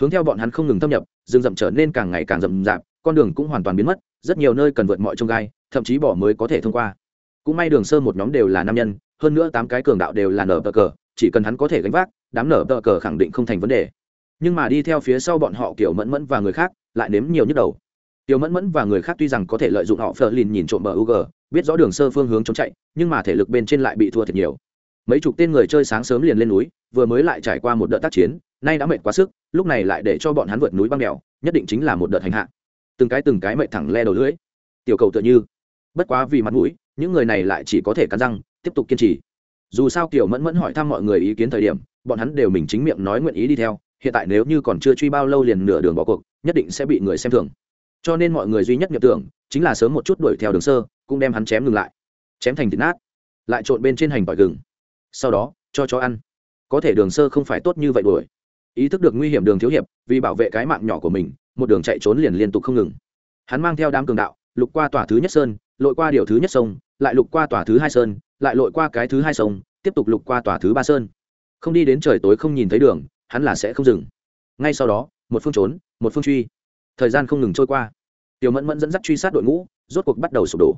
A: Hướng theo bọn hắn không ngừng thâm nhập, rừng rậm trở nên càng ngày càng rậm rạp, con đường cũng hoàn toàn biến mất, rất nhiều nơi cần vượt mọi trông gai, thậm chí bỏ mới có thể thông qua. Cũng may đường sơ một nhóm đều là nam nhân, hơn nữa tám cái cường đạo đều là nở tờ cờ, chỉ cần hắn có thể gánh vác, đám nở tờ cờ khẳng định không thành vấn đề. Nhưng mà đi theo phía sau bọn họ kiểu mẫn mẫn và người khác, lại nếm nhiều nhức đầu. Tiểu mẫn mẫn và người khác tuy rằng có thể lợi dụng họ phờ lìn nhìn trộm bờ u g, biết rõ đường sơ phương hướng chống chạy, nhưng mà thể lực bên trên lại bị thua thiệt nhiều mấy chục tên người chơi sáng sớm liền lên núi, vừa mới lại trải qua một đợt tác chiến, nay đã mệt quá sức, lúc này lại để cho bọn hắn vượt núi băng đèo, nhất định chính là một đợt hành hạ. Từng cái từng cái mệt thẳng le đầu lưỡi. Tiểu cầu tựa như. Bất quá vì mặt mũi, những người này lại chỉ có thể cắn răng, tiếp tục kiên trì. Dù sao kiểu mẫn mẫn hỏi thăm mọi người ý kiến thời điểm, bọn hắn đều mình chính miệng nói nguyện ý đi theo, hiện tại nếu như còn chưa truy bao lâu liền nửa đường bỏ cuộc, nhất định sẽ bị người xem thường. Cho nên mọi người duy nhất nhập tưởng, chính là sớm một chút đuổi theo đường sơ, cũng đem hắn chém ngừng lại. Chém thành thịt nát, lại trộn bên trên hành tỏi gừng sau đó, cho chó ăn. Có thể đường sơ không phải tốt như vậy đuổi. Ý thức được nguy hiểm đường thiếu hiệp, vì bảo vệ cái mạng nhỏ của mình, một đường chạy trốn liền liên tục không ngừng. Hắn mang theo đám cường đạo, lục qua tòa thứ nhất sơn, lội qua điều thứ nhất sông, lại lục qua tòa thứ hai sơn, lại lội qua cái thứ hai sông, tiếp tục lục qua tòa thứ ba sơn. Không đi đến trời tối không nhìn thấy đường, hắn là sẽ không dừng. Ngay sau đó, một phương trốn, một phương truy. Thời gian không ngừng trôi qua. Tiểu mẫn mẫn dẫn dắt truy sát đội ngũ, rốt cuộc bắt đầu sụp đổ.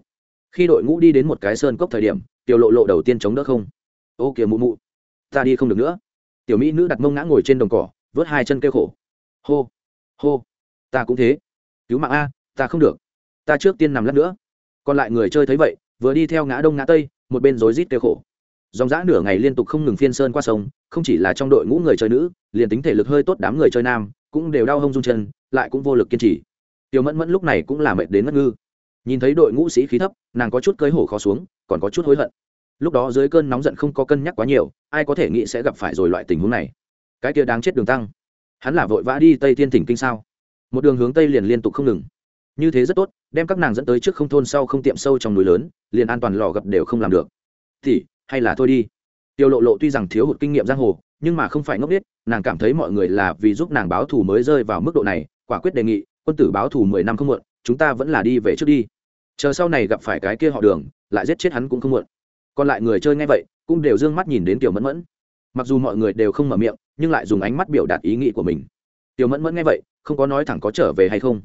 A: Khi đội ngũ đi đến một cái sơn cốc thời điểm, tiểu lộ lộ đầu tiên chống đỡ không ô kìa mụ mụ, ta đi không được nữa. Tiểu mỹ nữ đặt mông ngã ngồi trên đồng cỏ, vớt hai chân kêu khổ. Hô hô, ta cũng thế. Cứu mạng a, ta không được. Ta trước tiên nằm lát nữa. Còn lại người chơi thấy vậy, vừa đi theo ngã đông ngã tây, một bên rối rít kêu khổ. Dòng dã nửa ngày liên tục không ngừng phiên sơn qua sông, không chỉ là trong đội ngũ người chơi nữ, liền tính thể lực hơi tốt đám người chơi nam, cũng đều đau hông run chân, lại cũng vô lực kiên trì. Tiểu mẫn mẫn lúc này cũng là mệt đến ngất ngư. Nhìn thấy đội ngũ sĩ khí thấp, nàng có chút cơi hổ khó xuống, còn có chút hối hận lúc đó dưới cơn nóng giận không có cân nhắc quá nhiều, ai có thể nghĩ sẽ gặp phải rồi loại tình huống này? Cái kia đáng chết đường tăng, hắn là vội vã đi tây thiên thỉnh kinh sao? Một đường hướng tây liền liên tục không ngừng. Như thế rất tốt, đem các nàng dẫn tới trước không thôn sau không tiệm sâu trong núi lớn, liền an toàn lò gặp đều không làm được. Thì, hay là thôi đi. Tiêu lộ lộ tuy rằng thiếu hụt kinh nghiệm giang hồ, nhưng mà không phải ngốc biết nàng cảm thấy mọi người là vì giúp nàng báo thù mới rơi vào mức độ này, quả quyết đề nghị, quân tử báo thù mười năm không muộn, chúng ta vẫn là đi về trước đi. Chờ sau này gặp phải cái kia họ đường, lại giết chết hắn cũng không muộn còn lại người chơi ngay vậy, cũng đều d ư ơ n g mắt nhìn đến tiểu mẫn mẫn. Mặc dù mọi người đều không mở miệng, nhưng lại dùng ánh mắt biểu đạt ý nghĩ của mình. Tiểu mẫn mẫn nghe vậy, không có nói thẳng có trở về hay không.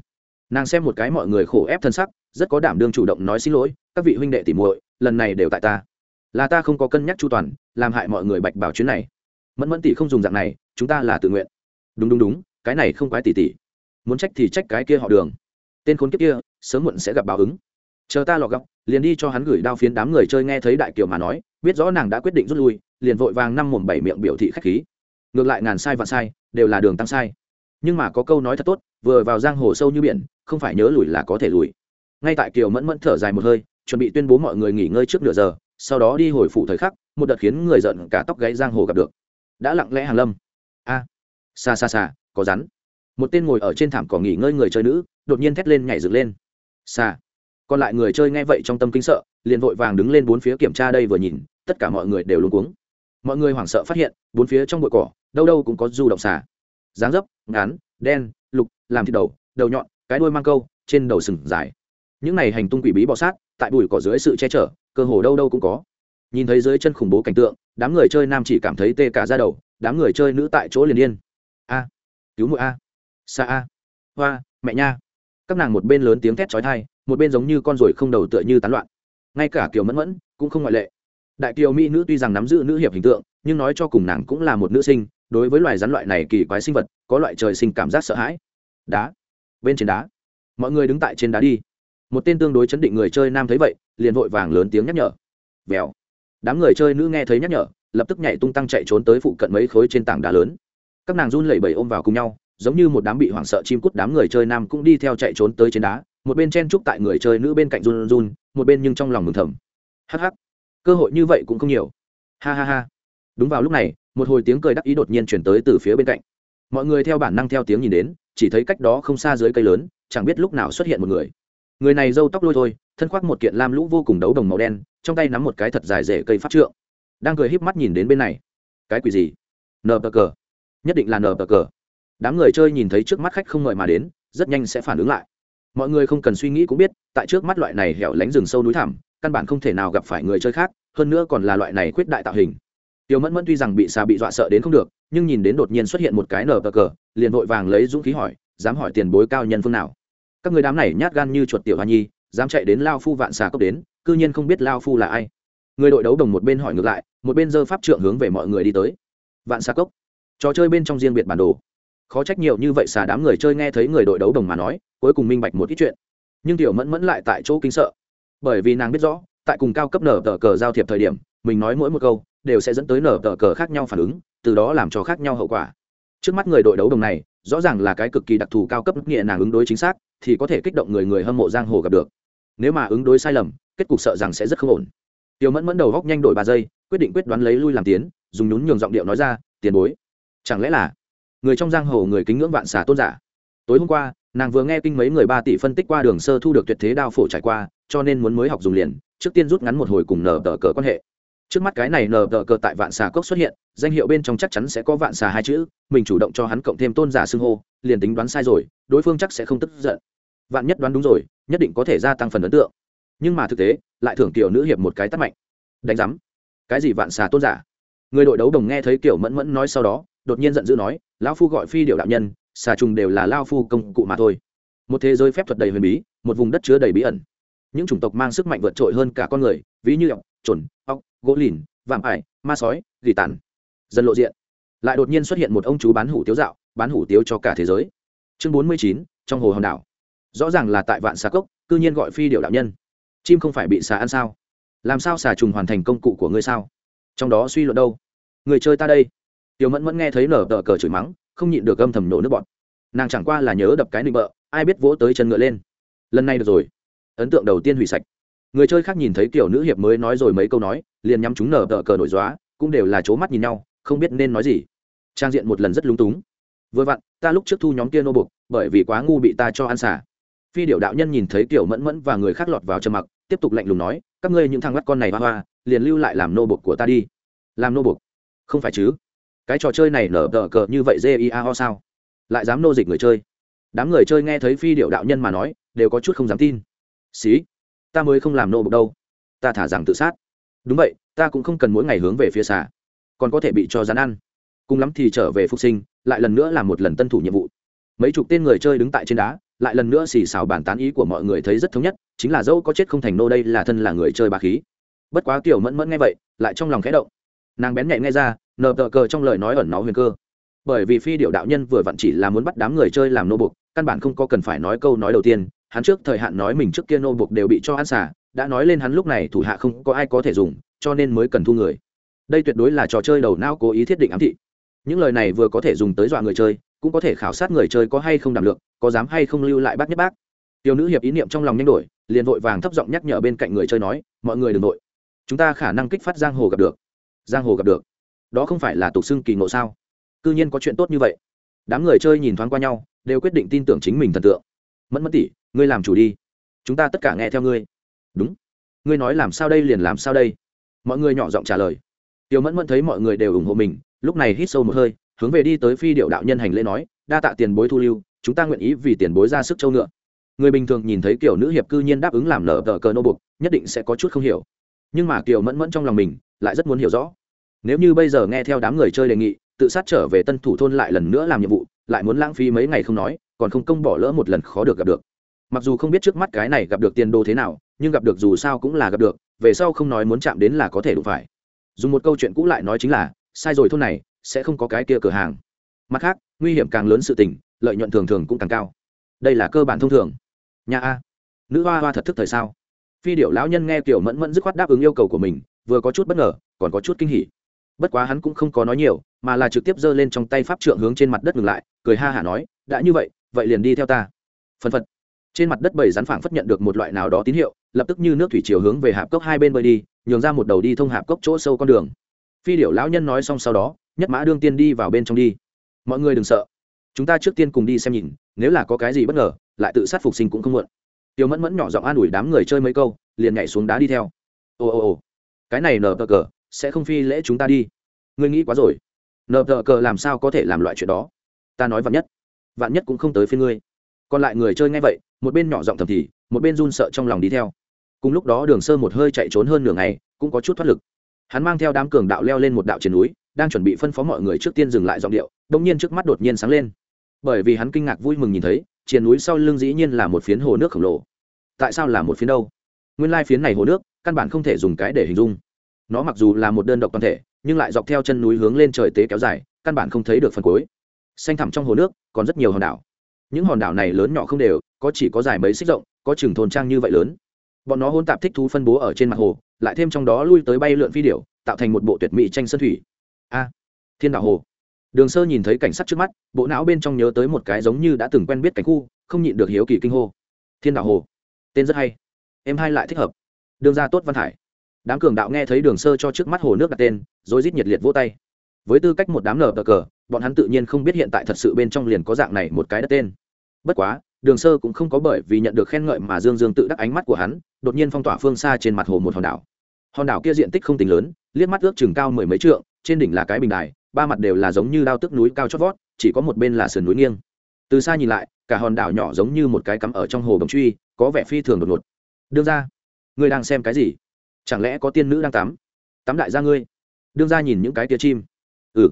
A: Nàng xem một cái mọi người khổ ép thân sắc, rất có đảm đương chủ động nói xin lỗi, các vị huynh đệ tỉ muội, lần này đều tại ta. Là ta không có cân nhắc chu toàn, làm hại mọi người bạch bảo chuyến này. Mẫn mẫn tỷ không dùng dạng này, chúng ta là tự nguyện. Đúng đúng đúng, cái này không quái tỷ tỷ muốn trách thì trách cái kia họ đường. Tên khốn kiếp kia, sớm muộn sẽ gặp báo ứng chờ ta lọ gọc liền đi cho hắn gửi đao phiến đám người chơi nghe thấy đại kiều mà nói, biết rõ nàng đã quyết định rút lui, liền vội vàng năm mồm bảy miệng biểu thị khách khí. Ngược lại ngàn sai và sai, đều là đường tăng sai. Nhưng mà có câu nói thật tốt, vừa vào giang hồ sâu như biển, không phải nhớ lùi là có thể lùi. Ngay tại kiều mẫn mẫn thở dài một hơi, chuẩn bị tuyên bố mọi người nghỉ ngơi trước nửa giờ, sau đó đi hồi phủ thời khắc, một đợt khiến người giận cả tóc gáy giang hồ gặp được. Đã lặng lẽ hàng lâm. A, xa xa xa, có rắn. Một tên ngồi ở trên thảm cỏ nghỉ ngơi người chơi nữ, đột nhiên thét lên nhảy dựng lên. Xa còn lại người chơi nghe vậy trong tâm kinh sợ, liền vội vàng đứng lên bốn phía kiểm tra đây vừa nhìn, tất cả mọi người đều luống cuống. Mọi người hoảng sợ phát hiện, bốn phía trong bụi cỏ, đâu đâu cũng có du động xà. Dáng dấp, ngắn, đen, lục, làm thịt đầu đầu nhọn, cái đuôi mang câu, trên đầu sừng dài. Những này hành tung quỷ bí bọ sát, tại bụi cỏ dưới sự che chở, cơ hồ đâu đâu cũng có. Nhìn thấy dưới chân khủng bố cảnh tượng, đám người chơi nam chỉ cảm thấy tê cả ra đầu, đám người chơi nữ tại chỗ liền điên. A, cứu mũi a xa a, hoa, mẹ nha các nàng một bên lớn tiếng thét chói tai, một bên giống như con ruồi không đầu tựa như tán loạn. Ngay cả kiều mẫn mẫn cũng không ngoại lệ. Đại kiều mỹ nữ tuy rằng nắm giữ nữ hiệp hình tượng nhưng nói cho cùng nàng cũng là một nữ sinh đối với loài rắn loại này kỳ quái sinh vật có loại trời sinh cảm giác sợ hãi. Đá. Bên trên đá. Mọi người đứng tại trên đá đi. Một tên tương đối chấn định người chơi nam thấy vậy liền vội vàng lớn tiếng nhắc nhở. Vèo. Đám người chơi nữ nghe thấy nhắc nhở lập tức nhảy tung tăng chạy trốn tới phụ cận mấy khối trên tảng đá lớn. Các nàng run lẩy bẩy ôm vào cùng nhau giống như một đám bị hoảng sợ chim cút đám người chơi nam cũng đi theo chạy trốn tới trên đá, một bên chen chúc tại người chơi nữ bên cạnh run run, một bên nhưng trong lòng mừng thầm. Hắc hắc, cơ hội như vậy cũng không nhiều. Ha ha ha. Đúng vào lúc này, một hồi tiếng cười đắc ý đột nhiên chuyển tới từ phía bên cạnh. Mọi người theo bản năng theo tiếng nhìn đến, chỉ thấy cách đó không xa dưới cây lớn, chẳng biết lúc nào xuất hiện một người. Người này râu tóc lôi thôi, thân khoác một kiện lam lũ vô cùng đấu đồng màu đen, trong tay nắm một cái thật dài rễ cây phát trượng. Đang cười híp mắt nhìn đến bên này. Cái quỷ gì? Nờ bờ cờ. Nhất định là nờ bờ cờ đám người chơi nhìn thấy trước mắt khách không ngợi mà đến, rất nhanh sẽ phản ứng lại. Mọi người không cần suy nghĩ cũng biết, tại trước mắt loại này hẻo lánh rừng sâu núi thẳm, căn bản không thể nào gặp phải người chơi khác, hơn nữa còn là loại này khuyết đại tạo hình. Tiểu mẫn mẫn tuy rằng bị xà bị dọa sợ đến không được, nhưng nhìn đến đột nhiên xuất hiện một cái nở bờ cờ, liền vội vàng lấy dũng khí hỏi, dám hỏi tiền bối cao nhân phương nào? Các người đám này nhát gan như chuột tiểu hoa nhi, dám chạy đến lao phu vạn xà cốc đến, cư nhiên không biết lao phu là ai. Người đội đấu đồng một bên hỏi ngược lại, một bên dơ pháp trượng hướng về mọi người đi tới. Vạn xà cốc. Trò chơi bên trong riêng biệt bản đồ khó trách nhiều như vậy xà đám người chơi nghe thấy người đội đấu đồng mà nói, cuối cùng minh bạch một ít chuyện. Nhưng tiểu mẫn mẫn lại tại chỗ kinh sợ. Bởi vì nàng biết rõ, tại cùng cao cấp nở tờ cờ giao thiệp thời điểm, mình nói mỗi một câu, đều sẽ dẫn tới nở tờ cờ khác nhau phản ứng, từ đó làm cho khác nhau hậu quả. Trước mắt người đội đấu đồng này, rõ ràng là cái cực kỳ đặc thù cao cấp nghĩa nàng ứng đối chính xác, thì có thể kích động người người hâm mộ giang hồ gặp được. Nếu mà ứng đối sai lầm, kết cục sợ rằng sẽ rất không ổn. Tiểu mẫn mẫn đầu góc nhanh đổi ba giây, quyết định quyết đoán lấy lui làm tiến, dùng nhún nhường giọng điệu nói ra, tiền bối, chẳng lẽ là người trong giang hồ người kính ngưỡng vạn xà tôn giả. Tối hôm qua, nàng vừa nghe kinh mấy người ba tỷ phân tích qua đường sơ thu được tuyệt thế đao phổ trải qua, cho nên muốn mới học dùng liền, trước tiên rút ngắn một hồi cùng nở tờ cờ quan hệ. Trước mắt cái này nở tờ cờ tại vạn xà cốc xuất hiện, danh hiệu bên trong chắc chắn sẽ có vạn xà hai chữ, mình chủ động cho hắn cộng thêm tôn giả xưng hô, liền tính đoán sai rồi, đối phương chắc sẽ không tức giận. Vạn nhất đoán đúng rồi, nhất định có thể gia tăng phần ấn tượng. Nhưng mà thực tế, lại thưởng kiểu nữ hiệp một cái tắt mạnh. Đánh giám. Cái gì vạn xà tôn giả? Người đội đấu đồng nghe thấy kiểu mẫn mẫn nói sau đó đột nhiên giận dữ nói, lão phu gọi phi điệu đạo nhân, xà trùng đều là lao phu công cụ mà thôi. Một thế giới phép thuật đầy huyền bí, một vùng đất chứa đầy bí ẩn. Những chủng tộc mang sức mạnh vượt trội hơn cả con người, ví như ọc trồn ọc gỗ lìn, vạm ải, ma sói, gỉ tàn. Dần lộ diện, lại đột nhiên xuất hiện một ông chú bán hủ tiếu dạo, bán hủ tiếu cho cả thế giới. Chương bốn mươi chín, trong hồ hòn đảo. Rõ ràng là tại vạn xà cốc, cư nhiên gọi phi điệu đạo nhân. Chim không phải bị xà ăn sao? Làm sao xà trùng hoàn thành công cụ của ngươi sao? Trong đó suy luận đâu? Người chơi ta đây tiểu mẫn mẫn nghe thấy nở tờ cờ chửi mắng, không nhịn được âm thầm nổ nước bọn nàng chẳng qua là nhớ đập cái nịnh bợ, ai biết vỗ tới chân ngựa lên. Lần này được rồi. Ấn tượng đầu tiên hủy sạch. Người chơi khác nhìn thấy kiểu nữ hiệp mới nói rồi mấy câu nói, liền nhắm chúng nở tờ cờ nổi dóa, cũng đều là c mắt nhìn nhau, không biết nên nói gì. Trang diện một lần rất lúng túng. Vừa vặn, ta lúc trước thu nhóm kia nô bục bởi vì quá ngu bị ta cho ăn xả. Phi điệu đạo nhân nhìn thấy kiểu mẫn mẫn và người khác lọt vào trầm mặc, tiếp tục lạnh lùng nói, các ngươi những thằng mắt con này hoa hoa, liền lưu lại làm nô bục của ta đi. Làm nô bục không phải chứ? Cái trò chơi này nở tờ cờ như vậy jia ho sao? Lại dám nô dịch người chơi? Đám người chơi nghe thấy phi điệu đạo nhân mà nói, đều có chút không dám tin. Xí, ta mới không làm nô bục đâu. Ta thả rằng tự sát. Đúng vậy, ta cũng không cần mỗi ngày hướng về phía xà. Còn có thể bị cho rắn ăn. Cùng lắm thì trở về phục sinh, lại lần nữa làm một lần tân thủ nhiệm vụ. Mấy chục tên người chơi đứng tại trên đá, lại lần nữa xì xào bàn tán ý của mọi người thấy rất thống nhất, chính là dẫu có chết không thành nô đây là thân là người chơi bà khí. Bất quá kiểu mẫn mẫn nghe vậy, lại trong lòng khẽ động. Nàng bén nhạy nghe ra nờ tờ cờ trong lời nói ẩn nó huyền cơ. Bởi vì phi điệu đạo nhân vừa vặn chỉ là muốn bắt đám người chơi làm nô bục, căn bản không có cần phải nói câu nói đầu tiên, hắn trước thời hạn nói mình trước kia nô bục đều bị cho ăn xả, đã nói lên hắn lúc này thủ hạ không có ai có thể dùng, cho nên mới cần thu người. Đây tuyệt đối là trò chơi đầu não cố ý thiết định ám thị. Những lời này vừa có thể dùng tới dọa người chơi, cũng có thể khảo sát người chơi có hay không đảm lượng, có dám hay không lưu lại bác nhất bác. Tiểu nữ hiệp ý niệm trong lòng nhanh đổi, liền vội vàng thấp giọng nhắc nhở bên cạnh người chơi nói, mọi người đừng nội chúng ta khả năng kích phát giang hồ gặp được. Giang hồ gặp được đó không phải là tục xưng kỳ ngộ sao? C nhiên có chuyện tốt như vậy. Đám người chơi nhìn thoáng qua nhau, đều quyết định tin tưởng chính mình thần tượng. Mẫn mẫn tỷ, ngươi làm chủ đi. Chúng ta tất cả nghe theo ngươi. Đúng. Ngươi nói làm sao đây liền làm sao đây. Mọi người nhỏ giọng trả lời. Tiểu mẫn mẫn thấy mọi người đều ủng hộ mình, lúc này hít sâu một hơi, hướng về đi tới phi điệu đạo nhân hành lễ nói, đa tạ tiền bối thu lưu, chúng ta nguyện ý vì tiền bối ra sức châu ngựa. Người bình thường nhìn thấy kiểu nữ hiệp cư nhiên đáp ứng làm nở tờ cờ nô bục, nhất định sẽ có chút không hiểu. Nhưng mà kiều mẫn mẫn trong lòng mình lại rất muốn hiểu rõ nếu như bây giờ nghe theo đám người chơi đề nghị, tự sát trở về tân thủ thôn lại lần nữa làm nhiệm vụ, lại muốn lãng phí mấy ngày không nói, còn không công bỏ lỡ một lần khó được gặp được. Mặc dù không biết trước mắt cái này gặp được tiền đồ thế nào, nhưng gặp được dù sao cũng là gặp được, về sau không nói muốn chạm đến là có thể đủ phải. Dùng một câu chuyện cũ lại nói chính là, sai rồi thôn này, sẽ không có cái kia cửa hàng. Mặt khác, nguy hiểm càng lớn sự tình, lợi nhuận thường thường cũng càng cao. Đây là cơ bản thông thường. Nhà a. Nữ hoa hoa thật thức thời sao? Phi điệu lão nhân nghe kiểu mẫn mẫn dứt khoát đáp ứng yêu cầu của mình, vừa có chút bất ngờ, còn có chút kinh hỉ bất quá hắn cũng không có nói nhiều, mà là trực tiếp giơ lên trong tay pháp trượng hướng trên mặt đất ngừng lại, cười ha hả nói, đã như vậy vậy liền đi theo ta. Phân phật. Trên mặt đất bầy rắn phảng phất nhận được một loại nào đó tín hiệu, lập tức như nước thủy chiều hướng về hạp cốc hai bên bơi đi, nhường ra một đầu đi thông hạp cốc chỗ sâu con đường. Phi điệu lão nhân nói xong sau đó, nhất mã đương tiên đi vào bên trong đi. Mọi người đừng sợ. Chúng ta trước tiên cùng đi xem nhìn, nếu là có cái gì bất ngờ, lại tự sát phục sinh cũng không muộn. Tiêu mẫn mẫn nhỏ giọng an ủi đám người chơi mấy câu, liền nhảy xuống đá đi theo. Ồ ồ ồ cái này nờ tờ cờ sẽ không phi lễ chúng ta đi. Ngươi nghĩ quá rồi. Nợ tờ cờ làm sao có thể làm loại chuyện đó? Ta nói vạn nhất. Vạn nhất cũng không tới phía ngươi. Còn lại người chơi ngay vậy, một bên nhỏ giọng thầm thì, một bên run sợ trong lòng đi theo. Cùng lúc đó đường sơ một hơi chạy trốn hơn nửa ngày, cũng có chút thoát lực. Hắn mang theo đám cường đạo leo lên một đạo trên núi, đang chuẩn bị phân phó mọi người trước tiên dừng lại giọng điệu đông nhiên trước mắt đột nhiên sáng lên. Bởi vì hắn kinh ngạc vui mừng nhìn thấy, trên núi sau lưng dĩ nhiên là một phiến hồ nước khổng lồ. Tại sao là một phiến đâu? Nguyên lai phiến này hồ nước, căn bản không thể dùng cái để hình dung nó mặc dù là một đơn độc toàn thể, nhưng lại dọc theo chân núi hướng lên trời tế kéo dài, căn bản không thấy được phần cuối. Xanh thẳm trong hồ nước, còn rất nhiều hòn đảo. Những hòn đảo này lớn nhỏ không đều, có chỉ có dài mấy xích rộng, có chừng thôn trang như vậy lớn. Bọn nó hôn tạp thích thú phân bố ở trên mặt hồ, lại thêm trong đó lui tới bay lượn phi điểu, tạo thành một bộ tuyệt mỹ tranh sân thủy. A, thiên đảo hồ. Đường sơ nhìn thấy cảnh sắc trước mắt, bộ não bên trong nhớ tới một cái giống như đã từng quen biết cảnh khu, không nhịn được hiếu kỳ kinh hô. Thiên đảo hồ. Tên rất hay. Em hai lại thích hợp. Đường ra tốt văn hải đám cường đạo nghe thấy đường sơ cho trước mắt hồ nước đặt tên, rồi rít nhiệt liệt vỗ tay. Với tư cách một đám nở cờ cờ, bọn hắn tự nhiên không biết hiện tại thật sự bên trong liền có dạng này một cái đất tên. Bất quá, đường sơ cũng không có bởi vì nhận được khen ngợi mà dương dương tự đắc ánh mắt của hắn, đột nhiên phong tỏa phương xa trên mặt hồ một hòn đảo. Hòn đảo kia diện tích không tính lớn, liếc mắt ước chừng cao mười mấy trượng, trên đỉnh là cái bình đài, ba mặt đều là giống như đao tức núi cao chót vót, chỉ có một bên là sườn núi nghiêng. Từ xa nhìn lại, cả hòn đảo nhỏ giống như một cái cắm ở trong hồ bồng truy, có vẻ phi thường đột ngột. Đương ra ngươi đang xem cái gì? Chẳng lẽ có tiên nữ đang tắm? Tắm đại gia ngươi. Đương ra nhìn những cái tia chim. Ừ.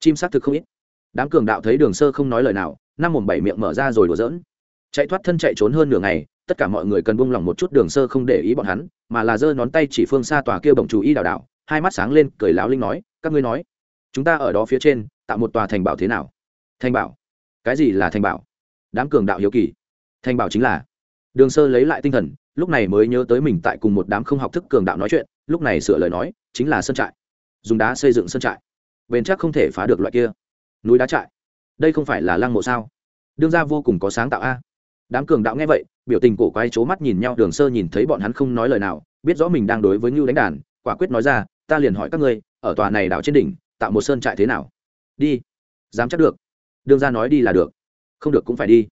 A: Chim xác thực không ít. Đám cường đạo thấy đường sơ không nói lời nào, năm mồm bảy miệng mở ra rồi đùa dỡn chạy thoát thân chạy trốn hơn nửa ngày, tất cả mọi người cần buông lỏng một chút đường sơ không để ý bọn hắn, mà là giơ ngón tay chỉ phương xa tòa kia bồng chủ y đảo đảo, hai mắt sáng lên, cười láo linh nói, các ngươi nói, chúng ta ở đó phía trên, tạo một tòa thành bảo thế nào? Thành bảo? Cái gì là thành bảo? Đám cường đạo hiếu kỳ. Thành bảo chính là đường sơ lấy lại tinh thần lúc này mới nhớ tới mình tại cùng một đám không học thức cường đạo nói chuyện, lúc này sửa lời nói, chính là sân trại. Dùng đá xây dựng sân trại. Bền chắc không thể phá được loại kia. Núi đá trại. Đây không phải là lăng mộ sao? Đương ra vô cùng có sáng tạo a. Đám cường đạo nghe vậy, biểu tình cổ quái c mắt nhìn nhau, đường sơ nhìn thấy bọn hắn không nói lời nào, biết rõ mình đang đối với ngưu đánh đàn, quả quyết nói ra, ta liền hỏi các ngươi, ở tòa này đảo trên đỉnh, tạo một sơn trại thế nào? Đi. Dám chắc được. Đương ra nói đi là được. Không được cũng phải đi.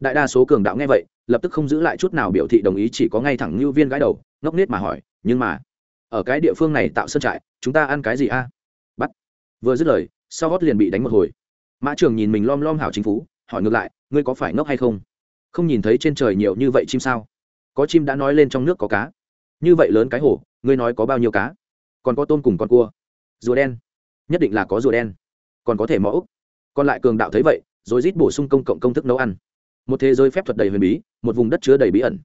A: Đại đa số cường đạo nghe vậy lập tức không giữ lại chút nào biểu thị đồng ý, chỉ có ngay thẳng như viên gái đầu, ngốc nết mà hỏi, nhưng mà, ở cái địa phương này tạo sơn trại, chúng ta ăn cái gì a? Bắt. Vừa dứt lời, sau gót liền bị đánh một hồi. Mã trường nhìn mình lom lom hảo chính phú hỏi ngược lại, ngươi có phải ngốc hay không? Không nhìn thấy trên trời nhiều như vậy chim sao? Có chim đã nói lên trong nước có cá. Như vậy lớn cái hổ ngươi nói có bao nhiêu cá? Còn có tôm cùng con cua. Rùa đen. Nhất định là có rùa đen. Còn có thể mõ còn lại cường đạo thấy vậy, rồi rít bổ sung công cộng công thức nấu ăn một thế giới phép thuật đầy huyền bí, một vùng đất chứa đầy bí ẩn.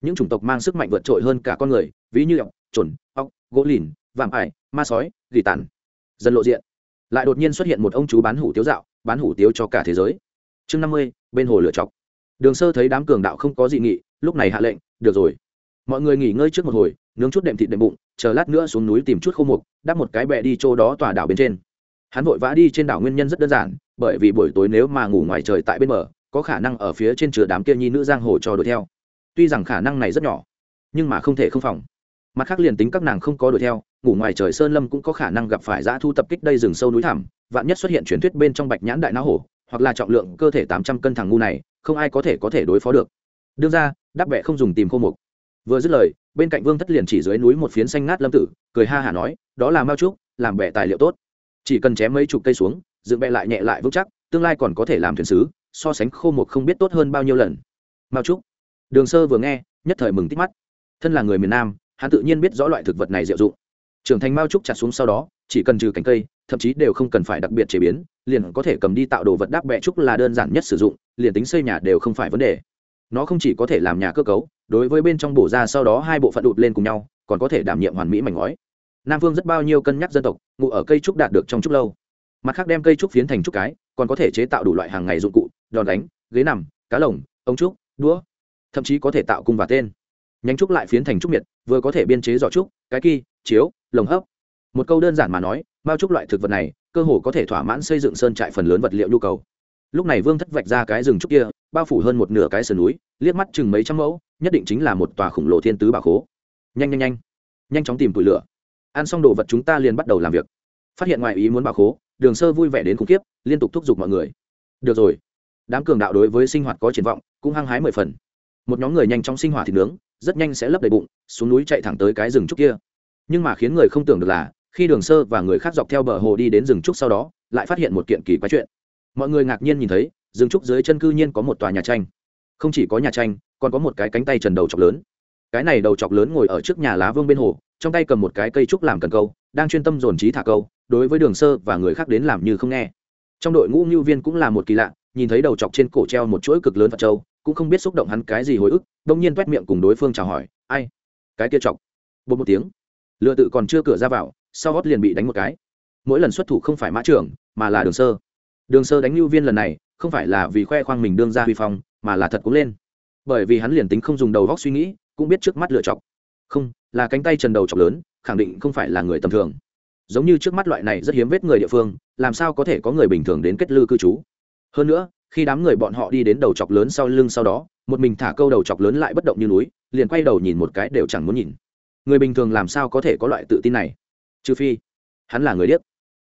A: Những chủng tộc mang sức mạnh vượt trội hơn cả con người, ví như ọc trồn ọc gỗ lìn, vạm ải, ma sói, gỉ tàn. Dần lộ diện. Lại đột nhiên xuất hiện một ông chú bán hủ tiếu dạo, bán hủ tiếu cho cả thế giới. Chương năm mươi, bên hồ lửa chọc. Đường sơ thấy đám cường đạo không có dị nghị, lúc này hạ lệnh, được rồi. Mọi người nghỉ ngơi trước một hồi, nướng chút đệm thịt đệm bụng, chờ lát nữa xuống núi tìm chút khô mục, đắp một cái bẹ đi chỗ đó tòa đảo bên trên. Hắn vội vã đi trên đảo nguyên nhân rất đơn giản, bởi vì buổi tối nếu mà ngủ ngoài trời tại bên bờ có khả năng ở phía trên chứa đám kia nhi nữ giang hồ cho đuổi theo. Tuy rằng khả năng này rất nhỏ, nhưng mà không thể không phòng. Mặt khác liền tính các nàng không có đuổi theo, ngủ ngoài trời sơn lâm cũng có khả năng gặp phải dã thu tập kích đây rừng sâu núi thẳm, vạn nhất xuất hiện truyền thuyết bên trong bạch nhãn đại não hổ, hoặc là trọng lượng cơ thể tám trăm cân thằng ngu này, không ai có thể có thể đối phó được. Đương ra, đáp bẹ không dùng tìm khô mục. Vừa dứt lời, bên cạnh vương thất liền chỉ dưới núi một phiến xanh ngát lâm tử, cười ha hả nói, đó là mao trúc, làm bẹ tài liệu tốt. Chỉ cần chém mấy chục cây xuống, dựng bẹ lại nhẹ lại vững chắc, tương lai còn có thể làm thuyền sứ so sánh khô một không biết tốt hơn bao nhiêu lần. Mao trúc, đường sơ vừa nghe, nhất thời mừng tít mắt. Thân là người miền nam, hắn tự nhiên biết rõ loại thực vật này diệu dụng. Trưởng thành mao trúc chặt xuống sau đó, chỉ cần trừ cành cây, thậm chí đều không cần phải đặc biệt chế biến, liền có thể cầm đi tạo đồ vật đáp bẹ trúc là đơn giản nhất sử dụng, liền tính xây nhà đều không phải vấn đề. Nó không chỉ có thể làm nhà cơ cấu, đối với bên trong bổ ra sau đó hai bộ phận đụt lên cùng nhau, còn có thể đảm nhiệm hoàn mỹ mảnh ngói. Nam vương rất bao nhiêu cân nhắc dân tộc, ngụ ở cây trúc đạt được trong trúc lâu. Mặt khác đem cây trúc phiến thành trúc cái, còn có thể chế tạo đủ loại hàng ngày dụng cụ đòn đánh, ghế nằm, cá lồng, ống trúc, đũa. Thậm chí có thể tạo cung và tên. Nhánh trúc lại phiến thành trúc miệt, vừa có thể biên chế giỏ trúc, cái kỳ chiếu, lồng hấp. Một câu đơn giản mà nói, mao trúc loại thực vật này, cơ hồ có thể thỏa mãn xây dựng sơn trại phần lớn vật liệu nhu cầu. Lúc này vương thất vạch ra cái rừng trúc kia, bao phủ hơn một nửa cái sườn núi, liếc mắt chừng mấy trăm mẫu, nhất định chính là một tòa khổng lồ thiên tứ bà khố. Nhanh nhanh nhanh. Nhanh chóng tìm tủi lửa. Ăn xong đồ vật chúng ta liền bắt đầu làm việc. Phát hiện ngoài ý muốn bà khố, đường sơ vui vẻ đến khủng khiếp, liên tục thúc giục mọi người. Được rồi đám cường đạo đối với sinh hoạt có triển vọng, cũng hăng hái mười phần. Một nhóm người nhanh chóng sinh hoạt thịt nướng, rất nhanh sẽ lấp đầy bụng, xuống núi chạy thẳng tới cái rừng trúc kia. Nhưng mà khiến người không tưởng được là, khi đường sơ và người khác dọc theo bờ hồ đi đến rừng trúc sau đó, lại phát hiện một kiện kỳ quái chuyện. Mọi người ngạc nhiên nhìn thấy, rừng trúc dưới chân cư nhiên có một tòa nhà tranh. Không chỉ có nhà tranh, còn có một cái cánh tay trần đầu chọc lớn. Cái này đầu chọc lớn ngồi ở trước nhà lá vương bên hồ, trong tay cầm một cái cây trúc làm cần câu, đang chuyên tâm dồn trí thả câu, đối với đường sơ và người khác đến làm như không nghe. Trong đội ngũ ngưu viên cũng là một kỳ lạ nhìn thấy đầu chọc trên cổ treo một chuỗi cực lớn phật trâu cũng không biết xúc động hắn cái gì hồi ức đông nhiên t miệng cùng đối phương chào hỏi, ai? Cái kia chọc. Bột một tiếng lựa tự còn chưa cửa ra vào, sau gót liền bị đánh một cái. Mỗi lần xuất thủ không phải mã trưởng, mà là đường sơ. Đường sơ đánh lưu viên lần này, không phải là vì khoe khoang mình đương ra huy phong, mà là thật cũng lên. Bởi vì hắn liền tính không dùng đầu góc suy nghĩ, cũng biết trước mắt lựa chọc. Không, là cánh tay trần đầu chọc lớn, khẳng định không phải là người tầm thường. Giống như trước mắt loại này rất hiếm vết người địa phương, làm sao có thể có người bình thường đến kết lư cư trú? Hơn nữa, khi đám người bọn họ đi đến đầu chọc lớn sau lưng sau đó, một mình thả câu đầu chọc lớn lại bất động như núi, liền quay đầu nhìn một cái đều chẳng muốn nhìn. Người bình thường làm sao có thể có loại tự tin này? Trừ phi, hắn là người điếc.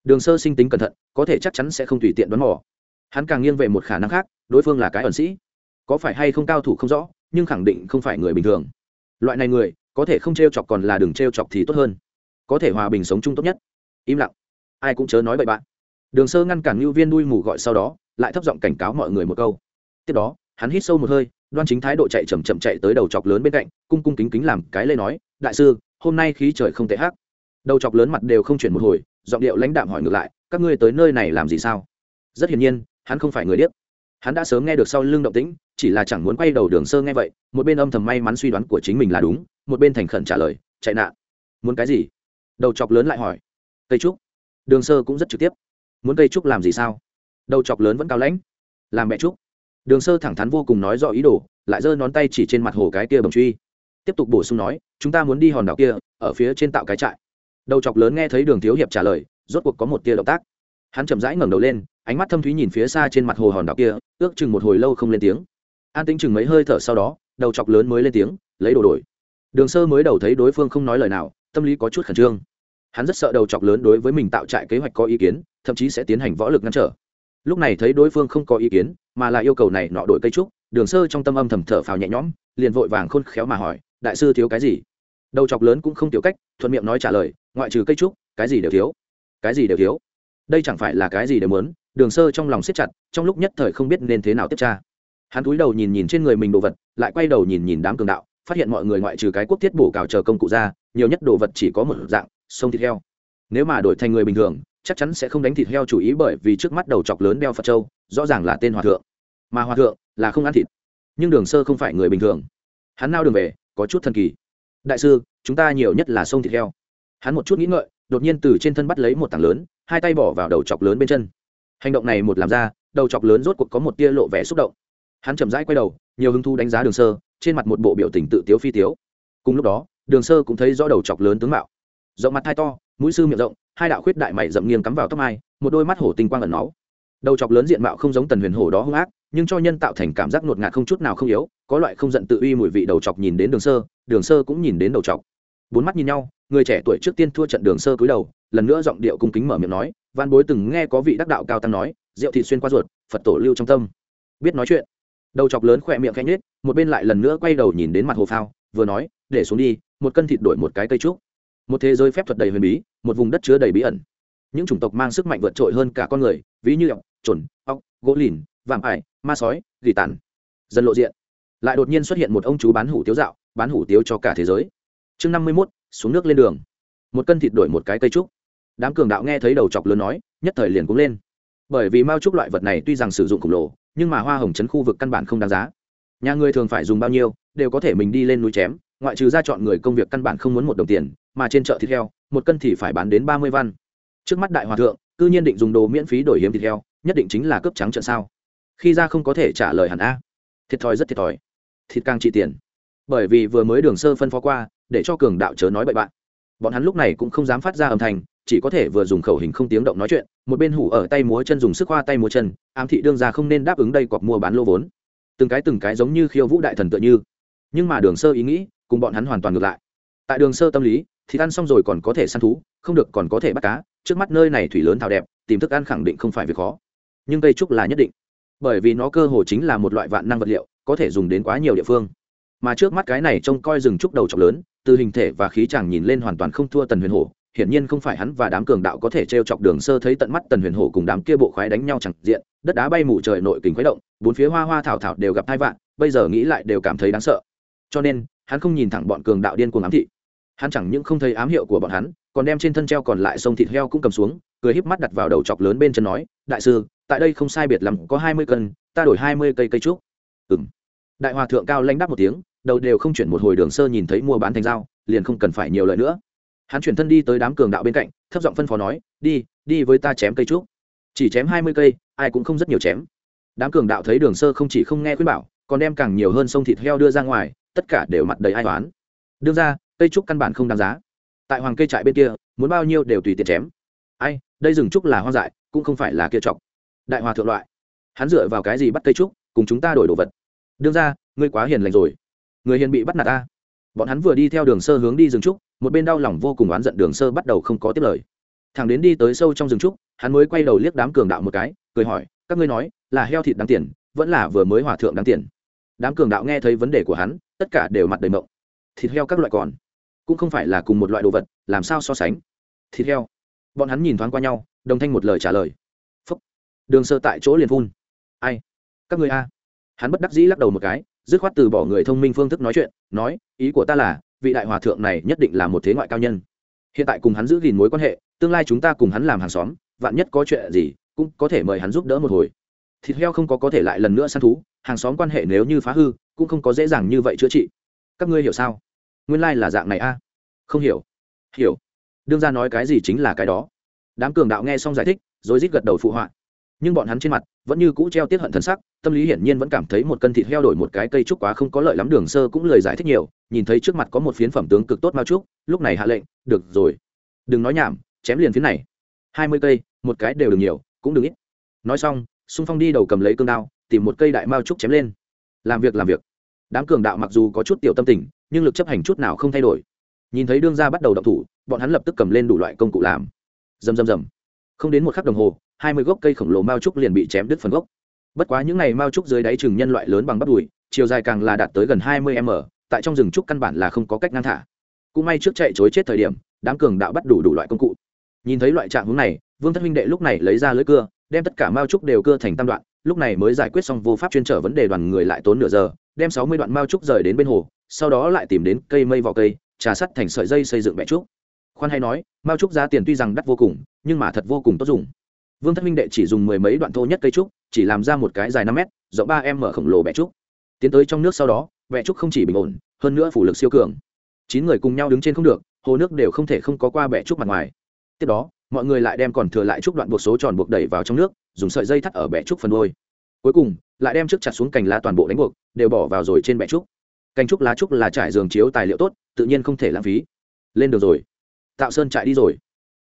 A: Đường sơ sinh tính cẩn thận, có thể chắc chắn sẽ không tùy tiện đoán mò. Hắn càng nghiêng về một khả năng khác, đối phương là cái ẩn sĩ. Có phải hay không cao thủ không rõ, nhưng khẳng định không phải người bình thường. Loại này người, có thể không t r e o chọc còn là đừng t r e o chọc thì tốt hơn. Có thể hòa bình sống chung tốt nhất. Im lặng. Ai cũng chớ nói bậy bạn. Đường sơ ngăn cản ngưu viên đuôi mù gọi sau đó lại thấp giọng cảnh cáo mọi người một câu. Tiếp đó, hắn hít sâu một hơi, đoan chính thái độ chạy chậm chậm chạy tới đầu chọc lớn bên cạnh, cung cung kính kính làm cái lê nói, đại sư, hôm nay khí trời không tệ hát đầu chọc lớn mặt đều không chuyển một hồi, giọng điệu lãnh đạm hỏi ngược lại, các ngươi tới nơi này làm gì sao? Rất hiển nhiên, hắn không phải người điếc. Hắn đã sớm nghe được sau lưng động tĩnh, chỉ là chẳng muốn quay đầu đường sơ nghe vậy, một bên âm thầm may mắn suy đoán của chính mình là đúng, một bên thành khẩn trả lời, chạy nạn. Muốn cái gì? Đầu chọc lớn lại hỏi. Cây trúc. Đường sơ cũng rất trực tiếp. Muốn cây trúc làm gì sao? Đầu chọc lớn vẫn cao lãnh. Làm mẹ trúc đường sơ thẳng thắn vô cùng nói rõ ý đồ, lại giơ nón tay chỉ trên mặt hồ cái kia bồng truy. Tiếp tục bổ sung nói, chúng ta muốn đi hòn đảo kia, ở phía trên tạo cái trại. Đầu chọc lớn nghe thấy đường thiếu hiệp trả lời, rốt cuộc có một tia động tác. Hắn chậm rãi ngẩng đầu lên, ánh mắt thâm thúy nhìn phía xa trên mặt hồ hòn đảo kia, ước chừng một hồi lâu không lên tiếng. An tính chừng mấy hơi thở sau đó, đầu chọc lớn mới lên tiếng, lấy đồ đổi. Đường sơ mới đầu thấy đối phương không nói lời nào, tâm lý có chút khẩn trương. Hắn rất sợ đầu chọc lớn đối với mình tạo trại kế hoạch có ý kiến, thậm chí sẽ tiến hành võ lực ngăn trở lúc này thấy đối phương không có ý kiến, mà là yêu cầu này nọ đổi cây trúc, đường sơ trong tâm âm thầm thở phào nhẹ nhõm, liền vội vàng khôn khéo mà hỏi, đại sư thiếu cái gì? Đầu chọc lớn cũng không tiểu cách, thuận miệng nói trả lời, ngoại trừ cây trúc, cái gì đều thiếu. Cái gì đều thiếu? Đây chẳng phải là cái gì đều muốn? Đường sơ trong lòng siết chặt, trong lúc nhất thời không biết nên thế nào tiếp tra. Hắn cúi đầu nhìn nhìn trên người mình đồ vật, lại quay đầu nhìn nhìn đám cường đạo, phát hiện mọi người ngoại trừ cái quốc thiết bổ cào chờ công cụ ra, nhiều nhất đồ vật chỉ có một dạng, sông thịt heo. Nếu mà đổi thành người bình thường chắc chắn sẽ không đánh thịt heo chủ ý bởi vì trước mắt đầu chọc lớn đeo phật châu, rõ ràng là tên hòa thượng. Mà hòa thượng là không ăn thịt. Nhưng đường sơ không phải người bình thường. Hắn nao đường về, có chút thần kỳ. Đại sư, chúng ta nhiều nhất là sông thịt heo. Hắn một chút nghĩ ngợi, đột nhiên từ trên thân bắt lấy một tảng lớn, hai tay bỏ vào đầu chọc lớn bên chân. Hành động này một làm ra, đầu chọc lớn rốt cuộc có một tia lộ vẻ xúc động. Hắn chậm rãi quay đầu, nhiều hứng thu đánh giá đường sơ, trên mặt một bộ biểu tình tự tiếu phi tiếu. Cùng lúc đó, đường sơ cũng thấy rõ đầu chọc lớn tướng mạo. Rộng mặt thai to, mũi sư miệng rộng hai đạo khuyết đại mày rậm nghiêng cắm vào tóc mai, một đôi mắt hổ tinh quang ẩn náu. Đầu chọc lớn diện mạo không giống tần huyền hổ đó hung ác, nhưng cho nhân tạo thành cảm giác ngột ngạt không chút nào không yếu, có loại không giận tự uy mùi vị đầu chọc nhìn đến đường sơ đường sơ cũng nhìn đến đầu chọc. Bốn mắt nhìn nhau, người trẻ tuổi trước tiên thua trận đường sơ cúi đầu, lần nữa giọng điệu cung kính mở miệng nói, văn bối từng nghe có vị đắc đạo cao tăng nói, rượu thị xuyên qua ruột, phật tổ lưu trong tâm. Biết nói chuyện, đầu chọc lớn khỏe miệng khẽ nhết một bên lại lần nữa quay đầu nhìn đến mặt hồ phao, vừa nói, để xuống đi, một cân thịt đổi một cái cây trúc. Một thế giới phép thuật đầy huyền bí một vùng đất chứa đầy bí ẩn. Những chủng tộc mang sức mạnh vượt trội hơn cả con người, ví như ọc trồn ọc gỗ lìn, vạm ải, ma sói, gỉ tàn. Dần lộ diện. Lại đột nhiên xuất hiện một ông chú bán hủ tiếu dạo, bán hủ tiếu cho cả thế giới. Chương năm mươi mốt, xuống nước lên đường. Một cân thịt đổi một cái cây trúc. Đám cường đạo nghe thấy đầu chọc lớn nói, nhất thời liền cũng lên. Bởi vì mao trúc loại vật này tuy rằng sử dụng khổng lồ, nhưng mà hoa hồng chấn khu vực căn bản không đáng giá. Nhà người thường phải dùng bao nhiêu, đều có thể mình đi lên núi chém ngoại trừ ra chọn người công việc căn bản không muốn một đồng tiền, mà trên chợ thịt heo, một cân thì phải bán đến ba mươi văn. Trước mắt đại hòa thượng, cư nhiên định dùng đồ miễn phí đổi hiếm thịt heo, nhất định chính là cướp trắng trận sao? Khi ra không có thể trả lời hẳn a. Thiệt thòi rất thiệt thòi. Thịt càng trị tiền. Bởi vì vừa mới đường sơ phân phó qua, để cho cường đạo chớ nói bậy bạn. Bọn hắn lúc này cũng không dám phát ra âm thanh, chỉ có thể vừa dùng khẩu hình không tiếng động nói chuyện, một bên hủ ở tay múa chân dùng sức hoa tay múa chân, ám thị đương ra không nên đáp ứng đây cọc mua bán lô vốn. Từng cái từng cái giống như khiêu vũ đại thần tựa như. Nhưng mà đường sơ ý nghĩ cùng bọn hắn hoàn toàn ngược lại. Tại đường sơ tâm lý thì ăn xong rồi còn có thể săn thú, không được còn có thể bắt cá, trước mắt nơi này thủy lớn thảo đẹp, tìm thức ăn khẳng định không phải việc khó. Nhưng cây trúc là nhất định, bởi vì nó cơ hồ chính là một loại vạn năng vật liệu, có thể dùng đến quá nhiều địa phương. Mà trước mắt cái này trông coi rừng trúc đầu trọc lớn, từ hình thể và khí chàng nhìn lên hoàn toàn không thua tần huyền hổ, hiển nhiên không phải hắn và đám cường đạo có thể t r e o chọc đường sơ thấy tận mắt tần huyền hổ cùng đám kia bộ khoái đánh nhau chẳng diện, đất đá bay mù trời nội kính khuấy động, bốn phía hoa hoa thảo thảo đều gặp hai vạn, bây giờ nghĩ lại đều cảm thấy đáng sợ. Cho nên hắn không nhìn thẳng bọn cường đạo điên cuồng ám thị. Hắn chẳng những không thấy ám hiệu của bọn hắn, còn đem trên thân treo còn lại sông thịt heo cũng cầm xuống, cười híp mắt đặt vào đầu chọc lớn bên chân nói, đại sư, tại đây không sai biệt lắm, có hai mươi cân, ta đổi hai mươi cây cây trúc. Ừng đại hòa thượng cao lãnh đáp một tiếng, đầu đều không chuyển một hồi đường sơ nhìn thấy mua bán thành dao, liền không cần phải nhiều lời nữa. Hắn chuyển thân đi tới đám cường đạo bên cạnh, thấp giọng phân phó nói, đi đi với ta chém cây trúc. Chỉ chém hai mươi cây, ai cũng không rất nhiều chém. Đám cường đạo thấy đường sơ không chỉ không nghe khuyên bảo còn đem càng nhiều hơn sông thịt heo đưa ra ngoài, tất cả đều mặt đầy ai toán đương ra, cây trúc căn bản không đáng giá. Tại hoàng cây trại bên kia, muốn bao nhiêu đều tùy tiện chém. Ai, đây rừng trúc là hoang dại, cũng không phải là kia trọc. Đại hòa thượng loại, hắn dựa vào cái gì bắt cây trúc, cùng chúng ta đổi đồ vật? Đương ra, ngươi quá hiền lành rồi. Người hiền bị bắt nạt ta. Bọn hắn vừa đi theo đường sơ hướng đi rừng trúc, một bên đau lòng vô cùng oán giận đường sơ bắt đầu không có tiếp lời. Thằng đến đi tới sâu trong rừng trúc, hắn mới quay đầu liếc đám cường đạo một cái, cười hỏi, các ngươi nói, là heo thịt đáng tiền, vẫn là vừa mới hòa thượng đáng tiền? Đám cường đạo nghe thấy vấn đề của hắn, tất cả đều mặt đầy mộng. Thịt heo các loại còn, cũng không phải là cùng một loại đồ vật, làm sao so sánh? Thịt heo. Bọn hắn nhìn thoáng qua nhau, đồng thanh một lời trả lời. Phúc. Đường sơ tại chỗ liền phun. Ai? Các người a. Hắn bất đắc dĩ lắc đầu một cái, dứt khoát từ bỏ người thông minh phương thức nói chuyện, nói, ý của ta là, vị đại hòa thượng này nhất định là một thế ngoại cao nhân. Hiện tại cùng hắn giữ gìn mối quan hệ, tương lai chúng ta cùng hắn làm hàng xóm, vạn nhất có chuyện gì, cũng có thể mời hắn giúp đỡ một hồi thịt heo không có có thể lại lần nữa săn thú, hàng xóm quan hệ nếu như phá hư, cũng không có dễ dàng như vậy chữa trị. Các ngươi hiểu sao? Nguyên lai là dạng này a. Không hiểu. Hiểu. Đương ra nói cái gì chính là cái đó. Đám cường đạo nghe xong giải thích, rồi rít gật đầu phụ họa. Nhưng bọn hắn trên mặt vẫn như cũ treo tiết hận thân sắc, tâm lý hiển nhiên vẫn cảm thấy một cân thịt heo đổi một cái cây trúc quá không có lợi lắm, đường sơ cũng lời giải thích nhiều, nhìn thấy trước mặt có một phiến phẩm tướng cực tốt mao trúc, lúc này hạ lệnh, được rồi. Đừng nói nhảm, chém liền phiến này. Hai mươi cây, một cái đều đừng nhiều, cũng đừng ít. Nói xong xung phong đi đầu cầm lấy cương đao, tìm một cây đại mao trúc chém lên. Làm việc làm việc. Đám cường đạo mặc dù có chút tiểu tâm tình, nhưng lực chấp hành chút nào không thay đổi. Nhìn thấy đương gia bắt đầu động thủ, bọn hắn lập tức cầm lên đủ loại công cụ làm. Rầm rầm rầm. Không đến một khắc đồng hồ, hai mươi gốc cây khổng lồ mao trúc liền bị chém đứt phần gốc. Bất quá những này mao trúc dưới đáy chừng nhân loại lớn bằng bắp đùi, chiều dài càng là đạt tới gần hai mươi m, tại trong rừng trúc căn bản là không có cách ngăn thả. Cũng may trước chạy chối chết thời điểm, đám cường đạo bắt đủ đủ loại công cụ. Nhìn thấy loại trạng hướng này, vương thất huynh đệ lúc này lấy ra lưới cưa đem tất cả mao trúc đều cưa thành tam đoạn, lúc này mới giải quyết xong vô pháp chuyên trở vấn đề đoàn người lại tốn nửa giờ, đem sáu mươi đoạn mao trúc rời đến bên hồ, sau đó lại tìm đến cây mây vỏ cây, trà sắt thành sợi dây xây dựng bẹ trúc. Khoan hay nói, mao trúc giá tiền tuy rằng đắt vô cùng, nhưng mà thật vô cùng tốt dùng. Vương thất minh đệ chỉ dùng mười mấy đoạn thô nhất cây trúc, chỉ làm ra một cái dài năm mét, rộng ba em mở khổng lồ bẹ trúc. Tiến tới trong nước sau đó bẹ trúc không chỉ bình ổn, hơn nữa phủ lực siêu cường. Chín người cùng nhau đứng trên không được, hồ nước đều không thể không có qua bẹ trúc mặt ngoài. Tiếp đó mọi người lại đem còn thừa lại trúc đoạn buộc số tròn buộc đẩy vào trong nước, dùng sợi dây thắt ở bẹ trúc phần đôi cuối cùng, lại đem trước chặt xuống cành lá toàn bộ đánh buộc, đều bỏ vào rồi trên bẹ trúc. Cành trúc lá trúc là trải giường chiếu tài liệu tốt, tự nhiên không thể lãng phí. Lên được rồi. Tạo sơn chạy đi rồi.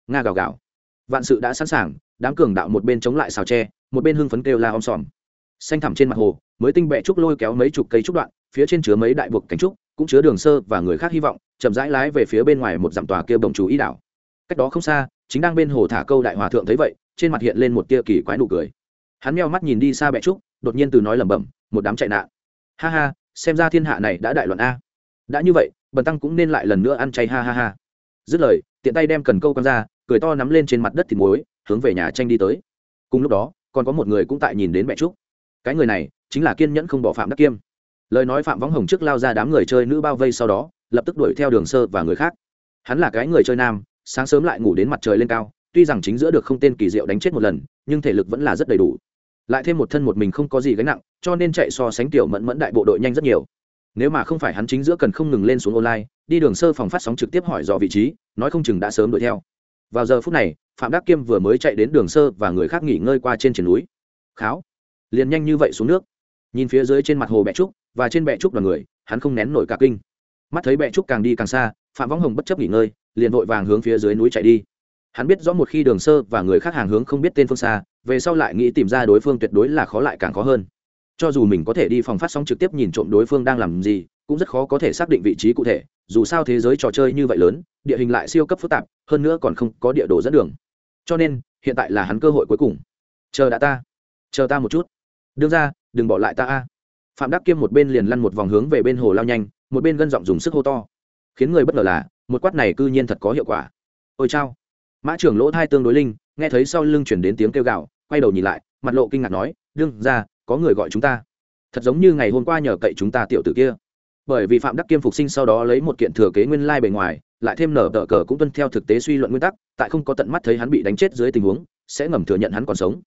A: Nga gào gào. Vạn sự đã sẵn sàng, đám cường đạo một bên chống lại xào tre, một bên hưng phấn kêu la om sòm. Xanh thẳm trên mặt hồ, mới tinh bẹ trúc lôi kéo mấy chục cây trúc đoạn, phía trên chứa mấy đại buộc cánh trúc, cũng chứa đường sơ và người khác hy vọng, chậm rãi lái về phía bên ngoài một dặm tòa kia bồng chú ý đảo. Cách đó không xa chính đang bên hồ thả câu đại hòa thượng thấy vậy, trên mặt hiện lên một tia kỳ quái nụ cười. Hắn meo mắt nhìn đi xa bẹ trúc, đột nhiên từ nói lẩm bẩm, một đám chạy nạn. Ha ha, xem ra thiên hạ này đã đại loạn a. Đã như vậy, bần tăng cũng nên lại lần nữa ăn chay, ha ha ha. Dứt lời, tiện tay đem cần câu con ra, cười to nắm lên trên mặt đất thì muối, hướng về nhà tranh đi tới. Cùng lúc đó, còn có một người cũng tại nhìn đến mẹ trúc. Cái người này chính là kiên nhẫn không bỏ phạm đắc kiêm. Lời nói phạm võng hồng trước lao ra đám người chơi nữ bao vây sau đó, lập tức đuổi theo đường sơ và người khác. Hắn là cái người chơi nam sáng sớm lại ngủ đến mặt trời lên cao, tuy rằng chính giữa được không tên kỳ diệu đánh chết một lần, nhưng thể lực vẫn là rất đầy đủ. Lại thêm một thân một mình không có gì gánh nặng, cho nên chạy so sánh tiểu mẫn mẫn đại bộ đội nhanh rất nhiều. Nếu mà không phải hắn chính giữa cần không ngừng lên xuống online, đi đường sơ phòng phát sóng trực tiếp hỏi dò vị trí, nói không chừng đã sớm đuổi theo. Vào giờ phút này, phạm đắc kiêm vừa mới chạy đến đường sơ và người khác nghỉ ngơi qua trên triển núi. Kháo! liền nhanh như vậy xuống nước. Nhìn phía dưới trên mặt hồ bẹ trúc và trên bẹ trúc là người, hắn không nén nổi cả kinh. Mắt thấy bẹ trúc càng đi càng xa, phạm võng hồng bất chấp nghỉ ngơi liền vội vàng hướng phía dưới núi chạy đi. Hắn biết rõ một khi đường sơ và người khác hàng hướng không biết tên phương xa, về sau lại nghĩ tìm ra đối phương tuyệt đối là khó lại càng khó hơn. Cho dù mình có thể đi phòng phát sóng trực tiếp nhìn trộm đối phương đang làm gì, cũng rất khó có thể xác định vị trí cụ thể, dù sao thế giới trò chơi như vậy lớn, địa hình lại siêu cấp phức tạp, hơn nữa còn không có địa đồ dẫn đường. Cho nên, hiện tại là hắn cơ hội cuối cùng. Chờ đã ta. Chờ ta một chút. Đương ra, đừng bỏ lại ta a. Phạm đắc kiêm một bên liền lăn một vòng hướng về bên hồ lao nhanh, một bên gân giọng dùng sức hô to. Khiến người bất ngờ là một quát này cư nhiên thật có hiệu quả. Ôi chao. Mã trưởng lỗ thai tương đối linh nghe thấy sau lưng chuyển đến tiếng kêu gào, quay đầu nhìn lại mặt lộ kinh ngạc nói đương ra có người gọi chúng ta. Thật giống như ngày hôm qua nhờ cậy chúng ta tiểu tử kia. Bởi vì phạm đắc kiêm phục sinh sau đó lấy một kiện thừa kế nguyên lai bề ngoài lại thêm nở tờ cờ cũng tuân theo thực tế suy luận nguyên tắc tại không có tận mắt thấy hắn bị đánh chết dưới tình huống sẽ ngầm thừa nhận hắn còn sống.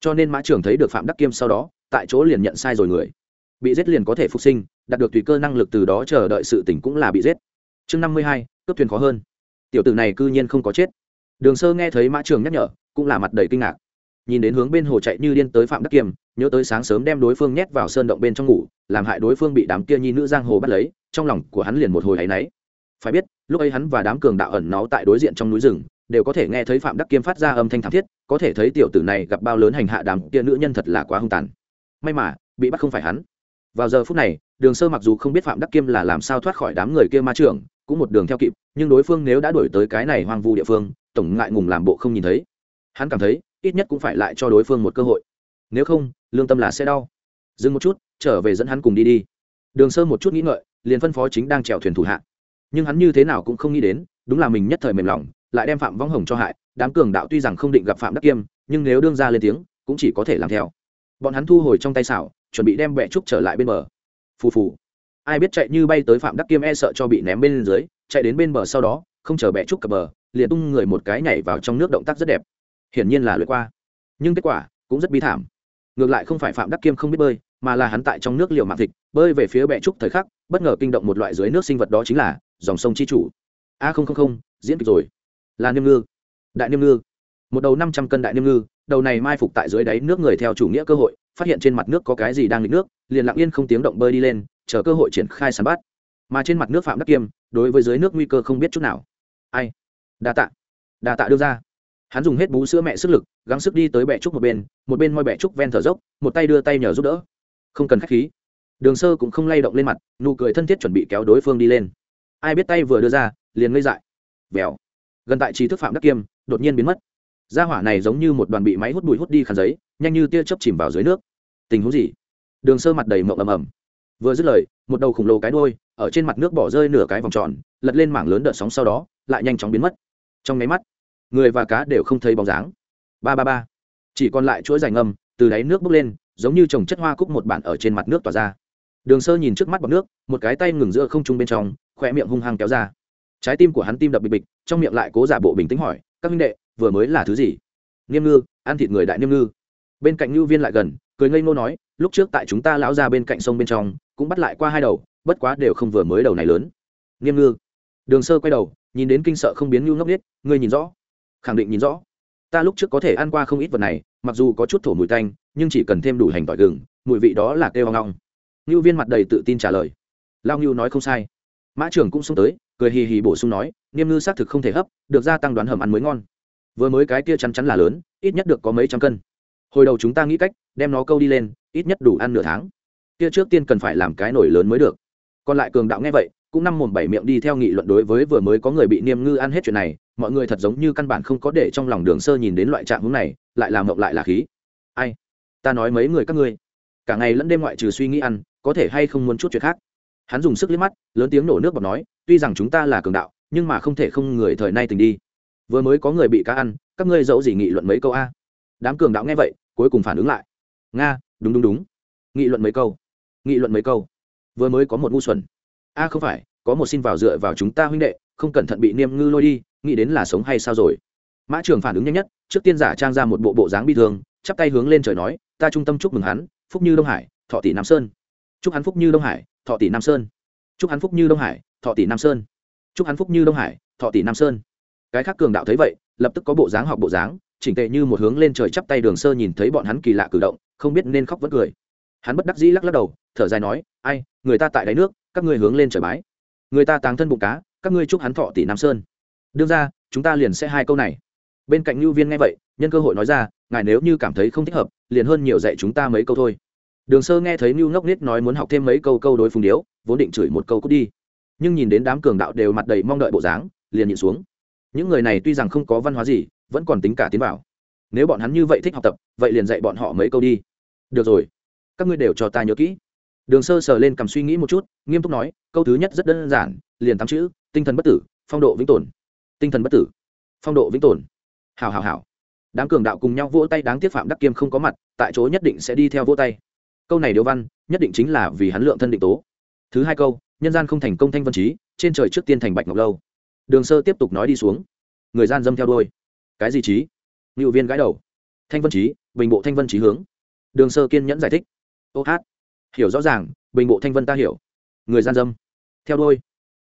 A: Cho nên mã trưởng thấy được phạm đắc kiêm sau đó tại chỗ liền nhận sai rồi người. Bị giết liền có thể phục sinh đạt được tùy cơ năng lực từ đó chờ đợi sự tỉnh cũng là bị giết. Chương năm mươi hai cấp thuyền khó hơn. Tiểu tử này cư nhiên không có chết. Đường sơ nghe thấy mã trường nhắc nhở, cũng là mặt đầy kinh ngạc. Nhìn đến hướng bên hồ chạy như điên tới phạm đắc kiêm nhớ tới sáng sớm đem đối phương nhét vào sơn động bên trong ngủ, làm hại đối phương bị đám kia nhi nữ giang hồ bắt lấy, trong lòng của hắn liền một hồi áy náy. Phải biết, lúc ấy hắn và đám cường đạo ẩn náu tại đối diện trong núi rừng, đều có thể nghe thấy phạm đắc kiêm phát ra âm thanh thảm thiết, có thể thấy tiểu tử này gặp bao lớn hành hạ đám kia nữ nhân thật là quá hung tàn. May mà, bị bắt không phải hắn. Vào giờ phút này, đường sơ mặc dù không biết phạm đắc kiêm là làm sao thoát khỏi đám người kia ma trưởng cũng một đường theo kịp, nhưng đối phương nếu đã đổi tới cái này hoang vu địa phương, tổng ngại ngùng làm bộ không nhìn thấy. Hắn cảm thấy, ít nhất cũng phải lại cho đối phương một cơ hội. Nếu không, lương tâm là sẽ đau. Dừng một chút, trở về dẫn hắn cùng đi đi. Đường sơ một chút nghĩ ngợi, liền phân phó chính đang chèo thuyền thủ hạ. Nhưng hắn như thế nào cũng không nghĩ đến, đúng là mình nhất thời mềm lòng, lại đem phạm vong hồng cho hại. Đám cường đạo tuy rằng không định gặp phạm đắc kiêm, nhưng nếu đương ra lên tiếng, cũng chỉ có thể làm theo. Bọn hắn thu hồi trong tay xảo, chuẩn bị đem bẹ trúc trở lại bên bờ. Phù phù ai biết chạy như bay tới phạm đắc kiêm e sợ cho bị ném bên dưới, chạy đến bên bờ sau đó, không chờ bẹ trúc cập bờ, liền tung người một cái nhảy vào trong nước động tác rất đẹp. Hiển nhiên là lượt qua. Nhưng kết quả cũng rất bi thảm. Ngược lại không phải phạm đắc kiêm không biết bơi, mà là hắn tại trong nước liều mạng thịt, bơi về phía bẹ trúc thời khắc, bất ngờ kinh động một loại dưới nước sinh vật đó chính là dòng sông chi chủ. A không không không, diễn kịch rồi. Là niêm ngư. Đại niêm ngư. Một đầu năm trăm cân đại niêm ngư, đầu này mai phục tại dưới đáy nước người theo chủ nghĩa cơ hội, phát hiện trên mặt nước có cái gì đang nghịch nước, liền lặng yên không tiếng động bơi đi lên chờ cơ hội triển khai săn bắt. Mà trên mặt nước phạm đắc kiêm, đối với dưới nước nguy cơ không biết chút nào. Ai? Đa tạ. Đa tạ đưa ra. Hắn dùng hết bú sữa mẹ sức lực, gắng sức đi tới bẹ trúc một bên một bên moi bẹ trúc ven thở dốc, một tay đưa tay nhờ giúp đỡ. Không cần k h á c h khí. Đường sơ cũng không lay động lên mặt, nụ cười thân thiết chuẩn bị kéo đối phương đi lên. Ai biết tay vừa đưa ra, liền ngây dại. Vèo gần tại trí thức phạm đắc kiêm, đột nhiên biến mất. Gia hỏa này giống như một đoàn bị máy hút bụi hút đi khăn giấy, nhanh như tia chớp chìm vào dưới nước. Tình huống gì? Đường sơ mặt đầy mộng ầm ầm vừa dứt lời, một đầu khổng lồ cái đôi ở trên mặt nước bỏ rơi nửa cái vòng tròn, lật lên mảng lớn đợt sóng sau đó, lại nhanh chóng biến mất. Trong nháy mắt, người và cá đều không thấy bóng dáng. Ba ba ba. Chỉ còn lại chuỗi dài ngầm, từ đáy nước bốc lên, giống như trồng chất hoa cúc một bản ở trên mặt nước tỏa ra. Đường sơ nhìn trước mắt bọc nước, một cái tay ngừng giữa không trung bên trong khoe miệng hung hăng kéo ra. Trái tim của hắn tim đập bịch bịch, trong miệng lại cố giả bộ bình tĩnh hỏi, các minh đệ, vừa mới là thứ gì? Niêm ngư, ăn thịt người đại niêm ngư. Bên cạnh ngư viên lại gần, cười ngây ngô nói, lúc trước tại chúng ta lão ra bên cạnh sông bên trong cũng bắt lại qua hai đầu, bất quá đều không vừa mới đầu này lớn. Niêm ngư. Đường sơ quay đầu, nhìn đến kinh sợ không biến ngưu ngốc biết ngươi nhìn rõ. Khẳng định nhìn rõ. Ta lúc trước có thể ăn qua không ít vật này, mặc dù có chút thổ mùi tanh, nhưng chỉ cần thêm đủ hành tỏi gừng, mùi vị đó là kêu hoang ngong. Ngưu viên mặt đầy tự tin trả lời. Lao ngưu nói không sai. Mã trưởng cũng xông tới, cười hì hì bổ sung nói niêm ngư xác thực không thể hấp, được gia tăng đoán hầm ăn mới ngon. Vừa mới cái kia chắn chắn là lớn, ít nhất được có mấy trăm cân. Hồi đầu chúng ta nghĩ cách, đem nó câu đi lên, ít nhất đủ ăn nửa tháng kia trước tiên cần phải làm cái nổi lớn mới được. Còn lại cường đạo nghe vậy, cũng năm mồm bảy miệng đi theo nghị luận đối với vừa mới có người bị niêm ngư ăn hết chuyện này, mọi người thật giống như căn bản không có để trong lòng đường sơ nhìn đến loại trạng hướng này, lại làm mộng lại là khí. Ai? Ta nói mấy người các ngươi. Cả ngày lẫn đêm ngoại trừ suy nghĩ ăn, có thể hay không muốn chút chuyện khác? Hắn dùng sức liếc mắt, lớn tiếng nổ nước bọt nói, tuy rằng chúng ta là cường đạo, nhưng mà không thể không người thời nay tình đi. Vừa mới có người bị cá ăn, các ngươi dẫu gì nghị luận mấy câu a? Đám cường đạo nghe vậy, cuối cùng phản ứng lại. Nga, đúng đúng đúng. Nghị luận mấy câu nghị luận mấy câu. Vừa mới có một ngu xuẩn. A, không phải, có một xin vào dựa vào chúng ta huynh đệ, không cẩn thận bị niêm ngư lôi đi, nghĩ đến là sống hay sao rồi. Mã trường phản ứng nhanh nhất, trước tiên giả trang ra một bộ bộ dáng bi thương, chắp tay hướng lên trời nói, ta trung tâm chúc mừng hắn, phúc như đông hải, thọ tỷ nam sơn. Chúc hắn phúc như đông hải, thọ tỷ nam sơn. Chúc hắn phúc như đông hải, thọ tỷ nam sơn. Chúc hắn phúc như đông hải, thọ tỷ nam sơn. Cái khác cường đạo thấy vậy, lập tức có bộ dáng học bộ dáng, chỉnh tệ như một hướng lên trời chắp tay đường sơ nhìn thấy bọn hắn kỳ lạ cử động, không biết nên khóc vẫn cười hắn bất đắc dĩ lắc lắc đầu, thở dài nói, ai, người ta tại đáy nước, các ngươi hướng lên trời bái. Người ta táng thân bụng cá, các ngươi chúc hắn thọ tỷ nam sơn. Đương ra, chúng ta liền sẽ hai câu này. Bên cạnh lưu viên nghe vậy, nhân cơ hội nói ra, ngài nếu như cảm thấy không thích hợp, liền hơn nhiều dạy chúng ta mấy câu thôi. Đường sơ nghe thấy lưu ngốc nít nói muốn học thêm mấy câu câu đối phùng điếu, vốn định chửi một câu cút đi. Nhưng nhìn đến đám cường đạo đều mặt đầy mong đợi bộ dáng, liền nhịn xuống. Những người này tuy rằng không có văn hóa gì, vẫn còn tính cả tiến vào. Nếu bọn hắn như vậy thích học tập, vậy liền dạy bọn họ mấy câu đi. Được rồi các ngươi đều cho ta nhớ kỹ. Đường sơ sờ lên cầm suy nghĩ một chút, nghiêm túc nói, câu thứ nhất rất đơn giản, liền tám chữ, tinh thần bất tử, phong độ vĩnh tồn. Tinh thần bất tử, phong độ vĩnh tồn. Hào hào hào đám cường đạo cùng nhau vỗ tay đáng tiếc phạm đắc kiêm không có mặt, tại chỗ nhất định sẽ đi theo vỗ tay. Câu này điếu văn, nhất định chính là vì hắn lượng thân định tố. Thứ hai câu, nhân gian không thành công thanh vân trí, trên trời trước tiên thành bạch ngọc lâu. Đường sơ tiếp tục nói đi xuống. Người gian dâm theo đôi cái gì trí? Ngự viên gãi đầu. Thanh vân trí, bình bộ thanh vân trí hướng. Đường sơ kiên nhẫn giải thích ô hát. Hiểu rõ ràng, bình bộ thanh vân ta hiểu. Người gian dâm. Theo đôi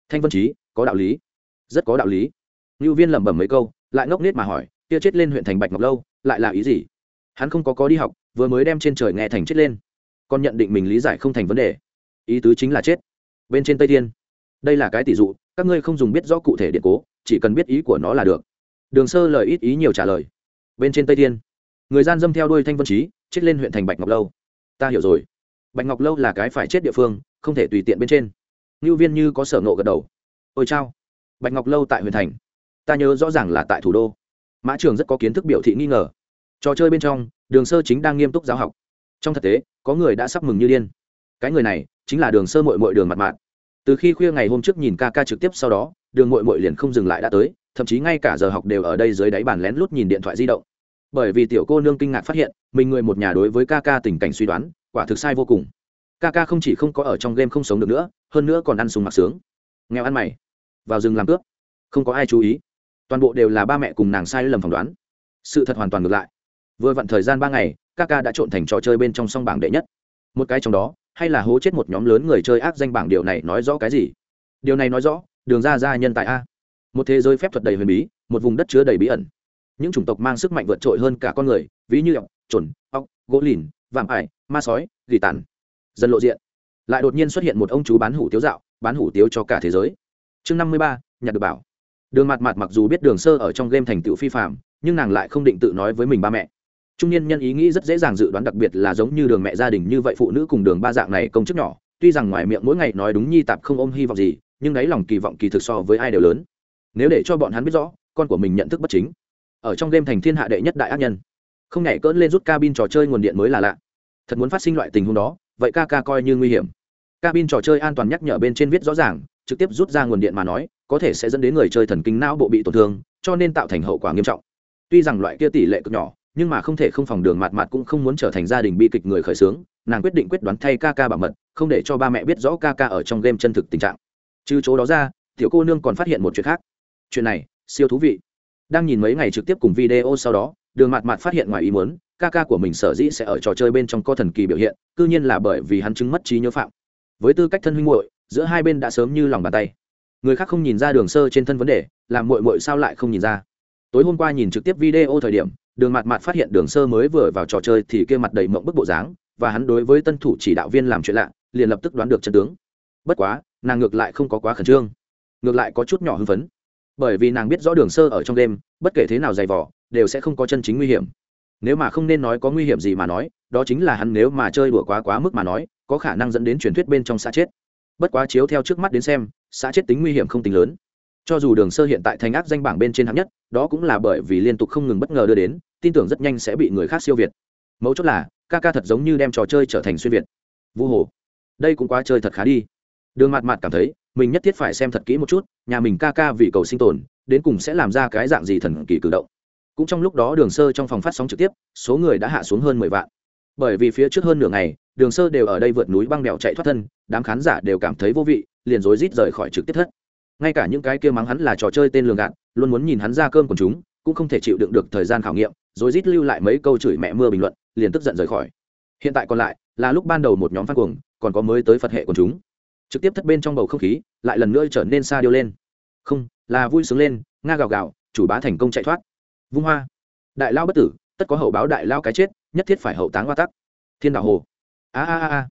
A: thanh vân trí, có đạo lý. Rất có đạo lý. Ngưu viên lẩm bẩm mấy câu, lại ngốc nết mà hỏi, kia chết lên huyện thành bạch ngọc lâu, lại là ý gì? Hắn không có có đi học, vừa mới đem trên trời nghe thành chết lên. Còn nhận định mình lý giải không thành vấn đề. Ý tứ chính là chết. Bên trên tây thiên. Đây là cái tỷ dụ, các ngươi không dùng biết rõ cụ thể điện cố, chỉ cần biết ý của nó là được. Đường sơ lời ít ý nhiều trả lời. Bên trên tây thiên. Người gian dâm theo đuôi thanh vân trí, chết lên huyện thành bạch ngọc lâu ta hiểu rồi. Bạch ngọc lâu là cái phải chết địa phương, không thể tùy tiện bên trên. Ngưu viên như có sở nộ gật đầu. Ôi chao. Bạch ngọc lâu tại Huyền thành. Ta nhớ rõ ràng là tại thủ đô. Mã trường rất có kiến thức biểu thị nghi ngờ. Trò chơi bên trong, đường sơ chính đang nghiêm túc giáo học. Trong thực tế, có người đã sắp mừng như điên. Cái người này, chính là đường sơ mội mội đường mặt mạn từ khi khuya ngày hôm trước nhìn ca ca trực tiếp sau đó, đường mội mội liền không dừng lại đã tới, thậm chí ngay cả giờ học đều ở đây dưới đáy bàn lén lút nhìn điện thoại di động bởi vì tiểu cô nương kinh ngạc phát hiện, mình người một nhà đối với ca ca tình cảnh suy đoán, quả thực sai vô cùng. Ca ca không chỉ không có ở trong game không sống được nữa, hơn nữa còn ăn sùng mặc sướng. Nghèo ăn mày, vào rừng làm cướp. Không có ai chú ý. Toàn bộ đều là ba mẹ cùng nàng sai lầm phỏng đoán. Sự thật hoàn toàn ngược lại. Vừa vặn thời gian ba ngày, ca ca đã trộn thành trò chơi bên trong song bảng đệ nhất. Một cái trong đó, hay là hố chết một nhóm lớn người chơi ác danh bảng điều này nói rõ cái gì? Điều này nói rõ, đường ra ra nhân tại a. Một thế giới phép thuật đầy huyền bí, một vùng đất chứa đầy bí ẩn những chủng tộc mang sức mạnh vượt trội hơn cả con người, ví như ọc trồn ọc gỗ lìn vàm ải, ma sói, gỉ tàn. Dân lộ diện. Lại đột nhiên xuất hiện một ông chú bán hủ tiếu dạo, bán hủ tiếu cho cả thế giới. Chương năm mươi ba, nhặt được bảo. Đường mặt mặt mặc dù biết đường sơ ở trong game thành tựu phi phạm nhưng nàng lại không định tự nói với mình ba mẹ. Trung niên nhân ý nghĩ rất dễ dàng dự đoán đặc biệt là giống như đường mẹ gia đình như vậy phụ nữ cùng đường ba dạng này công chức nhỏ, tuy rằng ngoài miệng mỗi ngày nói đúng nhi tạp không ôm hy vọng gì, nhưng đáy lòng kỳ vọng kỳ thực so với ai đều lớn. Nếu để cho bọn hắn biết rõ, con của mình nhận thức bất chính ở trong game thành thiên hạ đệ nhất đại ác nhân. Không nhảy cỡn lên rút cabin trò chơi nguồn điện mới là lạ. Thật muốn phát sinh loại tình huống đó, vậy ca ca coi như nguy hiểm. Cabin trò chơi an toàn nhắc nhở bên trên viết rõ ràng, trực tiếp rút ra nguồn điện mà nói, có thể sẽ dẫn đến người chơi thần kinh não bộ bị tổn thương, cho nên tạo thành hậu quả nghiêm trọng. Tuy rằng loại kia tỷ lệ cực nhỏ, nhưng mà không thể không phòng đường mạt mạt cũng không muốn trở thành gia đình bi kịch người khởi xướng, nàng quyết định quyết đoán thay ca ca bảo mật, không để cho ba mẹ biết rõ ca ca ở trong game chân thực tình trạng. Trừ chỗ đó ra, tiểu cô nương còn phát hiện một chuyện khác. Chuyện này, siêu thú vị đang nhìn mấy ngày trực tiếp cùng video sau đó, đường mạt mạt phát hiện ngoài ý muốn, ca ca của mình sở dĩ sẽ ở trò chơi bên trong có thần kỳ biểu hiện c nhiên là bởi vì hắn chứng mất trí nhớ phạm. Với tư cách thân huynh muội, giữa hai bên đã sớm như lòng bàn tay. Người khác không nhìn ra đường sơ trên thân vấn đề, làm muội muội sao lại không nhìn ra. Tối hôm qua nhìn trực tiếp video thời điểm, đường mạt mạt phát hiện đường sơ mới vừa vào trò chơi thì kia mặt đầy mộng bức bộ dáng, và hắn đối với tân thủ chỉ đạo viên làm chuyện lạ, liền lập tức đoán được chân tướng. Bất quá, nàng ngược lại không có quá khẩn trương. Ngược lại có chút nhỏ hưng phấn bởi vì nàng biết rõ đường sơ ở trong đêm, bất kể thế nào dày vỏ đều sẽ không có chân chính nguy hiểm. Nếu mà không nên nói có nguy hiểm gì mà nói, đó chính là hắn nếu mà chơi đùa quá quá mức mà nói, có khả năng dẫn đến truyền thuyết bên trong xã chết. Bất quá chiếu theo trước mắt đến xem, xã chết tính nguy hiểm không tính lớn. Cho dù đường sơ hiện tại thành ác danh bảng bên trên hạng nhất, đó cũng là bởi vì liên tục không ngừng bất ngờ đưa đến, tin tưởng rất nhanh sẽ bị người khác siêu việt. Mấu chốt là, ca ca thật giống như đem trò chơi trở thành xuyên việt. Vu hồ, đây cũng quá chơi thật khá đi. Đường mặt mặt cảm thấy mình nhất thiết phải xem thật kỹ một chút, nhà mình ca ca vì cầu sinh tồn, đến cùng sẽ làm ra cái dạng gì thần kỳ cử động. Cũng trong lúc đó đường sơ trong phòng phát sóng trực tiếp, số người đã hạ xuống hơn mười vạn. Bởi vì phía trước hơn nửa ngày, đường sơ đều ở đây vượt núi băng đèo chạy thoát thân, đám khán giả đều cảm thấy vô vị, liền rối rít rời khỏi trực tiếp thất. Ngay cả những cái kia mắng hắn là trò chơi tên lường gạt, luôn muốn nhìn hắn ra cơm của chúng, cũng không thể chịu đựng được thời gian khảo nghiệm rồi rít lưu lại mấy câu chửi mẹ mưa bình luận, liền tức giận rời khỏi. Hiện tại còn lại, là lúc ban đầu một nhóm phát cuồng, còn có mới tới phật hệ của chúng trực tiếp thất bên trong bầu không khí lại lần nữa trở nên xa điêu lên không là vui sướng lên nga gào gào chủ bá thành công chạy thoát vung hoa đại lao bất tử tất có hậu báo đại lao cái chết nhất thiết phải hậu táng hoa tắc thiên đạo hồ a a a a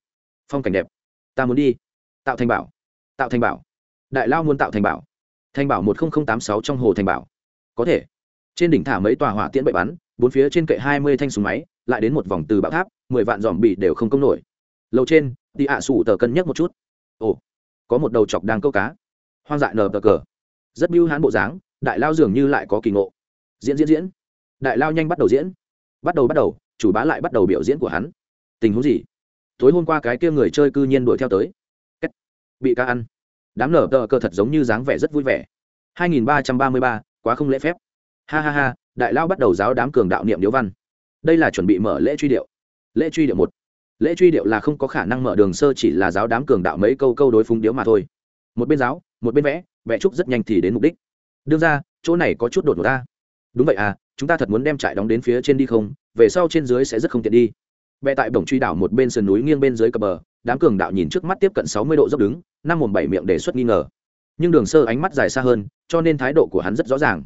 A: phong cảnh đẹp ta muốn đi tạo thành bảo tạo thành bảo đại lao muốn tạo thành bảo thành bảo một nghìn tám sáu trong hồ thành bảo có thể trên đỉnh thả mấy tòa hỏa tiễn bậy bắn bốn phía trên kệ hai mươi thanh súng máy lại đến một vòng từ bão tháp mười vạn dòm bị đều không công nổi lầu trên đi ạ à sủ tờ cân nhắc một chút ồ có một đầu chọc đang câu cá. Hoang dại nờ tờ cờ. Rất biêu hán bộ dáng đại lao dường như lại có kỳ ngộ. Diễn diễn diễn. Đại lao nhanh bắt đầu diễn. Bắt đầu bắt đầu chủ bá lại bắt đầu biểu diễn của hắn. Tình huống gì? Tối hôm qua cái kia người chơi cư nhiên đuổi theo tới. Kết. bị ca ăn. Đám nở tờ cơ thật giống như dáng vẻ rất vui vẻ. 2333, quá không lễ phép. Ha ha ha đại lao bắt đầu giáo đám cường đạo niệm điếu văn. Đây là chuẩn bị mở lễ truy điệu. Lễ truy điệu một lễ truy điệu là không có khả năng mở đường sơ chỉ là giáo đám cường đạo mấy câu câu đối phúng điếu mà thôi. Một bên giáo, một bên vẽ vẽ trúc rất nhanh thì đến mục đích. Đương ra, chỗ này có chút đột ngột ta. Đúng vậy à chúng ta thật muốn đem trại đóng đến phía trên đi không? Về sau trên dưới sẽ rất không tiện đi. Vẽ tại bổng truy đảo một bên sườn núi nghiêng bên dưới cập bờ, đám cường đạo nhìn trước mắt tiếp cận sáu mươi độ dốc đứng, năm mồm bảy miệng đề xuất nghi ngờ. Nhưng đường sơ ánh mắt dài xa hơn, cho nên thái độ của hắn rất rõ ràng.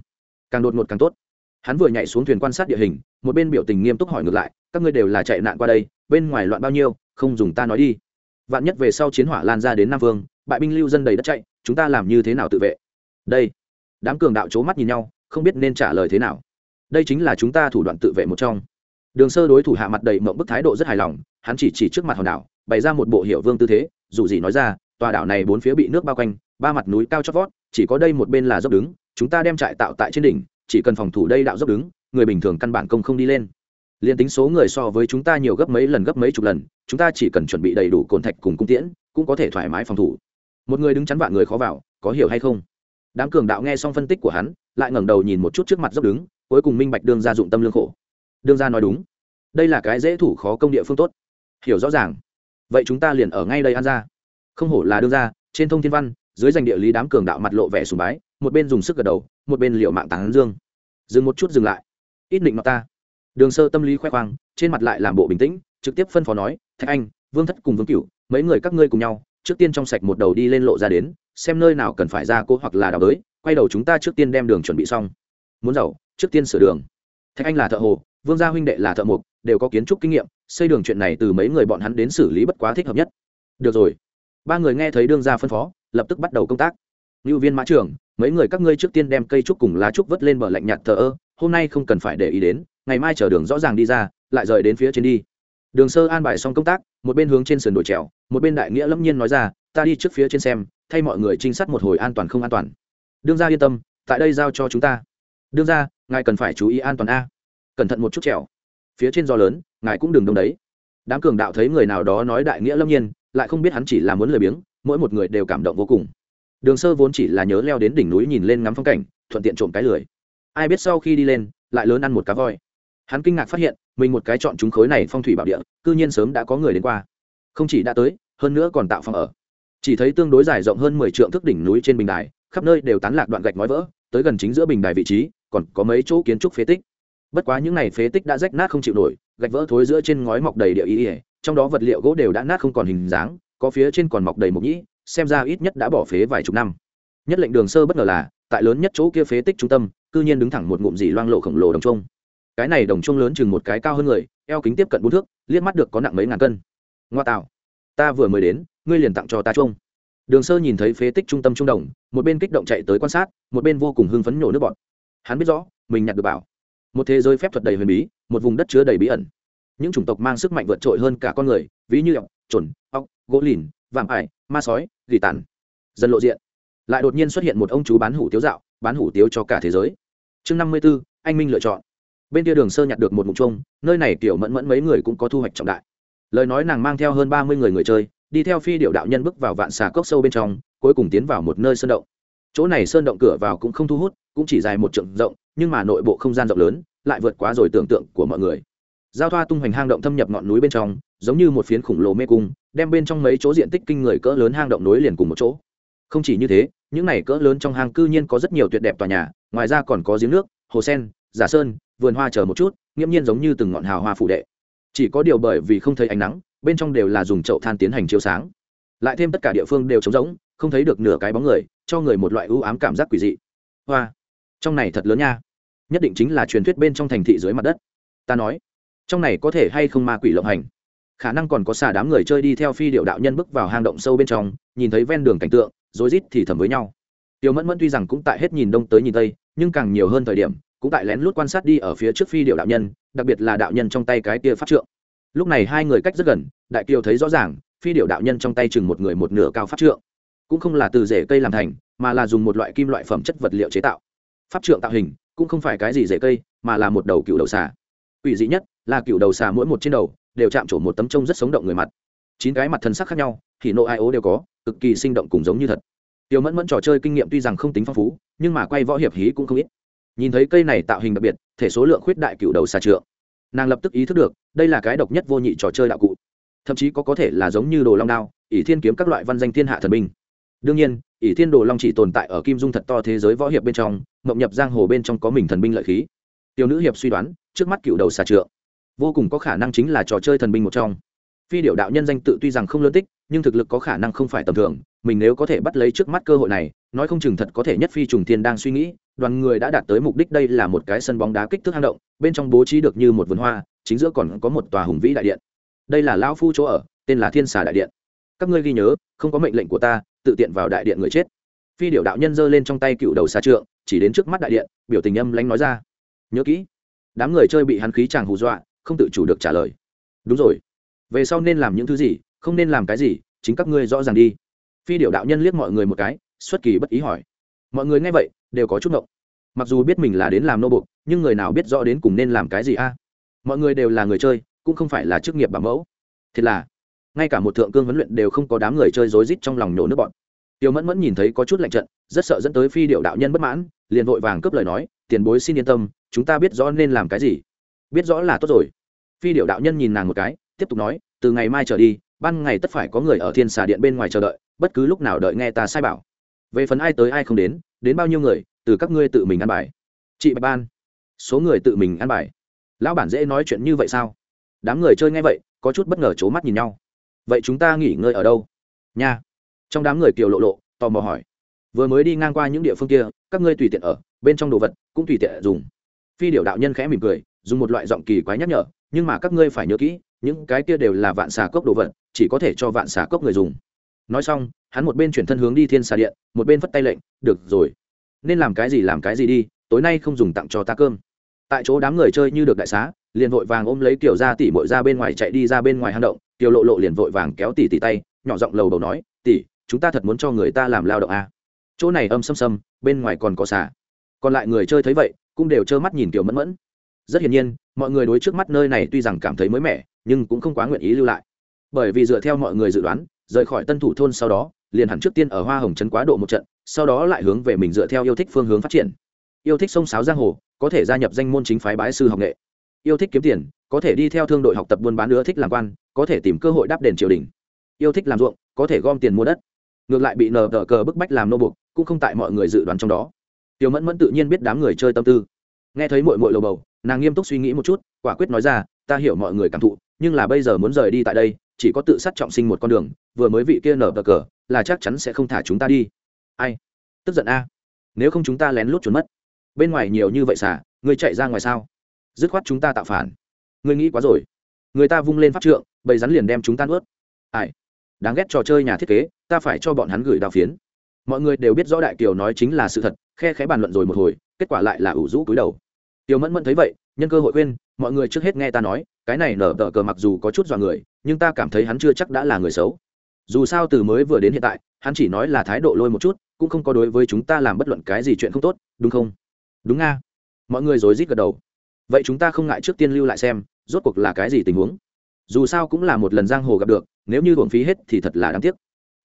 A: Càng đột ngột càng tốt. Hắn vừa nhảy xuống thuyền quan sát địa hình, một bên biểu tình nghiêm túc hỏi ngược lại, các ngươi đều là chạy nạn qua đây bên ngoài loạn bao nhiêu, không dùng ta nói đi. Vạn nhất về sau chiến hỏa lan ra đến nam vương, bại binh lưu dân đầy đất chạy, chúng ta làm như thế nào tự vệ? Đây, đám cường đạo c h ố mắt nhìn nhau, không biết nên trả lời thế nào. Đây chính là chúng ta thủ đoạn tự vệ một trong. Đường sơ đối thủ hạ mặt đầy mộng bức thái độ rất hài lòng, hắn chỉ chỉ trước mặt hòn đảo, bày ra một bộ hiệu vương tư thế, dù gì nói ra, tòa đảo này bốn phía bị nước bao quanh, ba mặt núi cao chót vót, chỉ có đây một bên là dốc đứng, chúng ta đem trại tạo tại trên đỉnh, chỉ cần phòng thủ đây đạo dốc đứng, người bình thường căn bản công không đi lên liền tính số người so với chúng ta nhiều gấp mấy lần gấp mấy chục lần, chúng ta chỉ cần chuẩn bị đầy đủ cồn thạch cùng cung tiễn, cũng có thể thoải mái phòng thủ. Một người đứng chắn vạn người khó vào, có hiểu hay không? Đám cường đạo nghe xong phân tích của hắn, lại ngẩng đầu nhìn một chút trước mặt dốc đứng, cuối cùng minh bạch đương ra dụng tâm lương khổ. Đương ra nói đúng. Đây là cái dễ thủ khó công địa phương tốt. Hiểu rõ ràng. Vậy chúng ta liền ở ngay đây ăn ra. Không hổ là đương ra trên thông thiên văn, dưới danh địa lý đám cường đạo mặt lộ vẻ sùng bái, một bên dùng sức gật đầu, một bên liệu mạng tán dương. Dừng một chút dừng lại. Ít định mặt ta đường sơ tâm lý khoe khoang, trên mặt lại làm bộ bình tĩnh, trực tiếp phân phó nói, thạch anh, vương thất cùng vương cửu, mấy người các ngươi cùng nhau, trước tiên trong sạch một đầu đi lên lộ ra đến, xem nơi nào cần phải ra cố hoặc là đào đới, quay đầu chúng ta trước tiên đem đường chuẩn bị xong. Muốn giàu, trước tiên sửa đường. Thạch anh là thợ hồ, vương gia huynh đệ là thợ mộc, đều có kiến trúc kinh nghiệm, xây đường chuyện này từ mấy người bọn hắn đến xử lý bất quá thích hợp nhất. Được rồi. Ba người nghe thấy đương gia phân phó, lập tức bắt đầu công tác. Ngưu viên mã trưởng, mấy người các ngươi trước tiên đem cây trúc cùng lá trúc vớt lên bờ lạnh nhạt thờ ơ, hôm nay không cần phải để ý đến ngày mai chở đường rõ ràng đi ra, lại rời đến phía trên đi. Đường sơ an bài xong công tác, một bên hướng trên sườn đồi trèo, một bên đại nghĩa lâm nhiên nói ra, ta đi trước phía trên xem, thay mọi người trinh sát một hồi an toàn không an toàn. Đương ra yên tâm, tại đây giao cho chúng ta. Đương ra ngài cần phải chú ý an toàn a. Cẩn thận một chút trèo. Phía trên gió lớn, ngài cũng đừng đông đấy. Đám cường đạo thấy người nào đó nói đại nghĩa lâm nhiên, lại không biết hắn chỉ là muốn lười biếng, mỗi một người đều cảm động vô cùng. Đường sơ vốn chỉ là nhớ leo đến đỉnh núi nhìn lên ngắm phong cảnh, thuận tiện trộm cái lười. Ai biết sau khi đi lên, lại lớn ăn một cá voi hắn kinh ngạc phát hiện, mình một cái chọn chúng khối này phong thủy bảo địa, cư nhiên sớm đã có người đến qua. Không chỉ đã tới, hơn nữa còn tạo phòng ở. Chỉ thấy tương đối dài rộng hơn mười trượng thước đỉnh núi trên bình đài, khắp nơi đều tán lạc đoạn gạch nói vỡ, tới gần chính giữa bình đài vị trí, còn có mấy chỗ kiến trúc phế tích. Bất quá những này phế tích đã rách nát không chịu nổi, gạch vỡ thối giữa trên ngói mọc đầy địa ý ỉa trong đó vật liệu gỗ đều đã nát không còn hình dáng, có phía trên còn mọc đầy mục nhĩ, xem ra ít nhất đã bỏ phế vài chục năm. Nhất lệnh đường sơ bất ngờ là, tại lớn nhất chỗ kia phế tích trung tâm, cư nhiên đứng thẳng một ngụm dì loang lộ khổng lồ đồng trung cái này đồng trung lớn chừng một cái cao hơn người, eo kính tiếp cận bốn thước, liếc mắt được có nặng mấy ngàn cân. Ngoa tạo. Ta vừa mới đến, ngươi liền tặng cho ta chung đường sơ nhìn thấy phế tích trung tâm trung đồng, một bên kích động chạy tới quan sát, một bên vô cùng hưng phấn nhổ nước bọt. Hắn biết rõ, mình nhặt được bảo. Một thế giới phép thuật đầy huyền bí, một vùng đất chứa đầy bí ẩn. Những chủng tộc mang sức mạnh vượt trội hơn cả con người, ví như ọc trồn ọc gỗ lìn, vạm ải, ma sói, gỉ tàn. Dần lộ diện. Lại đột nhiên xuất hiện một ông chú bán hủ tiếu dạo, bán hủ tiếu cho cả thế giới. Chương năm mươi b ố anh minh lựa chọn bên kia đường sơ nhặt được một mục chung, nơi này tiểu mẫn mẫn mấy người cũng có thu hoạch trọng đại. Lời nói nàng mang theo hơn ba mươi người người chơi, đi theo phi điệu đạo nhân bước vào vạn xà cốc sâu bên trong, cuối cùng tiến vào một nơi sơn động. Chỗ này sơn động cửa vào cũng không thu hút, cũng chỉ dài một trượng rộng, nhưng mà nội bộ không gian rộng lớn, lại vượt quá rồi tưởng tượng của mọi người. Giao thoa tung hoành hang động thâm nhập ngọn núi bên trong, giống như một phiến khủng lồ mê cung, đem bên trong mấy chỗ diện tích kinh người cỡ lớn hang động nối liền cùng một chỗ. Không chỉ như thế, những này cỡ lớn trong hang cư nhiên có rất nhiều tuyệt đẹp tòa nhà, ngoài ra còn có giếng nước, hồ sen, giả sơn vườn hoa chờ một chút, nghiễm nhiên giống như từng ngọn hào hoa phụ đệ. Chỉ có điều bởi vì không thấy ánh nắng, bên trong đều là dùng chậu than tiến hành chiếu sáng. Lại thêm tất cả địa phương đều trống rỗng, không thấy được nửa cái bóng người, cho người một loại ưu ám cảm giác quỷ dị. Hoa, trong này thật lớn nha. Nhất định chính là truyền thuyết bên trong thành thị dưới mặt đất. Ta nói, trong này có thể hay không ma quỷ lộng hành? Khả năng còn có xà đám người chơi đi theo phi điệu đạo nhân bước vào hang động sâu bên trong, nhìn thấy ven đường cảnh tượng, rối rít thì thầm với nhau. Tiêu mẫn mẫn tuy rằng cũng tại hết nhìn đông tới nhìn tây, nhưng càng nhiều hơn thời điểm cũng tại lén lút quan sát đi ở phía trước phi điệu đạo nhân, đặc biệt là đạo nhân trong tay cái kia pháp trượng. Lúc này hai người cách rất gần, đại kiều thấy rõ ràng, phi điệu đạo nhân trong tay chừng một người một nửa cao pháp trượng. Cũng không là từ rễ cây làm thành, mà là dùng một loại kim loại phẩm chất vật liệu chế tạo. Pháp trượng tạo hình, cũng không phải cái gì rễ cây, mà là một đầu cựu đầu xà. Ủy dị nhất là cựu đầu xà mỗi một trên đầu đều chạm trổ một tấm trông rất sống động người mặt. Chín cái mặt thân sắc khác nhau thì nộ ai ố đều có, cực kỳ sinh động cùng giống như thật. Tiêu mẫn mẫn trò chơi kinh nghiệm tuy rằng không tính phong phú, nhưng mà quay võ hiệp hí cũng không ít nhìn thấy cây này tạo hình đặc biệt, thể số lượng khuyết đại cựu đầu xà trượng. Nàng lập tức ý thức được, đây là cái độc nhất vô nhị trò chơi đạo cụ. Thậm chí có có thể là giống như đồ long đao, ỷ thiên kiếm các loại văn danh thiên hạ thần binh. Đương nhiên, ỷ thiên đồ long chỉ tồn tại ở kim dung thật to thế giới võ hiệp bên trong, mộng nhập giang hồ bên trong có mình thần binh lợi khí. Tiểu nữ hiệp suy đoán, trước mắt cựu đầu xà trượng, vô cùng có khả năng chính là trò chơi thần binh một trong. Phi điệu đạo nhân danh tự tuy rằng không lớn tích, nhưng thực lực có khả năng không phải tầm thường, mình nếu có thể bắt lấy trước mắt cơ hội này, nói không chừng thật có thể nhất phi trùng thiên đang suy nghĩ đoàn người đã đạt tới mục đích đây là một cái sân bóng đá kích thước hang động, bên trong bố trí được như một vườn hoa, chính giữa còn có một tòa hùng vĩ đại điện. Đây là lao phu chỗ ở, tên là thiên xà đại điện. Các ngươi ghi nhớ, không có mệnh lệnh của ta, tự tiện vào đại điện người chết. Phi điệu đạo nhân giơ lên trong tay cựu đầu xa trượng, chỉ đến trước mắt đại điện, biểu tình âm lánh nói ra. Nhớ kỹ, đám người chơi bị hắn khí chàng hù dọa, không tự chủ được trả lời. Đúng rồi. Về sau nên làm những thứ gì, không nên làm cái gì, chính các ngươi rõ ràng đi. Phi điệu đạo nhân liếc mọi người một cái, xuất kỳ bất ý hỏi mọi người nghe vậy, đều có chút ngộng. Mặc dù biết mình là đến làm nô bục nhưng người nào biết rõ đến cùng nên làm cái gì a? Mọi người đều là người chơi, cũng không phải là chức nghiệp bảo mẫu. Thiệt là, ngay cả một thượng cương huấn luyện đều không có đám người chơi rối rít trong lòng nhổ nước bọn. Tiêu mẫn mẫn nhìn thấy có chút lạnh trận, rất sợ dẫn tới phi điệu đạo nhân bất mãn, liền vội vàng cướp lời nói, tiền bối xin yên tâm, chúng ta biết rõ nên làm cái gì. Biết rõ là tốt rồi. Phi điệu đạo nhân nhìn nàng một cái, tiếp tục nói, từ ngày mai trở đi, ban ngày tất phải có người ở thiên xà điện bên ngoài chờ đợi, bất cứ lúc nào đợi nghe ta sai bảo về phần ai tới ai không đến đến bao nhiêu người, từ các ngươi tự mình ăn bài. Chị bạch ban, số người tự mình ăn bài. Lão bản dễ nói chuyện như vậy sao? Đám người chơi nghe vậy, có chút bất ngờ c h ố mắt nhìn nhau. Vậy chúng ta nghỉ ngơi ở đâu? Nha. Trong đám người kiều lộ lộ, tò mò hỏi. Vừa mới đi ngang qua những địa phương kia, các ngươi tùy tiện ở, bên trong đồ vật cũng tùy tiện dùng. Phi điệu đạo nhân khẽ mỉm cười, dùng một loại giọng kỳ quái nhắc nhở, nhưng mà các ngươi phải nhớ kỹ, những cái kia đều là vạn xà cốc đồ vật, chỉ có thể cho vạn xà cốc người dùng nói xong, hắn một bên chuyển thân hướng đi thiên xà điện, một bên phất tay lệnh, được rồi. Nên làm cái gì làm cái gì đi, tối nay không dùng tặng cho ta cơm. Tại chỗ đám người chơi như được đại xá, liền vội vàng ôm lấy kiểu ra tỉ mội ra bên ngoài chạy đi ra bên ngoài hang động tiểu lộ lộ liền vội vàng kéo tỉ tỉ tay, nhỏ giọng lầu đầu nói tỉ chúng ta thật muốn cho người ta làm lao động à. chỗ này âm xâm xâm bên ngoài còn có xả còn lại người chơi thấy vậy, cũng đều trơ mắt nhìn tiểu mẫn mẫn. Rất hiển nhiên, mọi người đối trước mắt nơi này tuy rằng cảm thấy mới mẻ, nhưng cũng không quá nguyện ý lưu lại. Bởi vì dựa theo mọi người dự đoán rời khỏi tân thủ thôn sau đó, liền hẳn trước tiên ở hoa hồng trấn quá độ một trận, sau đó lại hướng về mình dựa theo yêu thích phương hướng phát triển. Yêu thích sông sáo giang hồ, có thể gia nhập danh môn chính phái bái sư học nghệ. Yêu thích kiếm tiền, có thể đi theo thương đội học tập buôn bán nữa thích làm quan, có thể tìm cơ hội đáp đền triều đình. Yêu thích làm ruộng, có thể gom tiền mua đất. Ngược lại bị nờ tờ cờ bức bách làm nô bục cũng không tại mọi người dự đoán trong đó. Tiểu mẫn mẫn tự nhiên biết đám người chơi tâm tư. Nghe thấy mội mội lầu bầu, nàng nghiêm túc suy nghĩ một chút, quả quyết nói ra, ta hiểu mọi người cảm thụ, nhưng là bây giờ muốn rời đi tại đây chỉ có tự sát trọng sinh một con đường, vừa mới vị kia nở bờ cờ, là chắc chắn sẽ không thả chúng ta đi. Ai? Tức giận a. Nếu không chúng ta lén lút trốn mất. Bên ngoài nhiều như vậy xả ngươi chạy ra ngoài sao? Dứt khoát chúng ta tạo phản. Ngươi nghĩ quá rồi. Người ta vung lên pháp trượng, bầy rắn liền đem chúng ta nuốt. Ai? Đáng ghét trò chơi nhà thiết kế, ta phải cho bọn hắn gửi đào phiến. Mọi người đều biết rõ đại kiều nói chính là sự thật, khe khẽ bàn luận rồi một hồi, kết quả lại là ủ rũ cúi đầu. Tiểu mẫn mẫn thấy vậy, nhân cơ hội khuyên, mọi người trước hết nghe ta nói, cái này nở tờ cờ mặc dù có chút dọa người nhưng ta cảm thấy hắn chưa chắc đã là người xấu. Dù sao từ mới vừa đến hiện tại, hắn chỉ nói là thái độ lôi một chút, cũng không có đối với chúng ta làm bất luận cái gì chuyện không tốt, đúng không? Đúng nga. Mọi người rối rít gật đầu. Vậy chúng ta không ngại trước tiên lưu lại xem, rốt cuộc là cái gì tình huống? Dù sao cũng là một lần giang hồ gặp được, nếu như hưởng phí hết thì thật là đáng tiếc.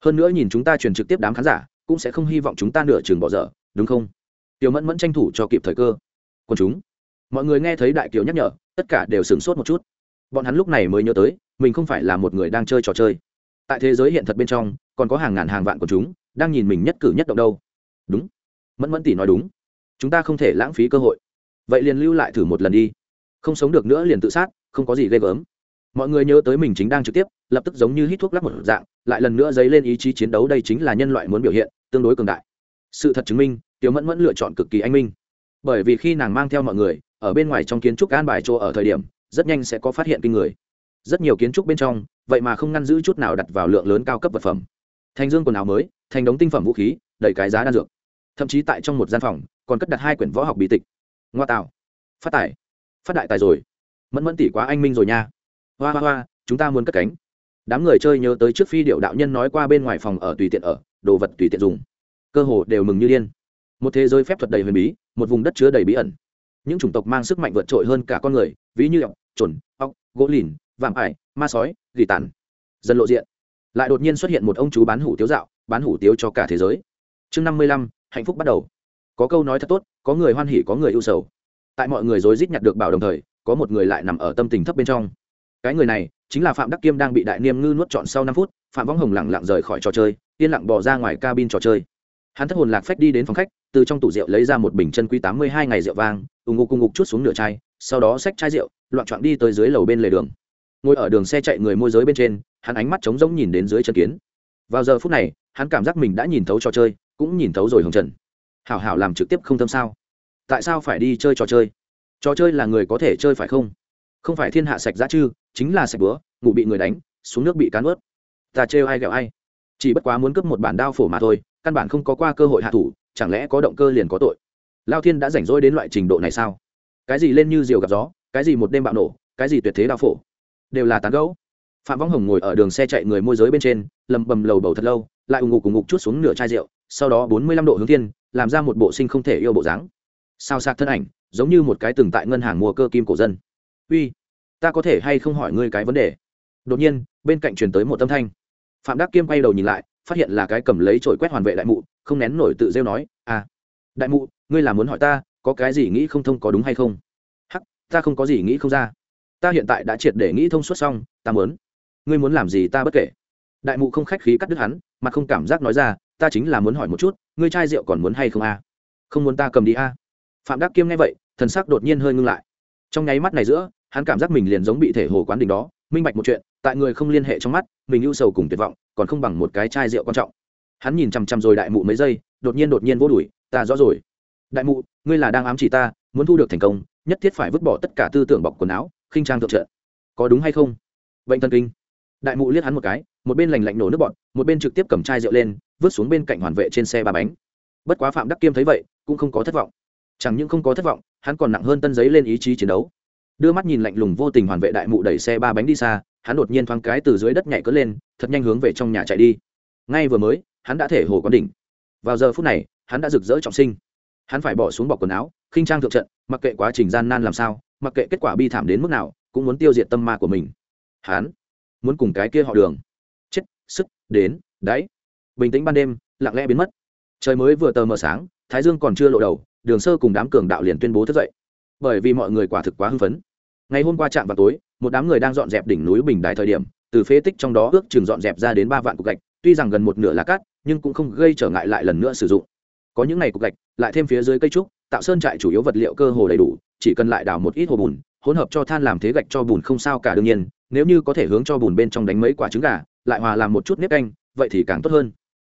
A: Hơn nữa nhìn chúng ta truyền trực tiếp đám khán giả, cũng sẽ không hy vọng chúng ta nửa chừng bỏ dở, đúng không? Tiểu mẫn mẫn tranh thủ cho kịp thời cơ. Còn chúng. Mọi người nghe thấy đại kiều nhắc nhở, tất cả đều sửng sốt một chút. Bọn hắn lúc này mới nhớ tới mình không phải là một người đang chơi trò chơi. Tại thế giới hiện thật bên trong, còn có hàng ngàn hàng vạn của chúng đang nhìn mình nhất cử nhất động đâu. Đúng. Mẫn mẫn tỷ nói đúng. Chúng ta không thể lãng phí cơ hội. Vậy liền lưu lại thử một lần đi. Không sống được nữa liền tự sát, không có gì ghê gớm. Mọi người nhớ tới mình chính đang trực tiếp, lập tức giống như hít thuốc lắc một dạng, lại lần nữa dấy lên ý chí chiến đấu đây chính là nhân loại muốn biểu hiện, tương đối cường đại. Sự thật chứng minh, tiểu mẫn mẫn lựa chọn cực kỳ anh minh. Bởi vì khi nàng mang theo mọi người, ở bên ngoài trong kiến trúc an bài chỗ ở thời điểm, rất nhanh sẽ có phát hiện kinh người rất nhiều kiến trúc bên trong, vậy mà không ngăn giữ chút nào đặt vào lượng lớn cao cấp vật phẩm. Thành dương quần áo mới, thành đống tinh phẩm vũ khí, đầy cái giá đan dược. Thậm chí tại trong một gian phòng, còn cất đặt hai quyển võ học bí tịch. Ngoa tạo. Phát tài. Phát đại tài rồi. Mẫn mẫn tỷ quá anh minh rồi nha. Hoa hoa hoa, chúng ta muốn cất cánh. Đám người chơi nhớ tới trước phi điệu đạo nhân nói qua bên ngoài phòng ở tùy tiện ở, đồ vật tùy tiện dùng. Cơ hồ đều mừng như điên. Một thế giới phép thuật đầy huyền bí, một vùng đất chứa đầy bí ẩn. Những chủng tộc mang sức mạnh vượt trội hơn cả con người, ví như ọc trồn ọc, gỗ lìn vạm ải, ma sói, gỉ tàn. Dần lộ diện. Lại đột nhiên xuất hiện một ông chú bán hủ tiếu dạo, bán hủ tiếu cho cả thế giới. Chương năm mươi lăm, hạnh phúc bắt đầu. Có câu nói thật tốt, có người hoan hỉ, có người ưu sầu. Tại mọi người rối rít nhặt được bảo đồng thời, có một người lại nằm ở tâm tình thấp bên trong. Cái người này chính là phạm đắc kiêm đang bị đại niêm ngư nuốt trọn sau năm phút, phạm võng hồng lẳng lặng rời khỏi trò chơi, yên lặng bỏ ra ngoài cabin trò chơi. Hắn thất hồn lạc phách đi đến phòng khách, từ trong tủ rượu lấy ra một bình chân quý tám mươi hai ngày rượu vang, ù ngục ù ngục chút xuống nửa chai, sau đó xách chai rượu, loạn trọn đi tới dưới lầu bên lề đường ngồi ở đường xe chạy người môi giới bên trên, hắn ánh mắt trống rỗng nhìn đến dưới chân kiến. Vào giờ phút này, hắn cảm giác mình đã nhìn thấu trò chơi, cũng nhìn thấu rồi hồng trần. Hảo hảo làm trực tiếp không tâm sao? Tại sao phải đi chơi trò chơi? Trò chơi là người có thể chơi phải không? Không phải thiên hạ sạch giá chư chính là sạch búa ngủ bị người đánh, xuống nước bị cán ướt. Ta trêu ai ghẹo ai? Chỉ bất quá muốn cướp một bản đao phổ mà thôi, căn bản không có qua cơ hội hạ thủ, chẳng lẽ có động cơ liền có tội? Lao thiên đã rảnh rỗi đến loại trình độ này sao? Cái gì lên như diều gặp gió, cái gì một đêm bạo nổ, cái gì tuyệt thế đao phổ? Đều là tán gẫu. phạm võng hồng ngồi ở đường xe chạy người môi giới bên trên, lầm bầm lầu bầu thật lâu, lại ủng ngục cùng ngục chút xuống nửa chai rượu, sau đó bốn mươi lăm độ hướng thiên, làm ra một bộ sinh không thể yêu bộ dáng. Sao sạc thân ảnh, giống như một cái từng tại ngân hàng mua cơ kim cổ dân. Uy, ta có thể hay không hỏi ngươi cái vấn đề? Đột nhiên, bên cạnh truyền tới một âm thanh. Phạm đắc kiêm quay đầu nhìn lại, phát hiện là cái cầm lấy trội quét hoàn vệ đại mụ, không nén nổi tự rêu nói à đại mụ, ngươi là muốn hỏi ta, có cái gì nghĩ không thông có đúng hay không? Hắc, ta không có gì nghĩ không ra ta hiện tại đã triệt để nghĩ thông suốt xong, ta muốn. Ngươi muốn làm gì ta bất kể. Đại mụ không khách khí cắt đứt hắn, mà không cảm giác nói ra, ta chính là muốn hỏi một chút, ngươi chai rượu còn muốn hay không a? À? không muốn ta cầm đi a. À? phạm đắc kiêm nghe vậy, thần sắc đột nhiên hơi ngưng lại. Trong nháy mắt này giữa, hắn cảm giác mình liền giống bị thể hồ quán đỉnh đó, minh bạch một chuyện, tại người không liên hệ trong mắt, mình ưu sầu cùng tuyệt vọng, còn không bằng một cái chai rượu quan trọng. Hắn nhìn chằm chằm rồi đại mụ mấy giây, đột nhiên đột nhiên vô đuổi, ta rõ rồi. Đại mụ, ngươi là đang ám chỉ ta, muốn thu được thành công, nhất thiết phải vứt bỏ tất cả tư tưởng bọc quần áo khinh trang thượng trợ. Có đúng hay không? Bệnh thần kinh. Đại mụ liếc hắn một cái, một bên lành lạnh nổ nước bọn một bên trực tiếp cầm chai rượu lên, vứt xuống bên cạnh hoàn vệ trên xe ba bánh. Bất quá phạm đắc kiêm thấy vậy, cũng không có thất vọng. Chẳng những không có thất vọng, hắn còn nặng hơn tân giấy lên ý chí chiến đấu. Đưa mắt nhìn lạnh lùng vô tình hoàn vệ đại mụ đẩy xe ba bánh đi xa, hắn đột nhiên thoáng cái từ dưới đất nhảy cất lên, thật nhanh hướng về trong nhà chạy đi. Ngay vừa mới, hắn đã thể hồ con đỉnh. Vào giờ phút này, hắn đã rực rỡ trọng sinh. Hắn phải bỏ xuống bọc quần áo, khinh trang thượng trận, mặc kệ quá trình gian nan làm sao mặc kệ kết quả bi thảm đến mức nào, cũng muốn tiêu diệt tâm ma của mình. Hắn muốn cùng cái kia họ đường. Chết, sức, đến, đáy. Bình tĩnh ban đêm, lặng lẽ biến mất. Trời mới vừa tờ mờ sáng, thái dương còn chưa lộ đầu, đường sơ cùng đám cường đạo liền tuyên bố thức dậy. Bởi vì mọi người quả thực quá hưng phấn. Ngày hôm qua chạm vào tối, một đám người đang dọn dẹp đỉnh núi bình đài thời điểm, từ phế tích trong đó ước chừng dọn dẹp ra đến ba vạn cục gạch, tuy rằng gần một nửa là cát, nhưng cũng không gây trở ngại lại lần nữa sử dụng. Có những ngày cục gạch, lại thêm phía dưới cây trúc, tạo sơn trại chủ yếu vật liệu cơ hồ đầy đủ chỉ cần lại đào một ít hồ bùn, hỗn hợp cho than làm thế gạch cho bùn không sao cả đương nhiên, nếu như có thể hướng cho bùn bên trong đánh mấy quả trứng gà, lại hòa làm một chút nếp canh, vậy thì càng tốt hơn.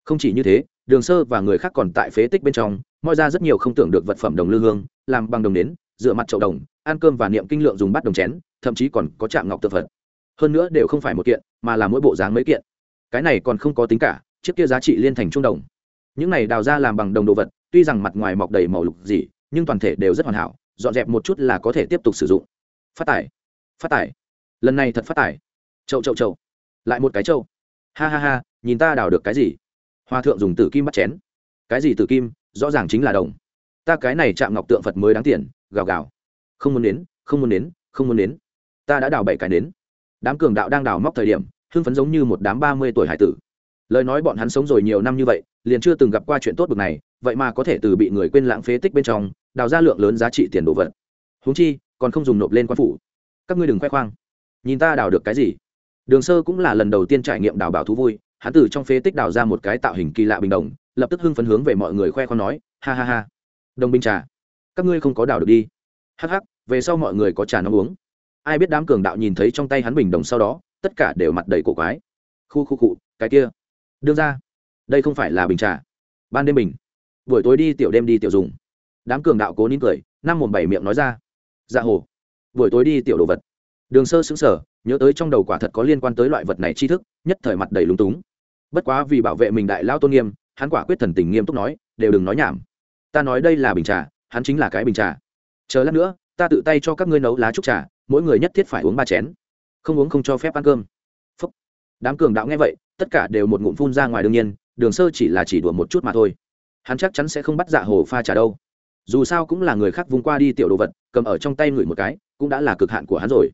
A: Không chỉ như thế, đường sơ và người khác còn tại phế tích bên trong, moi ra rất nhiều không tưởng được vật phẩm đồng lư hương, làm bằng đồng nến dựa mặt chậu đồng, ăn cơm và niệm kinh lượng dùng bát đồng chén, thậm chí còn có chạm ngọc tự phật. hơn nữa đều không phải một kiện, mà là mỗi bộ dáng mấy kiện. Cái này còn không có tính cả, chiếc kia giá trị liên thành trung đồng. Những này đào ra làm bằng đồng đồ vật, tuy rằng mặt ngoài mọc đầy màu lục gì nhưng toàn thể đều rất hoàn hảo dọn dẹp một chút là có thể tiếp tục sử dụng. Phát tải. Phát tải. Lần này thật phát tải. Chậu chậu chậu. Lại một cái chậu. Ha ha ha, nhìn ta đào được cái gì? Hoa thượng dùng tử kim bắt chén. Cái gì tử kim? Rõ ràng chính là đồng. Ta cái này chạm ngọc tượng phật mới đáng tiền. Gào gào. Không muốn đến không muốn đến không muốn đến ta đã đào bảy cái nến. đám cường đạo đang đào móc thời điểm, hưng phấn giống như một đám ba mươi tuổi hải tử. Lời nói bọn hắn sống rồi nhiều năm như vậy, liền chưa từng gặp qua chuyện tốt bực này, vậy mà có thể từ bị người quên lãng phế tích bên trong đào ra lượng lớn giá trị tiền đồ vật. Húng chi, còn không dùng nộp lên quan phủ. Các ngươi đừng khoe khoang. Nhìn ta đào được cái gì? Đường sơ cũng là lần đầu tiên trải nghiệm đào bảo thú vui, hắn từ trong phế tích đào ra một cái tạo hình kỳ lạ bình đồng, lập tức hưng phấn hướng về mọi người khoe khoang nói, ha ha ha. Đồng binh trà, các ngươi không có đào được đi. Hắc hắc, về sau mọi người có trà nóng uống. Ai biết đám cường đạo nhìn thấy trong tay hắn bình đồng sau đó, tất cả đều mặt đầy cổ quái. Khu khu cụ cái kia. Đương ra, đây không phải là bình trà. Ban đêm bình. Buổi tối đi tiểu đêm đi tiểu dùng đám cường đạo cố nín cười, năm mồm bảy miệng nói ra. Dạ hồ buổi tối đi tiểu đồ vật. Đường sơ xứng sở nhớ tới trong đầu quả thật có liên quan tới loại vật này tri thức, nhất thời mặt đầy lúng túng. Bất quá vì bảo vệ mình đại lao tôn nghiêm, hắn quả quyết thần tình nghiêm túc nói, đều đừng nói nhảm. Ta nói đây là bình trà, hắn chính là cái bình trà. Chờ lát nữa, ta tự tay cho các ngươi nấu lá trúc trà, mỗi người nhất thiết phải uống ba chén. Không uống không cho phép ăn cơm. Phúc. đám cường đạo nghe vậy, tất cả đều một ngụm phun ra ngoài đương nhiên, đường sơ chỉ là chỉ đùa một chút mà thôi. Hắn chắc chắn sẽ không bắt dạ hồ pha trà đâu dù sao cũng là người khác vung qua đi tiểu đồ vật, cầm ở trong tay ngửi một cái, cũng đã là cực hạn của hắn rồi.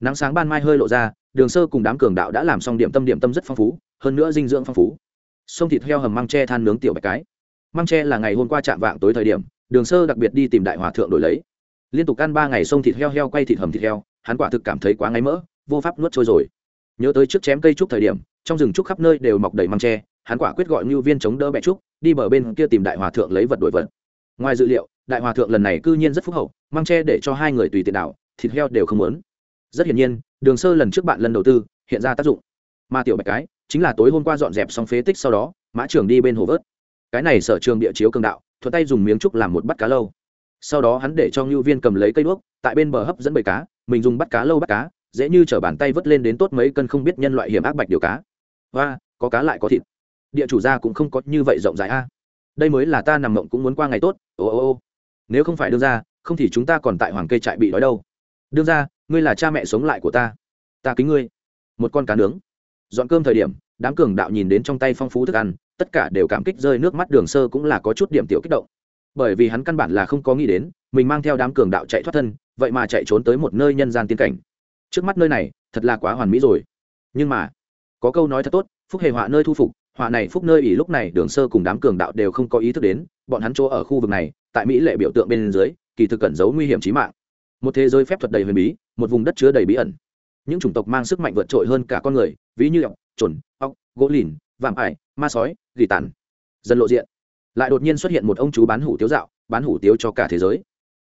A: Nắng sáng ban mai hơi lộ ra, đường sơ cùng đám cường đạo đã làm xong điểm tâm điểm tâm rất phong phú, hơn nữa dinh dưỡng phong phú. Sông thịt heo hầm măng tre than nướng tiểu bạch cái. Măng tre là ngày hôm qua chạm vạng tối thời điểm, đường sơ đặc biệt đi tìm đại hòa thượng đổi lấy. Liên tục ăn ba ngày sông thịt heo heo quay thịt hầm thịt heo, hắn quả thực cảm thấy quá ngáy mỡ, vô pháp nuốt trôi rồi. Nhớ tới trước chém cây trúc thời điểm, trong rừng trúc khắp nơi đều mọc đầy măng tre, hắn quả quyết gọi ngưu viên chống đỡ bẹ trúc, đi bờ bên kia tìm đại hòa thượng lấy vật đổi vật. Ngoài dự liệu đại hòa thượng lần này cư nhiên rất phúc hậu, mang tre để cho hai người tùy tiện đảo, thịt heo đều không muốn. Rất hiển nhiên, đường sơ lần trước bạn lần đầu tư, hiện ra tác dụng. Mà tiểu bạch cái, chính là tối hôm qua dọn dẹp xong phế tích sau đó, mã trưởng đi bên hồ vớt. Cái này sở trường địa chiếu cường đạo, thuận tay dùng miếng trúc làm một bắt cá lâu. Sau đó hắn để cho ngưu viên cầm lấy cây đuốc, tại bên bờ hấp dẫn bầy cá, mình dùng bắt cá lâu bắt cá, dễ như t bàn tay vớt lên đến tốt mấy cân không biết nhân loại hiểm ác bạch điều cá. Và có cá lại có thịt. Địa chủ gia cũng không có như vậy rộng rãi a. Đây mới là ta nằm mộng cũng muốn qua ngày tốt. Ô ô ô nếu không phải đương ra không thì chúng ta còn tại hoàng cây trại bị đói đâu. Đương ra ngươi là cha mẹ sống lại của ta. Ta kính ngươi. Một con cá nướng. Dọn cơm thời điểm, đám cường đạo nhìn đến trong tay phong phú thức ăn, tất cả đều cảm kích rơi nước mắt đường sơ cũng là có chút điểm tiểu kích động. Bởi vì hắn căn bản là không có nghĩ đến, mình mang theo đám cường đạo chạy thoát thân, vậy mà chạy trốn tới một nơi nhân gian tiên cảnh. Trước mắt nơi này, thật là quá hoàn mỹ rồi. Nhưng mà, có câu nói thật tốt, phúc hề họa nơi thu phục họa này phúc nơi ỉ lúc này đường sơ cùng đám cường đạo đều không có ý thức đến, bọn hắn chỗ ở khu vực này, tại mỹ lệ biểu tượng bên dưới, kỳ thực cẩn giấu nguy hiểm trí mạng. Một thế giới phép thuật đầy huyền bí, một vùng đất chứa đầy bí ẩn. Những chủng tộc mang sức mạnh vượt trội hơn cả con người, ví như ọc trồn ọc gỗ lìn vàm ải, ma sói, gỉ tàn. Dần lộ diện. Lại đột nhiên xuất hiện một ông chú bán hủ tiếu dạo, bán hủ tiếu cho cả thế giới.